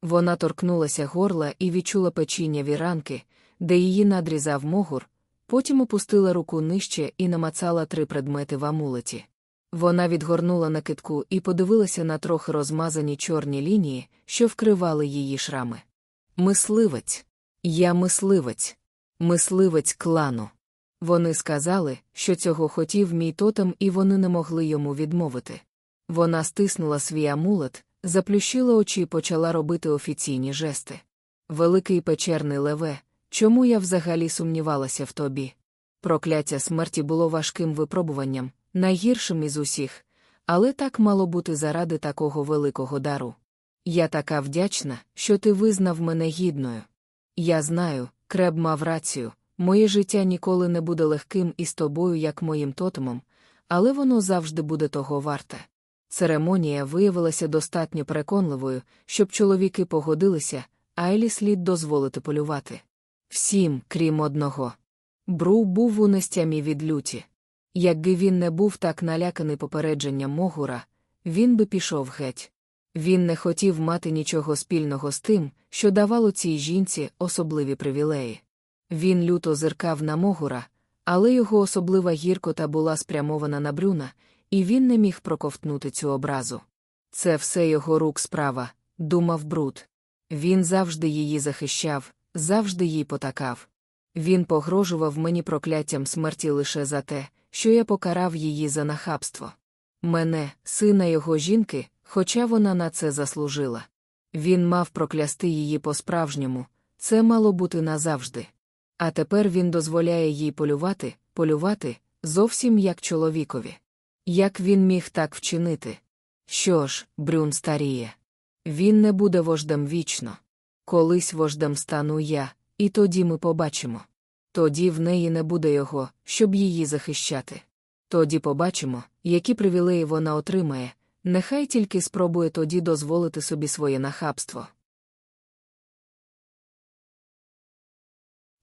Вона торкнулася горла і відчула печіння віранки, де її надрізав могур, потім опустила руку нижче і намацала три предмети в амулеті. Вона відгорнула накидку і подивилася на трохи розмазані чорні лінії, що вкривали її шрами. Мисливець. Я мисливець. Мисливець клану. Вони сказали, що цього хотів мій тотем, і вони не могли йому відмовити. Вона стиснула свій амулет, заплющила очі і почала робити офіційні жести. Великий печерний леве, чому я взагалі сумнівалася в тобі? Прокляття смерті було важким випробуванням, найгіршим із усіх, але так мало бути заради такого великого дару. Я така вдячна, що ти визнав мене гідною. Я знаю, креб мав рацію, моє життя ніколи не буде легким із тобою, як моїм тотемом, але воно завжди буде того варте. Церемонія виявилася достатньо переконливою, щоб чоловіки погодилися, Айлі слід дозволити полювати. Всім, крім одного. Бру був у нестямі від люті. Якби він не був так наляканий попередженням Могура, він би пішов геть. Він не хотів мати нічого спільного з тим, що давало цій жінці особливі привілеї. Він люто зиркав на Могура, але його особлива гіркота була спрямована на брюна, і він не міг проковтнути цю образу. Це все його рук справа, думав Бруд. Він завжди її захищав, завжди їй потакав. Він погрожував мені прокляттям смерті лише за те, що я покарав її за нахабство. Мене, сина його жінки, хоча вона на це заслужила. Він мав проклясти її по-справжньому, це мало бути назавжди. А тепер він дозволяє їй полювати, полювати, зовсім як чоловікові. Як він міг так вчинити? Що ж, Брюн старіє. Він не буде вождем вічно. Колись вождем стану я, і тоді ми побачимо. Тоді в неї не буде його, щоб її захищати. Тоді побачимо, які привілеї вона отримає, нехай тільки спробує тоді дозволити собі своє нахабство.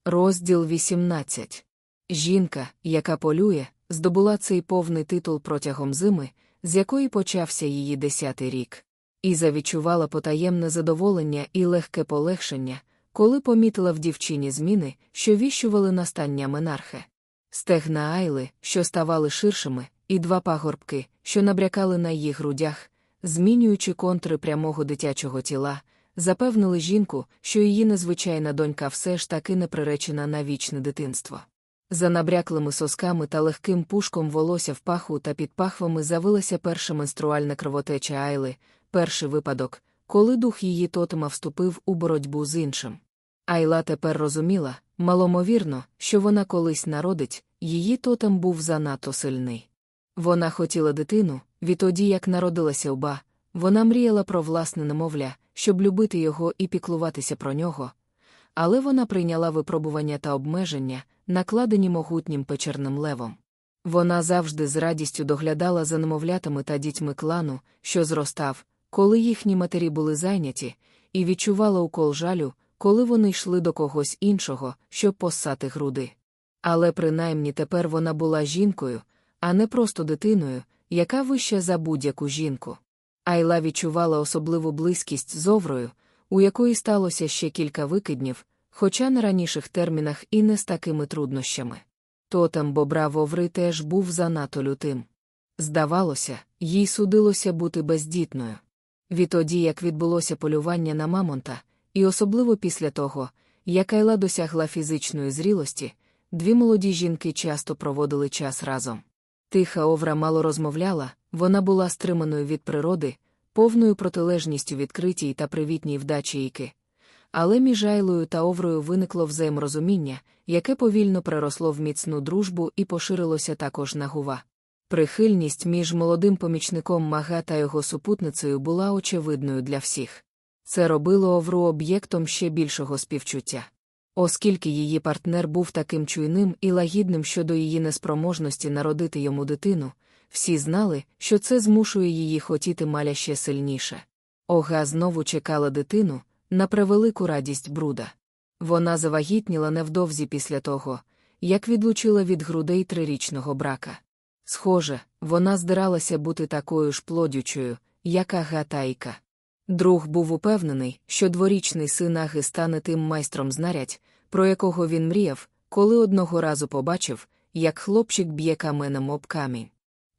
Розділ 18. Жінка, яка полює, здобула цей повний титул протягом зими, з якої почався її десятий рік. Іза відчувала потаємне задоволення і легке полегшення, коли помітила в дівчині зміни, що віщували настання Менархе. Стегна Айли, що ставали ширшими, і два пагорбки, що набрякали на її грудях, змінюючи контури прямого дитячого тіла, запевнили жінку, що її незвичайна донька все ж таки не приречена на вічне дитинство. За набряклими сосками та легким пушком волосся в паху та під пахвами завилася перша менструальна кровотеча Айли, перший випадок, коли дух її тотема вступив у боротьбу з іншим. Айла тепер розуміла, маломовірно, що вона колись народить, її тотем був занадто сильний. Вона хотіла дитину, відтоді як народилася уба, вона мріяла про власне немовля, щоб любити його і піклуватися про нього. Але вона прийняла випробування та обмеження, накладені могутнім печерним левом. Вона завжди з радістю доглядала за немовлятами та дітьми клану, що зростав, коли їхні матері були зайняті, і відчувала укол жалю, коли вони йшли до когось іншого, щоб поссати груди. Але принаймні тепер вона була жінкою, а не просто дитиною, яка вища за будь-яку жінку. Айла відчувала особливу близькість з Оврою, у якої сталося ще кілька викиднів, хоча на раніших термінах і не з такими труднощами. Тотем бобра Воври теж був занадто лютим. Здавалося, їй судилося бути бездітною. Відтоді, як відбулося полювання на Мамонта, і особливо після того, як Айла досягла фізичної зрілості, дві молоді жінки часто проводили час разом. Тиха Овра мало розмовляла, вона була стриманою від природи, повною протилежністю відкритій та привітній вдачі Іки. Але між Айлою та Оврою виникло взаєморозуміння, яке повільно переросло в міцну дружбу і поширилося також на гува. Прихильність між молодим помічником мага та його супутницею була очевидною для всіх. Це робило Овру об'єктом ще більшого співчуття. Оскільки її партнер був таким чуйним і лагідним щодо її неспроможності народити йому дитину, всі знали, що це змушує її хотіти маля ще сильніше. Ога знову чекала дитину, на превелику радість бруда. Вона завагітніла невдовзі після того, як відлучила від грудей трирічного брака. Схоже, вона здиралася бути такою ж плодючою, як Агатайка. Друг був упевнений, що дворічний син Аги стане тим майстром знарядь, про якого він мріяв, коли одного разу побачив, як хлопчик б'є каменем об камінь.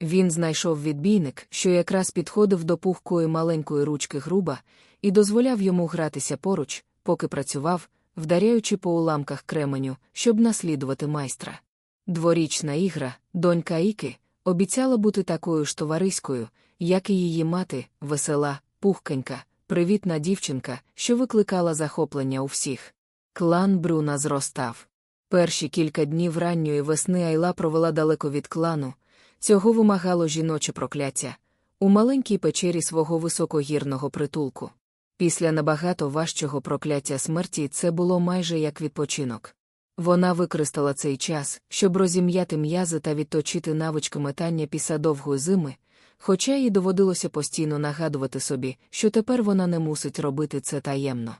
Він знайшов відбійник, що якраз підходив до пухкої маленької ручки груба, і дозволяв йому гратися поруч, поки працював, вдаряючи по уламках кременю, щоб наслідувати майстра. Дворічна ігра, донька Іки, обіцяла бути такою ж товариською, як і її мати, весела, пухкенька, привітна дівчинка, що викликала захоплення у всіх. Клан Бруна зростав. Перші кілька днів ранньої весни Айла провела далеко від клану. Цього вимагало жіноче прокляття у маленькій печері свого високогірного притулку. Після набагато важчого прокляття смерті це було майже як відпочинок. Вона використала цей час, щоб розім'яти м'язи та відточити навички метання після довгої зими, хоча їй доводилося постійно нагадувати собі, що тепер вона не мусить робити це таємно.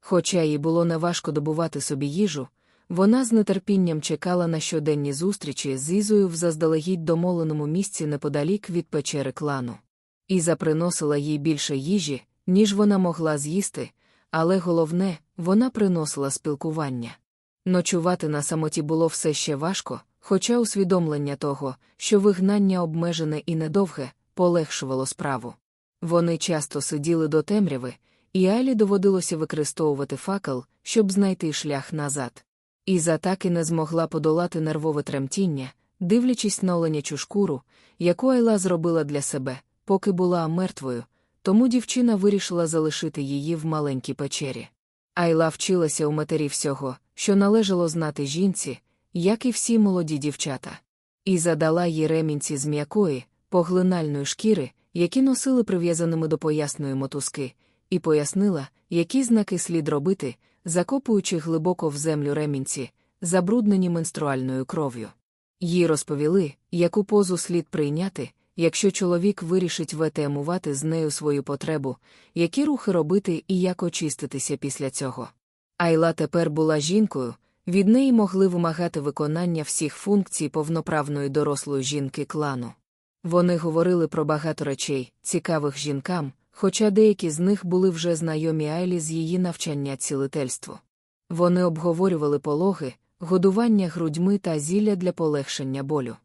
Хоча їй було неважко добувати собі їжу, вона з нетерпінням чекала на щоденні зустрічі з Ізою в заздалегідь домовленому місці неподалік від печери клану. Іза приносила їй більше їжі, ніж вона могла з'їсти, але головне, вона приносила спілкування. Ночувати на самоті було все ще важко, хоча усвідомлення того, що вигнання обмежене і недовге, полегшувало справу. Вони часто сиділи до темряви, і Алі доводилося використовувати факел, щоб знайти шлях назад. Іза так і не змогла подолати нервове тремтіння, дивлячись на оленячу шкуру, яку Айла зробила для себе, поки була мертвою, тому дівчина вирішила залишити її в маленькій печері. Айла вчилася у матері всього, що належало знати жінці, як і всі молоді дівчата. І задала їй ремінці з м'якої, поглинальної шкіри, які носили прив'язаними до поясної мотузки, і пояснила, які знаки слід робити, закопуючи глибоко в землю ремінці, забруднені менструальною кров'ю. Їй розповіли, яку позу слід прийняти, якщо чоловік вирішить ветемувати з нею свою потребу, які рухи робити і як очиститися після цього. Айла тепер була жінкою, від неї могли вимагати виконання всіх функцій повноправної дорослої жінки клану. Вони говорили про багато речей, цікавих жінкам, хоча деякі з них були вже знайомі Айлі з її навчання цілительству. Вони обговорювали пологи, годування грудьми та зілля для полегшення болю.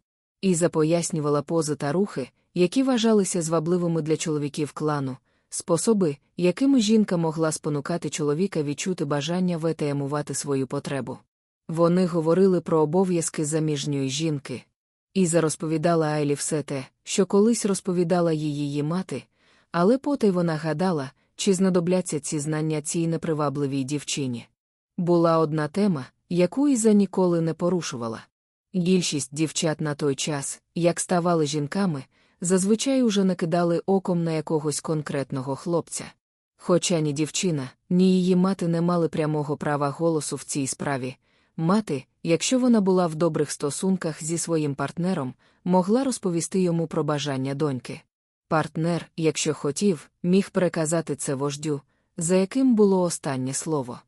Іза пояснювала пози та рухи, які вважалися звабливими для чоловіків клану, способи, якими жінка могла спонукати чоловіка відчути бажання ВТМувати свою потребу. Вони говорили про обов'язки заміжньої жінки. Іза розповідала Айлі все те, що колись розповідала їй її мати, але потай вона гадала, чи знадобляться ці знання цій непривабливій дівчині. Була одна тема, яку Іза ніколи не порушувала. Більшість дівчат на той час, як ставали жінками, зазвичай уже не кидали оком на якогось конкретного хлопця. Хоча ні дівчина, ні її мати не мали прямого права голосу в цій справі. Мати, якщо вона була в добрих стосунках зі своїм партнером, могла розповісти йому про бажання доньки. Партнер, якщо хотів, міг переказати це вождю, за яким було останнє слово.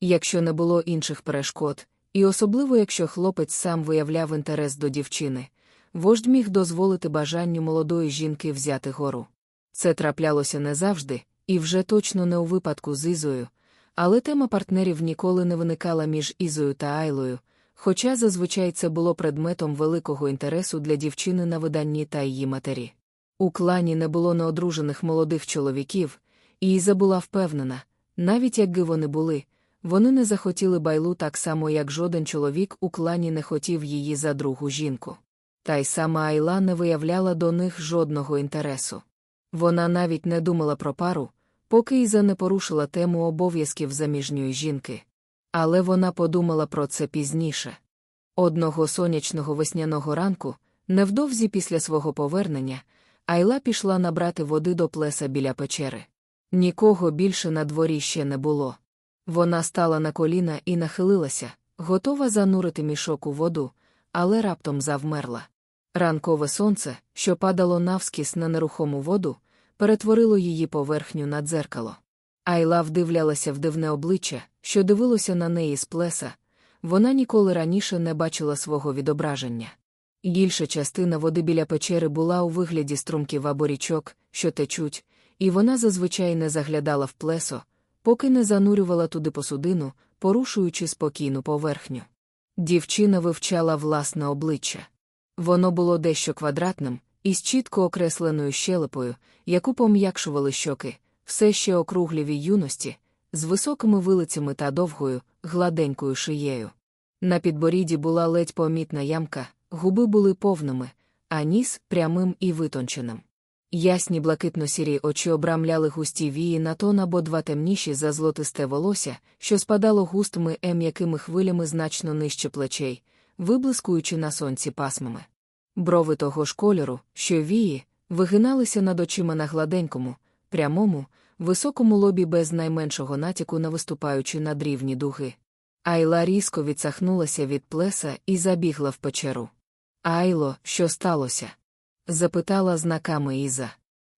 Якщо не було інших перешкод, і особливо якщо хлопець сам виявляв інтерес до дівчини, вождь міг дозволити бажанню молодої жінки взяти гору. Це траплялося не завжди, і вже точно не у випадку з Ізою, але тема партнерів ніколи не виникала між Ізою та Айлою, хоча зазвичай це було предметом великого інтересу для дівчини на виданні та її матері. У клані не було неодружених молодих чоловіків, і Іза була впевнена, навіть якби вони були, вони не захотіли байлу так само, як жоден чоловік у клані не хотів її за другу жінку. Та й сама Айла не виявляла до них жодного інтересу. Вона навіть не думала про пару, поки Іза не порушила тему обов'язків заміжньої жінки. Але вона подумала про це пізніше. Одного сонячного весняного ранку, невдовзі після свого повернення, Айла пішла набрати води до плеса біля печери. Нікого більше на дворі ще не було. Вона стала на коліна і нахилилася, готова занурити мішок у воду, але раптом завмерла. Ранкове сонце, що падало навскіс на нерухому воду, перетворило її поверхню на дзеркало. Айла вдивлялася в дивне обличчя, що дивилося на неї з плеса. Вона ніколи раніше не бачила свого відображення. Більша частина води біля печери була у вигляді струмків або річок, що течуть, і вона зазвичай не заглядала в плесо, поки не занурювала туди посудину, порушуючи спокійну поверхню. Дівчина вивчала власне обличчя. Воно було дещо квадратним, із чітко окресленою щелепою, яку пом'якшували щоки, все ще округліві юності, з високими вилицями та довгою, гладенькою шиєю. На підборіді була ледь помітна ямка, губи були повними, а ніс прямим і витонченим. Ясні блакитно-сірі очі обрамляли густі вії на тон або два темніші за злотисте волосся, що спадало густими е м'якими хвилями значно нижче плечей, виблискуючи на сонці пасмами. Брови того ж кольору, що вії, вигиналися над очима на гладенькому, прямому, високому лобі без найменшого натяку на виступаючи над рівні дуги. Айла різко відсахнулася від плеса і забігла в печеру. Айло, що сталося? запитала знаками Іза.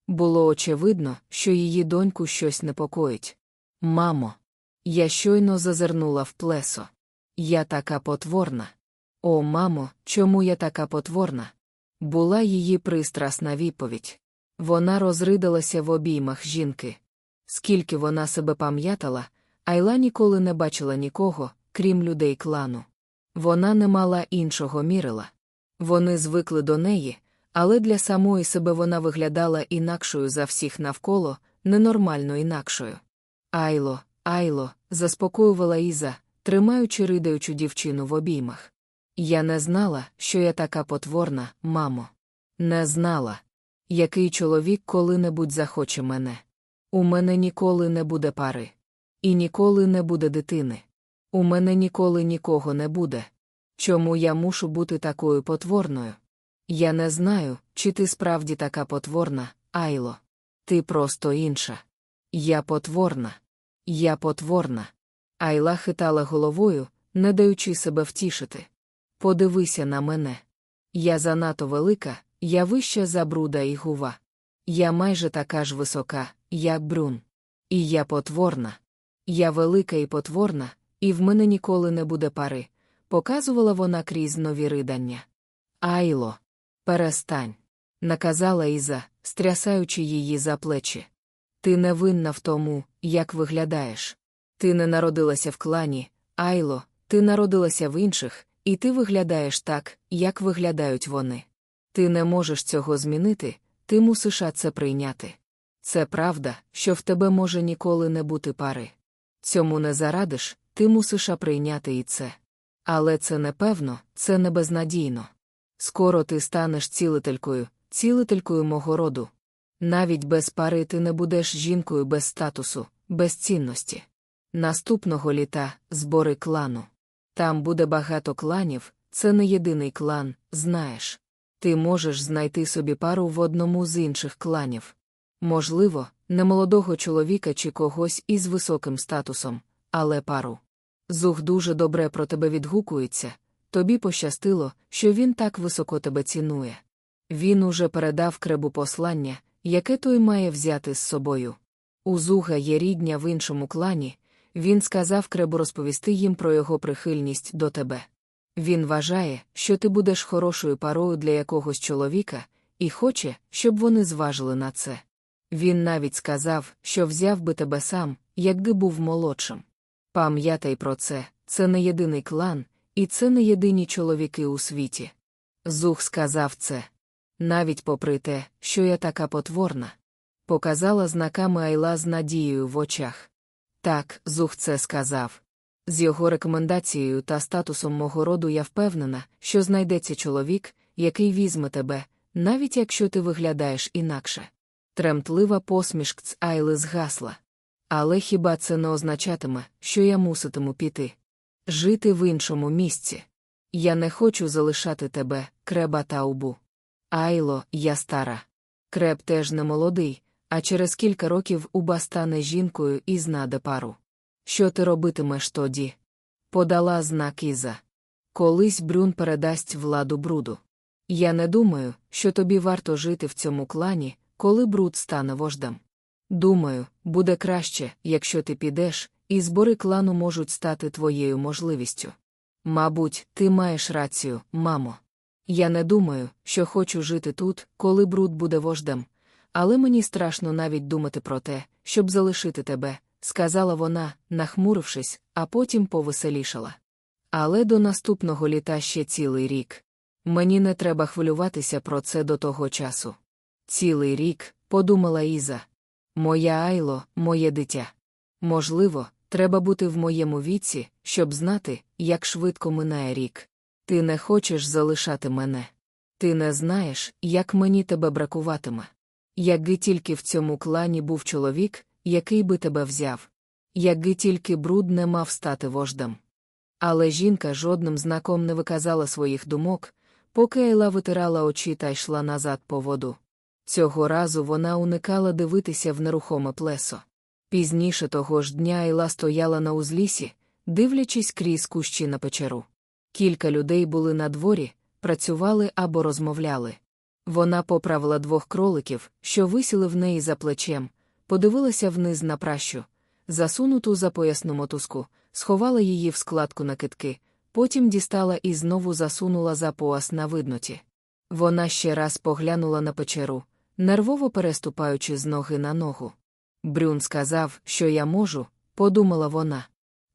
Було очевидно, що її доньку щось непокоїть. Мамо, я щойно зазирнула в плесо. Я така потворна. О, мамо, чому я така потворна? Була її пристрасна відповідь. Вона розридалася в обіймах жінки. Скільки вона себе пам'ятала, Айла ніколи не бачила нікого, крім людей клану. Вона не мала іншого мірила. Вони звикли до неї, але для самої себе вона виглядала інакшою за всіх навколо, ненормально інакшою. Айло, Айло, заспокоювала Іза, тримаючи ридаючу дівчину в обіймах. Я не знала, що я така потворна, мамо. Не знала. Який чоловік коли-небудь захоче мене. У мене ніколи не буде пари. І ніколи не буде дитини. У мене ніколи нікого не буде. Чому я мушу бути такою потворною? Я не знаю, чи ти справді така потворна, Айло. Ти просто інша. Я потворна. Я потворна. Айла хитала головою, не даючи себе втішити. Подивися на мене. Я занадто велика, я вища за бруда і гува. Я майже така ж висока, як брун. І я потворна. Я велика і потворна, і в мене ніколи не буде пари, показувала вона крізь нові ридання. Айло. Перестань. наказала Іза, стрясаючи її за плечі. Ти не винна в тому, як виглядаєш. Ти не народилася в клані, Айло, ти народилася в інших, і ти виглядаєш так, як виглядають вони. Ти не можеш цього змінити, ти мусиш це прийняти. Це правда, що в тебе може ніколи не бути пари. Цьому не зарадиш, ти мусиш прийняти і це. Але це непевно, це не безнадійно. Скоро ти станеш цілителькою, цілителькою мого роду. Навіть без пари ти не будеш жінкою без статусу, без цінності. Наступного літа збори клану. Там буде багато кланів, це не єдиний клан, знаєш. Ти можеш знайти собі пару в одному з інших кланів. Можливо, не молодого чоловіка чи когось із високим статусом, але пару. Зух дуже добре про тебе відгукується, тобі пощастило, що він так високо тебе цінує. Він уже передав кребу послання, яке той має взяти з собою. У Зуга є рідня в іншому клані, він сказав кребу розповісти їм про його прихильність до тебе. Він вважає, що ти будеш хорошою парою для якогось чоловіка, і хоче, щоб вони зважили на це. Він навіть сказав, що взяв би тебе сам, якби був молодшим. Пам'ятай про це, це не єдиний клан, і це не єдині чоловіки у світі. Зух сказав це. Навіть попри те, що я така потворна. Показала знаками Айла з надією в очах. Так, Зух це сказав. З його рекомендацією та статусом мого роду я впевнена, що знайдеться чоловік, який візьме тебе, навіть якщо ти виглядаєш інакше. Тремтлива посмішк Айли згасла. Але хіба це не означатиме, що я муситиму піти? Жити в іншому місці. Я не хочу залишати тебе, креба та убу. Айло, я стара. Креб теж не молодий, а через кілька років уба стане жінкою і знаде пару. Що ти робитимеш тоді? Подала знак Іза. Колись Брюн передасть владу бруду. Я не думаю, що тобі варто жити в цьому клані, коли бруд стане вождем. Думаю, буде краще, якщо ти підеш, і збори клану можуть стати твоєю можливістю. Мабуть, ти маєш рацію, мамо. Я не думаю, що хочу жити тут, коли бруд буде вождем, але мені страшно навіть думати про те, щоб залишити тебе, сказала вона, нахмурившись, а потім повеселішала. Але до наступного літа ще цілий рік. Мені не треба хвилюватися про це до того часу. Цілий рік, подумала Іза. Моя Айло, моє дитя. Можливо, треба бути в моєму віці, щоб знати, як швидко минає рік. Ти не хочеш залишати мене. Ти не знаєш, як мені тебе бракуватиме. Якби тільки в цьому клані був чоловік, який би тебе взяв. Якби тільки бруд не мав стати вождем. Але жінка жодним знаком не виказала своїх думок, поки Айла витирала очі та йшла назад по воду. Цього разу вона уникала дивитися в нерухоме плесо. Пізніше того ж дня Айла стояла на узлісі, дивлячись крізь кущі на печеру. Кілька людей були на дворі, працювали або розмовляли. Вона поправила двох кроликів, що висіли в неї за плечем, подивилася вниз на пращу, засунуту за поясну мотузку, сховала її в складку накидки, потім дістала і знову засунула за пояс на видноті. Вона ще раз поглянула на печеру, нервово переступаючи з ноги на ногу. Брюн сказав, що я можу, подумала вона.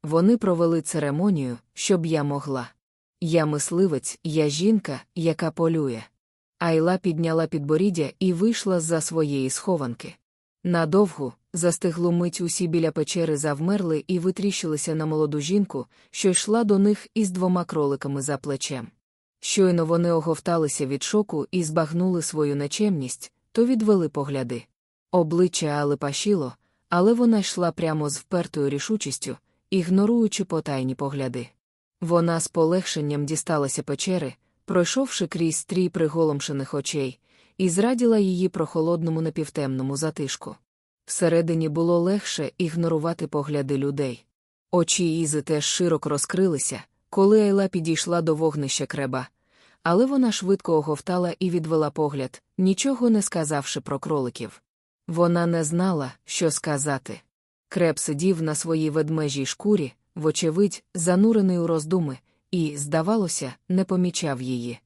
Вони провели церемонію, щоб я могла. Я мисливець, я жінка, яка полює. Айла підняла підборіддя і вийшла з-за своєї схованки. Надовгу, застиглу мить усі біля печери завмерли і витріщилися на молоду жінку, що йшла до них із двома кроликами за плечем. Щойно вони оговталися від шоку і збагнули свою нечемність, то відвели погляди. Обличчя Али пашіло, але вона йшла прямо з впертою рішучістю, ігноруючи потайні погляди. Вона з полегшенням дісталася печери, пройшовши крізь стрій приголомшених очей, і зраділа її прохолодному напівтемному затишку. Всередині було легше ігнорувати погляди людей. Очі Ізи теж широко розкрилися, коли Айла підійшла до вогнища креба. Але вона швидко оговтала і відвела погляд, нічого не сказавши про кроликів. Вона не знала, що сказати. Креб сидів на своїй ведмежій шкурі, вочевидь, занурений у роздуми, і, здавалося, не помічав її.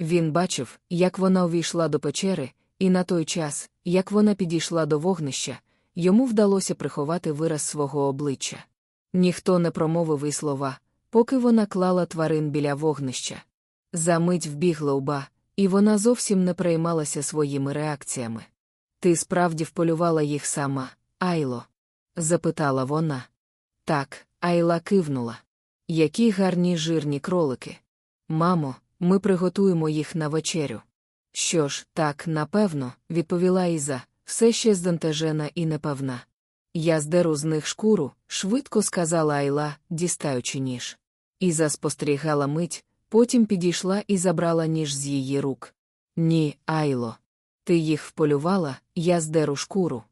Він бачив, як вона увійшла до печери, і на той час, як вона підійшла до вогнища, йому вдалося приховати вираз свого обличчя. Ніхто не промовив і слова, поки вона клала тварин біля вогнища. Замить вбігла уба, і вона зовсім не переймалася своїми реакціями. Ти справді вполювала їх сама, Айло? запитала вона. Так, Айла кивнула. Які гарні жирні кролики. Мамо, ми приготуємо їх на вечерю. Що ж, так, напевно, відповіла Іза, все ще здентежена і непевна. Я здеру з них шкуру, швидко сказала Айла, дістаючи ніж. Іза спостерігала мить, потім підійшла і забрала ніж з її рук. Ні, Айло. Ти їх вполювала, я здеру шкуру.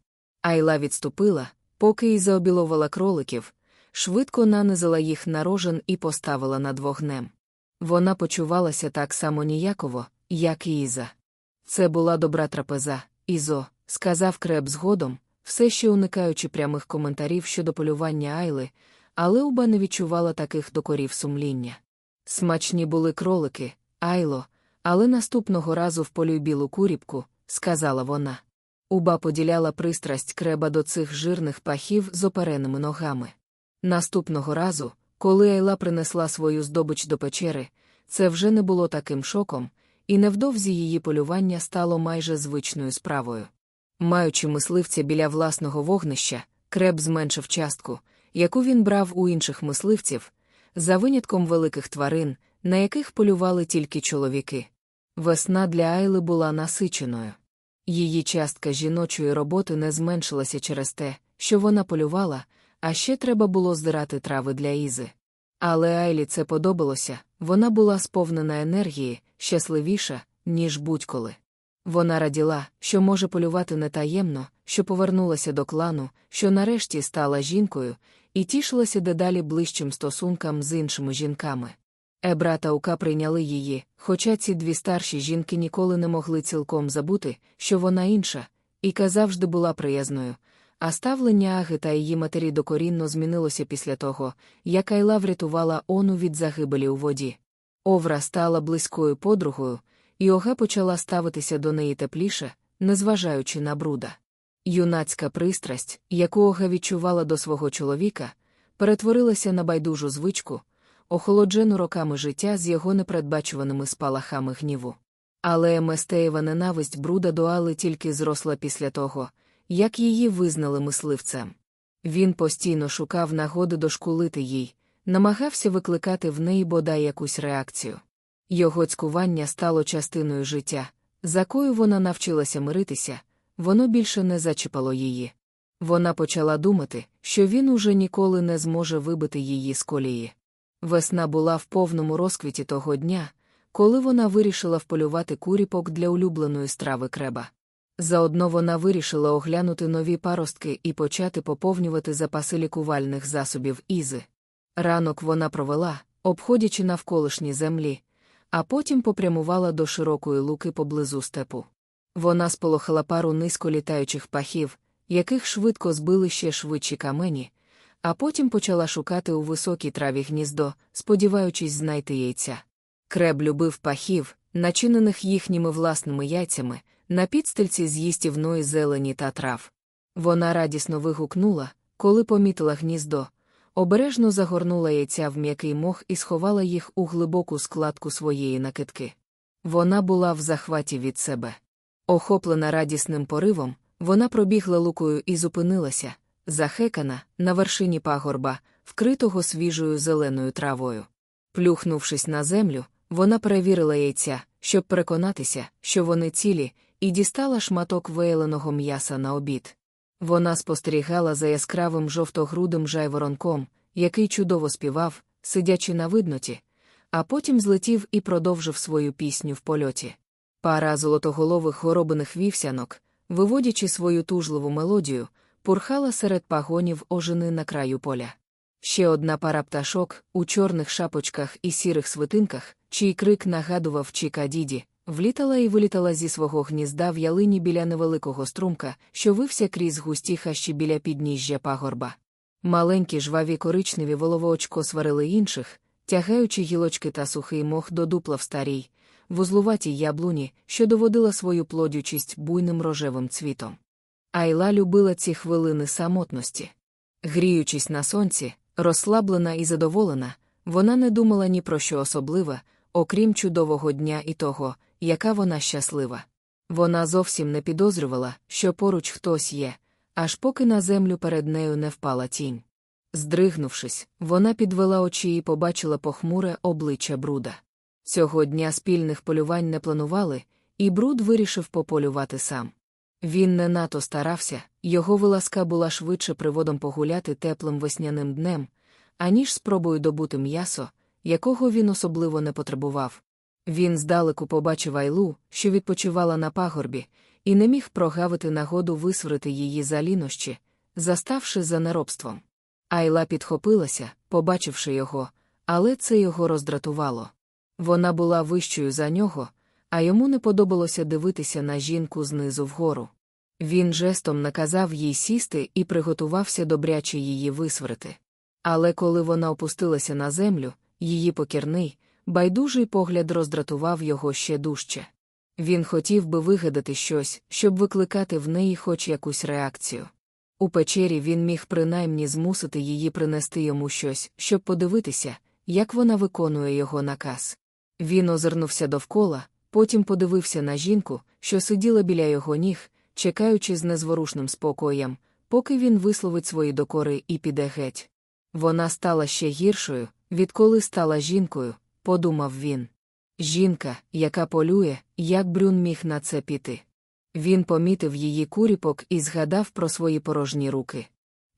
Айла відступила, поки Іза обіловала кроликів, швидко нанизала їх на рожен і поставила над вогнем. Вона почувалася так само ніяково, як і Іза. Це була добра трапеза, Ізо, сказав Креб згодом, все ще уникаючи прямих коментарів щодо полювання Айли, але Уба не відчувала таких докорів сумління. Смачні були кролики, Айло, але наступного разу вполюй білу куріпку, сказала вона. Уба поділяла пристрасть креба до цих жирних пахів з опереними ногами. Наступного разу, коли Айла принесла свою здобич до печери, це вже не було таким шоком, і невдовзі її полювання стало майже звичною справою. Маючи мисливця біля власного вогнища, креб зменшив частку, яку він брав у інших мисливців, за винятком великих тварин, на яких полювали тільки чоловіки. Весна для Айли була насиченою. Її частка жіночої роботи не зменшилася через те, що вона полювала, а ще треба було здирати трави для Ізи. Але Айлі це подобалося, вона була сповнена енергії, щасливіша, ніж будь-коли. Вона раділа, що може полювати нетаємно, що повернулася до клану, що нарешті стала жінкою, і тішилася дедалі ближчим стосункам з іншими жінками. Ебра та Ука прийняли її, хоча ці дві старші жінки ніколи не могли цілком забути, що вона інша, Іка завжди була приязною, а ставлення Аги та її матері докорінно змінилося після того, як Айла врятувала Ону від загибелі у воді. Овра стала близькою подругою, і Ога почала ставитися до неї тепліше, незважаючи на бруда. Юнацька пристрасть, яку Ога відчувала до свого чоловіка, перетворилася на байдужу звичку, охолоджену роками життя з його непередбачуваними спалахами гніву. Але Местеєва ненависть бруда до Али тільки зросла після того, як її визнали мисливцем. Він постійно шукав нагоди дошкулити їй, намагався викликати в неї бодай якусь реакцію. Його цькування стало частиною життя, за кою вона навчилася миритися, воно більше не зачіпало її. Вона почала думати, що він уже ніколи не зможе вибити її з колії. Весна була в повному розквіті того дня, коли вона вирішила вполювати куріпок для улюбленої страви креба. Заодно вона вирішила оглянути нові паростки і почати поповнювати запаси лікувальних засобів Ізи. Ранок вона провела, обходячи навколишні землі, а потім попрямувала до широкої луки поблизу степу. Вона сполохала пару низько літаючих пахів, яких швидко збили ще швидші камені, а потім почала шукати у високій траві гніздо, сподіваючись знайти яйця. Креб любив пахів, начинених їхніми власними яйцями, на підстильці з їстівної зелені та трав. Вона радісно вигукнула, коли помітила гніздо, обережно загорнула яйця в м'який мох і сховала їх у глибоку складку своєї накидки. Вона була в захваті від себе. Охоплена радісним поривом, вона пробігла лукою і зупинилася, захекана, на вершині пагорба, вкритого свіжою зеленою травою. Плюхнувшись на землю, вона перевірила яйця, щоб переконатися, що вони цілі, і дістала шматок вейленого м'яса на обід. Вона спостерігала за яскравим жовтогрудим жайворонком, який чудово співав, сидячи на видноті, а потім злетів і продовжив свою пісню в польоті. Пара золотоголових горобиних вівсянок, виводячи свою тужливу мелодію, пурхала серед пагонів ожини на краю поля. Ще одна пара пташок у чорних шапочках і сірих свитинках, чий крик нагадував Чіка Діді, влітала і вилітала зі свого гнізда в ялині біля невеликого струмка, що вився крізь густі хащі біля підніжжя пагорба. Маленькі жваві коричневі воловоочко сварили інших, тягаючи гілочки та сухий мох до дупла в старій, вузлуватій яблуні, що доводила свою плодючість буйним рожевим цвітом. Айла любила ці хвилини самотності. Гріючись на сонці, розслаблена і задоволена, вона не думала ні про що особливе, окрім чудового дня і того, яка вона щаслива. Вона зовсім не підозрювала, що поруч хтось є, аж поки на землю перед нею не впала тінь. Здригнувшись, вона підвела очі і побачила похмуре обличчя Бруда. Цього дня спільних полювань не планували, і Бруд вирішив пополювати сам. Він не надто старався, його виласка була швидше приводом погуляти теплим весняним днем, аніж спробою добути м'ясо, якого він особливо не потребував. Він здалеку побачив Айлу, що відпочивала на пагорбі, і не міг прогавити нагоду висврити її за лінощі, заставши за неробством. Айла підхопилася, побачивши його, але це його роздратувало. Вона була вищою за нього, а йому не подобалося дивитися на жінку знизу вгору. Він жестом наказав їй сісти і приготувався добряче її висврити. Але коли вона опустилася на землю, її покірний, байдужий погляд роздратував його ще дужче. Він хотів би вигадати щось, щоб викликати в неї хоч якусь реакцію. У печері він міг принаймні змусити її принести йому щось, щоб подивитися, як вона виконує його наказ. Він озирнувся довкола, потім подивився на жінку, що сиділа біля його ніг, чекаючи з незворушним спокоєм, поки він висловить свої докори і піде геть. Вона стала ще гіршою, відколи стала жінкою, подумав він. Жінка, яка полює, як Брюн міг на це піти. Він помітив її куріпок і згадав про свої порожні руки.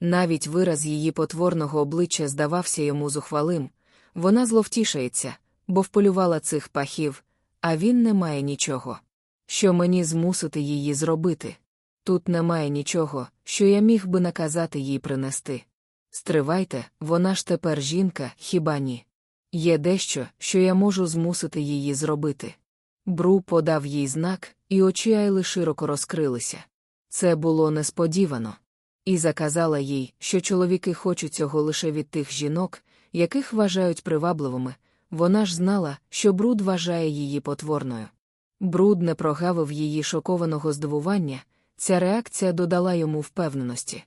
Навіть вираз її потворного обличчя здавався йому зухвалим, вона зловтішається, бо вполювала цих пахів, а він не має нічого. Що мені змусити її зробити? Тут немає нічого, що я міг би наказати їй принести. Стривайте, вона ж тепер жінка, хіба ні? Є дещо, що я можу змусити її зробити. Бру подав їй знак, і очі Айли широко розкрилися. Це було несподівано. І заказала їй, що чоловіки хочуть цього лише від тих жінок, яких вважають привабливими. Вона ж знала, що бруд вважає її потворною. Бруд не прогавив її шокованого здивування, ця реакція додала йому впевненості.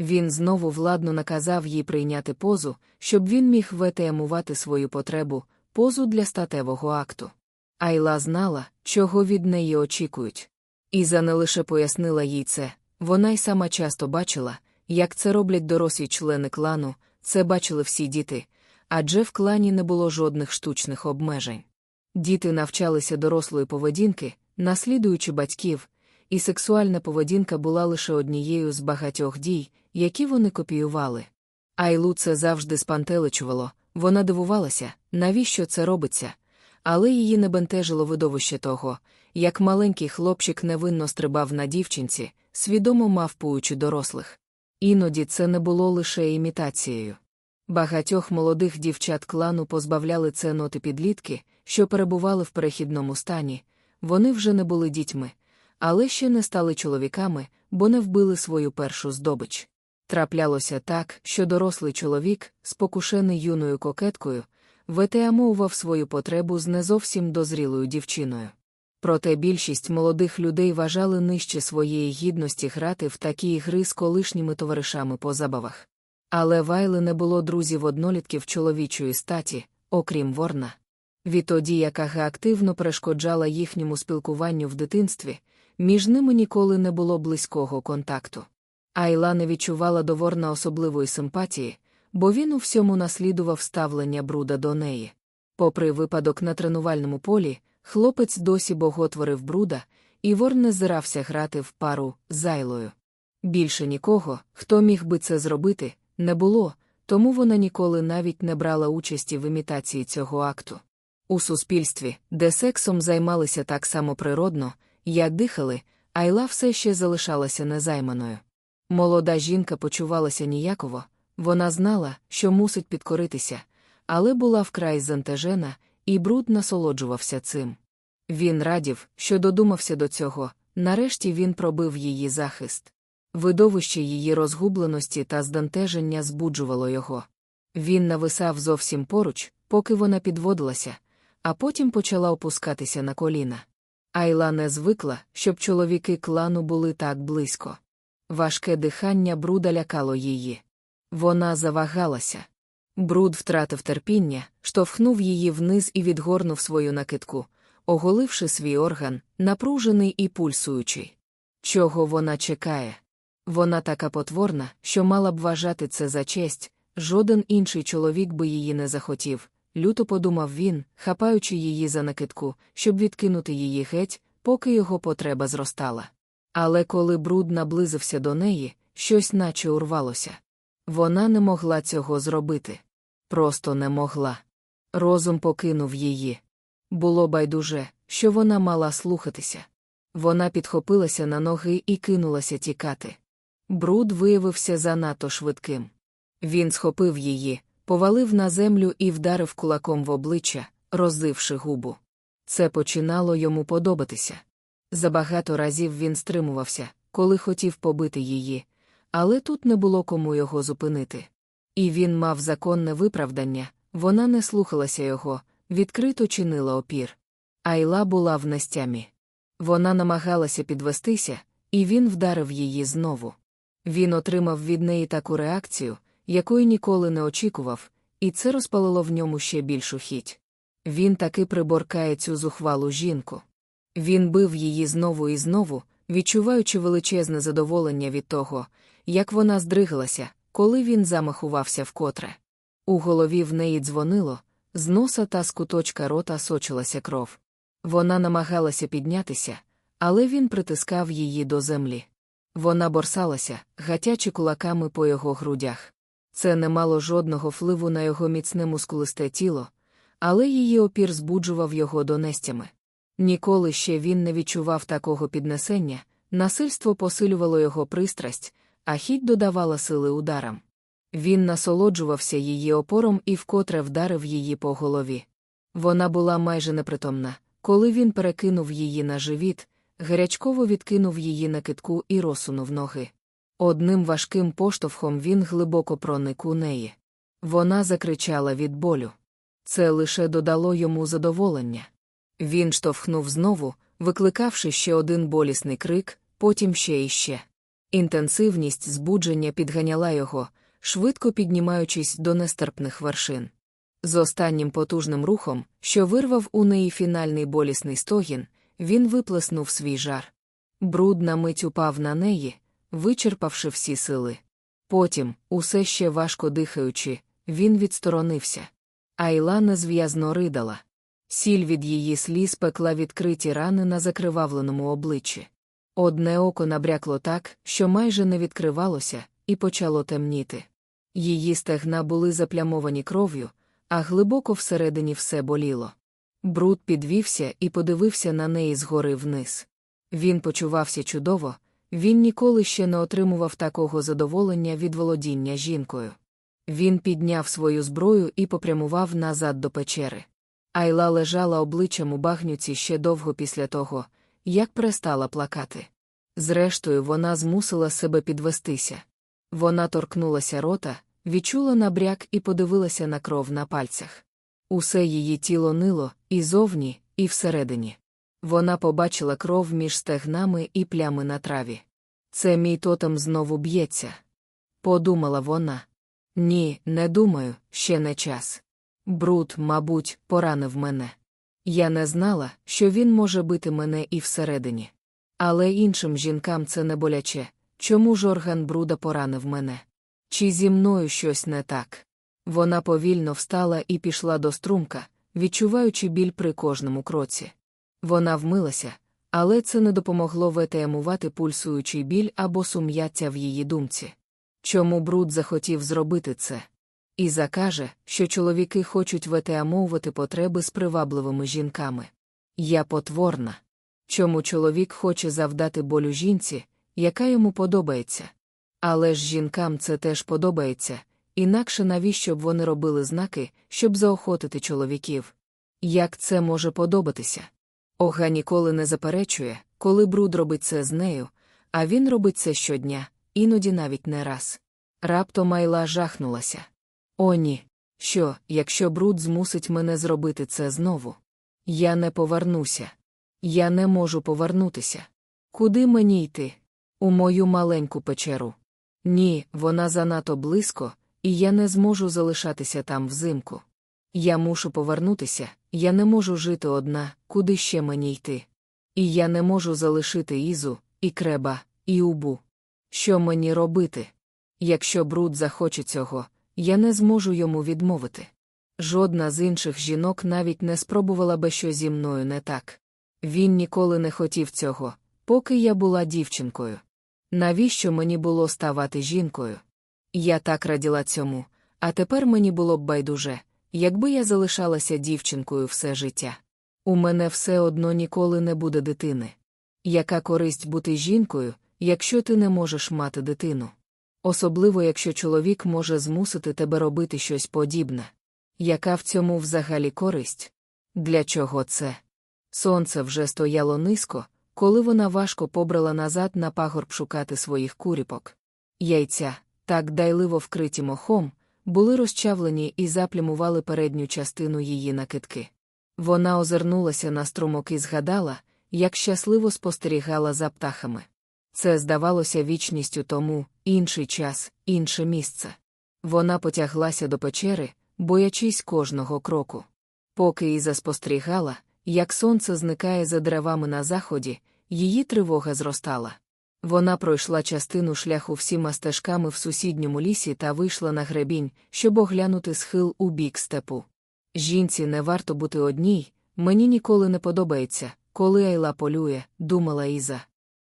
Він знову владно наказав їй прийняти позу, щоб він міг ветеамувати свою потребу, позу для статевого акту. Айла знала, чого від неї очікують. Іза не лише пояснила їй це, вона й сама часто бачила, як це роблять дорослі члени клану, це бачили всі діти, адже в клані не було жодних штучних обмежень. Діти навчалися дорослої поведінки, наслідуючи батьків, і сексуальна поведінка була лише однією з багатьох дій, які вони копіювали. Айлу це завжди спантеличувало, вона дивувалася, навіщо це робиться, але її не бентежило видовище того, як маленький хлопчик невинно стрибав на дівчинці, свідомо мавпуючи дорослих. Іноді це не було лише імітацією. Багатьох молодих дівчат клану позбавляли це ноти підлітки, що перебували в перехідному стані, вони вже не були дітьми, але ще не стали чоловіками, бо не вбили свою першу здобич. Траплялося так, що дорослий чоловік, спокушений юною кокеткою, витеамовував свою потребу з не зовсім дозрілою дівчиною. Проте більшість молодих людей вважали нижче своєї гідності грати в такі ігри з колишніми товаришами по забавах. Але Вайли не було друзів однолітків чоловічої статі, окрім Ворна. Відтоді, яка активно перешкоджала їхньому спілкуванню в дитинстві, між ними ніколи не було близького контакту. Айла не відчувала до Ворна особливої симпатії, бо він у всьому наслідував ставлення бруда до неї. Попри випадок на тренувальному полі, хлопець досі боготворив бруда, і Ворн не зирався грати в пару з Айлою. Більше нікого, хто міг би це зробити, не було, тому вона ніколи навіть не брала участі в імітації цього акту. У суспільстві, де сексом займалися так само природно, як дихали, Айла все ще залишалася незайманою. Молода жінка почувалася ніяково, вона знала, що мусить підкоритися, але була вкрай зантежена, і бруд насолоджувався цим. Він радів, що додумався до цього, нарешті він пробив її захист. Видовище її розгубленості та здантеження збуджувало його. Він нависав зовсім поруч, поки вона підводилася, а потім почала опускатися на коліна. Айла не звикла, щоб чоловіки клану були так близько. Важке дихання бруда лякало її. Вона завагалася. Бруд втратив терпіння, штовхнув її вниз і відгорнув свою накидку, оголивши свій орган, напружений і пульсуючий. Чого вона чекає? Вона така потворна, що мала б вважати це за честь, жоден інший чоловік би її не захотів, люто подумав він, хапаючи її за накидку, щоб відкинути її геть, поки його потреба зростала. Але коли бруд наблизився до неї, щось наче урвалося. Вона не могла цього зробити. Просто не могла. Розум покинув її. Було байдуже, що вона мала слухатися. Вона підхопилася на ноги і кинулася тікати. Бруд виявився занадто швидким. Він схопив її, повалив на землю і вдарив кулаком в обличчя, роззивши губу. Це починало йому подобатися. Забагато разів він стримувався, коли хотів побити її, але тут не було кому його зупинити. І він мав законне виправдання, вона не слухалася його, відкрито чинила опір. Айла була в нестямі. Вона намагалася підвестися, і він вдарив її знову. Він отримав від неї таку реакцію, якої ніколи не очікував, і це розпалило в ньому ще більшу хіть. Він таки приборкає цю зухвалу жінку. Він бив її знову і знову, відчуваючи величезне задоволення від того, як вона здригалася, коли він замахувався вкотре. У голові в неї дзвонило, з носа та з куточка рота сочилася кров. Вона намагалася піднятися, але він притискав її до землі. Вона борсалася, гатячи кулаками по його грудях. Це не мало жодного впливу на його міцне мускулисте тіло, але її опір збуджував його донестями. Ніколи ще він не відчував такого піднесення, насильство посилювало його пристрасть, а хідь додавала сили ударам. Він насолоджувався її опором і вкотре вдарив її по голові. Вона була майже непритомна, коли він перекинув її на живіт, гарячково відкинув її на китку і розсунув ноги. Одним важким поштовхом він глибоко проник у неї. Вона закричала від болю. Це лише додало йому задоволення. Він штовхнув знову, викликавши ще один болісний крик, потім ще і ще. Інтенсивність збудження підганяла його, швидко піднімаючись до нестерпних вершин. З останнім потужним рухом, що вирвав у неї фінальний болісний стогін, він виплеснув свій жар. Бруд на мить упав на неї, вичерпавши всі сили. Потім, усе ще важко дихаючи, він відсторонився. Айла незв'язно ридала. Сіль від її сліз пекла відкриті рани на закривавленому обличчі. Одне око набрякло так, що майже не відкривалося, і почало темніти. Її стегна були заплямовані кров'ю, а глибоко всередині все боліло. Бруд підвівся і подивився на неї згори вниз. Він почувався чудово, він ніколи ще не отримував такого задоволення від володіння жінкою. Він підняв свою зброю і попрямував назад до печери. Айла лежала обличчям у багнюці ще довго після того, як перестала плакати. Зрештою, вона змусила себе підвестися. Вона торкнулася рота, відчула набряк і подивилася на кров на пальцях. Усе її тіло нило, і зовні, і всередині. Вона побачила кров між стегнами і плями на траві. Це мій тотем знову б'ється. Подумала вона. Ні, не думаю, ще не час. Бруд, мабуть, поранив мене. Я не знала, що він може бити мене і всередині. Але іншим жінкам це не боляче. Чому ж орган бруда поранив мене? Чи зі мною щось не так? Вона повільно встала і пішла до струмка, відчуваючи біль при кожному кроці. Вона вмилася, але це не допомогло ветеамувати пульсуючий біль або сум'яття в її думці. Чому бруд захотів зробити це? І закаже, що чоловіки хочуть ветеамовувати потреби з привабливими жінками. Я потворна. Чому чоловік хоче завдати болю жінці, яка йому подобається? Але ж жінкам це теж подобається, інакше навіщо б вони робили знаки, щоб заохотити чоловіків? Як це може подобатися? Ога ніколи не заперечує, коли бруд робить це з нею, а він робить це щодня, іноді навіть не раз. Раптом Айла жахнулася. О, ні. Що, якщо бруд змусить мене зробити це знову? Я не повернуся. Я не можу повернутися. Куди мені йти? У мою маленьку печеру. Ні, вона занадто близько, і я не зможу залишатися там взимку. Я мушу повернутися, я не можу жити одна, куди ще мені йти. І я не можу залишити Ізу, і креба, і убу. Що мені робити? Якщо бруд захоче цього, я не зможу йому відмовити. Жодна з інших жінок навіть не спробувала би що зі мною не так. Він ніколи не хотів цього, поки я була дівчинкою. Навіщо мені було ставати жінкою? Я так раділа цьому, а тепер мені було б байдуже, якби я залишалася дівчинкою все життя. У мене все одно ніколи не буде дитини. Яка користь бути жінкою, якщо ти не можеш мати дитину? Особливо якщо чоловік може змусити тебе робити щось подібне. Яка в цьому взагалі користь? Для чого це? Сонце вже стояло низько, коли вона важко побрала назад на пагорб шукати своїх куріпок. Яйця, так дайливо вкриті мохом, були розчавлені і заплямували передню частину її накидки. Вона озирнулася на струмок і згадала, як щасливо спостерігала за птахами. Це здавалося вічністю тому, інший час, інше місце. Вона потяглася до печери, боячись кожного кроку. Поки Іза спостерігала, як сонце зникає за деревами на заході, її тривога зростала. Вона пройшла частину шляху всіма стежками в сусідньому лісі та вийшла на гребінь, щоб оглянути схил у бік степу. Жінці не варто бути одній, мені ніколи не подобається, коли Айла полює, думала Іза.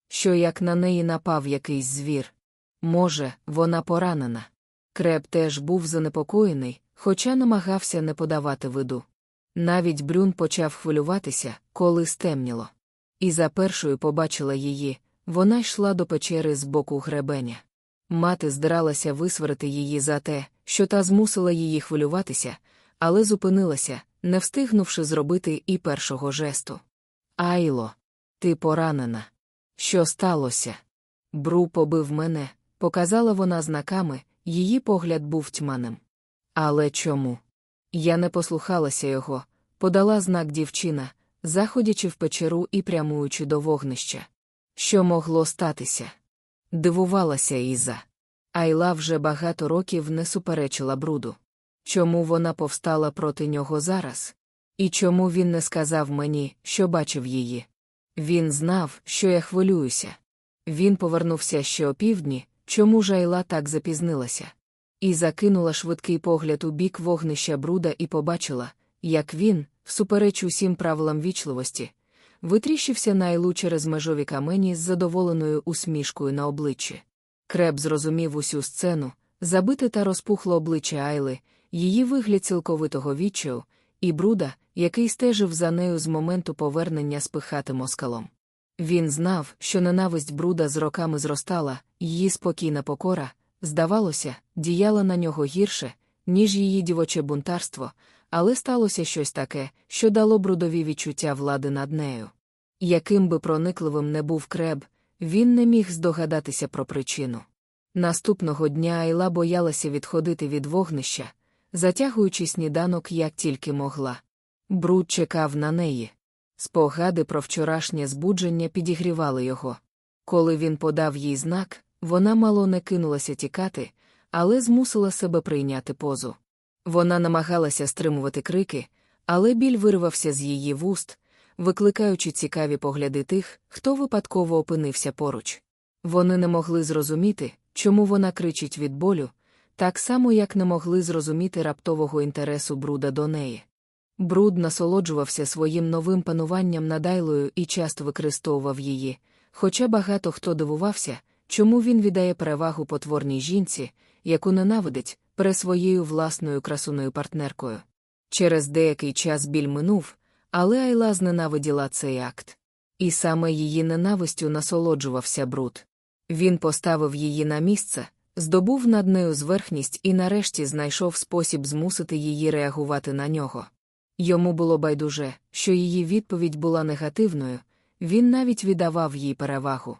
Що як на неї напав якийсь звір? Може, вона поранена. Креб теж був занепокоєний, хоча намагався не подавати виду. Навіть Брюн почав хвилюватися, коли стемніло. І за першою побачила її, вона йшла до печери з боку гребеня. Мати здиралася висварити її за те, що та змусила її хвилюватися, але зупинилася, не встигнувши зробити і першого жесту. Айло, ти поранена. Що сталося? Бру побив мене, показала вона знаками, її погляд був тьманим. Але чому? Я не послухалася його, подала знак дівчина, заходячи в печеру і прямуючи до вогнища. Що могло статися? Дивувалася Іза. Айла вже багато років не суперечила бруду. Чому вона повстала проти нього зараз? І чому він не сказав мені, що бачив її? Він знав, що я хвилююся. Він повернувся ще опівдні, чому ж Айла так запізнилася. І закинула швидкий погляд у бік вогнища бруда і побачила, як він, всупереч усім правилам вічливості, витріщився на Айлу через межові камені з задоволеною усмішкою на обличчі. Креб зрозумів усю сцену, забите та розпухло обличчя Айли, її вигляд цілковитого відчаю, і бруда, який стежив за нею з моменту повернення з пихатим москалом. Він знав, що ненависть бруда з роками зростала, її спокійна покора, здавалося, діяла на нього гірше, ніж її дівоче бунтарство, але сталося щось таке, що дало брудові відчуття влади над нею. Яким би проникливим не був креб, він не міг здогадатися про причину. Наступного дня Айла боялася відходити від вогнища, затягуючи сніданок як тільки могла. Бруд чекав на неї. Спогади про вчорашнє збудження підігрівали його. Коли він подав їй знак, вона мало не кинулася тікати, але змусила себе прийняти позу. Вона намагалася стримувати крики, але біль вирвався з її вуст, викликаючи цікаві погляди тих, хто випадково опинився поруч. Вони не могли зрозуміти, чому вона кричить від болю, так само як не могли зрозуміти раптового інтересу бруда до неї. Бруд насолоджувався своїм новим пануванням над Айлою і часто використовував її, хоча багато хто дивувався, чому він віддає перевагу потворній жінці, яку ненавидить, перед своєю власною красуною партнеркою. Через деякий час біль минув, але Айла зненавиділа цей акт. І саме її ненавистю насолоджувався бруд. Він поставив її на місце, здобув над нею зверхність і нарешті знайшов спосіб змусити її реагувати на нього. Йому було байдуже, що її відповідь була негативною, він навіть віддавав їй перевагу.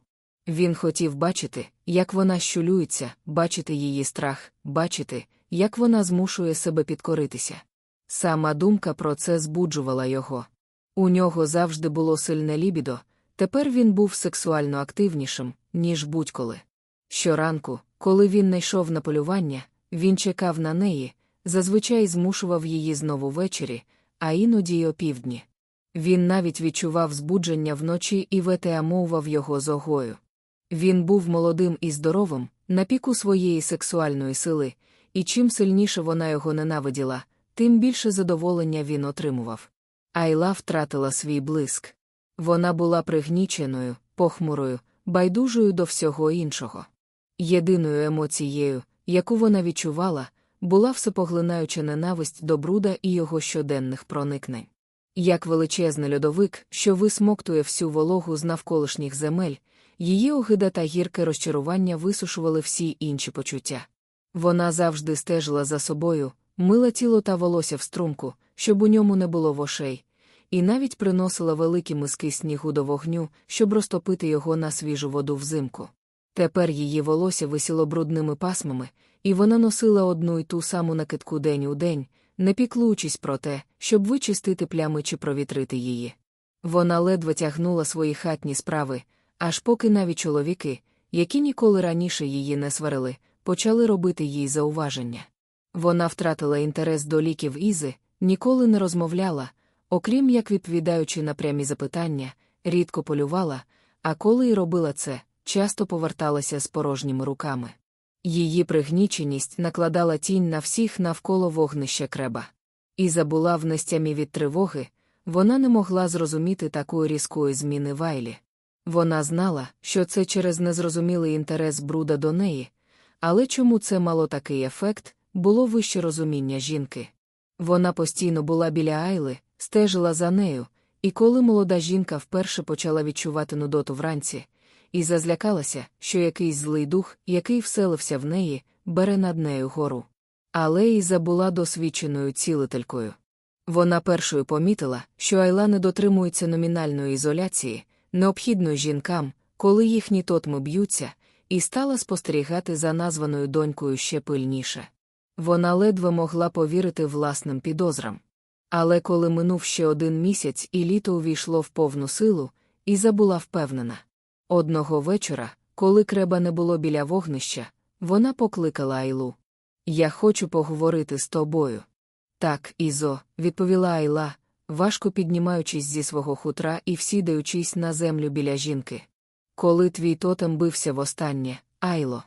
Він хотів бачити, як вона щулюється, бачити її страх, бачити, як вона змушує себе підкоритися. Сама думка про це збуджувала його. У нього завжди було сильне лібідо, тепер він був сексуально активнішим, ніж будь-коли. Щоранку, коли він не йшов на полювання, він чекав на неї, зазвичай змушував її знову ввечері, а іноді й опівдні. Він навіть відчував збудження вночі і ветеамовував його з огою. Він був молодим і здоровим, на піку своєї сексуальної сили, і чим сильніше вона його ненавиділа, тим більше задоволення він отримував. Айла втратила свій блиск. Вона була пригніченою, похмурою, байдужою до всього іншого. Єдиною емоцією, яку вона відчувала, була всепоглинаюча ненависть до бруда і його щоденних проникнень. Як величезний льодовик, що висмоктує всю вологу з навколишніх земель, її огида та гірке розчарування висушували всі інші почуття. Вона завжди стежила за собою, мила тіло та волосся в струмку, щоб у ньому не було вошей, і навіть приносила великі миски снігу до вогню, щоб розтопити його на свіжу воду взимку. Тепер її волосся висіло брудними пасмами, і вона носила одну й ту саму накидку день у день, не піклуючись про те, щоб вичистити плями чи провітрити її. Вона ледве тягнула свої хатні справи, аж поки навіть чоловіки, які ніколи раніше її не сварили, почали робити їй зауваження. Вона втратила інтерес до ліків Ізи, ніколи не розмовляла, окрім як відповідаючи на прямі запитання, рідко полювала, а коли й робила це, часто поверталася з порожніми руками. Її пригніченість накладала тінь на всіх навколо вогнища креба. Іза була в нестямі від тривоги, вона не могла зрозуміти такої різкої зміни Вайлі. Вона знала, що це через незрозумілий інтерес бруда до неї, але чому це мало такий ефект, було вище розуміння жінки. Вона постійно була біля Айли, стежила за нею, і коли молода жінка вперше почала відчувати нудоту вранці, і зазлякалася, що якийсь злий дух, який вселився в неї, бере над нею гору. Але Іза була досвідченою цілителькою. Вона першою помітила, що Айла не дотримується номінальної ізоляції, необхідної жінкам, коли їхні тотми б'ються, і стала спостерігати за названою донькою ще пильніше. Вона ледве могла повірити власним підозрам. Але коли минув ще один місяць і літо увійшло в повну силу, Іза була впевнена. Одного вечора, коли креба не було біля вогнища, вона покликала Айлу. Я хочу поговорити з тобою. Так, Ізо, відповіла Айла, важко піднімаючись зі свого хутра і всідаючись на землю біля жінки. Коли твій тотем бився востаннє, Айло.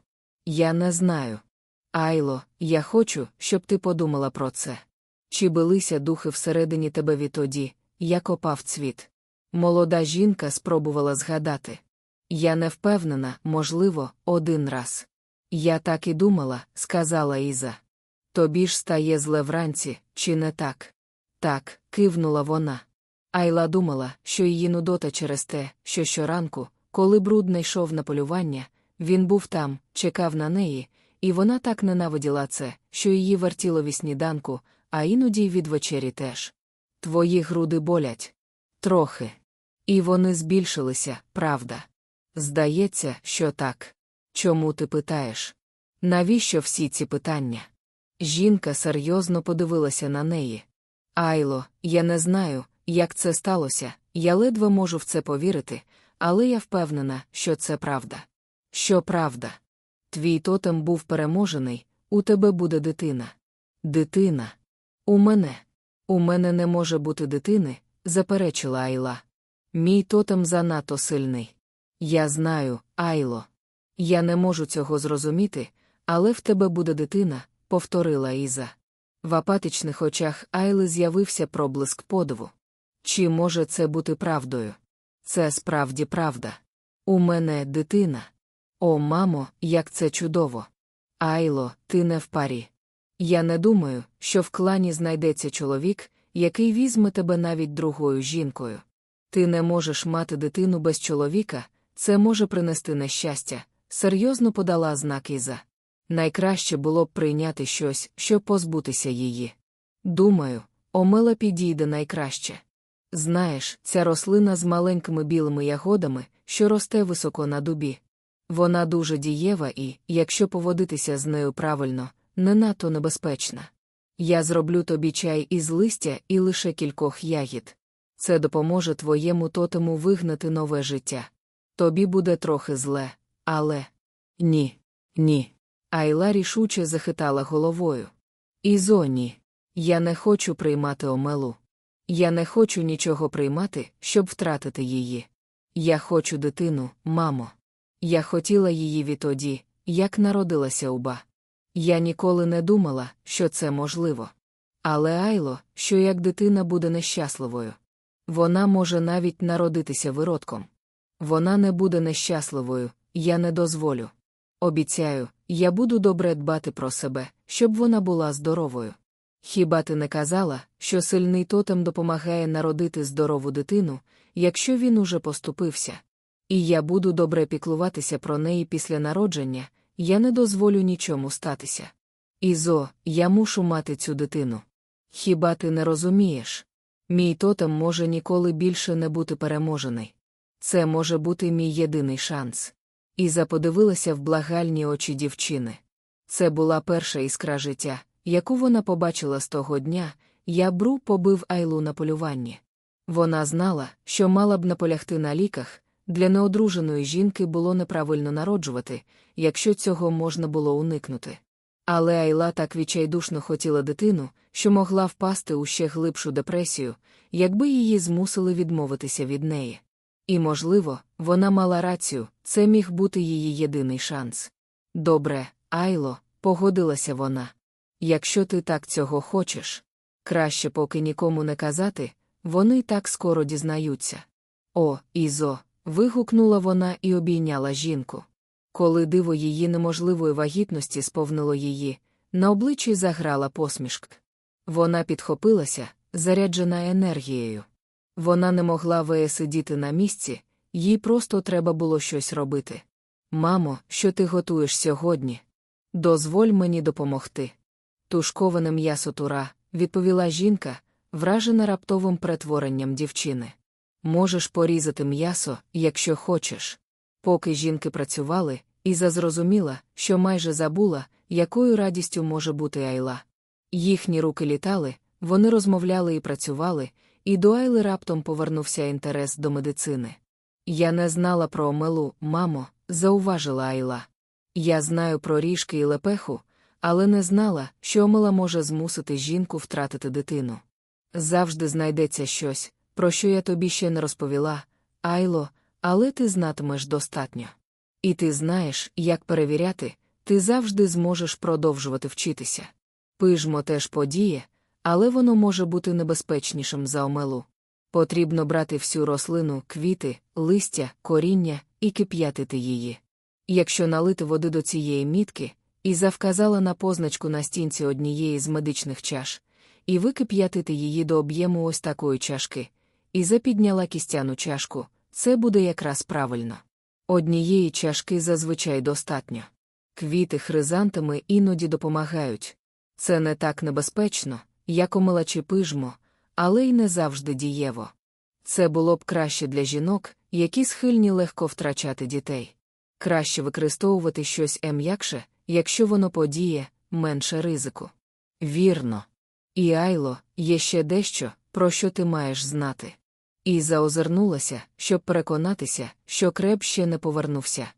Я не знаю. Айло, я хочу, щоб ти подумала про це. Чи билися духи всередині тебе відтоді, як опав цвіт? Молода жінка спробувала згадати. Я не впевнена, можливо, один раз. Я так і думала, сказала Іза. Тобі ж стає зле вранці, чи не так? Так, кивнула вона. Айла думала, що її нудота через те, що щоранку, коли бруд не йшов на полювання, він був там, чекав на неї, і вона так ненавиділа це, що її вертіло від сніданку, а іноді й від вечері теж. Твої груди болять. Трохи. І вони збільшилися, правда. Здається, що так. Чому ти питаєш? Навіщо всі ці питання? Жінка серйозно подивилася на неї. Айло, я не знаю, як це сталося, я ледве можу в це повірити, але я впевнена, що це правда. Що правда? Твій тотем був переможений, у тебе буде дитина. Дитина. У мене. У мене не може бути дитини, заперечила Айла. Мій тотем занадто сильний. Я знаю, Айло. Я не можу цього зрозуміти, але в тебе буде дитина, повторила Іза. В апатичних очах Айли з'явився проблиск подиву. Чи може це бути правдою? Це справді правда. У мене дитина. О, мамо, як це чудово. Айло, ти не в парі. Я не думаю, що в клані знайдеться чоловік, який візьме тебе навіть другою жінкою. Ти не можеш мати дитину без чоловіка, це може принести нещастя, серйозно подала знак Іза. Найкраще було б прийняти щось, щоб позбутися її. Думаю, омела підійде найкраще. Знаєш, ця рослина з маленькими білими ягодами, що росте високо на дубі. Вона дуже дієва і, якщо поводитися з нею правильно, не надто небезпечна. Я зроблю тобі чай із листя і лише кількох ягід. Це допоможе твоєму тотему вигнати нове життя. Тобі буде трохи зле, але ні, ні. Айла рішуче захитала головою. Ізо, ні. Я не хочу приймати омелу. Я не хочу нічого приймати, щоб втратити її. Я хочу дитину, мамо. Я хотіла її відтоді, як народилася уба. Я ніколи не думала, що це можливо. Але Айло, що як дитина буде нещасливою. Вона може навіть народитися виродком. Вона не буде нещасливою, я не дозволю. Обіцяю, я буду добре дбати про себе, щоб вона була здоровою. Хіба ти не казала, що сильний тотем допомагає народити здорову дитину, якщо він уже поступився? І я буду добре піклуватися про неї після народження, я не дозволю нічому статися. Ізо, я мушу мати цю дитину. Хіба ти не розумієш? Мій тотем може ніколи більше не бути переможений. Це може бути мій єдиний шанс. Іза подивилася в благальні очі дівчини. Це була перша іскра життя, яку вона побачила з того дня, я бру побив Айлу на полюванні. Вона знала, що мала б наполягти на ліках, для неодруженої жінки було неправильно народжувати, якщо цього можна було уникнути. Але Айла так відчайдушно хотіла дитину, що могла впасти у ще глибшу депресію, якби її змусили відмовитися від неї. І, можливо, вона мала рацію, це міг бути її єдиний шанс. Добре, Айло, погодилася вона. Якщо ти так цього хочеш, краще поки нікому не казати, вони так скоро дізнаються. О, Ізо. вигукнула вона і обійняла жінку. Коли диво її неможливої вагітності сповнило її, на обличчі заграла посмішка. Вона підхопилася, заряджена енергією. Вона не могла веє сидіти на місці, їй просто треба було щось робити. Мамо, що ти готуєш сьогодні? Дозволь мені допомогти. Тушковане м'ясо тура, відповіла жінка, вражена раптовим перетворенням дівчини. Можеш порізати м'ясо, якщо хочеш. Поки жінки працювали, Іза зрозуміла, що майже забула, якою радістю може бути Айла. Їхні руки літали, вони розмовляли і працювали, і до Айли раптом повернувся інтерес до медицини. Я не знала про омелу, мамо, зауважила Айла. Я знаю про ріжки і лепеху, але не знала, що омела може змусити жінку втратити дитину. Завжди знайдеться щось, про що я тобі ще не розповіла, Айло, але ти знатимеш достатньо. І ти знаєш, як перевіряти, ти завжди зможеш продовжувати вчитися. Пижмо теж подіє, але воно може бути небезпечнішим за омелу. Потрібно брати всю рослину, квіти, листя, коріння і кип'ятити її. Якщо налити води до цієї мітки, і завказала на позначку на стінці однієї з медичних чаш, і викип'ятити її до об'єму ось такої чашки, і запідняла кістяну чашку, це буде якраз правильно. Однієї чашки зазвичай достатньо. Квіти хризантами іноді допомагають. Це не так небезпечно, як омила чи пижмо, але й не завжди дієво. Це було б краще для жінок, які схильні легко втрачати дітей. Краще використовувати щось ем'якше, якщо воно подіє, менше ризику. Вірно. І Айло, є ще дещо, про що ти маєш знати. Іза озирнулася, щоб переконатися, що креб ще не повернувся.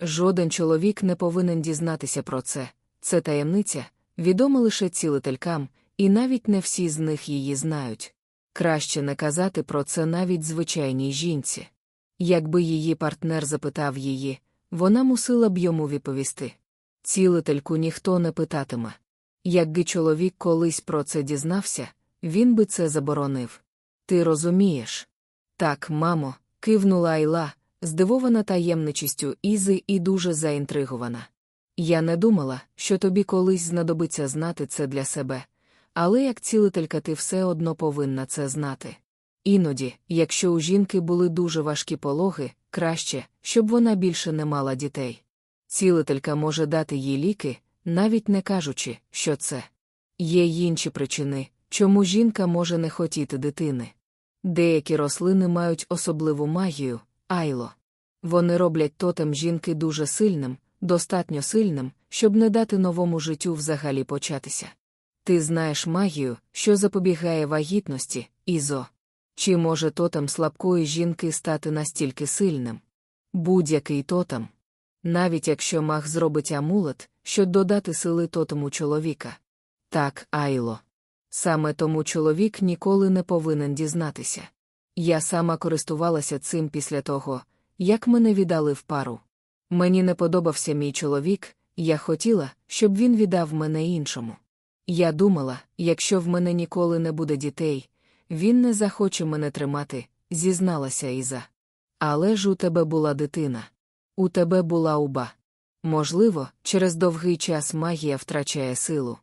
Жоден чоловік не повинен дізнатися про це, це таємниця, відома лише цілителькам, і навіть не всі з них її знають. Краще не казати про це навіть звичайній жінці. Якби її партнер запитав її, вона мусила б йому відповісти. Цілительку ніхто не питатиме. Якби чоловік колись про це дізнався, він би це заборонив. Ти розумієш? Так, мамо, кивнула Айла, здивована таємничістю Ізи і дуже заінтригована. Я не думала, що тобі колись знадобиться знати це для себе, але як цілителька ти все одно повинна це знати. Іноді, якщо у жінки були дуже важкі пологи, краще, щоб вона більше не мала дітей. Цілителька може дати їй ліки, навіть не кажучи, що це. Є й інші причини, чому жінка може не хотіти дитини. Деякі рослини мають особливу магію, айло. Вони роблять тотем жінки дуже сильним, достатньо сильним, щоб не дати новому життю взагалі початися. Ти знаєш магію, що запобігає вагітності, Ізо. Чи може тотем слабкої жінки стати настільки сильним? Будь-який тотем. Навіть якщо маг зробить амулет, щоб додати сили тотему чоловіка. Так, Айло. Саме тому чоловік ніколи не повинен дізнатися. Я сама користувалася цим після того, як мене віддали в пару. Мені не подобався мій чоловік, я хотіла, щоб він віддав мене іншому. Я думала, якщо в мене ніколи не буде дітей, він не захоче мене тримати, зізналася Іза. Але ж у тебе була дитина. У тебе була уба. Можливо, через довгий час магія втрачає силу.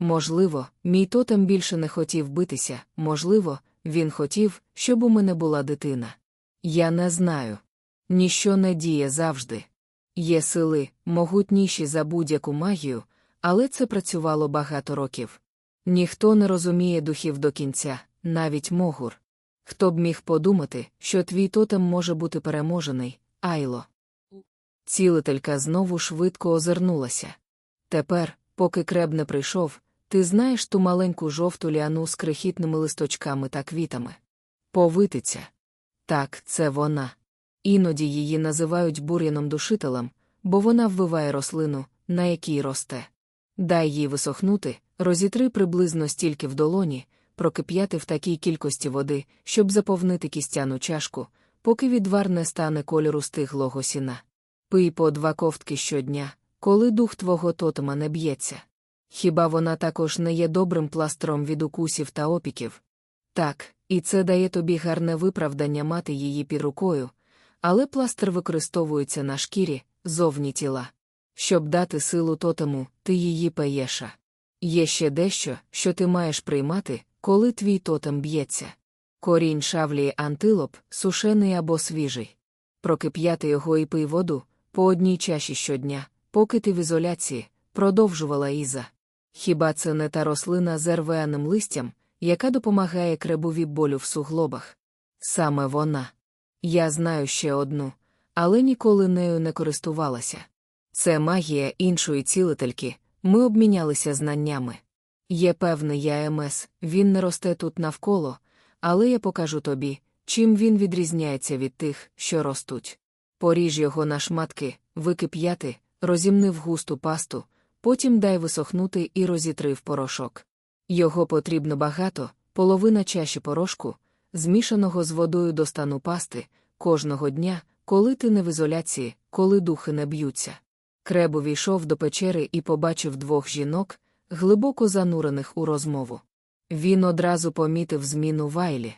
Можливо, мій тотем більше не хотів битися, можливо, він хотів, щоб у мене була дитина. Я не знаю. Ніщо не діє завжди. Є сили, могутніші за будь-яку магію, але це працювало багато років. Ніхто не розуміє духів до кінця, навіть могур. Хто б міг подумати, що твій тотем може бути переможений, Айло. Цілителька знову швидко озирнулася. Тепер, поки креб не прийшов, ти знаєш ту маленьку жовту ліану з крихітними листочками та квітами. Повитиця. Так, це вона. Іноді її називають бур'яном душителем, бо вона вбиває рослину, на якій росте. Дай їй висохнути, розітри приблизно стільки в долоні, прокип'яти в такій кількості води, щоб заповнити кістяну чашку, поки відвар не стане кольору стиглого сіна. Пий по два ковтки щодня, коли дух твого тотема не б'ється. Хіба вона також не є добрим пластром від укусів та опіків? Так, і це дає тобі гарне виправдання мати її під рукою, але пластир використовується на шкірі, зовні тіла. Щоб дати силу тотему, ти її паєша. Є ще дещо, що ти маєш приймати, коли твій тотем б'ється. Корінь шавлії антилоп, сушений або свіжий. Прокип'яти його і пий воду по одній чаші щодня, поки ти в ізоляції, продовжувала Іза. Хіба це не та рослина з рвеаним листям, яка допомагає кребові болю в суглобах? Саме вона. Я знаю ще одну, але ніколи нею не користувалася. Це магія іншої цілительки, ми обмінялися знаннями. Є певний ЯМС, він не росте тут навколо, але я покажу тобі, чим він відрізняється від тих, що ростуть. Поріж його на шматки, викип'яти, розімни в густу пасту, потім дай висохнути і розітри в порошок. Його потрібно багато, половина чаші порошку, змішаного з водою до стану пасти, кожного дня, коли ти не в ізоляції, коли духи не б'ються. Креб увійшов до печери і побачив двох жінок, глибоко занурених у розмову. Він одразу помітив зміну Вайлі.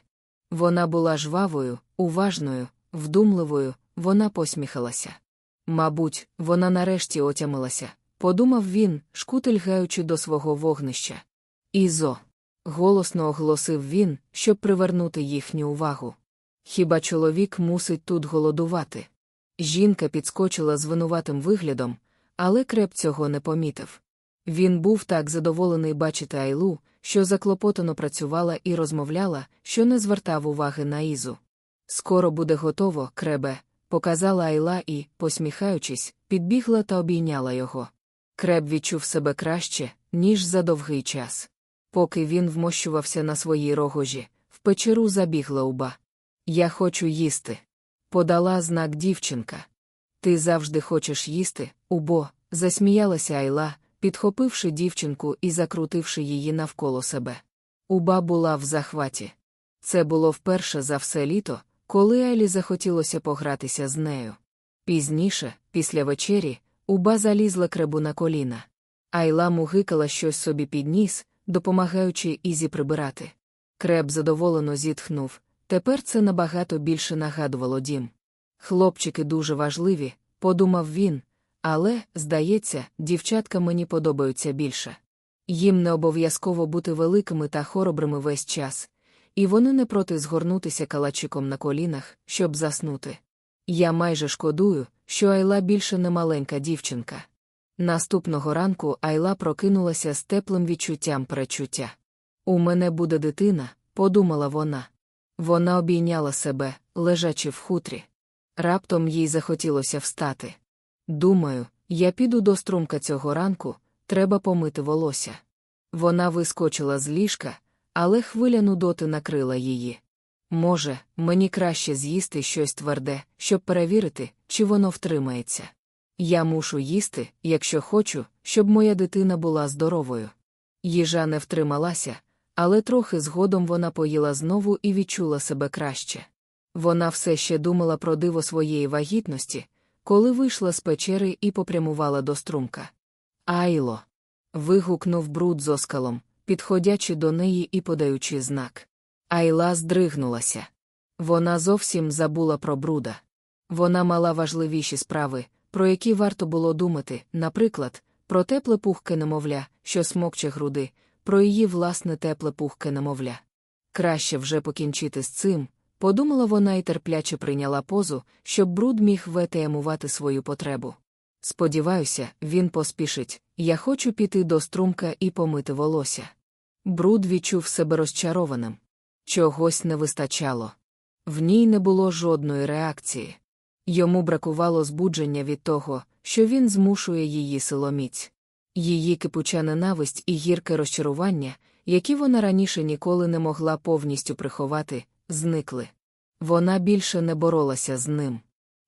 Вона була жвавою, уважною, вдумливою, вона посміхалася. Мабуть, вона нарешті отямилася, подумав він, шкутильгаючи до свого вогнища. Ізо. голосно оголосив він, щоб привернути їхню увагу. Хіба чоловік мусить тут голодувати? Жінка підскочила з винуватим виглядом, але креп цього не помітив. Він був так задоволений бачити Айлу, що заклопотано працювала і розмовляла, що не звертав уваги на Ізу. Скоро буде готово, кребе, показала Айла і, посміхаючись, підбігла та обійняла його. Креб відчув себе краще, ніж за довгий час. Поки він вмощувався на своїй рогожі, в печеру забігла уба. Я хочу їсти. Подала знак дівчинка. Ти завжди хочеш їсти, убо, засміялася Айла, підхопивши дівчинку і закрутивши її навколо себе. Уба була в захваті. Це було вперше за все літо, коли Айлі захотілося погратися з нею. Пізніше, після вечері, уба залізла кребу на коліна. Айла мугикала щось собі під ніс, допомагаючи Ізі прибирати. Креб задоволено зітхнув. Тепер це набагато більше нагадувало дім. Хлопчики дуже важливі, подумав він, але, здається, дівчатка мені подобаються більше. Їм не обов'язково бути великими та хоробрими весь час, і вони не проти згорнутися калачиком на колінах, щоб заснути. Я майже шкодую, що Айла більше не маленька дівчинка. Наступного ранку Айла прокинулася з теплим відчуттям перечуття. У мене буде дитина, подумала вона. Вона обійняла себе, лежачи в хутрі. Раптом їй захотілося встати. Думаю, я піду до струмка цього ранку, треба помити волосся. Вона вискочила з ліжка, але хвиля нудоти накрила її. Може, мені краще з'їсти щось тверде, щоб перевірити, чи воно втримається. Я мушу їсти, якщо хочу, щоб моя дитина була здоровою. Їжа не втрималася, але трохи згодом вона поїла знову і відчула себе краще. Вона все ще думала про диво своєї вагітності, коли вийшла з печери і попрямувала до струмка. Айло. вигукнув бруд з оскалом, підходячи до неї і подаючи знак. Айла здригнулася. Вона зовсім забула про бруда. Вона мала важливіші справи, про які варто було думати, наприклад, про тепле пухке немовля, що смокче груди, про її власне тепле пухке немовля. Краще вже покінчити з цим, подумала вона і терпляче прийняла позу, щоб бруд міг ветеямувати свою потребу. Сподіваюся, він поспішить, я хочу піти до струмка і помити волосся. Бруд відчув себе розчарованим. Чогось не вистачало. В ній не було жодної реакції. Йому бракувало збудження від того, що він змушує її силоміць. Її кипуча ненависть і гірке розчарування, які вона раніше ніколи не могла повністю приховати, зникли. Вона більше не боролася з ним.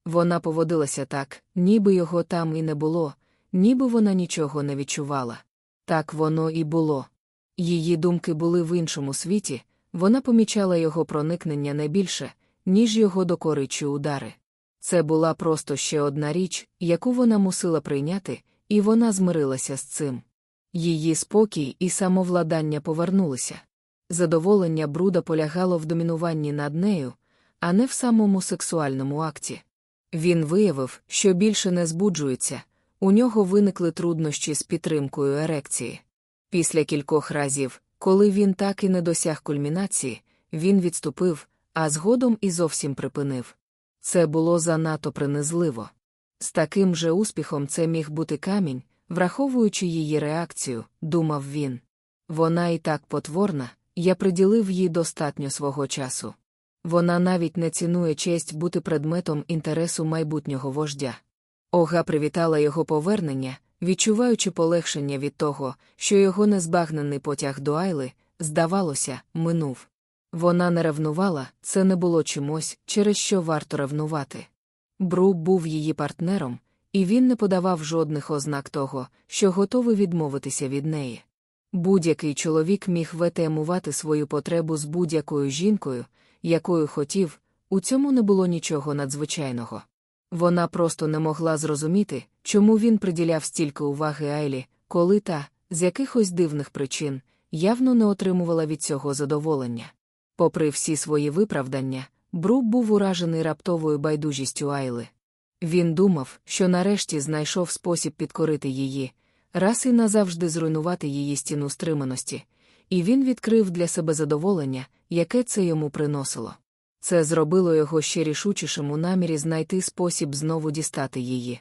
Вона поводилася так, ніби його там і не було, ніби вона нічого не відчувала. Так воно і було. Її думки були в іншому світі, вона помічала його проникнення не більше, ніж його докори чи удари. Це була просто ще одна річ, яку вона мусила прийняти, і вона змирилася з цим. Її спокій і самовладання повернулися. Задоволення бруда полягало в домінуванні над нею, а не в самому сексуальному акті. Він виявив, що більше не збуджується, у нього виникли труднощі з підтримкою ерекції. Після кількох разів, коли він так і не досяг кульмінації, він відступив, а згодом і зовсім припинив. Це було занадто принизливо. З таким же успіхом це міг бути камінь, враховуючи її реакцію, думав він. Вона і так потворна, я приділив їй достатньо свого часу. Вона навіть не цінує честь бути предметом інтересу майбутнього вождя. Ога привітала його повернення, відчуваючи полегшення від того, що його незбагнений потяг до Айли, здавалося, минув. Вона не ревнувала, це не було чимось, через що варто ревнувати. Бру був її партнером, і він не подавав жодних ознак того, що готовий відмовитися від неї. Будь-який чоловік міг ветемувати свою потребу з будь-якою жінкою, якою хотів, у цьому не було нічого надзвичайного. Вона просто не могла зрозуміти, чому він приділяв стільки уваги Айлі, коли та, з якихось дивних причин, явно не отримувала від цього задоволення. Попри всі свої виправдання, Бру був уражений раптовою байдужістю Айли. Він думав, що нарешті знайшов спосіб підкорити її, раз і назавжди зруйнувати її стіну стриманості, і він відкрив для себе задоволення, яке це йому приносило. Це зробило його ще рішучішим у намірі знайти спосіб знову дістати її.